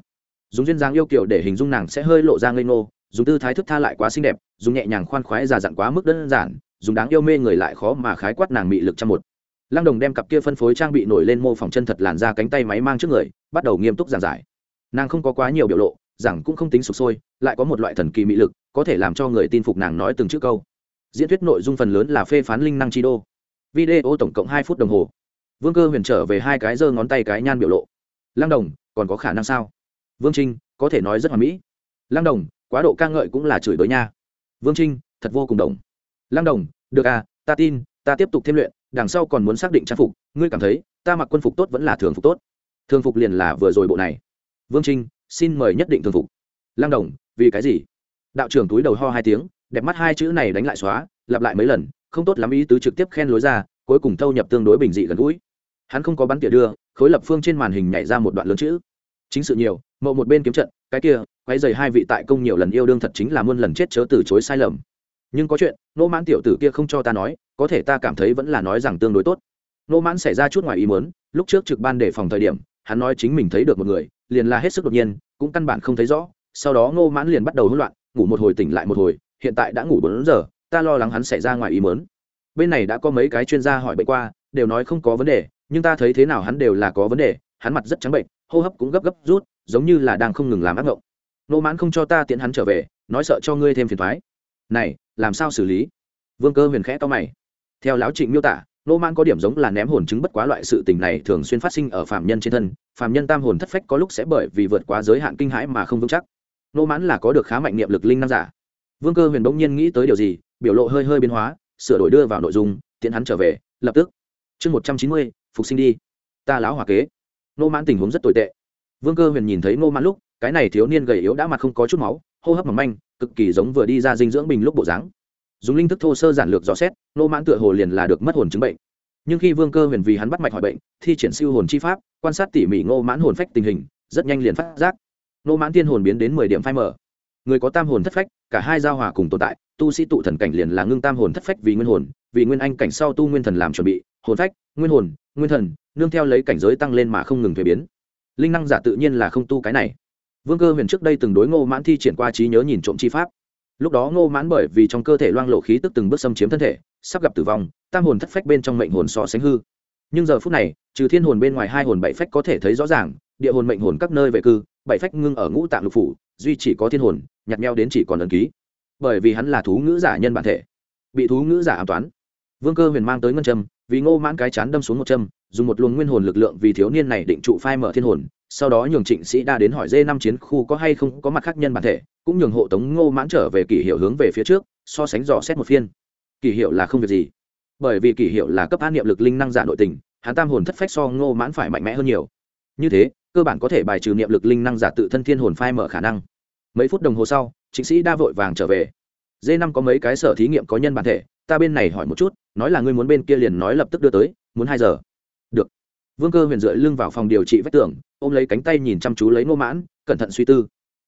Dùng duyên dáng yêu kiểu để hình dung nàng sẽ hơi lộ ra ngây ngô, dùng tư thái thức tha lại quá xinh đẹp, dùng nhẹ nhàng khoan khoái già dặn quá mức đơn giản, dùng đáng yêu mê người lại khó mà khái quát nàng mị lực trăm một. Lăng đồng đem cặp kia phân phối trang bị nổi lên mô phỏng chân thật làn ra cánh tay máy mang trước người, bắt đầu nghiêm túc giảng giải nàng không có quá nhiều biểu lộ, giảng cũng không tính sụp sôi, lại có một loại thần kỳ mị lực, có thể làm cho người tin phục nàng nói từng chữ câu. Diễn thuyết nội dung phần lớn là phê phán linh năng chi đô. Video tổng cộng hai phút đồng hồ. Vương cơ huyền trở về hai cái giơ ngón tay cái nhan biểu lộ. Lăng đồng, còn có khả năng sao? Vương trinh, có thể nói rất hoàn mỹ. Lăng đồng, quá độ ca ngợi cũng là chửi bới nha. Vương trinh, thật vô cùng đồng. Lăng đồng, được à ta tin, ta tiếp tục thêm luyện, đằng sau còn muốn xác định trang phục, ngươi cảm thấy, ta mặc quân phục tốt vẫn là thường phục tốt. Thường phục liền là vừa rồi bộ này vương trinh, xin mời nhất định thường phục. Lăng đồng, vì cái gì? Đạo trưởng túi đầu ho hai tiếng, đẹp mắt hai chữ này đánh lại xóa, lặp lại mấy lần, không tốt lắm ý tứ trực tiếp khen lối ra, cuối cùng thâu nhập tương đối bình dị gần gũi. Hắn không có bắn tỉa đưa, khối lập phương trên màn hình nhảy ra một đoạn lớn chữ. Chính sự nhiều, mậu một bên kiếm trận, cái kia quay dày hai vị tại công nhiều lần yêu đương thật chính là muôn lần chết chớ từ chối sai lầm. Nhưng có chuyện, nô mãn tiểu tử kia không cho ta nói, có thể ta cảm thấy vẫn là nói rằng tương đối tốt. Nô mãn xảy ra chút ngoài ý muốn, lúc trước trực ban để phòng thời điểm, hắn nói chính mình thấy được một người liền là hết sức đột nhiên, cũng căn bản không thấy rõ, sau đó ngô mãn liền bắt đầu hỗn loạn, ngủ một hồi tỉnh lại một hồi, hiện tại đã ngủ bốn giờ, ta lo lắng hắn xảy ra ngoài ý mớn bên này đã có mấy cái chuyên gia hỏi bệnh qua, đều nói không có vấn đề, nhưng ta thấy thế nào hắn đều là có vấn đề, hắn mặt rất trắng bệnh, hô hấp cũng gấp gấp rút, giống như là đang không ngừng làm ác mộng nô mãn không cho ta tiễn hắn trở về, nói sợ cho ngươi thêm phiền thoái này, làm sao xử lý? Vương cơ huyền khẽ to mày. Theo lão trịnh miêu tả nô mãn có điểm giống là ném hồn chứng bất quá loại sự tình này thường xuyên phát sinh ở phạm nhân trên thân phạm nhân tam hồn thất phách có lúc sẽ bởi vì vượt quá giới hạn kinh hãi mà không vững chắc. Nô mãn là có được khá mạnh niệm lực linh năng giả. Vương cơ huyền bỗng nhiên nghĩ tới điều gì, biểu lộ hơi hơi biến hóa, sửa đổi đưa vào nội dung Tiến hắn trở về, lập tức. Chương một trăm chín mươi, phục sinh đi. Ta lão hòa kế. Nô mãn tình huống rất tồi tệ. Vương cơ huyền nhìn thấy nô mãn lúc, cái này thiếu niên gầy yếu đã mặt không có chút máu, hô hấp mỏng manh, cực kỳ giống vừa đi ra dinh dưỡng bình lúc bộ dáng dùng linh thức thô sơ giản lược dò xét, nô mãn tựa hồ liền là được mất hồn chứng bệnh. Nhưng khi vương cơ huyền vì hắn bắt mạch hỏi bệnh, thi triển siêu hồn chi pháp, quan sát tỉ mỉ ngô mãn hồn phách tình hình, rất nhanh liền phát giác. Nô mãn tiên hồn biến đến mười điểm phai mở người có tam hồn thất phách, cả hai giao hòa cùng tồn tại, tu sĩ tụ thần cảnh liền là ngưng tam hồn thất phách vì nguyên hồn, vì nguyên anh cảnh sau tu nguyên thần làm chuẩn bị, hồn phách, nguyên hồn, nguyên thần, nương theo lấy cảnh giới tăng lên mà không ngừng thuế biến. Linh năng giả tự nhiên là không tu cái này. Vương cơ huyền trước đây từng đối ngô mãn thi triển qua trí nhớ nhìn trộm chi pháp lúc đó ngô mãn bởi vì trong cơ thể loang lộ khí tức từng bước xâm chiếm thân thể, sắp gặp tử vong, tam hồn thất phách bên trong mệnh hồn so sánh hư. Nhưng giờ phút này, trừ thiên hồn bên ngoài hai hồn bảy phách có thể thấy rõ ràng, địa hồn mệnh hồn các nơi về cư, bảy phách ngưng ở ngũ tạng lục phủ, duy chỉ có thiên hồn nhặt meo đến chỉ còn ấn ký. Bởi vì hắn là thú ngữ giả nhân bản thể, bị thú ngữ giả ám toán. Vương cơ huyền mang tới ngân châm, vì ngô mãn cái chán đâm xuống một châm, dùng một luồng nguyên hồn lực lượng vì thiếu niên này định trụ phai mở thiên hồn sau đó nhường trịnh sĩ đa đến hỏi dê năm chiến khu có hay không có mặt khác nhân bản thể, cũng nhường hộ tống ngô mãn trở về kỷ hiệu hướng về phía trước, so sánh dò xét một phiên. Kỷ hiệu là không việc gì, bởi vì kỷ hiệu là cấp an niệm lực linh năng giả nội tình, hắn tam hồn thất phách so ngô mãn phải mạnh mẽ hơn nhiều. Như thế, cơ bản có thể bài trừ niệm lực linh năng giả tự thân thiên hồn phai mở khả năng. Mấy phút đồng hồ sau, trịnh sĩ đa vội vàng trở về. D năm có mấy cái sở thí nghiệm có nhân bản thể, ta bên này hỏi một chút, nói là ngươi muốn bên kia liền nói lập tức đưa tới, muốn hai giờ. Được. Vương cơ huyền dựa lưng vào phòng điều trị vách tường ôm lấy cánh tay nhìn chăm chú lấy nô mãn, cẩn thận suy tư.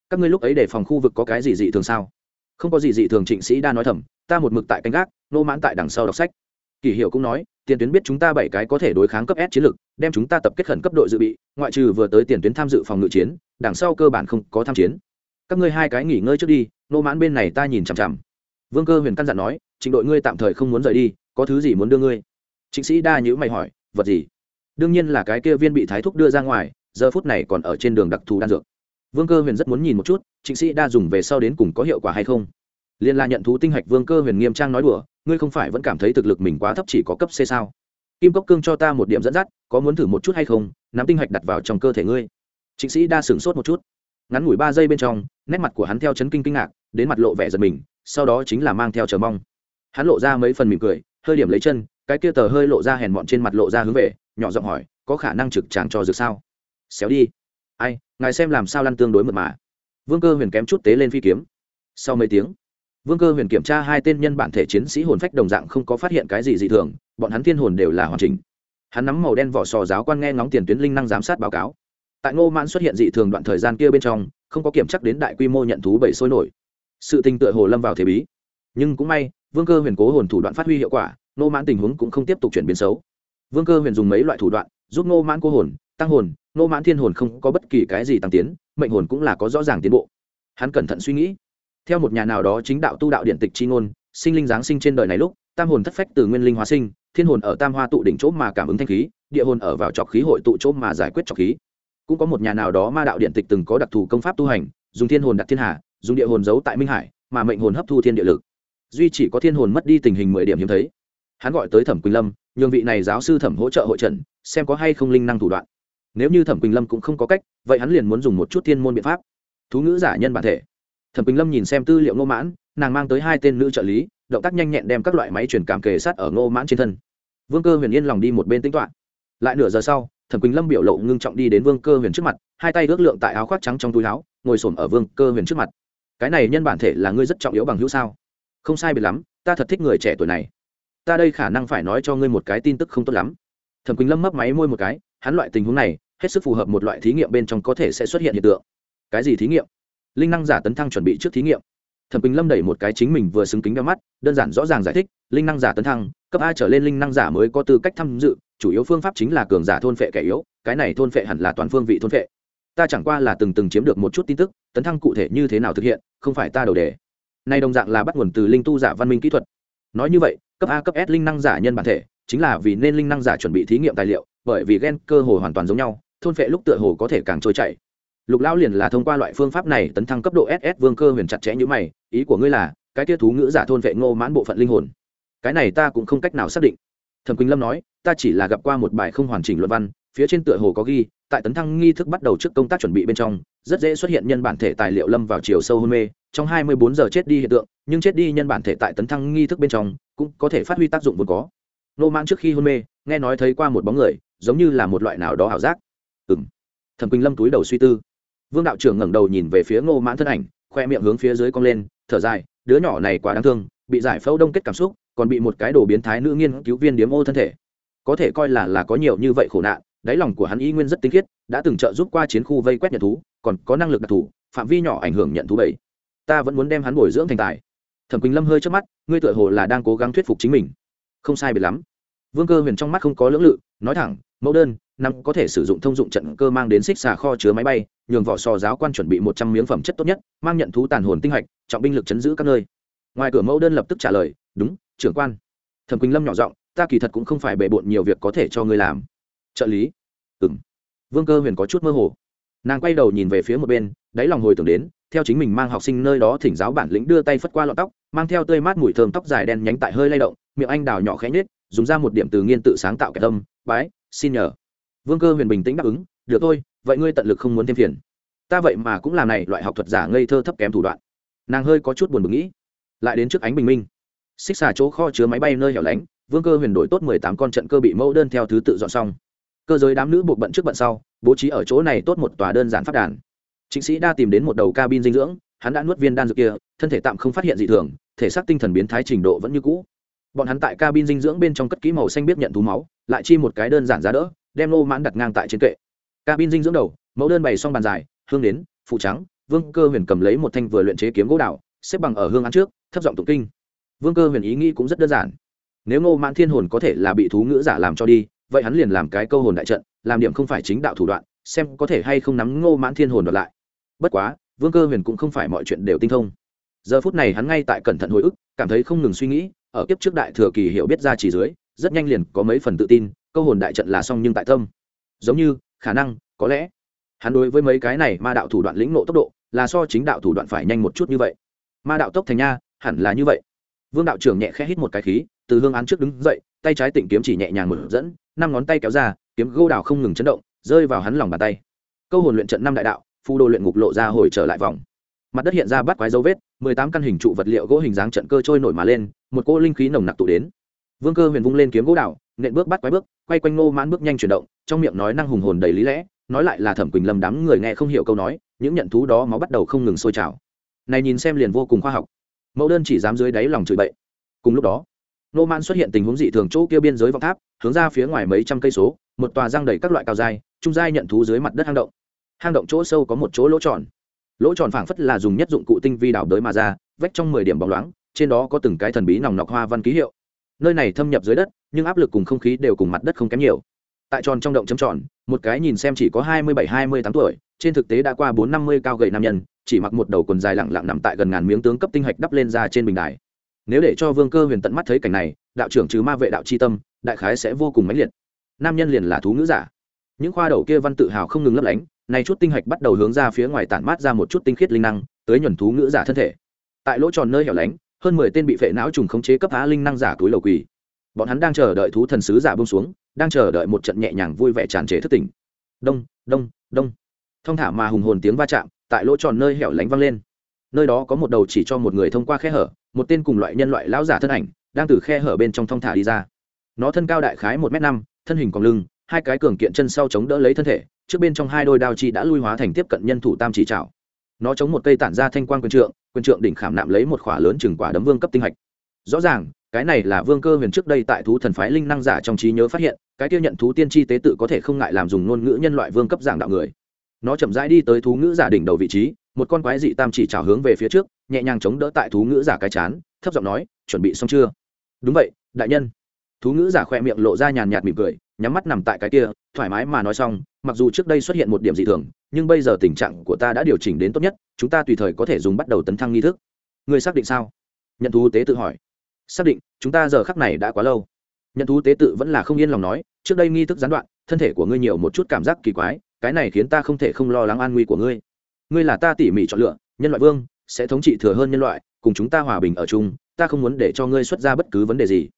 Các ngươi lúc ấy để phòng khu vực có cái gì dị thường sao? Không có gì dị thường, trịnh sĩ đa nói thầm, ta một mực tại canh gác nô mãn tại đằng sau đọc sách. Kỷ hiệu cũng nói, tiền tuyến biết chúng ta bảy cái có thể đối kháng cấp s chiến lược, đem chúng ta tập kết khẩn cấp đội dự bị, ngoại trừ vừa tới tiền tuyến tham dự phòng ngự chiến, đằng sau cơ bản không có tham chiến. Các ngươi hai cái nghỉ ngơi trước đi nô mãn bên này ta nhìn chằm chằm. Vương cơ huyền căn dặn nói, trình đội ngươi tạm thời không muốn rời đi, có thứ gì muốn đưa ngươi? Trịnh sĩ đa nhữ mày hỏi, vật gì? Đương nhiên là cái kia viên bị thái thúc đưa ra ngoài giờ phút này còn ở trên đường đặc thù đan dược. Vương cơ huyền rất muốn nhìn một chút, trịnh sĩ đa dùng về sau đến cùng có hiệu quả hay không. Liên la nhận thú tinh hạch vương cơ huyền nghiêm trang nói đùa, ngươi không phải vẫn cảm thấy thực lực mình quá thấp chỉ có cấp c sao? Kim cốc cương cho ta một điểm dẫn dắt, có muốn thử một chút hay không, nắm tinh hạch đặt vào trong cơ thể ngươi. Trịnh sĩ đa sửng sốt một chút. Ngắn ngủi ba giây bên trong, nét mặt của hắn theo chấn kinh kinh ngạc, đến mặt lộ vẻ giật mình, sau đó chính là mang theo chờ mong. Hắn lộ ra mấy phần mỉm cười, hơi điểm lấy chân, cái kia tờ hơi lộ ra hèn mọn trên mặt lộ ra hướng về, nhỏ giọng hỏi, có khả năng trực tràng cho dược sao? Xéo đi. Ai, ngài xem làm sao lăn tương đối mật mà. Vương cơ huyền kém chút tế lên phi kiếm. Sau mấy tiếng, vương cơ huyền kiểm tra hai tên nhân bản thể chiến sĩ hồn phách đồng dạng không có phát hiện cái gì dị thường, bọn hắn thiên hồn đều là hoàn chỉnh. Hắn nắm màu đen vỏ sò giáo quan nghe ngóng tiền tuyến linh năng giám sát báo cáo. Tại ngô mãn xuất hiện dị thường đoạn thời gian kia bên trong, không có kiểm chắc đến đại quy mô nhận thú bảy sôi nổi. Sự tình tựa hồ lâm vào thế bí. Nhưng cũng may, vương cơ huyền cố hồn thủ đoạn phát huy hiệu quả, ngô mãn tình huống cũng không tiếp tục chuyển biến xấu. Vương cơ huyền dùng mấy loại thủ đoạn, giúp ngô mãn cố hồn, tăng hồn Nô mãn thiên hồn không có bất kỳ cái gì tăng tiến, mệnh hồn cũng là có rõ ràng tiến bộ. Hắn cẩn thận suy nghĩ. Theo một nhà nào đó chính đạo tu đạo điện tịch chi ngôn, sinh linh giáng sinh trên đời này lúc, tam hồn thất phách từ nguyên linh hóa sinh, thiên hồn ở tam hoa tụ đỉnh chỗ mà cảm ứng thanh khí, địa hồn ở vào trọc khí hội tụ chỗ mà giải quyết trọc khí. Cũng có một nhà nào đó ma đạo điện tịch từng có đặc thù công pháp tu hành, dùng thiên hồn đặt thiên hà, dùng địa hồn giấu tại minh hải, mà mệnh hồn hấp thu thiên địa lực. Duy chỉ có thiên hồn mất đi tình hình mười điểm hiếm thấy. Hắn gọi tới thẩm quỳnh lâm, nhường vị này giáo sư thẩm hỗ trợ hội trần xem có hay không linh năng thủ đoạn nếu như thẩm quỳnh lâm cũng không có cách vậy hắn liền muốn dùng một chút thiên môn biện pháp thú ngữ giả nhân bản thể thẩm quỳnh lâm nhìn xem tư liệu ngô mãn nàng mang tới hai tên nữ trợ lý động tác nhanh nhẹn đem các loại máy truyền cảm kề sát ở ngô mãn trên thân vương cơ huyền yên lòng đi một bên tính toạ lại nửa giờ sau thẩm quỳnh lâm biểu lộ ngưng trọng đi đến vương cơ huyền trước mặt hai tay ước lượng tại áo khoác trắng trong túi áo ngồi s ở vương cơ huyền trước mặt cái này nhân bản thể là ngươi rất trọng yếu bằng hữu sao không sai biệt lắm ta thật thích người trẻ tuổi này ta đây khả năng phải nói cho ngươi một cái tin tức không tốt lắm thẩm quỳnh lâm mấp máy môi một cái hắn loại tình huống này, hết sức phù hợp một loại thí nghiệm bên trong có thể sẽ xuất hiện hiện tượng. Cái gì thí nghiệm? Linh năng giả tấn thăng chuẩn bị trước thí nghiệm. Thẩm quỳnh lâm đẩy một cái chính mình vừa xứng kính đeo mắt, đơn giản rõ ràng giải thích, linh năng giả tấn thăng, cấp a trở lên linh năng giả mới có tư cách tham dự, chủ yếu phương pháp chính là cường giả thôn phệ kẻ yếu, cái này thôn phệ hẳn là toàn phương vị thôn phệ. Ta chẳng qua là từng từng chiếm được một chút tin tức, tấn thăng cụ thể như thế nào thực hiện, không phải ta đầu đề. Nay đồng dạng là bắt nguồn từ linh tu giả văn minh kỹ thuật. Nói như vậy, cấp a, cấp s linh năng giả nhân bản thể, chính là vì nên linh năng giả chuẩn bị thí nghiệm tài liệu bởi vì gen cơ hồ hoàn toàn giống nhau, thôn phệ lúc tựa hồ có thể càng trôi chảy. Lục lão liền là thông qua loại phương pháp này tấn thăng cấp độ ss vương cơ huyền chặt chẽ như mày, ý của ngươi là, cái tia thú ngữ giả thôn vệ ngô mãn bộ phận linh hồn. Cái này ta cũng không cách nào xác định. Thẩm quỳnh lâm nói, ta chỉ là gặp qua một bài không hoàn chỉnh luận văn, phía trên tựa hồ có ghi, tại tấn thăng nghi thức bắt đầu trước công tác chuẩn bị bên trong, rất dễ xuất hiện nhân bản thể tài liệu lâm vào chiều sâu hôn mê, trong hai mươi bốn giờ chết đi hiện tượng, nhưng chết đi nhân bản thể tại tấn thăng nghi thức bên trong, cũng có thể phát huy tác dụng vốn có. Nô mãn trước khi hôn mê, nghe nói thấy qua một bóng người giống như là một loại nào đó ảo giác. Ừ m thẩm quỳnh lâm túi đầu suy tư. Vương đạo trưởng ngẩng đầu nhìn về phía ngô mãn thân ảnh, khoe miệng hướng phía dưới cong lên, thở dài, đứa nhỏ này quá đáng thương, bị giải phẫu đông kết cảm xúc, còn bị một cái đồ biến thái nữ nghiên cứu viên điếm ô thân thể. Có thể coi là là có nhiều như vậy khổ nạn, đáy lòng của hắn y nguyên rất tinh khiết, đã từng trợ giúp qua chiến khu vây quét nhận thú, còn có năng lực đặc thù, phạm vi nhỏ ảnh hưởng nhận thú bảy ta vẫn muốn đem hắn bồi dưỡng thành tài. Thẩm quỳnh lâm hơi trước mắt, ngươi tựa hồ là đang cố gắng thuyết phục chính mình. Không sai biệt lắm vương cơ huyền trong mắt không có lưỡng lự, nói thẳng, mẫu đơn, năm có thể sử dụng thông dụng trận cơ mang đến xích xà kho chứa máy bay, nhường vỏ sò giáo quan chuẩn bị một trăm miếng phẩm chất tốt nhất, mang nhận thú tàn hồn tinh hạch, trọng binh lực chấn giữ các nơi. Ngoài cửa mẫu đơn lập tức trả lời, đúng, trưởng quan. Thẩm quỳnh lâm nhỏ giọng, ta kỳ thật cũng không phải bề bộn nhiều việc có thể cho ngươi làm. Trợ lý? Ừ vương cơ huyền có chút mơ hồ. Nàng quay đầu nhìn về phía một bên, đáy lòng hồi tưởng đến, theo chính mình mang học sinh nơi đó thỉnh giáo bản lĩnh đưa tay phất qua lọn tóc, mang theo tươi mát mùi thơm tóc dài đen nhánh tại hơi lay động, miệng anh đào nhỏ khẽ nhết dùng ra một điểm từ nghiên tự sáng tạo kẻ tâm, bái, xin nhờ. Vương cơ huyền bình tĩnh đáp ứng, được thôi, vậy ngươi tận lực không muốn thêm phiền. Ta vậy mà cũng làm này loại học thuật giả ngây thơ thấp kém thủ đoạn. Nàng hơi có chút buồn bực nghĩ, lại đến trước ánh bình minh. Xích xà chỗ kho chứa máy bay nơi hẻo lánh, vương cơ huyền đổi tốt mười tám con trận cơ bị mẫu đơn theo thứ tự dọn xong. Cơ giới đám nữ buộc bận trước bận sau, bố trí ở chỗ này tốt một tòa đơn giản phát đàn. Chính sĩ đa tìm đến một đầu cabin dinh dưỡng, hắn đã nuốt viên đan dược kia, thân thể tạm không phát hiện gì thường, thể xác tinh thần biến thái trình độ vẫn như cũ bọn hắn tại cabin dinh dưỡng bên trong cất kỹ màu xanh biết nhận thú máu lại chi một cái đơn giản giá đỡ đem lô mãn đặt ngang tại trên kệ. Cabin dinh dưỡng đầu mẫu đơn bày xong bàn dài hương đến phụ trắng vương cơ huyền cầm lấy một thanh vừa luyện chế kiếm gỗ đào, xếp bằng ở hương ăn trước thấp giọng tụng kinh. Vương cơ huyền ý nghĩ cũng rất đơn giản. Nếu ngô mãn thiên hồn có thể là bị thú ngữ giả làm cho đi vậy hắn liền làm cái câu hồn đại trận làm điểm không phải chính đạo thủ đoạn xem có thể hay không nắm ngô mãn thiên hồn đoạt lại. Bất quá vương cơ huyền cũng không phải mọi chuyện đều tinh thông. Giờ phút này hắn ngay tại cẩn thận hồi ức cảm thấy không ngừng suy nghĩ ở kiếp trước đại thừa kỳ hiểu biết ra chỉ dưới, rất nhanh liền có mấy phần tự tin, câu hồn đại trận là xong nhưng tại tâm. Giống như, khả năng, có lẽ. Hắn đối với mấy cái này ma đạo thủ đoạn lĩnh nộ tốc độ, là so chính đạo thủ đoạn phải nhanh một chút như vậy. Ma đạo tốc thành nha, hẳn là như vậy. Vương đạo trưởng nhẹ khẽ hít một cái khí, từ hương án trước đứng dậy, tay trái tịnh kiếm chỉ nhẹ nhàng mở dẫn, năm ngón tay kéo ra, kiếm gô đào không ngừng chấn động, rơi vào hắn lòng bàn tay. Câu hồn luyện trận năm đại đạo phu đô luyện ngục lộ ra hồi trở lại vòng mặt đất hiện ra bắt quái dấu vết mười tám căn hình trụ vật liệu gỗ hình dáng trận cơ trôi nổi mà lên một cỗ linh khí nồng nặc tụ đến. Vương cơ huyền vung lên kiếm gỗ đảo, nện bước bắt quái bước quay quanh ngô mãn bước nhanh chuyển động trong miệng nói năng hùng hồn đầy lý lẽ nói lại là thẩm quỳnh lâm đám người nghe không hiểu câu nói những nhận thú đó máu bắt đầu không ngừng sôi trào. Này nhìn xem liền vô cùng khoa học. Mẫu đơn chỉ dám dưới đáy lòng chửi bậy. Cùng lúc đó nô man xuất hiện tình huống dị thường chỗ kia biên giới vọng tháp hướng ra phía ngoài mấy trăm cây số một tòa giang đầy các loại cao dai trung dài nhận thú dưới mặt đất hang động. Hang động chỗ sâu có một chỗ lỗ tròn lỗ tròn phảng phất là dùng nhất dụng cụ tinh vi đào đới mà ra, vách trong mười điểm bóng loáng, trên đó có từng cái thần bí nòng nọc hoa văn ký hiệu. Nơi này thâm nhập dưới đất, nhưng áp lực cùng không khí đều cùng mặt đất không kém nhiều. Tại tròn trong động chấm tròn, một cái nhìn xem chỉ có hai mươi bảy, hai mươi tám tuổi, trên thực tế đã qua bốn năm mươi cao gầy nam nhân, chỉ mặc một đầu quần dài lặng lặng nằm tại gần ngàn miếng tướng cấp tinh hạch đắp lên ra trên bình đài. Nếu để cho vương cơ huyền tận mắt thấy cảnh này, đạo trưởng trừ ma vệ đạo c h i tâm, đại khái sẽ vô cùng mãnh liệt. Nam nhân liền là thú ngữ giả. Những khoa đầu kia văn tự hào không ngừng lấp lánh nay chút tinh hạch bắt đầu hướng ra phía ngoài tản mát ra một chút tinh khiết linh năng, tới nhuần thú ngữ giả thân thể. Tại lỗ tròn nơi hẻo lánh, hơn mười tên bị phệ não trùng khống chế cấp á linh năng giả túi lầu quỳ. Bọn hắn đang chờ đợi thú thần sứ giả bông xuống, đang chờ đợi một trận nhẹ nhàng vui vẻ tràn trề thất tình đông đông đông. Thong thả mà hùng hồn tiếng va chạm, tại lỗ tròn nơi hẻo lánh vang lên. Nơi đó có một đầu chỉ cho một người thông qua khe hở, một tên cùng loại nhân loại lão giả thân ảnh, đang từ khe hở bên trong thong thả đi ra. Nó thân cao đại khái một m năm, thân hình còn lưng hai cái cường kiện chân sau chống đỡ lấy thân thể, trước bên trong hai đôi đao chi đã lui hóa thành tiếp cận nhân thủ tam chỉ trào nó chống một cây tản ra thanh quan quyền trượng quyền trượng đỉnh khảm nạm lấy một khỏa lớn chừng quả đấm vương cấp tinh hạch. Rõ ràng, cái này là vương cơ huyền trước đây tại thú thần phái linh năng giả trong trí nhớ phát hiện, cái tiêu nhận thú tiên tri tế tự có thể không ngại làm dùng ngôn ngữ nhân loại vương cấp giảng đạo người. Nó chậm rãi đi tới thú ngữ giả đỉnh đầu vị trí, một con quái dị tam chỉ trào hướng về phía trước, nhẹ nhàng chống đỡ tại thú ngữ giả cái chán, thấp giọng nói, chuẩn bị xong chưa? Đúng vậy, đại nhân. Thú ngữ giả khoe miệng lộ ra nhàn nhạt mỉm cười nhắm mắt nằm tại cái kia, thoải mái mà nói xong, mặc dù trước đây xuất hiện một điểm dị thường, nhưng bây giờ tình trạng của ta đã điều chỉnh đến tốt nhất, chúng ta tùy thời có thể dùng bắt đầu tấn thăng nghi thức. Người xác định sao? Nhận thú tế tự hỏi. Xác định, chúng ta giờ khắc này đã quá lâu. Nhận thú tế tự vẫn là không yên lòng nói, trước đây nghi thức gián đoạn, thân thể của ngươi nhiều một chút cảm giác kỳ quái, cái này khiến ta không thể không lo lắng an nguy của ngươi. Ngươi là ta tỉ mỉ chọn lựa, nhân loại vương, sẽ thống trị thừa hơn nhân loại, cùng chúng ta hòa bình ở chung, ta không muốn để cho ngươi xuất ra bất cứ vấn đề gì.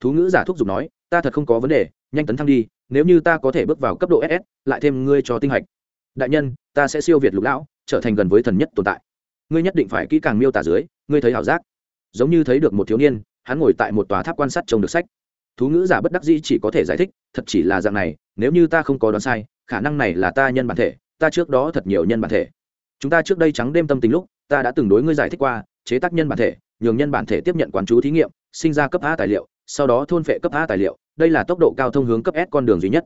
Thú ngữ giả thúc giục nói ta thật không có vấn đề, nhanh tấn thăng đi, nếu như ta có thể bước vào cấp độ ss lại thêm ngươi cho tinh hạch. Đại nhân, ta sẽ siêu việt lục lão, trở thành gần với thần nhất tồn tại. Ngươi nhất định phải kỹ càng miêu tả dưới, ngươi thấy ảo giác. Giống như thấy được một thiếu niên, hắn ngồi tại một tòa tháp quan sát trông được sách. Thú ngữ giả bất đắc dĩ chỉ có thể giải thích, thật chỉ là dạng này, nếu như ta không có đoán sai, khả năng này là ta nhân bản thể, ta trước đó thật nhiều nhân bản thể. Chúng ta trước đây trắng đêm tâm tình lúc, ta đã từng đối ngươi giải thích qua, chế tác nhân bản thể, nhường nhân bản thể tiếp nhận quán chú thí nghiệm, sinh ra cấp a tài liệu, sau đó thôn phệ cấp a tài liệu đây là tốc độ cao thông hướng cấp s con đường duy nhất.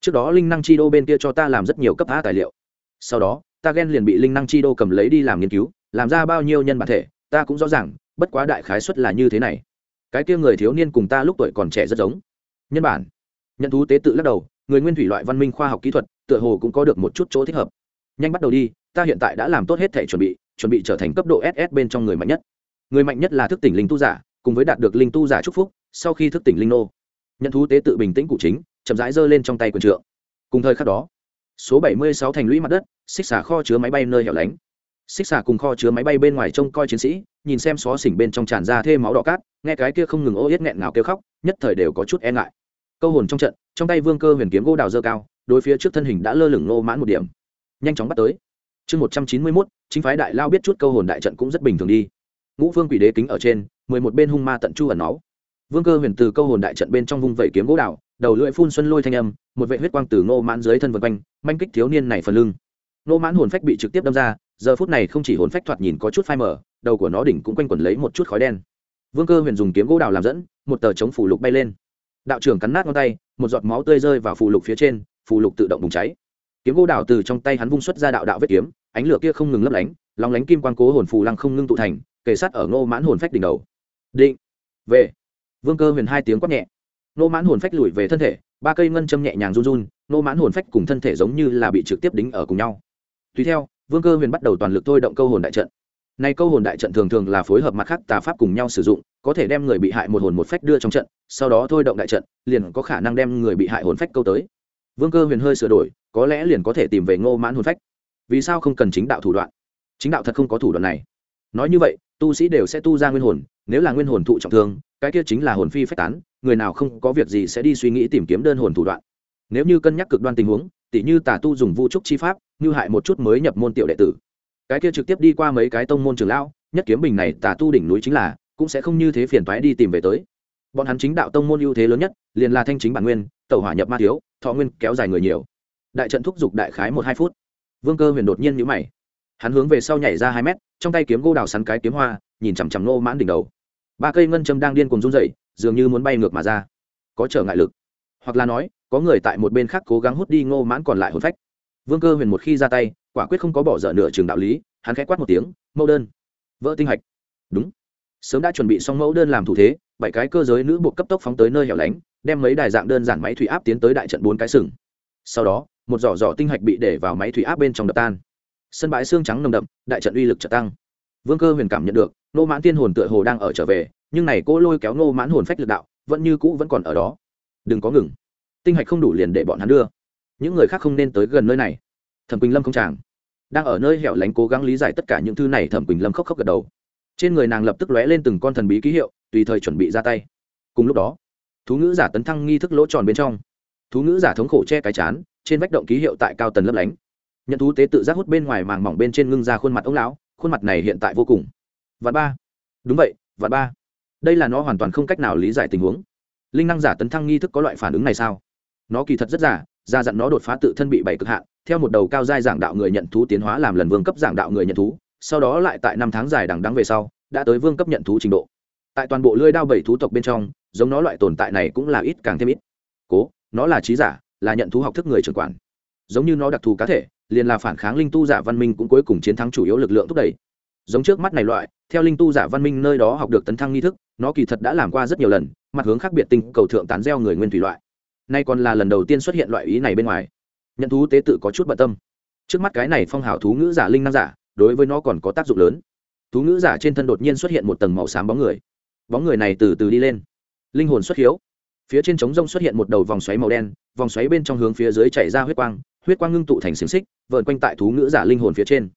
Trước đó linh năng chi đô bên kia cho ta làm rất nhiều cấp a tài liệu. Sau đó, ta ghen liền bị linh năng chi đô cầm lấy đi làm nghiên cứu, làm ra bao nhiêu nhân bản thể, ta cũng rõ ràng, bất quá đại khái suất là như thế này. Cái kia người thiếu niên cùng ta lúc tuổi còn trẻ rất giống. Nhân bản. Nhận thú tế tự lắc đầu, người nguyên thủy loại văn minh khoa học kỹ thuật, tựa hồ cũng có được một chút chỗ thích hợp. Nhanh bắt đầu đi, ta hiện tại đã làm tốt hết thể chuẩn bị chuẩn bị trở thành cấp độ ss bên trong người mạnh nhất. Người mạnh nhất là thức tỉnh linh tu giả, cùng với đạt được linh tu giả chúc phúc, sau khi thức tỉnh linh nô nhận thú tế tự bình tĩnh cụ chính, chậm rãi giơ lên trong tay quần trượng. Cùng thời khắc đó, số 76 thành lũy mặt đất, xích xả kho chứa máy bay nơi hẻo lánh. Xích xả cùng kho chứa máy bay bên ngoài trông coi chiến sĩ, nhìn xem xó xỉnh bên trong tràn ra thêm máu đỏ cát, nghe cái kia không ngừng ô yết nghẹn ngào kêu khóc, nhất thời đều có chút e ngại. Câu hồn trong trận, trong tay vương cơ huyền kiếm gỗ đào dơ cao, đối phía trước thân hình đã lơ lửng nô mãn một điểm. Nhanh chóng bắt tới. Chương một trăm chín mươi mốt, chính phái đại lao biết chút câu hồn đại trận cũng rất bình thường đi. Ngũ vương quỷ đế kính ở trên, mười một bên hung ma tận chu ẩn máu vương cơ huyền từ câu hồn đại trận bên trong vung vẩy kiếm gỗ đào, đầu lưỡi phun xuân lôi thanh âm, một vệ huyết quang từ ngô mãn dưới thân vân quanh, manh kích thiếu niên này phần lưng. Ngô mãn hồn phách bị trực tiếp đâm ra, giờ phút này không chỉ hồn phách thoạt nhìn có chút phai mở đầu của nó đỉnh cũng quanh quẩn lấy một chút khói đen. Vương cơ huyền dùng kiếm gỗ đào làm dẫn, một tờ chống phủ lục bay lên. Đạo trưởng cắn nát ngón tay, một giọt máu tươi rơi vào phủ lục phía trên phủ lục tự động bùng cháy. Kiếm gỗ đào từ trong tay hắn vung xuất ra đạo đạo vết kiếm, ánh lửa kia không ngừng lấp lánh lóng lánh kim quang cố hồn phù lăng không ngưng tụ thành, kề sát ở ngô mãn hồn phách đỉnh đầu. Định, về vương cơ huyền hai tiếng quát nhẹ. Ngô mãn hồn phách lùi về thân thể, ba cây ngân châm nhẹ nhàng run run ngô mãn hồn phách cùng thân thể giống như là bị trực tiếp đính ở cùng nhau. Tùy theo, vương cơ huyền bắt đầu toàn lực thôi động câu hồn đại trận. Nay câu hồn đại trận thường thường là phối hợp mặt khác tà pháp cùng nhau sử dụng, có thể đem người bị hại một hồn một phách đưa trong trận, sau đó thôi động đại trận, liền có khả năng đem người bị hại hồn phách câu tới. Vương cơ huyền hơi sửa đổi, có lẽ liền có thể tìm về ngô mãn hồn phách. Vì sao không cần chính đạo thủ đoạn? Chính đạo thật không có thủ đoạn này nói như vậy, tu sĩ đều sẽ tu ra nguyên hồn, nếu là nguyên hồn thụ trọng thương, cái kia chính là hồn phi phách tán, người nào không có việc gì sẽ đi suy nghĩ tìm kiếm đơn hồn thủ đoạn. Nếu như cân nhắc cực đoan tình huống, tỉ như tà tu dùng vu trúc chi pháp, như hại một chút mới nhập môn tiểu đệ tử. Cái kia trực tiếp đi qua mấy cái tông môn trường lão, nhất kiếm bình này tà tu đỉnh núi chính là, cũng sẽ không như thế phiền toái đi tìm về tới. Bọn hắn chính đạo tông môn ưu thế lớn nhất, liền là thanh chính bản nguyên, tẩu hỏa nhập ma thiếu, thọ nguyên kéo dài người nhiều. Đại trận thúc giục đại khái một hai phút. Vương cơ huyền đột nhiên nhữ mày hắn hướng về sau nhảy ra hai mét, trong tay kiếm gô đào sắn cái kiếm hoa, nhìn chằm chằm nô mãn đỉnh đầu. Ba cây ngân châm đang điên cùng run dậy dường như muốn bay ngược mà ra. Có trở ngại lực. Hoặc là nói, có người tại một bên khác cố gắng hút đi ngô mãn còn lại hồn phách. Vương cơ huyền một khi ra tay, quả quyết không có bỏ dở nửa trường đạo lý, hắn khẽ quát một tiếng, mẫu đơn, vỡ tinh hạch. Đúng. Sớm đã chuẩn bị xong mẫu đơn làm thủ thế, bảy cái cơ giới nữ buộc cấp tốc phóng tới nơi hẻo lánh, đem mấy đài dạng đơn giản máy thủy áp tiến tới đại trận bốn cái sừng. Sau đó, một giỏ giỏ tinh hạch bị để vào máy thủy áp bên trong đập tan sân bãi xương trắng nồng đậm, đại trận uy lực trợ tăng. Vương cơ huyền cảm nhận được nô mãn tiên hồn tựa hồ đang ở trở về, nhưng này cô lôi kéo nô mãn hồn phách lực đạo, vẫn như cũ vẫn còn ở đó. Đừng có ngừng. Tinh hạch không đủ liền để bọn hắn đưa. Những người khác không nên tới gần nơi này. Thẩm quỳnh lâm không chàng. Đang ở nơi hẻo lánh cố gắng lý giải tất cả những thứ này, thẩm quỳnh lâm khóc khóc gật đầu. Trên người nàng lập tức lóe lên từng con thần bí ký hiệu, tùy thời chuẩn bị ra tay. Cùng lúc đó, thú ngữ giả tấn thăng nghi thức lỗ tròn bên trong. Thú ngữ giả thống khổ che cái chán, trên vách động ký hiệu tại cao tần lấp lánh nhận thú tế tự giác hút bên ngoài màng mỏng bên trên ngưng ra khuôn mặt ông lão, khuôn mặt này hiện tại vô cùng. Vạn ba. Đúng vậy, vạn ba. Đây là nó hoàn toàn không cách nào lý giải tình huống. Linh năng giả tấn thăng nghi thức có loại phản ứng này sao? Nó kỳ thật rất giả, ra dặn nó đột phá tự thân bị bảy cực hạn, theo một đầu cao giai giảng đạo người nhận thú tiến hóa làm lần vương cấp giảng đạo người nhận thú, sau đó lại tại năm tháng dài đằng đắng về sau, đã tới vương cấp nhận thú trình độ. Tại toàn bộ lưỡi đao bảy thú tộc bên trong, giống nó loại tồn tại này cũng là ít càng thêm ít. Cố, nó là trí giả, là nhận thú học thức người trưởng quản. Giống như nó đặc thù cá thể liền là phản kháng linh tu giả văn minh cũng cuối cùng chiến thắng chủ yếu lực lượng thúc đẩy. Giống trước mắt này loại, theo linh tu giả văn minh nơi đó học được tấn thăng nghi thức, nó kỳ thật đã làm qua rất nhiều lần, mặt hướng khác biệt tình cầu thượng tán gieo người nguyên thủy loại. Nay còn là lần đầu tiên xuất hiện loại ý này bên ngoài. Nhận thú tế tự có chút bận tâm. Trước mắt cái này phong hào thú ngữ giả linh năng giả, đối với nó còn có tác dụng lớn. Thú ngữ giả trên thân đột nhiên xuất hiện một tầng màu xám bóng người. Bóng người này từ từ đi lên. Linh hồn xuất hiếu. Phía trên trống rông xuất hiện một đầu vòng xoáy màu đen, vòng xoáy bên trong hướng phía dưới chảy ra huyết quang huyết quang ngưng tụ thành xiềng xích vợn quanh tại thú ngữ giả linh hồn phía trên.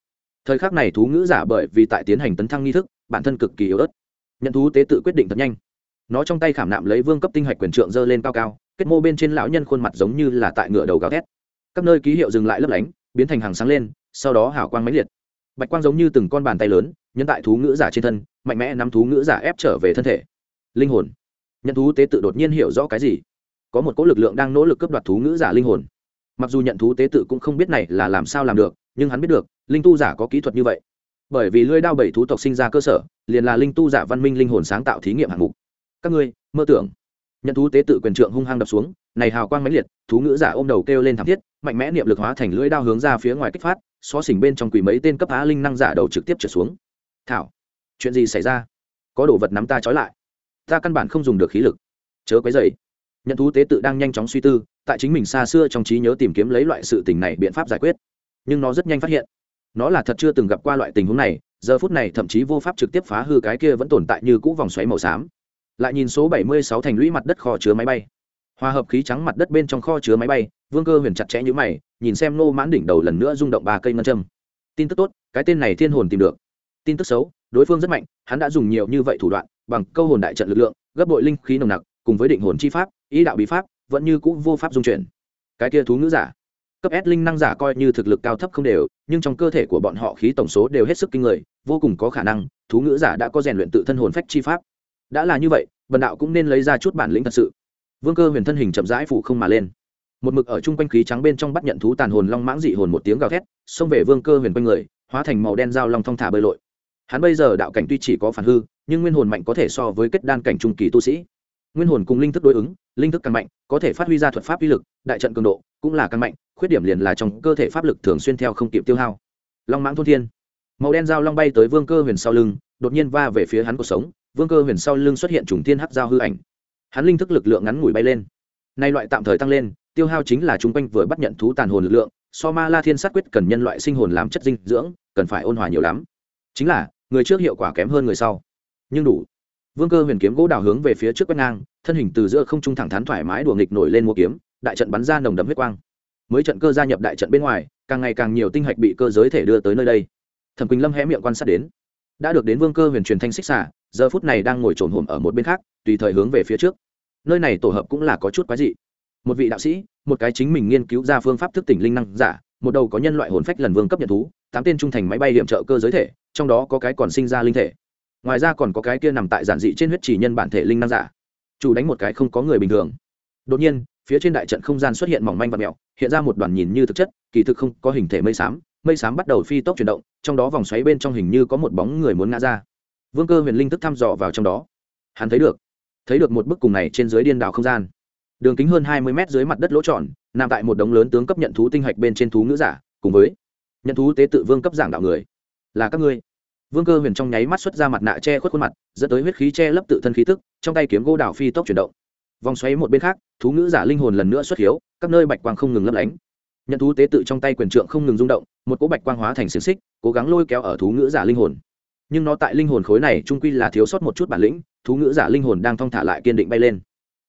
Thời khắc này thú ngữ giả bởi vì tại tiến hành tấn thăng nghi thức, bản thân cực kỳ yếu ớt. Nhận thú tế tự quyết định thật nhanh. Nó trong tay khảm nạm lấy vương cấp tinh hạch quyền trượng dơ lên cao cao, kết mô bên trên lão nhân khuôn mặt giống như là tại ngựa đầu gào thét. Các nơi ký hiệu dừng lại lấp lánh, biến thành hàng sáng lên, sau đó hào quang máy liệt. Bạch quang giống như từng con bàn tay lớn nhân tại thú ngữ giả trên thân, mạnh mẽ nắm thú ngữ giả ép trở về thân thể. Linh hồn. Nhận thú tế tự đột nhiên hiểu rõ cái gì? Có một cỗ lực lượng đang nỗ lực cướp đoạt thú ngữ giả linh hồn mặc dù nhận thú tế tự cũng không biết này là làm sao làm được, nhưng hắn biết được, linh tu giả có kỹ thuật như vậy. Bởi vì lưỡi đao bảy thú tộc sinh ra cơ sở, liền là linh tu giả văn minh linh hồn sáng tạo thí nghiệm hạng mục. Các ngươi, mơ tưởng. Nhận thú tế tự quyền trượng hung hăng đập xuống, này hào quang mãnh liệt, thú ngữ giả ôm đầu kêu lên thảm thiết, mạnh mẽ niệm lực hóa thành lưỡi đao hướng ra phía ngoài kích phát xó xỉnh bên trong quỷ mấy tên cấp á linh năng giả đầu trực tiếp trở xuống. Thảo, chuyện gì xảy ra? Có đồ vật nắm ta trói lại. Ta căn bản không dùng được khí lực. Chớ quấy dày nhận thú tế tự đang nhanh chóng suy tư, tại chính mình xa xưa trong trí nhớ tìm kiếm lấy loại sự tình này biện pháp giải quyết. Nhưng nó rất nhanh phát hiện, nó là thật chưa từng gặp qua loại tình huống này, giờ phút này thậm chí vô pháp trực tiếp phá hư cái kia vẫn tồn tại như cũ vòng xoáy màu xám. Lại nhìn số bảy mươi sáu thành lũy mặt đất kho chứa máy bay. Hòa hợp khí trắng mặt đất bên trong kho chứa máy bay, vương cơ huyền chặt chẽ như mày, nhìn xem nô mãn đỉnh đầu lần nữa rung động ba cây ngân châm. Tin tức tốt, cái tên này thiên hồn tìm được. Tin tức xấu, đối phương rất mạnh, hắn đã dùng nhiều như vậy thủ đoạn, bằng câu hồn đại trận lực lượng, gấp bội linh khí nồng nặc, cùng với định hồn chi pháp ý đạo bí pháp vẫn như cũ vô pháp dung chuyển cái kia thú ngữ giả cấp S linh năng giả coi như thực lực cao thấp không đều, nhưng trong cơ thể của bọn họ khí tổng số đều hết sức kinh người, vô cùng có khả năng, thú ngữ giả đã có rèn luyện tự thân hồn phách chi pháp. Đã là như vậy, bần đạo cũng nên lấy ra chút bản lĩnh thật sự. Vương Cơ Huyền thân hình chậm rãi phủ không mà lên. Một mực ở chung quanh khí trắng bên trong bắt nhận thú tàn hồn long mãng dị hồn một tiếng gào thét, xông về Vương Cơ Huyền quanh người, hóa thành màu đen dao long thong thả bơi lội. Hắn bây giờ đạo cảnh tuy chỉ có phản hư, nhưng nguyên hồn mạnh có thể so với kết đan cảnh trung kỳ tu sĩ. Nguyên hồn cùng linh thức đối ứng, linh thức càng mạnh, có thể phát huy ra thuật pháp uy lực, đại trận cường độ cũng là càng mạnh, khuyết điểm liền là trong cơ thể pháp lực thường xuyên theo không kịp tiêu hao. Long mãng thôn thiên. Màu đen dao long bay tới vương cơ huyền sau lưng đột nhiên va về phía hắn cuộc sống vương cơ huyền sau lưng xuất hiện trùng thiên hắc dao hư ảnh. Hắn linh thức lực lượng ngắn ngủi bay lên. Nay loại tạm thời tăng lên tiêu hao chính là chúng quanh vừa bắt nhận thú tàn hồn lực lượng so ma la thiên sát quyết cần nhân loại sinh hồn làm chất dinh dưỡng cần phải ôn hòa nhiều lắm. Chính là người trước hiệu quả kém hơn người sau. Nhưng đủ vương cơ huyền kiếm gỗ đào hướng về phía trước quét ngang, thân hình từ giữa không trung thẳng thắn thoải mái đùa nghịch nổi lên mua kiếm, đại trận bắn ra nồng đấm huyết quang. Mới trận cơ gia nhập đại trận bên ngoài, càng ngày càng nhiều tinh hạch bị cơ giới thể đưa tới nơi đây. Thẩm quỳnh lâm hé miệng quan sát đến. Đã được đến vương cơ huyền truyền thanh xích xả, giờ phút này đang ngồi trồn hổm ở một bên khác, tùy thời hướng về phía trước. Nơi này tổ hợp cũng là có chút quái dị. Một vị đạo sĩ, một cái chính mình nghiên cứu ra phương pháp thức tỉnh linh năng giả, một đầu có nhân loại hồn phách lần vương cấp nhận thú, tám tên trung thành máy bay hiểm trợ cơ giới thể, trong đó có cái còn sinh ra linh thể ngoài ra còn có cái kia nằm tại giản dị trên huyết chỉ nhân bản thể linh năng giả. Chủ đánh một cái không có người bình thường. Đột nhiên, phía trên đại trận không gian xuất hiện mỏng manh và mẹo hiện ra một đoàn nhìn như thực chất, kỳ thực không có hình thể mây xám. Mây xám bắt đầu phi tốc chuyển động, trong đó vòng xoáy bên trong hình như có một bóng người muốn ngã ra. Vương cơ huyền linh thức thăm dò vào trong đó. Hắn thấy được thấy được một bức cùng này trên dưới điên đảo không gian. Đường kính hơn hai mươi mét dưới mặt đất lỗ tròn, nằm tại một đống lớn tướng cấp nhận thú tinh hạch bên trên thú ngữ giả, cùng với nhận thú tế tự vương cấp giảng đạo người. Là các ngươi vương cơ huyền trong nháy mắt xuất ra mặt nạ che khuất khuôn mặt, dẫn tới huyết khí che lấp tự thân khí tức, trong tay kiếm gỗ đào phi tốc chuyển động. Vòng xoáy một bên khác, thú ngữ giả linh hồn lần nữa xuất hiếu, các nơi bạch quang không ngừng lấp lánh. Nhận thú tế tự trong tay quyền trượng không ngừng rung động, một cỗ bạch quang hóa thành xiềng xích, cố gắng lôi kéo ở thú ngữ giả linh hồn. Nhưng nó tại linh hồn khối này trung quy là thiếu sót một chút bản lĩnh, thú ngữ giả linh hồn đang thong thả lại kiên định bay lên.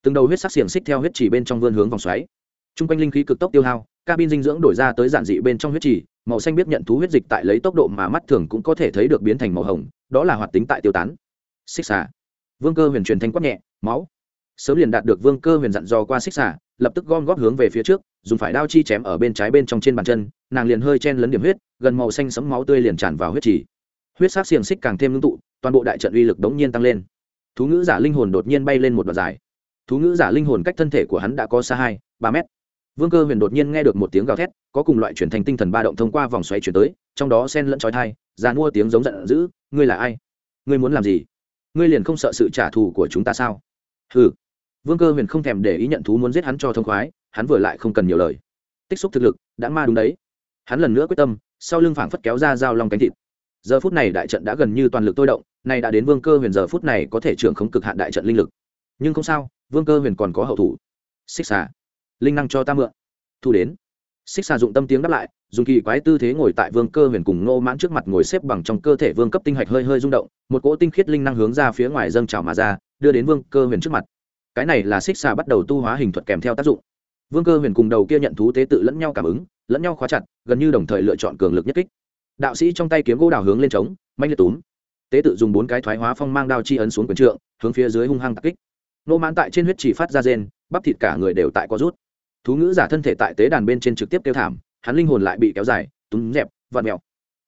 Từng đầu huyết sắc xiềng xích theo huyết chỉ bên trong vươn hướng vòng xoáy. T r u n g quanh linh khí cực tốc tiêu hao, cabin dinh dưỡng đổi ra tới giản dị bên trong huyết chỉ màu xanh biết nhận thú huyết dịch tại lấy tốc độ mà mắt thường cũng có thể thấy được biến thành màu hồng đó là hoạt tính tại tiêu tán. Xích xà. Vương cơ huyền truyền thanh quát nhẹ máu. Sớm liền đạt được vương cơ huyền dặn dò qua xích xà lập tức gom góp hướng về phía trước dùng phải đao chi chém ở bên trái bên trong trên bàn chân nàng liền hơi chen lấn điểm huyết gần màu xanh sấm máu tươi liền tràn vào huyết trì, huyết sát xiềng xích càng thêm ngưng tụ toàn bộ đại trận uy lực đống nhiên tăng lên. Thú ngữ giả linh hồn đột nhiên bay lên một đoạn dài. Thú ngữ giả linh hồn cách thân thể của hắn đã có xa hai ba mét vương cơ huyền đột nhiên nghe được một tiếng gào thét, có cùng loại chuyển thành tinh thần ba động thông qua vòng xoáy chuyển tới, trong đó sen lẫn trói thai, già mua tiếng giống giận dữ, ngươi là ai? Ngươi muốn làm gì? Ngươi liền không sợ sự trả thù của chúng ta sao? Ừ vương cơ huyền không thèm để ý nhận thú muốn giết hắn cho thông khoái, hắn vừa lại không cần nhiều lời. Tích xúc thực lực, đã ma đúng đấy. Hắn lần nữa quyết tâm, sau lưng phảng phất kéo ra dao lòng cánh thịt. Giờ phút này đại trận đã gần như toàn lực tôi động, nay đã đến vương cơ huyền giờ phút này có thể trưởng không cực hạn đại trận linh lực. Nhưng không sao, vương cơ huyền còn có hậu thủ. Xích xà linh năng cho ta mượn. Thu đến. Xích xà dụng tâm tiếng đáp lại, dùng kỳ quái tư thế ngồi tại vương cơ huyền cùng ngô mãn trước mặt ngồi xếp bằng trong cơ thể vương cấp tinh hạch hơi hơi rung động, một cỗ tinh khiết linh năng hướng ra phía ngoài dâng trào mà ra, đưa đến vương cơ huyền trước mặt. Cái này là xích xà bắt đầu tu hóa hình thuật kèm theo tác dụng. Vương cơ huyền cùng đầu kia nhận thú tế tự lẫn nhau cảm ứng, lẫn nhau khóa chặt, gần như đồng thời lựa chọn cường lực nhất kích. Đạo sĩ trong tay kiếm gỗ đào hướng lên trống manh liệt túm. Tế tự dùng bốn cái thoái hóa phong mang đao chi ấn xuống quần trượng, hướng phía dưới hung hăng tạc kích. Nô mãn tại trên huyết chỉ phát ra rên, bắp thịt cả người đều tại có rút thú ngữ giả thân thể tại tế đàn bên trên trực tiếp kêu thảm, hắn linh hồn lại bị kéo dài túm dẹp vạt mèo.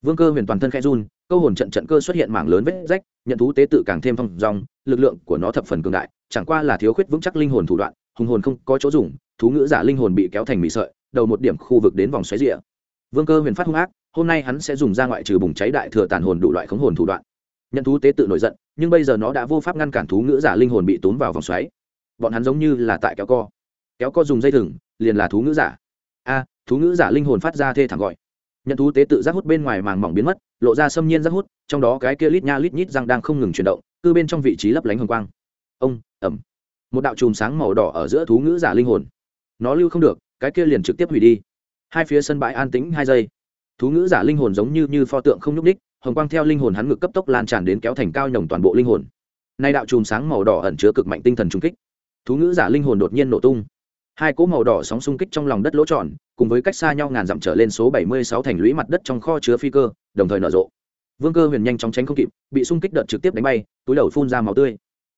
Vương cơ huyền toàn thân khẽ run, câu hồn trận trận cơ xuất hiện mảng lớn vết rách, nhận thú tế tự càng thêm phong rong lực lượng của nó thập phần cường đại, chẳng qua là thiếu khuyết vững chắc linh hồn thủ đoạn, hùng hồn không có chỗ dùng, thú ngữ giả linh hồn bị kéo thành mì sợi, đầu một điểm khu vực đến vòng xoáy rịa vương cơ huyền phát hung ác, hôm nay hắn sẽ dùng ra ngoại trừ bùng cháy đại thừa tàn hồn đủ loại khống hồn thủ đoạn. Nhận thú tế tự nổi giận, nhưng bây giờ nó đã vô pháp ngăn cản thú ngữ giả linh hồn bị tốn vào vòng xoáy. Bọn hắn giống như là tại kéo co kéo co dùng dây thừng, liền là thú ngữ giả. A, thú ngữ giả linh hồn phát ra thê thẳng gọi. Nhận thú tế tự giác hút bên ngoài màng mỏng biến mất, lộ ra xâm nhiên giác hút, trong đó cái kia lít nha lít nhít răng đang không ngừng chuyển động, cư bên trong vị trí lấp lánh hồng quang. Ông ẩm một đạo chùm sáng màu đỏ ở giữa thú ngữ giả linh hồn. Nó lưu không được, cái kia liền trực tiếp hủy đi. Hai phía sân bãi an tĩnh hai giây. Thú ngữ giả linh hồn giống như như pho tượng không nhúc ních hồng quang theo linh hồn hắn ngực cấp tốc lan tràn đến kéo thành cao nhồng toàn bộ linh hồn. Nay đạo chùm sáng màu đỏ ẩn chứa cực mạnh tinh thần trung kích. Thú ngữ giả linh hồn đột nhiên nổ tung hai cỗ màu đỏ sóng xung kích trong lòng đất lỗ tròn, cùng với cách xa nhau ngàn dặm trở lên số bảy mươi sáu thành lũy mặt đất trong kho chứa phi cơ, đồng thời nở rộ. Vương cơ huyền nhanh chóng tránh không kịp, bị xung kích đợt trực tiếp đánh bay, túi đầu phun ra màu tươi.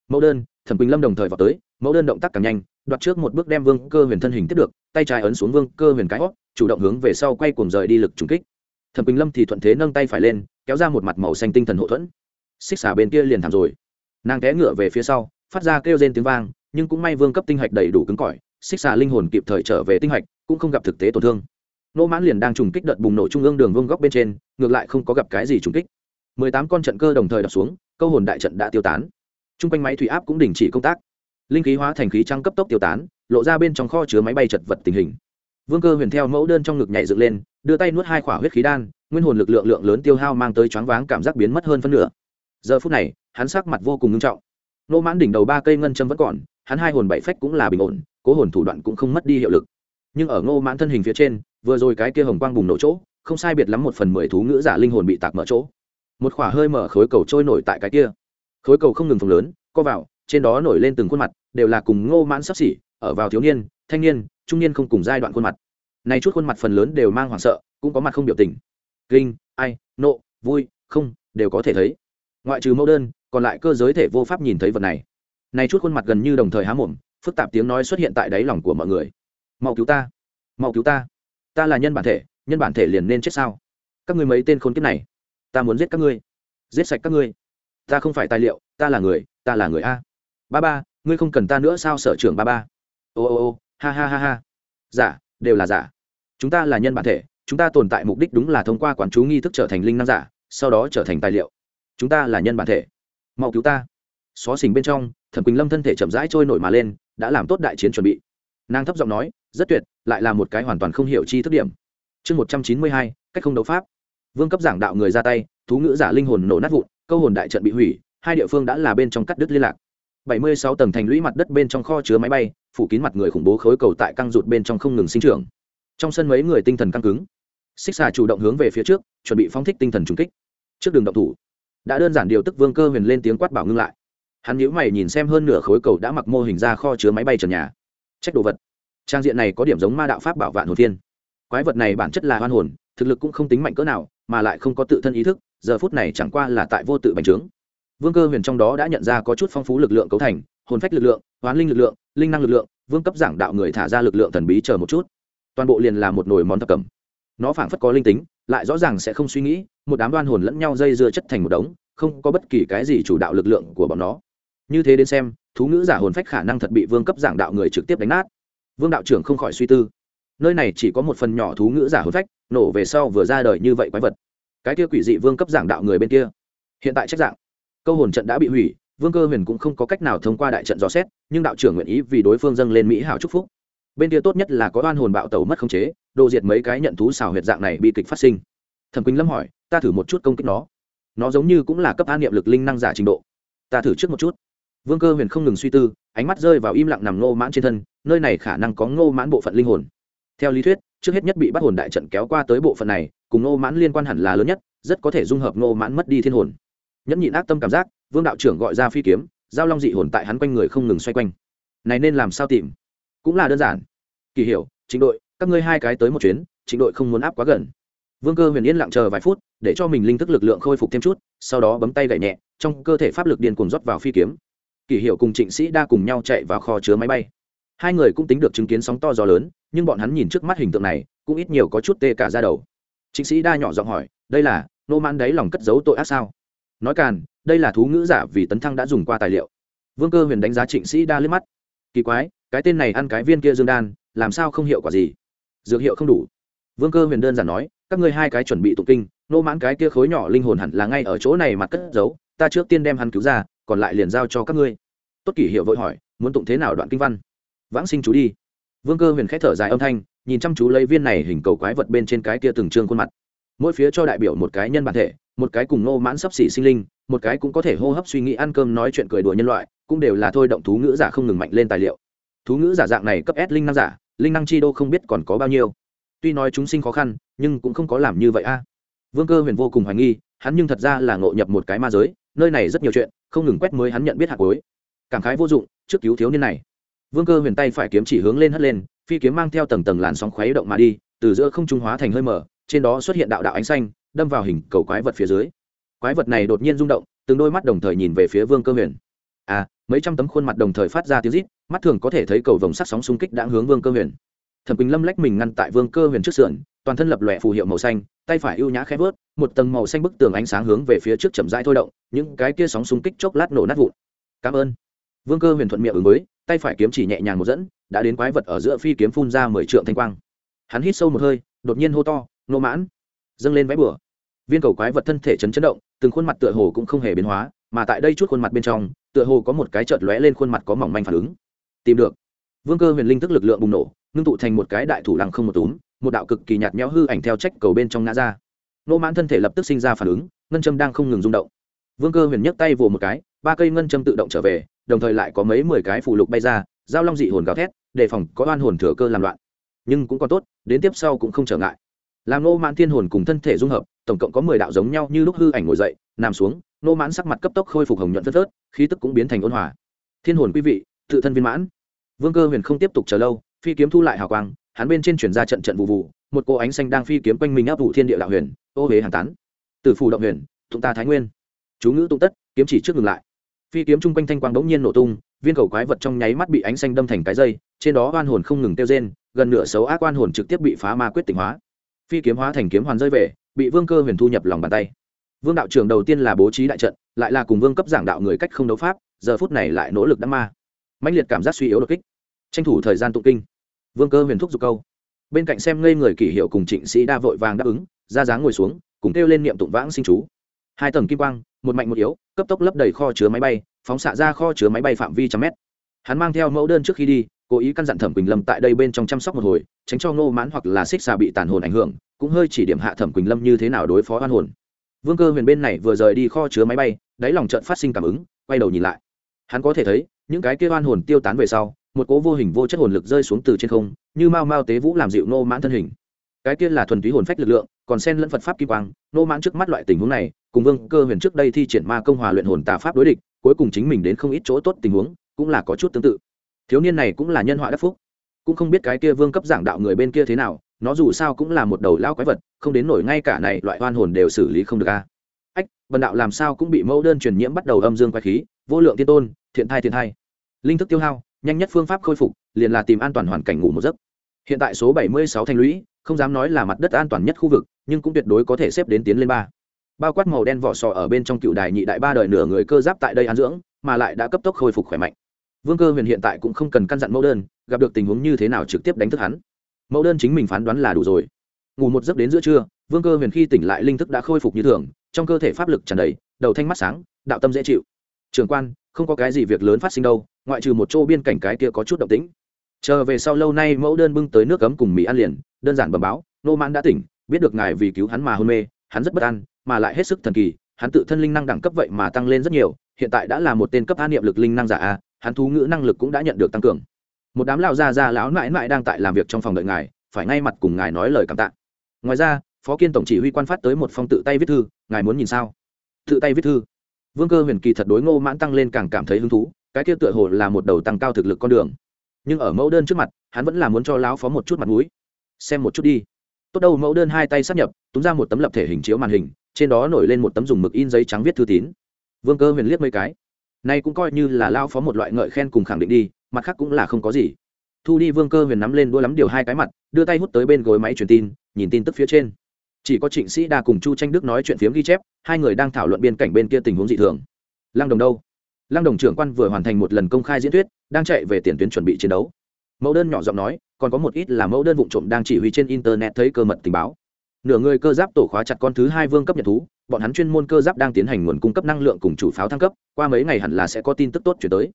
Mẫu đơn, thần quỳnh lâm đồng thời vào tới, mẫu đơn động tác càng nhanh, đoạt trước một bước đem vương cơ huyền thân hình tiếp được, tay trái ấn xuống vương cơ huyền cái hót, chủ động hướng về sau quay cuồng rời đi lực trùng kích. Thẩm quỳnh lâm thì thuận thế nâng tay phải lên, kéo ra một mặt màu xanh tinh thần hậu thuẫn. Xích xả bên kia liền thảm rồi. Nàng té ngựa về phía sau, phát ra kêu rên tiếng vang, nhưng cũng may vương cấp tinh hạch đầy đủ cứng cỏi xích xà linh hồn kịp thời trở về tinh hạch, cũng không gặp thực tế tổn thương. Nô mãn liền đang trùng kích đợt bùng nổ trung ương đường vương góc bên trên, ngược lại không có gặp cái gì trùng kích. Mười tám con trận cơ đồng thời đập xuống, câu hồn đại trận đã tiêu tán. T r u n g quanh máy thủy áp cũng đình chỉ công tác. Linh khí hóa thành khí trăng cấp tốc tiêu tán, lộ ra bên trong kho chứa máy bay chật vật tình hình. Vương cơ huyền theo mẫu đơn trong ngực nhảy dựng lên, đưa tay nuốt hai khỏa huyết khí đan, nguyên hồn lực lượng lượng lớn tiêu hao mang tới choáng váng cảm giác biến mất hơn phân nửa. Giờ phút này, hắn sắc mặt vô cùng nghiêm trọng. Nô mãn đỉnh đầu ba cây ngân châm vẫn còn, hắn hai hồn bảy phách cũng là bình ổn cố hồn thủ đoạn cũng không mất đi hiệu lực. Nhưng ở ngô mãn thân hình phía trên, vừa rồi cái kia hồng quang bùng nổ chỗ, không sai biệt lắm một phần mười thú ngữ giả linh hồn bị tạc mở chỗ. Một khỏa hơi mở khối cầu trôi nổi tại cái kia. Khối cầu không ngừng phồng lớn, co vào, trên đó nổi lên từng khuôn mặt, đều là cùng ngô mãn sắp xỉ, ở vào thiếu niên, thanh niên, trung niên không cùng giai đoạn khuôn mặt. Này chút khuôn mặt phần lớn đều mang hoảng sợ, cũng có mặt không biểu tình. Kinh, ai, nộ, vui, không, đều có thể thấy. Ngoại trừ mẫu đơn, còn lại cơ giới thể vô pháp nhìn thấy vật này. Này chút khuôn mặt gần như đồng thời há mồm phức tạp tiếng nói xuất hiện tại đáy lòng của mọi người. Mau cứu ta. Mau cứu ta. Ta là nhân bản thể, nhân bản thể liền nên chết sao? Các ngươi mấy tên khốn kiếp này, ta muốn giết các ngươi. Giết sạch các ngươi. Ta không phải tài liệu, ta là người, ta là người a. Ba ba, ngươi không cần ta nữa sao, sở trưởng ba ba? Ô ô ô, ha ha ha ha. Giả, đều là giả. Chúng ta là nhân bản thể, chúng ta tồn tại mục đích đúng là thông qua quản chú nghi thức trở thành linh năng giả, sau đó trở thành tài liệu. Chúng ta là nhân bản thể. Mau cứu ta. Xó xỉnh bên trong, thẩm quỳnh lâm thân thể chậm rãi trôi nổi mà lên đã làm tốt đại chiến chuẩn bị. Nàng thấp giọng nói, rất tuyệt, lại là một cái hoàn toàn không hiểu chi thức điểm. Chương một trăm chín mươi hai, cách không đấu pháp. Vương cấp giảng đạo người ra tay, thú ngữ giả linh hồn nổ nát vụn, câu hồn đại trận bị hủy, hai địa phương đã là bên trong cắt đứt liên lạc. Bảy mươi sáu tầng thành lũy mặt đất bên trong kho chứa máy bay, phủ kín mặt người khủng bố khối cầu tại căng rụt bên trong không ngừng sinh trưởng. Trong sân mấy người tinh thần căng cứng. Xích xà chủ động hướng về phía trước, chuẩn bị phóng thích tinh thần trùng kích. Trước đường động thủ. Đã đơn giản điều tức vương cơ huyền lên tiếng quát bảo ngưng lại hắn nhíu mày nhìn xem hơn nửa khối cầu đã mặc mô hình ra kho chứa máy bay trần nhà. Trách đồ vật. Trang diện này có điểm giống ma đạo pháp bảo vạn hồn thiên. Quái vật này bản chất là hoan hồn, thực lực cũng không tính mạnh cỡ nào, mà lại không có tự thân ý thức, giờ phút này chẳng qua là tại vô tự bành trướng. Vương cơ huyền trong đó đã nhận ra có chút phong phú lực lượng cấu thành, hồn phách lực lượng, hoán linh lực lượng, linh năng lực lượng, vương cấp giảng đạo người thả ra lực lượng thần bí chờ một chút. Toàn bộ liền là một nồi món thập cẩm. Nó phảng phất có linh tính, lại rõ ràng sẽ không suy nghĩ, một đám đoan hồn lẫn nhau dây dưa chất thành một đống, không có bất kỳ cái gì chủ đạo lực lượng của bọn nó như thế đến xem, thú ngữ giả hồn phách khả năng thật bị vương cấp giảng đạo người trực tiếp đánh nát. Vương đạo trưởng không khỏi suy tư. Nơi này chỉ có một phần nhỏ thú ngữ giả hồn phách, nổ về sau vừa ra đời như vậy quái vật. Cái kia quỷ dị vương cấp giảng đạo người bên kia. Hiện tại trách dạng, câu hồn trận đã bị hủy, vương cơ huyền cũng không có cách nào thông qua đại trận dò xét, nhưng đạo trưởng nguyện ý vì đối phương dâng lên mỹ hảo chúc phúc. Bên kia tốt nhất là có oan hồn bạo tẩu mất khống chế, đồ diệt mấy cái nhận thú xào huyệt dạng này bi kịch phát sinh. Thẩm quỳnh lâm hỏi, ta thử một chút công kích nó. Nó giống như cũng là cấp an niệm lực linh năng giả trình độ. Ta thử trước một chút vương cơ huyền không ngừng suy tư, ánh mắt rơi vào im lặng nằm ngô mãn trên thân, nơi này khả năng có ngô mãn bộ phận linh hồn. Theo lý thuyết, trước hết nhất bị bắt hồn đại trận kéo qua tới bộ phận này, cùng ngô mãn liên quan hẳn là lớn nhất, rất có thể dung hợp ngô mãn mất đi thiên hồn. Nhẫn nhịn ác tâm cảm giác, vương đạo trưởng gọi ra phi kiếm, giao long dị hồn tại hắn quanh người không ngừng xoay quanh. Này nên làm sao tìm? Cũng là đơn giản. Kỳ hiểu chính đội, các ngươi hai cái tới một chuyến chính đội không muốn áp quá gần. Vương cơ huyền yên lặng chờ vài phút, để cho mình linh thức lực lượng khôi phục thêm chút, sau đó bấm tay gậy nhẹ, trong cơ thể pháp lực điên cuồng rót vào phi kiếm kỳ hiệu cùng trịnh sĩ đa cùng nhau chạy vào kho chứa máy bay. Hai người cũng tính được chứng kiến sóng to gió lớn, nhưng bọn hắn nhìn trước mắt hình tượng này, cũng ít nhiều có chút tê cả ra đầu. Trịnh sĩ đa nhỏ giọng hỏi, đây là, nô mãn đáy lòng cất giấu tội ác sao? Nói càn, đây là thú ngữ giả vì tấn thăng đã dùng qua tài liệu. Vương cơ huyền đánh giá trịnh sĩ đa liếc mắt. Kỳ quái, cái tên này ăn cái viên kia dương đan, làm sao không hiệu quả gì? Dược hiệu không đủ. Vương cơ huyền đơn giản nói, các ngươi hai cái chuẩn bị tụng kinh, nô mãn cái kia khối nhỏ linh hồn hẳn là ngay ở chỗ này mặt cất giấu, ta trước tiên đem hắn cứu ra còn lại liền giao cho các ngươi. Tốt kỷ hiệu vội hỏi, muốn tụng thế nào đoạn kinh văn? Vãng sinh chú đi. Vương cơ huyền k h ẽ thở dài âm thanh, nhìn chăm chú lấy viên này hình cầu quái vật bên trên cái kia từng trương khuôn mặt. Mỗi phía cho đại biểu một cái nhân bản thể, một cái cùng nô mãn sắp xỉ sinh linh, một cái cũng có thể hô hấp suy nghĩ ăn cơm nói chuyện cười đùa nhân loại, cũng đều là thôi động thú ngữ giả không ngừng mạnh lên tài liệu. Thú ngữ giả dạng này cấp s linh năng giả, linh năng chi đô không biết còn có bao nhiêu. Tuy nói chúng sinh khó khăn, nhưng cũng không có làm như vậy a. Vương cơ huyền vô cùng hoài nghi, hắn nhưng thật ra là ngộ nhập một cái ma giới nơi này rất nhiều chuyện, không ngừng quét mới hắn nhận biết hạt cối cảm khái vô dụng, trước cứu thiếu niên này. Vương cơ huyền tay phải kiếm chỉ hướng lên hất lên, phi kiếm mang theo tầng tầng làn sóng khuấy động mà đi, từ giữa không trung hóa thành hơi mở, trên đó xuất hiện đạo đạo ánh xanh, đâm vào hình cầu quái vật phía dưới. Quái vật này đột nhiên rung động, từng đôi mắt đồng thời nhìn về phía vương cơ huyền. À mấy trăm tấm khuôn mặt đồng thời phát ra tiếng rít, mắt thường có thể thấy cầu vồng sắc sóng xung kích đã hướng vương cơ huyền thẩm quỳnh lâm lách mình ngăn tại vương cơ huyền trước sườn, toàn thân lập lòe phù hiệu màu xanh, tay phải ưu nhã khẽ vớt, một tầng màu xanh bức tường ánh sáng hướng về phía trước chậm rãi thôi động, những cái kia sóng xung kích chốc lát nổ nát vụn. Cảm ơn. Vương cơ huyền thuận miệng ứng với, tay phải kiếm chỉ nhẹ nhàng một dẫn, đã đến quái vật ở giữa phi kiếm phun ra mười trượng thanh quang. Hắn hít sâu một hơi, đột nhiên hô to nô mãn! Dâng lên váy bửa viên cầu quái vật thân thể chấn chấn động, từng khuôn mặt tựa hồ cũng không hề biến hóa, mà tại đây chút khuôn mặt bên trong, tựa hồ có một cái chợt lóe lên khuôn mặt có mỏng manh phản ứng. Tìm được. Vương cơ huyền linh thức lực lượng bùng nổ ngưng tụ thành một cái đại thủ lăng không một túm, một đạo cực kỳ nhạt nhẽo hư ảnh theo trách cầu bên trong ngã ra. Nô mãn thân thể lập tức sinh ra phản ứng, ngân châm đang không ngừng rung động. Vương cơ huyền nhấc tay vồ một cái, ba cây ngân châm tự động trở về, đồng thời lại có mấy mười cái phụ lục bay ra, giao long dị hồn gào thét đề phòng có oan hồn thừa cơ làm loạn. Nhưng cũng còn tốt, đến tiếp sau cũng không trở ngại. Làm nô mãn thiên hồn cùng thân thể dung hợp, tổng cộng có mười đạo giống nhau như lúc hư ảnh ngồi dậy, nằm xuống, nô mãn sắc mặt cấp tốc khôi phục hồng nhuận phất phớt, khí tức cũng biến thành ôn hòa. Thiên hồn quý vị, tự thân viên mãn. Vương cơ huyền không tiếp tục chờ lâu phi kiếm thu lại hào quang, hắn bên trên chuyển ra trận trận vụ vụ, một cô ánh xanh đang phi kiếm quanh mình áp vụ thiên địa đạo huyền, ô huế hàng tán. Từ phủ động huyền, tụng ta thái nguyên. Chú ngữ tụng tất, kiếm chỉ trước ngừng lại. Phi kiếm chung quanh thanh quang bỗng nhiên nổ tung, viên cầu quái vật trong nháy mắt bị ánh xanh đâm thành cái dây, trên đó oan hồn không ngừng tiêu rên, gần nửa xấu ác oan hồn trực tiếp bị phá ma quyết tỉnh hóa. Phi kiếm hóa thành kiếm hoàn rơi về, bị vương cơ huyền thu nhập lòng bàn tay. Vương đạo trưởng đầu tiên là bố trí đại trận, lại là cùng vương cấp giảng đạo người cách không đấu pháp, giờ phút này lại nỗ lực đắm ma. Mạnh liệt cảm giác suy yếu đột kích tranh thủ thời gian tụng kinh. Vương cơ huyền thúc giục câu. Bên cạnh xem ngây người kỷ hiệu cùng trịnh sĩ đa vội vàng đáp ứng, ra dáng ngồi xuống, cùng kêu lên niệm tụng vãng sinh chú. Hai tầng kim quang, một mạnh một yếu, cấp tốc lấp đầy kho chứa máy bay, phóng xạ ra kho chứa máy bay phạm vi trăm mét. Hắn mang theo mẫu đơn trước khi đi, cố ý căn dặn thẩm quỳnh lâm tại đây bên trong chăm sóc một hồi, tránh cho ngô mãn hoặc là xích xà bị tàn hồn ảnh hưởng, cũng hơi chỉ điểm hạ thẩm quỳnh lâm như thế nào đối phó hoan hồn. Vương cơ huyền bên này vừa rời đi kho chứa máy bay, đáy lòng trận phát sinh cảm ứng, quay đầu nhìn lại. Hắn có thể thấy, những cái kia hoan hồn tiêu tán về sau một cố vô hình vô chất hồn lực rơi xuống từ trên không, như mau mau tế vũ làm dịu nô mãn thân hình. Cái kia là thuần túy hồn phách lực lượng, còn sen lẫn phật pháp kim quang, nô mãn trước mắt loại tình huống này, cùng vương cơ huyền trước đây thi triển ma công hòa luyện hồn tà pháp đối địch, cuối cùng chính mình đến không ít chỗ tốt tình huống, cũng là có chút tương tự. Thiếu niên này cũng là nhân họa đắc phúc. Cũng không biết cái kia vương cấp giảng đạo người bên kia thế nào, nó dù sao cũng là một đầu lao quái vật, không đến nổi ngay cả này loại oan hồn đều xử lý không được a. Ách vần đạo làm sao cũng bị mẫu đơn truyền nhiễm bắt đầu âm dương quái khí, vô lượng tiên tôn, thiện thai thiện thai. Linh thức tiêu hao nhanh nhất phương pháp khôi phục liền là tìm an toàn hoàn cảnh ngủ một giấc. Hiện tại số bảy mươi sáu thanh lũy, không dám nói là mặt đất an toàn nhất khu vực, nhưng cũng tuyệt đối có thể xếp đến tiến lên ba. Bao quát màu đen vỏ sò ở bên trong cựu đài nhị đại ba đời nửa người cơ giáp tại đây an dưỡng, mà lại đã cấp tốc khôi phục khỏe mạnh. Vương cơ huyền hiện tại cũng không cần căn dặn mẫu đơn, gặp được tình huống như thế nào trực tiếp đánh thức hắn. Mẫu đơn chính mình phán đoán là đủ rồi. Ngủ một giấc đến giữa trưa, vương cơ huyền khi tỉnh lại linh thức đã khôi phục như thường, trong cơ thể pháp lực tràn đầy, đầu thanh mắt sáng, đạo tâm dễ chịu. Trường quan, không có cái gì việc lớn phát sinh đâu ngoại trừ một chỗ biên cảnh cái kia có chút động tĩnh. Chờ về sau lâu nay mẫu đơn bưng tới nước cấm cùng mì ăn liền, đơn giản bẩm báo, nô mãn đã tỉnh, biết được ngài vì cứu hắn mà hôn mê, hắn rất bất an, mà lại hết sức thần kỳ, hắn tự thân linh năng đẳng cấp vậy mà tăng lên rất nhiều, hiện tại đã là một tên cấp a niệm lực linh năng giả a, hắn thú ngữ năng lực cũng đã nhận được tăng cường. Một đám lão già già lão mãi mãi đang tại làm việc trong phòng đợi ngài, phải ngay mặt cùng ngài nói lời cảm tạ. Ngoài ra, phó kiên tổng chỉ huy quan phát tới một phong tự tay viết thư, ngài muốn nhìn sao? Tự tay viết thư. Vương cơ huyền kỳ thật đối ngô mãn tăng lên càng cảm thấy hứng thú cái kia tựa hồ là một đầu tăng cao thực lực con đường. Nhưng ở mẫu đơn trước mặt, hắn vẫn là muốn cho lão phó một chút mặt mũi. Xem một chút đi. Tốt đâu, mẫu đơn hai tay sắp nhập, túm ra một tấm lập thể hình chiếu màn hình, trên đó nổi lên một tấm dùng mực in giấy trắng viết thư tín. Vương cơ huyền liếc mấy cái. Nay cũng coi như là lao phó một loại ngợi khen cùng khẳng định đi, mặt khác cũng là không có gì. Thu đi, vương cơ huyền nắm lên đua lắm điều hai cái mặt, đưa tay hút tới bên gối máy truyền tin, nhìn tin tức phía trên. Chỉ có trịnh sĩ đa cùng chu tranh đức nói chuyện phiếm ghi chép, hai người đang thảo luận biên cảnh bên kia tình huống dị thường. Lăng đồng đâu? Lăng đồng trưởng quan vừa hoàn thành một lần công khai diễn thuyết, đang chạy về tiền tuyến chuẩn bị chiến đấu. Mẫu đơn nhỏ giọng nói, còn có một ít là mẫu đơn vụ trộm đang chỉ huy trên internet thấy cơ mật tình báo. Nửa người cơ giáp tổ khóa chặt con thứ hai vương cấp nhật thú, bọn hắn chuyên môn cơ giáp đang tiến hành nguồn cung cấp năng lượng cùng chủ pháo thăng cấp, qua mấy ngày hẳn là sẽ có tin tức tốt chuyển tới.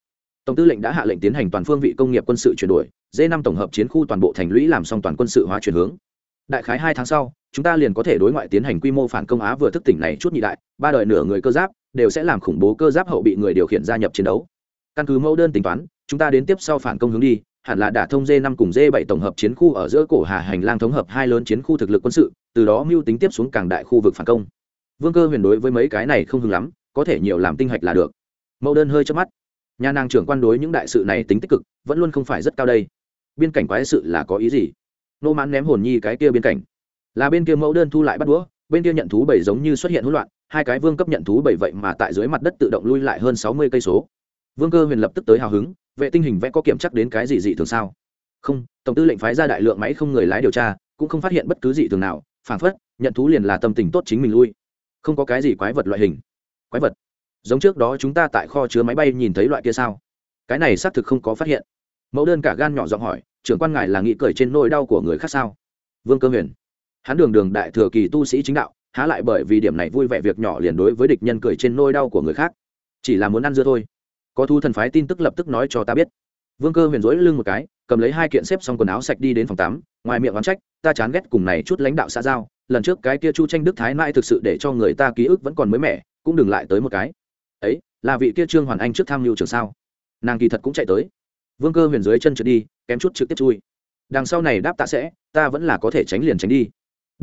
Tổng tư lệnh đã hạ lệnh tiến hành toàn phương vị công nghiệp quân sự chuyển đổi, d năm tổng hợp chiến khu toàn bộ thành lũy làm xong toàn quân sự hóa chuyển hướng. Đại khái hai tháng sau, chúng ta liền có thể đối ngoại tiến hành quy mô phản công á vừa thức tỉnh này chút nhị đại, ba đời nửa người cơ giáp đều sẽ làm khủng bố cơ giáp hậu bị người điều khiển gia nhập chiến đấu. Căn cứ mẫu đơn tính toán, chúng ta đến tiếp sau phản công hướng đi, hẳn là đả thông d năm cùng d bảy tổng hợp chiến khu ở giữa cổ hà hành lang thống hợp hai lớn chiến khu thực lực quân sự, từ đó mưu tính tiếp xuống càng đại khu vực phản công. Vương cơ huyền đối với mấy cái này không hứng lắm, có thể nhiều làm tinh hạch là được. Mẫu đơn hơi chớp mắt. Nhà nàng trưởng quan đối những đại sự này tính tích cực, vẫn luôn không phải rất cao đây. Biên cảnh quái sự là có ý gì? Nô mãn ném hồn nhi cái kia biên cảnh. Là bên kia mẫu đơn thu lại bắt đũa, bên kia nhận thú bảy giống như xuất hiện hỗn loạn hai cái vương cấp nhận thú bảy vậy mà tại dưới mặt đất tự động lui lại hơn sáu mươi cây số. Vương cơ huyền lập tức tới hào hứng, vệ tinh hình vẽ có kiểm chắc đến cái gì dị thường sao? Không, tổng tư lệnh phái ra đại lượng máy không người lái điều tra, cũng không phát hiện bất cứ dị thường nào, phản phất, nhận thú liền là tâm tình tốt chính mình lui. Không có cái gì quái vật loại hình. Quái vật? Giống trước đó chúng ta tại kho chứa máy bay nhìn thấy loại kia sao? Cái này xác thực không có phát hiện. Mẫu đơn cả gan nhỏ giọng hỏi, trưởng quan ngài là nghĩ cười trên nỗi đau của người khác sao? Vương cơ huyền. Hắn đường đường đại thừa kỳ tu sĩ chính đạo há lại bởi vì điểm này vui vẻ việc nhỏ liền đối với địch nhân cười trên nỗi đau của người khác. Chỉ là muốn ăn dưa thôi. Có thu thần phái tin tức lập tức nói cho ta biết. Vương cơ huyền rỗi lưng một cái, cầm lấy hai kiện xếp xong quần áo sạch đi đến phòng tắm, ngoài miệng oán trách, ta chán ghét cùng này chút lãnh đạo xã giao, lần trước cái kia chu tranh đức thái mãi thực sự để cho người ta ký ức vẫn còn mới mẻ, cũng đừng lại tới một cái. Ấy, là vị kia trương hoàn anh trước tham mưu trường sao? Nàng kỳ thật cũng chạy tới. Vương cơ huyền dưới chân trượt đi, kém chút trực tiếp chui. Đằng sau này đáp tạ sẽ, ta vẫn là có thể tránh liền tránh đi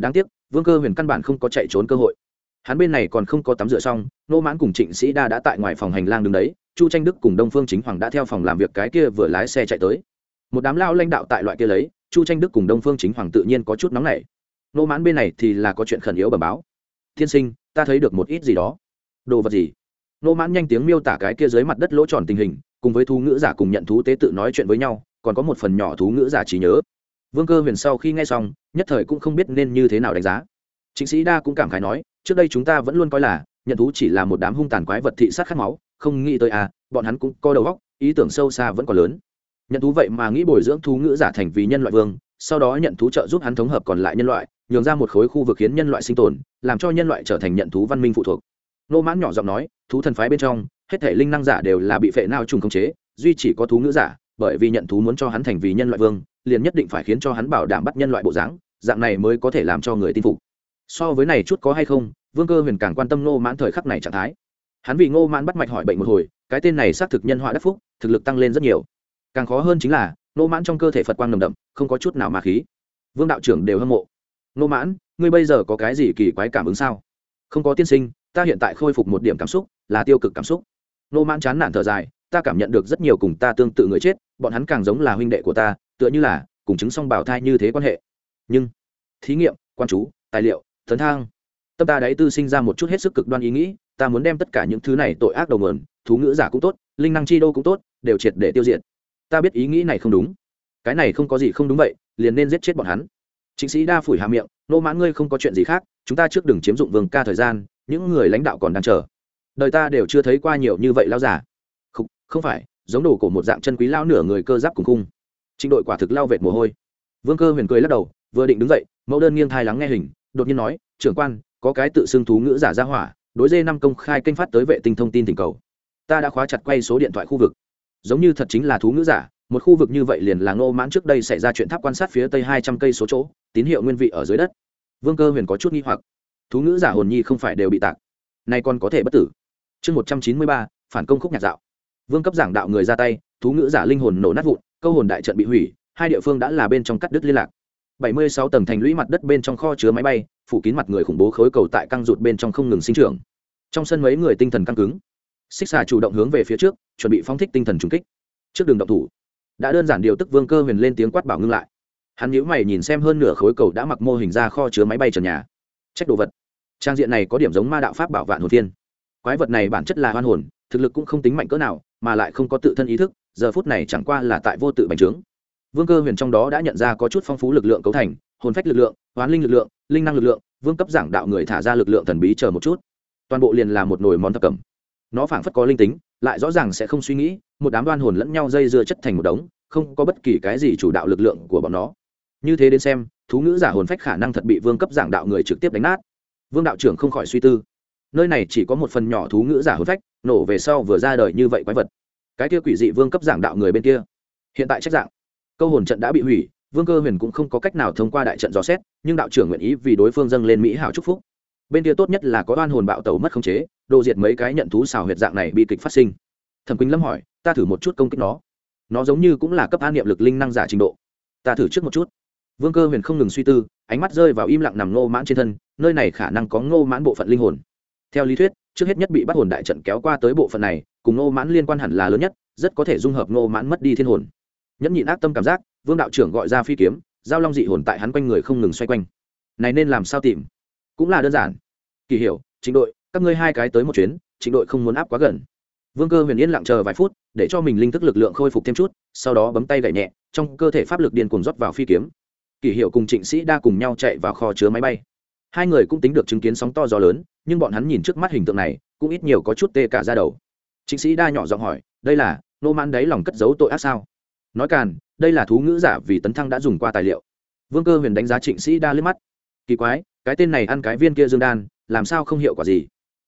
đáng tiếc, vương cơ huyền căn bản không có chạy trốn cơ hội. Hắn bên này còn không có tắm rửa xong, nô mãn cùng trịnh sĩ đa đã tại ngoài phòng hành lang đứng đấy, chu tranh đức cùng đông phương chính hoàng đã theo phòng làm việc cái kia vừa lái xe chạy tới. Một đám lao lãnh đạo tại loại kia lấy, chu tranh đức cùng đông phương chính hoàng tự nhiên có chút nóng nảy. Nô mãn bên này thì là có chuyện khẩn yếu bẩm báo. Thiên sinh, ta thấy được một ít gì đó. Đồ vật gì? Nô mãn nhanh tiếng miêu tả cái kia dưới mặt đất lỗ tròn tình hình, cùng với thú ngữ giả cùng nhận thú tế tự nói chuyện với nhau, còn có một phần nhỏ thú ngữ giả trí nhớ vương cơ huyền sau khi nghe xong, nhất thời cũng không biết nên như thế nào đánh giá. Chính sĩ đa cũng cảm khái nói, trước đây chúng ta vẫn luôn coi là, nhận thú chỉ là một đám hung tàn quái vật thị sát khát máu, không nghĩ tới à bọn hắn cũng có đầu óc, ý tưởng sâu xa vẫn còn lớn. Nhận thú vậy mà nghĩ bồi dưỡng thú ngữ giả thành vì nhân loại vương, sau đó nhận thú trợ giúp hắn thống hợp còn lại nhân loại, nhường ra một khối khu vực khiến nhân loại sinh tồn, làm cho nhân loại trở thành nhận thú văn minh phụ thuộc. Nô mãn nhỏ giọng nói, thú thần phái bên trong, hết thể linh năng giả đều là bị phệ nao trùng khống chế, duy chỉ có thú ngữ giả, bởi vì nhận thú muốn cho hắn thành vì nhân loại vương liền nhất định phải khiến cho hắn bảo đảm bắt nhân loại bộ dáng, dạng này mới có thể làm cho người tin phục. So với này chút có hay không, vương cơ huyền càng quan tâm nô mãn thời khắc này trạng thái. Hắn vì ngô mãn bắt mạch hỏi bệnh một hồi, cái tên này xác thực nhân họa đắc phúc, thực lực tăng lên rất nhiều. Càng khó hơn chính là nô mãn trong cơ thể phật quang nồng đậm, không có chút nào mà khí. Vương đạo trưởng đều hâm mộ. Nô mãn, ngươi bây giờ có cái gì kỳ quái cảm ứng sao? Không có tiên sinh, ta hiện tại khôi phục một điểm cảm xúc, là tiêu cực cảm xúc. Nô mãn chán nản thở dài, ta cảm nhận được rất nhiều cùng ta tương tự người chết, bọn hắn càng giống là huynh đệ của ta tựa như là cùng chứng song bảo thai như thế quan hệ. Nhưng thí nghiệm quan chú tài liệu thấn thang tâm ta đấy tư sinh ra một chút hết sức cực đoan ý nghĩ ta muốn đem tất cả những thứ này tội ác đầu mườn thú ngữ giả cũng tốt linh năng chi đô cũng tốt đều triệt để tiêu diệt. Ta biết ý nghĩ này không đúng. Cái này không có gì không đúng vậy liền nên giết chết bọn hắn. Chính sĩ đa phủi hà miệng nô mãn ngươi không có chuyện gì khác chúng ta trước đừng chiếm dụng vương ca thời gian những người lãnh đạo còn đang chờ. Đời ta đều chưa thấy qua nhiều như vậy lao giả không, không phải giống đồ cổ một dạng chân quý lao nửa người cơ giáp cùng cung trịnh đội quả thực lao vệt mồ hôi. Vương cơ huyền cười lắc đầu, vừa định đứng dậy, mẫu đơn nghiêng thai lắng nghe hình, đột nhiên nói, trưởng quan, có cái tự xưng thú ngữ giả ra hỏa, đối dê năm công khai kênh phát tới vệ tinh thông tin tình cầu. Ta đã khóa chặt quay số điện thoại khu vực. Giống như thật chính là thú ngữ giả, một khu vực như vậy liền là ngô mãn trước đây xảy ra chuyện tháp quan sát phía tây hai trăm cây số chỗ, tín hiệu nguyên vị ở dưới đất. Vương cơ huyền có chút nghi hoặc. Thú ngữ giả hồn nhi không phải đều bị tạc, nay còn có thể bất tử. Chương một trăm chín mươi ba, phản công khúc nhạc dạo. Vương cấp giảng đạo người ra tay, thú ngữ giả linh hồn nổ nát vụn câu hồn đại trận bị hủy, hai địa phương đã là bên trong cắt đứt liên lạc. Bảy mươi sáu tầng thành lũy mặt đất bên trong kho chứa máy bay, phủ kín mặt người khủng bố khối cầu tại căng rụt bên trong không ngừng sinh trưởng. Trong sân mấy người tinh thần căng cứng. Xích xà chủ động hướng về phía trước, chuẩn bị phóng thích tinh thần trùng kích. Trước đường động thủ, đã đơn giản điều tức vương cơ huyền lên tiếng quát bảo ngưng lại. Hắn nhíu mày nhìn xem hơn nửa khối cầu đã mặc mô hình ra kho chứa máy bay trần nhà. Trách đồ vật. Trang diện này có điểm giống ma đạo pháp bảo vạn hồn thiên. Quái vật này bản chất là hoan hồn, thực lực cũng không tính mạnh cỡ nào, mà lại không có tự thân ý thức giờ phút này chẳng qua là tại vô tự bành trướng. Vương cơ huyền trong đó đã nhận ra có chút phong phú lực lượng cấu thành, hồn phách lực lượng, hoán linh lực lượng, linh năng lực lượng, vương cấp giảng đạo người thả ra lực lượng thần bí chờ một chút. Toàn bộ liền là một nồi món thập cẩm. Nó phảng phất có linh tính, lại rõ ràng sẽ không suy nghĩ, một đám đoan hồn lẫn nhau dây dưa chất thành một đống, không có bất kỳ cái gì chủ đạo lực lượng của bọn nó. Như thế đến xem, thú ngữ giả hồn phách khả năng thật bị vương cấp giảng đạo người trực tiếp đánh nát. Vương đạo trưởng không khỏi suy tư. Nơi này chỉ có một phần nhỏ thú ngữ giả hồn phách, nổ về sau vừa ra đời như vậy quái vật cái kia quỷ dị vương cấp giảng đạo người bên kia. Hiện tại trách dạng. Câu hồn trận đã bị hủy, vương cơ huyền cũng không có cách nào thông qua đại trận dò xét, nhưng đạo trưởng nguyện ý vì đối phương dâng lên mỹ hảo chúc phúc. Bên kia tốt nhất là có oan hồn bạo tẩu mất khống chế, đồ diệt mấy cái nhận thú xào huyệt dạng này bị kịch phát sinh. Thẩm quỳnh lâm hỏi, ta thử một chút công kích nó. Nó giống như cũng là cấp an niệm lực linh năng giả trình độ. Ta thử trước một chút. Vương cơ huyền không ngừng suy tư, ánh mắt rơi vào im lặng nằm ngô mãn trên thân, nơi này khả năng có ngô mãn bộ phận linh hồn. Theo lý thuyết, trước hết nhất bị bắt hồn đại trận kéo qua tới bộ phận này cùng ngô mãn liên quan hẳn là lớn nhất, rất có thể dung hợp ngô mãn mất đi thiên hồn. Nhẫn nhịn ác tâm cảm giác, vương đạo trưởng gọi ra phi kiếm, giao long dị hồn tại hắn quanh người không ngừng xoay quanh. Này nên làm sao tìm? Cũng là đơn giản. Kỳ hiểu chính đội, các ngươi hai cái tới một chuyến chính đội không muốn áp quá gần. Vương cơ huyền yên lặng chờ vài phút, để cho mình linh thức lực lượng khôi phục thêm chút, sau đó bấm tay gậy nhẹ, trong cơ thể pháp lực điên cuồng rót vào phi kiếm. Kỳ hiệu cùng trịnh sĩ đa cùng nhau chạy vào kho chứa máy bay. Hai người cũng tính được chứng kiến sóng to gió lớn, nhưng bọn hắn nhìn trước mắt hình tượng này, cũng ít nhiều có chút tê cả ra đầu chính sĩ đa nhỏ giọng hỏi, đây là nô mãn đáy lòng cất giấu tội ác sao? Nói càn, đây là thú ngữ giả vì tấn thăng đã dùng qua tài liệu. Vương cơ huyền đánh giá trịnh sĩ đa liếc mắt. Kỳ quái, cái tên này ăn cái viên kia dương đan, làm sao không hiệu quả gì?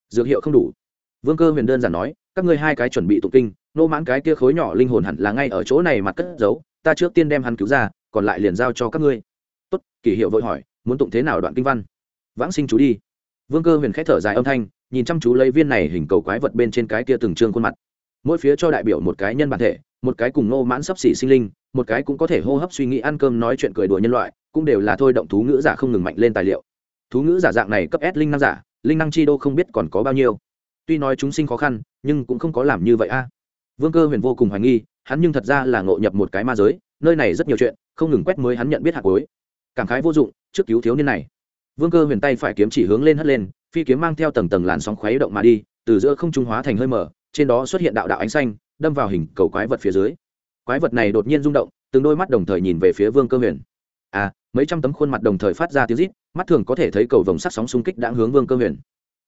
Dược hiệu không đủ. Vương cơ huyền đơn giản nói, các ngươi hai cái chuẩn bị tụng kinh nô mãn cái kia khối nhỏ linh hồn hẳn là ngay ở chỗ này mặt cất giấu, ta trước tiên đem hắn cứu ra, còn lại liền giao cho các ngươi. Tốt kỷ hiệu vội hỏi, muốn tụng thế nào đoạn kinh văn? Vãng sinh chú đi. Vương cơ huyền k h ẽ thở dài âm thanh nhìn chăm chú lấy viên này hình cầu quái vật bên trên cái kia từng trương khuôn mặt. Mỗi phía cho đại biểu một cái nhân bản thể, một cái cùng nô mãn sắp xỉ sinh linh, một cái cũng có thể hô hấp suy nghĩ ăn cơm nói chuyện cười đùa nhân loại, cũng đều là thôi động thú ngữ giả không ngừng mạnh lên tài liệu. Thú ngữ giả dạng này cấp s linh năng giả, linh năng chi đô không biết còn có bao nhiêu. Tuy nói chúng sinh khó khăn, nhưng cũng không có làm như vậy a. Vương cơ huyền vô cùng hoài nghi, hắn nhưng thật ra là ngộ nhập một cái ma giới, nơi này rất nhiều chuyện, không ngừng quét mới hắn nhận biết hạt cối cảm khái vô dụng, trước cứu thiếu niên này. Vương cơ huyền tay phải kiếm chỉ hướng lên hất lên phi kiếm mang theo tầng tầng làn sóng khuấy động mà đi, từ giữa không trung hóa thành hơi mở, trên đó xuất hiện đạo đạo ánh xanh, đâm vào hình cầu quái vật phía dưới. Quái vật này đột nhiên rung động, từng đôi mắt đồng thời nhìn về phía vương cơ huyền. À mấy trăm tấm khuôn mặt đồng thời phát ra tiếng rít, mắt thường có thể thấy cầu vồng sắc sóng xung kích đã hướng vương cơ huyền.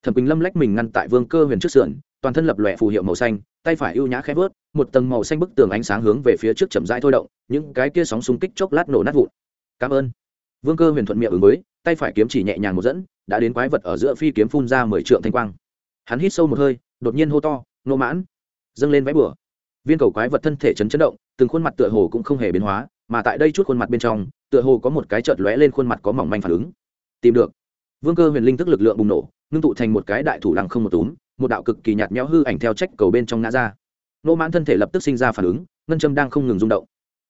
Thẩm quỳnh lâm lách mình ngăn tại vương cơ huyền trước sườn, toàn thân lập lòe phù hiệu màu xanh, tay phải ưu nhã khẽ vớt, một tầng màu xanh bức tường ánh sáng hướng về phía trước chậm rãi thôi động, những cái kia sóng xung kích chốc lát nổ nát vụn. Cảm ơn. Vương cơ huyền thuận miệng ứng với, tay phải kiếm chỉ nhẹ nhàng một dẫn đã đến quái vật ở giữa phi kiếm phun ra mười trượng thanh quang. Hắn hít sâu một hơi, đột nhiên hô to nô mãn! Dâng lên váy bửa viên cầu quái vật thân thể chấn chấn động, từng khuôn mặt tựa hồ cũng không hề biến hóa, mà tại đây chút khuôn mặt bên trong, tựa hồ có một cái chợt lóe lên khuôn mặt có mỏng manh phản ứng. Tìm được. Vương cơ huyền linh thức lực lượng bùng nổ, ngưng tụ thành một cái đại thủ lăng không một túm, một đạo cực kỳ nhạt nhẽo hư ảnh theo trách cầu bên trong ngã ra. Nô mãn thân thể lập tức sinh ra phản ứng, ngân châm đang không ngừng rung động.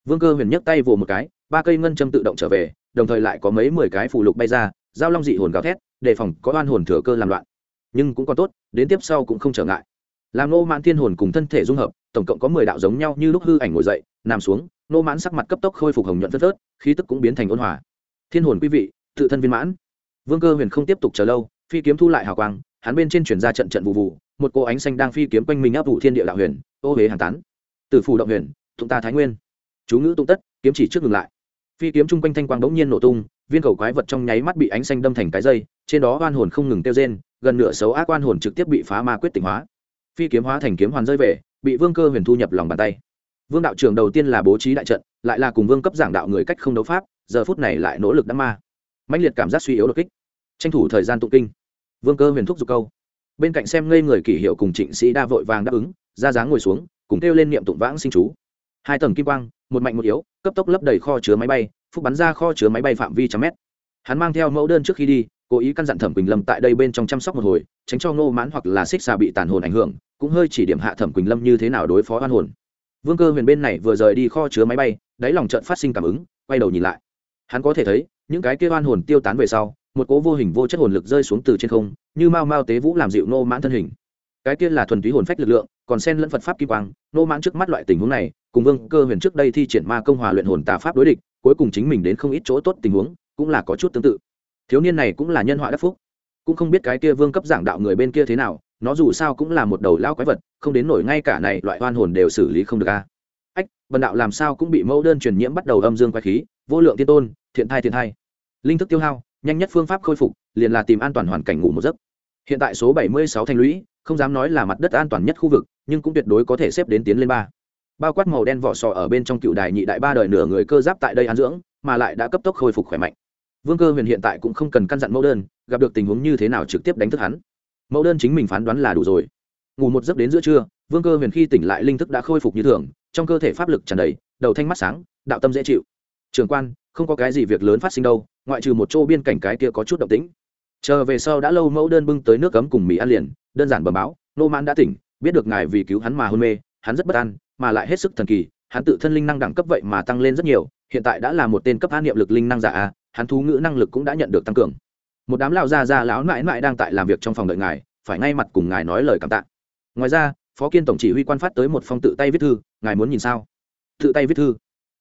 Vương cơ huyền nhấc tay vồ một cái, ba cây ngân châm tự động trở về, đồng thời lại có mấy mười cái phụ lục bay ra giao long dị hồn gào thét, đề phòng có oan hồn thừa cơ làm loạn. Nhưng cũng còn tốt, đến tiếp sau cũng không trở ngại. Làm nô mãn thiên hồn cùng thân thể dung hợp, tổng cộng có mười đạo giống nhau như lúc hư ảnh ngồi dậy, nằm xuống nô mãn sắc mặt cấp tốc khôi phục hồng nhuận phất phớt, khí tức cũng biến thành ôn hòa. Thiên hồn quý vị, tự thân viên mãn. Vương cơ huyền không tiếp tục chờ lâu, phi kiếm thu lại hào quang, hắn bên trên chuyển ra trận trận vụ vụ, một cô ánh xanh đang phi kiếm quanh mình áp vụ thiên địa đạo huyền, ô huế hàng tán. Từ phủ động huyền, tụng ta thái nguyên. Chú ngữ tụng tất, kiếm chỉ trước ngừng lại. Phi kiếm chung quanh thanh quang bỗng nhiên nổ tung viên cầu quái vật trong nháy mắt bị ánh xanh đâm thành cái dây, trên đó oan hồn không ngừng tiêu rên, gần nửa xấu ác oan hồn trực tiếp bị phá ma quyết tỉnh hóa. Phi kiếm hóa thành kiếm hoàn rơi về, bị vương cơ huyền thu nhập lòng bàn tay. Vương đạo trưởng đầu tiên là bố trí đại trận, lại là cùng vương cấp giảng đạo người cách không đấu pháp, giờ phút này lại nỗ lực đắm ma. Mạnh liệt cảm giác suy yếu đột kích. Tranh thủ thời gian tụng kinh. Vương cơ huyền thúc giục câu. Bên cạnh xem ngây người kỷ hiệu cùng trịnh sĩ đa vội vàng đáp ứng, ra dáng ngồi xuống, cùng kêu lên niệm tụng vãng sinh chú. Hai tầng kim quang, một mạnh một yếu, cấp tốc lấp đầy kho chứa máy bay phúc bắn ra kho chứa máy bay phạm vi trăm mét. Hắn mang theo mẫu đơn trước khi đi, cố ý căn dặn thẩm quỳnh lâm tại đây bên trong chăm sóc một hồi, tránh cho ngô mãn hoặc là xích xà bị tàn hồn ảnh hưởng, cũng hơi chỉ điểm hạ thẩm quỳnh lâm như thế nào đối phó oan hồn. Vương cơ huyền bên này vừa rời đi kho chứa máy bay, đáy lòng trận phát sinh cảm ứng, quay đầu nhìn lại. Hắn có thể thấy, những cái kia oan hồn tiêu tán về sau, một cố vô hình vô chất hồn lực rơi xuống từ trên không, như mau mau tế vũ làm dịu nô mãn thân hình. Cái kia là thuần túy hồn phách lực lượng, còn sen lẫn phật pháp kim quang nô mãn trước mắt loại tình huống này, cùng vương cơ huyền trước đây thi triển ma công hòa luyện hồn tà pháp đối địch cuối cùng chính mình đến không ít chỗ tốt tình huống, cũng là có chút tương tự. Thiếu niên này cũng là nhân họa đắc phúc. Cũng không biết cái kia vương cấp giảng đạo người bên kia thế nào, nó dù sao cũng là một đầu lao quái vật, không đến nổi ngay cả này loại oan hồn đều xử lý không được a. Ách vần đạo làm sao cũng bị mẫu đơn truyền nhiễm bắt đầu âm dương quái khí, vô lượng tiên tôn, thiện thai thiện thai. Linh thức tiêu hao, nhanh nhất phương pháp khôi phục, liền là tìm an toàn hoàn cảnh ngủ một giấc. Hiện tại số 76 thành lũy, không dám nói là mặt đất an toàn nhất khu vực, nhưng cũng tuyệt đối có thể xếp đến tiến lên ba bao quát màu đen vỏ sò ở bên trong cựu đài nhị đại ba đời nửa người cơ giáp tại đây an dưỡng, mà lại đã cấp tốc khôi phục khỏe mạnh. Vương cơ huyền hiện tại cũng không cần căn dặn mẫu đơn, gặp được tình huống như thế nào trực tiếp đánh thức hắn. Mẫu đơn chính mình phán đoán là đủ rồi. Ngủ một giấc đến giữa trưa, vương cơ huyền khi tỉnh lại linh thức đã khôi phục như thường, trong cơ thể pháp lực tràn đầy, đầu thanh mắt sáng, đạo tâm dễ chịu. Trường quan, không có cái gì việc lớn phát sinh đâu, ngoại trừ một chỗ biên cảnh cái kia có chút động tĩnh. Chờ về sau đã lâu mẫu đơn bưng tới nước cấm cùng mì ăn liền, đơn giản bẩm báo, nô mãn đã tỉnh, biết được ngài vì cứu hắn mà hôn mê, hắn rất bất an mà lại hết sức thần kỳ, hắn tự thân linh năng đẳng cấp vậy mà tăng lên rất nhiều, hiện tại đã là một tên cấp an niệm lực linh năng giả a, hắn thú ngữ năng lực cũng đã nhận được tăng cường. Một đám lão già già lão mãi mãi đang tại làm việc trong phòng đợi ngài, phải ngay mặt cùng ngài nói lời cảm tạ. Ngoài ra, phó kiên tổng chỉ huy quan phát tới một phong tự tay viết thư, ngài muốn nhìn sao? Tự tay viết thư.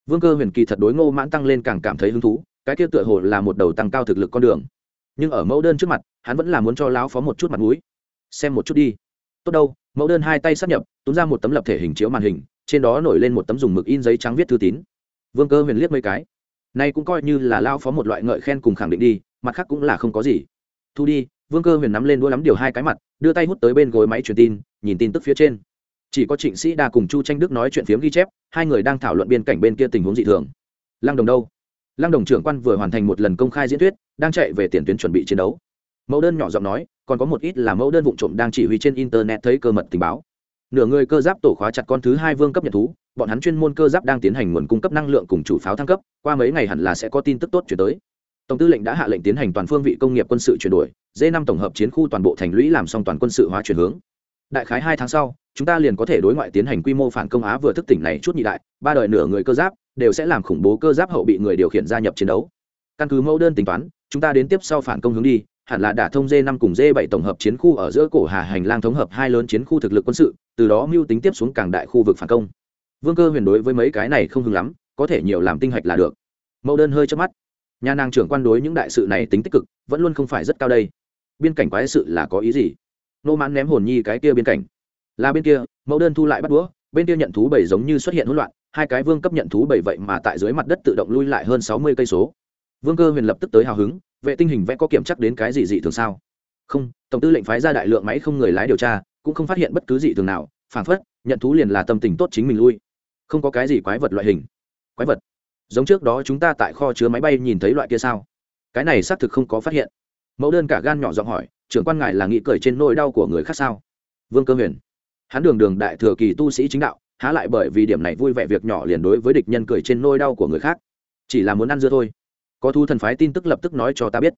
Vương cơ huyền kỳ thật đối ngô mãn tăng lên càng cảm thấy hứng thú, cái kia tựa hồ là một đầu tăng cao thực lực con đường. Nhưng ở mẫu đơn trước mặt, hắn vẫn là muốn cho lão phó một chút mặt mũi. Xem một chút đi. Tốt đâu mẫu đơn hai tay sắp nhập túm ra một tấm lập thể hình chiếu màn hình, trên đó nổi lên một tấm dùng mực in giấy trắng viết thư tín. Vương cơ huyền liếc mấy cái. Nay cũng coi như là lao phó một loại ngợi khen cùng khẳng định đi, mặt khác cũng là không có gì. Thu đi, vương cơ huyền nắm lên đũa lắm điều hai cái mặt, đưa tay hút tới bên gối máy truyền tin, nhìn tin tức phía trên. Chỉ có trịnh sĩ đa cùng chu tranh đức nói chuyện phiếm ghi chép, hai người đang thảo luận biên cảnh bên kia tình huống dị thường. Lăng đồng đâu? Lăng đồng trưởng quan vừa hoàn thành một lần công khai diễn thuyết, đang chạy về tiền tuyến chuẩn bị chiến đấu. Mẫu đơn nhỏ giọng nói còn có một ít là mẫu đơn vụ trộm đang chỉ huy trên internet thấy cơ mật tình báo. Nửa người cơ giáp tổ khóa chặt con thứ hai vương cấp nhật thú, bọn hắn chuyên môn cơ giáp đang tiến hành nguồn cung cấp năng lượng cùng chủ pháo thăng cấp, qua mấy ngày hẳn là sẽ có tin tức tốt chuyển tới. Tổng tư lệnh đã hạ lệnh tiến hành toàn phương vị công nghiệp quân sự chuyển đổi, d năm tổng hợp chiến khu toàn bộ thành lũy làm xong toàn quân sự hóa chuyển hướng. Đại khái hai tháng sau, chúng ta liền có thể đối ngoại tiến hành quy mô phản công á vừa thức tỉnh này chút nhị đại, ba đời nửa người cơ giáp đều sẽ làm khủng bố cơ giáp hậu bị người điều khiển gia nhập chiến đấu. Căn cứ mẫu đơn tính toán, chúng ta đến tiếp sau phản công hướng đi hẳn là đả thông d năm cùng d bảy tổng hợp chiến khu ở giữa cổ hà hành lang thống hợp hai lớn chiến khu thực lực quân sự từ đó mưu tính tiếp xuống càng đại khu vực phản công. Vương cơ huyền đối với mấy cái này không hứng lắm có thể nhiều làm tinh hạch là được. Mẫu đơn hơi chớp mắt. Nhà nàng trưởng quan đối những đại sự này tính tích cực vẫn luôn không phải rất cao đây. Biên cảnh quái sự là có ý gì? Nô mãn ném hồn nhi cái kia biên cảnh, là bên kia mẫu đơn thu lại bắt đũa bên kia nhận thú bảy giống như xuất hiện hỗn loạn hai cái vương cấp nhận thú bảy vậy mà tại dưới mặt đất tự động lui lại hơn sáu mươi cây số vương cơ huyền lập tức tới hào hứng, vệ tinh hình vẽ có kiểm chắc đến cái gì dị thường sao? Không, tổng tư lệnh phái ra đại lượng máy không người lái điều tra, cũng không phát hiện bất cứ dị thường nào phản phất, nhận thú liền là tâm tình tốt chính mình lui. Không có cái gì quái vật loại hình. Quái vật? Giống trước đó chúng ta tại kho chứa máy bay nhìn thấy loại kia sao? Cái này xác thực không có phát hiện. Mẫu đơn cả gan nhỏ giọng hỏi, trưởng quan ngài là nghĩ cười trên nỗi đau của người khác sao? Vương cơ huyền, hắn đường đường đại thừa kỳ tu sĩ chính đạo, há lại bởi vì điểm này vui vẻ việc nhỏ liền đối với địch nhân cười trên nỗi đau của người khác, chỉ là muốn ăn dưa thôi có thu thần phái tin tức lập tức nói cho ta biết.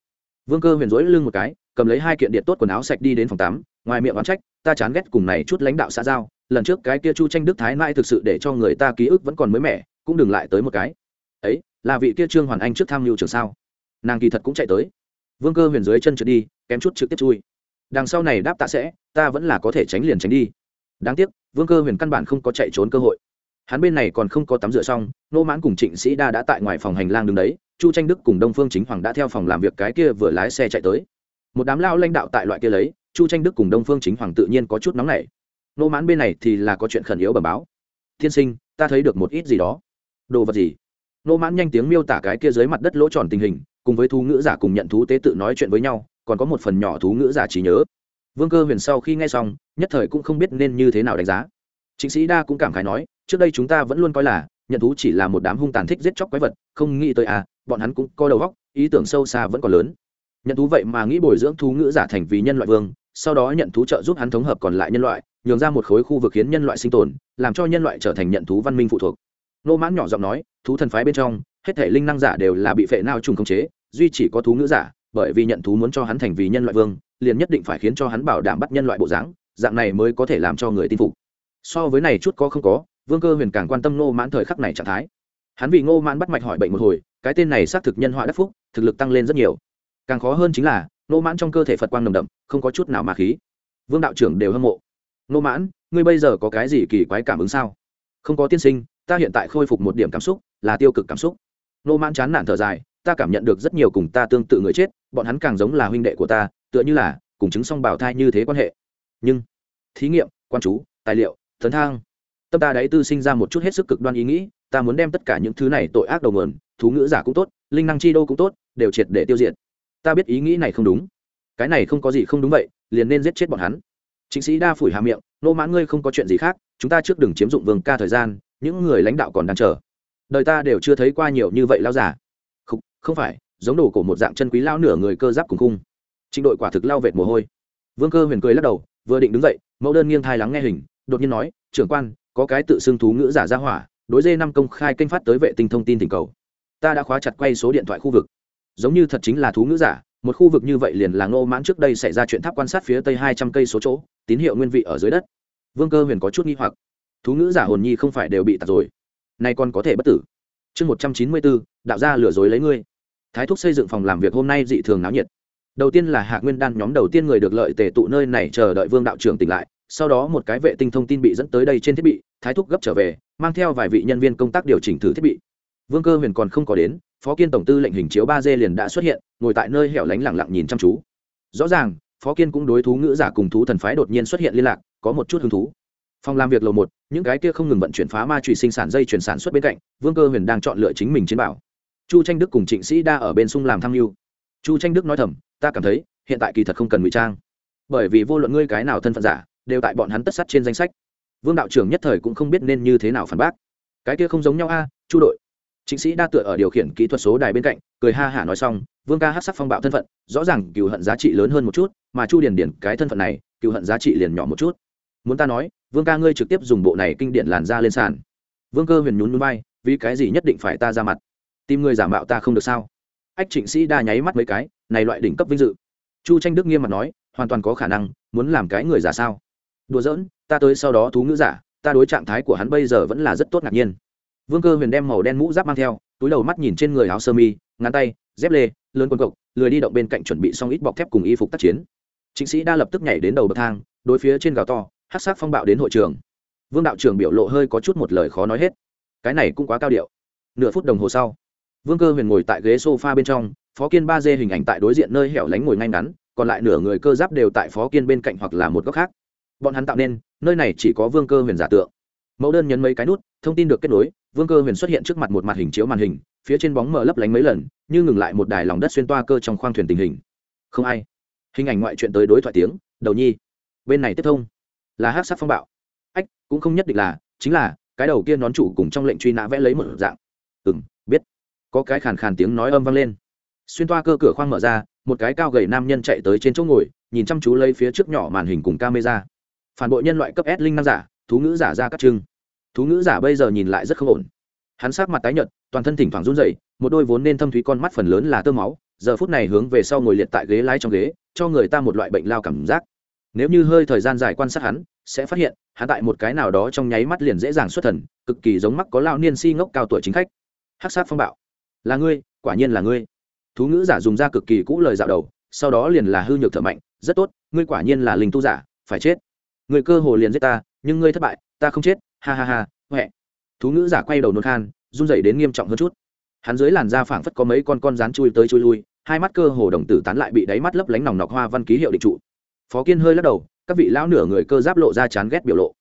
Vương cơ huyền rỗi lưng một cái, cầm lấy hai kiện điện tốt quần áo sạch đi đến phòng tắm, ngoài miệng oán trách, ta chán ghét cùng này chút lãnh đạo xã giao, lần trước cái kia chu tranh đức thái mãi thực sự để cho người ta ký ức vẫn còn mới mẻ, cũng đừng lại tới một cái. Ấy, là vị kia trương hoàn anh trước tham mưu trường sao? Nàng kỳ thật cũng chạy tới. Vương cơ huyền dưới chân trượt đi, kém chút trực tiếp chui. Đằng sau này đáp tạ sẽ, ta vẫn là có thể tránh liền tránh đi. Đáng tiếc, vương cơ huyền căn bản không có chạy trốn cơ hội. Hắn bên này còn không có tắm rửa xong nô mãn cùng trịnh sĩ đa đã tại ngoài phòng hành lang đứng đấy, chu tranh đức cùng đông phương chính hoàng đã theo phòng làm việc cái kia vừa lái xe chạy tới. Một đám lao lãnh đạo tại loại kia lấy, chu tranh đức cùng đông phương chính hoàng tự nhiên có chút nóng nảy. Nô mãn bên này thì là có chuyện khẩn yếu bẩm báo. Tiên sinh, ta thấy được một ít gì đó. Đồ vật gì? Nô mãn nhanh tiếng miêu tả cái kia dưới mặt đất lỗ tròn tình hình, cùng với thú ngữ giả cùng nhận thú tế tự nói chuyện với nhau, còn có một phần nhỏ thú ngữ giả trí nhớ. Vương cơ huyền sau khi nghe xong, nhất thời cũng không biết nên như thế nào đánh giá. Chính sĩ đa cũng cảm khái nói, trước đây chúng ta vẫn luôn coi là nhận thú chỉ là một đám hung tàn thích giết chóc quái vật, không nghĩ tới à bọn hắn cũng có đầu óc, ý tưởng sâu xa vẫn còn lớn. Nhận thú vậy mà nghĩ bồi dưỡng thú ngữ giả thành vì nhân loại vương, sau đó nhận thú trợ giúp hắn thống hợp còn lại nhân loại, nhường ra một khối khu vực khiến nhân loại sinh tồn, làm cho nhân loại trở thành nhận thú văn minh phụ thuộc. Nô mãn nhỏ giọng nói, thú thần phái bên trong, hết thể linh năng giả đều là bị phệ nao trùng khống chế, duy chỉ có thú ngữ giả, bởi vì nhận thú muốn cho hắn thành vì nhân loại vương, liền nhất định phải khiến cho hắn bảo đảm bắt nhân loại bộ dáng, dạng này mới có thể làm cho người tin phục. So với này chút có không có vương cơ huyền càng quan tâm ngô mãn thời khắc này trạng thái. Hắn vì ngô mãn bắt mạch hỏi bệnh một hồi, cái tên này xác thực nhân họa đắc phúc, thực lực tăng lên rất nhiều. Càng khó hơn chính là, ngô mãn trong cơ thể phật quang nồng đậm, không có chút nào mà khí. Vương đạo trưởng đều hâm mộ. Ngô mãn, ngươi bây giờ có cái gì kỳ quái cảm ứng sao? Không có tiên sinh, ta hiện tại khôi phục một điểm cảm xúc, là tiêu cực cảm xúc. Ngô mãn chán nản thở dài, ta cảm nhận được rất nhiều cùng ta tương tự người chết, bọn hắn càng giống là huynh đệ của ta, tựa như là cùng chứng song bảo thai như thế quan hệ. Nhưng, thí nghiệm, quan chú, tài liệu thần thang tâm ta đấy tư sinh ra một chút hết sức cực đoan ý nghĩ ta muốn đem tất cả những thứ này tội ác đầu nguồn thú ngữ giả cũng tốt linh năng chi đô cũng tốt đều triệt để tiêu diệt. Ta biết ý nghĩ này không đúng. Cái này không có gì không đúng vậy liền nên giết chết bọn hắn. Chính sĩ đa phủi hà miệng nô mãn ngươi không có chuyện gì khác chúng ta trước đừng chiếm dụng vương ca thời gian những người lãnh đạo còn đang chờ. Đời ta đều chưa thấy qua nhiều như vậy lao giả không, không phải giống đồ cổ một dạng chân quý lao nửa người cơ giáp cùng cung trịnh đội quả thực lao vệt mồ hôi. Vương cơ huyền cười lắc đầu vừa định đứng dậy mẫu đơn nghiêng thai lắng nghe hình đột nhiên nói trưởng quan có cái tự xưng thú ngữ giả ra hỏa, đối dê năm công khai kênh phát tới vệ tinh thông tin tình cầu. Ta đã khóa chặt quay số điện thoại khu vực. Giống như thật chính là thú ngữ giả, một khu vực như vậy liền là ngô mãn trước đây xảy ra chuyện tháp quan sát phía tây hai trăm cây số chỗ, tín hiệu nguyên vị ở dưới đất. Vương cơ huyền có chút nghi hoặc. Thú ngữ giả hồn nhi không phải đều bị tạt rồi. Nay còn có thể bất tử. Chương một trăm chín mươi bốn, đạo gia lừa dối lấy ngươi. Thái thúc xây dựng phòng làm việc hôm nay dị thường náo nhiệt. Đầu tiên là hạ nguyên đan nhóm đầu tiên người được lợi tề tụ nơi này chờ đợi vương đạo trưởng tỉnh lại, sau đó một cái vệ tinh thông tin bị dẫn tới đây trên thiết bị thái thúc gấp trở về, mang theo vài vị nhân viên công tác điều chỉnh thử thiết bị. Vương cơ huyền còn không có đến, phó kiên tổng tư lệnh hình chiếu ba d liền đã xuất hiện, ngồi tại nơi hẻo lánh lẳng lặng nhìn chăm chú. Rõ ràng, phó kiên cũng đối thú ngữ giả cùng thú thần phái đột nhiên xuất hiện liên lạc, có một chút hứng thú. Phòng làm việc lầu một, những cái kia không ngừng vận chuyển phá ma trụy sinh sản dây chuyển sản xuất bên cạnh, vương cơ huyền đang chọn lựa chính mình chiến bảo. Chu tranh đức cùng trịnh sĩ đa ở bên sung làm tham mưu. Chu tranh đức nói thầm, ta cảm thấy, hiện tại kỳ thật không cần ngụy trang. Bởi vì vô luận ngươi cái nào thân phận giả, đều tại bọn hắn tất sắt trên danh sách vương đạo trưởng nhất thời cũng không biết nên như thế nào phản bác. Cái kia không giống nhau a, chu đội. Chính sĩ đa tựa ở điều khiển kỹ thuật số đài bên cạnh, cười ha hả nói xong, vương ca hát sắc phong bạo thân phận, rõ ràng cựu hận giá trị lớn hơn một chút, mà chu điển điển cái thân phận này cựu hận giá trị liền nhỏ một chút. Muốn ta nói, vương ca ngươi trực tiếp dùng bộ này kinh điển làn ra lên sàn. Vương cơ huyền nhún núi bay vì cái gì nhất định phải ta ra mặt? Tìm người giả mạo ta không được sao? Ách trịnh sĩ đa nháy mắt mấy cái, này loại đỉnh cấp vinh dự. Chu tranh đức nghiêm mặt nói, hoàn toàn có khả năng, muốn làm cái người giả sao? Đùa giỡn ta tới sau đó thú ngữ giả, ta đối trạng thái của hắn bây giờ vẫn là rất tốt ngạc nhiên. Vương cơ huyền đem màu đen mũ giáp mang theo, túi đầu mắt nhìn trên người áo sơ mi, ngắn tay, dép lê, lớn quân cộc, lười đi động bên cạnh chuẩn bị xong ít bọc thép cùng y phục tác chiến. Chính sĩ đa lập tức nhảy đến đầu bậc thang, đối phía trên gào to hát sát phong bạo đến hội trường. Vương đạo trưởng biểu lộ hơi có chút một lời khó nói hết. Cái này cũng quá cao điệu. Nửa phút đồng hồ sau, vương cơ huyền ngồi tại ghế s o f a bên trong, phó kiên ba dê hình ảnh tại đối diện nơi hẻo lánh ngồi ngay ngắn, còn lại nửa người cơ giáp đều tại phó kiên bên cạnh hoặc là một góc khác. Bọn hắn tạo nên nơi này chỉ có vương cơ huyền giả tượng. Mẫu đơn nhấn mấy cái nút, thông tin được kết nối, vương cơ huyền xuất hiện trước mặt một mặt hình chiếu màn hình, phía trên bóng mờ lấp lánh mấy lần, như ngừng lại một đài lòng đất xuyên toa cơ trong khoang thuyền tình hình. Không ai. Hình ảnh ngoại chuyện tới đối thoại tiếng, đầu nhi. Bên này tiếp thông. Là hát sắc phong bạo. Ách, cũng không nhất định là, chính là, cái đầu kia nón chủ cùng trong lệnh truy nã vẽ lấy một dạng. Ừ m biết. Có cái khàn khàn tiếng nói âm vang lên. Xuyên toa cơ cửa khoang mở ra, một cái cao gầy nam nhân chạy tới trên chỗ ngồi, nhìn chăm chú lấy phía trước nhỏ màn hình cùng camera phản bội nhân loại cấp s linh năng giả, thú ngữ giả ra các trưng thú ngữ giả bây giờ nhìn lại rất không ổn. Hắn sát mặt tái nhợt, toàn thân thỉnh thoảng run rẩy, một đôi vốn nên thâm thúy con mắt phần lớn là tơ máu, giờ phút này hướng về sau ngồi liệt tại ghế lái trong ghế, cho người ta một loại bệnh lao cảm giác. Nếu như hơi thời gian dài quan sát hắn, sẽ phát hiện, hắn tại một cái nào đó trong nháy mắt liền dễ dàng xuất thần, cực kỳ giống mắc có lao niên si ngốc cao tuổi chính khách. Hắc sát phong bạo. Là ngươi, quả nhiên là ngươi. Thú ngữ giả dùng ra cực kỳ cũ lời dạo đầu, sau đó liền là hư nhược thở mạnh, rất tốt, ngươi quả nhiên là linh tu giả, phải chết người cơ hồ liền giết ta, nhưng ngươi thất bại, ta không chết, ha ha ha huệ thú ngữ giả quay đầu nôn khan, run dậy đến nghiêm trọng hơn chút. Hắn dưới làn da phảng phất có mấy con con rán chui tới chui lui, hai mắt cơ hồ đồng tử tán lại bị đáy mắt lấp lánh nòng nọc hoa văn ký hiệu định trụ. Phó kiên hơi lắc đầu, các vị lão nửa người cơ giáp lộ ra chán ghét biểu lộ.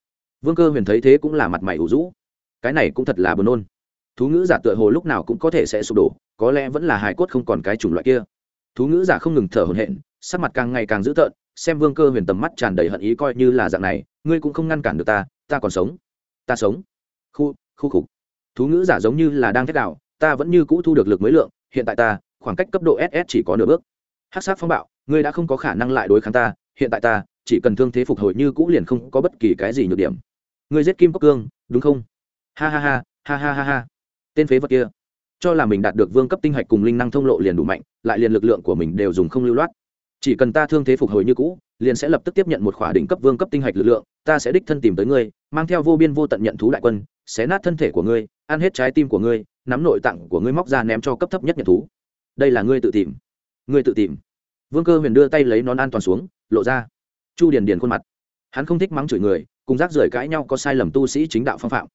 Vương cơ huyền thấy thế cũng là mặt mày ủ rũ. Cái này cũng thật là buồn nôn. Thú ngữ giả tựa hồ lúc nào cũng có thể sẽ sụp đổ, có lẽ vẫn là hài cốt không còn cái chủng loại kia. Thú ngữ giả không ngừng thở hổn hển, sắc mặt càng ngày càng dữ tợn xem vương cơ huyền tầm mắt tràn đầy hận ý coi như là dạng này, ngươi cũng không ngăn cản được ta ta còn sống. Ta sống. Khu khu khục. Thú ngữ giả giống như là đang thét đạo, ta vẫn như cũ thu được lực mới lượng, hiện tại ta, khoảng cách cấp độ ss chỉ có nửa bước. Hát sát phong bạo, ngươi đã không có khả năng lại đối kháng ta, hiện tại ta, chỉ cần thương thế phục hồi như cũ liền không có bất kỳ cái gì nhược điểm. Ngươi giết kim cốc cương, đúng không? Ha ha ha ha ha ha ha. Tên phế vật kia. Cho là mình đạt được vương cấp tinh hạch cùng linh năng thông lộ liền đủ mạnh, lại liền lực lượng của mình đều dùng không lưu loát chỉ cần ta thương thế phục hồi như cũ, liền sẽ lập tức tiếp nhận một khỏa đỉnh cấp vương cấp tinh hạch lực lượng, ta sẽ đích thân tìm tới ngươi, mang theo vô biên vô tận nhận thú đại quân, xé nát thân thể của ngươi, ăn hết trái tim của ngươi, nắm nội tạng của ngươi móc ra ném cho cấp thấp nhất nhận thú. Đây là ngươi tự tìm. Ngươi tự tìm. Vương cơ huyền đưa tay lấy nón an toàn xuống, lộ ra chu điền điền khuôn mặt. Hắn không thích mắng chửi người, cùng rác rưởi cãi nhau có sai lầm tu sĩ chính đạo phong phạm.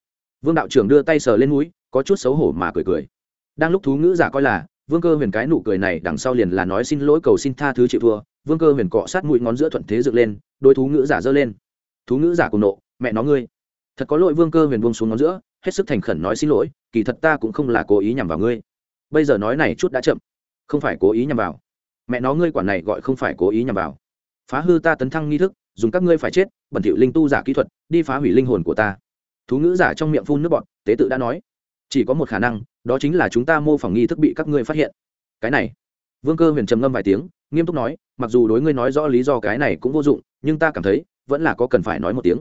Vương đạo trưởng đưa tay sờ lên núi có chút xấu hổ mà cười cười. Đang lúc thú ngữ giả coi là vương cơ huyền cái nụ cười này đằng sau liền là nói xin lỗi cầu xin tha thứ chịu thua. Vương cơ huyền cọ sát mũi ngón giữa thuận thế dựng lên, đôi thú ngữ giả giơ lên. Thú ngữ giả cùng nộ, mẹ nó ngươi. Thật có lỗi vương cơ huyền buông xuống ngón giữa, hết sức thành khẩn nói xin lỗi, kỳ thật ta cũng không là cố ý nhằm vào ngươi. Bây giờ nói này chút đã chậm. Không phải cố ý nhằm vào. Mẹ nó ngươi quản này gọi không phải cố ý nhằm vào. Phá hư ta tấn thăng nghi thức, dùng các ngươi phải chết, bẩn thiệu linh tu giả kỹ thuật, đi phá hủy linh hồn của ta. Thú ngữ giả trong miệng phun nước bọn tế tự đã nói chỉ có một khả năng, đó chính là chúng ta mô phỏng nghi thức bị các ngươi phát hiện. Cái này. Vương cơ huyền trầm ngâm vài tiếng, nghiêm túc nói, mặc dù đối ngươi nói rõ lý do cái này cũng vô dụng, nhưng ta cảm thấy, vẫn là có cần phải nói một tiếng.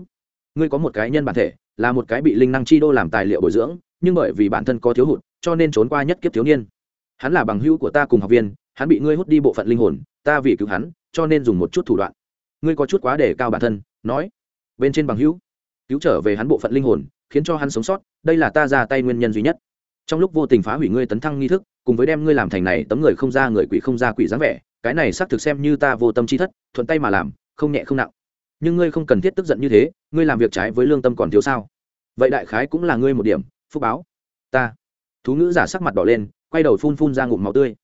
Ngươi có một cái nhân bản thể, là một cái bị linh năng chi đô làm tài liệu bồi dưỡng, nhưng bởi vì bản thân có thiếu hụt, cho nên trốn qua nhất kiếp thiếu niên. Hắn là bằng hữu của ta cùng học viên, hắn bị ngươi hút đi bộ phận linh hồn, ta vì cứu hắn, cho nên dùng một chút thủ đoạn. Ngươi có chút quá để cao bản thân, nói. Bên trên bằng hữu, cứu trở về hắn bộ phận linh hồn khiến cho hắn sống sót, đây là ta ra tay nguyên nhân duy nhất. Trong lúc vô tình phá hủy ngươi tấn thăng nghi thức, cùng với đem ngươi làm thành này tấm người không ra người quỷ không ra quỷ dáng vẻ, cái này xác thực xem như ta vô tâm chi thất, thuận tay mà làm, không nhẹ không nặng. Nhưng ngươi không cần thiết tức giận như thế, ngươi làm việc trái với lương tâm còn thiếu sao? Vậy đại khái cũng là ngươi một điểm, phúc báo. Ta. Thú ngữ giả sắc mặt đỏ lên, quay đầu phun phun ra ngụm máu tươi.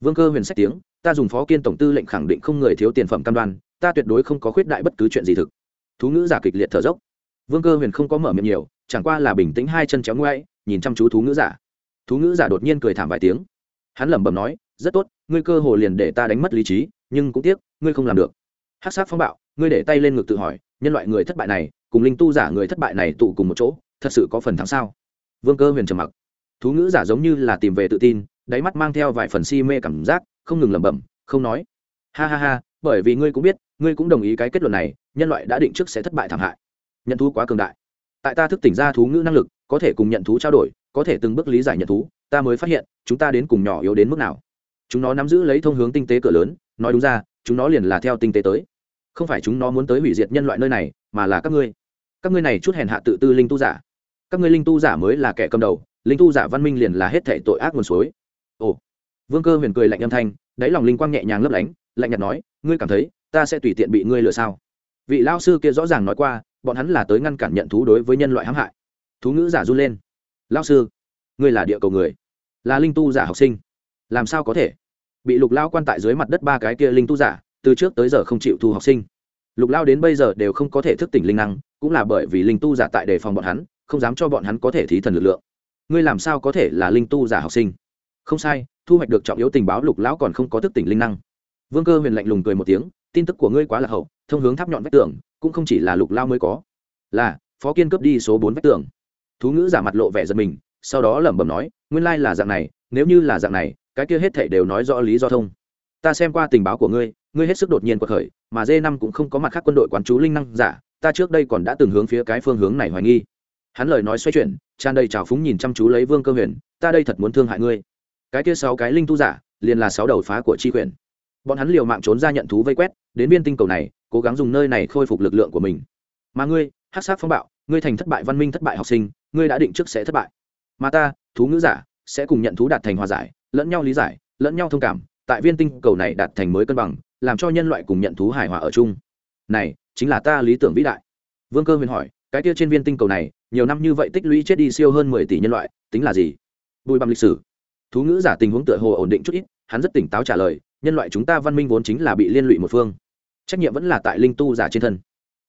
Vương cơ huyền sách tiếng, ta dùng phó kiên tổng tư lệnh khẳng định không người thiếu tiền phẩm cam đoan, ta tuyệt đối không có khuyết đại bất cứ chuyện gì thực. Thú ngữ giả kịch liệt thở dốc. Vương cơ huyền không có mở miệng nhiều chẳng qua là bình tĩnh hai chân chéo ngoáy, nhìn chăm chú thú ngữ giả. Thú ngữ giả đột nhiên cười thảm vài tiếng. Hắn lẩm bẩm nói, rất tốt, ngươi cơ hồ liền để ta đánh mất lý trí, nhưng cũng tiếc, ngươi không làm được. Hát sát phong bạo, ngươi để tay lên ngực tự hỏi, nhân loại người thất bại này, cùng linh tu giả người thất bại này tụ cùng một chỗ, thật sự có phần thắng sao? Vương cơ huyền trầm mặc. Thú ngữ giả giống như là tìm về tự tin, đáy mắt mang theo vài phần si mê cảm giác, không ngừng lẩm bẩm, không nói. Ha ha ha, bởi vì ngươi cũng biết, ngươi cũng đồng ý cái kết luận này, nhân loại đã định trước sẽ thất bại thảm hại. Nhận thú quá cường đại tại ta thức tỉnh ra thú ngữ năng lực, có thể cùng nhận thú trao đổi, có thể từng bước lý giải nhận thú, ta mới phát hiện, chúng ta đến cùng nhỏ yếu đến mức nào. Chúng nó nắm giữ lấy thông hướng tinh tế cửa lớn, nói đúng ra, chúng nó liền là theo tinh tế tới. Không phải chúng nó muốn tới hủy diệt nhân loại nơi này, mà là các ngươi. Các ngươi này chút hèn hạ tự tư linh tu giả. Các ngươi linh tu giả mới là kẻ cầm đầu, linh tu giả văn minh liền là hết thể tội ác nguồn suối. Ồ. Vương cơ huyền cười lạnh âm thanh, đáy lòng linh quang nhẹ nhàng lấp lánh, lạnh nhạt nói, ngươi cảm thấy ta sẽ tùy tiện bị ngươi lừa sao? Vị lao sư kia rõ ràng nói qua bọn hắn là tới ngăn cản nhận thú đối với nhân loại hãm hại. Thú ngữ giả run lên. Lao sư, ngươi là địa cầu người, là linh tu giả học sinh. Làm sao có thể? Bị lục lao quan tại dưới mặt đất ba cái kia linh tu giả, từ trước tới giờ không chịu thu học sinh. Lục lao đến bây giờ đều không có thể thức tỉnh linh năng, cũng là bởi vì linh tu giả tại đề phòng bọn hắn, không dám cho bọn hắn có thể thí thần lực lượng. Ngươi làm sao có thể là linh tu giả học sinh? Không sai, thu hoạch được trọng yếu tình báo lục lão còn không có thức tỉnh linh năng. Vương cơ huyền lạnh lùng cười một tiếng, tin tức của ngươi quá là hậu thông hướng tháp nhọn vách tường, cũng không chỉ là lục lao mới có. Là, phó kiên cướp đi số bốn vách tường. Thú ngữ giả mặt lộ vẻ giật mình, sau đó lẩm bẩm nói, nguyên lai là dạng này, nếu như là dạng này, cái kia hết thể đều nói rõ lý do thông. Ta xem qua tình báo của ngươi ngươi hết sức đột nhiên cuộc khởi, mà d năm cũng không có mặt khác quân đội quán chú linh năng giả, ta trước đây còn đã từng hướng phía cái phương hướng này hoài nghi. Hắn lời nói xoay chuyển, tràn đầy trào phúng nhìn chăm chú lấy vương cơ huyền, ta đây thật muốn thương hại ngươi. Cái kia sáu cái linh tu giả, liền là sáu đầu phá của tri quyền. Bọn hắn liều mạng trốn ra nhận thú vây quét đến viên tinh cầu này, cố gắng dùng nơi này khôi phục lực lượng của mình. Mà ngươi hát sát phong bạo, ngươi thành thất bại văn minh thất bại học sinh, ngươi đã định trước sẽ thất bại. Mà ta, thú ngữ giả, sẽ cùng nhận thú đạt thành hòa giải, lẫn nhau lý giải, lẫn nhau thông cảm, tại viên tinh cầu này đạt thành mới cân bằng, làm cho nhân loại cùng nhận thú hài hòa ở chung. Này, chính là ta lý tưởng vĩ đại. Vương cơ huyền hỏi, cái kia trên viên tinh cầu này, nhiều năm như vậy tích lũy chết đi siêu hơn mười tỷ nhân loại, tính là gì? Bùi bằng lịch sử. Thú ngữ giả tình huống tựa hồ ổn định chút ít, hắn rất tỉnh táo trả lời, nhân loại chúng ta văn minh vốn chính là bị liên lụy một phương trách nhiệm vẫn là tại linh tu giả trên thân.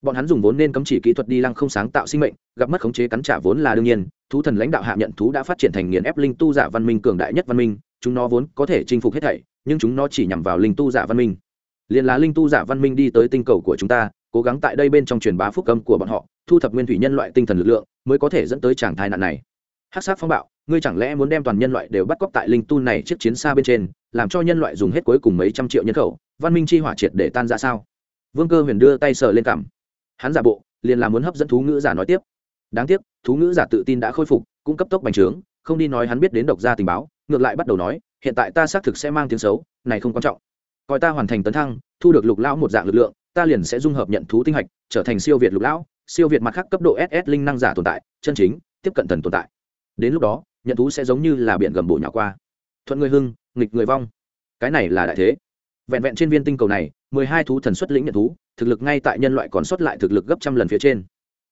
Bọn hắn dùng vốn nên cấm chỉ kỹ thuật đi lăng không sáng tạo sinh mệnh, gặp mất khống chế cắn trả vốn là đương nhiên, thú thần lãnh đạo hạ nhận thú đã phát triển thành nghiền ép linh tu giả văn minh cường đại nhất văn minh, chúng nó vốn có thể chinh phục hết thảy, nhưng chúng nó chỉ nhằm vào linh tu giả văn minh. Liền là linh tu giả văn minh đi tới tinh cầu của chúng ta, cố gắng tại đây bên trong truyền bá phúc âm của bọn họ, thu thập nguyên thủy nhân loại tinh thần lực lượng, mới có thể dẫn tới trạng thái nạn này. Hát sát phong bạo, ngươi chẳng lẽ muốn đem toàn nhân loại đều bắt cóc tại linh tu này chiếc chiến xa bên trên làm cho nhân loại dùng hết cuối cùng mấy trăm triệu nhân khẩu, văn minh chi hỏa triệt để tan ra sao? Vương cơ huyền đưa tay sờ lên cảm. Hắn giả bộ, liền là muốn hấp dẫn thú ngữ giả nói tiếp. Đáng tiếc, thú ngữ giả tự tin đã khôi phục, cũng cấp tốc bành trướng, không đi nói hắn biết đến độc gia tình báo, ngược lại bắt đầu nói, hiện tại ta xác thực sẽ mang tiếng xấu, này không quan trọng. Coi ta hoàn thành tấn thăng, thu được lục lão một dạng lực lượng, ta liền sẽ dung hợp nhận thú tinh hạch, trở thành siêu việt lục lão, siêu việt mặt khác cấp độ ss linh năng giả tồn tại, chân chính, tiếp cận thần tồn tại. Đến lúc đó, nhận thú sẽ giống như là biển gầm bổ nhỏ qua. Thuận người hưng nghịch người vong. Cái này là đại thế. Vẹn vẹn trên viên tinh cầu này, mười hai thú thần xuất lĩnh nhận thú, thực lực ngay tại nhân loại còn sót lại thực lực gấp trăm lần phía trên.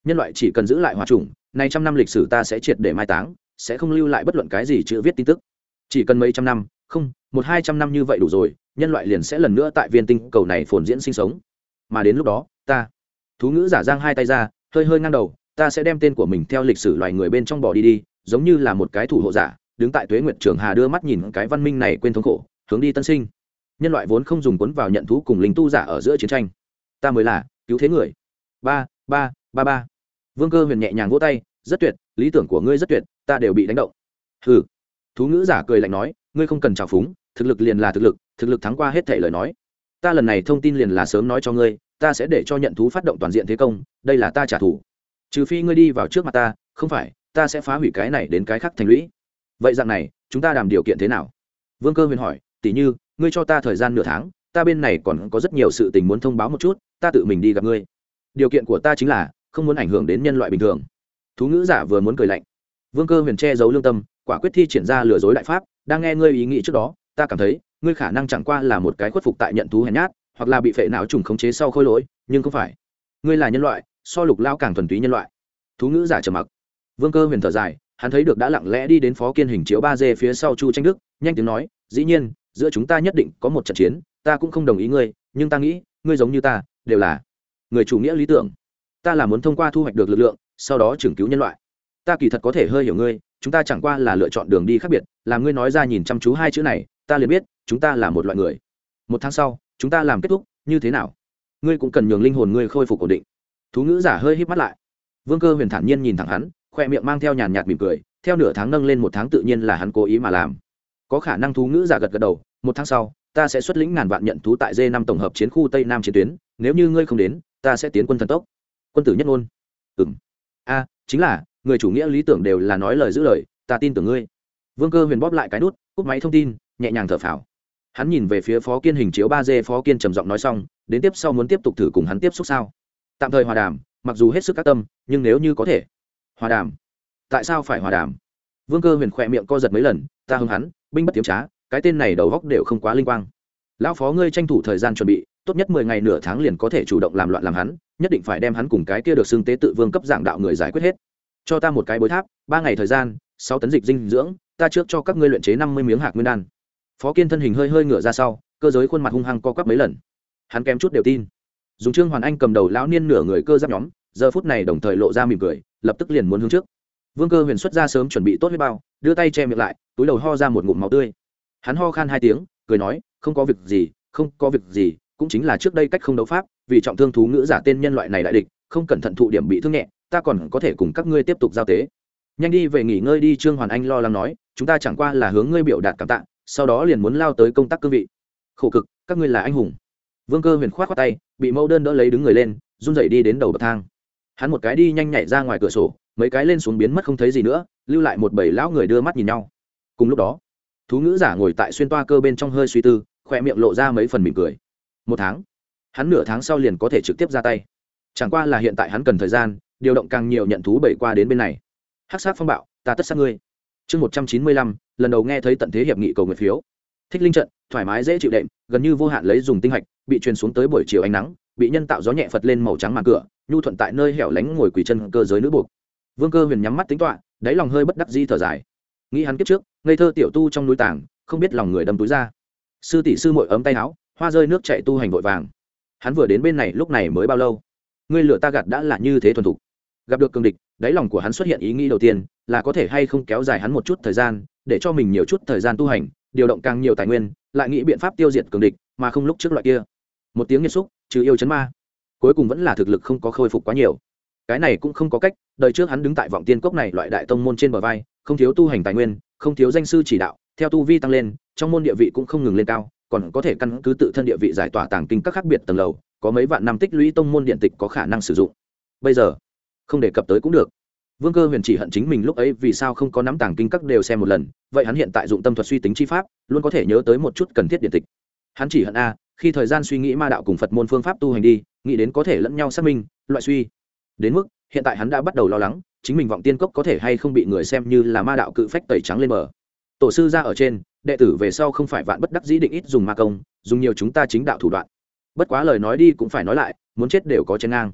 Nhân loại chỉ cần giữ lại hòa trùng nay trăm năm lịch sử ta sẽ triệt để mai táng, sẽ không lưu lại bất luận cái gì chữ viết tin tức. Chỉ cần mấy trăm năm, không, một hai trăm năm như vậy đủ rồi, nhân loại liền sẽ lần nữa tại viên tinh cầu này phồn diễn sinh sống. Mà đến lúc đó, ta, thú ngữ giả giang hai tay ra, hơi hơi ngang đầu, ta sẽ đem tên của mình theo lịch sử loài người bên trong bỏ đi đi, giống như là một cái thủ hộ giả đứng tại tuế nguyệt trường hà đưa mắt nhìn cái văn minh này quên thống khổ, hướng đi tân sinh. Nhân loại vốn không dùng cuốn vào nhận thú cùng lính tu giả ở giữa chiến tranh. Ta mới là cứu thế người. Ba ba ba ba. Vương cơ huyền nhẹ nhàng vỗ tay, rất tuyệt, lý tưởng của ngươi rất tuyệt, ta đều bị đánh động. Hừ. Thú ngữ giả cười lạnh nói, ngươi không cần trào phúng, thực lực liền là thực lực thực lực thắng qua hết thể lời nói. Ta lần này thông tin liền là sớm nói cho ngươi, ta sẽ để cho nhận thú phát động toàn diện thế công, đây là ta trả thù. Trừ phi ngươi đi vào trước mặt ta, không phải, ta sẽ phá hủy cái này đến cái khác thành lũy vậy dạng này, chúng ta đàm điều kiện thế nào? Vương cơ huyền hỏi tỉ như, ngươi cho ta thời gian nửa tháng, ta bên này còn có rất nhiều sự tình muốn thông báo một chút, ta tự mình đi gặp ngươi. Điều kiện của ta chính là, không muốn ảnh hưởng đến nhân loại bình thường. Thú ngữ giả vừa muốn cười lạnh. Vương cơ huyền che giấu lương tâm, quả quyết thi triển ra lừa dối đại pháp, đang nghe ngươi ý nghĩ trước đó, ta cảm thấy, ngươi khả năng chẳng qua là một cái khuất phục tại nhận thú hèn nhát, hoặc là bị phệ não trùng khống chế sau khôi lỗi, nhưng không phải. Ngươi là nhân loại, so lục lao càng thuần túy nhân loại. Thú ngữ giả trầm mặc. Vương cơ huyền thở dài hắn thấy được đã lặng lẽ đi đến phó kiên hình chiếu ba d phía sau chu tranh đức, nhanh tiếng nói, dĩ nhiên, giữa chúng ta nhất định có một trận chiến, ta cũng không đồng ý ngươi, nhưng ta nghĩ, ngươi giống như ta, đều là người chủ nghĩa lý tưởng. Ta là muốn thông qua thu hoạch được lực lượng, sau đó trưởng cứu nhân loại. Ta kỳ thật có thể hơi hiểu ngươi, chúng ta chẳng qua là lựa chọn đường đi khác biệt, làm ngươi nói ra nhìn chăm chú hai chữ này, ta liền biết, chúng ta là một loại người. Một tháng sau, chúng ta làm kết thúc, như thế nào? Ngươi cũng cần nhường linh hồn ngươi khôi phục ổn định. Thú ngữ giả hơi hít mắt lại. Vương cơ huyền thản nhiên nhìn thẳng hắn khoe miệng mang theo nhàn nhạt mỉm cười, theo nửa tháng nâng lên một tháng tự nhiên là hắn cố ý mà làm. Có khả năng thú ngữ giả gật gật đầu, một tháng sau, ta sẽ xuất lĩnh ngàn vạn nhận thú tại d năm tổng hợp chiến khu tây nam chiến tuyến, nếu như ngươi không đến, ta sẽ tiến quân thần tốc. Quân tử nhất ngôn. Ừ m a, chính là, người chủ nghĩa lý tưởng đều là nói lời giữ lời, ta tin tưởng ngươi. Vương cơ huyền bóp lại cái nút, cúp máy thông tin, nhẹ nhàng thở phào. Hắn nhìn về phía phó kiên hình chiếu ba d phó kiên trầm giọng nói xong, đến tiếp sau muốn tiếp tục thử cùng hắn tiếp xúc sao? Tạm thời hòa đàm, mặc dù hết sức các tâm, nhưng nếu như có thể hòa đàm. Tại sao phải hòa đàm? Vương cơ huyền khỏe miệng co giật mấy lần, ta hưng hắn, binh bất tiếm trá, cái tên này đầu góc đều không quá linh quang. Lão phó ngươi tranh thủ thời gian chuẩn bị, tốt nhất mười ngày nửa tháng liền có thể chủ động làm loạn làm hắn, nhất định phải đem hắn cùng cái kia được xưng tế tự vương cấp dạng đạo người giải quyết hết. Cho ta một cái bối tháp, ba ngày thời gian, sáu tấn dịch dinh dưỡng, ta trước cho các ngươi luyện chế năm mươi miếng hạt nguyên đan. Phó kiên thân hình hơi hơi ngửa ra sau, cơ giới khuôn mặt hung hăng co quắp mấy lần. Hắn kém chút đều tin. Dùng trương hoàn anh cầm đầu lão niên nửa người cơ giáp nhóm, giờ phút này đồng thời lộ ra mỉm cười lập tức liền muốn hướng trước. Vương cơ huyền xuất ra sớm chuẩn bị tốt huyết bao, đưa tay che miệng lại, túi đầu ho ra một ngụm máu tươi. Hắn ho khan hai tiếng, cười nói, không có việc gì, không có việc gì, cũng chính là trước đây cách không đấu pháp, vì trọng thương thú ngữ giả tên nhân loại này đại địch, không cẩn thận thụ điểm bị thương nhẹ, ta còn có thể cùng các ngươi tiếp tục giao tế. Nhanh đi về nghỉ ngơi đi, trương hoàn anh lo lắng nói, chúng ta chẳng qua là hướng ngươi biểu đạt cảm tạ, sau đó liền muốn lao tới công tác cương vị. Khổ cực, các ngươi là anh hùng. Vương cơ huyền k h o á t khoác tay, bị mẫu đơn đỡ lấy đứng người lên, run rẩy đi đến đầu bậc thang hắn một cái đi nhanh nhảy ra ngoài cửa sổ, mấy cái lên xuống biến mất không thấy gì nữa, lưu lại một bầy lão người đưa mắt nhìn nhau. Cùng lúc đó, thú ngữ giả ngồi tại xuyên toa cơ bên trong hơi suy tư khoe miệng lộ ra mấy phần mỉm cười. Một tháng, hắn nửa tháng sau liền có thể trực tiếp ra tay. Chẳng qua là hiện tại hắn cần thời gian, điều động càng nhiều nhận thú bảy qua đến bên này. Hắc sát phong bạo, ta tất sát ngươi. Chương một trăm chín mươi lăm, lần đầu nghe thấy tận thế hiệp nghị cầu nguyện phiếu. Thích linh trận, thoải mái dễ chịu đệm, gần như vô hạn lấy dùng tinh hạch, bị truyền xuống tới buổi chiều ánh nắng bị nhân tạo gió nhẹ phật lên màu trắng màn cửa, nhu thuận tại nơi hẻo lánh ngồi quỳ chân cơ giới nữ buộc. Vương cơ huyền nhắm mắt tính toạ đáy lòng hơi bất đắc di thở dài. Nghĩ hắn kiếp trước, ngây thơ tiểu tu trong núi tàng, không biết lòng người đâm túi ra. Sư tỷ sư mội ấm tay áo, hoa rơi nước chạy tu hành vội vàng. Hắn vừa đến bên này lúc này mới bao lâu? Ngươi lửa ta gạt đã là như thế thuần thục. Gặp được cường địch, đáy lòng của hắn xuất hiện ý nghĩ đầu tiên, là có thể hay không kéo dài hắn một chút thời gian, để cho mình nhiều chút thời gian tu hành, điều động càng nhiều tài nguyên, lại nghĩ biện pháp tiêu diệt cường địch, mà không lúc trước loại kia. Một tiếng nghiêm xúc trừ yêu chấn ma. Cuối cùng vẫn là thực lực không có khôi phục quá nhiều. Cái này cũng không có cách, đời trước hắn đứng tại vọng tiên cốc này loại đại tông môn trên bờ vai, không thiếu tu hành tài nguyên, không thiếu danh sư chỉ đạo, theo tu vi tăng lên, trong môn địa vị cũng không ngừng lên cao, còn có thể căn cứ tự thân địa vị giải tỏa tàng kinh các khác biệt tầng lầu, có mấy vạn năm tích lũy tông môn điện tịch có khả năng sử dụng. Bây giờ, không đề cập tới cũng được. Vương cơ huyền chỉ hận chính mình lúc ấy vì sao không có nắm tàng kinh các đều xem một lần, vậy hắn hiện tại dụng tâm thuật suy tính chi pháp, luôn có thể nhớ tới một chút cần thiết điện tịch. Hắn chỉ hận a khi thời gian suy nghĩ ma đạo cùng phật môn phương pháp tu hành đi, nghĩ đến có thể lẫn nhau xác minh, loại suy. Đến mức, hiện tại hắn đã bắt đầu lo lắng, chính mình vọng tiên cốc có thể hay không bị người xem như là ma đạo cự phách tẩy trắng lên bờ. Tổ sư ra ở trên, đệ tử về sau không phải vạn bất đắc dĩ định ít dùng ma công, dùng nhiều chúng ta chính đạo thủ đoạn. Bất quá lời nói đi cũng phải nói lại, muốn chết đều có chén ngang.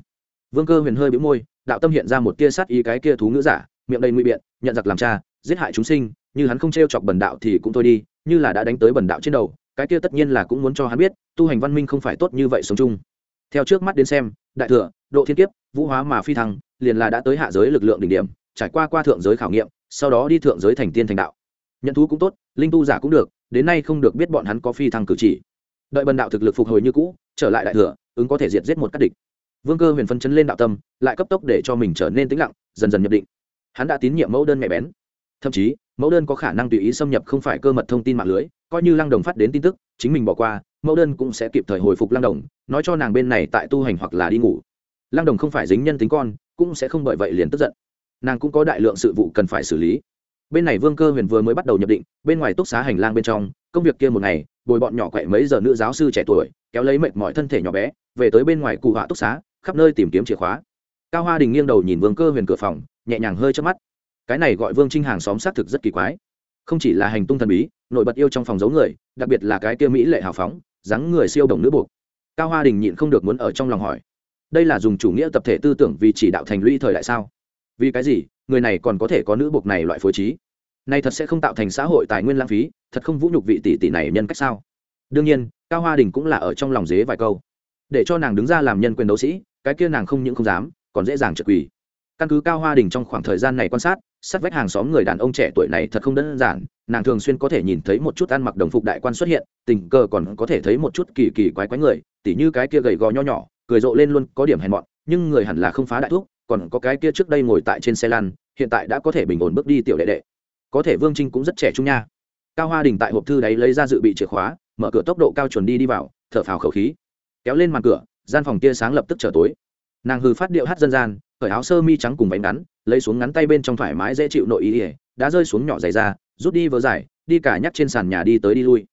Vương cơ huyền hơi bĩu môi, đạo tâm hiện ra một tia sát ý cái kia thú ngữ giả, miệng đầy nguy biện, nhận giặc làm cha, giết hại chúng sinh, như hắn không t r e o chọc bần đạo thì cũng thôi đi, như là đã đánh tới bần đạo trên đầu cái kia tất nhiên là cũng muốn cho hắn biết, tu hành văn minh không phải tốt như vậy sống chung. Theo trước mắt đến xem, đại thừa, độ thiên kiếp, vũ hóa mà phi thăng, liền là đã tới hạ giới lực lượng đỉnh điểm, trải qua qua thượng giới khảo nghiệm, sau đó đi thượng giới thành tiên thành đạo. Nhận thú cũng tốt, linh tu giả cũng được, đến nay không được biết bọn hắn có phi thăng cử chỉ. Đợi bần đạo thực lực phục hồi như cũ, trở lại đại thừa, ứng có thể diệt giết một cắt địch. Vương cơ huyền phân chấn lên đạo tâm, lại cấp tốc để cho mình trở nên tĩnh lặng, dần dần nhập định. Hắn đã tín nhiệm mẫu đơn mẹ bén. Thậm chí mẫu đơn có khả năng tùy ý xâm nhập không phải cơ mật thông tin mạng lưới, coi như lăng đồng phát đến tin tức, chính mình bỏ qua, mẫu đơn cũng sẽ kịp thời hồi phục lăng đồng, nói cho nàng bên này tại tu hành hoặc là đi ngủ. Lăng đồng không phải dính nhân tính con, cũng sẽ không bởi vậy liền tức giận. Nàng cũng có đại lượng sự vụ cần phải xử lý. Bên này vương cơ huyền vừa mới bắt đầu nhập định, bên ngoài túc xá hành lang bên trong, công việc kia một ngày, bồi bọn nhỏ quậy mấy giờ nữ giáo sư trẻ tuổi, kéo lấy mệt mọi thân thể nhỏ bé, về tới bên ngoài cụ họa túc xá, khắp nơi tìm kiếm chìa khóa. Cao hoa đình nghiêng đầu nhìn vương cơ huyền cửa phòng, nhẹ nhàng hơi chớp mắt cái này gọi vương trinh hàng xóm xác thực rất kỳ quái. Không chỉ là hành tung thần bí, nổi bật yêu trong phòng giấu người, đặc biệt là cái kia mỹ lệ hào phóng, dáng người siêu đồng nữ buộc. Cao hoa đình nhịn không được muốn ở trong lòng hỏi, đây là dùng chủ nghĩa tập thể tư tưởng vì chỉ đạo thành lũy thời đại sao? Vì cái gì, người này còn có thể có nữ buộc này loại phối trí? Này thật sẽ không tạo thành xã hội tài nguyên lãng phí, thật không vũ nhục vị tỷ tỷ này nhân cách sao? Đương nhiên, cao hoa đình cũng là ở trong lòng dế vài câu. Để cho nàng đứng ra làm nhân quyền đấu sĩ, cái kia nàng không những không dám, còn dễ dàng trượt quỳ. Căn cứ cao hoa đình trong khoảng thời gian này quan sát sát vách hàng xóm người đàn ông trẻ tuổi này thật không đơn giản, nàng thường xuyên có thể nhìn thấy một chút ăn mặc đồng phục đại quan xuất hiện, tình cờ còn có thể thấy một chút kỳ kỳ quái quái người, tỉ như cái kia gầy gò nho nhỏ, cười rộ lên luôn có điểm hèn mọn, nhưng người hẳn là không phá đại thuốc còn có cái kia trước đây ngồi tại trên xe lăn, hiện tại đã có thể bình ổn bước đi tiểu đệ đệ. Có thể vương trinh cũng rất trẻ trung nha. Cao hoa đình tại hộp thư đấy lấy ra dự bị chìa khóa, mở cửa tốc độ cao chuẩn đi đi vào, thở phào khẩu khí. Kéo lên màn cửa, gian phòng tia sáng lập tức trở tối. Nàng hư phát điệu hát dân gian cởi áo sơ mi trắng cùng váy ngắn, lấy xuống ngắn tay bên trong thoải mái dễ chịu nội ý ỉa đã rơi xuống nhỏ giày ra, rút đi vớ dài, đi cả nhắc trên sàn nhà đi tới đi lui.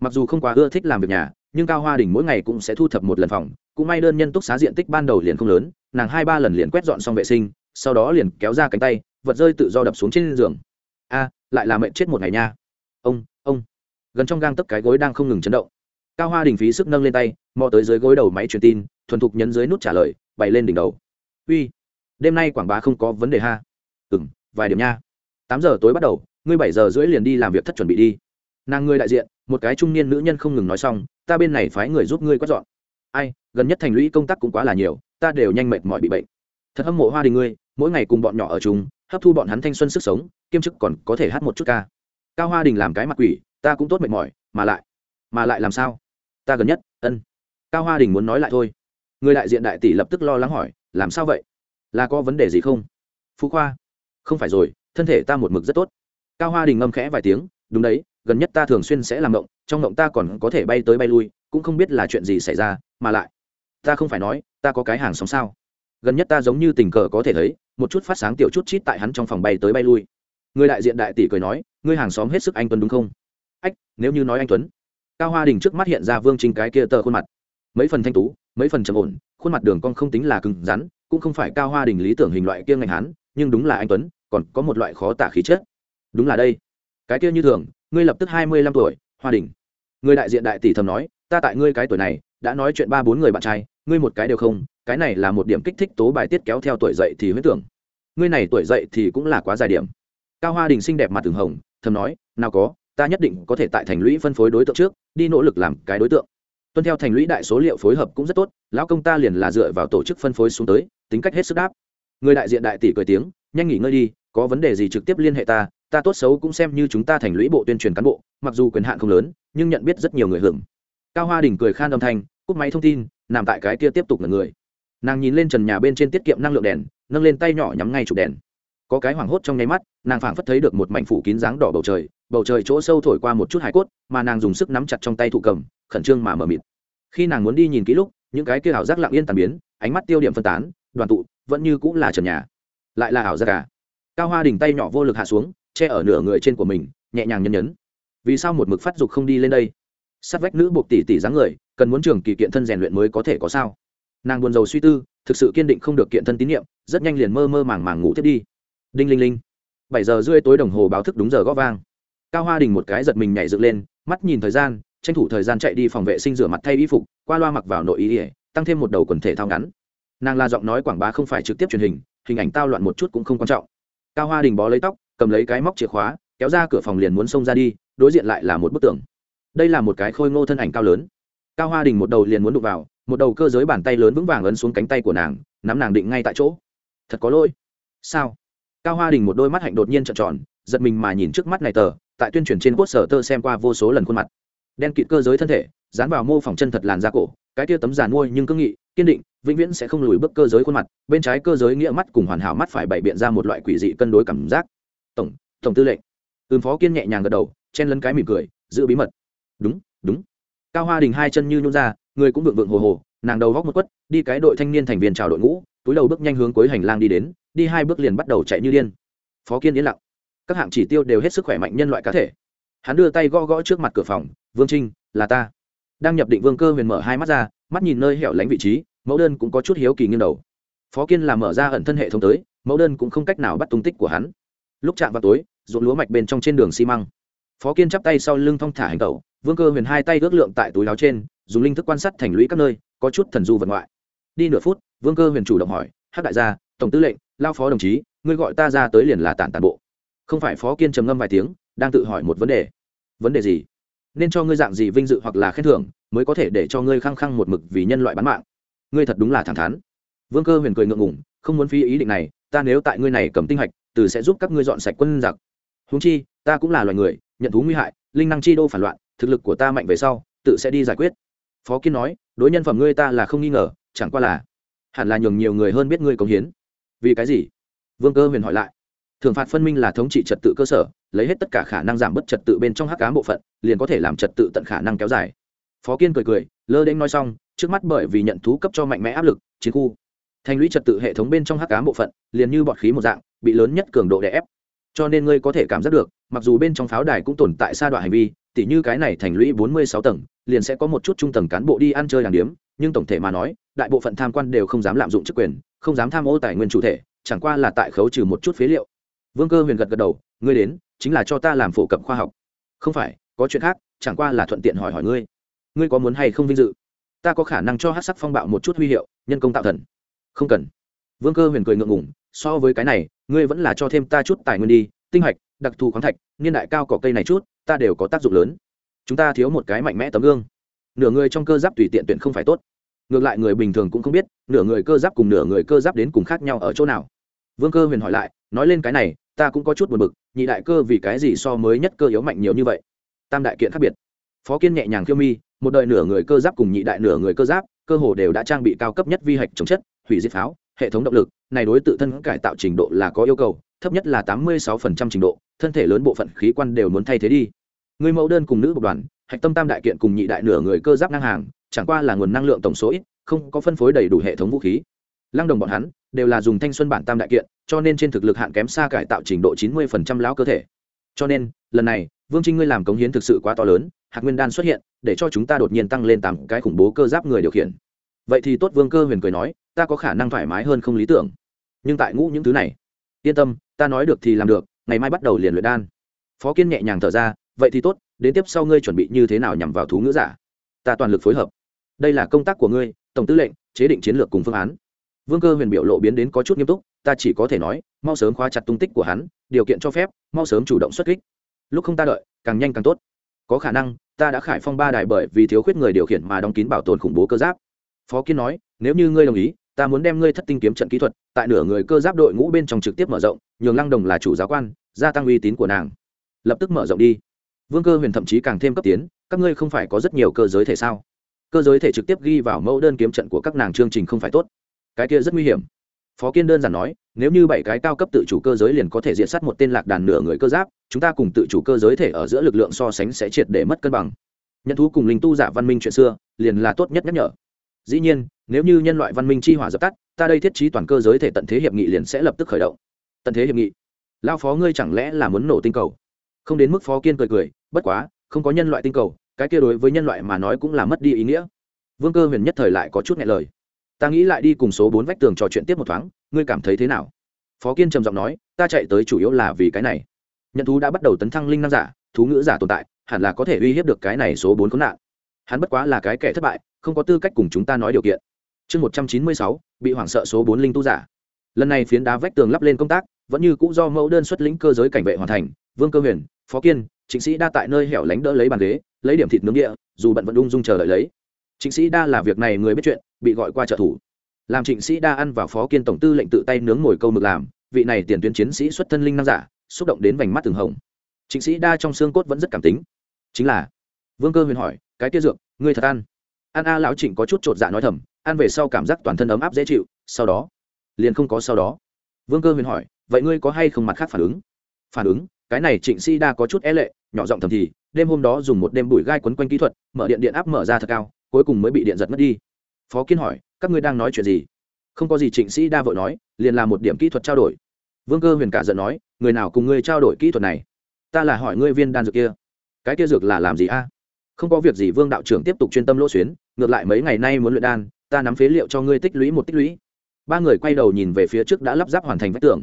Mặc dù không quá ưa thích làm việc nhà, nhưng cao hoa đình mỗi ngày cũng sẽ thu thập một lần phòng, cũng may đơn nhân túc xá diện tích ban đầu liền không lớn, nàng hai ba lần liền quét dọn xong vệ sinh, sau đó liền kéo ra cánh tay, vật rơi tự do đập xuống trên giường. A, lại là mệnh chết một ngày nha. Ông ông. Gần trong gang tấc cái gối đang không ngừng chấn động. Cao hoa đình phí sức nâng lên tay, mò tới dưới gối đầu máy truyền tin, thuần thục nhấn dưới nút trả lời, bày lên đỉnh đầu. Uy đêm nay quảng bá không có vấn đề ha. Ừ m vài điểm nha. Tám giờ tối bắt đầu, ngươi bảy giờ rưỡi liền đi làm việc thất chuẩn bị đi. Nàng ngươi đại diện, một cái trung niên nữ nhân không ngừng nói xong, ta bên này phái người giúp ngươi quét dọn. Ai, gần nhất thành lũy công tác cũng quá là nhiều, ta đều nhanh mệt mỏi bị bệnh. Thật hâm mộ hoa đình ngươi, mỗi ngày cùng bọn nhỏ ở chung, hấp thu bọn hắn thanh xuân sức sống, kiêm chức còn có thể hát một chút ca. Cao hoa đình làm cái mặt quỷ, ta cũng tốt mệt mỏi, mà lại mà lại làm sao? Ta gần nhất, ân. Cao hoa đình muốn nói lại thôi. Người đại diện đại tỷ lập tức lo lắng hỏi, làm sao vậy? Là có vấn đề gì không? Phú khoa, không phải rồi, thân thể ta một mực rất tốt. Cao hoa đình ngâm khẽ vài tiếng, đúng đấy, gần nhất ta thường xuyên sẽ làm động trong động ta còn có thể bay tới bay lui, cũng không biết là chuyện gì xảy ra, mà lại, ta không phải nói, ta có cái hàng sống sao. Gần nhất ta giống như tình cờ có thể thấy, một chút phát sáng tiểu chút chít tại hắn trong phòng bay tới bay lui. Người đại diện đại tỷ cười nói, ngươi hàng xóm hết sức anh tuấn đúng không? Ách, nếu như nói anh tuấn. Cao hoa đình trước mắt hiện ra vương trinh cái kia tờ khuôn mặt. Mấy phần thanh tú, mấy phần trầm ổn, khuôn mặt đường cong không tính là cứng rắn cũng không phải cao hoa đình lý tưởng hình loại kia ngành hán, nhưng đúng là anh tuấn, còn có một loại khó tả khí chất. Đúng là đây. Cái kia như thường, ngươi lập tức hai mươi lăm tuổi, hoa đình. Người đại diện đại tỷ thầm nói, ta tại ngươi cái tuổi này, đã nói chuyện ba bốn người bạn trai, ngươi một cái đều không, cái này là một điểm kích thích tố bài tiết kéo theo tuổi dậy thì huyết tưởng. Ngươi này tuổi dậy thì cũng là quá dài điểm. Cao hoa đình xinh đẹp mặt từng hồng, thầm nói, nào có, ta nhất định có thể tại thành lũy phân phối đối tượng trước, đi nỗ lực làm cái đối tượng. Tuân theo thành lũy đại số liệu phối hợp cũng rất tốt, lão công ta liền là dựa vào tổ chức phân phối xuống tới tính cách hết sức đáp. Người đại diện đại tỷ cười tiếng, nhanh nghỉ ngơi đi, có vấn đề gì trực tiếp liên hệ ta ta tốt xấu cũng xem như chúng ta thành lũy bộ tuyên truyền cán bộ, mặc dù quyền hạn không lớn, nhưng nhận biết rất nhiều người hưởng. Cao hoa đình cười khan âm thanh, cúp máy thông tin, nằm tại cái kia tiếp tục là người. Nàng nhìn lên trần nhà bên trên tiết kiệm năng lượng đèn, nâng lên tay nhỏ nhắm ngay chụp đèn. Có cái hoảng hốt trong nháy mắt, nàng phảng phất thấy được một mảnh phủ kín dáng đỏ bầu trời bầu trời chỗ sâu thổi qua một chút hải cốt, mà nàng dùng sức nắm chặt trong tay thụ cầm, khẩn trương mà mờ mịt. Khi nàng muốn đi nhìn kỹ lúc, những cái kia ảo giác lặng yên tàn biến, ánh mắt tiêu điểm phân tán đoàn tụ, vẫn như cũng là trần nhà. Lại là ảo giác cả cao hoa đình tay nhỏ vô lực hạ xuống, che ở nửa người trên của mình, nhẹ nhàng nhân nhấn. Vì sao một mực phát dục không đi lên đây? Sát vách nữ buộc tỷ tỷ dáng người, cần muốn trường kỳ kiện thân rèn luyện mới có thể có sao? Nàng buồn rầu suy tư, thực sự kiên định không được kiện thân tín nhiệm, rất nhanh liền mơ mơ màng màng ngủ tiếp đi. Đinh linh linh. Bảy giờ rưỡi tối đồng hồ báo thức đúng giờ góp vang. Cao hoa đình một cái giật mình nhảy dựng lên, mắt nhìn thời gian, tranh thủ thời gian chạy đi phòng vệ sinh rửa mặt thay y phục, qua loa mặc vào nội ý ỉa tăng thêm một đầu quần thể thao ngắn nàng la giọng nói quảng bá không phải trực tiếp truyền hình hình ảnh tao loạn một chút cũng không quan trọng. Cao hoa đình bó lấy tóc, cầm lấy cái móc chìa khóa, kéo ra cửa phòng liền muốn xông ra đi, đối diện lại là một bức tường. Đây là một cái khôi ngô thân ảnh cao lớn. Cao hoa đình một đầu liền muốn đụng vào, một đầu cơ giới bàn tay lớn vững vàng ấn xuống cánh tay của nàng, nắm nàng định ngay tại chỗ. Thật có lỗi. Sao? Cao hoa đình một đôi mắt hạnh đột nhiên trợn tròn, giật mình mà nhìn trước mắt này tờ, tại tuyên truyền trên quốc sở tơ xem qua vô số lần khuôn mặt. Đen kịt cơ giới thân thể, dán vào mô phỏng chân thật làn da cổ cái tia tấm giàn nuôi nhưng cương nghị, kiên định, vĩnh viễn sẽ không lùi bước cơ giới khuôn mặt, bên trái cơ giới nghĩa mắt cùng hoàn hảo mắt phải bày biện ra một loại quỷ dị cân đối cảm giác. Tổng tổng tư lệnh. Ưm phó kiên nhẹ nhàng gật đầu, chen lấn cái mỉm cười, giữ bí mật. Đúng đúng. Cao hoa đình hai chân như nhún ra, người cũng vượng vượng hồ hồ, nàng đầu góc một quất, đi cái đội thanh niên thành viên chào đội ngũ, túi đầu bước nhanh hướng cuối hành lang đi đến, đi hai bước liền bắt đầu chạy như điên. Phó kiên yên lặng. Các hạng chỉ tiêu đều hết sức khỏe mạnh nhân loại cá thể. Hắn đưa tay gõ gõ trước mặt cửa phòng, vương trinh, là ta đang nhập định vương cơ huyền mở hai mắt ra, mắt nhìn nơi hẻo lánh vị trí, mẫu đơn cũng có chút hiếu kỳ nghiêng đầu. Phó kiên làm mở ra ẩn thân hệ thống tới, mẫu đơn cũng không cách nào bắt tung tích của hắn. Lúc chạm vào tối, ruộng lúa mạch bên trong trên đường xi măng. Phó kiên chắp tay sau lưng thong thả hành tẩu, vương cơ huyền hai tay ước lượng tại túi láo trên, dùng linh thức quan sát thành lũy các nơi, có chút thần du vật ngoại. Đi nửa phút, vương cơ huyền chủ động hỏi hát đại gia, tổng tư lệnh, lao phó đồng chí, ngươi gọi ta ra tới liền là tản tàn bộ. Không phải phó kiên trầm ngâm vài tiếng, đang tự hỏi một vấn đề. Vấn đề gì? Nên cho ngươi dạng gì vinh dự hoặc là khen thưởng, mới có thể để cho ngươi khăng khăng một mực vì nhân loại bán mạng. Ngươi thật đúng là thẳng thắn. Vương cơ huyền cười ngượng ngủng không muốn phí ý định này, ta nếu tại ngươi này cầm tinh hạch, từ sẽ giúp các ngươi dọn sạch quân giặc. Húng chi, ta cũng là loài người, nhận thú nguy hại, linh năng chi đô phản loạn, thực lực của ta mạnh về sau, tự sẽ đi giải quyết. Phó kiên nói, đối nhân phẩm ngươi ta là không nghi ngờ, chẳng qua là, hẳn là nhường nhiều người hơn biết ngươi cống hiến. Vì cái gì? Vương cơ huyền hỏi lại thường phạt phân minh là thống trị trật tự cơ sở, lấy hết tất cả khả năng giảm bớt trật tự bên trong hắc cám bộ phận, liền có thể làm trật tự tận khả năng kéo dài. Phó kiên cười cười, lơ đễnh nói xong, trước mắt bởi vì nhận thú cấp cho mạnh mẽ áp lực, chiến khu, thành lũy trật tự hệ thống bên trong hắc cám bộ phận, liền như bọt khí một dạng, bị lớn nhất cường độ đè ép. Cho nên ngươi có thể cảm giác được, mặc dù bên trong pháo đài cũng tồn tại sa đoạn hành vi, tỉ như cái này thành lũy bốn mươi sáu tầng, liền sẽ có một chút trung tầng cán bộ đi ăn chơi đàng điếm, nhưng tổng thể mà nói, đại bộ phận tham quan đều không dám lạm dụng chức quyền, không dám tham ô tài nguyên chủ thể, chẳng qua là tại khấu trừ một chút phế liệu vương cơ huyền gật gật đầu, ngươi đến, chính là cho ta làm phổ cập khoa học. Không phải, có chuyện khác, chẳng qua là thuận tiện hỏi hỏi ngươi. Ngươi có muốn hay không vinh dự? Ta có khả năng cho hát sắc phong bạo một chút huy hiệu, nhân công tạo thần. Không cần. Vương cơ huyền cười ngượng ngủng so với cái này, ngươi vẫn là cho thêm ta chút tài nguyên đi, tinh hạch, đặc thù khoáng thạch, niên đại cao cỏ cây này chút, ta đều có tác dụng lớn. Chúng ta thiếu một cái mạnh mẽ tấm gương. Nửa người trong cơ giáp tùy tiện tuyển không phải tốt. Ngược lại người bình thường cũng không biết, nửa người cơ giáp cùng nửa người cơ giáp đến cùng khác nhau ở chỗ nào vương cơ huyền hỏi lại, nói lên cái này, ta cũng có chút buồn bực, nhị đại cơ vì cái gì so mới nhất cơ yếu mạnh nhiều như vậy? Tam đại kiện khác biệt. Phó kiên nhẹ nhàng khiêu mi, một đời nửa người cơ giáp cùng nhị đại nửa người cơ giáp, cơ hồ đều đã trang bị cao cấp nhất vi hạch chống chất, hủy diệt pháo, hệ thống động lực, này đối tự thân cải tạo trình độ là có yêu cầu, thấp nhất là tám mươi sáu trình độ, thân thể lớn bộ phận khí quan đều muốn thay thế đi. Người mẫu đơn cùng nữ bộ đoàn, hạch tâm tam đại kiện cùng nhị đại nửa người cơ giáp ngang hàng, chẳng qua là nguồn năng lượng tổng số ít, không có phân phối đầy đủ hệ thống vũ khí lăng đồng bọn hắn đều là dùng thanh xuân bản tam đại kiện, cho nên trên thực lực hạn kém xa cải tạo trình độ chín mươi phần trăm lão cơ thể. Cho nên, lần này, vương trinh ngươi làm cống hiến thực sự quá to lớn hạt nguyên đan xuất hiện, để cho chúng ta đột nhiên tăng lên tám cái khủng bố cơ giáp người điều khiển. Vậy thì tốt, vương cơ huyền cười nói, ta có khả năng thoải mái hơn không lý tưởng. Nhưng tại ngũ những thứ này, yên tâm, ta nói được thì làm được, ngày mai bắt đầu liền luyện đan. Phó kiên nhẹ nhàng thở ra, vậy thì tốt, đến tiếp sau ngươi chuẩn bị như thế nào nhằm vào thú ngữ giả? Ta toàn lực phối hợp. Đây là công tác của ngươi, tổng tư lệnh, chế định chiến lược cùng phương án vương cơ huyền biểu lộ biến đến có chút nghiêm túc, ta chỉ có thể nói, mau sớm khóa chặt tung tích của hắn, điều kiện cho phép, mau sớm chủ động xuất kích. Lúc không ta đợi, càng nhanh càng tốt. Có khả năng, ta đã khải phong ba đài bởi vì thiếu khuyết người điều khiển mà đóng kín bảo tồn khủng bố cơ giáp. Phó kiên nói, nếu như ngươi đồng ý, ta muốn đem ngươi thất tinh kiếm trận kỹ thuật, tại nửa người cơ giáp đội ngũ bên trong trực tiếp mở rộng, nhường lăng đồng là chủ giáo quan, gia tăng uy tín của nàng. Lập tức mở rộng đi. Vương cơ huyền thậm chí càng thêm cấp tiến, các ngươi không phải có rất nhiều cơ giới thể sao? Cơ giới thể trực tiếp ghi vào mẫu đơn kiếm trận của các nàng chương trình không phải tốt cái kia rất nguy hiểm. Phó kiên đơn giản nói, nếu như bảy cái cao cấp tự chủ cơ giới liền có thể diện sát một tên lạc đàn nửa người cơ giáp, chúng ta cùng tự chủ cơ giới thể ở giữa lực lượng so sánh sẽ triệt để mất cân bằng. Nhận thú cùng linh tu giả văn minh chuyện xưa, liền là tốt nhất nhắc nhở. Dĩ nhiên, nếu như nhân loại văn minh chi hỏa dập tắt, ta đây thiết trí toàn cơ giới thể tận thế hiệp nghị liền sẽ lập tức khởi động. Tận thế hiệp nghị? Lao phó ngươi chẳng lẽ là muốn nổ tinh cầu? Không đến mức phó kiên cười cười, bất quá, không có nhân loại tinh cầu, cái kia đối với nhân loại mà nói cũng là mất đi ý nghĩa. Vương cơ huyền nhất thời lại có chút nghe lời ta nghĩ lại đi cùng số bốn vách tường trò chuyện tiếp một thoáng, ngươi cảm thấy thế nào? Phó kiên trầm giọng nói, ta chạy tới chủ yếu là vì cái này. Nhận thú đã bắt đầu tấn thăng linh năng giả, thú ngữ giả tồn tại, hẳn là có thể uy hiếp được cái này số bốn khốn nạn. Hắn bất quá là cái kẻ thất bại, không có tư cách cùng chúng ta nói điều kiện. Chương một trăm chín mươi sáu, bị hoảng sợ số bốn linh tu giả. Lần này phiến đá vách tường lắp lên công tác, vẫn như cũ do mẫu đơn xuất lĩnh cơ giới cảnh vệ hoàn thành, vương cơ huyền, phó kiên chính sĩ đa tại nơi hẻo lánh đỡ lấy bàn ghế, lấy điểm thịt nướng địa, dù bận vẫn ung dung chờ đợi lấy. Trịnh sĩ đa là việc này người biết chuyện, bị gọi qua trợ thủ. Làm trịnh sĩ đa ăn vào phó kiên tổng tư lệnh tự tay nướng ngồi câu mực làm, vị này tiền tuyến chiến sĩ xuất thân linh năng giả, xúc động đến vành mắt từng hồng. Trịnh sĩ đa trong xương cốt vẫn rất cảm tính. Chính là, vương cơ huyền hỏi, cái kia dược, ngươi thật ăn? Ăn a lão trịnh có chút chột dạ nói thầm, ăn về sau cảm giác toàn thân ấm áp dễ chịu, sau đó, liền không có sau đó. Vương cơ huyền hỏi, vậy ngươi có hay không mặt khác phản ứng? Phản ứng? Cái này trịnh sĩ đa có chút é lệ, nhỏ giọng thầm thì, đêm hôm đó dùng một đêm bụi gai quấn quanh kỹ thuật, mở điện điện áp mở ra thật cao cuối cùng mới bị điện giật mất đi. Phó kiên hỏi, các ngươi đang nói chuyện gì? Không có gì, trịnh sĩ đa vội nói, liền là một điểm kỹ thuật trao đổi. Vương cơ huyền cả giận nói, người nào cùng ngươi trao đổi kỹ thuật này? Ta là hỏi ngươi viên đan dược kia. Cái kia dược là làm gì a? Không có việc gì, vương đạo trưởng tiếp tục chuyên tâm lỗ xuyến, ngược lại mấy ngày nay muốn luyện đan, ta nắm phế liệu cho ngươi tích lũy một tích lũy. Ba người quay đầu nhìn về phía trước đã lắp ráp hoàn thành vách tường.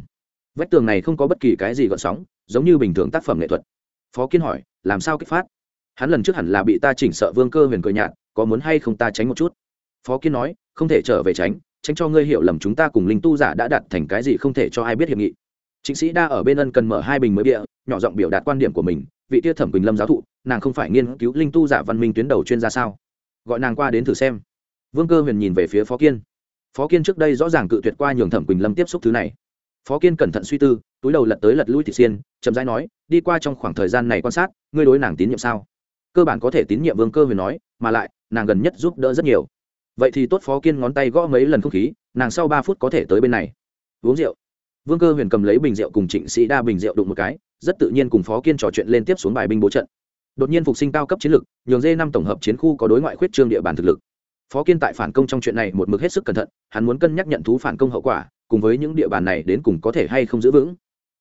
Vách tường này không có bất kỳ cái gì gợn sóng, giống như bình thường tác phẩm nghệ thuật. Phó kiên hỏi, làm sao kích phát? Hắn lần trước hẳn là bị ta chỉnh sợ vương cơ huyền cười nhạt có muốn hay không ta tránh một chút? Phó kiên nói, không thể trở về tránh tránh cho ngươi hiểu lầm chúng ta cùng linh tu giả đã đặt thành cái gì không thể cho ai biết hiệp nghị. Chính sĩ đa ở bên ân cần mở hai bình mới bịa, nhỏ giọng biểu đạt quan điểm của mình, vị tia thẩm quỳnh lâm giáo thụ, nàng không phải nghiên cứu linh tu giả văn minh tuyến đầu chuyên gia sao? Gọi nàng qua đến thử xem. Vương cơ huyền nhìn về phía phó kiên. Phó kiên trước đây rõ ràng cự tuyệt qua nhường thẩm quỳnh lâm tiếp xúc thứ này. Phó kiên cẩn thận suy tư, túi đầu lật tới lật lui thị xiên, chậm rãi nói, đi qua trong khoảng thời gian này quan sát, ngươi đối nàng tín nhiệm sao? Cơ bản có thể tín nhiệm vương cơ huyền nói, mà lại nàng gần nhất giúp đỡ rất nhiều. Vậy thì tốt phó kiên ngón tay gõ mấy lần không khí, nàng sau ba phút có thể tới bên này. Uống rượu. Vương cơ huyền cầm lấy bình rượu cùng trịnh sĩ đa bình rượu đụng một cái, rất tự nhiên cùng phó kiên trò chuyện lên tiếp xuống bài binh bố trận. Đột nhiên phục sinh cao cấp chiến lược nhường dê năm tổng hợp chiến khu có đối ngoại khuyết trương địa bàn thực lực. Phó kiên tại phản công trong chuyện này một mực hết sức cẩn thận, hắn muốn cân nhắc nhận thú phản công hậu quả, cùng với những địa bàn này đến cùng có thể hay không giữ vững.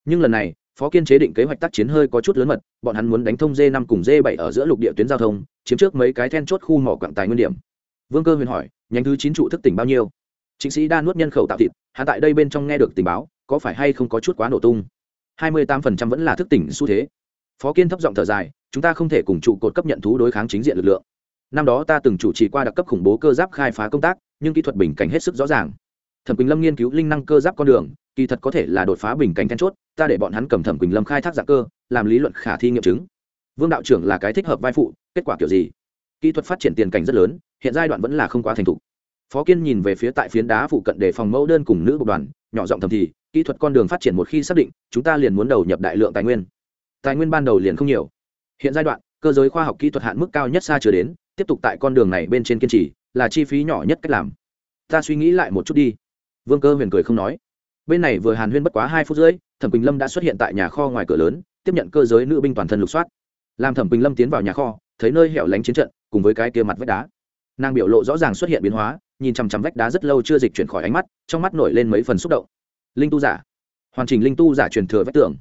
Nhưng lần này phó kiên chế định kế hoạch tác chiến hơi có chút lớn mật, bọn hắn muốn đánh thông d năm cùng d bảy ở giữa lục địa tuyến giao thông, chiếm trước mấy cái then chốt khu mỏ quặng tài nguyên điểm. Vương cơ huyền hỏi, nhánh thứ chín trụ thức tỉnh bao nhiêu? Chính sĩ đa nuốt nhân khẩu tạo thịt hạ tại đây bên trong nghe được tình báo, có phải hay không có chút quá nổ tung? Hai mươi tám phần trăm vẫn là thức tỉnh xu thế. Phó kiên thấp giọng thở dài, chúng ta không thể cùng trụ cột cấp nhận thú đối kháng chính diện lực lượng. Năm đó ta từng chủ trì qua đặc cấp khủng bố cơ giáp khai phá công tác, nhưng kỹ thuật bình cảnh hết sức rõ ràng. Thẩm quỳnh lâm nghiên cứu linh năng cơ giáp con đường kỳ thật có thể là đột phá bình cảnh then chốt, ta để bọn hắn cầm thẩm quỳnh lâm khai thác dạng cơ, làm lý luận khả thi nghiệm chứng. Vương đạo trưởng là cái thích hợp vai phụ, kết quả kiểu gì? Kỹ thuật phát triển tiền cảnh rất lớn, hiện giai đoạn vẫn là không quá thành thục. Phó kiên nhìn về phía tại phiến đá phụ cận để phòng mẫu đơn cùng nữ bộ đoàn, nhỏ giọng thầm thì, kỹ thuật con đường phát triển một khi xác định, chúng ta liền muốn đầu nhập đại lượng tài nguyên. Tài nguyên ban đầu liền không nhiều. Hiện giai đoạn, cơ giới khoa học kỹ thuật hạn mức cao nhất xa chưa đến, tiếp tục tại con đường này bên trên kiên trì, là chi phí nhỏ nhất cách làm. Ta suy nghĩ lại một chút đi. Vương cơ huyền cười không nói bên này vừa hàn huyên bất quá hai phút rưỡi, thẩm quỳnh lâm đã xuất hiện tại nhà kho ngoài cửa lớn, tiếp nhận cơ giới nữ binh toàn thân lục soát. Làm thẩm quỳnh lâm tiến vào nhà kho, thấy nơi hẻo lánh chiến trận, cùng với cái kia mặt vách đá. Nàng biểu lộ rõ ràng xuất hiện biến hóa, nhìn chằm chằm vách đá rất lâu chưa dịch chuyển khỏi ánh mắt, trong mắt nổi lên mấy phần xúc động. Linh tu giả. Hoàn chỉnh linh tu giả truyền thừa vách tường.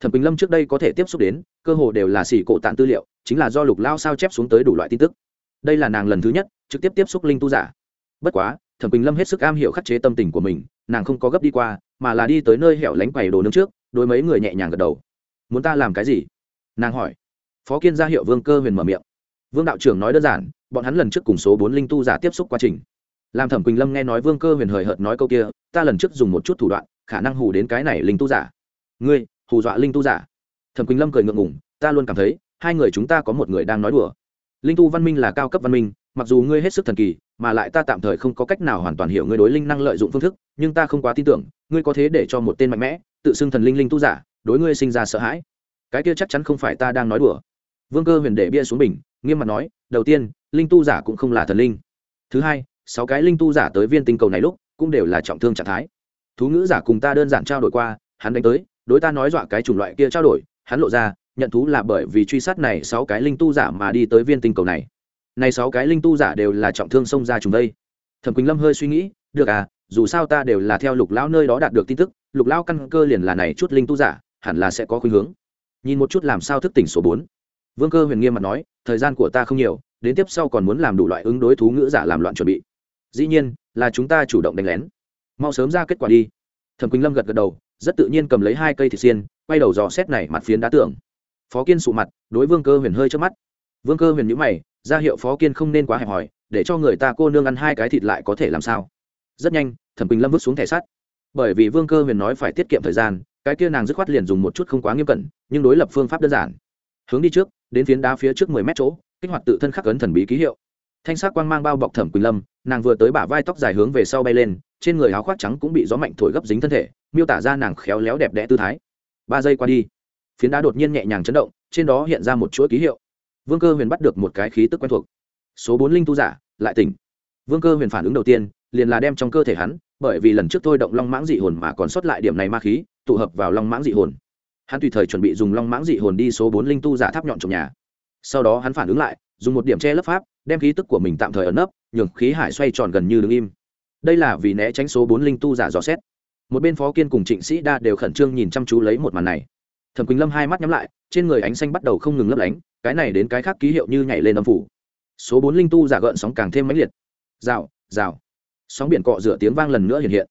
Thẩm quỳnh lâm trước đây có thể tiếp xúc đến, cơ hồ đều là xỉ cổ tạng tư liệu, chính là do lục lao sao chép xuống tới đủ loại tin tức. Đây là nàng lần thứ nhất, trực tiếp tiếp xúc linh tu giả. Bất quá, thẩm quỳnh lâm hết sức am hiểu khắc chế tâm tình của mình nàng không có gấp đi qua, mà là đi tới nơi hẻo lánh quầy đồ nướng trước đôi mấy người nhẹ nhàng gật đầu. Muốn ta làm cái gì? Nàng hỏi. Phó kiên ra hiệu vương cơ huyền mở miệng. Vương đạo trưởng nói đơn giản, bọn hắn lần trước cùng số bốn linh tu giả tiếp xúc quá trình. Làm thẩm quỳnh lâm nghe nói vương cơ huyền hời hợt nói câu kia, ta lần trước dùng một chút thủ đoạn, khả năng hù đến cái này linh tu giả. Ngươi, hù dọa linh tu giả? Thẩm quỳnh lâm cười ngượng ngùng, ta luôn cảm thấy, hai người chúng ta có một người đang nói đùa. Linh tu văn minh là cao cấp văn minh, mặc dù ngươi hết sức thần kỳ mà lại ta tạm thời không có cách nào hoàn toàn hiểu ngươi đối linh năng lợi dụng phương thức, nhưng ta không quá tin tưởng, ngươi có thế để cho một tên mạnh mẽ, tự xưng thần linh linh tu giả, đối ngươi sinh ra sợ hãi. Cái kia chắc chắn không phải ta đang nói đùa. Vương cơ huyền để bia xuống bình, nghiêm mặt nói, đầu tiên, linh tu giả cũng không là thần linh. Thứ hai, sáu cái linh tu giả tới viên tinh cầu này lúc, cũng đều là trọng thương trạng thái. Thú ngữ giả cùng ta đơn giản trao đổi qua, hắn đánh tới, đối ta nói dọa cái chủng loại kia trao đổi, hắn lộ ra, nhận thú là bởi vì truy sát này sáu cái linh tu giả mà đi tới viên tinh cầu này này sáu cái linh tu giả đều là trọng thương xông ra chúng đây. Thẩm quỳnh lâm hơi suy nghĩ, được à dù sao ta đều là theo lục lão nơi đó đạt được tin tức, lục lão căn cơ liền là này chút linh tu giả, hẳn là sẽ có khuynh hướng. Nhìn một chút làm sao thức tỉnh số bốn. Vương cơ huyền nghiêm mặt nói, thời gian của ta không nhiều, đến tiếp sau còn muốn làm đủ loại ứng đối thú ngữ giả làm loạn chuẩn bị. Dĩ nhiên, là chúng ta chủ động đánh lén. Mau sớm ra kết quả đi. Thẩm quỳnh lâm gật gật đầu, rất tự nhiên cầm lấy hai cây thịt xiên, quay đầu dò xét này mặt phiến đá tưởng phó kiên sụ mặt, đối vương cơ huyền hơi trước mắt. Vương cơ huyền nhữ mày ra hiệu phó kiên không nên quá hẹp hòi, để cho người ta cô nương ăn hai cái thịt lại có thể làm sao. Rất nhanh, thẩm quỳnh lâm vứt xuống thẻ sắt. Bởi vì vương cơ huyền nói phải tiết kiệm thời gian, cái kia nàng dứt khoát liền dùng một chút không quá nghiêm cẩn, nhưng đối lập phương pháp đơn giản. Hướng đi trước, đến phiến đá phía trước mười mét chỗ, kích hoạt tự thân khắc ấn thần bí ký hiệu. Thanh sắc quang mang bao bọc thẩm quỳnh lâm, nàng vừa tới bả vai tóc dài hướng về sau bay lên, trên người áo khoác trắng cũng bị gió mạnh thổi gấp dính thân thể, miêu tả ra nàng khéo léo đẹp đẽ tư thái. Ba giây qua đi, phiến đá đột nhiên nhẹ nhàng chấn động, trên đó hiện ra một chuỗi ký hiệu vương cơ huyền bắt được một cái khí tức quen thuộc. Số bốn linh tu giả, lại tỉnh. Vương cơ huyền phản ứng đầu tiên, liền là đem trong cơ thể hắn, bởi vì lần trước thôi động long mãng dị hồn mà còn sót lại điểm này ma khí, tụ hợp vào long mãng dị hồn. Hắn tùy thời chuẩn bị dùng long mãng dị hồn đi số bốn linh tu giả tháp nhọn trong nhà. Sau đó hắn phản ứng lại, dùng một điểm che lấp pháp, đem khí tức của mình tạm thời ẩn nấp, nhường khí hải xoay tròn gần như đứng im. Đây là vì né tránh số bốn linh tu giả dò xét. Một bên phó kiên cùng trịnh sĩ đa đều khẩn trương nhìn chăm chú lấy một màn này thẩm quỳnh lâm hai mắt nhắm lại, trên người ánh xanh bắt đầu không ngừng lấp lánh, cái này đến cái khác ký hiệu như nhảy lên âm phủ. Số bốn linh tu giả gợn sóng càng thêm mãnh liệt. Rào rào. Sóng biển cọ rửa tiếng vang lần nữa hiện hiện.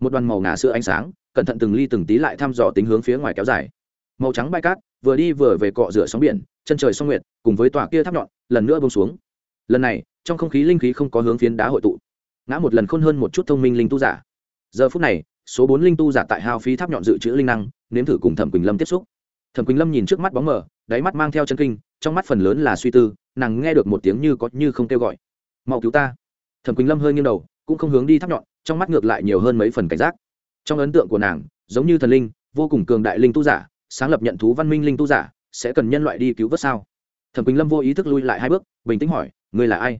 Một đoàn màu ngà sữa ánh sáng, cẩn thận từng ly từng tí lại thăm dò tính hướng phía ngoài kéo dài. Màu trắng bay cát, vừa đi vừa về cọ rửa sóng biển, chân trời song nguyệt, cùng với tòa kia tháp nhọn, lần nữa bông xuống. Lần này, trong không khí linh khí không có hướng phiến đá hội tụ. Ngã một lần khôn hơn một chút thông minh linh tu giả. Giờ phút này, số bốn linh tu giả tại hao phí tháp nhọn dự trữ linh năng nếm thử cùng thẩm quỳnh lâm tiếp xúc thẩm quỳnh lâm nhìn trước mắt bóng mờ đáy mắt mang theo chân kinh trong mắt phần lớn là suy tư nàng nghe được một tiếng như có như không kêu gọi mau cứu ta thẩm quỳnh lâm hơi nghiêng đầu cũng không hướng đi tháp nhọn trong mắt ngược lại nhiều hơn mấy phần cảnh giác trong ấn tượng của nàng giống như thần linh vô cùng cường đại linh tu giả sáng lập nhận thú văn minh linh tu giả sẽ cần nhân loại đi cứu vớt sao thẩm quỳnh lâm vô ý thức lui lại hai bước bình tĩnh hỏi ngươi là ai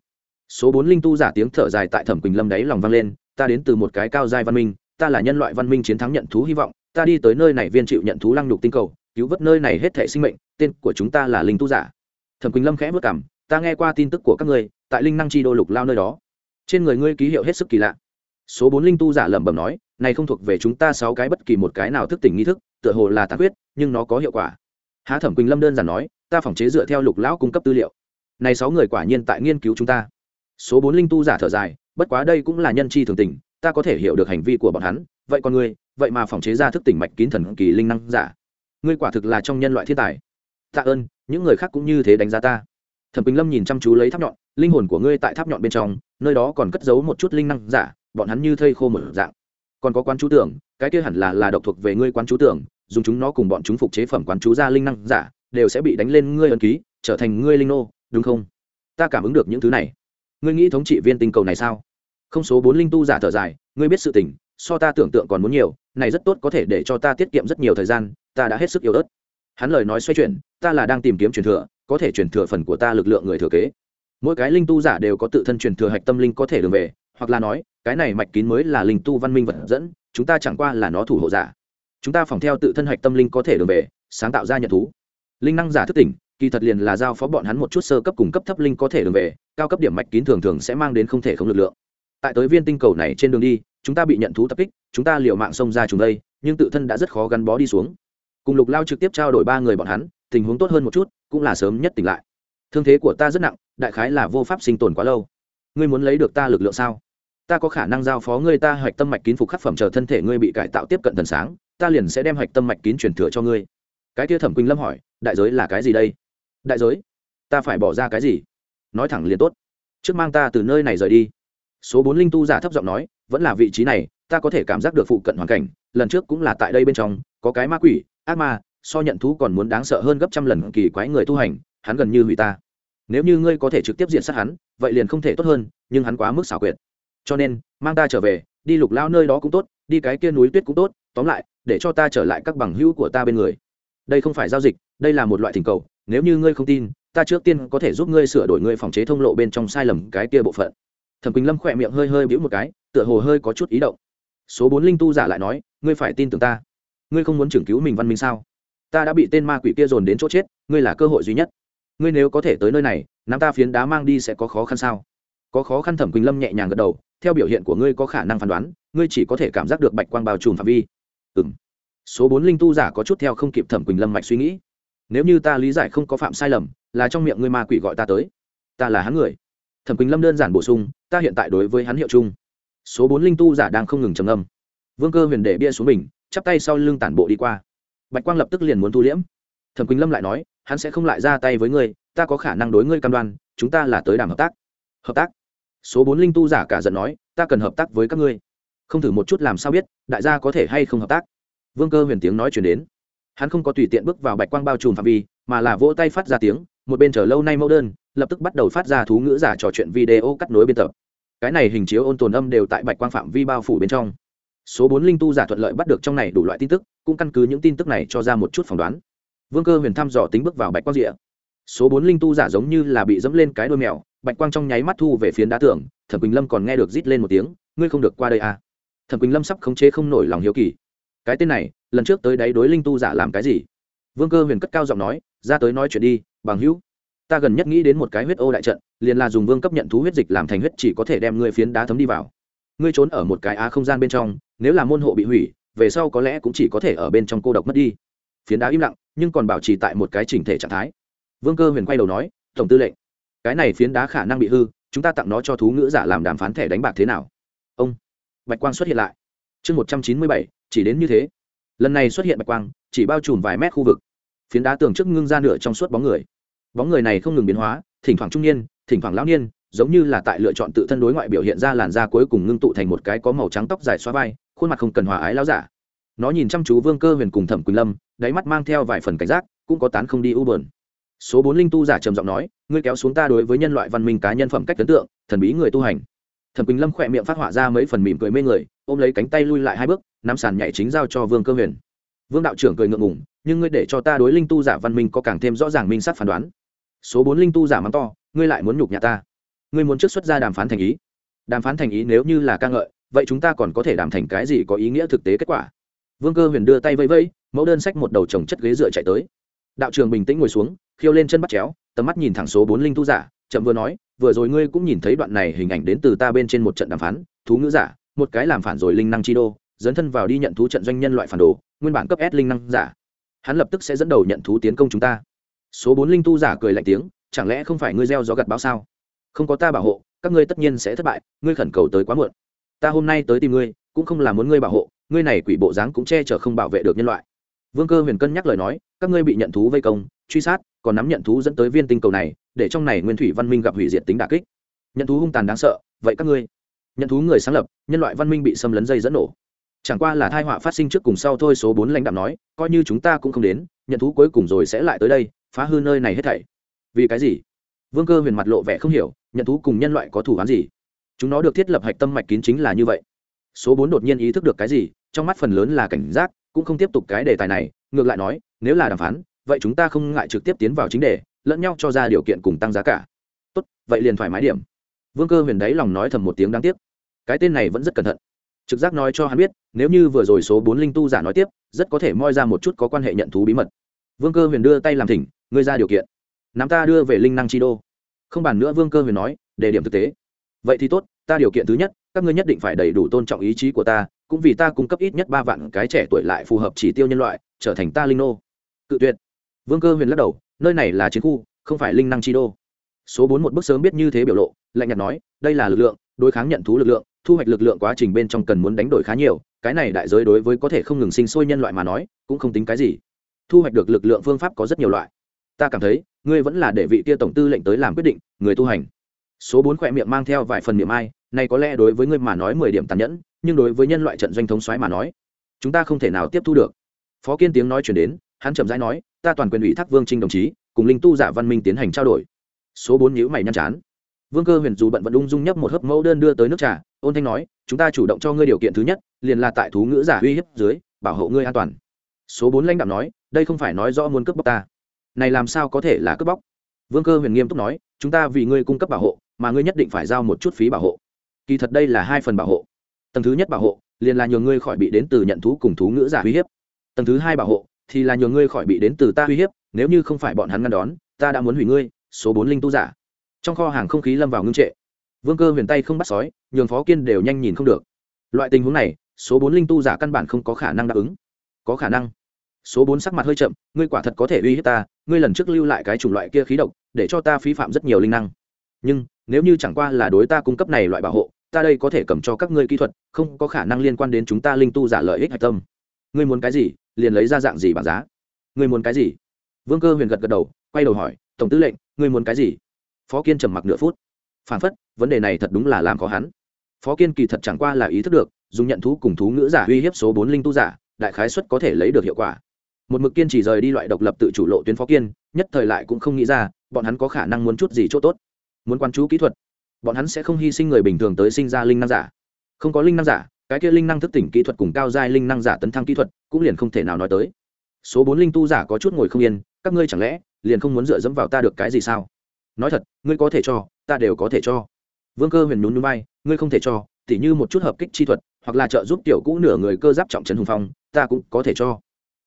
số bốn linh tu giả tiếng thở dài tại thẩm quỳnh lâm đáy lòng vang lên ta đến từ một cái cao giai văn minh ta là nhân loại văn minh chiến thắng nhận thú hy vọng ta đi tới nơi này viên chịu nhận thú lăng nhục tinh cầu, cứu vớt nơi này hết thể sinh mệnh, tên của chúng ta là linh tu giả. Thẩm quỳnh lâm khẽ vất cảm ta nghe qua tin tức của các ngươi, tại linh năng chi đô lục lao nơi đó. Trên người ngươi ký hiệu hết sức kỳ lạ. Số bốn linh tu giả lẩm bẩm nói, này không thuộc về chúng ta sáu cái bất kỳ một cái nào thức tỉnh nghi thức, tựa hồ là tàn huyết nhưng nó có hiệu quả. Há thẩm quỳnh lâm đơn giản nói, ta phỏng chế dựa theo lục lão cung cấp tư liệu. Này sáu người quả nhiên tại nghiên cứu chúng ta. Số bốn linh tu giả thở dài, bất quá đây cũng là nhân chi thường tình, ta có thể hiểu được hành vi của bọn hắn, vậy còn ngươi? Vậy mà phòng chế ra thức tỉnh mạch kín thần kỳ linh năng giả. Ngươi quả thực là trong nhân loại thiên tài. Tạ ơn, những người khác cũng như thế đánh giá ta. Thẩm quỳnh lâm nhìn chăm chú lấy tháp nhọn, linh hồn của ngươi tại tháp nhọn bên trong, nơi đó còn cất giấu một chút linh năng giả, bọn hắn như thây khô một dạng. Còn có quán chú tưởng, cái kia hẳn là là độc thuộc về ngươi quán chú tưởng, dùng chúng nó cùng bọn chúng phục chế phẩm quán chú ra linh năng giả, đều sẽ bị đánh lên ngươi ân ký, trở thành ngươi linh nô, đúng không? Ta cảm ứng được những thứ này. Ngươi nghĩ thống trị viên tinh cầu này sao? Không số bốn linh tu giả thở dài, ngươi biết sự tình so ta tưởng tượng còn muốn nhiều, này rất tốt có thể để cho ta tiết kiệm rất nhiều thời gian, ta đã hết sức yêu ớt. Hắn lời nói xoay chuyển, ta là đang tìm kiếm truyền thừa, có thể truyền thừa phần của ta lực lượng người thừa kế. Mỗi cái linh tu giả đều có tự thân truyền thừa hạch tâm linh có thể đường về, hoặc là nói, cái này mạch kín mới là linh tu văn minh vật dẫn, chúng ta chẳng qua là nó thủ hộ giả. Chúng ta phòng theo tự thân hạch tâm linh có thể đường về, sáng tạo ra nhận thú. Linh năng giả thức tỉnh, kỳ thật liền là giao phó bọn hắn một chút sơ cấp cùng cấp thấp linh có thể đường về, cao cấp điểm mạch kín thường thường sẽ mang đến không thể không lực lượng. Tại tới viên tinh cầu này trên đường đi chúng ta bị nhận thú tập kích, chúng ta liều mạng xông ra chúng đây, nhưng tự thân đã rất khó gắn bó đi xuống. Cùng lục lao trực tiếp trao đổi ba người bọn hắn, tình huống tốt hơn một chút, cũng là sớm nhất tỉnh lại. Thương thế của ta rất nặng, đại khái là vô pháp sinh tồn quá lâu. Ngươi muốn lấy được ta lực lượng sao? Ta có khả năng giao phó ngươi ta hoạch tâm mạch kín phục khắc phẩm chờ thân thể ngươi bị cải tạo tiếp cận thần sáng, ta liền sẽ đem hoạch tâm mạch kín truyền thừa cho ngươi. Cái kia thẩm quỳnh lâm hỏi, đại giới là cái gì đây? Đại giới? Ta phải bỏ ra cái gì? Nói thẳng liền tốt. Trước mang ta từ nơi này rời đi. Số bốn linh tu giả thấp giọng nói vẫn là vị trí này, ta có thể cảm giác được phụ cận hoàn cảnh, lần trước cũng là tại đây bên trong, có cái ma quỷ, ác ma, so nhận thú còn muốn đáng sợ hơn gấp trăm lần kỳ quái người tu hành, hắn gần như hủy ta. Nếu như ngươi có thể trực tiếp diện sát hắn, vậy liền không thể tốt hơn, nhưng hắn quá mức xảo quyệt. Cho nên, mang ta trở về, đi lục lao nơi đó cũng tốt, đi cái kia núi tuyết cũng tốt, tóm lại, để cho ta trở lại các bằng hữu của ta bên người. Đây không phải giao dịch, đây là một loại thỉnh cầu, nếu như ngươi không tin, ta trước tiên có thể giúp ngươi sửa đổi ngươi phòng chế thông lộ bên trong sai lầm cái kia bộ phận thẩm quỳnh lâm khỏe miệng hơi hơi bĩu một cái, tựa hồ hơi có chút ý động. Số bốn linh tu giả lại nói, ngươi phải tin tưởng ta. Ngươi không muốn trưởng cứu mình văn minh sao? Ta đã bị tên ma quỷ kia dồn đến chỗ chết, ngươi là cơ hội duy nhất. Ngươi nếu có thể tới nơi này, nắm ta phiến đá mang đi sẽ có khó khăn sao? Có khó khăn thẩm quỳnh lâm nhẹ nhàng gật đầu, theo biểu hiện của ngươi có khả năng phán đoán, ngươi chỉ có thể cảm giác được bạch quang bao trùm phạm vi. Ừ m số bốn linh tu giả có chút theo không kịp thẩm quỳnh lâm mạch suy nghĩ. Nếu như ta lý giải không có phạm sai lầm, là trong miệng ngươi ma quỷ gọi ta tới, ta là hắn người thẩm quỳnh lâm đơn giản bổ sung, ta hiện tại đối với hắn hiệu chung. Số bốn linh tu giả đang không ngừng trầm âm vương cơ huyền để bia xuống mình, chắp tay sau lưng tản bộ đi qua. Bạch quang lập tức liền muốn thu liễm. Thẩm quỳnh lâm lại nói, hắn sẽ không lại ra tay với ngươi, ta có khả năng đối ngươi cam đoan, chúng ta là tới đàm hợp tác. Hợp tác? Số bốn linh tu giả cả giận nói, ta cần hợp tác với các ngươi. Không thử một chút làm sao biết, đại gia có thể hay không hợp tác? Vương cơ huyền tiếng nói chuyển đến. Hắn không có tùy tiện bước vào bạch quang bao trùm phạm vi, mà là vỗ tay phát ra tiếng, một bên chờ lâu nay mẫu đơn lập tức bắt đầu phát ra thú ngữ giả trò chuyện video cắt nối biên tập. Cái này hình chiếu ôn tồn âm đều tại bạch quang phạm vi bao phủ bên trong. Số bốn linh tu giả thuận lợi bắt được trong này đủ loại tin tức, cũng căn cứ những tin tức này cho ra một chút phỏng đoán. Vương cơ huyền thăm dò tính bước vào bạch quang rịa số bốn linh tu giả giống như là bị dẫm lên cái đôi mèo, bạch quang trong nháy mắt thu về phiến đá tường, thẩm quỳnh lâm còn nghe được rít lên một tiếng, ngươi không được qua đây à? Thẩm quỳnh lâm sắp khống chế không nổi lòng hiếu kỳ. Cái tên này, lần trước tới đáy đối linh tu giả làm cái gì? Vương cơ huyền cất cao giọng nói, ra tới nói chuyện đi, bằng hữu ta gần nhất nghĩ đến một cái huyết ô đại trận, liền là dùng vương cấp nhận thú huyết dịch làm thành huyết chỉ có thể đem ngươi phiến đá thấm đi vào. Ngươi trốn ở một cái á không gian bên trong, nếu là môn hộ bị hủy, về sau có lẽ cũng chỉ có thể ở bên trong cô độc mất đi. Phiến đá im lặng, nhưng còn bảo trì tại một cái chỉnh thể trạng thái. Vương cơ huyền quay đầu nói, tổng tư lệnh, cái này phiến đá khả năng bị hư, chúng ta tặng nó cho thú ngữ giả làm đàm phán thẻ đánh bạc thế nào? Ông bạch quang xuất hiện lại. Chương một trăm chín mươi bảy, chỉ đến như thế. Lần này xuất hiện bạch quang, chỉ bao trùm vài mét khu vực. Phiến đá tường trước ngưng ra nửa trong suốt bóng người bóng người này không ngừng biến hóa, thỉnh thoảng trung niên, thỉnh thoảng lão niên, giống như là tại lựa chọn tự thân đối ngoại biểu hiện ra làn da cuối cùng ngưng tụ thành một cái có màu trắng tóc dài xóa vai, khuôn mặt không cần hòa ái láo giả. Nó nhìn chăm chú vương cơ huyền cùng thẩm quỳnh lâm, đáy mắt mang theo vài phần cảnh giác, cũng có tán không đi u bờn số bốn linh tu giả trầm giọng nói, ngươi kéo xuống ta đối với nhân loại văn minh cá nhân phẩm cách ấn tượng, thần bí người tu hành. Thẩm quỳnh lâm khỏe miệng phát họa ra mấy phần mỉm cười mê người, ôm lấy cánh tay lui lại hai bước, nắm sàn nhảy chính giao cho vương cơ huyền. Vương đạo trưởng cười ngượng ngùng, nhưng ngươi để cho ta đối linh tu giả văn minh có càng thêm rõ ràng minh sát phán đoán số bốn linh tu giả mắng to, ngươi lại muốn nhục nhà ta. Ngươi muốn trước xuất ra đàm phán thành ý. Đàm phán thành ý nếu như là ca ngợi, vậy chúng ta còn có thể đàm thành cái gì có ý nghĩa thực tế kết quả? Vương cơ huyền đưa tay vẫy vẫy, mẫu đơn sách một đầu chồng chất ghế dựa chạy tới. Đạo trường bình tĩnh ngồi xuống, khiêu lên chân bắt chéo, tầm mắt nhìn thẳng số bốn linh tu giả, chậm vừa nói, vừa rồi ngươi cũng nhìn thấy đoạn này hình ảnh đến từ ta bên trên một trận đàm phán, thú ngữ giả, một cái làm phản rồi linh năng chi đô, dấn thân vào đi nhận thú trận doanh nhân loại phản đồ, nguyên bản cấp s linh năng giả. Hắn lập tức sẽ dẫn đầu nhận thú tiến công chúng ta số bốn linh tu giả cười lạnh tiếng, chẳng lẽ không phải ngươi gieo gió gặt báo sao? Không có ta bảo hộ, các ngươi tất nhiên sẽ thất bại, ngươi khẩn cầu tới quá muộn. Ta hôm nay tới tìm ngươi, cũng không là muốn ngươi bảo hộ, ngươi này quỷ bộ dáng cũng che chở không bảo vệ được nhân loại. Vương cơ huyền cân nhắc lời nói, các ngươi bị nhận thú vây công, truy sát, còn nắm nhận thú dẫn tới viên tinh cầu này, để trong này nguyên thủy văn minh gặp hủy diệt tính đà kích. Nhận thú hung tàn đáng sợ, vậy các ngươi? Nhận thú người sáng lập, nhân loại văn minh bị xâm lấn dây dẫn nổ. Chẳng qua là thai họa phát sinh trước cùng sau thôi, số bốn lãnh đạo nói, coi như chúng ta cũng không đến, nhận thú cuối cùng rồi sẽ lại tới đây phá hư nơi này hết thảy. Vì cái gì? Vương cơ huyền mặt lộ vẻ không hiểu, nhận thú cùng nhân loại có thủ án gì? Chúng nó được thiết lập hạch tâm mạch kín chính là như vậy. Số bốn đột nhiên ý thức được cái gì, trong mắt phần lớn là cảnh giác, cũng không tiếp tục cái đề tài này, ngược lại nói, nếu là đàm phán, vậy chúng ta không ngại trực tiếp tiến vào chính đề, lẫn nhau cho ra điều kiện cùng tăng giá cả. Tốt, vậy liền thoải mái điểm. Vương cơ huyền đáy lòng nói thầm một tiếng đáng tiếc. Cái tên này vẫn rất cẩn thận. Trực giác nói cho hắn biết, nếu như vừa rồi số bốn linh tu giả nói tiếp, rất có thể moi ra một chút có quan hệ nhận thú bí mật. Vương cơ huyền đưa tay làm thỉnh ngươi ra điều kiện, nắm ta đưa về linh năng chi đô. Không bàn nữa vương cơ huyền nói, đề điểm thực tế. Vậy thì tốt, ta điều kiện thứ nhất, các ngươi nhất định phải đầy đủ tôn trọng ý chí của ta, cũng vì ta cung cấp ít nhất ba vạn cái trẻ tuổi lại phù hợp chỉ tiêu nhân loại, trở thành ta linh nô. Cự tuyệt. Vương cơ huyền lắc đầu, nơi này là chiến khu, không phải linh năng chi đô. Số bốn một bước sớm biết như thế biểu lộ, lạnh nhạt nói, đây là lực lượng, đối kháng nhận thú lực lượng, thu hoạch lực lượng quá trình bên trong cần muốn đánh đổi khá nhiều, cái này đại giới đối với có thể không ngừng sinh sôi nhân loại mà nói, cũng không tính cái gì. Thu hoạch được lực lượng phương pháp có rất nhiều loại ta cảm thấy, ngươi vẫn là để vị kia tổng tư lệnh tới làm quyết định, người tu hành. Số bốn khỏe miệng mang theo vài phần miệng ai này có lẽ đối với ngươi mà nói mười điểm tàn nhẫn, nhưng đối với nhân loại trận doanh thống xoáy mà nói, chúng ta không thể nào tiếp thu được. Phó kiên tiếng nói chuyển đến, hắn chậm rãi nói, ta toàn quyền ủy thác vương trinh đồng chí, cùng linh tu giả văn minh tiến hành trao đổi. Số bốn nhữ mày nhăn chán. Vương cơ huyền dù bận vận ung dung nhấp một hớp mẫu đơn đưa tới nước trà, ôn thanh nói, chúng ta chủ động cho ngươi điều kiện thứ nhất, liền là tại thú ngữ giả uy hiếp dưới, bảo hộ ngươi an toàn. Số bốn lãnh đạo nói, đây không phải nói rõ muốn cướp bóc ta này làm sao có thể là cướp bóc? Vương cơ huyền nghiêm túc nói, chúng ta vì ngươi cung cấp bảo hộ, mà ngươi nhất định phải giao một chút phí bảo hộ. Kỳ thật đây là hai phần bảo hộ. Tầng thứ nhất bảo hộ, liền là nhường ngươi khỏi bị đến từ nhận thú cùng thú ngữ giả uy hiếp. Tầng thứ hai bảo hộ, thì là nhường ngươi khỏi bị đến từ ta uy hiếp, nếu như không phải bọn hắn ngăn đón, ta đã muốn hủy ngươi, số bốn linh tu giả. Trong kho hàng không khí lâm vào ngưng trệ. Vương cơ huyền tay không bắt sói, nhường phó kiên đều nhanh nhìn không được. Loại tình huống này, số bốn linh tu giả căn bản không có khả năng đáp ứng. Có khả năng số bốn sắc mặt hơi chậm, ngươi quả thật có thể uy hiếp ta, ngươi lần trước lưu lại cái chủng loại kia khí độc, để cho ta phí phạm rất nhiều linh năng. Nhưng, nếu như chẳng qua là đối ta cung cấp này loại bảo hộ, ta đây có thể cầm cho các ngươi kỹ thuật, không có khả năng liên quan đến chúng ta linh tu giả lợi ích hạch tâm. Ngươi muốn cái gì, liền lấy ra dạng gì bảng giá. Ngươi muốn cái gì? Vương cơ huyền gật gật đầu, quay đầu hỏi, tổng tư lệnh, ngươi muốn cái gì? Phó kiên trầm mặc nửa phút. Phản phất, vấn đề này thật đúng là làm khó hắn. Phó kiên kỳ thật chẳng qua là ý thức được, dùng nhận thú cùng thú ngữ giả uy hiếp số bốn linh tu giả, đại khái suất có thể lấy được hiệu quả một mực kiên chỉ rời đi loại độc lập tự chủ lộ tuyến phó kiên, nhất thời lại cũng không nghĩ ra, bọn hắn có khả năng muốn chút gì chỗ tốt. Muốn quan chú kỹ thuật, bọn hắn sẽ không hy sinh người bình thường tới sinh ra linh năng giả. Không có linh năng giả, cái kia linh năng thức tỉnh kỹ thuật cùng cao giai linh năng giả tấn thăng kỹ thuật, cũng liền không thể nào nói tới. Số bốn linh tu giả có chút ngồi không yên, các ngươi chẳng lẽ liền không muốn dựa dẫm vào ta được cái gì sao? Nói thật, ngươi có thể cho, ta đều có thể cho. Vương cơ huyền nhún núi bay ngươi không thể cho, tỉ như một chút hợp kích chi thuật, hoặc là trợ giúp tiểu cũ nửa người cơ giáp trọng trấn hùng phong, ta cũng có thể cho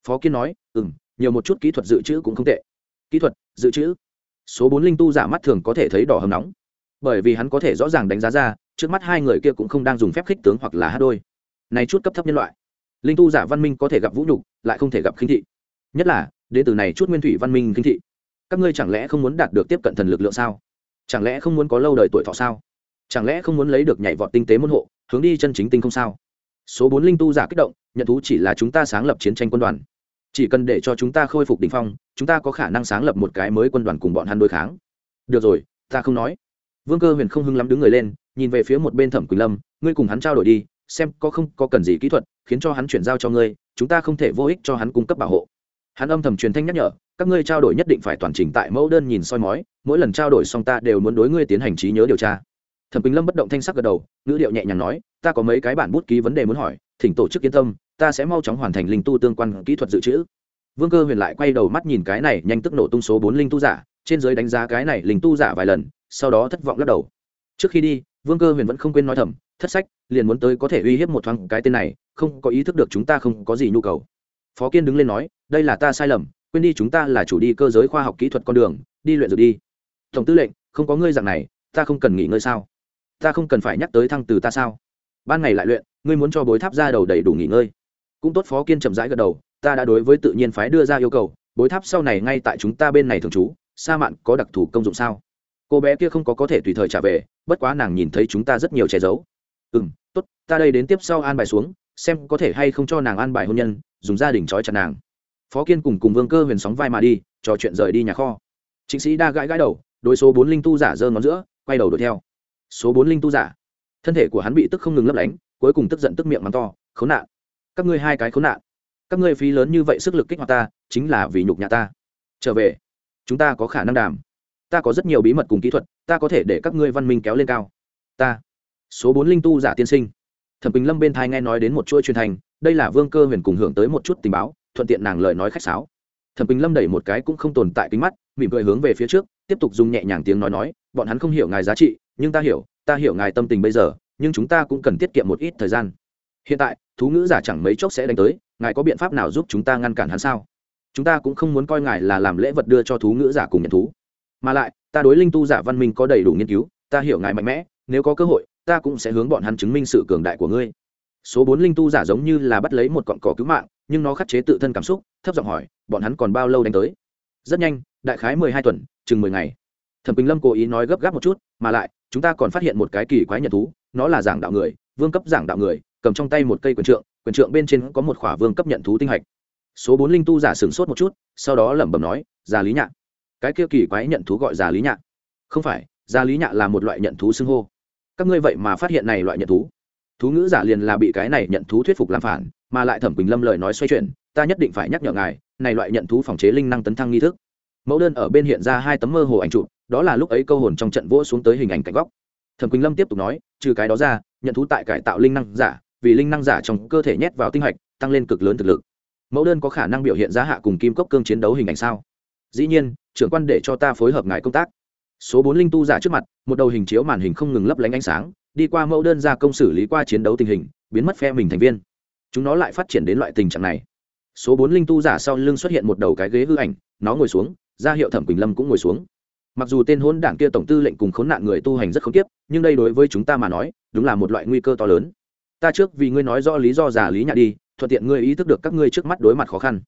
phó kiên nói ừ m nhiều một chút kỹ thuật dự trữ cũng không tệ. Kỹ thuật, dự trữ? Số bốn linh tu giả mắt thường có thể thấy đỏ hầm nóng. Bởi vì hắn có thể rõ ràng đánh giá ra, trước mắt hai người kia cũng không đang dùng phép khích tướng hoặc là hát đôi. Này chút cấp thấp nhân loại, linh tu giả văn minh có thể gặp vũ nhục, lại không thể gặp khinh thị. Nhất là, đến từ này chút nguyên thủy văn minh khinh thị. Các ngươi chẳng lẽ không muốn đạt được tiếp cận thần lực lượng sao? Chẳng lẽ không muốn có lâu đời tuổi thọ sao? Chẳng lẽ không muốn lấy được nhảy vọt tinh tế môn hộ, hướng đi chân chính tinh không sao? Số bốn linh tu giả kích động, nhận thú chỉ là chúng ta sáng lập chiến tranh quân đoàn chỉ cần để cho chúng ta khôi phục đ ỉ n h phong, chúng ta có khả năng sáng lập một cái mới quân đoàn cùng bọn hắn đối kháng. Được rồi, ta không nói. Vương cơ huyền không hưng lắm đứng người lên, nhìn về phía một bên thẩm quỳnh lâm, ngươi cùng hắn trao đổi đi, xem có không có cần gì kỹ thuật, khiến cho hắn chuyển giao cho ngươi, chúng ta không thể vô ích cho hắn cung cấp bảo hộ. Hắn âm thầm truyền thanh nhắc nhở, các ngươi trao đổi nhất định phải toàn trình tại mẫu đơn nhìn soi mói, mỗi lần trao đổi xong ta đều muốn đối ngươi tiến hành trí nhớ điều tra. Thẩm quỳnh lâm bất động thanh sắc gật đầu, ngữ điệu nhẹ nhàng nói, ta có mấy cái bản bút ký vấn đề muốn hỏi, thỉnh tổ chức yên tâm ta sẽ mau chóng hoàn thành linh tu tương quan kỹ thuật dự trữ. Vương cơ huyền lại quay đầu mắt nhìn cái này nhanh tức nổ tung số bốn linh tu giả, trên giới đánh giá cái này linh tu giả vài lần, sau đó thất vọng lắc đầu. Trước khi đi, vương cơ huyền vẫn không quên nói thầm, thất sách, liền muốn tới có thể uy hiếp một thoáng cái tên này, không có ý thức được chúng ta không có gì nhu cầu. Phó kiên đứng lên nói, đây là ta sai lầm, quên đi chúng ta là chủ đi cơ giới khoa học kỹ thuật con đường, đi luyện dược đi. Tổng tư lệnh, không có ngươi dạng này, ta không cần nghỉ ngơi sao? Ta không cần phải nhắc tới thăng từ ta sao? Ban ngày lại luyện, ngươi muốn cho bối tháp ra đầu đầy đủ nghỉ ngơi cũng tốt phó kiên chậm rãi gật đầu, ta đã đối với tự nhiên phái đưa ra yêu cầu, bối tháp sau này ngay tại chúng ta bên này thường trú, sa mạn có đặc thù công dụng sao? Cô bé kia không có có thể tùy thời trả về, bất quá nàng nhìn thấy chúng ta rất nhiều che giấu. Ừ m tốt, ta đây đến tiếp sau an bài xuống, xem có thể hay không cho nàng an bài hôn nhân, dùng gia đình trói chặt nàng. Phó kiên cùng cùng vương cơ huyền sóng vai mà đi, trò chuyện rời đi nhà kho. Chính sĩ đa gãi gãi đầu, đối số bốn linh tu giả giơ ngón giữa, quay đầu đuổi theo. Số bốn linh tu giả. Thân thể của hắn bị tức không ngừng lấp lánh, cuối cùng tức giận tức miệng mắng to, khốn nạn các ngươi hai cái khốn nạn. Các ngươi phí lớn như vậy sức lực kích hoạt ta, chính là vì nhục nhà ta. Trở về. Chúng ta có khả năng đàm. Ta có rất nhiều bí mật cùng kỹ thuật, ta có thể để các ngươi văn minh kéo lên cao. Ta. Số bốn linh tu giả tiên sinh. Thẩm bình lâm bên thai nghe nói đến một chuỗi truyền thành, đây là vương cơ huyền cùng hưởng tới một chút tình báo, thuận tiện nàng lời nói khách sáo. Thẩm bình lâm đẩy một cái cũng không tồn tại kính mắt, mỉm cười hướng về phía trước, tiếp tục dùng nhẹ nhàng tiếng nói nói, bọn hắn không hiểu ngài giá trị, nhưng ta hiểu ta hiểu ngài tâm tình bây giờ, nhưng chúng ta cũng cần tiết kiệm một ít thời gian hiện tại, thú ngữ giả chẳng mấy chốc sẽ đánh tới, ngài có biện pháp nào giúp chúng ta ngăn cản hắn sao? Chúng ta cũng không muốn coi ngài là làm lễ vật đưa cho thú ngữ giả cùng nhận thú. Mà lại, ta đối linh tu giả văn minh có đầy đủ nghiên cứu, ta hiểu ngài mạnh mẽ, nếu có cơ hội, ta cũng sẽ hướng bọn hắn chứng minh sự cường đại của ngươi. Số bốn linh tu giả giống như là bắt lấy một cọn cỏ cứu mạng, nhưng nó khắc chế tự thân cảm xúc, thấp giọng hỏi, bọn hắn còn bao lâu đánh tới? Rất nhanh, đại khái mười hai tuần, chừng mười ngày. Thẩm bình lâm cố ý nói gấp gáp một chút, mà lại, chúng ta còn phát hiện một cái kỳ quái nhận thú, nó là giảng đạo người, vương cấp giảng đạo người cầm trong tay một cây quyền trượng quyền trượng bên trên có một khỏa vương cấp nhận thú tinh hạch. Số bốn linh tu giả sửng sốt một chút, sau đó lẩm bẩm nói, già lý nhạn cái kia kỳ quái nhận thú gọi già lý nhạn không phải, già lý nhạn là một loại nhận thú xưng hô. Các ngươi vậy mà phát hiện này loại nhận thú? Thú ngữ giả liền là bị cái này nhận thú thuyết phục làm phản, mà lại thẩm quỳnh lâm lời nói xoay chuyển, ta nhất định phải nhắc nhở ngài, này loại nhận thú phòng chế linh năng tấn thăng nghi thức. Mẫu đơn ở bên hiện ra hai tấm mơ hồ ảnh chụp, đó là lúc ấy câu hồn trong trận vỗ xuống tới hình ảnh cạnh góc. Thẩm quỳnh lâm tiếp tục nói, trừ cái đó ra, nhận thú tại cải tạo linh năng giả vì linh năng giả trong cơ thể nhét vào tinh hạch, tăng lên cực lớn thực lực. Mẫu đơn có khả năng biểu hiện giá hạ cùng kim cốc cương chiến đấu hình ảnh sao? Dĩ nhiên, trưởng quan để cho ta phối hợp ngài công tác. Số bốn linh tu giả trước mặt, một đầu hình chiếu màn hình không ngừng lấp lánh ánh sáng, đi qua mẫu đơn ra công xử lý qua chiến đấu tình hình, biến mất phe mình thành viên. Chúng nó lại phát triển đến loại tình trạng này. Số bốn linh tu giả sau lưng xuất hiện một đầu cái ghế hư ảnh, nó ngồi xuống, ra hiệu thẩm quỳnh lâm cũng ngồi xuống. Mặc dù tên hôn đảng kia tổng tư lệnh cùng khốn nạn người tu hành rất không kiếp nhưng đây đối với chúng ta mà nói, đúng là một loại nguy cơ to lớn ta trước vì ngươi nói rõ lý do giả lý nhạ đi, thuận tiện ngươi ý thức được các ngươi trước mắt đối mặt khó khăn.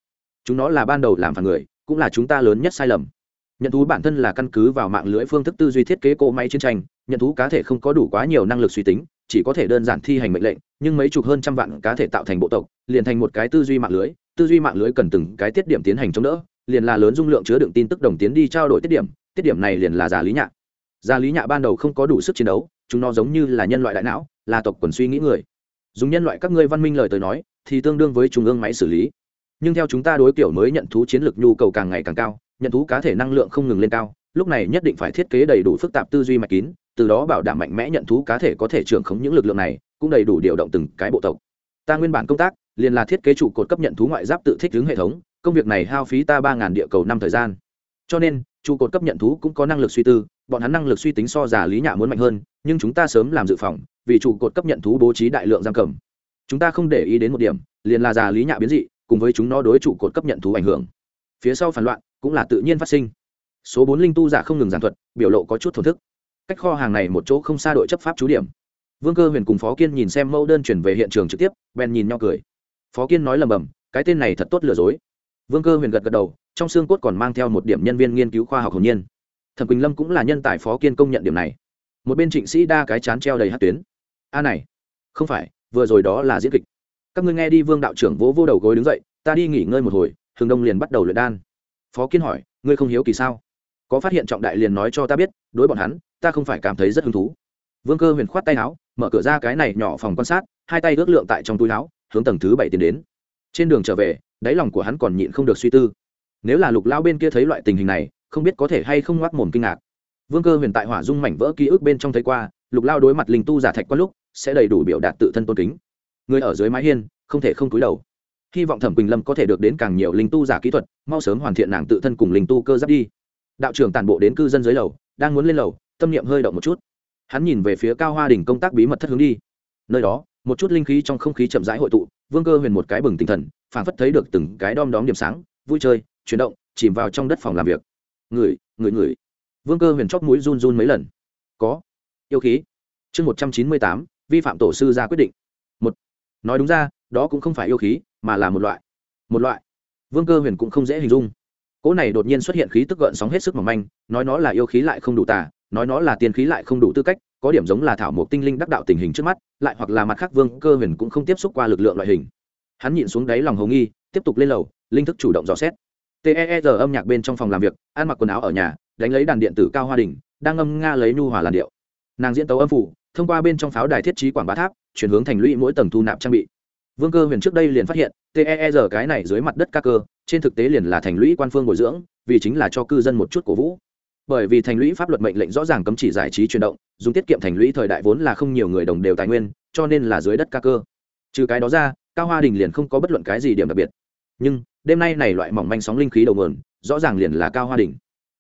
Chúng nó là ban đầu làm phản người, cũng là chúng ta lớn nhất sai lầm. Nhận thú bản thân là căn cứ vào mạng lưới phương thức tư duy thiết kế cỗ máy chiến tranh, nhận thú cá thể không có đủ quá nhiều năng lực suy tính, chỉ có thể đơn giản thi hành mệnh lệnh, nhưng mấy chục hơn trăm vạn cá thể tạo thành bộ tộc, liền thành một cái tư duy mạng lưới, tư duy mạng lưới cần từng cái tiết điểm tiến hành chống đỡ, liền là lớn dung lượng chứa đựng tin tức đồng tiến đi trao đổi tiết điểm tiết điểm này liền là giả lý nhạ. Giả lý nhạ ban đầu không có đủ sức chiến đấu, chúng nó giống như là nhân loại đại não, là tộc quần suy nghĩ người dùng nhân loại các ngươi văn minh lời tới nói, thì tương đương với trung ương máy xử lý. Nhưng theo chúng ta đối kiểu mới nhận thú chiến lược nhu cầu càng ngày càng cao, nhận thú cá thể năng lượng không ngừng lên cao, lúc này nhất định phải thiết kế đầy đủ phức tạp tư duy mạch kín, từ đó bảo đảm mạnh mẽ nhận thú cá thể có thể trưởng khống những lực lượng này, cũng đầy đủ điều động từng cái bộ tộc. Ta nguyên bản công tác, liền là thiết kế trụ cột cấp nhận thú ngoại giáp tự thích ứng hệ thống, công việc này hao phí ta ba ngàn địa cầu năm thời gian. Cho nên trụ cột cấp nhận thú cũng có năng lực suy tư, bọn hắn năng lực suy tính so giả lý nhạ muốn mạnh hơn, nhưng chúng ta sớm làm dự phòng, vì trụ cột cấp nhận thú bố trí đại lượng giam cầm. Chúng ta không để ý đến một điểm, liền là giả lý nhạ biến dị, cùng với chúng nó đối trụ cột cấp nhận thú ảnh hưởng. Phía sau phản loạn, cũng là tự nhiên phát sinh. Số bốn linh tu giả không ngừng giảng thuật, biểu lộ có chút thổn thức. Cách kho hàng này một chỗ không xa đội chấp pháp chú điểm. Vương cơ huyền cùng phó kiên nhìn xem mẫu đơn chuyển về hiện trường trực tiếp, bèn nhìn nhau cười. Phó kiên nói lầm bầm, cái tên này thật tốt lừa dối. Vương cơ huyền gật gật đầu trong xương cốt còn mang theo một điểm nhân viên nghiên cứu khoa học hồn nhiên. Thẩm quỳnh lâm cũng là nhân tài phó kiên công nhận điểm này. Một bên trịnh sĩ đa cái chán treo đầy hát tuyến. A này, không phải, vừa rồi đó là diễn kịch. Các ngươi nghe đi, vương đạo trưởng vỗ vô đầu gối đứng dậy, ta đi nghỉ ngơi một hồi thường đông liền bắt đầu luyện đan. Phó kiên hỏi, ngươi không hiếu kỳ sao? Có phát hiện trọng đại liền nói cho ta biết, đối bọn hắn, ta không phải cảm thấy rất hứng thú. Vương cơ huyền khoát tay áo, mở cửa ra cái này nhỏ phòng quan sát, hai tay ước lượng tại trong túi áo, hướng tầng thứ bảy tiến đến. Trên đường trở về, đáy lòng của hắn còn nhịn không được suy tư nếu là lục lao bên kia thấy loại tình hình này, không biết có thể hay không ngoác mồm kinh ngạc. Vương cơ huyền tại hỏa dung mảnh vỡ ký ức bên trong thấy qua, lục lao đối mặt linh tu giả thạch quan lúc, sẽ đầy đủ biểu đạt tự thân tôn kính. Người ở dưới mái hiên, không thể không cúi đầu. Hy vọng thẩm quỳnh lâm có thể được đến càng nhiều linh tu giả kỹ thuật, mau sớm hoàn thiện nàng tự thân cùng linh tu cơ giáp đi. Đạo trưởng tàn bộ đến cư dân dưới lầu, đang muốn lên lầu, tâm niệm hơi động một chút. Hắn nhìn về phía cao hoa đình công tác bí mật thất hướng đi. Nơi đó, một chút linh khí trong không khí chậm rãi hội tụ, vương cơ huyền một cái bừng tinh thần phản phất thấy được từng cái đom đóm điểm sáng, vui chơi chuyển động, chìm vào trong đất phòng làm việc. Người người người. Vương cơ huyền chóp mũi run run mấy lần. Có. Yêu khí. Chương một trăm chín mươi tám, vi phạm tổ sư ra quyết định. Một. Nói đúng ra, đó cũng không phải yêu khí, mà là một loại. Một loại. Vương cơ huyền cũng không dễ hình dung. Cỗ này đột nhiên xuất hiện khí tức gợn sóng hết sức mỏng manh, nói nó là yêu khí lại không đủ tà, nói nó là tiên khí lại không đủ tư cách, có điểm giống là thảo một tinh linh đắc đạo tình hình trước mắt, lại hoặc là mặt khác vương cơ huyền cũng không tiếp xúc qua lực lượng loại hình. Hắn nhịn xuống đáy lòng hầu nghi, tiếp tục lên lầu, linh thức chủ động dò xét ter âm nhạc bên trong phòng làm việc, ăn mặc quần áo ở nhà, đánh lấy đàn điện tử cao hoa đình đang ngâm nga lấy nhu hòa làn điệu. Nàng diễn tấu âm phủ, thông qua bên trong pháo đài thiết trí quảng bá tháp, chuyển hướng thành lũy mỗi tầng thu nạp trang bị. Vương cơ huyền trước đây liền phát hiện ter cái này dưới mặt đất ca cơ, trên thực tế liền là thành lũy quan phương bồi dưỡng, vì chính là cho cư dân một chút cổ vũ. Bởi vì thành lũy pháp luật mệnh lệnh rõ ràng cấm chỉ giải trí chuyển động, dùng tiết kiệm thành lũy thời đại vốn là không nhiều người đồng đều tài nguyên, cho nên là dưới đất ca cơ. Trừ cái đó ra, cao hoa đình liền không có bất luận cái gì điểm đặc biệt. Nhưng đêm nay này loại mỏng manh sóng linh khí đầu nguồn, rõ ràng liền là cao hoa đình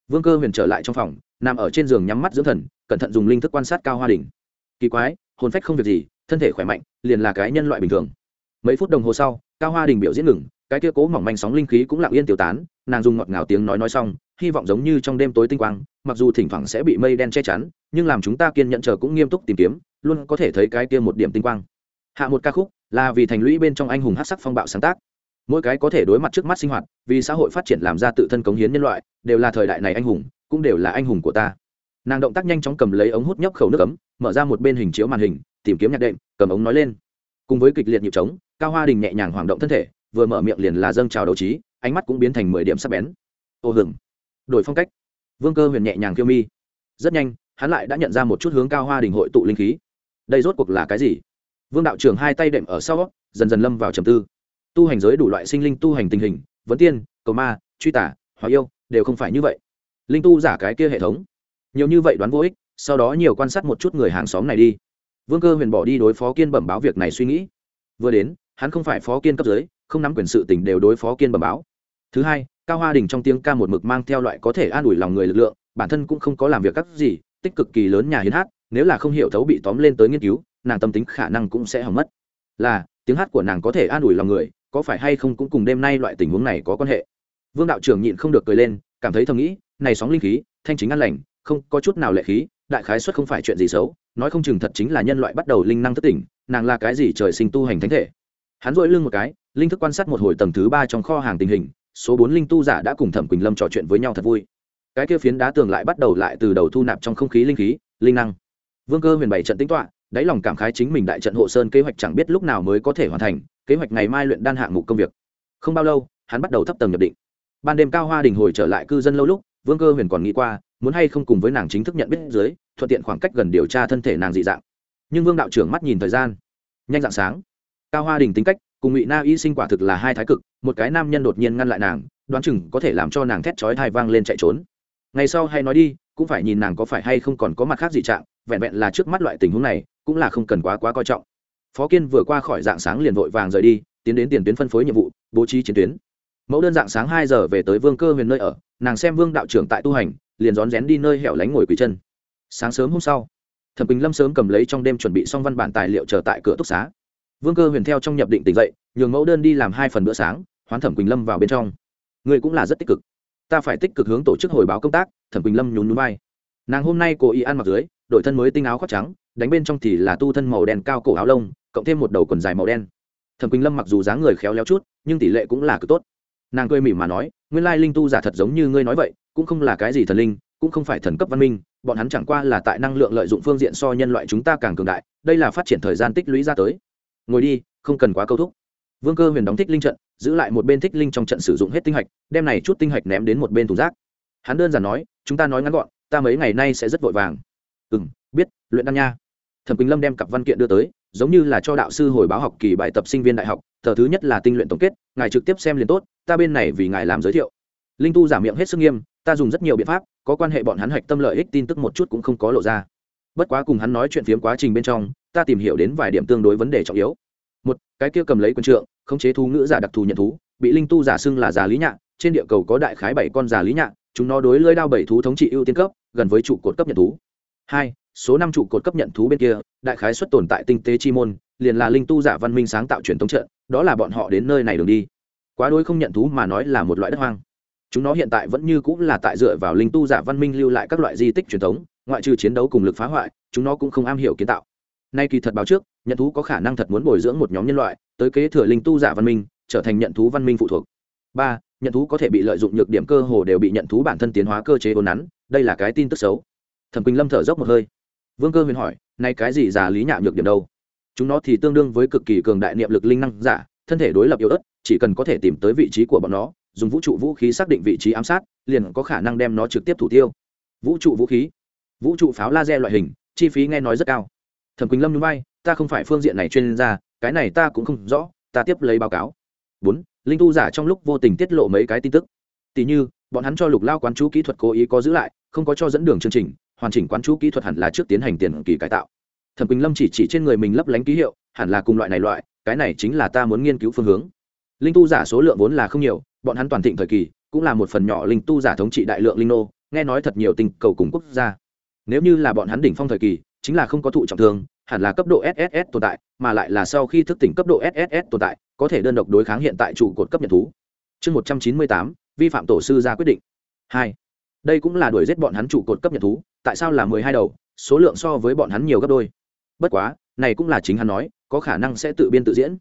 vương cơ huyền trở lại trong phòng, nằm ở trên giường nhắm mắt dưỡng thần, cẩn thận dùng linh thức quan sát cao hoa đình kỳ quái, hồn phách không việc gì, thân thể khỏe mạnh, liền là cái nhân loại bình thường. Mấy phút đồng hồ sau, cao hoa đình biểu diễn ngừng, cái kia cố mỏng manh sóng linh khí cũng lặng yên tiêu tán, nàng dùng ngọt ngào tiếng nói nói xong, hy vọng giống như trong đêm tối tinh quang, mặc dù thỉnh thoảng sẽ bị mây đen che chắn, nhưng làm chúng ta kiên nhận chờ cũng nghiêm túc tìm kiếm, luôn có thể thấy cái kia một điểm tinh quang. Hạ một ca khúc, là vì thành lũy bên trong anh hùng hát sắc phong bạo sáng tác mỗi cái có thể đối mặt trước mắt sinh hoạt, vì xã hội phát triển làm ra tự thân cống hiến nhân loại, đều là thời đại này anh hùng, cũng đều là anh hùng của ta. Nàng động tác nhanh chóng cầm lấy ống hút nhấp khẩu nước ấm, mở ra một bên hình chiếu màn hình, tìm kiếm nhạc đệm, cầm ống nói lên. Cùng với kịch liệt nhịp trống, cao hoa đình nhẹ nhàng hoảng động thân thể, vừa mở miệng liền là dâng trào đấu trí, ánh mắt cũng biến thành mười điểm sắc bén. Ô hừng. Đổi phong cách. Vương cơ huyền nhẹ nhàng kiêu mi. Rất nhanh, hắn lại đã nhận ra một chút hướng cao hoa đình hội tụ linh khí. Đây rốt cuộc là cái gì? Vương đạo trưởng hai tay đệm ở sau, dần dần lâm vào trầm tư tu hành giới đủ loại sinh linh tu hành tình hình, vấn tiên, cầu ma, truy tả hóa yêu, đều không phải như vậy. Linh tu giả cái kia hệ thống. Nhiều như vậy đoán vô ích, sau đó nhiều quan sát một chút người hàng xóm này đi. Vương cơ huyền bỏ đi đối phó kiên bẩm báo việc này suy nghĩ. Vừa đến, hắn không phải phó kiên cấp dưới, không nắm quyền sự tình đều đối phó kiên bẩm báo. Thứ hai, cao hoa đình trong tiếng ca một mực mang theo loại có thể an ủi lòng người lực lượng, bản thân cũng không có làm việc các gì, tích cực kỳ lớn nhà hiến hát, nếu là không hiểu thấu bị tóm lên tới nghiên cứu, nàng tâm tính khả năng cũng sẽ hỏng mất. Là, tiếng hát của nàng có thể an ủi lòng người có phải hay không cũng cùng đêm nay loại tình huống này có quan hệ? Vương đạo trưởng nhịn không được cười lên, cảm thấy thầm nghĩ, này sóng linh khí, thanh chính an lành, không có chút nào lệ khí, đại khái xuất không phải chuyện gì xấu, nói không chừng thật chính là nhân loại bắt đầu linh năng thất tỉnh, nàng là cái gì trời sinh tu hành thánh thể? Hắn dội lưng một cái, linh thức quan sát một hồi tầng thứ ba trong kho hàng tình hình, số bốn linh tu giả đã cùng thẩm quỳnh lâm trò chuyện với nhau thật vui. Cái kia phiến đá tường lại bắt đầu lại từ đầu thu nạp trong không khí linh khí, linh năng. Vương cơ huyền bảy trận tính toạ đáy lòng cảm khái chính mình đại trận hộ sơn kế hoạch chẳng biết lúc nào mới có thể hoàn thành, kế hoạch ngày mai luyện đan hạng mục công việc. Không bao lâu, hắn bắt đầu thấp tầng nhập định. Ban đêm cao hoa đình hồi trở lại cư dân lâu lúc, vương cơ huyền còn nghĩ qua, muốn hay không cùng với nàng chính thức nhận biết dưới, thuận tiện khoảng cách gần điều tra thân thể nàng dị dạng. Nhưng vương đạo trưởng mắt nhìn thời gian. Nhanh dạng sáng. Cao hoa đình tính cách, cùng ngụy na y sinh quả thực là hai thái cực, một cái nam nhân đột nhiên ngăn lại nàng, đoán chừng có thể làm cho nàng thét chói thai vang lên chạy trốn. Ngày sau hay nói đi, cũng phải nhìn nàng có phải hay không còn có mặt khác dị trạng, vẹn vẹn là trước mắt loại tình huống này cũng là không cần quá quá coi trọng. Phó kiên vừa qua khỏi dạng sáng liền vội vàng rời đi, tiến đến tiền tuyến phân phối nhiệm vụ, bố trí chiến tuyến. Mẫu đơn dạng sáng hai giờ về tới vương cơ huyền nơi ở, nàng xem vương đạo trưởng tại tu hành, liền rón rén đi nơi hẻo lánh ngồi quỳ chân. Sáng sớm hôm sau, thẩm bình lâm sớm cầm lấy trong đêm chuẩn bị xong văn bản tài liệu chờ tại cửa túc xá. Vương cơ huyền theo trong nhập định tỉnh dậy, nhường mẫu đơn đi làm hai phần bữa sáng, hoán thẩm quỳnh lâm vào bên trong. Người cũng là rất tích cực. Ta phải tích cực hướng tổ chức hồi báo công tác, thẩm quỳnh lâm nhún núi vai. Nàng hôm nay cố ý ăn mặc dưới đội thân mới tinh áo khoác trắng, đánh bên trong thì là tu thân màu đen cao cổ áo lông, cộng thêm một đầu quần dài màu đen. Thẩm quỳnh lâm mặc dù dáng người khéo léo chút, nhưng tỷ lệ cũng là cực tốt. Nàng cười mỉm mà nói, nguyên lai linh tu giả thật giống như ngươi nói vậy, cũng không là cái gì thần linh, cũng không phải thần cấp văn minh, bọn hắn chẳng qua là tại năng lượng lợi dụng phương diện so nhân loại chúng ta càng cường đại, đây là phát triển thời gian tích lũy ra tới. Ngồi đi, không cần quá câu thúc. Vương cơ huyền đóng thích linh trận, giữ lại một bên thích linh trong trận sử dụng hết tinh hạch, đem này chút tinh hạch ném đến một bên thùng rác. Hắn đơn giản nói, chúng ta nói ngắn gọn, ta mấy ngày nay sẽ rất vội vàng ừ m biết, luyện đan nha. Thẩm quỳnh lâm đem cặp văn kiện đưa tới, giống như là cho đạo sư hồi báo học kỳ bài tập sinh viên đại học tờ thứ nhất là tinh luyện tổng kết, ngài trực tiếp xem liền tốt, ta bên này vì ngài làm giới thiệu. Linh tu giả miệng hết sức nghiêm, ta dùng rất nhiều biện pháp, có quan hệ bọn hắn hạch tâm lợi ích tin tức một chút cũng không có lộ ra. Bất quá cùng hắn nói chuyện phiếm quá trình bên trong, ta tìm hiểu đến vài điểm tương đối vấn đề trọng yếu. Một, cái kia cầm lấy quân trượng, khống chế thú ngữ giả đặc thù nhận thú, bị linh tu giả xưng là giả lý nhạ, trên địa cầu có đại khái bảy con giả lý nhạ, chúng nó đối lưỡi đao bảy thú thống trị ưu tiên cấp, gần với trụ cột cấp nhận thú hai, số năm trụ cột cấp nhận thú bên kia, đại khái xuất tồn tại tinh tế chi môn, liền là linh tu giả văn minh sáng tạo truyền thống trận, đó là bọn họ đến nơi này đường đi. Quá đôi không nhận thú mà nói là một loại đất hoang. Chúng nó hiện tại vẫn như cũng là tại dựa vào linh tu giả văn minh lưu lại các loại di tích truyền thống, ngoại trừ chiến đấu cùng lực phá hoại, chúng nó cũng không am hiểu kiến tạo. Nay kỳ thật báo trước, nhận thú có khả năng thật muốn bồi dưỡng một nhóm nhân loại, tới kế thừa linh tu giả văn minh, trở thành nhận thú văn minh phụ thuộc. Ba, nhận thú có thể bị lợi dụng nhược điểm cơ hồ đều bị nhận thú bản thân tiến hóa cơ chế ôn nắn, đây là cái tin tức xấu thẩm quỳnh lâm thở dốc một hơi. Vương cơ huyền hỏi, nay cái gì giả lý nhạ nhược điểm đâu? Chúng nó thì tương đương với cực kỳ cường đại niệm lực linh năng giả, thân thể đối lập yếu ớt, chỉ cần có thể tìm tới vị trí của bọn nó, dùng vũ trụ vũ khí xác định vị trí ám sát, liền có khả năng đem nó trực tiếp thủ tiêu. Vũ trụ vũ khí? Vũ trụ pháo laser loại hình, chi phí nghe nói rất cao. Thẩm quỳnh lâm núi bay ta không phải phương diện này chuyên gia, cái này ta cũng không rõ, ta tiếp lấy báo cáo. Bốn, linh tu giả trong lúc vô tình tiết lộ mấy cái tin tức. Tỷ như, bọn hắn cho lục lao quán chú kỹ thuật cố ý có giữ lại, không có cho dẫn đường chương trình hoàn chỉnh quán chú kỹ thuật hẳn là trước tiến hành tiền kỳ cải tạo. Thẩm quỳnh lâm chỉ chỉ trên người mình lấp lánh ký hiệu, hẳn là cùng loại này loại, cái này chính là ta muốn nghiên cứu phương hướng. Linh tu giả số lượng vốn là không nhiều, bọn hắn toàn thịnh thời kỳ, cũng là một phần nhỏ linh tu giả thống trị đại lượng linh nô, nghe nói thật nhiều tình cầu cùng quốc gia. Nếu như là bọn hắn đỉnh phong thời kỳ, chính là không có thụ trọng thương, hẳn là cấp độ sss tồn tại, mà lại là sau khi thức tỉnh cấp độ sss tồn tại, có thể đơn độc đối kháng hiện tại trụ cột cấp nhận thú. Chương một trăm chín mươi tám, vi phạm tổ sư ra quyết định. Hai đây cũng là đuổi giết bọn hắn trụ cột cấp nhận thú, tại sao là mười hai đầu, số lượng so với bọn hắn nhiều gấp đôi. Bất quá, này cũng là chính hắn nói, có khả năng sẽ tự biên tự diễn.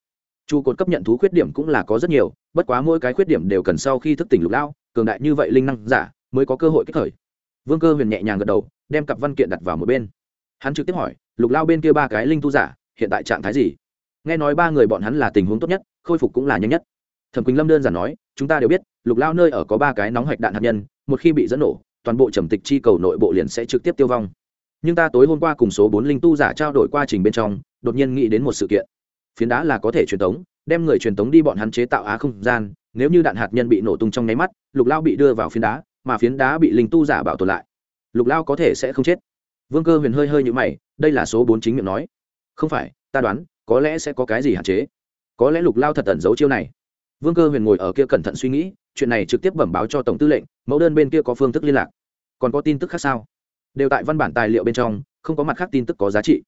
Trụ cột cấp nhận thú khuyết điểm cũng là có rất nhiều, bất quá mỗi cái khuyết điểm đều cần sau khi thức tỉnh lục lao cường đại như vậy linh năng giả, mới có cơ hội kích khởi. Vương cơ huyền nhẹ nhàng gật đầu, đem cặp văn kiện đặt vào một bên. Hắn trực tiếp hỏi, lục lao bên kia ba cái linh tu giả, hiện tại trạng thái gì? Nghe nói ba người bọn hắn là tình huống tốt nhất, khôi phục cũng là nhanh nhất. Thẩm quỳnh lâm đơn giản nói, chúng ta đều biết, lục lao nơi ở có ba cái nóng hạch đạn hạt nhân một khi bị dẫn nổ, toàn bộ trầm tịch chi cầu nội bộ liền sẽ trực tiếp tiêu vong. Nhưng ta tối hôm qua cùng số bốn linh tu giả trao đổi quá trình bên trong, đột nhiên nghĩ đến một sự kiện. Phiến đá là có thể truyền tống, đem người truyền tống đi bọn hắn chế tạo á không gian, nếu như đạn hạt nhân bị nổ tung trong nháy mắt, lục lao bị đưa vào phiến đá, mà phiến đá bị linh tu giả bảo tồn lại. Lục lao có thể sẽ không chết. Vương cơ huyền hơi hơi như mày, đây là số bốn chính miệng nói. Không phải, ta đoán, có lẽ sẽ có cái gì hạn chế. Có lẽ lục lao thật tẩn giấu chiêu này vương cơ huyền ngồi ở kia cẩn thận suy nghĩ, chuyện này trực tiếp bẩm báo cho tổng tư lệnh, mẫu đơn bên kia có phương thức liên lạc. Còn có tin tức khác sao? Đều tại văn bản tài liệu bên trong, không có mặt khác tin tức có giá trị.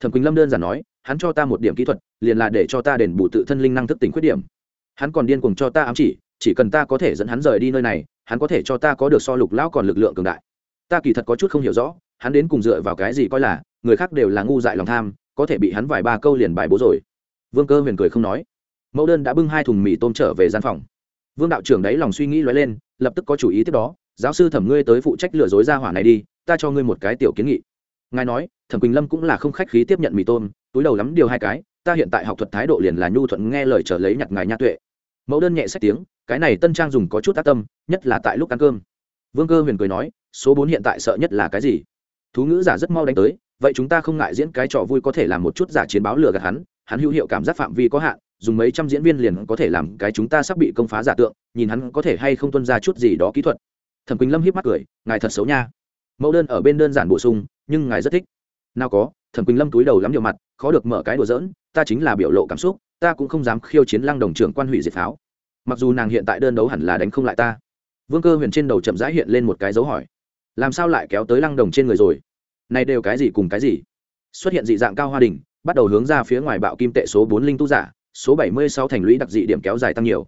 Thẩm quỳnh lâm đơn giản nói, hắn cho ta một điểm kỹ thuật, liền là để cho ta đền bù tự thân linh năng thức tỉnh khuyết điểm. Hắn còn điên cuồng cho ta ám chỉ chỉ cần ta có thể dẫn hắn rời đi nơi này, hắn có thể cho ta có được so lục lão còn lực lượng cường đại. Ta kỳ thật có chút không hiểu rõ, hắn đến cùng dựa vào cái gì coi là, người khác đều là ngu dại lòng tham, có thể bị hắn vài ba câu liền bài bố rồi. Vương cơ huyền cười không nói mẫu đơn đã bưng hai thùng mì tôm trở về gian phòng. Vương đạo trưởng đấy lòng suy nghĩ lóe lên, lập tức có chủ ý tiếp đó, giáo sư thẩm ngươi tới phụ trách lừa dối ra hỏa này đi, ta cho ngươi một cái tiểu kiến nghị. Ngài nói, thẩm quỳnh lâm cũng là không khách khí tiếp nhận mì tôm, túi đầu lắm điều hai cái, ta hiện tại học thuật thái độ liền là nhu thuận nghe lời trở lấy nhặt ngài nha tuệ. Mẫu đơn nhẹ sách tiếng, cái này tân trang dùng có chút tác tâm, nhất là tại lúc ăn cơm. Vương cơ huyền cười nói, số bốn hiện tại sợ nhất là cái gì? Thú ngữ giả rất mau đánh tới, vậy chúng ta không ngại diễn cái trò vui có thể làm một chút giả chiến báo lừa gạt hắn hắn hữu hiệu cảm giác phạm vi có hạn dùng mấy trăm diễn viên liền có thể làm cái chúng ta sắp bị công phá giả tượng, nhìn hắn có thể hay không tuân ra chút gì đó kỹ thuật. Thẩm quỳnh lâm hiếp mắt cười, ngài thật xấu nha. Mẫu đơn ở bên đơn giản bổ sung, nhưng ngài rất thích. Nào có, thẩm quỳnh lâm túi đầu lắm nhiều mặt, khó được mở cái đùa giỡn, ta chính là biểu lộ cảm xúc, ta cũng không dám khiêu chiến lăng đồng trưởng quan hủy diệt pháo. Mặc dù nàng hiện tại đơn đấu hẳn là đánh không lại ta. Vương cơ huyền trên đầu chậm rãi hiện lên một cái dấu hỏi. Làm sao lại kéo tới lăng đồng trên người rồi? Này đều cái gì cùng cái gì? Xuất hiện dị dạng cao hoa đình bắt đầu hướng ra phía ngoài bạo kim tệ số bốn linh tu giả số bảy mươi sáu thành lũy đặc dị điểm kéo dài tăng nhiều.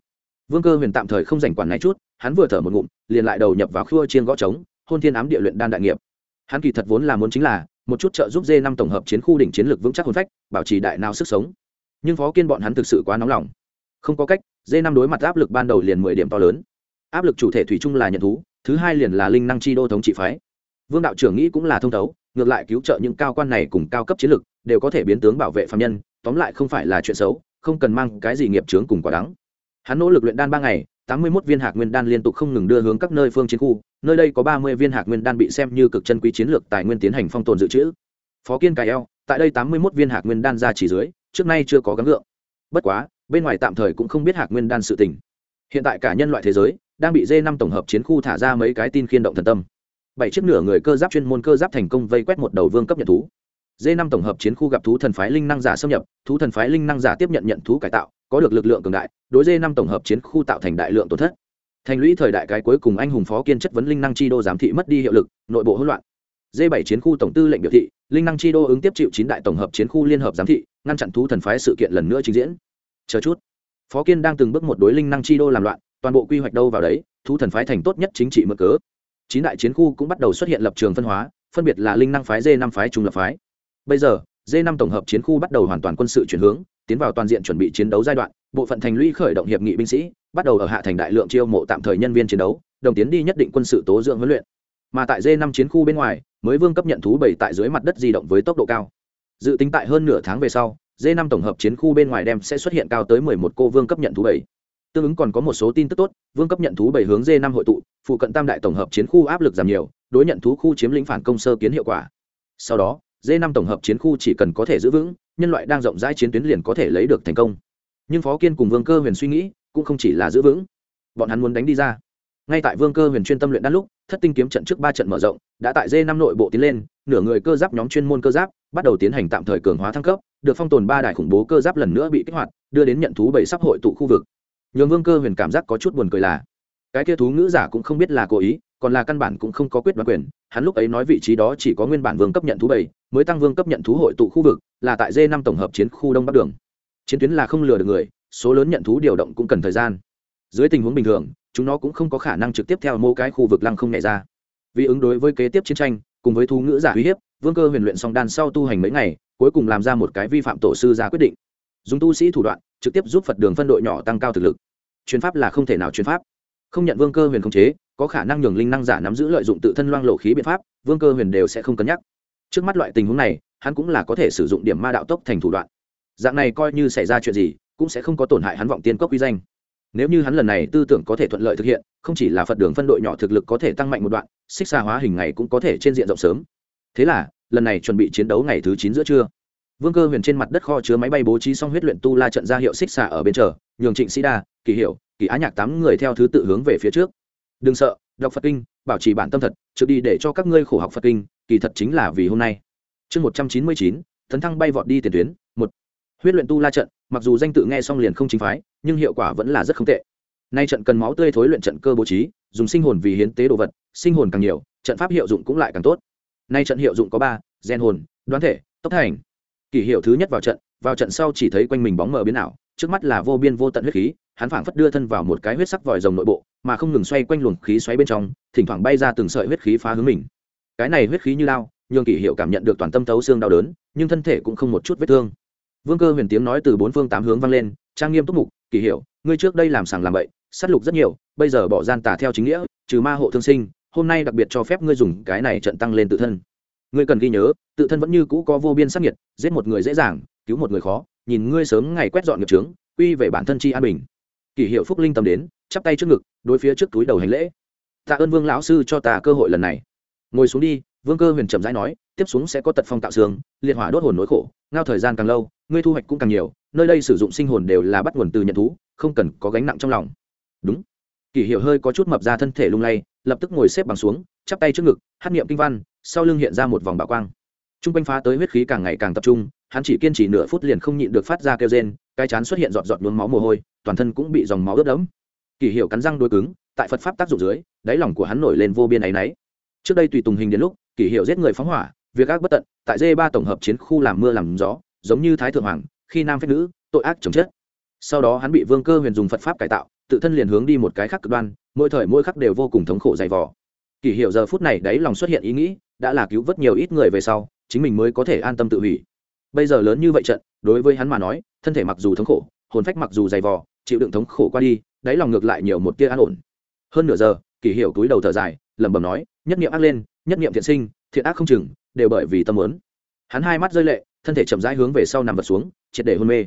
Vương cơ huyền tạm thời không dành quản này chút, hắn vừa thở một ngụm, liền lại đầu nhập vào khua chiên gõ trống, hôn thiên ám địa luyện đan đại nghiệp. Hắn kỳ thật vốn là muốn chính là, một chút trợ giúp d năm tổng hợp chiến khu đỉnh chiến lược vững chắc hồn phách, bảo trì đại nào sức sống. Nhưng phó kiên bọn hắn thực sự quá nóng lòng. Không có cách d năm đối mặt áp lực ban đầu liền mười điểm to lớn. Áp lực chủ thể thủy chung là nhận thú, thứ hai liền là linh năng chi đô thống trị phái. Vương đạo trưởng nghĩ cũng là thông thấu, ngược lại cứu trợ những cao quan này cùng cao cấp chiến lược, đều có thể biến tướng bảo vệ phạm nhân, tóm lại không phải là chuyện xấu không cần mang cái gì nghiệp chướng cùng quả đắng. Hắn nỗ lực luyện đan ba ngày, tám mươi 81 viên hạt nguyên đan liên tục không ngừng đưa hướng các nơi phương chiến khu, nơi đây có ba mươi viên hạt nguyên đan bị xem như cực chân quý chiến lược tài nguyên tiến hành phong tồn dự trữ. Phó kiên cài eo, tại đây tám mươi 81 viên hạt nguyên đan ra chỉ dưới, trước nay chưa có gắng gượng. Bất quá, bên ngoài tạm thời cũng không biết hạt nguyên đan sự tình. Hiện tại cả nhân loại thế giới đang bị d năm tổng hợp chiến khu thả ra mấy cái tin khiên động thần tâm. Bảy chiếc nửa người cơ giáp chuyên môn cơ giáp thành công vây quét một đầu vương cấp nhật thú d năm tổng hợp chiến khu gặp thú thần phái linh năng giả xâm nhập, thú thần phái linh năng giả tiếp nhận nhận thú cải tạo, có được lực lượng cường đại, đối d năm tổng hợp chiến khu tạo thành đại lượng tổn thất. Thành lũy thời đại cái cuối cùng anh hùng phó kiên chất vấn linh năng chi đô giám thị mất đi hiệu lực, nội bộ hỗn loạn. D bảy chiến khu tổng tư lệnh biểu thị, linh năng chi đô ứng tiếp chịu chín đại tổng hợp chiến khu liên hợp giám thị, ngăn chặn thú thần phái sự kiện lần nữa trình diễn. Chờ chút. Phó kiên đang từng bước một đối linh năng chi đô làm loạn, toàn bộ quy hoạch đâu vào đấy, thú thần phái thành tốt nhất chính trị mở cớ. Chín đại chiến khu cũng bắt đầu xuất hiện lập trường phân hóa, phân biệt là linh năng phái d năm phái trung lập phái bây giờ d năm tổng hợp chiến khu bắt đầu hoàn toàn quân sự chuyển hướng, tiến vào toàn diện chuẩn bị chiến đấu giai đoạn, bộ phận thành lũy khởi động hiệp nghị binh sĩ, bắt đầu ở hạ thành đại lượng chiêu mộ tạm thời nhân viên chiến đấu, đồng tiến đi nhất định quân sự tố dưỡng huấn luyện. Mà tại d năm chiến khu bên ngoài, mới vương cấp nhận thú bảy tại dưới mặt đất di động với tốc độ cao. Dự tính tại hơn nửa tháng về sau d năm tổng hợp chiến khu bên ngoài đem sẽ xuất hiện cao tới mười một cô vương cấp nhận thú bảy. Tương ứng còn có một số tin tức tốt, vương cấp nhận thú bảy hướng d năm hội tụ, phụ cận tam đại tổng hợp chiến khu áp lực giảm nhiều, đối nhận thú khu chiếm lĩnh phản công sơ kiến hiệu quả. Sau đó d năm tổng hợp chiến khu chỉ cần có thể giữ vững, nhân loại đang rộng rãi chiến tuyến liền có thể lấy được thành công. Nhưng phó kiên cùng vương cơ huyền suy nghĩ, cũng không chỉ là giữ vững. Bọn hắn muốn đánh đi ra. Ngay tại vương cơ huyền chuyên tâm luyện đan lúc, thất tinh kiếm trận trước ba trận mở rộng, đã tại d năm nội bộ tiến lên, nửa người cơ giáp nhóm chuyên môn cơ giáp, bắt đầu tiến hành tạm thời cường hóa thăng cấp, được phong tồn ba đại khủng bố cơ giáp lần nữa bị kích hoạt, đưa đến nhận thú bảy sắp hội tụ khu vực. Nhường vương cơ huyền cảm giác có chút buồn cười là, cái kia thú ngữ giả cũng không biết là cố ý còn là căn bản cũng không có quyết đoán quyền, hắn lúc ấy nói vị trí đó chỉ có nguyên bản vương cấp nhận thú bảy, mới tăng vương cấp nhận thú hội tụ khu vực, là tại d năm tổng hợp chiến khu đông bắc đường. Chiến tuyến là không lừa được người, số lớn nhận thú điều động cũng cần thời gian. Dưới tình huống bình thường, chúng nó cũng không có khả năng trực tiếp theo mô cái khu vực lăng không nhảy ra. Vì ứng đối với kế tiếp chiến tranh, cùng với thú ngữ giả uy hiếp, vương cơ huyền luyện song đan sau tu hành mấy ngày, cuối cùng làm ra một cái vi phạm tổ sư ra quyết định. Dùng tu sĩ thủ đoạn, trực tiếp giúp phật đường phân đội nhỏ tăng cao thực lực. Chuyên pháp là không thể nào chuyên pháp không nhận vương cơ huyền khống chế, có khả năng nhường linh năng giả nắm giữ lợi dụng tự thân loang lộ khí biện pháp, vương cơ huyền đều sẽ không cân nhắc. Trước mắt loại tình huống này, hắn cũng là có thể sử dụng điểm ma đạo tốc thành thủ đoạn. Dạng này coi như xảy ra chuyện gì, cũng sẽ không có tổn hại hắn vọng tiên cốc uy danh. Nếu như hắn lần này tư tưởng có thể thuận lợi thực hiện, không chỉ là phật đường phân đội nhỏ thực lực có thể tăng mạnh một đoạn, xích xa hóa hình ngày cũng có thể trên diện rộng sớm. Thế là, lần này chuẩn bị chiến đấu ngày thứ chín giữa trưa, vương cơ huyền trên mặt đất kho chứa máy bay bố trí xong huyết luyện tu la trận ra hiệu xích xà ở bên chờ, nhường trịnh sĩ đa, kỳ hiệu kỳ á nhạc tám người theo thứ tự hướng về phía trước. Đừng sợ, đọc phật kinh, bảo trì bản tâm thật trước đi để cho các ngươi khổ học phật kinh, kỳ thật chính là vì hôm nay. Chương một trăm chín mươi chín thấn thăng bay vọt đi tiền tuyến, một. Huyết luyện tu la trận, mặc dù danh tự nghe xong liền không chính phái, nhưng hiệu quả vẫn là rất không tệ. Nay trận cần máu tươi thối luyện trận cơ bố trí, dùng sinh hồn vì hiến tế đồ vật, sinh hồn càng nhiều, trận pháp hiệu dụng cũng lại càng tốt. Nay trận hiệu dụng có ba, gen hồn, đoán thể, tốc thành. Kỷ hiệu thứ nhất vào trận vào trận sau chỉ thấy quanh mình bóng mờ biến ảo, trước mắt là vô biên vô tận huyết khí hắn phảng phất đưa thân vào một cái huyết sắc vòi rồng nội bộ, mà không ngừng xoay quanh luồng khí xoáy bên trong, thỉnh thoảng bay ra từng sợi huyết khí phá hướng mình. Cái này huyết khí như lao, nhường kỷ hiệu cảm nhận được toàn tâm thấu xương đau đớn, nhưng thân thể cũng không một chút vết thương. Vương cơ huyền tiếng nói từ bốn phương tám hướng vang lên, trang nghiêm túc mục, kỷ hiệu ngươi trước đây làm sàng làm bậy, sát lục rất nhiều, bây giờ bỏ gian tà theo chính nghĩa, trừ ma hộ thương sinh, hôm nay đặc biệt cho phép ngươi dùng cái này trận tăng lên tự thân. Ngươi cần ghi nhớ, tự thân vẫn như cũ có vô biên sắc nhiệt, giết một người dễ dàng, cứu một người khó, nhìn ngươi sớm ngày quét dọn nghiệp trướng quy về bản thân chi an bình kỷ hiệu phúc linh tâm đến, chắp tay trước ngực, đối phía trước túi đầu hành lễ. Tạ ơn vương lão sư cho ta cơ hội lần này. Ngồi xuống đi, vương cơ huyền trầm rãi nói, tiếp xuống sẽ có tật phong tạo xương, liệt hỏa đốt hồn nỗi khổ, ngao thời gian càng lâu, ngươi thu hoạch cũng càng nhiều, nơi đây sử dụng sinh hồn đều là bắt nguồn từ nhận thú, không cần có gánh nặng trong lòng. Đúng. Kỷ hiệu hơi có chút mập ra thân thể lung lay, lập tức ngồi xếp bằng xuống, chắp tay trước ngực, hát niệm kinh văn, sau lưng hiện ra một vòng bạo quang. T r u n g quanh phá tới huyết khí càng ngày càng tập trung hắn chỉ kiên trì nửa phút liền không nhịn được phát ra kêu rên, cái chán xuất hiện giọt giọt nhuốm máu mồ hôi, toàn thân cũng bị dòng máu ướt đẫm. Kỷ hiệu cắn răng đôi cứng, tại phật pháp tác dụng dưới, đáy lòng của hắn nổi lên vô biên áy náy. Trước đây tùy tùng hình đến lúc kỷ hiệu giết người phóng hỏa, việc ác bất tận, tại d ba tổng hợp chiến khu làm mưa làm gió, giống như thái thượng hoàng, khi nam phép nữ, tội ác chồng chết. Sau đó hắn bị vương cơ huyền dùng phật pháp cải tạo, tự thân liền hướng đi một cái khác cực đoan, mỗi thời mỗi khắc đều vô cùng thống khổ dày vò. Kỷ hiệu giờ phút này đáy lòng xuất hiện ý nghĩ, đã là cứu vớt nhiều ít người về sau, chính mình mới có thể an tâm tự hủy bây giờ lớn như vậy trận, đối với hắn mà nói, thân thể mặc dù thống khổ, hồn phách mặc dù dày vò, chịu đựng thống khổ qua đi, đáy lòng ngược lại nhiều một tia an ổn. Hơn nửa giờ, kỷ hiệu túi đầu thở dài, lẩm bẩm nói, nhất niệm ác lên, nhất niệm thiện sinh, thiện ác không chừng, đều bởi vì tâm muốn. Hắn hai mắt rơi lệ, thân thể chậm rãi hướng về sau nằm vật xuống, triệt để hôn mê.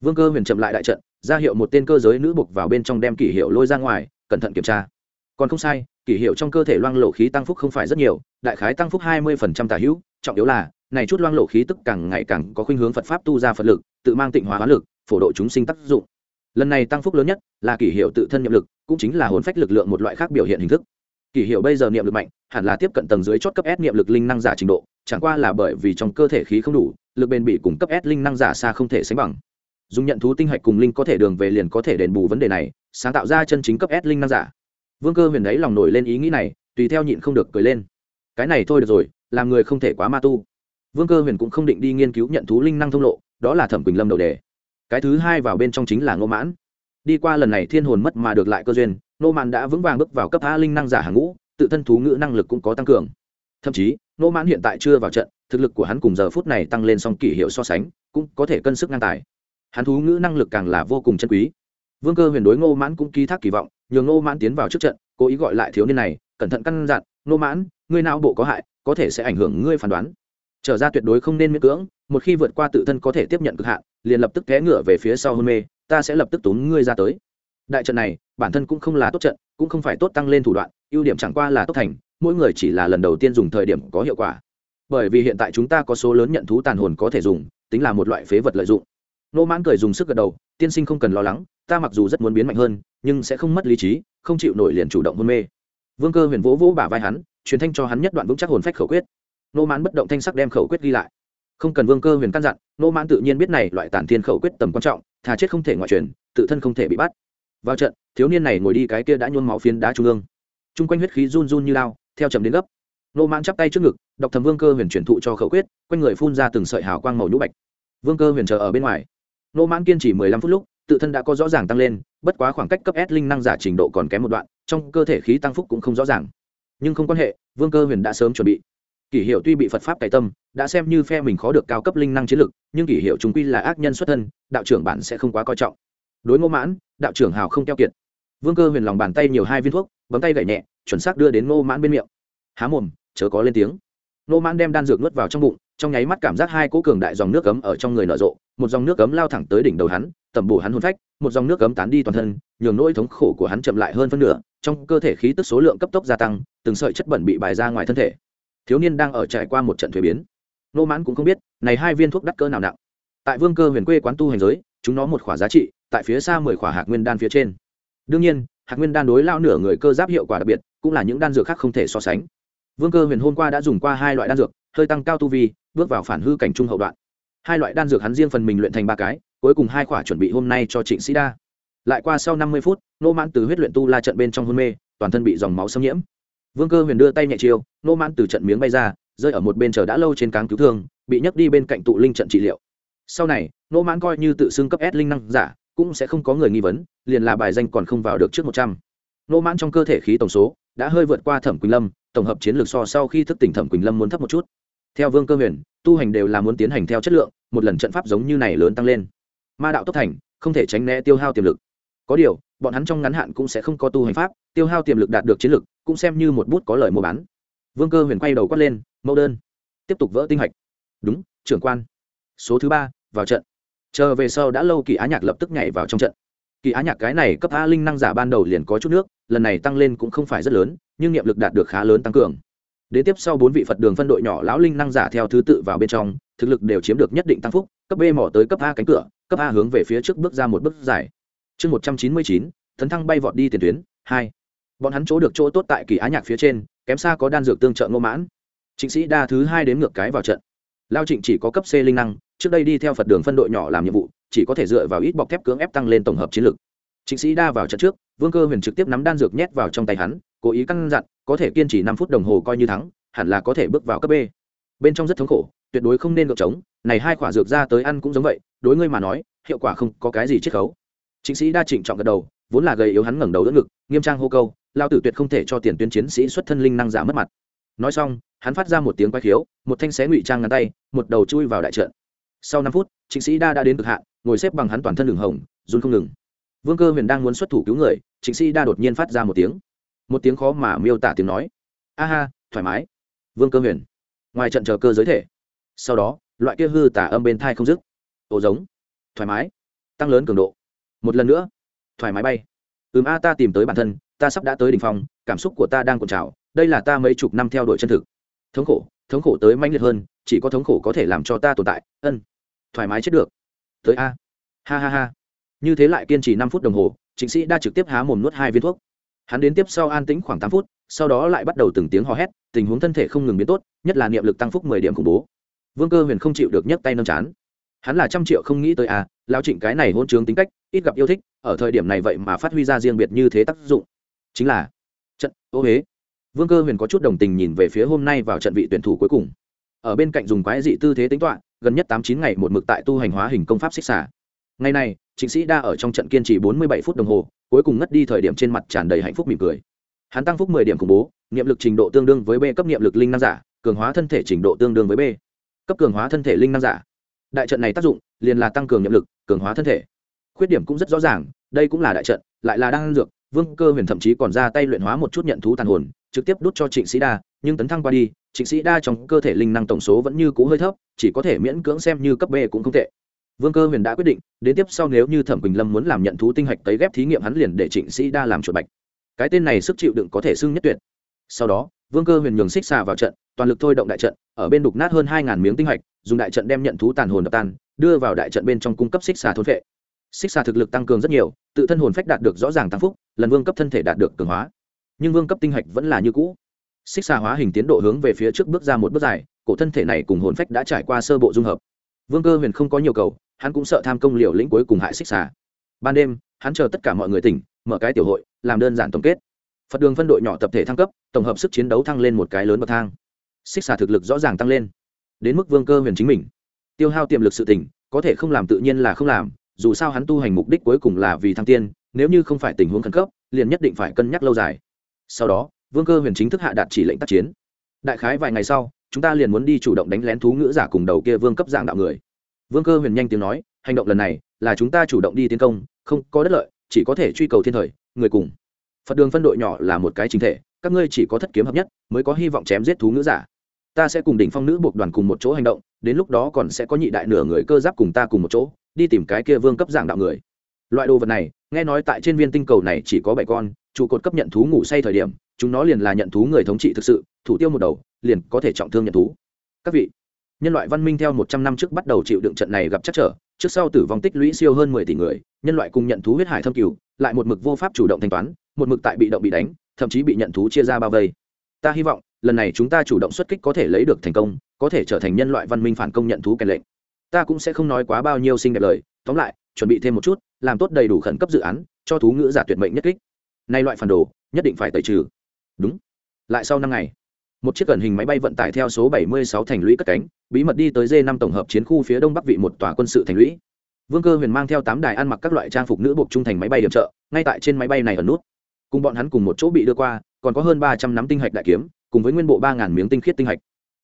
Vương cơ huyền chậm lại đại trận, ra hiệu một tên cơ giới nữ buộc vào bên trong đem kỷ hiệu lôi ra ngoài, cẩn thận kiểm tra. Còn không sai, kỷ hiệu trong cơ thể loang lộ khí tăng phúc không phải rất nhiều, đại khái tăng phúc hai mươi phần trăm tả hữu, trọng yếu là này chút loang lộ khí tức càng ngày càng có khuynh hướng phật pháp tu ra phật lực, tự mang tịnh hóa hóa lực, phổ độ chúng sinh tác dụng. Lần này tăng phúc lớn nhất là kỷ hiệu tự thân niệm lực, cũng chính là hồn phách lực lượng một loại khác biểu hiện hình thức. Kỷ hiệu bây giờ niệm lực mạnh, hẳn là tiếp cận tầng dưới chót cấp S niệm lực linh năng giả trình độ, chẳng qua là bởi vì trong cơ thể khí không đủ, lực bền bị cùng cấp S linh năng giả xa không thể sánh bằng. Dùng nhận thú tinh hạch cùng linh có thể đường về liền có thể đền bù vấn đề này, sáng tạo ra chân chính cấp S linh năng giả. Vương cơ huyền lấy lòng nổi lên ý nghĩ này, tùy theo nhịn không được cười lên. Cái này thôi được rồi, làm người không thể quá ma tu vương cơ huyền cũng không định đi nghiên cứu nhận thú linh năng thông lộ, đó là thẩm quỳnh lâm đầu đề. Cái thứ hai vào bên trong chính là ngô mãn. Đi qua lần này thiên hồn mất mà được lại cơ duyên, ngô mãn đã vững vàng bước vào cấp a linh năng giả hàng ngũ, tự thân thú ngữ năng lực cũng có tăng cường. Thậm chí, ngô mãn hiện tại chưa vào trận, thực lực của hắn cùng giờ phút này tăng lên song kỷ hiệu so sánh, cũng có thể cân sức ngang tài. Hắn thú ngữ năng lực càng là vô cùng chân quý. Vương cơ huyền đối ngô mãn cũng ký thác kỳ vọng, nhường ngô mãn tiến vào trước trận, cố ý gọi lại thiếu niên này, cẩn thận căn dặn, ngô mãn, ngươi não bộ có hại, có thể sẽ ảnh hưởng ngươi phán đoán trở ra tuyệt đối không nên miễn cưỡng, một khi vượt qua tự thân có thể tiếp nhận cực hạn, liền lập tức té ngựa về phía sau hôn mê, ta sẽ lập tức tốn ngươi ra tới. Đại trận này, bản thân cũng không là tốt trận, cũng không phải tốt tăng lên thủ đoạn, ưu điểm chẳng qua là tốt thành, mỗi người chỉ là lần đầu tiên dùng thời điểm có hiệu quả. Bởi vì hiện tại chúng ta có số lớn nhận thú tàn hồn có thể dùng, tính là một loại phế vật lợi dụng. Nô mãn cười dùng sức gật đầu, tiên sinh không cần lo lắng, ta mặc dù rất muốn biến mạnh hơn, nhưng sẽ không mất lý trí, không chịu nổi liền chủ động hôn mê. Vương cơ huyền vỗ vỗ bả vai hắn, truyền thanh cho hắn nhất đoạn vững chắc hồn phách khẩu quyết nô mãn bất động thanh sắc đem khẩu quyết ghi lại. Không cần vương cơ huyền căn dặn, nô mãn tự nhiên biết này loại tản thiên khẩu quyết tầm quan trọng, thà chết không thể ngoại truyền, tự thân không thể bị bắt. Vào trận, thiếu niên này ngồi đi cái kia đã nhôn máu phiến đá trung ương. Chung quanh huyết khí run run như lao, theo chậm đến gấp. Nô mãn chắp tay trước ngực, đọc thầm vương cơ huyền chuyển thụ cho khẩu quyết, quanh người phun ra từng sợi hào quang màu nhũ bạch. Vương cơ huyền chờ ở bên ngoài. Nô mãn kiên trì mười lăm phút lúc, tự thân đã có rõ ràng tăng lên, bất quá khoảng cách cấp s linh năng giả trình độ còn kém một đoạn, trong cơ thể khí tăng phúc cũng không rõ ràng. Nhưng không quan hệ, vương cơ huyền đã sớm chuẩn bị kỷ hiệu tuy bị phật pháp cải tâm, đã xem như phe mình khó được cao cấp linh năng chiến lực, nhưng kỷ hiệu chúng quy là ác nhân xuất thân, đạo trưởng bản sẽ không quá coi trọng. Đối ngô mãn, đạo trưởng hào không keo kiệt. Vương cơ huyền lòng bàn tay nhiều hai viên thuốc, bấm tay gậy nhẹ, chuẩn xác đưa đến ngô mãn bên miệng. Há mồm, chớ có lên tiếng. Ngô mãn đem đan dược nuốt vào trong bụng, trong nháy mắt cảm giác hai cỗ cường đại dòng nước cấm ở trong người nở rộ, một dòng nước cấm lao thẳng tới đỉnh đầu hắn, tẩm bổ hắn hôn phách, một dòng nước cấm tán đi toàn thân, nhường nỗi thống khổ của hắn chậm lại hơn phân nửa, trong cơ thể khí tức số lượng cấp tốc gia tăng, từng sợi chất bẩn bị bài ra ngoài thân thể thiếu niên đang ở trải qua một trận thuế biến. Nô mãn cũng không biết, này hai viên thuốc đắt cỡ nào nặng. Tại vương cơ huyền quê quán tu hành giới, chúng nó một khỏa giá trị, tại phía xa mười khỏa Hạc nguyên đan phía trên. Đương nhiên, Hạc nguyên đan đối lao nửa người cơ giáp hiệu quả đặc biệt, cũng là những đan dược khác không thể so sánh. Vương cơ huyền hôm qua đã dùng qua hai loại đan dược, hơi tăng cao tu vi, bước vào phản hư cảnh trung hậu đoạn. Hai loại đan dược hắn riêng phần mình luyện thành ba cái, cuối cùng hai khỏa chuẩn bị hôm nay cho trịnh sĩ đa. Lại qua sau năm mươi phút, nô mãn từ huyết luyện tu la trận bên trong hôn mê, toàn thân bị dòng máu xâm nhiễm vương cơ huyền đưa tay nhẹ chiêu, nô mãn từ trận miếng bay ra, rơi ở một bên chờ đã lâu trên cáng cứu thương, bị nhấc đi bên cạnh tụ linh trận trị liệu. Sau này, nô mãn coi như tự xưng cấp s linh năng giả, cũng sẽ không có người nghi vấn, liền là bài danh còn không vào được trước một trăm. Nô mãn trong cơ thể khí tổng số đã hơi vượt qua thẩm quỳnh lâm, tổng hợp chiến lược so sau khi thức tỉnh thẩm quỳnh lâm muốn thấp một chút. Theo vương cơ huyền, tu hành đều là muốn tiến hành theo chất lượng, một lần trận pháp giống như này lớn tăng lên. Ma đạo tốc thành, không thể tránh né tiêu hao tiềm lực. Có điều, bọn hắn trong ngắn hạn cũng sẽ không có tu hành pháp, tiêu hao tiềm lực đạt được chiến lực cũng xem như một bút có lời mua bán. Vương cơ huyền quay đầu quát lên, mẫu đơn, tiếp tục vỡ tinh hạch. Đúng, trưởng quan. Số thứ ba, vào trận. Chờ về sau đã lâu kỳ á nhạc lập tức nhảy vào trong trận. Kỳ á nhạc cái này cấp a linh năng giả ban đầu liền có chút nước, lần này tăng lên cũng không phải rất lớn, nhưng niệm lực đạt được khá lớn tăng cường. Đến tiếp sau bốn vị phật đường phân đội nhỏ lão linh năng giả theo thứ tự vào bên trong, thực lực đều chiếm được nhất định tăng phúc, cấp b mỏ tới cấp a cánh cửa, cấp a hướng về phía trước bước ra một bước dài. Chương một trăm chín mươi chín thấn thăng bay vọt đi tiền tuyến, hai bọn hắn chỗ được chỗ tốt tại kỳ á nhạc phía trên, kém xa có đan dược tương trợ ngô mãn. Trịnh sĩ đa thứ hai đến ngược cái vào trận. Lao trịnh chỉ có cấp c linh năng, trước đây đi theo phật đường phân đội nhỏ làm nhiệm vụ, chỉ có thể dựa vào ít bọc thép cưỡng ép tăng lên tổng hợp chiến lược trịnh sĩ đa vào trận trước, vương cơ huyền trực tiếp nắm đan dược nhét vào trong tay hắn, cố ý căn dặn, có thể kiên trì năm phút đồng hồ coi như thắng, hẳn là có thể bước vào cấp b. Bên trong rất thống khổ, tuyệt đối không nên ngược trống, này hai quả dược ra tới ăn cũng giống vậy, đối ngươi mà nói, hiệu quả không có cái gì chiết khấu. Chính sĩ đa trịnh trọng gật đầu, vốn là gầy yếu hắn ngẩng đầu đỡ ngực, nghiêm trang hô câu lao tử tuyệt không thể cho tiền tuyến chiến sĩ xuất thân linh năng giả mất mặt. Nói xong, hắn phát ra một tiếng quay khiếu, một thanh xé ngụy trang ngắn tay, một đầu chui vào đại trận. Sau năm phút, trịnh sĩ đa đã đến cực hạn, ngồi xếp bằng hắn toàn thân đường hồng, run không ngừng. Vương cơ huyền đang muốn xuất thủ cứu người, trịnh sĩ đa đột nhiên phát ra một tiếng. Một tiếng khó mà miêu tả tiếng nói. A ha, thoải mái. Vương cơ huyền. Ngoài trận chờ cơ giới thể. Sau đó, loại kia hư tả âm bên thai không dứt. Ổ giống. Thoải mái. Tăng lớn cường độ. Một lần nữa. Thoải mái bay. Ừm a, ta tìm tới bản thân ta sắp đã tới đ ỉ n h phong, cảm xúc của ta đang cuộn trào, đây là ta mấy chục năm theo đuổi chân thực. Thống khổ thống khổ tới mãnh liệt hơn, chỉ có thống khổ có thể làm cho ta tồn tại, ân, thoải mái chết được. Tới a. Ha ha ha. Như thế lại kiên trì năm phút đồng hồ chính sĩ đã trực tiếp há mồm nuốt hai viên thuốc. Hắn đến tiếp sau an tĩnh khoảng tám phút, sau đó lại bắt đầu từng tiếng hò hét, tình huống thân thể không ngừng biến tốt, nhất là niệm lực tăng phúc mười điểm khủng bố. Vương cơ huyền không chịu được nhấc tay nâng chán. Hắn là trăm triệu không nghĩ tới à lao trịnh cái này hôn trướng tính cách, ít gặp yêu thích, ở thời điểm này vậy mà phát huy ra riêng biệt như thế tác dụng chính là trận ô huế. Vương cơ huyền có chút đồng tình nhìn về phía hôm nay vào trận vị tuyển thủ cuối cùng. Ở bên cạnh dùng quái dị tư thế tính toán, gần nhất tám chín ngày một mực tại tu hành hóa hình công pháp xích xả ngày này chính sĩ đa ở trong trận kiên trì bốn mươi bảy phút đồng hồ, cuối cùng ngất đi thời điểm trên mặt tràn đầy hạnh phúc mỉm cười. Hắn tăng phúc mười điểm khủng bố, niệm lực trình độ tương đương với b cấp niệm lực linh năng giả, cường hóa thân thể trình độ tương đương với b cấp cường hóa thân thể linh năng giả. Đại trận này tác dụng, liền là tăng cường niệm lực, cường hóa thân thể. Khuyết điểm cũng rất rõ ràng, đây cũng là đại trận, lại là đang dược vương cơ huyền thậm chí còn ra tay luyện hóa một chút nhận thú tàn hồn, trực tiếp đút cho trịnh sĩ đa, nhưng tấn thăng qua đi, trịnh sĩ đa trong cơ thể linh năng tổng số vẫn như cũ hơi thấp, chỉ có thể miễn cưỡng xem như cấp b cũng không tệ. Vương cơ huyền đã quyết định, đến tiếp sau nếu như thẩm quỳnh lâm muốn làm nhận thú tinh hạch tấy ghép thí nghiệm hắn liền để trịnh sĩ đa làm chuột bạch. Cái tên này sức chịu đựng có thể xưng nhất tuyệt. Sau đó, vương cơ huyền nhường xích xà vào trận, toàn lực thôi động đại trận, ở bên đục nát hơn hai ngàn miếng tinh hạch, dùng đại trận đem nhận thú tàn hồn đập tan, đưa vào đại trận bên trong cung cấp xích xà thôn vệ xích xà thực lực tăng cường rất nhiều, tự thân hồn phách đạt được rõ ràng tăng phúc, lần vương cấp thân thể đạt được cường hóa. Nhưng vương cấp tinh hạch vẫn là như cũ. Xích xà hóa hình tiến độ hướng về phía trước bước ra một bước dài, cổ thân thể này cùng hồn phách đã trải qua sơ bộ dung hợp. Vương cơ huyền không có nhiều cầu, hắn cũng sợ tham công liều lĩnh cuối cùng hại xích xà ban đêm, hắn chờ tất cả mọi người tỉnh, mở cái tiểu hội, làm đơn giản tổng kết. Phật đường phân đội nhỏ tập thể thăng cấp, tổng hợp sức chiến đấu thăng lên một cái lớn bậc thang. Xích xà thực lực rõ ràng tăng lên. Đến mức vương cơ huyền chính mình. Tiêu hao tiềm lực sự tỉnh, có thể không làm tự nhiên là không làm dù sao hắn tu hành mục đích cuối cùng là vì thăng tiên, nếu như không phải tình huống khẩn cấp, liền nhất định phải cân nhắc lâu dài. Sau đó, vương cơ huyền chính thức hạ đạt chỉ lệnh tác chiến. Đại khái vài ngày sau, chúng ta liền muốn đi chủ động đánh lén thú ngữ giả cùng đầu kia vương cấp dạng đạo người. Vương cơ huyền nhanh tiếng nói, hành động lần này là chúng ta chủ động đi tiến công, không có đất lợi, chỉ có thể truy cầu thiên thời, người cùng. Phật đường phân đội nhỏ là một cái chính thể, các ngươi chỉ có thất kiếm hợp nhất, mới có hy vọng chém giết thú ngữ giả. Ta sẽ cùng đỉnh phong nữ buộc đoàn cùng một chỗ hành động, đến lúc đó còn sẽ có nhị đại nửa người cơ giáp cùng ta cùng một chỗ đi tìm cái kia vương cấp dạng đạo người. Loại đồ vật này, nghe nói tại trên viên tinh cầu này chỉ có bảy con, trụ cột cấp nhận thú ngủ say thời điểm, chúng nó liền là nhận thú người thống trị thực sự, thủ tiêu một đầu, liền có thể trọng thương nhận thú. Các vị, nhân loại văn minh theo một trăm năm trước bắt đầu chịu đựng trận này gặp chắc trở, trước sau tử vong tích lũy siêu hơn mười tỷ người, nhân loại cùng nhận thú huyết hải thâm cửu lại một mực vô pháp chủ động thanh toán, một mực tại bị động bị đánh, thậm chí bị nhận thú chia ra bao vây. Ta hy vọng, lần này chúng ta chủ động xuất kích có thể lấy được thành công, có thể trở thành nhân loại văn minh phản công nhận thú kèn lệnh ta cũng sẽ không nói quá bao nhiêu xinh đẹp lời, tóm lại, chuẩn bị thêm một chút, làm tốt đầy đủ khẩn cấp dự án, cho thú ngữ giả tuyệt mệnh nhất kích. Nay loại phản đồ, nhất định phải tẩy trừ. Đúng. Lại sau năm ngày, một chiếc gần hình máy bay vận tải theo số 76 thành lũy cất cánh, bí mật đi tới d 5 tổng hợp chiến khu phía đông bắc vị một tòa quân sự thành lũy. Vương cơ huyền mang theo tám đài ăn mặc các loại trang phục nữ buộc trung thành máy bay điểm trợ, ngay tại trên máy bay này ở nút. Cùng bọn hắn cùng một chỗ bị đưa qua, còn có hơn ba trăm nắm tinh hạch đại kiếm, cùng với nguyên bộ ba miếng tinh khiết tinh hạch.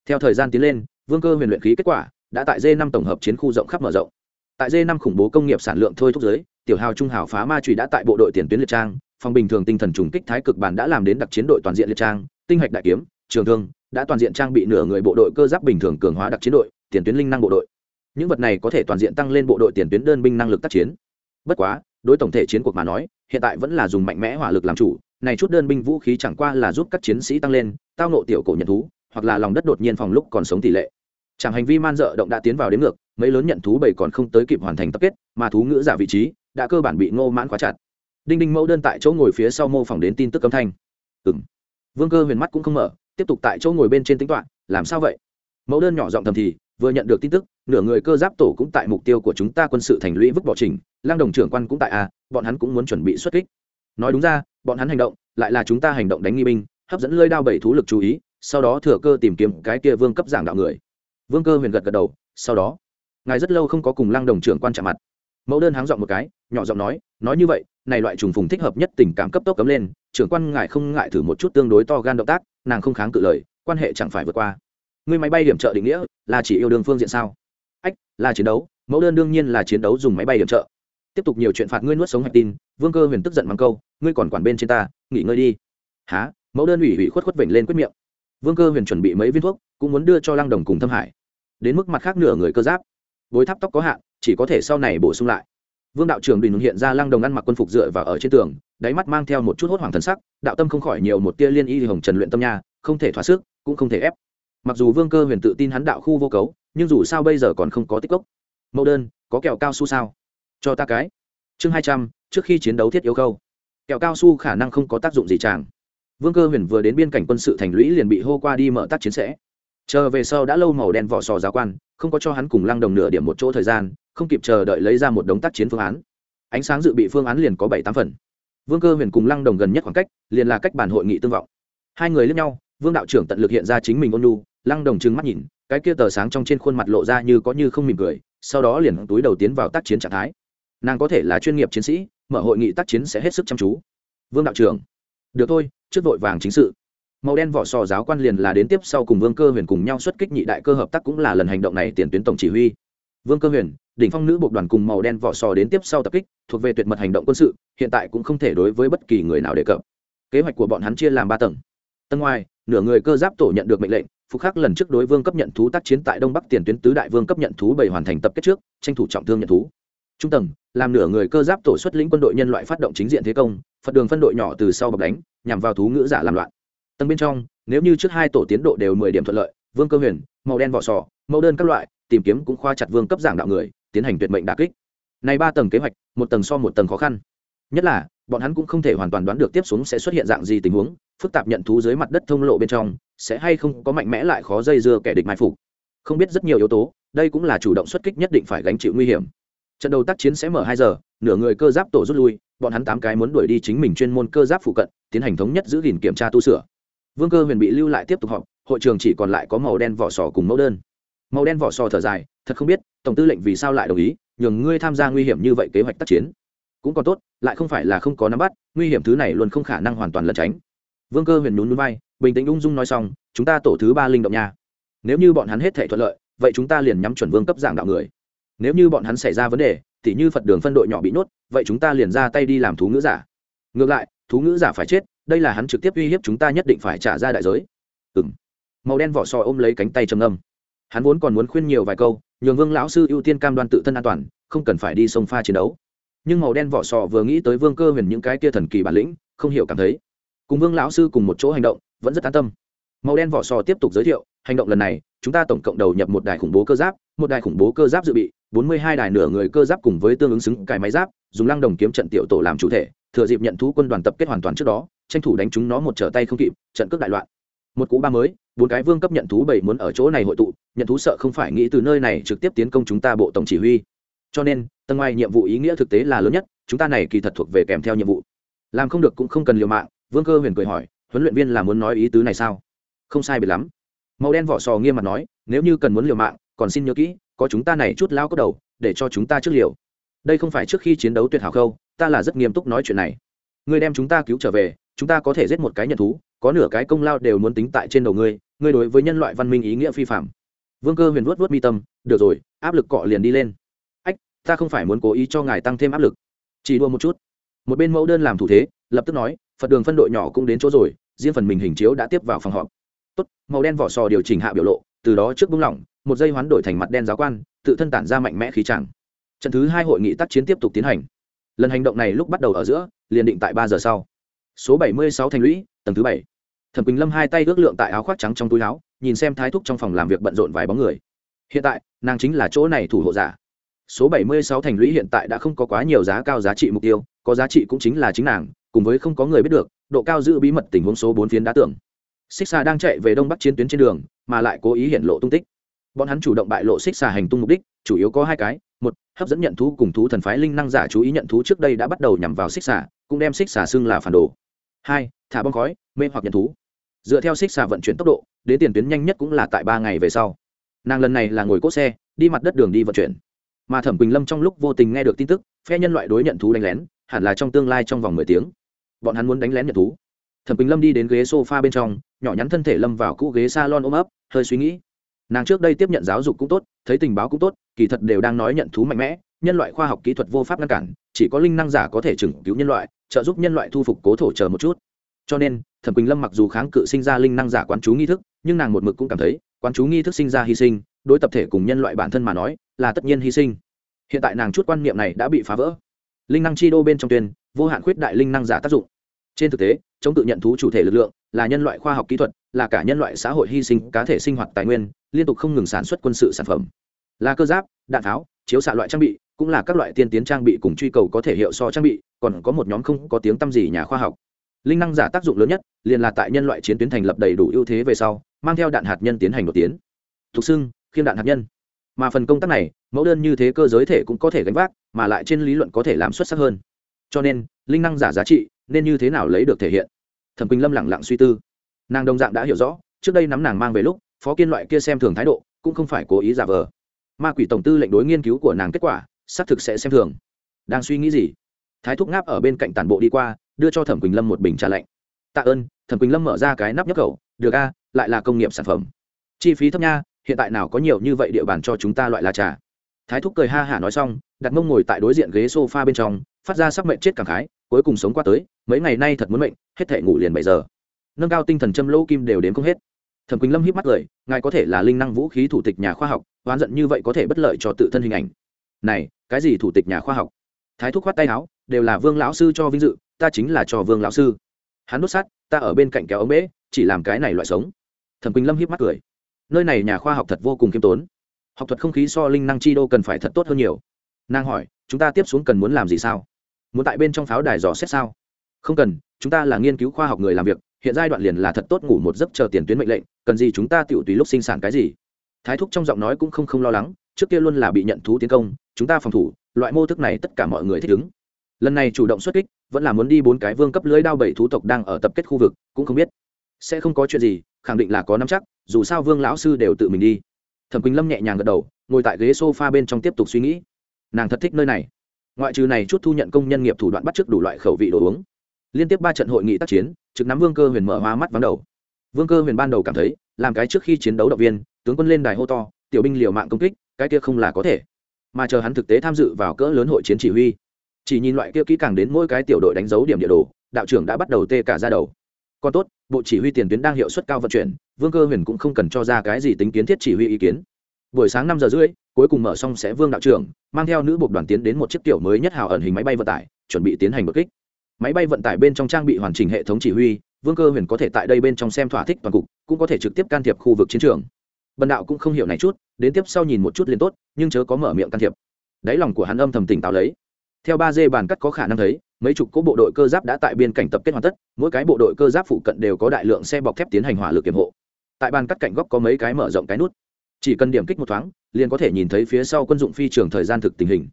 Theo thời gian tiến lên, vương cơ huyền luyện khí kết quả đã tại d 5 tổng hợp chiến khu rộng khắp mở rộng. Tại d 5 khủng bố công nghiệp sản lượng thôi thúc giới, tiểu hào trung hào phá ma trùy đã tại bộ đội tiền tuyến liệt trang, phòng bình thường tinh thần trùng kích thái cực bản đã làm đến đặc chiến đội toàn diện liệt trang, tinh hạch đại kiếm, trường thương, đã toàn diện trang bị nửa người bộ đội cơ giáp bình thường cường hóa đặc chiến đội, tiền tuyến linh năng bộ đội. Những vật này có thể toàn diện tăng lên bộ đội tiền tuyến đơn binh năng lực tác chiến. Bất quá, đối tổng thể chiến cuộc mà nói, hiện tại vẫn là dùng mạnh mẽ hỏa lực làm chủ, này chút đơn binh vũ khí chẳng qua là giúp các chiến sĩ tăng lên, tao nộ tiểu cổ nhận thú, hoặc là lòng đất đột nhiên phòng lúc còn sống tỷ lệ chẳng hành vi man dợ động đã tiến vào đến ngược, mấy lớn nhận thú bảy còn không tới kịp hoàn thành tập kết, mà thú ngữ giả vị trí đã cơ bản bị ngô mãn khóa chặt. Đinh đinh mẫu đơn tại chỗ ngồi phía sau mô phỏng đến tin tức âm thanh. Ừng vương cơ huyền mắt cũng không mở, tiếp tục tại chỗ ngồi bên trên tính toán, làm sao vậy? Mẫu đơn nhỏ giọng thầm thì, vừa nhận được tin tức, nửa người cơ giáp tổ cũng tại mục tiêu của chúng ta quân sự thành lũy vứt bỏ trình, lang đồng trưởng quan cũng tại a bọn hắn cũng muốn chuẩn bị xuất kích. Nói đúng ra, bọn hắn hành động, lại là chúng ta hành động đánh nghi binh, hấp dẫn lơi đao bảy thú lực chú ý, sau đó thừa cơ tìm kiếm cái kia vương cấp giảng đạo người vương cơ huyền gật gật đầu, sau đó, ngài rất lâu không có cùng lang đồng trưởng quan chạm mặt. Mẫu đơn háng dọn một cái, nhỏ giọng nói nói như vậy, này loại trùng phùng thích hợp nhất tình cảm cấp tốc cấm lên, trưởng quan ngài không ngại thử một chút tương đối to gan động tác, nàng không kháng cự lời, quan hệ chẳng phải vượt qua. Người máy bay điểm trợ định nghĩa, là chỉ yêu đương phương diện sao? Ách, là chiến đấu, mẫu đơn đương nhiên là chiến đấu dùng máy bay điểm trợ. Tiếp tục nhiều chuyện phạt ngươi nuốt sống hạch tin, vương cơ huyền tức giận bằng câu, ngươi còn quản bên trên ta, nghỉ ngơi đi. Há mẫu đơn ủy ủy khuất khuất vểnh lên quyết miệng. Vương cơ huyền chuẩn bị mấy viên thuốc, cũng muốn đưa cho lăng đồng cùng thâm hải đến mức mặt khác nửa người cơ giáp. Bối tháp tóc có hạn, chỉ có thể sau này bổ sung lại. Vương đạo trưởng đình hiện ra lăng đồng ăn mặc quân phục dựa vào ở trên tường, đáy mắt mang theo một chút hốt hoảng thần sắc, đạo tâm không khỏi nhiều một tia liên y hồng trần luyện tâm nha, không thể thỏa sức, cũng không thể ép. Mặc dù vương cơ huyền tự tin hắn đạo khu vô cấu, nhưng dù sao bây giờ còn không có tích cốc. Mẫu đơn, có kẹo cao su sao? Cho ta cái. Chương hai trăm, trước khi chiến đấu thiết yếu khâu. Kẹo cao su khả năng không có tác dụng gì chàng. Vương cơ huyền vừa đến biên cảnh quân sự thành lũy liền bị hô qua đi mở tác chiến sẽ chờ về sau đã lâu màu đen vỏ sò giáo quan, không có cho hắn cùng lăng đồng nửa điểm một chỗ thời gian, không kịp chờ đợi lấy ra một đống tác chiến phương án. Ánh sáng dự bị phương án liền có bảy tám phần. Vương cơ huyền cùng lăng đồng gần nhất khoảng cách, liền là cách bản hội nghị tương vọng. Hai người lướt nhau, vương đạo trưởng tận lực hiện ra chính mình ôn lu lăng đồng trừng mắt nhìn, cái kia tờ sáng trong trên khuôn mặt lộ ra như có như không mỉm cười, sau đó liền túi đầu tiến vào tác chiến trạng thái. Nàng có thể là chuyên nghiệp chiến sĩ, mở hội nghị tác chiến sẽ hết sức chăm chú. Vương đạo trưởng, được thôi, trước vội vàng chính sự màu đen vỏ sò giáo quan liền là đến tiếp sau cùng vương cơ huyền cùng nhau xuất kích nhị đại cơ hợp tác cũng là lần hành động này tiền tuyến tổng chỉ huy. Vương cơ huyền, đỉnh phong nữ bộ đoàn cùng màu đen vỏ sò đến tiếp sau tập kích, thuộc về tuyệt mật hành động quân sự, hiện tại cũng không thể đối với bất kỳ người nào đề cập. Kế hoạch của bọn hắn chia làm ba tầng. Tầng ngoài, nửa người cơ giáp tổ nhận được mệnh lệnh, phục khắc lần trước đối vương cấp nhận thú tác chiến tại đông bắc tiền tuyến tứ đại vương cấp nhận thú bảy hoàn thành tập kết trước, tranh thủ trọng thương nhận thú. Trung tầng, làm nửa người cơ giáp tổ xuất lĩnh quân đội nhân loại phát động chính diện thế công, phật đường phân đội nhỏ từ sau bọc đánh, nhằm vào thú ngữ giả làm loạn tầng bên trong, nếu như trước hai tổ tiến độ đều mười điểm thuận lợi, vương cơ huyền, màu đen vỏ sò mẫu đơn các loại, tìm kiếm cũng khoa chặt vương cấp giảng đạo người, tiến hành tuyệt mệnh đà kích. Này ba tầng kế hoạch, một tầng so một tầng khó khăn. Nhất là, bọn hắn cũng không thể hoàn toàn đoán được tiếp xuống sẽ xuất hiện dạng gì tình huống, phức tạp nhận thú dưới mặt đất thông lộ bên trong, sẽ hay không có mạnh mẽ lại khó dây dưa kẻ địch mai phục. Không biết rất nhiều yếu tố, đây cũng là chủ động xuất kích nhất định phải gánh chịu nguy hiểm. Trận đầu tác chiến sẽ mở hai giờ, nửa người cơ giáp tổ rút lui, bọn hắn tám cái muốn đuổi đi chính mình chuyên môn cơ giáp phụ cận, tiến hành thống nhất giữ gìn kiểm tra tu sửa vương cơ huyền bị lưu lại tiếp tục họp, hội trường chỉ còn lại có màu đen vỏ sò cùng mẫu đơn. Màu đen vỏ sò thở dài, thật không biết, tổng tư lệnh vì sao lại đồng ý, nhường ngươi tham gia nguy hiểm như vậy kế hoạch tác chiến. Cũng còn tốt, lại không phải là không có nắm bắt, nguy hiểm thứ này luôn không khả năng hoàn toàn lẩn tránh. Vương cơ huyền nhún núi bay bình tĩnh ung dung nói xong, chúng ta tổ thứ ba linh động nha. Nếu như bọn hắn hết thể thuận lợi, vậy chúng ta liền nhắm chuẩn vương cấp dạng đạo người. Nếu như bọn hắn xảy ra vấn đề thì như phật đường phân đội nhỏ bị nhốt, vậy chúng ta liền ra tay đi làm thú ngữ giả. Ngược lại, thú ngữ giả phải chết đây là hắn trực tiếp uy hiếp chúng ta nhất định phải trả ra đại giới. Ừng màu đen vỏ sò ôm lấy cánh tay trầm âm hắn vốn còn muốn khuyên nhiều vài câu, nhường vương lão sư ưu tiên cam đoan tự thân an toàn, không cần phải đi sông pha chiến đấu. Nhưng màu đen vỏ sò vừa nghĩ tới vương cơ huyền những cái kia thần kỳ bản lĩnh, không hiểu cảm thấy. Cùng vương lão sư cùng một chỗ hành động, vẫn rất an tâm. Màu đen vỏ sò tiếp tục giới thiệu, hành động lần này, chúng ta tổng cộng đầu nhập một đài khủng bố cơ giáp, một đài khủng bố cơ giáp dự bị, bốn mươi hai đài nửa người cơ giáp cùng với tương ứng xứng cài máy giáp, dùng lăng đồng kiếm trận tiểu tổ làm chủ thể thừa dịp nhận thú quân đoàn tập kết hoàn toàn trước đó, tranh thủ đánh chúng nó một trở tay không kịp, trận cướp đại loạn. Một cú ba mới, bốn cái vương cấp nhận thú bảy muốn ở chỗ này hội tụ, nhận thú sợ không phải nghĩ từ nơi này trực tiếp tiến công chúng ta bộ tổng chỉ huy. Cho nên, tầng ngoài nhiệm vụ ý nghĩa thực tế là lớn nhất, chúng ta này kỳ thật thuộc về kèm theo nhiệm vụ. Làm không được cũng không cần liều mạng, vương cơ huyền cười hỏi, huấn luyện viên là muốn nói ý tứ này sao? Không sai biệt lắm. Màu đen vỏ sò nghiêm mặt nói, nếu như cần muốn liều mạng, còn xin nhớ kỹ, có chúng ta này chút lao cốt đầu, để cho chúng ta trước liều. Đây không phải trước khi chiến đấu tuyệt hảo khâu ta là rất nghiêm túc nói chuyện này. Ngươi đem chúng ta cứu trở về, chúng ta có thể giết một cái nhận thú, có nửa cái công lao đều muốn tính tại trên đầu ngươi ngươi đối với nhân loại văn minh ý nghĩa phi phạm. Vương cơ huyền vuốt vuốt mi tâm, được rồi, áp lực cọ liền đi lên. Ách, ta không phải muốn cố ý cho ngài tăng thêm áp lực. Chỉ đua một chút. Một bên mẫu đơn làm thủ thế, lập tức nói, phật đường phân đội nhỏ cũng đến chỗ rồi, riêng phần mình hình chiếu đã tiếp vào phòng họp. Tốt. Màu đen vỏ sò điều chỉnh hạ biểu lộ, từ đó trước bung lỏng, một giây hoán đổi thành mặt đen giáo quan, tự thân tản ra mạnh mẽ khí chẳng trận thứ hai hội nghị tác chiến tiếp tục tiến hành lần hành động này lúc bắt đầu ở giữa, liền định tại ba giờ sau. Số bảy mươi sáu thành lũy, tầng thứ bảy. Thẩm quỳnh lâm hai tay ước lượng tại áo khoác trắng trong túi áo, nhìn xem thái thúc trong phòng làm việc bận rộn vài bóng người. Hiện tại, nàng chính là chỗ này thủ hộ giả. Số bảy mươi sáu thành lũy hiện tại đã không có quá nhiều giá cao giá trị mục tiêu, có giá trị cũng chính là chính nàng, cùng với không có người biết được, độ cao giữ bí mật tình huống số bốn phiến đá tưởng xích xa đang chạy về đông bắc chiến tuyến trên đường, mà lại cố ý hiện lộ tung tích. Bọn hắn chủ động bại lộ xích xà hành tung mục đích, chủ yếu có hai cái hấp dẫn nhận thú cùng thú thần phái linh năng giả chú ý nhận thú trước đây đã bắt đầu nhằm vào xích xà, cũng đem xích xà xưng là phản đồ. Hai, thả bom khói, mê hoặc nhận thú. Dựa theo xích xà vận chuyển tốc độ, đến tiền tuyến nhanh nhất cũng là tại ba ngày về sau. Nàng lần này là ngồi cốt xe, đi mặt đất đường đi vận chuyển. Mà thẩm quỳnh lâm trong lúc vô tình nghe được tin tức, phe nhân loại đối nhận thú đánh lén, hẳn là trong tương lai trong vòng mười tiếng. Bọn hắn muốn đánh lén nhận thú. Thẩm quỳnh lâm đi đến ghế s o f a bên trong, nhỏ nhắn thân thể lâm vào cũ ghế s a lon ôm ấp, hơi suy nghĩ nàng trước đây tiếp nhận giáo dục cũng tốt, thấy tình báo cũng tốt, kỳ thật đều đang nói nhận thú mạnh mẽ, nhân loại khoa học kỹ thuật vô pháp ngăn cản, chỉ có linh năng giả có thể chừng cứu nhân loại, trợ giúp nhân loại thu phục cố thổ chờ một chút. Cho nên, thẩm quỳnh lâm mặc dù kháng cự sinh ra linh năng giả quán chú nghi thức, nhưng nàng một mực cũng cảm thấy, quán chú nghi thức sinh ra hy sinh, đối tập thể cùng nhân loại bản thân mà nói, là tất nhiên hy sinh. Hiện tại nàng chút quan niệm này đã bị phá vỡ. Linh năng chi đô bên trong tuyên, vô hạn khuyết đại linh năng giả tác dụng. Trên thực tế, chống tự nhận thú chủ thể lực lượng là nhân loại khoa học kỹ thuật, là cả nhân loại xã hội hy sinh, cá thể sinh hoạt tài nguyên, liên tục không ngừng sản xuất quân sự sản phẩm. Là cơ giáp, đạn tháo, chiếu xạ loại trang bị, cũng là các loại tiên tiến trang bị cùng truy cầu có thể hiệu so trang bị, còn có một nhóm không có tiếng tăm gì nhà khoa học. Linh năng giả tác dụng lớn nhất, liền là tại nhân loại chiến tuyến thành lập đầy đủ ưu thế về sau, mang theo đạn hạt nhân tiến hành đột tiến thuộc xưng, khiêm đạn hạt nhân. Mà phần công tác này, mẫu đơn như thế cơ giới thể cũng có thể gánh vác, mà lại trên lý luận có thể làm xuất sắc hơn. Cho nên, linh năng giả giá trị, nên như thế nào lấy được thể hiện? Thẩm quỳnh lâm lẳng lặng suy tư nàng đồng dạng đã hiểu rõ trước đây nắm nàng mang về lúc phó kiên loại kia xem thường thái độ cũng không phải cố ý giả vờ ma quỷ tổng tư lệnh đối nghiên cứu của nàng kết quả xác thực sẽ xem thường đang suy nghĩ gì thái thúc ngáp ở bên cạnh tản bộ đi qua đưa cho thẩm quỳnh lâm một bình trà lạnh tạ ơn thẩm quỳnh lâm mở ra cái nắp nhấp khẩu được a lại là công nghiệp sản phẩm chi phí thấp nha hiện tại nào có nhiều như vậy địa bàn cho chúng ta loại là trà thái thúc cười ha hả nói xong, đặt mông ngồi tại đối diện ghế s o f a bên trong, phát ra sắc mệnh chết cảm khái, cuối cùng sống qua tới, mấy ngày nay thật muốn mệnh, hết thể ngủ liền bảy giờ. Nâng cao tinh thần châm lỗ kim đều đến không hết. Thẩm quỳnh lâm híp mắt cười, ngài có thể là linh năng vũ khí thủ tịch nhà khoa học, oán giận như vậy có thể bất lợi cho tự thân hình ảnh. Này, cái gì thủ tịch nhà khoa học? Thái thúc khoát tay áo, đều là vương lão sư cho vinh dự, ta chính là cho vương lão sư. Hắn đốt sát ta ở bên cạnh kéo ống bễ chỉ làm cái này loại sống. Thẩm quỳnh lâm híp mắt cười. Nơi này nhà khoa học thật vô cùng khiêm tốn học thuật không khí so linh năng chi đô cần phải thật tốt hơn nhiều. Nàng hỏi, chúng ta tiếp xuống cần muốn làm gì sao? Muốn tại bên trong pháo đài dò xét sao? Không cần, chúng ta là nghiên cứu khoa học người làm việc, hiện giai đoạn liền là thật tốt ngủ một giấc chờ tiền tuyến mệnh lệnh, cần gì chúng ta tự tùy lúc sinh sản cái gì? Thái thúc trong giọng nói cũng không không lo lắng, trước kia luôn là bị nhận thú tiến công, chúng ta phòng thủ, loại mô thức này tất cả mọi người thích ứng. Lần này chủ động xuất kích, vẫn là muốn đi bốn cái vương cấp lưới đao bảy thú tộc đang ở tập kết khu vực, cũng không biết. Sẽ không có chuyện gì, khẳng định là có nắm chắc, dù sao vương lão sư đều tự mình đi thẩm quỳnh lâm nhẹ nhàng gật đầu, ngồi tại ghế s o f a bên trong tiếp tục suy nghĩ. Nàng thật thích nơi này. Ngoại trừ này chút thu nhận công nhân nghiệp thủ đoạn bắt t r ư ớ c đủ loại khẩu vị đồ uống. Liên tiếp ba trận hội nghị tác chiến, trực nắm vương cơ huyền mở hoa mắt vắng đầu. Vương cơ huyền ban đầu cảm thấy, làm cái trước khi chiến đấu động viên, tướng quân lên đài hô to, tiểu binh liều mạng công kích, cái kia không là có thể. Mà chờ hắn thực tế tham dự vào cỡ lớn hội chiến chỉ huy, chỉ nhìn loại kia kỹ càng đến mỗi cái tiểu đội đánh dấu điểm địa đồ, đạo trưởng đã bắt đầu tê cả ra đầu còn tốt, bộ chỉ huy tiền tuyến đang hiệu suất cao vận chuyển, vương cơ huyền cũng không cần cho ra cái gì tính kiến thiết chỉ huy ý kiến. Buổi sáng năm giờ rưỡi, cuối cùng mở xong sẽ vương đạo trưởng, mang theo nữ buộc đoàn tiến đến một chiếc tiểu mới nhất hào ẩn hình máy bay vận tải, chuẩn bị tiến hành bất kích. Máy bay vận tải bên trong trang bị hoàn chỉnh hệ thống chỉ huy, vương cơ huyền có thể tại đây bên trong xem thỏa thích toàn cục, cũng có thể trực tiếp can thiệp khu vực chiến trường. Bần đạo cũng không hiểu này chút, đến tiếp sau nhìn một chút liền tốt, nhưng chớ có mở miệng can thiệp. Đáy lòng của hắn âm thầm tỉnh táo lấy. Theo ba d bàn cắt có khả năng thấy mấy chục cỗ bộ đội cơ giáp đã tại biên cảnh tập kết hoàn tất, mỗi cái bộ đội cơ giáp phụ cận đều có đại lượng xe bọc thép tiến hành hỏa lực kiểm hộ. Tại bàn cắt cạnh góc có mấy cái mở rộng cái nút. Chỉ cần điểm kích một thoáng, liền có thể nhìn thấy phía sau quân dụng phi trường thời gian thực tình hình.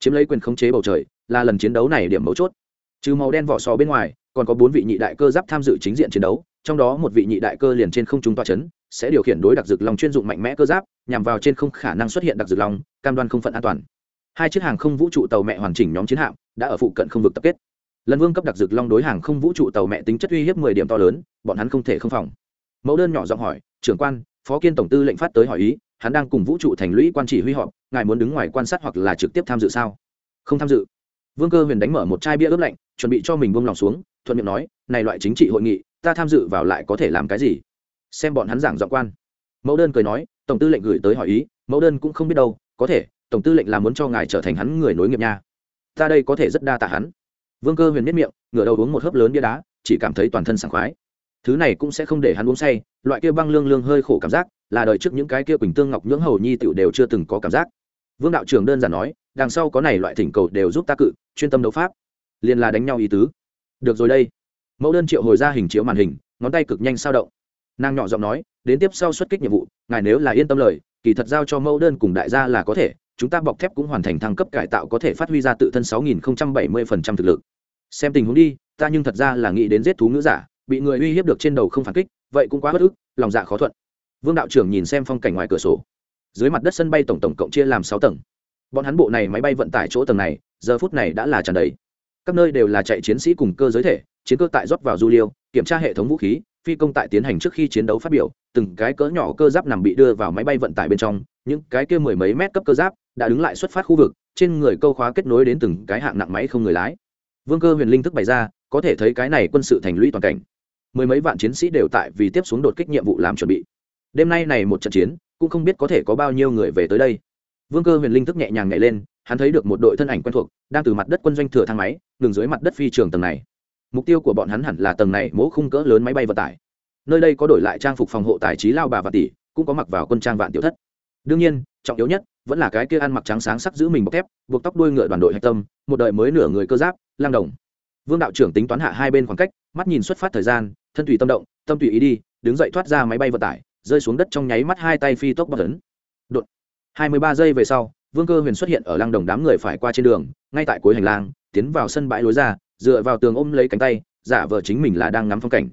Chiếm lấy quyền khống chế bầu trời, là lần chiến đấu này điểm mấu chốt. Trừ màu đen vỏ sò bên ngoài, còn có bốn vị nhị đại cơ giáp tham dự chính diện chiến đấu, trong đó một vị nhị đại cơ liền trên không trung toa chấn, sẽ điều khiển đối đặc dược lòng chuyên dụng mạnh mẽ cơ giáp, nhằm vào trên không khả năng xuất hiện đặc dược lòng cam đoan không phận an toàn hai chiếc hàng không vũ trụ tàu mẹ hoàn chỉnh nhóm chiến hạm đã ở phụ cận không vực tập kết. Lần vương cấp đặc dược long đối hàng không vũ trụ tàu mẹ tính chất uy hiếp mười điểm to lớn, bọn hắn không thể không phòng. Mẫu đơn nhỏ giọng hỏi, trưởng quan, phó kiên tổng tư lệnh phát tới hỏi ý, hắn đang cùng vũ trụ thành lũy quan chỉ huy họp, ngài muốn đứng ngoài quan sát hoặc là trực tiếp tham dự sao? Không tham dự. Vương cơ huyền đánh mở một chai bia ướp lạnh, chuẩn bị cho mình buông lòng xuống, thuận miệng nói, này loại chính trị hội nghị, ta tham dự vào lại có thể làm cái gì? Xem bọn hắn giảng dọn quan. Mẫu đơn cười nói, tổng tư lệnh gửi tới hỏi ý, mẫu đơn cũng không biết đâu, có thể tổng tư lệnh là muốn cho ngài trở thành hắn người nối nghiệp nha. Ta đây có thể rất đa tạ hắn. Vương cơ huyền miết miệng, ngửa đầu uống một hớp lớn bia đá, chỉ cảm thấy toàn thân sảng khoái. Thứ này cũng sẽ không để hắn uống say, loại kia băng lương lương hơi khổ cảm giác, là đời trước những cái kia quỳnh tương ngọc nhưỡng hầu nhi tiểu đều chưa từng có cảm giác. Vương đạo trưởng đơn giản nói, đằng sau có này loại thỉnh cầu đều giúp ta cự, chuyên tâm đấu pháp. Liền là đánh nhau ý tứ. Được rồi đây. Mẫu đơn triệu hồi ra hình chiếu màn hình, ngón tay cực nhanh sao động. Nàng nhỏ giọng nói, đến tiếp sau xuất kích nhiệm vụ, ngài nếu là yên tâm lời, kỳ thật giao cho mẫu đơn cùng đại gia là có thể chúng ta bọc thép cũng hoàn thành thăng cấp cải tạo có thể phát huy ra tự thân 6070% thực lực. Xem tình huống đi, ta nhưng thật ra là nghĩ đến giết thú nữ giả, bị người uy hiếp được trên đầu không phản kích, vậy cũng quá bất ức, lòng dạ khó thuận. Vương đạo trưởng nhìn xem phong cảnh ngoài cửa sổ. Dưới mặt đất sân bay tổng tổng cộng chia làm 6 tầng. Bọn hắn bộ này máy bay vận tải chỗ tầng này, giờ phút này đã là tràn đầy. Các nơi đều là chạy chiến sĩ cùng cơ giới thể, chiến cơ tại rót vào du liêu, kiểm tra hệ thống vũ khí, phi công tại tiến hành trước khi chiến đấu phát biểu, từng cái cỡ nhỏ cơ giáp nằm bị đưa vào máy bay vận tải bên trong, những cái kia mười mấy mét cấp cơ giáp đã đứng lại xuất phát khu vực trên người câu khóa kết nối đến từng cái hạng nặng máy không người lái. Vương cơ huyền linh thức bày ra có thể thấy cái này quân sự thành lũy toàn cảnh. Mười mấy vạn chiến sĩ đều tại vì tiếp xuống đột kích nhiệm vụ làm chuẩn bị. Đêm nay này một trận chiến cũng không biết có thể có bao nhiêu người về tới đây. Vương cơ huyền linh thức nhẹ nhàng nhảy lên hắn thấy được một đội thân ảnh quen thuộc đang từ mặt đất quân doanh thừa thang máy đường dưới mặt đất phi trường tầng này mục tiêu của bọn hắn hẳn là tầng này mỗ khung cỡ lớn máy bay vận tải. Nơi đây có đổi lại trang phục phòng hộ tài trí lao bà và tỷ, cũng có mặc vào quân trang vạn tiểu thất. Đương nhiên, trọng yếu nhất vẫn là cái kia ăn mặc trắng sáng sắc giữ mình bọc thép, buộc tóc đuôi ngựa đoàn đội hạch tâm, một đời mới nửa người cơ giáp, lang đồng. Vương đạo trưởng tính toán hạ hai bên khoảng cách, mắt nhìn xuất phát thời gian, thân tùy tâm động, tâm tùy ý đi, đứng dậy thoát ra máy bay vận tải, rơi xuống đất trong nháy mắt hai tay phi tốc bọc tấn đột. Hai mươi ba giây về sau, vương cơ huyền xuất hiện ở lang đồng đám người phải qua trên đường, ngay tại cuối hành lang, tiến vào sân bãi lối ra dựa vào tường ôm lấy cánh tay, giả vờ chính mình là đang ngắm phong cảnh.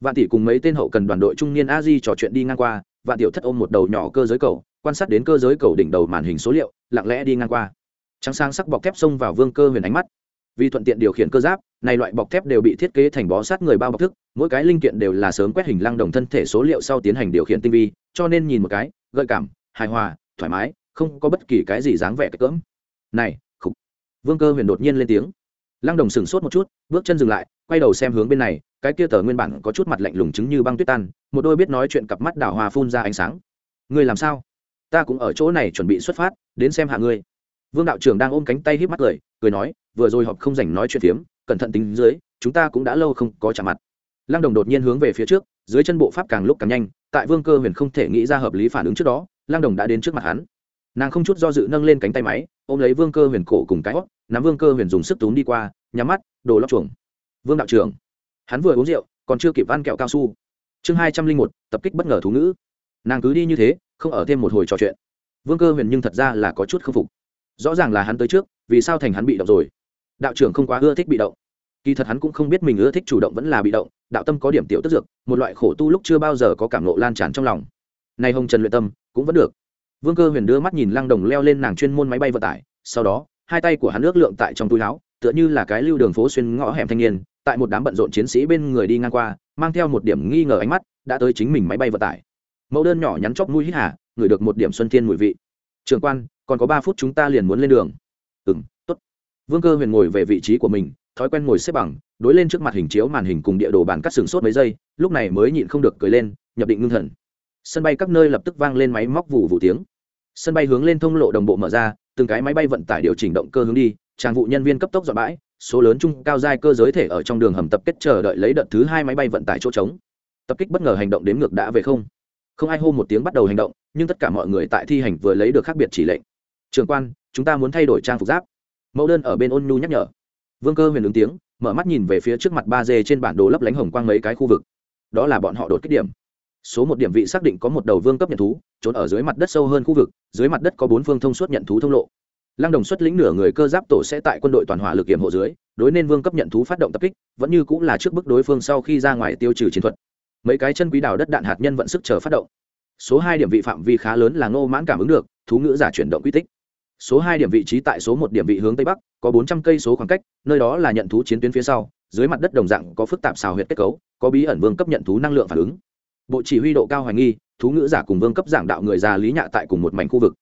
Vạn tỷ cùng mấy tên hậu cần đoàn đội trung niên a di trò chuyện đi ngang qua, vạn tiểu thất ôm một đầu nhỏ cơ giới cầu, quan sát đến cơ giới cầu đỉnh đầu màn hình số liệu, lặng lẽ đi ngang qua. Trắng sang sắc bọc thép xông vào vương cơ huyền ánh mắt. Vì thuận tiện điều khiển cơ giáp, này loại bọc thép đều bị thiết kế thành bó sát người bao bọc thức, mỗi cái linh kiện đều là sớm quét hình lăng đồng thân thể số liệu sau tiến hành điều khiển tinh vi, cho nên nhìn một cái, gợi cảm, hài hòa, thoải mái, không có bất kỳ cái gì dáng vẻ cỡm. Này, khục. Vương cơ huyền đột nhiên lên tiếng lăng đồng sửng sốt một chút, bước chân dừng lại, quay đầu xem hướng bên này, cái kia tờ nguyên bản có chút mặt lạnh lùng chứng như băng tuyết tan, một đôi biết nói chuyện cặp mắt đảo hòa phun ra ánh sáng. Ngươi làm sao? Ta cũng ở chỗ này chuẩn bị xuất phát, đến xem hạ ngươi. Vương đạo trưởng đang ôm cánh tay híp mắt cười cười nói, vừa rồi họp không dành nói chuyện phiếm, cẩn thận tính dưới, chúng ta cũng đã lâu không có chạm mặt. Lăng đồng đột nhiên hướng về phía trước, dưới chân bộ pháp càng lúc càng nhanh, tại vương cơ huyền không thể nghĩ ra hợp lý phản ứng trước đó, lăng đồng đã đến trước mặt hắn nàng không chút do dự nâng lên cánh tay máy, ôm lấy vương cơ huyền cổ cùng cái hót, nắm vương cơ huyền dùng sức túm đi qua, nhắm mắt, đồ lóc chuồng. Vương đạo trưởng, hắn vừa uống rượu, còn chưa kịp ăn kẹo cao su. Chương hai trăm linh một, tập kích bất ngờ thú ngữ. Nàng cứ đi như thế, không ở thêm một hồi trò chuyện. Vương cơ huyền nhưng thật ra là có chút k phục. Rõ ràng là hắn tới trước, vì sao thành hắn bị động rồi? Đạo trưởng không quá ưa thích bị động. Kỳ thật hắn cũng không biết mình ưa thích chủ động vẫn là bị động, đạo tâm có điểm tiểu tức dược, một loại khổ tu lúc chưa bao giờ có cảm nộ lan tràn trong lòng. Nay hồng trần luyện tâm, cũng vẫn được vương cơ huyền đưa mắt nhìn lăng đồng leo lên nàng chuyên môn máy bay vận tải, sau đó, hai tay của hắn ước lượng tại trong túi áo, tựa như là cái lưu đường phố xuyên ngõ hẻm thanh niên, tại một đám bận rộn chiến sĩ bên người đi ngang qua, mang theo một điểm nghi ngờ ánh mắt, đã tới chính mình máy bay vận tải. Mẫu đơn nhỏ nhắn chóp mũi hít hà, ngửi được một điểm xuân thiên mùi vị. Trường quan, còn có ba phút chúng ta liền muốn lên đường. Ừ m t ố t vương cơ huyền ngồi về vị trí của mình, thói quen ngồi xếp bằng, đối lên trước mặt hình chiếu màn hình cùng địa đồ bản cắt sừng sốt mấy giây, lúc này mới nhịn không được cười lên, nhập định ngưng thần. Sân bay các nơi lập tức vang lên máy móc vụ vụ tiếng sân bay hướng lên thông lộ đồng bộ mở ra, từng cái máy bay vận tải điều chỉnh động cơ hướng đi, trang vụ nhân viên cấp tốc dọn bãi, số lớn chung cao giai cơ giới thể ở trong đường hầm tập kết chờ đợi lấy đợt thứ hai máy bay vận tải chỗ trống. Tập kích bất ngờ hành động đếm ngược đã về không. Không ai hô một tiếng bắt đầu hành động, nhưng tất cả mọi người tại thi hành vừa lấy được khác biệt chỉ lệnh. Trường quan, chúng ta muốn thay đổi trang phục giáp. Mẫu đơn ở bên ôn nhu nhắc nhở. Vương cơ huyền ứng tiếng, mở mắt nhìn về phía trước mặt ba d trên bản đồ lấp lánh hồng quang mấy cái khu vực. Đó là bọn họ đột kích điểm số một điểm vị xác định có một đầu vương cấp nhận thú, trốn ở dưới mặt đất sâu hơn khu vực, dưới mặt đất có bốn phương thông suốt nhận thú thông lộ. Lăng đồng xuất lĩnh nửa người cơ giáp tổ sẽ tại quân đội toàn hỏa lực kiểm hộ dưới, đối nên vương cấp nhận thú phát động tập kích, vẫn như cũng là trước bức đối phương sau khi ra ngoài tiêu trừ chiến thuật. Mấy cái chân quý đào đất đạn hạt nhân vận sức chờ phát động. Số hai điểm vị phạm vi khá lớn là ngô mãn cảm ứng được, thú ngữ giả chuyển động quy tích. Số hai điểm vị trí tại số một điểm vị hướng tây bắc, có bốn trăm cây số khoảng cách, nơi đó là nhận thú chiến tuyến phía sau, dưới mặt đất đồng dạng có phức tạp xào huyệt kết cấu, có bí ẩn vương cấp nhận thú năng lượng phản ứng bộ chỉ huy độ cao hoài nghi, thú ngữ giả cùng vương cấp giảng đạo người già lý nhạ tại cùng một mảnh khu vực.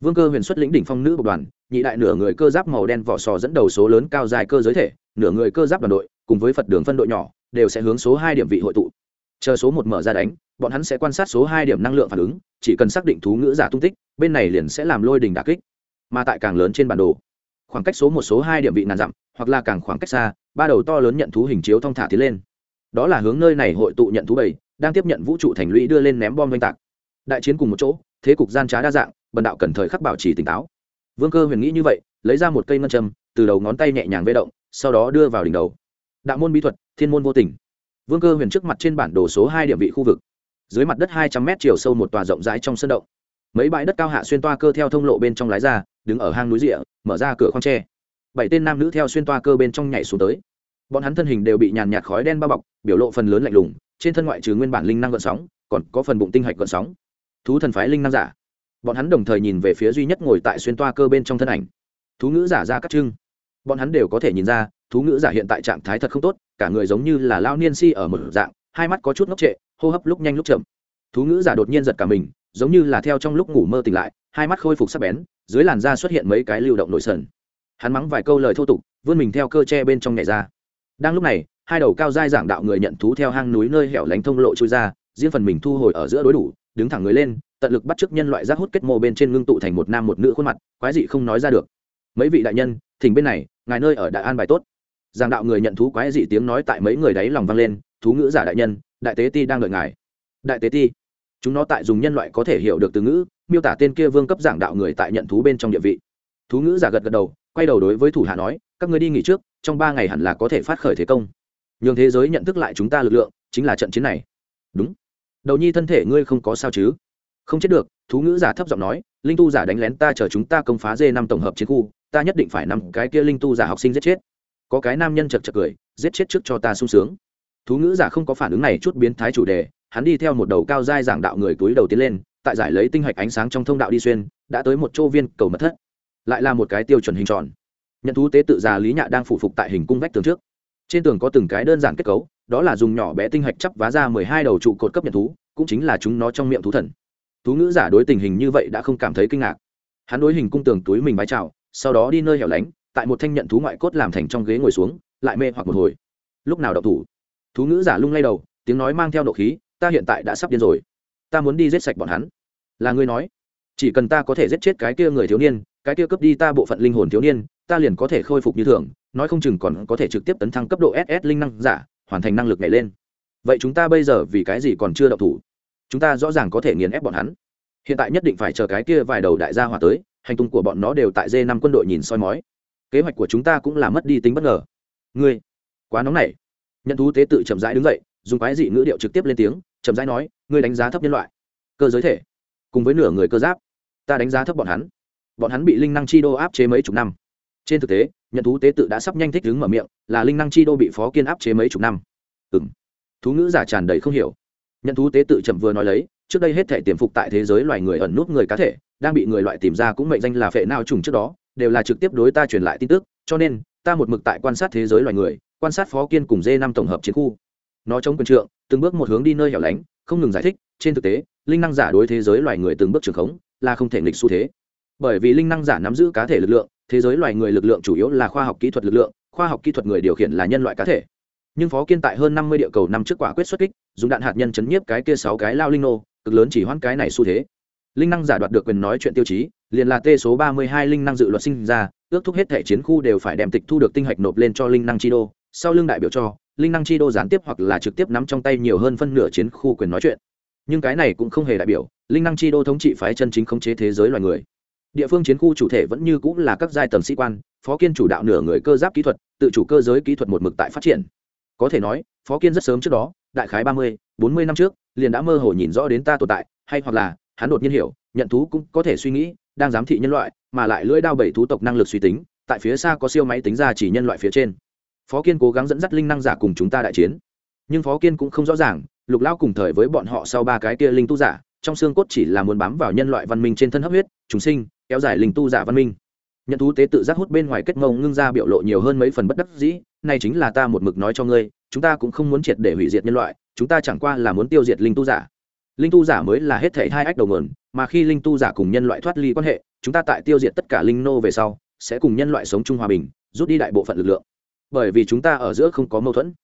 Vương cơ huyền xuất lĩnh đỉnh phong nữ bộ đoàn, nhị đại nửa người cơ giáp màu đen vỏ sò dẫn đầu số lớn cao dài cơ giới thể, nửa người cơ giáp đoàn đội, cùng với phật đường phân đội nhỏ, đều sẽ hướng số hai điểm vị hội tụ. Chờ số một mở ra đánh, bọn hắn sẽ quan sát số hai điểm năng lượng phản ứng, chỉ cần xác định thú ngữ giả tung tích, bên này liền sẽ làm lôi đình đà kích. Mà tại càng lớn trên bản đồ, khoảng cách số một, số hai điểm vị ngàn dặm, hoặc là càng khoảng cách xa, ba đầu to lớn nhận thú hình chiếu thong thả tiến lên đó là hướng nơi này hội tụ nhận thú bảy đang tiếp nhận vũ trụ thành lũy đưa lên ném bom oanh tạc. Đại chiến cùng một chỗ, thế cục gian trá đa dạng, bần đạo cần thời khắc bảo trì tỉnh táo. Vương cơ huyền nghĩ như vậy, lấy ra một cây ngân châm, từ đầu ngón tay nhẹ nhàng vê động, sau đó đưa vào đỉnh đầu. Đạo môn bí thuật, thiên môn vô tình. Vương cơ huyền trước mặt trên bản đồ số hai địa vị khu vực. Dưới mặt đất hai trăm mét chiều sâu một tòa rộng rãi trong sân động. Mấy bãi đất cao hạ xuyên toa cơ theo thông lộ bên trong lái ra, đứng ở hang núi rịa mở ra cửa khoang tre. Bảy tên nam nữ theo xuyên toa cơ bên trong nhảy xuống tới bọn hắn thân hình đều bị nhàn nhạt khói đen bao bọc, biểu lộ phần lớn lạnh lùng, trên thân ngoại trừ nguyên bản linh năng gợn sóng, còn có phần bụng tinh hạch gợn sóng. Thú thần phái linh năng giả. Bọn hắn đồng thời nhìn về phía duy nhất ngồi tại xuyên toa cơ bên trong thân ảnh. Thú ngữ giả ra các trưng bọn hắn đều có thể nhìn ra, thú ngữ giả hiện tại trạng thái thật không tốt, cả người giống như là lao niên si ở một dạng, hai mắt có chút ngốc trệ, hô hấp lúc nhanh lúc chậm. Thú ngữ giả đột nhiên giật cả mình, giống như là theo trong lúc ngủ mơ tỉnh lại, hai mắt khôi phục sắc bén, dưới làn da xuất hiện mấy cái lưu động nổi sần. Hắn mắng vài câu lời thô tục, vươn mình theo cơ tre bên trong nhảy ra đang lúc này, hai đầu cao dai giảng đạo người nhận thú theo hang núi nơi hẻo lánh thông lộ trôi ra, riêng phần mình thu hồi ở giữa đối đủ, đứng thẳng người lên, tận lực bắt chước nhân loại rác hút kết mô bên trên ngưng tụ thành một nam một nữ khuôn mặt, quái dị không nói ra được. Mấy vị đại nhân, thỉnh bên này, ngài nơi ở đại an bài tốt. Giảng đạo người nhận thú quái dị tiếng nói tại mấy người đáy lòng vang lên, thú ngữ giả đại nhân, đại tế ti đang đợi ngài. Đại tế ti, chúng nó tại dùng nhân loại có thể hiểu được từ ngữ, miêu tả tên kia vương cấp giảng đạo người tại nhận thú bên trong địa vị. Thú ngữ giả gật gật đầu, quay đầu đối với thủ hạ nói, các người đi nghỉ trước trong ba ngày hẳn là có thể phát khởi thế công. Nhường thế giới nhận thức lại chúng ta lực lượng, chính là trận chiến này. Đúng. Đầu nhi thân thể ngươi không có sao chứ? Không chết được, thú ngữ giả thấp giọng nói, linh tu giả đánh lén ta chờ chúng ta công phá dê năm tổng hợp chiến khu, ta nhất định phải nằm cái kia linh tu giả học sinh giết chết. Có cái nam nhân chật chật cười, giết chết trước cho ta sung sướng. Thú ngữ giả không có phản ứng này chút biến thái chủ đề, hắn đi theo một đầu cao dai giảng đạo người túi đầu tiến lên, tại giải lấy tinh hạch ánh sáng trong thông đạo đi xuyên, đã tới một chỗ viên cầu mật thất. Lại là một cái tiêu chuẩn hình tròn nhận thú tế tự già lý nhạ đang phụ phục tại hình cung vách tường trước. Trên tường có từng cái đơn giản kết cấu, đó là dùng nhỏ bé tinh hạch chắp vá ra mười hai đầu trụ cột cấp nhận thú, cũng chính là chúng nó trong miệng thú thần. Thú ngữ giả đối tình hình như vậy đã không cảm thấy kinh ngạc. Hắn đối hình cung tường túi mình vái chào, sau đó đi nơi hẻo lánh, tại một thanh nhận thú ngoại cốt làm thành trong ghế ngồi xuống, lại mê hoặc một hồi. Lúc nào đậu thủ? Thú ngữ giả lung lay đầu, tiếng nói mang theo nộ khí, ta hiện tại đã sắp điên rồi. Ta muốn đi giết sạch bọn hắn. Là ngươi nói. Chỉ cần ta có thể giết chết cái kia người thiếu niên, cái kia cướp đi ta bộ phận linh hồn thiếu niên ta liền có thể khôi phục như thường, nói không chừng còn có thể trực tiếp tấn thăng cấp độ ss linh năng giả, hoàn thành năng lực nhảy lên. Vậy chúng ta bây giờ vì cái gì còn chưa đậu thủ? Chúng ta rõ ràng có thể nghiền ép bọn hắn. Hiện tại nhất định phải chờ cái kia vài đầu đại gia hỏa tới, hành tung của bọn nó đều tại d năm quân đội nhìn soi mói. Kế hoạch của chúng ta cũng là mất đi tính bất ngờ. Ngươi, quá nóng nảy. Nhận thú tế tự chậm rãi đứng dậy, dùng quái dị ngữ điệu trực tiếp lên tiếng, chậm rãi nói, ngươi đánh giá thấp nhân loại. Cơ giới thể. Cùng với nửa người cơ giáp. Ta đánh giá thấp bọn hắn. Bọn hắn bị linh năng chi đô áp chế mấy chục năm trên thực tế, nhận thú tế tự đã sắp nhanh thích đứng mở miệng, là linh năng chi đô bị phó kiên áp chế mấy chục năm. Ừ m thú ngữ giả tràn đầy không hiểu. Nhận thú tế tự chậm vừa nói lấy, trước đây hết thể tiềm phục tại thế giới loài người ẩn nút người cá thể, đang bị người loại tìm ra cũng mệnh danh là phệ nao trùng trước đó, đều là trực tiếp đối ta truyền lại tin tức, cho nên, ta một mực tại quan sát thế giới loài người, quan sát phó kiên cùng dê năm tổng hợp chiến khu. Nó chống quyền trượng, từng bước một hướng đi nơi hẻo lánh, không ngừng giải thích, trên thực tế, linh năng giả đối thế giới loài người từng bước trường khống, là không thể nghịch xu thế. Bởi vì linh năng giả nắm giữ cá thể lực lượng thế giới loài người lực lượng chủ yếu là khoa học kỹ thuật lực lượng, khoa học kỹ thuật người điều khiển là nhân loại cá thể. Nhưng phó kiên tại hơn năm mươi địa cầu năm trước quả quyết xuất kích, dùng đạn hạt nhân chấn nhiếp cái kia sáu cái lao linh nô, cực lớn chỉ hoãn cái này xu thế. Linh năng giả đoạt được quyền nói chuyện tiêu chí, liền là t số ba mươi hai linh năng dự luật sinh ra, ước thúc hết thể chiến khu đều phải đem tịch thu được tinh hạch nộp lên cho linh năng chi đô. Sau lưng đại biểu cho, linh năng chi đô gián tiếp hoặc là trực tiếp nắm trong tay nhiều hơn phân nửa chiến khu quyền nói chuyện. Nhưng cái này cũng không hề đại biểu, linh năng chi đô thống trị phái chân chính khống chế thế giới loài người địa phương chiến khu chủ thể vẫn như cũng là các giai tầng sĩ quan, phó kiên chủ đạo nửa người cơ giáp kỹ thuật, tự chủ cơ giới kỹ thuật một mực tại phát triển. Có thể nói, phó kiên rất sớm trước đó, đại khái ba mươi, bốn mươi năm trước, liền đã mơ hồ nhìn rõ đến ta tồn tại, hay hoặc là, hắn đột nhiên hiểu, nhận thú cũng có thể suy nghĩ, đang giám thị nhân loại, mà lại lưỡi đao bảy thú tộc năng lực suy tính, tại phía xa có siêu máy tính ra chỉ nhân loại phía trên. Phó kiên cố gắng dẫn dắt linh năng giả cùng chúng ta đại chiến. Nhưng phó kiên cũng không rõ ràng, lục lao cùng thời với bọn họ sau ba cái kia linh tu giả, trong xương cốt chỉ là muốn bám vào nhân loại văn minh trên thân hấp huyết chúng sinh kéo dài linh tu giả văn minh. Nhận thú tế tự giác hút bên ngoài kết mông ngưng ra biểu lộ nhiều hơn mấy phần bất đắc dĩ này chính là ta một mực nói cho ngươi, chúng ta cũng không muốn triệt để hủy diệt nhân loại, chúng ta chẳng qua là muốn tiêu diệt linh tu giả. Linh tu giả mới là hết thể hai ách đầu nguồn, mà khi linh tu giả cùng nhân loại thoát ly quan hệ, chúng ta tại tiêu diệt tất cả linh nô về sau, sẽ cùng nhân loại sống chung hòa bình, rút đi đại bộ phận lực lượng. Bởi vì chúng ta ở giữa không có mâu thuẫn.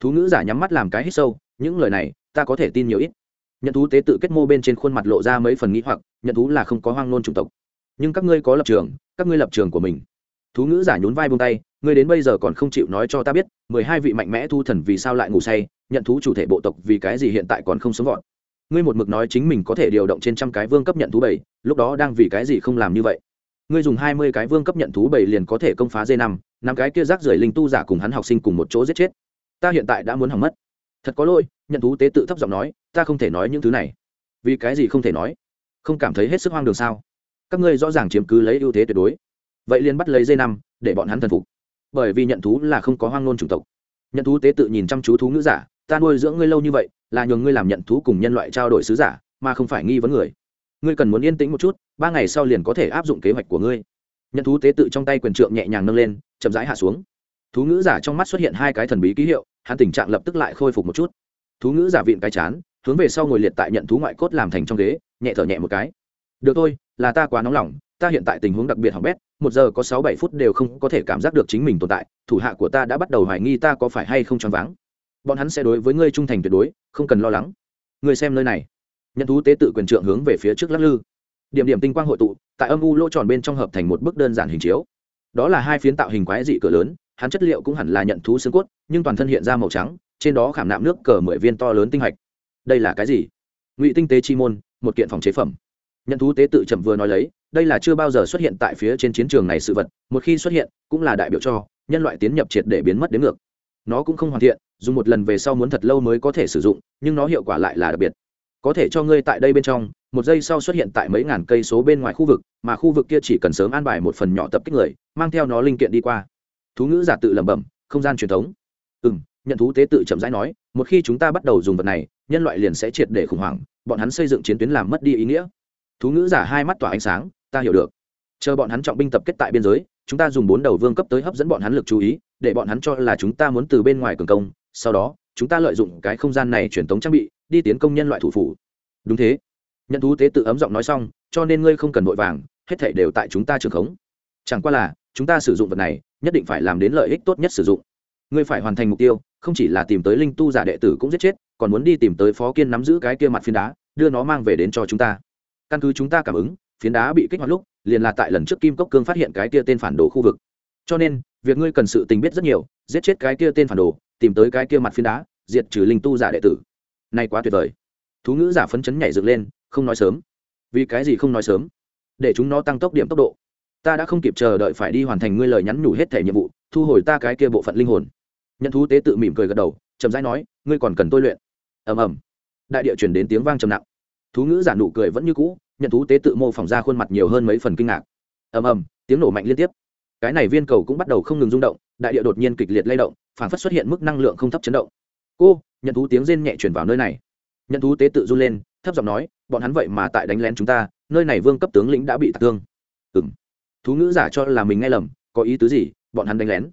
Thú ngữ giả nhắm mắt làm cái hít sâu, những lời này, ta có thể tin nhiều ít. Nhận thú tế tự kết mô bên trên khuôn mặt lộ ra mấy phần nghĩ hoặc, nhận thú là không có hoang nôn chủng tộc nhưng các ngươi có lập trường, các ngươi lập trường của mình. Thú ngữ giả nhún vai buông tay, ngươi đến bây giờ còn không chịu nói cho ta biết, mười hai vị mạnh mẽ thu thần vì sao lại ngủ say, nhận thú chủ thể bộ tộc vì cái gì hiện tại còn không sống gọn ngươi một mực nói chính mình có thể điều động trên trăm cái vương cấp nhận thú bảy, lúc đó đang vì cái gì không làm như vậy? Ngươi dùng hai mươi cái vương cấp nhận thú bảy liền có thể công phá d năm năm cái kia rác rưởi linh tu giả cùng hắn học sinh cùng một chỗ giết chết. Ta hiện tại đã muốn hỏng mất. Thật có lỗi, nhận thú tế tự thấp giọng nói, ta không thể nói những thứ này. Vì cái gì không thể nói? Không cảm thấy hết sức hoang đường sao? Các ngươi rõ ràng chiếm cứ lấy ưu thế tuyệt đối. Vậy liền bắt lấy dây năm, để bọn hắn thần phục. Bởi vì nhận thú là không có hoang ngôn chủng tộc. Nhận thú tế tự nhìn chăm chú thú ngữ giả, ta nuôi dưỡng ngươi lâu như vậy, là nhường ngươi làm nhận thú cùng nhân loại trao đổi sứ giả, mà không phải nghi vấn người. Ngươi cần muốn yên tĩnh một chút, ba ngày sau liền có thể áp dụng kế hoạch của ngươi. Nhận thú tế tự trong tay quyền trượng nhẹ nhàng nâng lên, chậm rãi hạ xuống. Thú ngữ giả trong mắt xuất hiện hai cái thần bí ký hiệu, hắn tình trạng lập tức lại khôi phục một chút. Thú ngữ giả vịn cái chán, hướng về sau ngồi liệt tại nhận thú ngoại cốt làm thành trong ghế, nhẹ thở nhẹ một cái. Được thôi là ta quá nóng lòng, ta hiện tại tình huống đặc biệt hỏng bét, một giờ có sáu bảy phút đều không có thể cảm giác được chính mình tồn tại, thủ hạ của ta đã bắt đầu hoài nghi ta có phải hay không choáng váng. Bọn hắn sẽ đối với ngươi trung thành tuyệt đối, không cần lo lắng. Ngươi xem nơi này. Nhận thú tế tự quyền trượng hướng về phía trước lắc lư. Điểm điểm tinh quang hội tụ, tại âm u lỗ tròn bên trong hợp thành một bức đơn giản hình chiếu. Đó là hai phiến tạo hình quái dị cửa lớn, hắn chất liệu cũng hẳn là nhận thú xương cốt, nhưng toàn thân hiện ra màu trắng, trên đó khảm nạm nước cờ mười viên to lớn tinh hạch. Đây là cái gì? Ngụy tinh tế chi môn, một kiện phòng chế phẩm nhận thú tế tự chậm vừa nói lấy, đây là chưa bao giờ xuất hiện tại phía trên chiến trường này sự vật, một khi xuất hiện, cũng là đại biểu cho, nhân loại tiến nhập triệt để biến mất đến ngược. Nó cũng không hoàn thiện, dùng một lần về sau muốn thật lâu mới có thể sử dụng, nhưng nó hiệu quả lại là đặc biệt. Có thể cho ngươi tại đây bên trong, một giây sau xuất hiện tại mấy ngàn cây số bên ngoài khu vực, mà khu vực kia chỉ cần sớm an bài một phần nhỏ tập kích người, mang theo nó linh kiện đi qua. Thú ngữ giả tự lẩm bẩm, không gian truyền thống. Ừ m nhận thú tế tự chậm rãi nói, một khi chúng ta bắt đầu dùng vật này, nhân loại liền sẽ triệt để khủng hoảng, bọn hắn xây dựng chiến tuyến làm mất đi ý nghĩa thú ngữ giả hai mắt tỏa ánh sáng, ta hiểu được. Chờ bọn hắn trọng binh tập kết tại biên giới, chúng ta dùng bốn đầu vương cấp tới hấp dẫn bọn hắn lực chú ý, để bọn hắn cho là chúng ta muốn từ bên ngoài cường công, sau đó, chúng ta lợi dụng cái không gian này truyền tống trang bị, đi tiến công nhân loại thủ phủ. Đúng thế. Nhận thú tế tự ấm giọng nói xong, cho nên ngươi không cần vội vàng, hết thảy đều tại chúng ta trường khống. Chẳng qua là, chúng ta sử dụng vật này, nhất định phải làm đến lợi ích tốt nhất sử dụng. Ngươi phải hoàn thành mục tiêu, không chỉ là tìm tới linh tu giả đệ tử cũng giết chết, còn muốn đi tìm tới phó kiên nắm giữ cái kia mặt phiến đá, đưa nó mang về đến cho chúng ta căn cứ chúng ta cảm ứng, phiến đá bị kích hoạt lúc, liền là tại lần trước kim cốc cương phát hiện cái kia tên phản đồ khu vực. Cho nên, việc ngươi cần sự tình biết rất nhiều, giết chết cái kia tên phản đồ, tìm tới cái kia mặt phiến đá, diệt trừ linh tu giả đệ tử. Nay quá tuyệt vời. Thú ngữ giả phấn chấn nhảy dựng lên, không nói sớm. Vì cái gì không nói sớm? Để chúng nó tăng tốc điểm tốc độ. Ta đã không kịp chờ đợi phải đi hoàn thành ngươi lời nhắn nhủ hết thể nhiệm vụ, thu hồi ta cái kia bộ phận linh hồn. Nhận thú tế tự mỉm cười gật đầu, chậm rãi nói, ngươi còn cần tôi luyện. Ầm ầm. Đại địa chuyển đến tiếng vang trầm nặng thú ngữ giả nụ cười vẫn như cũ, nhận thú tế tự mô phỏng ra khuôn mặt nhiều hơn mấy phần kinh ngạc. Ầm ầm, tiếng nổ mạnh liên tiếp. Cái này viên cầu cũng bắt đầu không ngừng rung động, đại địa đột nhiên kịch liệt lay động, phản phất xuất hiện mức năng lượng không thấp chấn động. Cô, nhận thú tiếng rên nhẹ chuyển vào nơi này. Nhận thú tế tự run lên, thấp giọng nói, bọn hắn vậy mà tại đánh lén chúng ta, nơi này vương cấp tướng lĩnh đã bị tạc thương. Ừng thú ngữ giả cho là mình nghe lầm, có ý tứ gì? Bọn hắn đánh lén.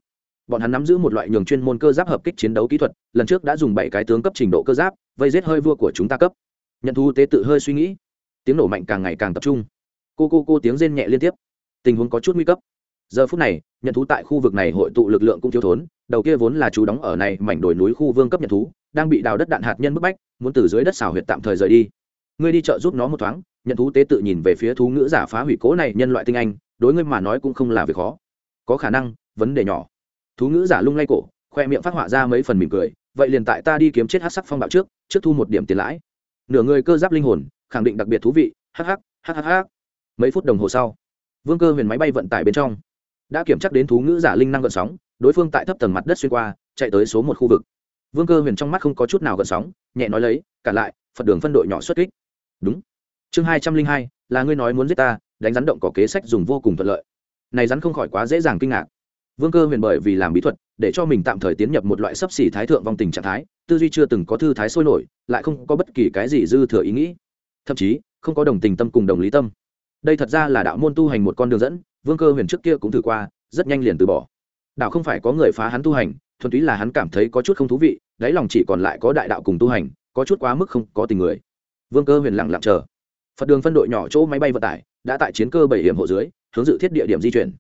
Bọn hắn nắm giữ một loại nhường chuyên môn cơ giáp hợp kích chiến đấu kỹ thuật, lần trước đã dùng bảy cái tướng cấp trình độ cơ giáp, vây giết hơi vua của chúng ta cấp nhận thú tế tự hơi suy nghĩ. Tiếng nổ mạnh càng ngày càng tập trung. Cô cô cô tiếng rên nhẹ liên tiếp. Tình huống có chút nguy cấp. Giờ phút này, nhận thú tại khu vực này hội tụ lực lượng cũng thiếu thốn, đầu kia vốn là chú đóng ở này mảnh đồi núi khu vương cấp nhận thú, đang bị đào đất đạn hạt nhân bức bách, muốn từ dưới đất xào huyệt tạm thời rời đi. Ngươi đi chợ giúp nó một thoáng, nhận thú tế tự nhìn về phía thú ngữ giả phá hủy cố này nhân loại tinh anh, đối ngươi mà nói cũng không là việc khó. Có khả năng, vấn đề nhỏ. Thú ngữ giả lung lay cổ, khoe miệng phát họa ra mấy phần mỉm cười, vậy liền tại ta đi kiếm chết hát sắc phong bạo trước trước thu một điểm tiền lãi nửa người cơ giáp linh hồn, khẳng định đặc biệt thú vị hh hh mấy phút đồng hồ sau, vương cơ huyền máy bay vận tải bên trong, đã kiểm chắc đến thú ngữ giả linh năng gợn sóng, đối phương tại thấp tầng mặt đất xuyên qua, chạy tới số một khu vực. Vương cơ huyền trong mắt không có chút nào gợn sóng, nhẹ nói lấy, cả lại, phật đường phân đội nhỏ xuất kích. Đúng. Chương hai trăm linh hai, là ngươi nói muốn giết ta, đánh rắn động có kế sách dùng vô cùng thuận lợi. Này rắn không khỏi quá dễ dàng kinh ngạc. Vương cơ huyền bởi vì làm bí thuật, để cho mình tạm thời tiến nhập một loại sấp xỉ thái thượng vong tình trạng thái tư duy chưa từng có thư thái sôi nổi, lại không có bất kỳ cái gì dư thừa ý nghĩ. Thậm chí, không có đồng tình tâm cùng đồng lý tâm. Đây thật ra là đạo môn tu hành một con đường dẫn, vương cơ huyền trước kia cũng thử qua, rất nhanh liền từ bỏ. Đạo không phải có người phá hắn tu hành, thuần túy là hắn cảm thấy có chút không thú vị, đáy lòng chỉ còn lại có đại đạo cùng tu hành, có chút quá mức không có tình người. Vương cơ huyền lặng lặng chờ. Phật đường phân đội nhỏ chỗ máy bay vận tải, đã tại chiến cơ bảy hiểm hộ dưới, hướng dự thiết địa điểm di chuyển.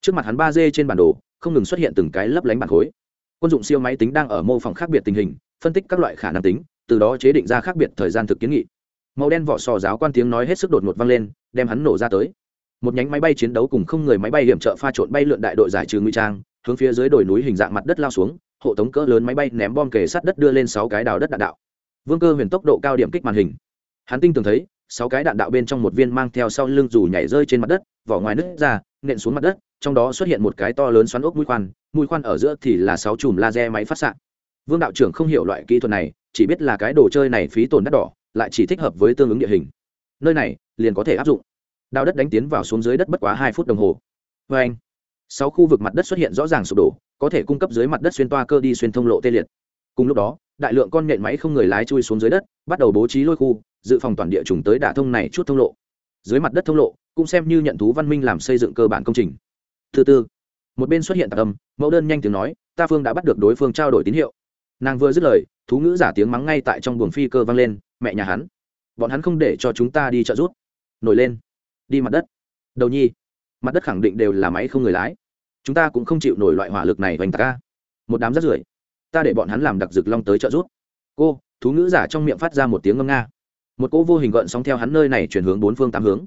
Trước mặt hắn ba d trên bản đồ, không ngừng xuất hiện từng cái lấp lánh bản khối. Quân dụng siêu máy tính đang ở mô phỏng khác biệt tình hình phân tích các loại khả năng tính, từ đó chế định ra khác biệt thời gian thực kiến nghị. Màu đen vỏ sò giáo quan tiếng nói hết sức đột ngột vang lên, đem hắn nổ ra tới. Một nhánh máy bay chiến đấu cùng không người máy bay hiểm trợ pha trộn bay lượn đại đội giải trừ nguy trang, hướng phía dưới đồi núi hình dạng mặt đất lao xuống, hộ tống cỡ lớn máy bay ném bom kề sát đất đưa lên sáu cái đào đất đạn đạo. Vương cơ huyền tốc độ cao điểm kích màn hình. Hắn tinh tường thấy, sáu cái đạn đạo bên trong một viên mang theo sau lưng dù nhảy rơi trên mặt đất, vỏ ngoài nứt ra, nện xuống mặt đất, trong đó xuất hiện một cái to lớn xoắn ốc mũi khoan mũi khoan ở giữa thì là sáu chùm laser máy phát xạ vương đạo trưởng không hiểu loại kỹ thuật này, chỉ biết là cái đồ chơi này phí tổn đắt đỏ, lại chỉ thích hợp với tương ứng địa hình. Nơi này, liền có thể áp dụng. Đào đất đánh tiến vào xuống dưới đất bất quá hai phút đồng hồ. Vê anh, sáu khu vực mặt đất xuất hiện rõ ràng sụp đổ, có thể cung cấp dưới mặt đất xuyên toa cơ đi xuyên thông lộ tê liệt. Cùng lúc đó, đại lượng con nhện máy không người lái chui xuống dưới đất, bắt đầu bố trí lôi khu, dự phòng toàn địa chủng tới đả thông này chút thông lộ. Dưới mặt đất thông lộ, cũng xem như nhận thú văn minh làm xây dựng cơ bản công trình. Thứ tư, một bên xuất hiện tạc âm, mẫu đơn nhanh tiếng nói, ta phương đã bắt được đối phương trao đổi tín hiệu nàng vừa dứt lời thú ngữ giả tiếng mắng ngay tại trong buồng phi cơ vang lên mẹ nhà hắn bọn hắn không để cho chúng ta đi trợ rút, nổi lên đi mặt đất. Đầu nhi mặt đất khẳng định đều là máy không người lái. Chúng ta cũng không chịu nổi loại hỏa lực này vành tạc ca một đám rất rưởi ta để bọn hắn làm đặc dực long tới trợ rút. cô thú ngữ giả trong miệng phát ra một tiếng ngâm nga. Một cỗ vô hình gợn sóng theo hắn nơi này chuyển hướng bốn phương tám hướng.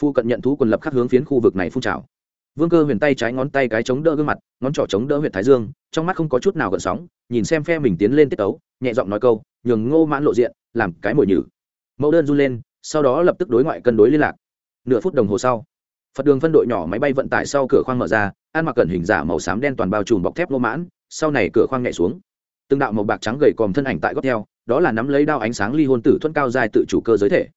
Phu cận nhận thú quần lập khắc hướng phiến khu vực này phun trào vương cơ huyền tay trái ngón tay cái chống đỡ gương mặt, ngón trỏ chống đỡ huyện thái dương, trong mắt không có chút nào gợn sóng, nhìn xem phe mình tiến lên tiết tấu, nhẹ giọng nói câu, nhường ngô mãn lộ diện, làm cái mồi nhử. Mẫu đơn run lên, sau đó lập tức đối ngoại cân đối liên lạc. Nửa phút đồng hồ sau, phật đường phân đội nhỏ máy bay vận tải sau cửa khoang mở ra, ăn mặc cẩn hình giả màu xám đen toàn bao trùm bọc thép ngô mãn, sau này cửa khoang nhẹ xuống. Từng đạo màu bạc trắng gầy còm thân ảnh tại góc theo, đó là nắm lấy đao ánh sáng ly hôn tử thuận cao dài tự chủ cơ giới thể.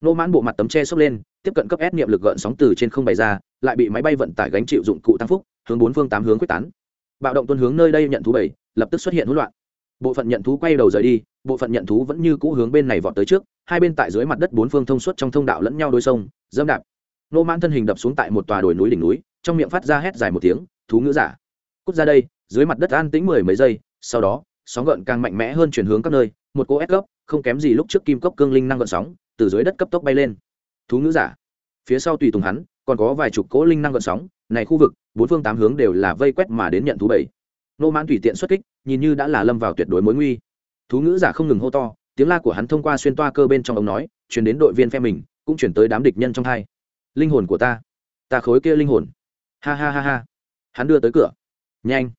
Ngô mãn bộ mặt tấm che xốc lên tiếp cận cấp ép niệm lực gợn sóng từ trên không bày ra, lại bị máy bay vận tải gánh chịu dụng cụ tăng phúc, hướng bốn phương tám hướng quyết tán. Bạo động tuân hướng nơi đây nhận thú bảy, lập tức xuất hiện hỗn loạn. Bộ phận nhận thú quay đầu rời đi, bộ phận nhận thú vẫn như cũ hướng bên này vọt tới trước, hai bên tại dưới mặt đất bốn phương thông suốt trong thông đạo lẫn nhau đối sông, dẫm đạp. Nô mãn thân hình đập xuống tại một tòa đồi núi đỉnh núi, trong miệng phát ra hét dài một tiếng, thú ngữ giả. Cút ra đây, dưới mặt đất an tĩnh mười mấy giây, sau đó, sóng gợn càng mạnh mẽ hơn chuyển hướng các nơi, một cỗ ép gấp, không kém gì lúc trước kim cốc cương linh năng gợn sóng, từ dưới đất cấp tốc bay lên thú ngữ giả. Phía sau tùy tùng hắn, còn có vài chục cỗ linh năng gợn sóng, này khu vực, bốn phương tám hướng đều là vây quét mà đến nhận thú bảy. Nô mãn tùy tiện xuất kích, nhìn như đã là lâm vào tuyệt đối mối nguy. Thú ngữ giả không ngừng hô to, tiếng la của hắn thông qua xuyên toa cơ bên trong ống nói chuyển đến đội viên phe mình, cũng chuyển tới đám địch nhân trong hai. Linh hồn của ta. Ta khối kia linh hồn. Ha ha ha ha. Hắn đưa tới cửa. Nhanh.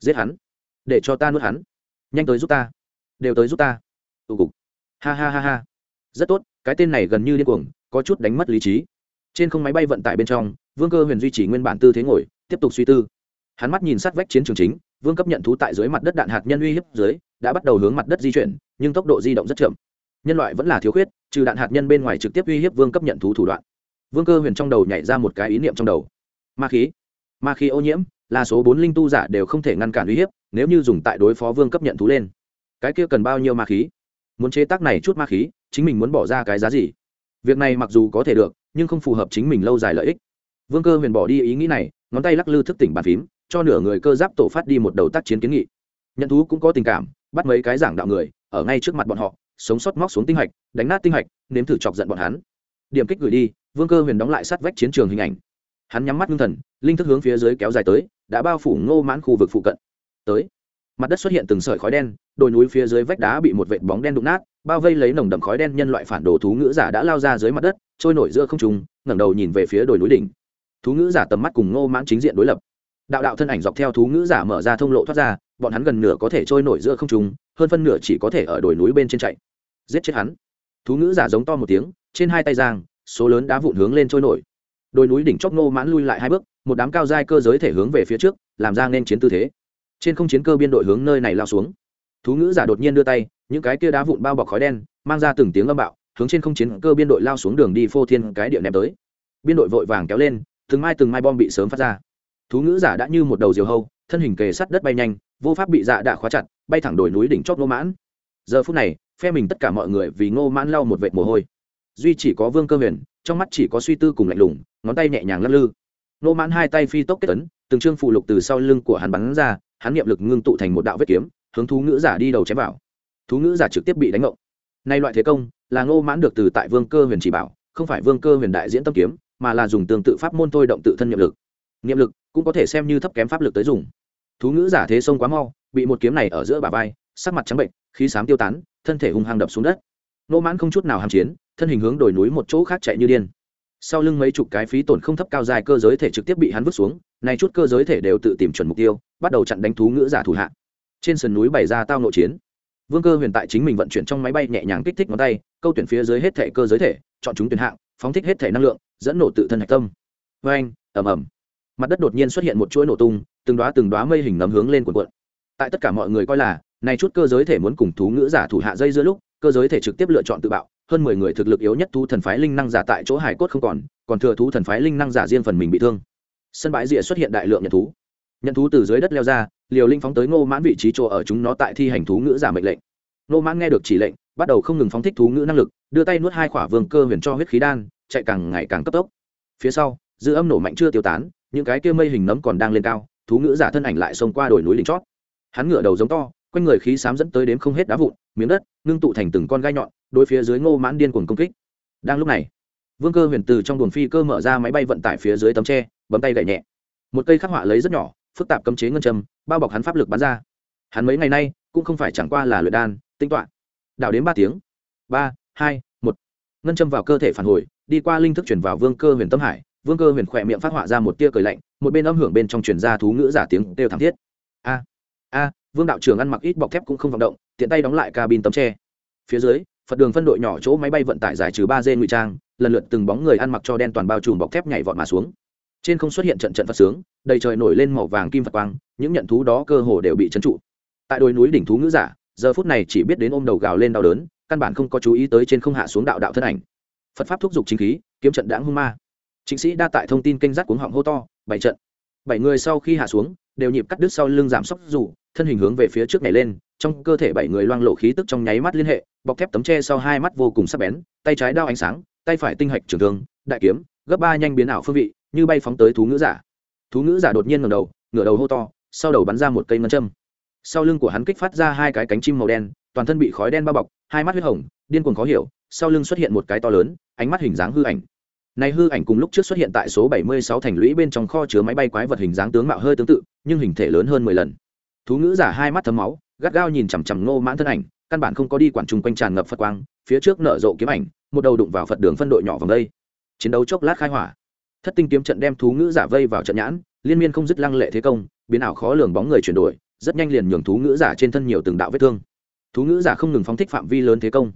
Giết hắn. Để cho ta nuốt hắn. Nhanh tới giúp ta. Đều tới giúp ta. Tụ cục. Ha ha ha ha. Rất tốt, cái tên này gần như điên cuồng có chút đánh mất lý trí. Trên không máy bay vận tải bên trong, vương cơ huyền duy trì nguyên bản tư thế ngồi, tiếp tục suy tư. Hắn mắt nhìn sát vách chiến trường chính, vương cấp nhận thú tại dưới mặt đất đạn hạt nhân uy hiếp dưới, đã bắt đầu hướng mặt đất di chuyển, nhưng tốc độ di động rất chậm. Nhân loại vẫn là thiếu khuyết, trừ đạn hạt nhân bên ngoài trực tiếp uy hiếp vương cấp nhận thú thủ đoạn. Vương cơ huyền trong đầu nhảy ra một cái ý niệm trong đầu. Ma khí. Ma khí ô nhiễm, là số bốn linh tu giả đều không thể ngăn cản uy hiếp, nếu như dùng tại đối phó vương cấp nhận thú lên. Cái kia cần bao nhiêu ma khí? Muốn chế tác này chút ma khí, chính mình muốn bỏ ra cái giá gì? Việc này mặc dù có thể được, nhưng không phù hợp chính mình lâu dài lợi ích. Vương cơ huyền bỏ đi ý nghĩ này, ngón tay lắc lư thức tỉnh bàn phím, cho nửa người cơ giáp tổ phát đi một đầu tác chiến kiến nghị. Nhận thú cũng có tình cảm, bắt mấy cái giảng đạo người, ở ngay trước mặt bọn họ, sống sót móc xuống tinh hạch, đánh nát tinh hạch, nếm thử chọc giận bọn hắn. Điểm kích gửi đi, vương cơ huyền đóng lại sát vách chiến trường hình ảnh. Hắn nhắm mắt ngưng thần, linh thức hướng phía dưới kéo dài tới, đã bao phủ ngô mãn khu vực phụ cận. Tới mặt đất xuất hiện từng sợi khói đen, đồi núi phía dưới vách đá bị một vệt bóng đen đụng nát, bao vây lấy nồng đậm khói đen nhân loại phản đồ thú ngữ giả đã lao ra dưới mặt đất, trôi nổi giữa không trung, ngẩng đầu nhìn về phía đồi núi đỉnh. Thú ngữ giả tầm mắt cùng ngô mãn chính diện đối lập. Đạo đạo thân ảnh dọc theo thú ngữ giả mở ra thông lộ thoát ra, bọn hắn gần nửa có thể trôi nổi giữa không trung, hơn phân nửa chỉ có thể ở đồi núi bên trên chạy. Giết chết hắn. Thú ngữ giả giống to một tiếng, trên hai tay giang, số lớn đá vụn hướng lên trôi nổi. Đồi núi đỉnh chóc ngô mãn lui lại hai bước, một đám cao dai cơ giới thể hướng về phía trước, làm ra nên chiến tư thế trên không chiến cơ biên đội hướng nơi này lao xuống. Thú ngữ giả đột nhiên đưa tay, những cái kia đá vụn bao bọc khói đen, mang ra từng tiếng âm bạo, hướng trên không chiến cơ biên đội lao xuống đường đi phô thiên cái địa ném tới. Biên đội vội vàng kéo lên, từng mai từng mai bom bị sớm phát ra. Thú ngữ giả đã như một đầu diều hâu, thân hình kề sắt đất bay nhanh, vô pháp bị dạ đạ khóa chặt, bay thẳng đồi núi đỉnh chót ngô mãn. Giờ phút này, phe mình tất cả mọi người vì ngô mãn lau một vệt mồ hôi. Duy chỉ có vương cơ huyền, trong mắt chỉ có suy tư cùng lạnh lùng, ngón tay nhẹ nhàng lắc lư. Ngô mãn hai tay phi tốc kết tấn từng trương phụ lục từ sau lưng của hắn bắn ra hắn niệm lực ngưng tụ thành một đạo vết kiếm, hướng thú ngữ giả đi đầu chém vào. Thú ngữ giả trực tiếp bị đánh ngộng. Nay loại thế công, là ngô mãn được từ tại vương cơ huyền chỉ bảo, không phải vương cơ huyền đại diễn tâm kiếm, mà là dùng tương tự pháp môn thôi động tự thân niệm lực. Niệm lực cũng có thể xem như thấp kém pháp lực tới dùng. Thú ngữ giả thế sông quá mau, bị một kiếm này ở giữa bà vai, sắc mặt trắng bệnh, khí sám tiêu tán, thân thể hung hăng đập xuống đất. Nô mãn không chút nào hàm chiến, thân hình hướng đồi núi một chỗ khác chạy như điên. Sau lưng mấy chục cái phí tổn không thấp cao dài cơ giới thể trực tiếp bị hắn vứt xuống, nay chút cơ giới thể đều tự tìm chuẩn mục tiêu bắt đầu chặn đánh thú ngữ giả thủ hạ. Trên sườn núi bày ra tao nội chiến. Vương cơ huyền tại chính mình vận chuyển trong máy bay nhẹ nhàng kích thích ngón tay, câu tuyển phía dưới hết thể cơ giới thể, chọn chúng tuyển hạng, phóng thích hết thể năng lượng, dẫn nổ tự thân hạch tâm. Vê anh ẩm ẩm mặt đất đột nhiên xuất hiện một chuỗi nổ tung, từng đoá từng đoá mây hình nấm hướng lên cuộn cuộn. Tại tất cả mọi người coi là, này chút cơ giới thể muốn cùng thú ngữ giả thủ hạ dây giữa lúc, cơ giới thể trực tiếp lựa chọn tự bạo, hơn mười người thực lực yếu nhất thú thần phái linh năng giả tại chỗ hải cốt không còn còn thừa thú thần phái linh năng giả riêng phần mình bị thương. Sân bãi rìa xuất hiện đại lượng nhận thú nhận thú từ dưới đất leo ra, liều linh phóng tới ngô mãn vị trí chỗ ở chúng nó tại thi hành thú ngữ giả mệnh lệnh. Ngô mãn nghe được chỉ lệnh, bắt đầu không ngừng phóng thích thú ngữ năng lực, đưa tay nuốt hai khỏa vương cơ huyền cho huyết khí đan, chạy càng ngày càng cấp tốc. Phía sau, dư âm nổ mạnh chưa tiêu tán, những cái kia mây hình nấm còn đang lên cao, thú ngữ giả thân ảnh lại xông qua đồi núi đỉnh chót. Hắn ngửa đầu giống to, quanh người khí xám dẫn tới đếm không hết đá vụn, miếng đất, ngưng tụ thành từng con gai nhọn đôi phía dưới ngô mãn điên cuồng công kích. Đang lúc này, vương cơ huyền từ trong buồng phi cơ mở ra máy bay vận tải phía dưới tấm tre, bấm tay gậy nhẹ. Một cây khắc họa lấy rất nhỏ phức tạp cấm chế ngân châm, bao bọc hắn pháp lực bắn ra. Hắn mấy ngày nay cũng không phải chẳng qua là luyện đan, tinh toán đảo đến ba tiếng. Ba, hai, một. Ngân châm vào cơ thể phản hồi, đi qua linh thức chuyển vào vương cơ huyền tâm hải, vương cơ huyền khỏe miệng phát họa ra một tia cười lạnh, một bên âm hưởng bên trong truyền ra thú ngữ giả tiếng đều thảm thiết. A a, vương đạo trưởng ăn mặc ít bọc thép cũng không vọng động, tiện tay đóng lại cabin tấm tre. Phía dưới, phật đường phân đội nhỏ chỗ máy bay vận tải giải trừ ba dê ngụy trang, lần lượt từng bóng người ăn mặc cho đen toàn bao trùm bọc thép nhảy vọt mà xuống trên không xuất hiện trận trận phật sướng, đầy trời nổi lên màu vàng kim phật quang, những nhận thú đó cơ hồ đều bị trấn trụ. Tại đồi núi đỉnh thú ngữ giả, giờ phút này chỉ biết đến ôm đầu gào lên đau đớn, căn bản không có chú ý tới trên không hạ xuống đạo đạo thân ảnh. Phật pháp thúc giục chính khí, kiếm trận đãng hung ma. Chính sĩ đa tại thông tin kênh rắt cuống họng hô to, bảy trận. Bảy người sau khi hạ xuống, đều nhịp cắt đứt sau lưng giảm sốc rủ thân hình hướng về phía trước này lên, trong cơ thể bảy người loang lộ khí tức trong nháy mắt liên hệ, bọc thép tấm tre sau hai mắt vô cùng sắc bén, tay trái đao ánh sáng, tay phải tinh hạch trường thương, đại kiếm, gấp ba nhanh biến ảo phương vị như bay phóng tới thú ngữ giả thú ngữ giả đột nhiên ngầm đầu ngửa đầu hô to sau đầu bắn ra một cây ngân châm sau lưng của hắn kích phát ra hai cái cánh chim màu đen toàn thân bị khói đen bao bọc hai mắt huyết hồng điên cuồng khó hiểu sau lưng xuất hiện một cái to lớn ánh mắt hình dáng hư ảnh này hư ảnh cùng lúc trước xuất hiện tại số 76 thành lũy bên trong kho chứa máy bay quái vật hình dáng tướng mạo hơi tương tự, nhưng hình thể lớn hơn 10 lần. Thú ngữ giả hai mắt thấm máu, gắt gao nhìn chằm chằm Ngô Mãn thân ảnh, căn bản không có đi quản trùng quanh tràn ngập Phật quang, phía trước nở rộ kiếm ảnh, một đầu đụng vào Phật đường phân đội nhỏ vòng đây. Chiến đấu chốc lát khai hỏa. Thất tinh kiếm trận đem thú ngữ giả vây vào trận nhãn, liên miên không dứt lăng lệ thế công, biến ảo khó lường bóng người chuyển đổi, rất nhanh liền nhường thú ngữ giả trên thân nhiều từng đạo vết thương. Thú ngữ giả không ngừng phóng thích phạm vi lớn thế công.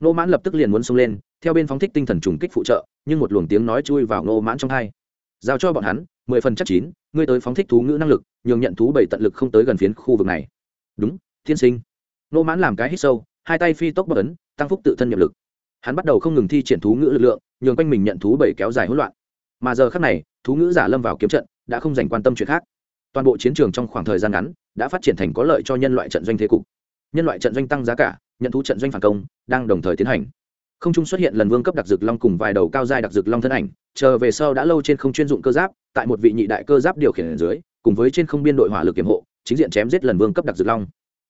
Nô Mãn lập tức liền muốn xông lên, theo bên phóng thích tinh thần trùng kích phụ trợ, nhưng một luồng tiếng nói chui vào nô Mãn trong tai. Giao cho bọn hắn, mười phần chắc chín, ngươi tới phóng thích thú ngữ năng lực, nhường nhận thú bảy tận lực không tới gần phiến khu vực này. Đúng, thiên sinh. nô mãn làm cái hít sâu hai tay phi tốc bất ấn tăng phúc tự thân nhiệm lực hắn bắt đầu không ngừng thi triển thú ngữ lực lượng nhường quanh mình nhận thú bảy kéo dài hỗn loạn mà giờ khác này, thú ngữ giả lâm vào kiếm trận, đã không dành quan tâm chuyện khác. Toàn bộ chiến trường trong khoảng thời gian ngắn, đã phát triển thành có lợi cho nhân loại trận doanh thế cục. Nhân loại trận doanh tăng giá cả, nhận thú trận doanh phản công, đang đồng thời tiến hành. Không trung xuất hiện lần vương cấp đặc dược long cùng vài đầu cao giai đặc dược long thân ảnh, chờ về sau đã lâu trên không chuyên dụng cơ giáp, tại một vị nhị đại cơ giáp điều khiển ở dưới, cùng với trên không biên đội hỏa lực kiểm hộ, chính diện chém giết lần vương cấp đặc dược long.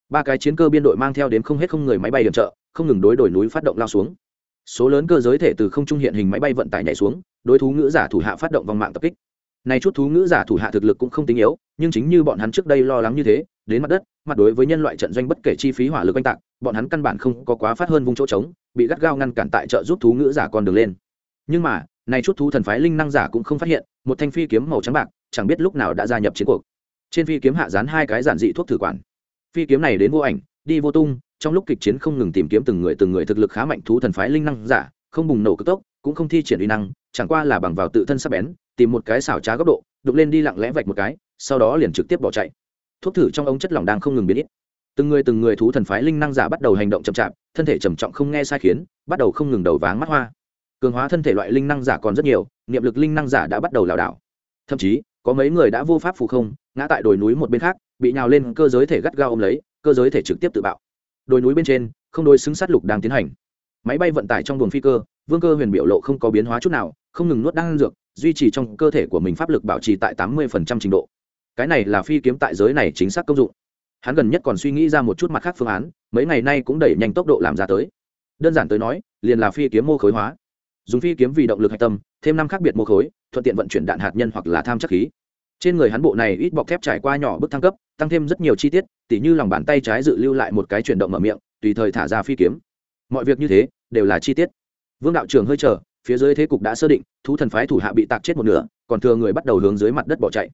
Ba cái chiến cơ biên đội mang theo đến không hết không người máy bay điểm trợ, không ngừng đối đổi núi phát động lao xuống. Số lớn cơ giới thể từ không trung hiện hình máy bay vận tải nhảy xuống đối thú ngữ giả thủ hạ phát động vòng mạng tập kích. Này chút thú ngữ giả thủ hạ thực lực cũng không tính yếu, nhưng chính như bọn hắn trước đây lo lắng như thế, đến mặt đất, mặt đối với nhân loại trận doanh bất kể chi phí hỏa lực oanh tạc, bọn hắn căn bản không có quá phát hơn vùng chỗ trống, bị gắt gao ngăn cản tại trợ giúp thú ngữ giả con đường lên. Nhưng mà, này chút thú thần phái linh năng giả cũng không phát hiện, một thanh phi kiếm màu trắng bạc, chẳng biết lúc nào đã gia nhập chiến cuộc. Trên phi kiếm hạ dán hai cái giản dị thuốc thử quản. Phi kiếm này đến vô ảnh, đi vô tung, trong lúc kịch chiến không ngừng tìm kiếm từng người từng người thực lực khá mạnh thú thần phái linh năng giả, không bùng nổ cực tốc cũng không thi triển uy năng, chẳng qua là bằng vào tự thân sắc bén, tìm một cái xảo trá góc độ, đục lên đi lặng lẽ vạch một cái, sau đó liền trực tiếp bỏ chạy. Thuốc thử trong ống chất lỏng đang không ngừng biến ít. Từng người từng người thú thần phái linh năng giả bắt đầu hành động chậm chạp, thân thể trầm trọng không nghe sai khiến, bắt đầu không ngừng đầu váng mắt hoa. Cường hóa thân thể loại linh năng giả còn rất nhiều, niệm lực linh năng giả đã bắt đầu lảo đảo. Thậm chí, có mấy người đã vô pháp phù không, ngã tại đồi núi một bên khác, bị nhào lên cơ giới thể gắt gao ôm lấy, cơ giới thể trực tiếp tự bạo. Đồi núi bên trên, không đôi xứng sát lục đang tiến hành. Máy bay vận tải trong buồng phi cơ vương cơ huyền biểu lộ không có biến hóa chút nào, không ngừng nuốt đan dược, duy trì trong cơ thể của mình pháp lực bảo trì tại tám mươi trình độ. Cái này là phi kiếm tại giới này chính xác công dụng. Hắn gần nhất còn suy nghĩ ra một chút mặt khác phương án, mấy ngày nay cũng đẩy nhanh tốc độ làm ra tới. Đơn giản tới nói, liền là phi kiếm mô khối hóa. Dùng phi kiếm vì động lực hạch tâm, thêm năm khác biệt mô khối, thuận tiện vận chuyển đạn hạt nhân hoặc là tham chắc khí. Trên người hắn bộ này ít bọc thép trải qua nhỏ bước thăng cấp, tăng thêm rất nhiều chi tiết, tỉ như lòng bàn tay trái dự lưu lại một cái chuyển động mở miệng, tùy thời thả ra phi kiếm. Mọi việc như thế, đều là chi tiết vương đạo trưởng hơi chờ, phía dưới thế cục đã sơ định, thú thần phái thủ hạ bị tạc chết một nửa, còn thừa người bắt đầu hướng dưới mặt đất bỏ chạy.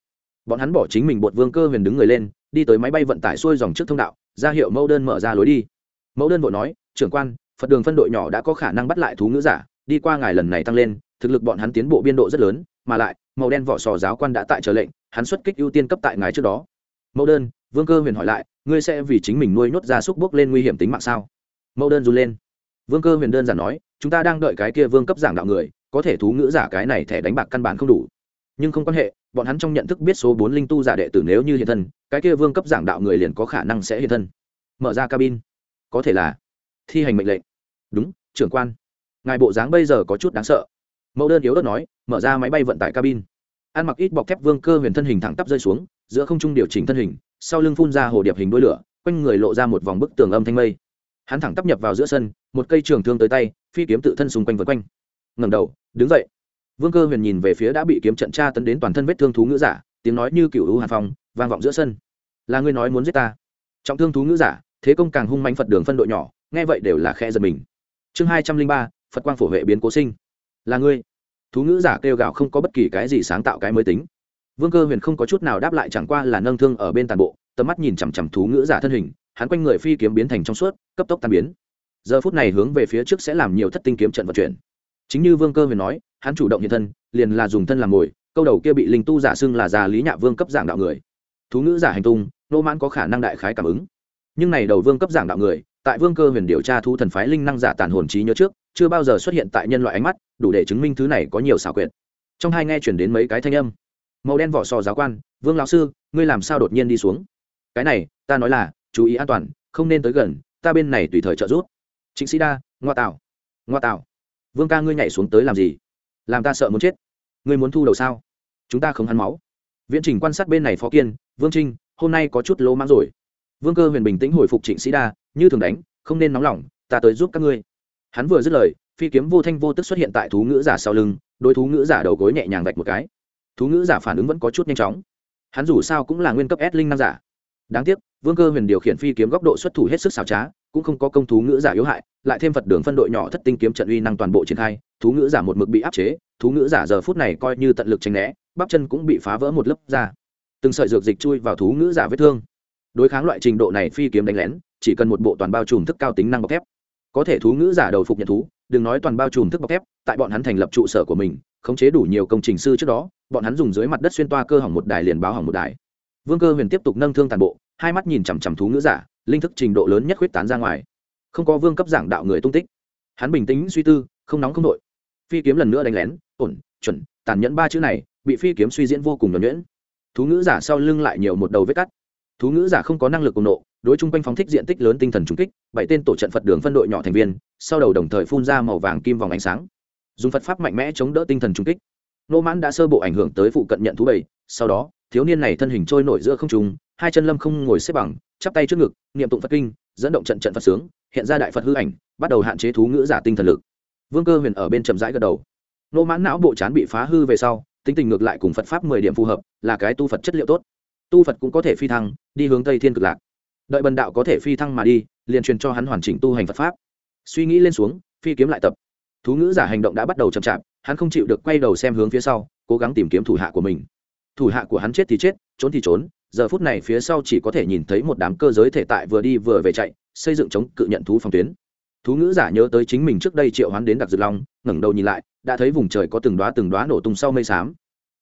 Bọn hắn bỏ chính mình bột vương cơ huyền đứng người lên, đi tới máy bay vận tải xuôi dòng trước thông đạo, ra hiệu mẫu đơn mở ra lối đi. Mẫu đơn vội nói, trưởng quan, phật đường phân đội nhỏ đã có khả năng bắt lại thú ngữ giả, đi qua ngài lần này tăng lên, thực lực bọn hắn tiến bộ biên độ rất lớn, mà lại, màu đen vỏ sò giáo quan đã tại chờ lệnh, hắn xuất kích ưu tiên cấp tại ngài trước đó. Mẫu đơn, vương cơ huyền hỏi lại, ngươi sẽ vì chính mình nuôi nhốt gia súc bước lên nguy hiểm tính mạng sao? Mẫu đơn run lên. Vương cơ huyền đơn giản nói chúng ta đang đợi cái kia vương cấp giảng đạo người, có thể thú ngữ giả cái này thẻ đánh bạc căn bản không đủ. Nhưng không quan hệ, bọn hắn trong nhận thức biết số bốn linh tu giả đệ tử nếu như hiện thân, cái kia vương cấp giảng đạo người liền có khả năng sẽ hiện thân. Mở ra cabin. Có thể là thi hành mệnh lệnh. Đúng, trưởng quan. Ngài bộ dáng bây giờ có chút đáng sợ. Mẫu đơn yếu đất nói, mở ra máy bay vận tải cabin. Ăn mặc ít bọc thép vương cơ huyền thân hình thẳng tắp rơi xuống, giữa không trung điều chỉnh thân hình, sau lưng phun ra hồ điệp hình đuôi lửa, quanh người lộ ra một vòng bức tường âm thanh mây. Hắn thẳng tắp nhập vào giữa sân một cây trường thương tới tay, phi kiếm tự thân xung quanh vân quanh. Ngầm đầu, đứng dậy. Vương cơ huyền nhìn về phía đã bị kiếm trận tra tấn đến toàn thân vết thương thú ngữ giả, tiếng nói như cựu hữu hàn phong, vang vọng giữa sân. Là ngươi nói muốn giết ta? Trọng thương thú ngữ giả, thế công càng hung manh phật đường phân đội nhỏ, nghe vậy đều là khe giật mình. Chương hai trăm linh ba, phật quang phổ vệ biến cố sinh. Là ngươi. Thú ngữ giả kêu gào không có bất kỳ cái gì sáng tạo cái mới tính. Vương cơ huyền không có chút nào đáp lại chẳng qua là nâng thương ở bên tàn bộ, tầm mắt nhìn chằm chằm thú ngữ giả thân hình, hắn quanh người phi kiếm biến thành trong suốt, cấp tốc tan biến giờ phút này hướng về phía trước sẽ làm nhiều thất tinh kiếm trận vận chuyển. Chính như vương cơ huyền nói, hắn chủ động hiện thân, liền là dùng thân làm mồi, câu đầu kia bị linh tu giả xưng là già lý nhạ vương cấp giảng đạo người. Thú ngữ giả hành tung, nô mãn có khả năng đại khái cảm ứng. Nhưng này đầu vương cấp giảng đạo người, tại vương cơ huyền điều tra thu thần phái linh năng giả tàn hồn trí nhớ trước, chưa bao giờ xuất hiện tại nhân loại ánh mắt, đủ để chứng minh thứ này có nhiều xảo quyệt. Trong hai nghe chuyển đến mấy cái thanh âm. Màu đen vỏ sò giáo quan, vương lão sư, ngươi làm sao đột nhiên đi xuống? Cái này, ta nói là, chú ý an toàn, không nên tới gần, ta bên này tùy thời trợ giúp. Trịnh sĩ đa, ngoa tạo ngoa tạo vương ca ngươi nhảy xuống tới làm gì? Làm ta sợ muốn chết. Ngươi muốn thu đầu sao? Chúng ta không hắn máu. Viễn trình quan sát bên này phó kiên, vương trinh, hôm nay có chút lỗ mãng rồi. Vương cơ huyền bình tĩnh hồi phục trịnh sĩ đa, như thường đánh, không nên nóng lòng, ta tới giúp các ngươi. Hắn vừa dứt lời, phi kiếm vô thanh vô tức xuất hiện tại thú ngữ giả sau lưng đôi thú ngữ giả đầu gối nhẹ nhàng vạch một cái. Thú ngữ giả phản ứng vẫn có chút nhanh chóng. Hắn dù sao cũng là nguyên cấp s linh năng giả. Đáng tiếc, vương cơ huyền điều khiển phi kiếm góc độ xuất thủ hết sức xảo trá cũng không có công thú ngữ giả yếu hại, lại thêm phật đường phân đội nhỏ thất tinh kiếm trận uy năng toàn bộ triển khai, thú ngữ giả một mực bị áp chế, thú ngữ giả giờ phút này coi như tận lực tranh né, bắp chân cũng bị phá vỡ một lớp ra. Từng sợi dược dịch chui vào thú ngữ giả vết thương. Đối kháng loại trình độ này phi kiếm đánh lén, chỉ cần một bộ toàn bao trùm thức cao tính năng bọc thép. Có thể thú ngữ giả đầu phục nhận thú, đừng nói toàn bao trùm thức bọc thép, tại bọn hắn thành lập trụ sở của mình, khống chế đủ nhiều công trình sư trước đó, bọn hắn dùng dưới mặt đất xuyên toa cơ hỏng một đài liền báo hỏng một đài. Vương cơ huyền tiếp tục nâng thương tàn bộ, hai mắt nhìn chằm chằm thú ngữ giả linh thức trình độ lớn nhất khuyết tán ra ngoài. Không có vương cấp giảng đạo người tung tích. Hắn bình tĩnh suy tư, không nóng không đội phi kiếm lần nữa đánh lén, ổn, chuẩn, tàn nhẫn ba chữ này, bị phi kiếm suy diễn vô cùng nhuẩn nhuyễn. Thú ngữ giả sau lưng lại nhiều một đầu vết cắt. Thú ngữ giả không có năng lực cùng nộ, đối chung quanh phóng thích diện tích lớn tinh thần trung kích, bảy tên tổ trận phật đường phân đội nhỏ thành viên, sau đầu đồng thời phun ra màu vàng kim vòng ánh sáng. Dùng phật pháp mạnh mẽ chống đỡ tinh thần trung kích. Nô mãn đã sơ bộ ảnh hưởng tới phụ cận nhận thú bảy sau đó, thiếu niên này thân hình trôi nổi giữa không trung hai chân lâm không ngồi xếp bằng, chắp tay trước ngực, niệm tụng phật kinh, dẫn động trận trận phật sướng, hiện ra đại phật hư ảnh, bắt đầu hạn chế thú ngữ giả tinh thần lực. Vương cơ huyền ở bên chậm rãi gật đầu. Nô mãn não bộ chán bị phá hư về sau, tính tình ngược lại cùng phật pháp mười điểm phù hợp, là cái tu phật chất liệu tốt. Tu phật cũng có thể phi thăng, đi hướng tây thiên cực lạc. Đợi bần đạo có thể phi thăng mà đi, liền truyền cho hắn hoàn chỉnh tu hành phật pháp. Suy nghĩ lên xuống, phi kiếm lại tập. Thú ngữ giả hành động đã bắt đầu chậm chạp, hắn không chịu được quay đầu xem hướng phía sau, cố gắng tìm kiếm thủ hạ của mình. Thủ hạ của hắn chết thì chết, trốn thì trốn giờ phút này phía sau chỉ có thể nhìn thấy một đám cơ giới thể tại vừa đi vừa về chạy, xây dựng chống cự nhận thú phòng tuyến. Thú ngữ giả nhớ tới chính mình trước đây triệu hoán đến đặc dược long, ngẩng đầu nhìn lại, đã thấy vùng trời có từng đoá từng đoá nổ tung sau mây xám.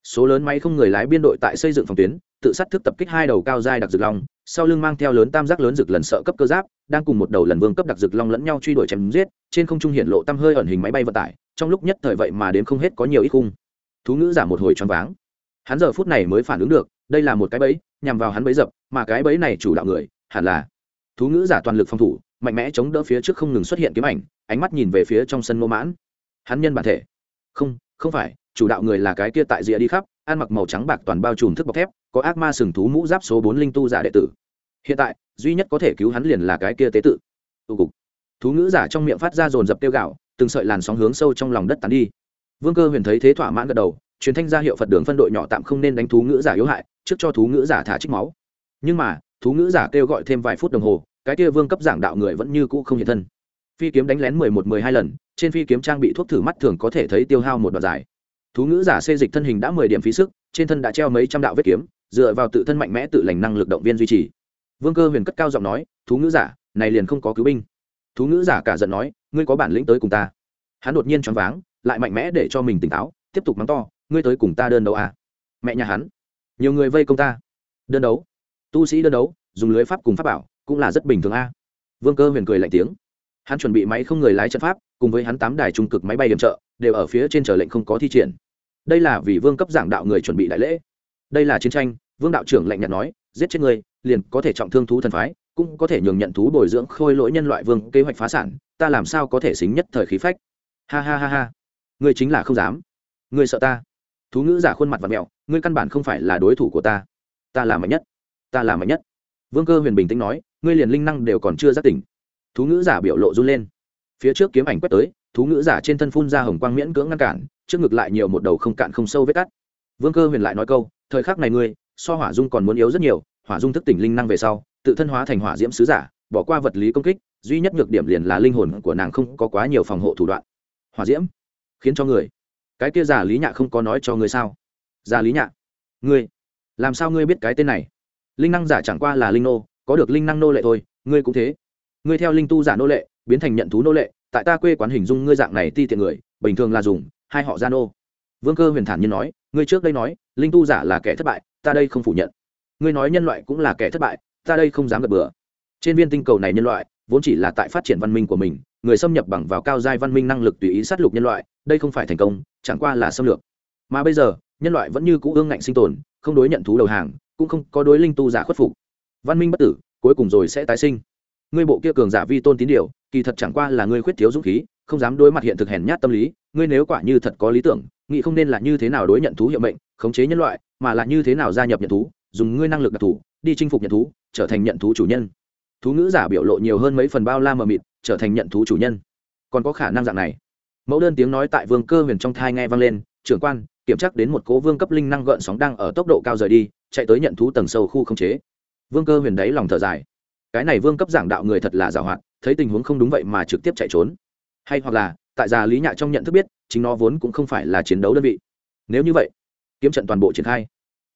Số lớn máy không người lái biên đội tại xây dựng phòng tuyến, tự sát thức tập kích hai đầu cao giai đặc dược long, sau lưng mang theo lớn tam giác lớn rực lần sợ cấp cơ giáp, đang cùng một đầu lần vương cấp đặc dược long lẫn nhau truy đuổi chém giết, trên không trung hiện lộ tăm hơi ẩn hình máy bay vận tải, trong lúc nhất thời vậy mà đến không hết có nhiều ít khung. Thú ngữ giả một hồi choáng váng. Hắn giờ phút này mới phản ứng được đây là một cái bẫy, nhằm vào hắn bẫy dập, mà cái bẫy này chủ đạo người, hẳn là thú ngữ giả toàn lực phòng thủ, mạnh mẽ chống đỡ phía trước không ngừng xuất hiện kiếm ảnh, ánh mắt nhìn về phía trong sân nô mãn. Hắn nhân bản thể. Không không phải, chủ đạo người là cái kia tại rìa đi khắp, ăn mặc màu trắng bạc toàn bao trùm thức bọc thép, có ác ma sừng thú mũ giáp số bốn linh tu giả đệ tử. Hiện tại, duy nhất có thể cứu hắn liền là cái kia tế tự. Tu cục. Thú ngữ giả trong miệng phát ra dồn dập tiêu gạo từng sợi làn sóng hướng sâu trong lòng đất tán đi. Vương cơ huyền thấy thế thỏa mãn gật đầu truyền thanh ra hiệu phật đường phân đội nhỏ tạm không nên đánh thú ngữ giả yếu hại, trước cho thú ngữ giả thả trích máu. Nhưng mà, thú ngữ giả kêu gọi thêm vài phút đồng hồ, cái kia vương cấp giảng đạo người vẫn như cũ không hiện thân. Phi kiếm đánh lén mười một, mười hai lần, trên phi kiếm trang bị thuốc thử mắt thường có thể thấy tiêu hao một đoạn dài. Thú ngữ giả xê dịch thân hình đã mười điểm phí sức, trên thân đã treo mấy trăm đạo vết kiếm, dựa vào tự thân mạnh mẽ tự lành năng lực động viên duy trì. Vương cơ huyền cất cao giọng nói, thú ngữ giả, này liền không có cứu binh. Thú ngữ giả cả giận nói, ngươi có bản lĩnh tới cùng ta. Hắn đột nhiên choáng váng, lại mạnh mẽ để cho mình tỉnh táo, tiếp tục mắng to ngươi tới cùng ta đơn đấu à? Mẹ nhà hắn. Nhiều người vây công ta. Đơn đấu. Tu sĩ đơn đấu, dùng lưới pháp cùng pháp bảo, cũng là rất bình thường a. Vương cơ huyền cười lạnh tiếng. Hắn chuẩn bị máy không người lái trận pháp, cùng với hắn tám đài trung cực máy bay điểm trợ, đều ở phía trên chờ lệnh không có thi triển. Đây là vì vương cấp giảng đạo người chuẩn bị đại lễ. Đây là chiến tranh, vương đạo trưởng lạnh nhạt nói, giết chết người, liền có thể trọng thương thú thần phái, cũng có thể nhường nhận thú bồi dưỡng khôi lỗi nhân loại vương kế hoạch phá sản, ta làm sao có thể xính nhất thời khí phách? Ha ha ha ha. Ngươi chính là không dám. Ngươi sợ ta thú ngữ giả khuôn mặt và mẹo, ngươi căn bản không phải là đối thủ của ta. Ta là mạnh nhất. Ta là mạnh nhất. Vương cơ huyền bình tĩnh nói, ngươi liền linh năng đều còn chưa giác tỉnh. Thú ngữ giả biểu lộ run lên. Phía trước kiếm ảnh quét tới, thú ngữ giả trên thân phun ra hồng quang miễn cưỡng ngăn cản, trước ngực lại nhiều một đầu không cạn không sâu vết cắt. Vương cơ huyền lại nói câu, thời khắc này ngươi, so hỏa dung còn muốn yếu rất nhiều, hỏa dung thức tỉnh linh năng về sau, tự thân hóa thành hỏa diễm sứ giả, bỏ qua vật lý công kích, duy nhất nhược điểm liền là linh hồn của nàng không có quá nhiều phòng hộ thủ đoạn. Hỏa diễm, khiến cho người cái kia giả lý nhạ không có nói cho ngươi sao? Giả lý nhạ, ngươi, làm sao ngươi biết cái tên này? Linh năng giả chẳng qua là linh nô, có được linh năng nô lệ thôi, ngươi cũng thế. Ngươi theo linh tu giả nô lệ, biến thành nhận thú nô lệ, tại ta quê quán hình dung ngươi dạng này ti tiện người, bình thường là dùng, hai họ gia nô. Vương cơ huyền thản nhiên nói, ngươi trước đây nói, linh tu giả là kẻ thất bại, ta đây không phủ nhận. Ngươi nói nhân loại cũng là kẻ thất bại, ta đây không dám gật bừa. Trên viên tinh cầu này nhân loại, vốn chỉ là tại phát triển văn minh của mình người xâm nhập bằng vào cao giai văn minh năng lực tùy ý sát lục nhân loại, đây không phải thành công, chẳng qua là xâm lược. Mà bây giờ, nhân loại vẫn như cũ ương ngạnh sinh tồn, không đối nhận thú đầu hàng, cũng không có đối linh tu giả khuất phục. Văn minh bất tử, cuối cùng rồi sẽ tái sinh. Ngươi bộ kia cường giả vi tôn tín điều, kỳ thật chẳng qua là ngươi khuyết thiếu dũng khí, không dám đối mặt hiện thực hèn nhát tâm lý, ngươi nếu quả như thật có lý tưởng, nghĩ không nên là như thế nào đối nhận thú hiệu mệnh, khống chế nhân loại, mà là như thế nào gia nhập nhận thú, dùng ngươi năng lực đặc thù, đi chinh phục nhận thú, trở thành nhận thú chủ nhân. Thú ngữ giả biểu lộ nhiều hơn mấy phần bao la mờ mịt trở thành nhận thú chủ nhân. Còn có khả năng dạng này. Mẫu đơn tiếng nói tại vương cơ huyền trong thai nghe vang lên, trưởng quan, kiểm tra đến một cố vương cấp linh năng gợn sóng đang ở tốc độ cao rời đi, chạy tới nhận thú tầng sâu khu không chế. Vương cơ huyền đáy lòng thở dài. Cái này vương cấp giảng đạo người thật là giảo hoạt, thấy tình huống không đúng vậy mà trực tiếp chạy trốn. Hay hoặc là, tại già lý nhạ trong nhận thức biết, chính nó vốn cũng không phải là chiến đấu đơn vị. Nếu như vậy, kiếm trận toàn bộ triển khai.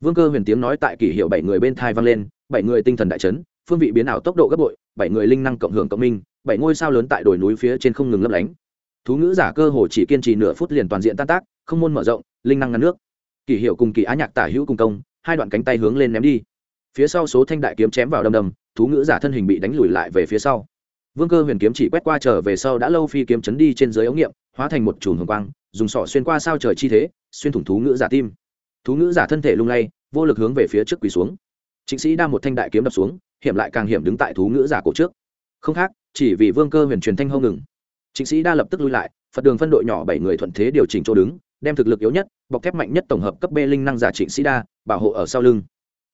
Vương cơ huyền tiếng nói tại kỷ hiệu bảy người bên thai vang lên, bảy người tinh thần đại chấn, phương vị biến ảo tốc độ gấp bội, bảy người linh năng cộng hưởng cộng minh bảy ngôi sao lớn tại đồi núi phía trên không ngừng lấp lánh. Thú ngữ giả cơ hồ chỉ kiên trì nửa phút liền toàn diện tan tác, không môn mở rộng, linh năng ngăn nước. Kỷ hiệu cùng kỳ á nhạc tả hữu cùng công, hai đoạn cánh tay hướng lên ném đi. Phía sau số thanh đại kiếm chém vào đầm đầm, thú ngữ giả thân hình bị đánh lùi lại về phía sau. Vương cơ huyền kiếm chỉ quét qua trở về sau đã lâu phi kiếm chấn đi trên dưới ống nghiệm, hóa thành một chùm hồng quang, dùng sọ xuyên qua sao trời chi thế, xuyên thủng thú ngữ giả tim. Thú ngữ giả thân thể lung lay, vô lực hướng về phía trước quỳ xuống. Chính sĩ đa một thanh đại kiếm đập xuống, hiểm lại càng hiểm đứng tại thú ngữ giả cổ trước. Không khác chỉ vì vương cơ huyền truyền thanh hâu ngừng. Chính sĩ đa lập tức lui lại, phật đường phân đội nhỏ bảy người thuận thế điều chỉnh chỗ đứng, đem thực lực yếu nhất, bọc thép mạnh nhất tổng hợp cấp b linh năng giả trịnh sĩ đa, bảo hộ ở sau lưng.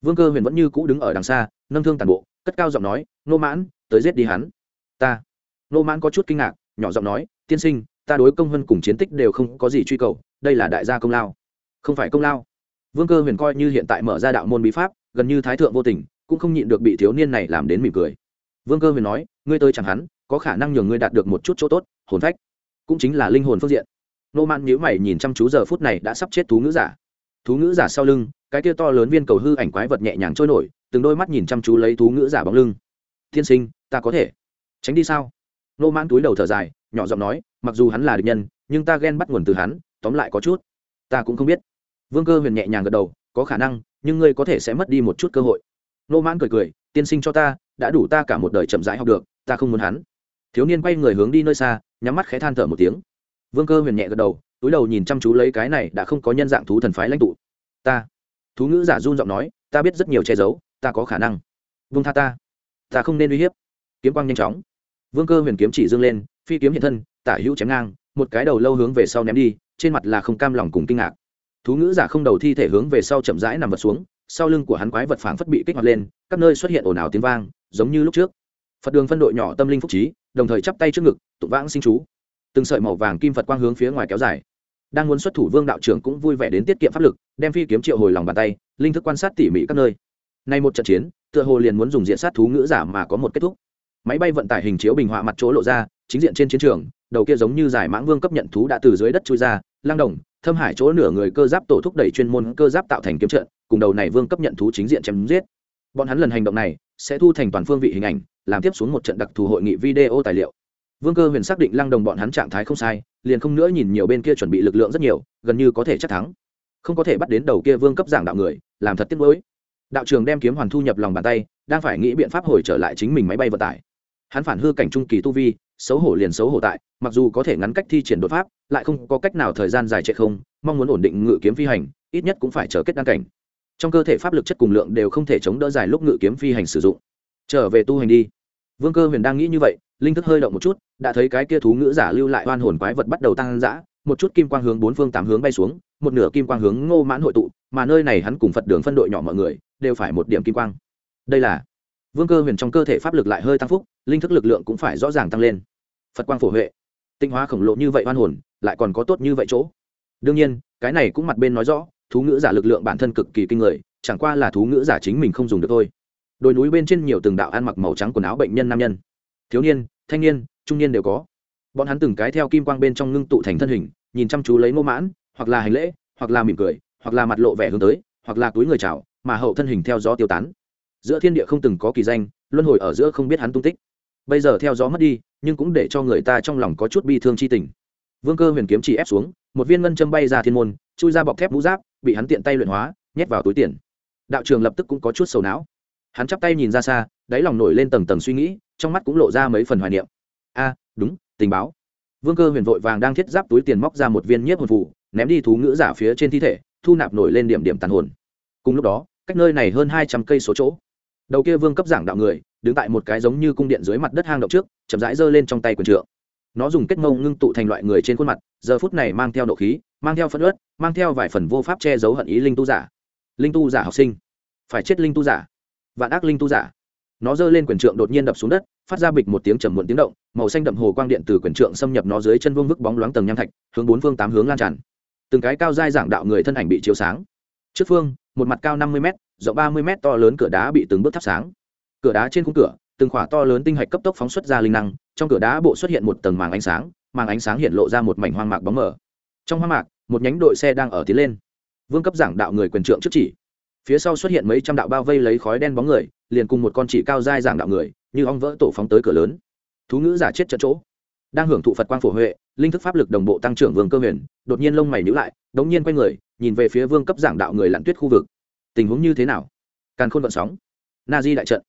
Vương cơ huyền vẫn như cũ đứng ở đằng xa, nâng thương tàn bộ, cất cao giọng nói, nô mãn, tới giết đi hắn. Ta. Nô mãn có chút kinh ngạc, nhỏ giọng nói, tiên sinh, ta đối công hơn cùng chiến tích đều không có gì truy cầu, đây là đại gia công lao. Không phải công lao. Vương cơ huyền coi như hiện tại mở ra đạo môn bí pháp, gần như thái thượng vô tình, cũng không nhịn được bị thiếu niên này làm đến mỉm cười vương cơ huyền nói, ngươi tới chẳng hắn, có khả năng nhường ngươi đạt được một chút chỗ tốt, hồn phách, cũng chính là linh hồn phương diện. Nô man nhíu mày nhìn chăm chú giờ phút này đã sắp chết thú ngữ giả. Thú ngữ giả sau lưng, cái kia to lớn viên cầu hư ảnh quái vật nhẹ nhàng trôi nổi, từng đôi mắt nhìn chăm chú lấy thú ngữ giả bóng lưng. Tiên sinh, ta có thể. Tránh đi sao? Nô man túi đầu thở dài, nhỏ giọng nói, mặc dù hắn là địch nhân, nhưng ta ghen bắt nguồn từ hắn, tóm lại có chút. Ta cũng không biết. Vương cơ huyền nhẹ nhàng gật đầu, có khả năng, nhưng ngươi có thể sẽ mất đi một chút cơ hội. Nô Man cười cười tiên sinh cho ta, đã đủ ta cả một đời chậm rãi học được, ta không muốn hắn. Thiếu niên quay người hướng đi nơi xa, nhắm mắt khẽ than thở một tiếng. Vương cơ huyền nhẹ gật đầu, túi đầu nhìn chăm chú lấy cái này đã không có nhân dạng thú thần phái lãnh tụ. Ta. Thú ngữ giả run giọng nói, ta biết rất nhiều che giấu, ta có khả năng. Vương tha ta. Ta không nên uy hiếp. Kiếm quang nhanh chóng. Vương cơ huyền kiếm chỉ dâng lên, phi kiếm hiện thân, tả hữu chém ngang, một cái đầu lâu hướng về sau ném đi, trên mặt là không cam lòng cùng kinh ngạc. Thú ngữ giả không đầu thi thể hướng về sau chậm rãi nằm vật xuống sau lưng của hắn quái vật phảng phất bị kích hoạt lên, các nơi xuất hiện ồn ào tiếng vang, giống như lúc trước. Phật đường phân đội nhỏ tâm linh phúc trí, đồng thời chắp tay trước ngực, tụng vãng sinh chú. Từng sợi màu vàng kim phật quang hướng phía ngoài kéo dài. Đang muốn xuất thủ, vương đạo trưởng cũng vui vẻ đến tiết kiệm pháp lực, đem phi kiếm triệu hồi lòng bàn tay, linh thức quan sát tỉ mỉ các nơi. Nay một trận chiến, tựa hồ liền muốn dùng diện sát thú ngữ giả mà có một kết thúc. Máy bay vận tải hình chiếu bình họa mặt chỗ lộ ra, chính diện trên chiến trường, đầu kia giống như giải mãng vương cấp nhận thú đã từ dưới đất chui ra lang đồng, thâm hải chỗ nửa người cơ giáp tổ thúc đẩy chuyên môn cơ giáp tạo thành kiếm trận cùng đầu này vương cấp nhận thú chính diện chém giết. Bọn hắn lần hành động này sẽ thu thành toàn phương vị hình ảnh, làm tiếp xuống một trận đặc thù hội nghị video tài liệu. Vương cơ huyền xác định lăng đồng bọn hắn trạng thái không sai, liền không nữa nhìn nhiều bên kia chuẩn bị lực lượng rất nhiều, gần như có thể chắc thắng. Không có thể bắt đến đầu kia vương cấp giảng đạo người, làm thật tiếc nuối. Đạo trường đem kiếm hoàn thu nhập lòng bàn tay, đang phải nghĩ biện pháp hồi trở lại chính mình máy bay vận tải. Hắn phản hư cảnh trung kỳ tu vi, xấu hổ liền xấu hổ tại, mặc dù có thể ngắn cách thi triển đột pháp, lại không có cách nào thời gian dài chạy không, mong muốn ổn định ngự kiếm phi hành, ít nhất cũng phải chờ kết đăng cảnh trong cơ thể pháp lực chất cùng lượng đều không thể chống đỡ dài lúc ngự kiếm phi hành sử dụng. Trở về tu hành đi. Vương cơ huyền đang nghĩ như vậy, linh thức hơi động một chút, đã thấy cái kia thú ngữ giả lưu lại oan hồn quái vật bắt đầu tăng dã, một chút kim quang hướng bốn phương tám hướng bay xuống, một nửa kim quang hướng ngô mãn hội tụ, mà nơi này hắn cùng phật đường phân đội nhỏ mọi người, đều phải một điểm kim quang. Đây là vương cơ huyền trong cơ thể pháp lực lại hơi tăng phúc, linh thức lực lượng cũng phải rõ ràng tăng lên. Phật quang phổ huệ. Tinh hóa khổng lồ như vậy oan hồn, lại còn có tốt như vậy chỗ. Đương nhiên, cái này cũng mặt bên nói rõ thú ngữ giả lực lượng bản thân cực kỳ kinh người, chẳng qua là thú ngữ giả chính mình không dùng được thôi. Đồi núi bên trên nhiều từng đạo ăn mặc màu trắng quần áo bệnh nhân nam nhân. Thiếu niên, thanh niên, trung niên đều có. Bọn hắn từng cái theo kim quang bên trong ngưng tụ thành thân hình, nhìn chăm chú lấy mô mãn, hoặc là hành lễ, hoặc là mỉm cười, hoặc là mặt lộ vẻ hướng tới, hoặc là túi người chào, mà hậu thân hình theo gió tiêu tán. Giữa thiên địa không từng có kỳ danh, luân hồi ở giữa không biết hắn tung tích. Bây giờ theo gió mất đi, nhưng cũng để cho người ta trong lòng có chút bi thương chi tình. Vương cơ huyền kiếm chỉ ép xuống, một viên ngân châm bay ra thiên môn, chui ra bọc thép mũ giáp bị hắn tiện tay luyện hóa, nhét vào túi tiền. Đạo trường lập tức cũng có chút sầu não. Hắn chắp tay nhìn ra xa, đáy lòng nổi lên tầng tầng suy nghĩ, trong mắt cũng lộ ra mấy phần hoài niệm. A, đúng, tình báo. Vương cơ huyền vội vàng đang thiết giáp túi tiền móc ra một viên nhiếp hồn phụ ném đi thú ngữ giả phía trên thi thể, thu nạp nổi lên điểm điểm tàn hồn. Cùng lúc đó, cách nơi này hơn hai trăm cây số chỗ. Đầu kia vương cấp giảng đạo người, đứng tại một cái giống như cung điện dưới mặt đất hang động trước, chậm rãi giơ lên trong tay quần trượng. Nó dùng kết mông ngưng tụ thành loại người trên khuôn mặt, giờ phút này mang theo nộ khí mang theo phân ớt mang theo vài phần vô pháp che giấu hận ý linh tu giả. Linh tu giả học sinh. Phải chết linh tu giả. Vạn ác linh tu giả. Nó giơ lên quyển trượng đột nhiên đập xuống đất, phát ra bịch một tiếng trầm muộn tiếng động, màu xanh đậm hồ quang điện từ quyển trượng xâm nhập nó dưới chân vương vức bóng loáng tầng nham thạch, hướng bốn phương tám hướng lan tràn. Từng cái cao dai giảng đạo người thân ảnh bị chiếu sáng. Trước phương, một mặt cao năm mươi m rộng ba mươi m to lớn cửa đá bị từng bước thắp sáng. Cửa đá trên khung cửa, từng khỏa to lớn tinh hạch cấp tốc phóng xuất ra linh năng, trong cửa đá bộ xuất hiện một tầng màng ánh sáng, màng ánh sáng hiện lộ ra một mảnh hoang mạc bóng mờ. Trong hoang mạc một nhánh đội xe đang ở tiến lên. Vương cấp giảng đạo người quyền trượng trước chỉ. Phía sau xuất hiện mấy trăm đạo bao vây lấy khói đen bóng người, liền cùng một con chỉ cao dai giảng đạo người, như ong vỡ tổ phóng tới cửa lớn. Thú ngữ giả chết trận chỗ. Đang hưởng thụ phật quang phổ huệ, linh thức pháp lực đồng bộ tăng trưởng vương cơ huyền, đột nhiên lông mày nhữ lại, đống nhiên quay người, nhìn về phía vương cấp giảng đạo người lặn tuyết khu vực. Tình huống như thế nào? Càn khôn vận sóng. Na di đại trận.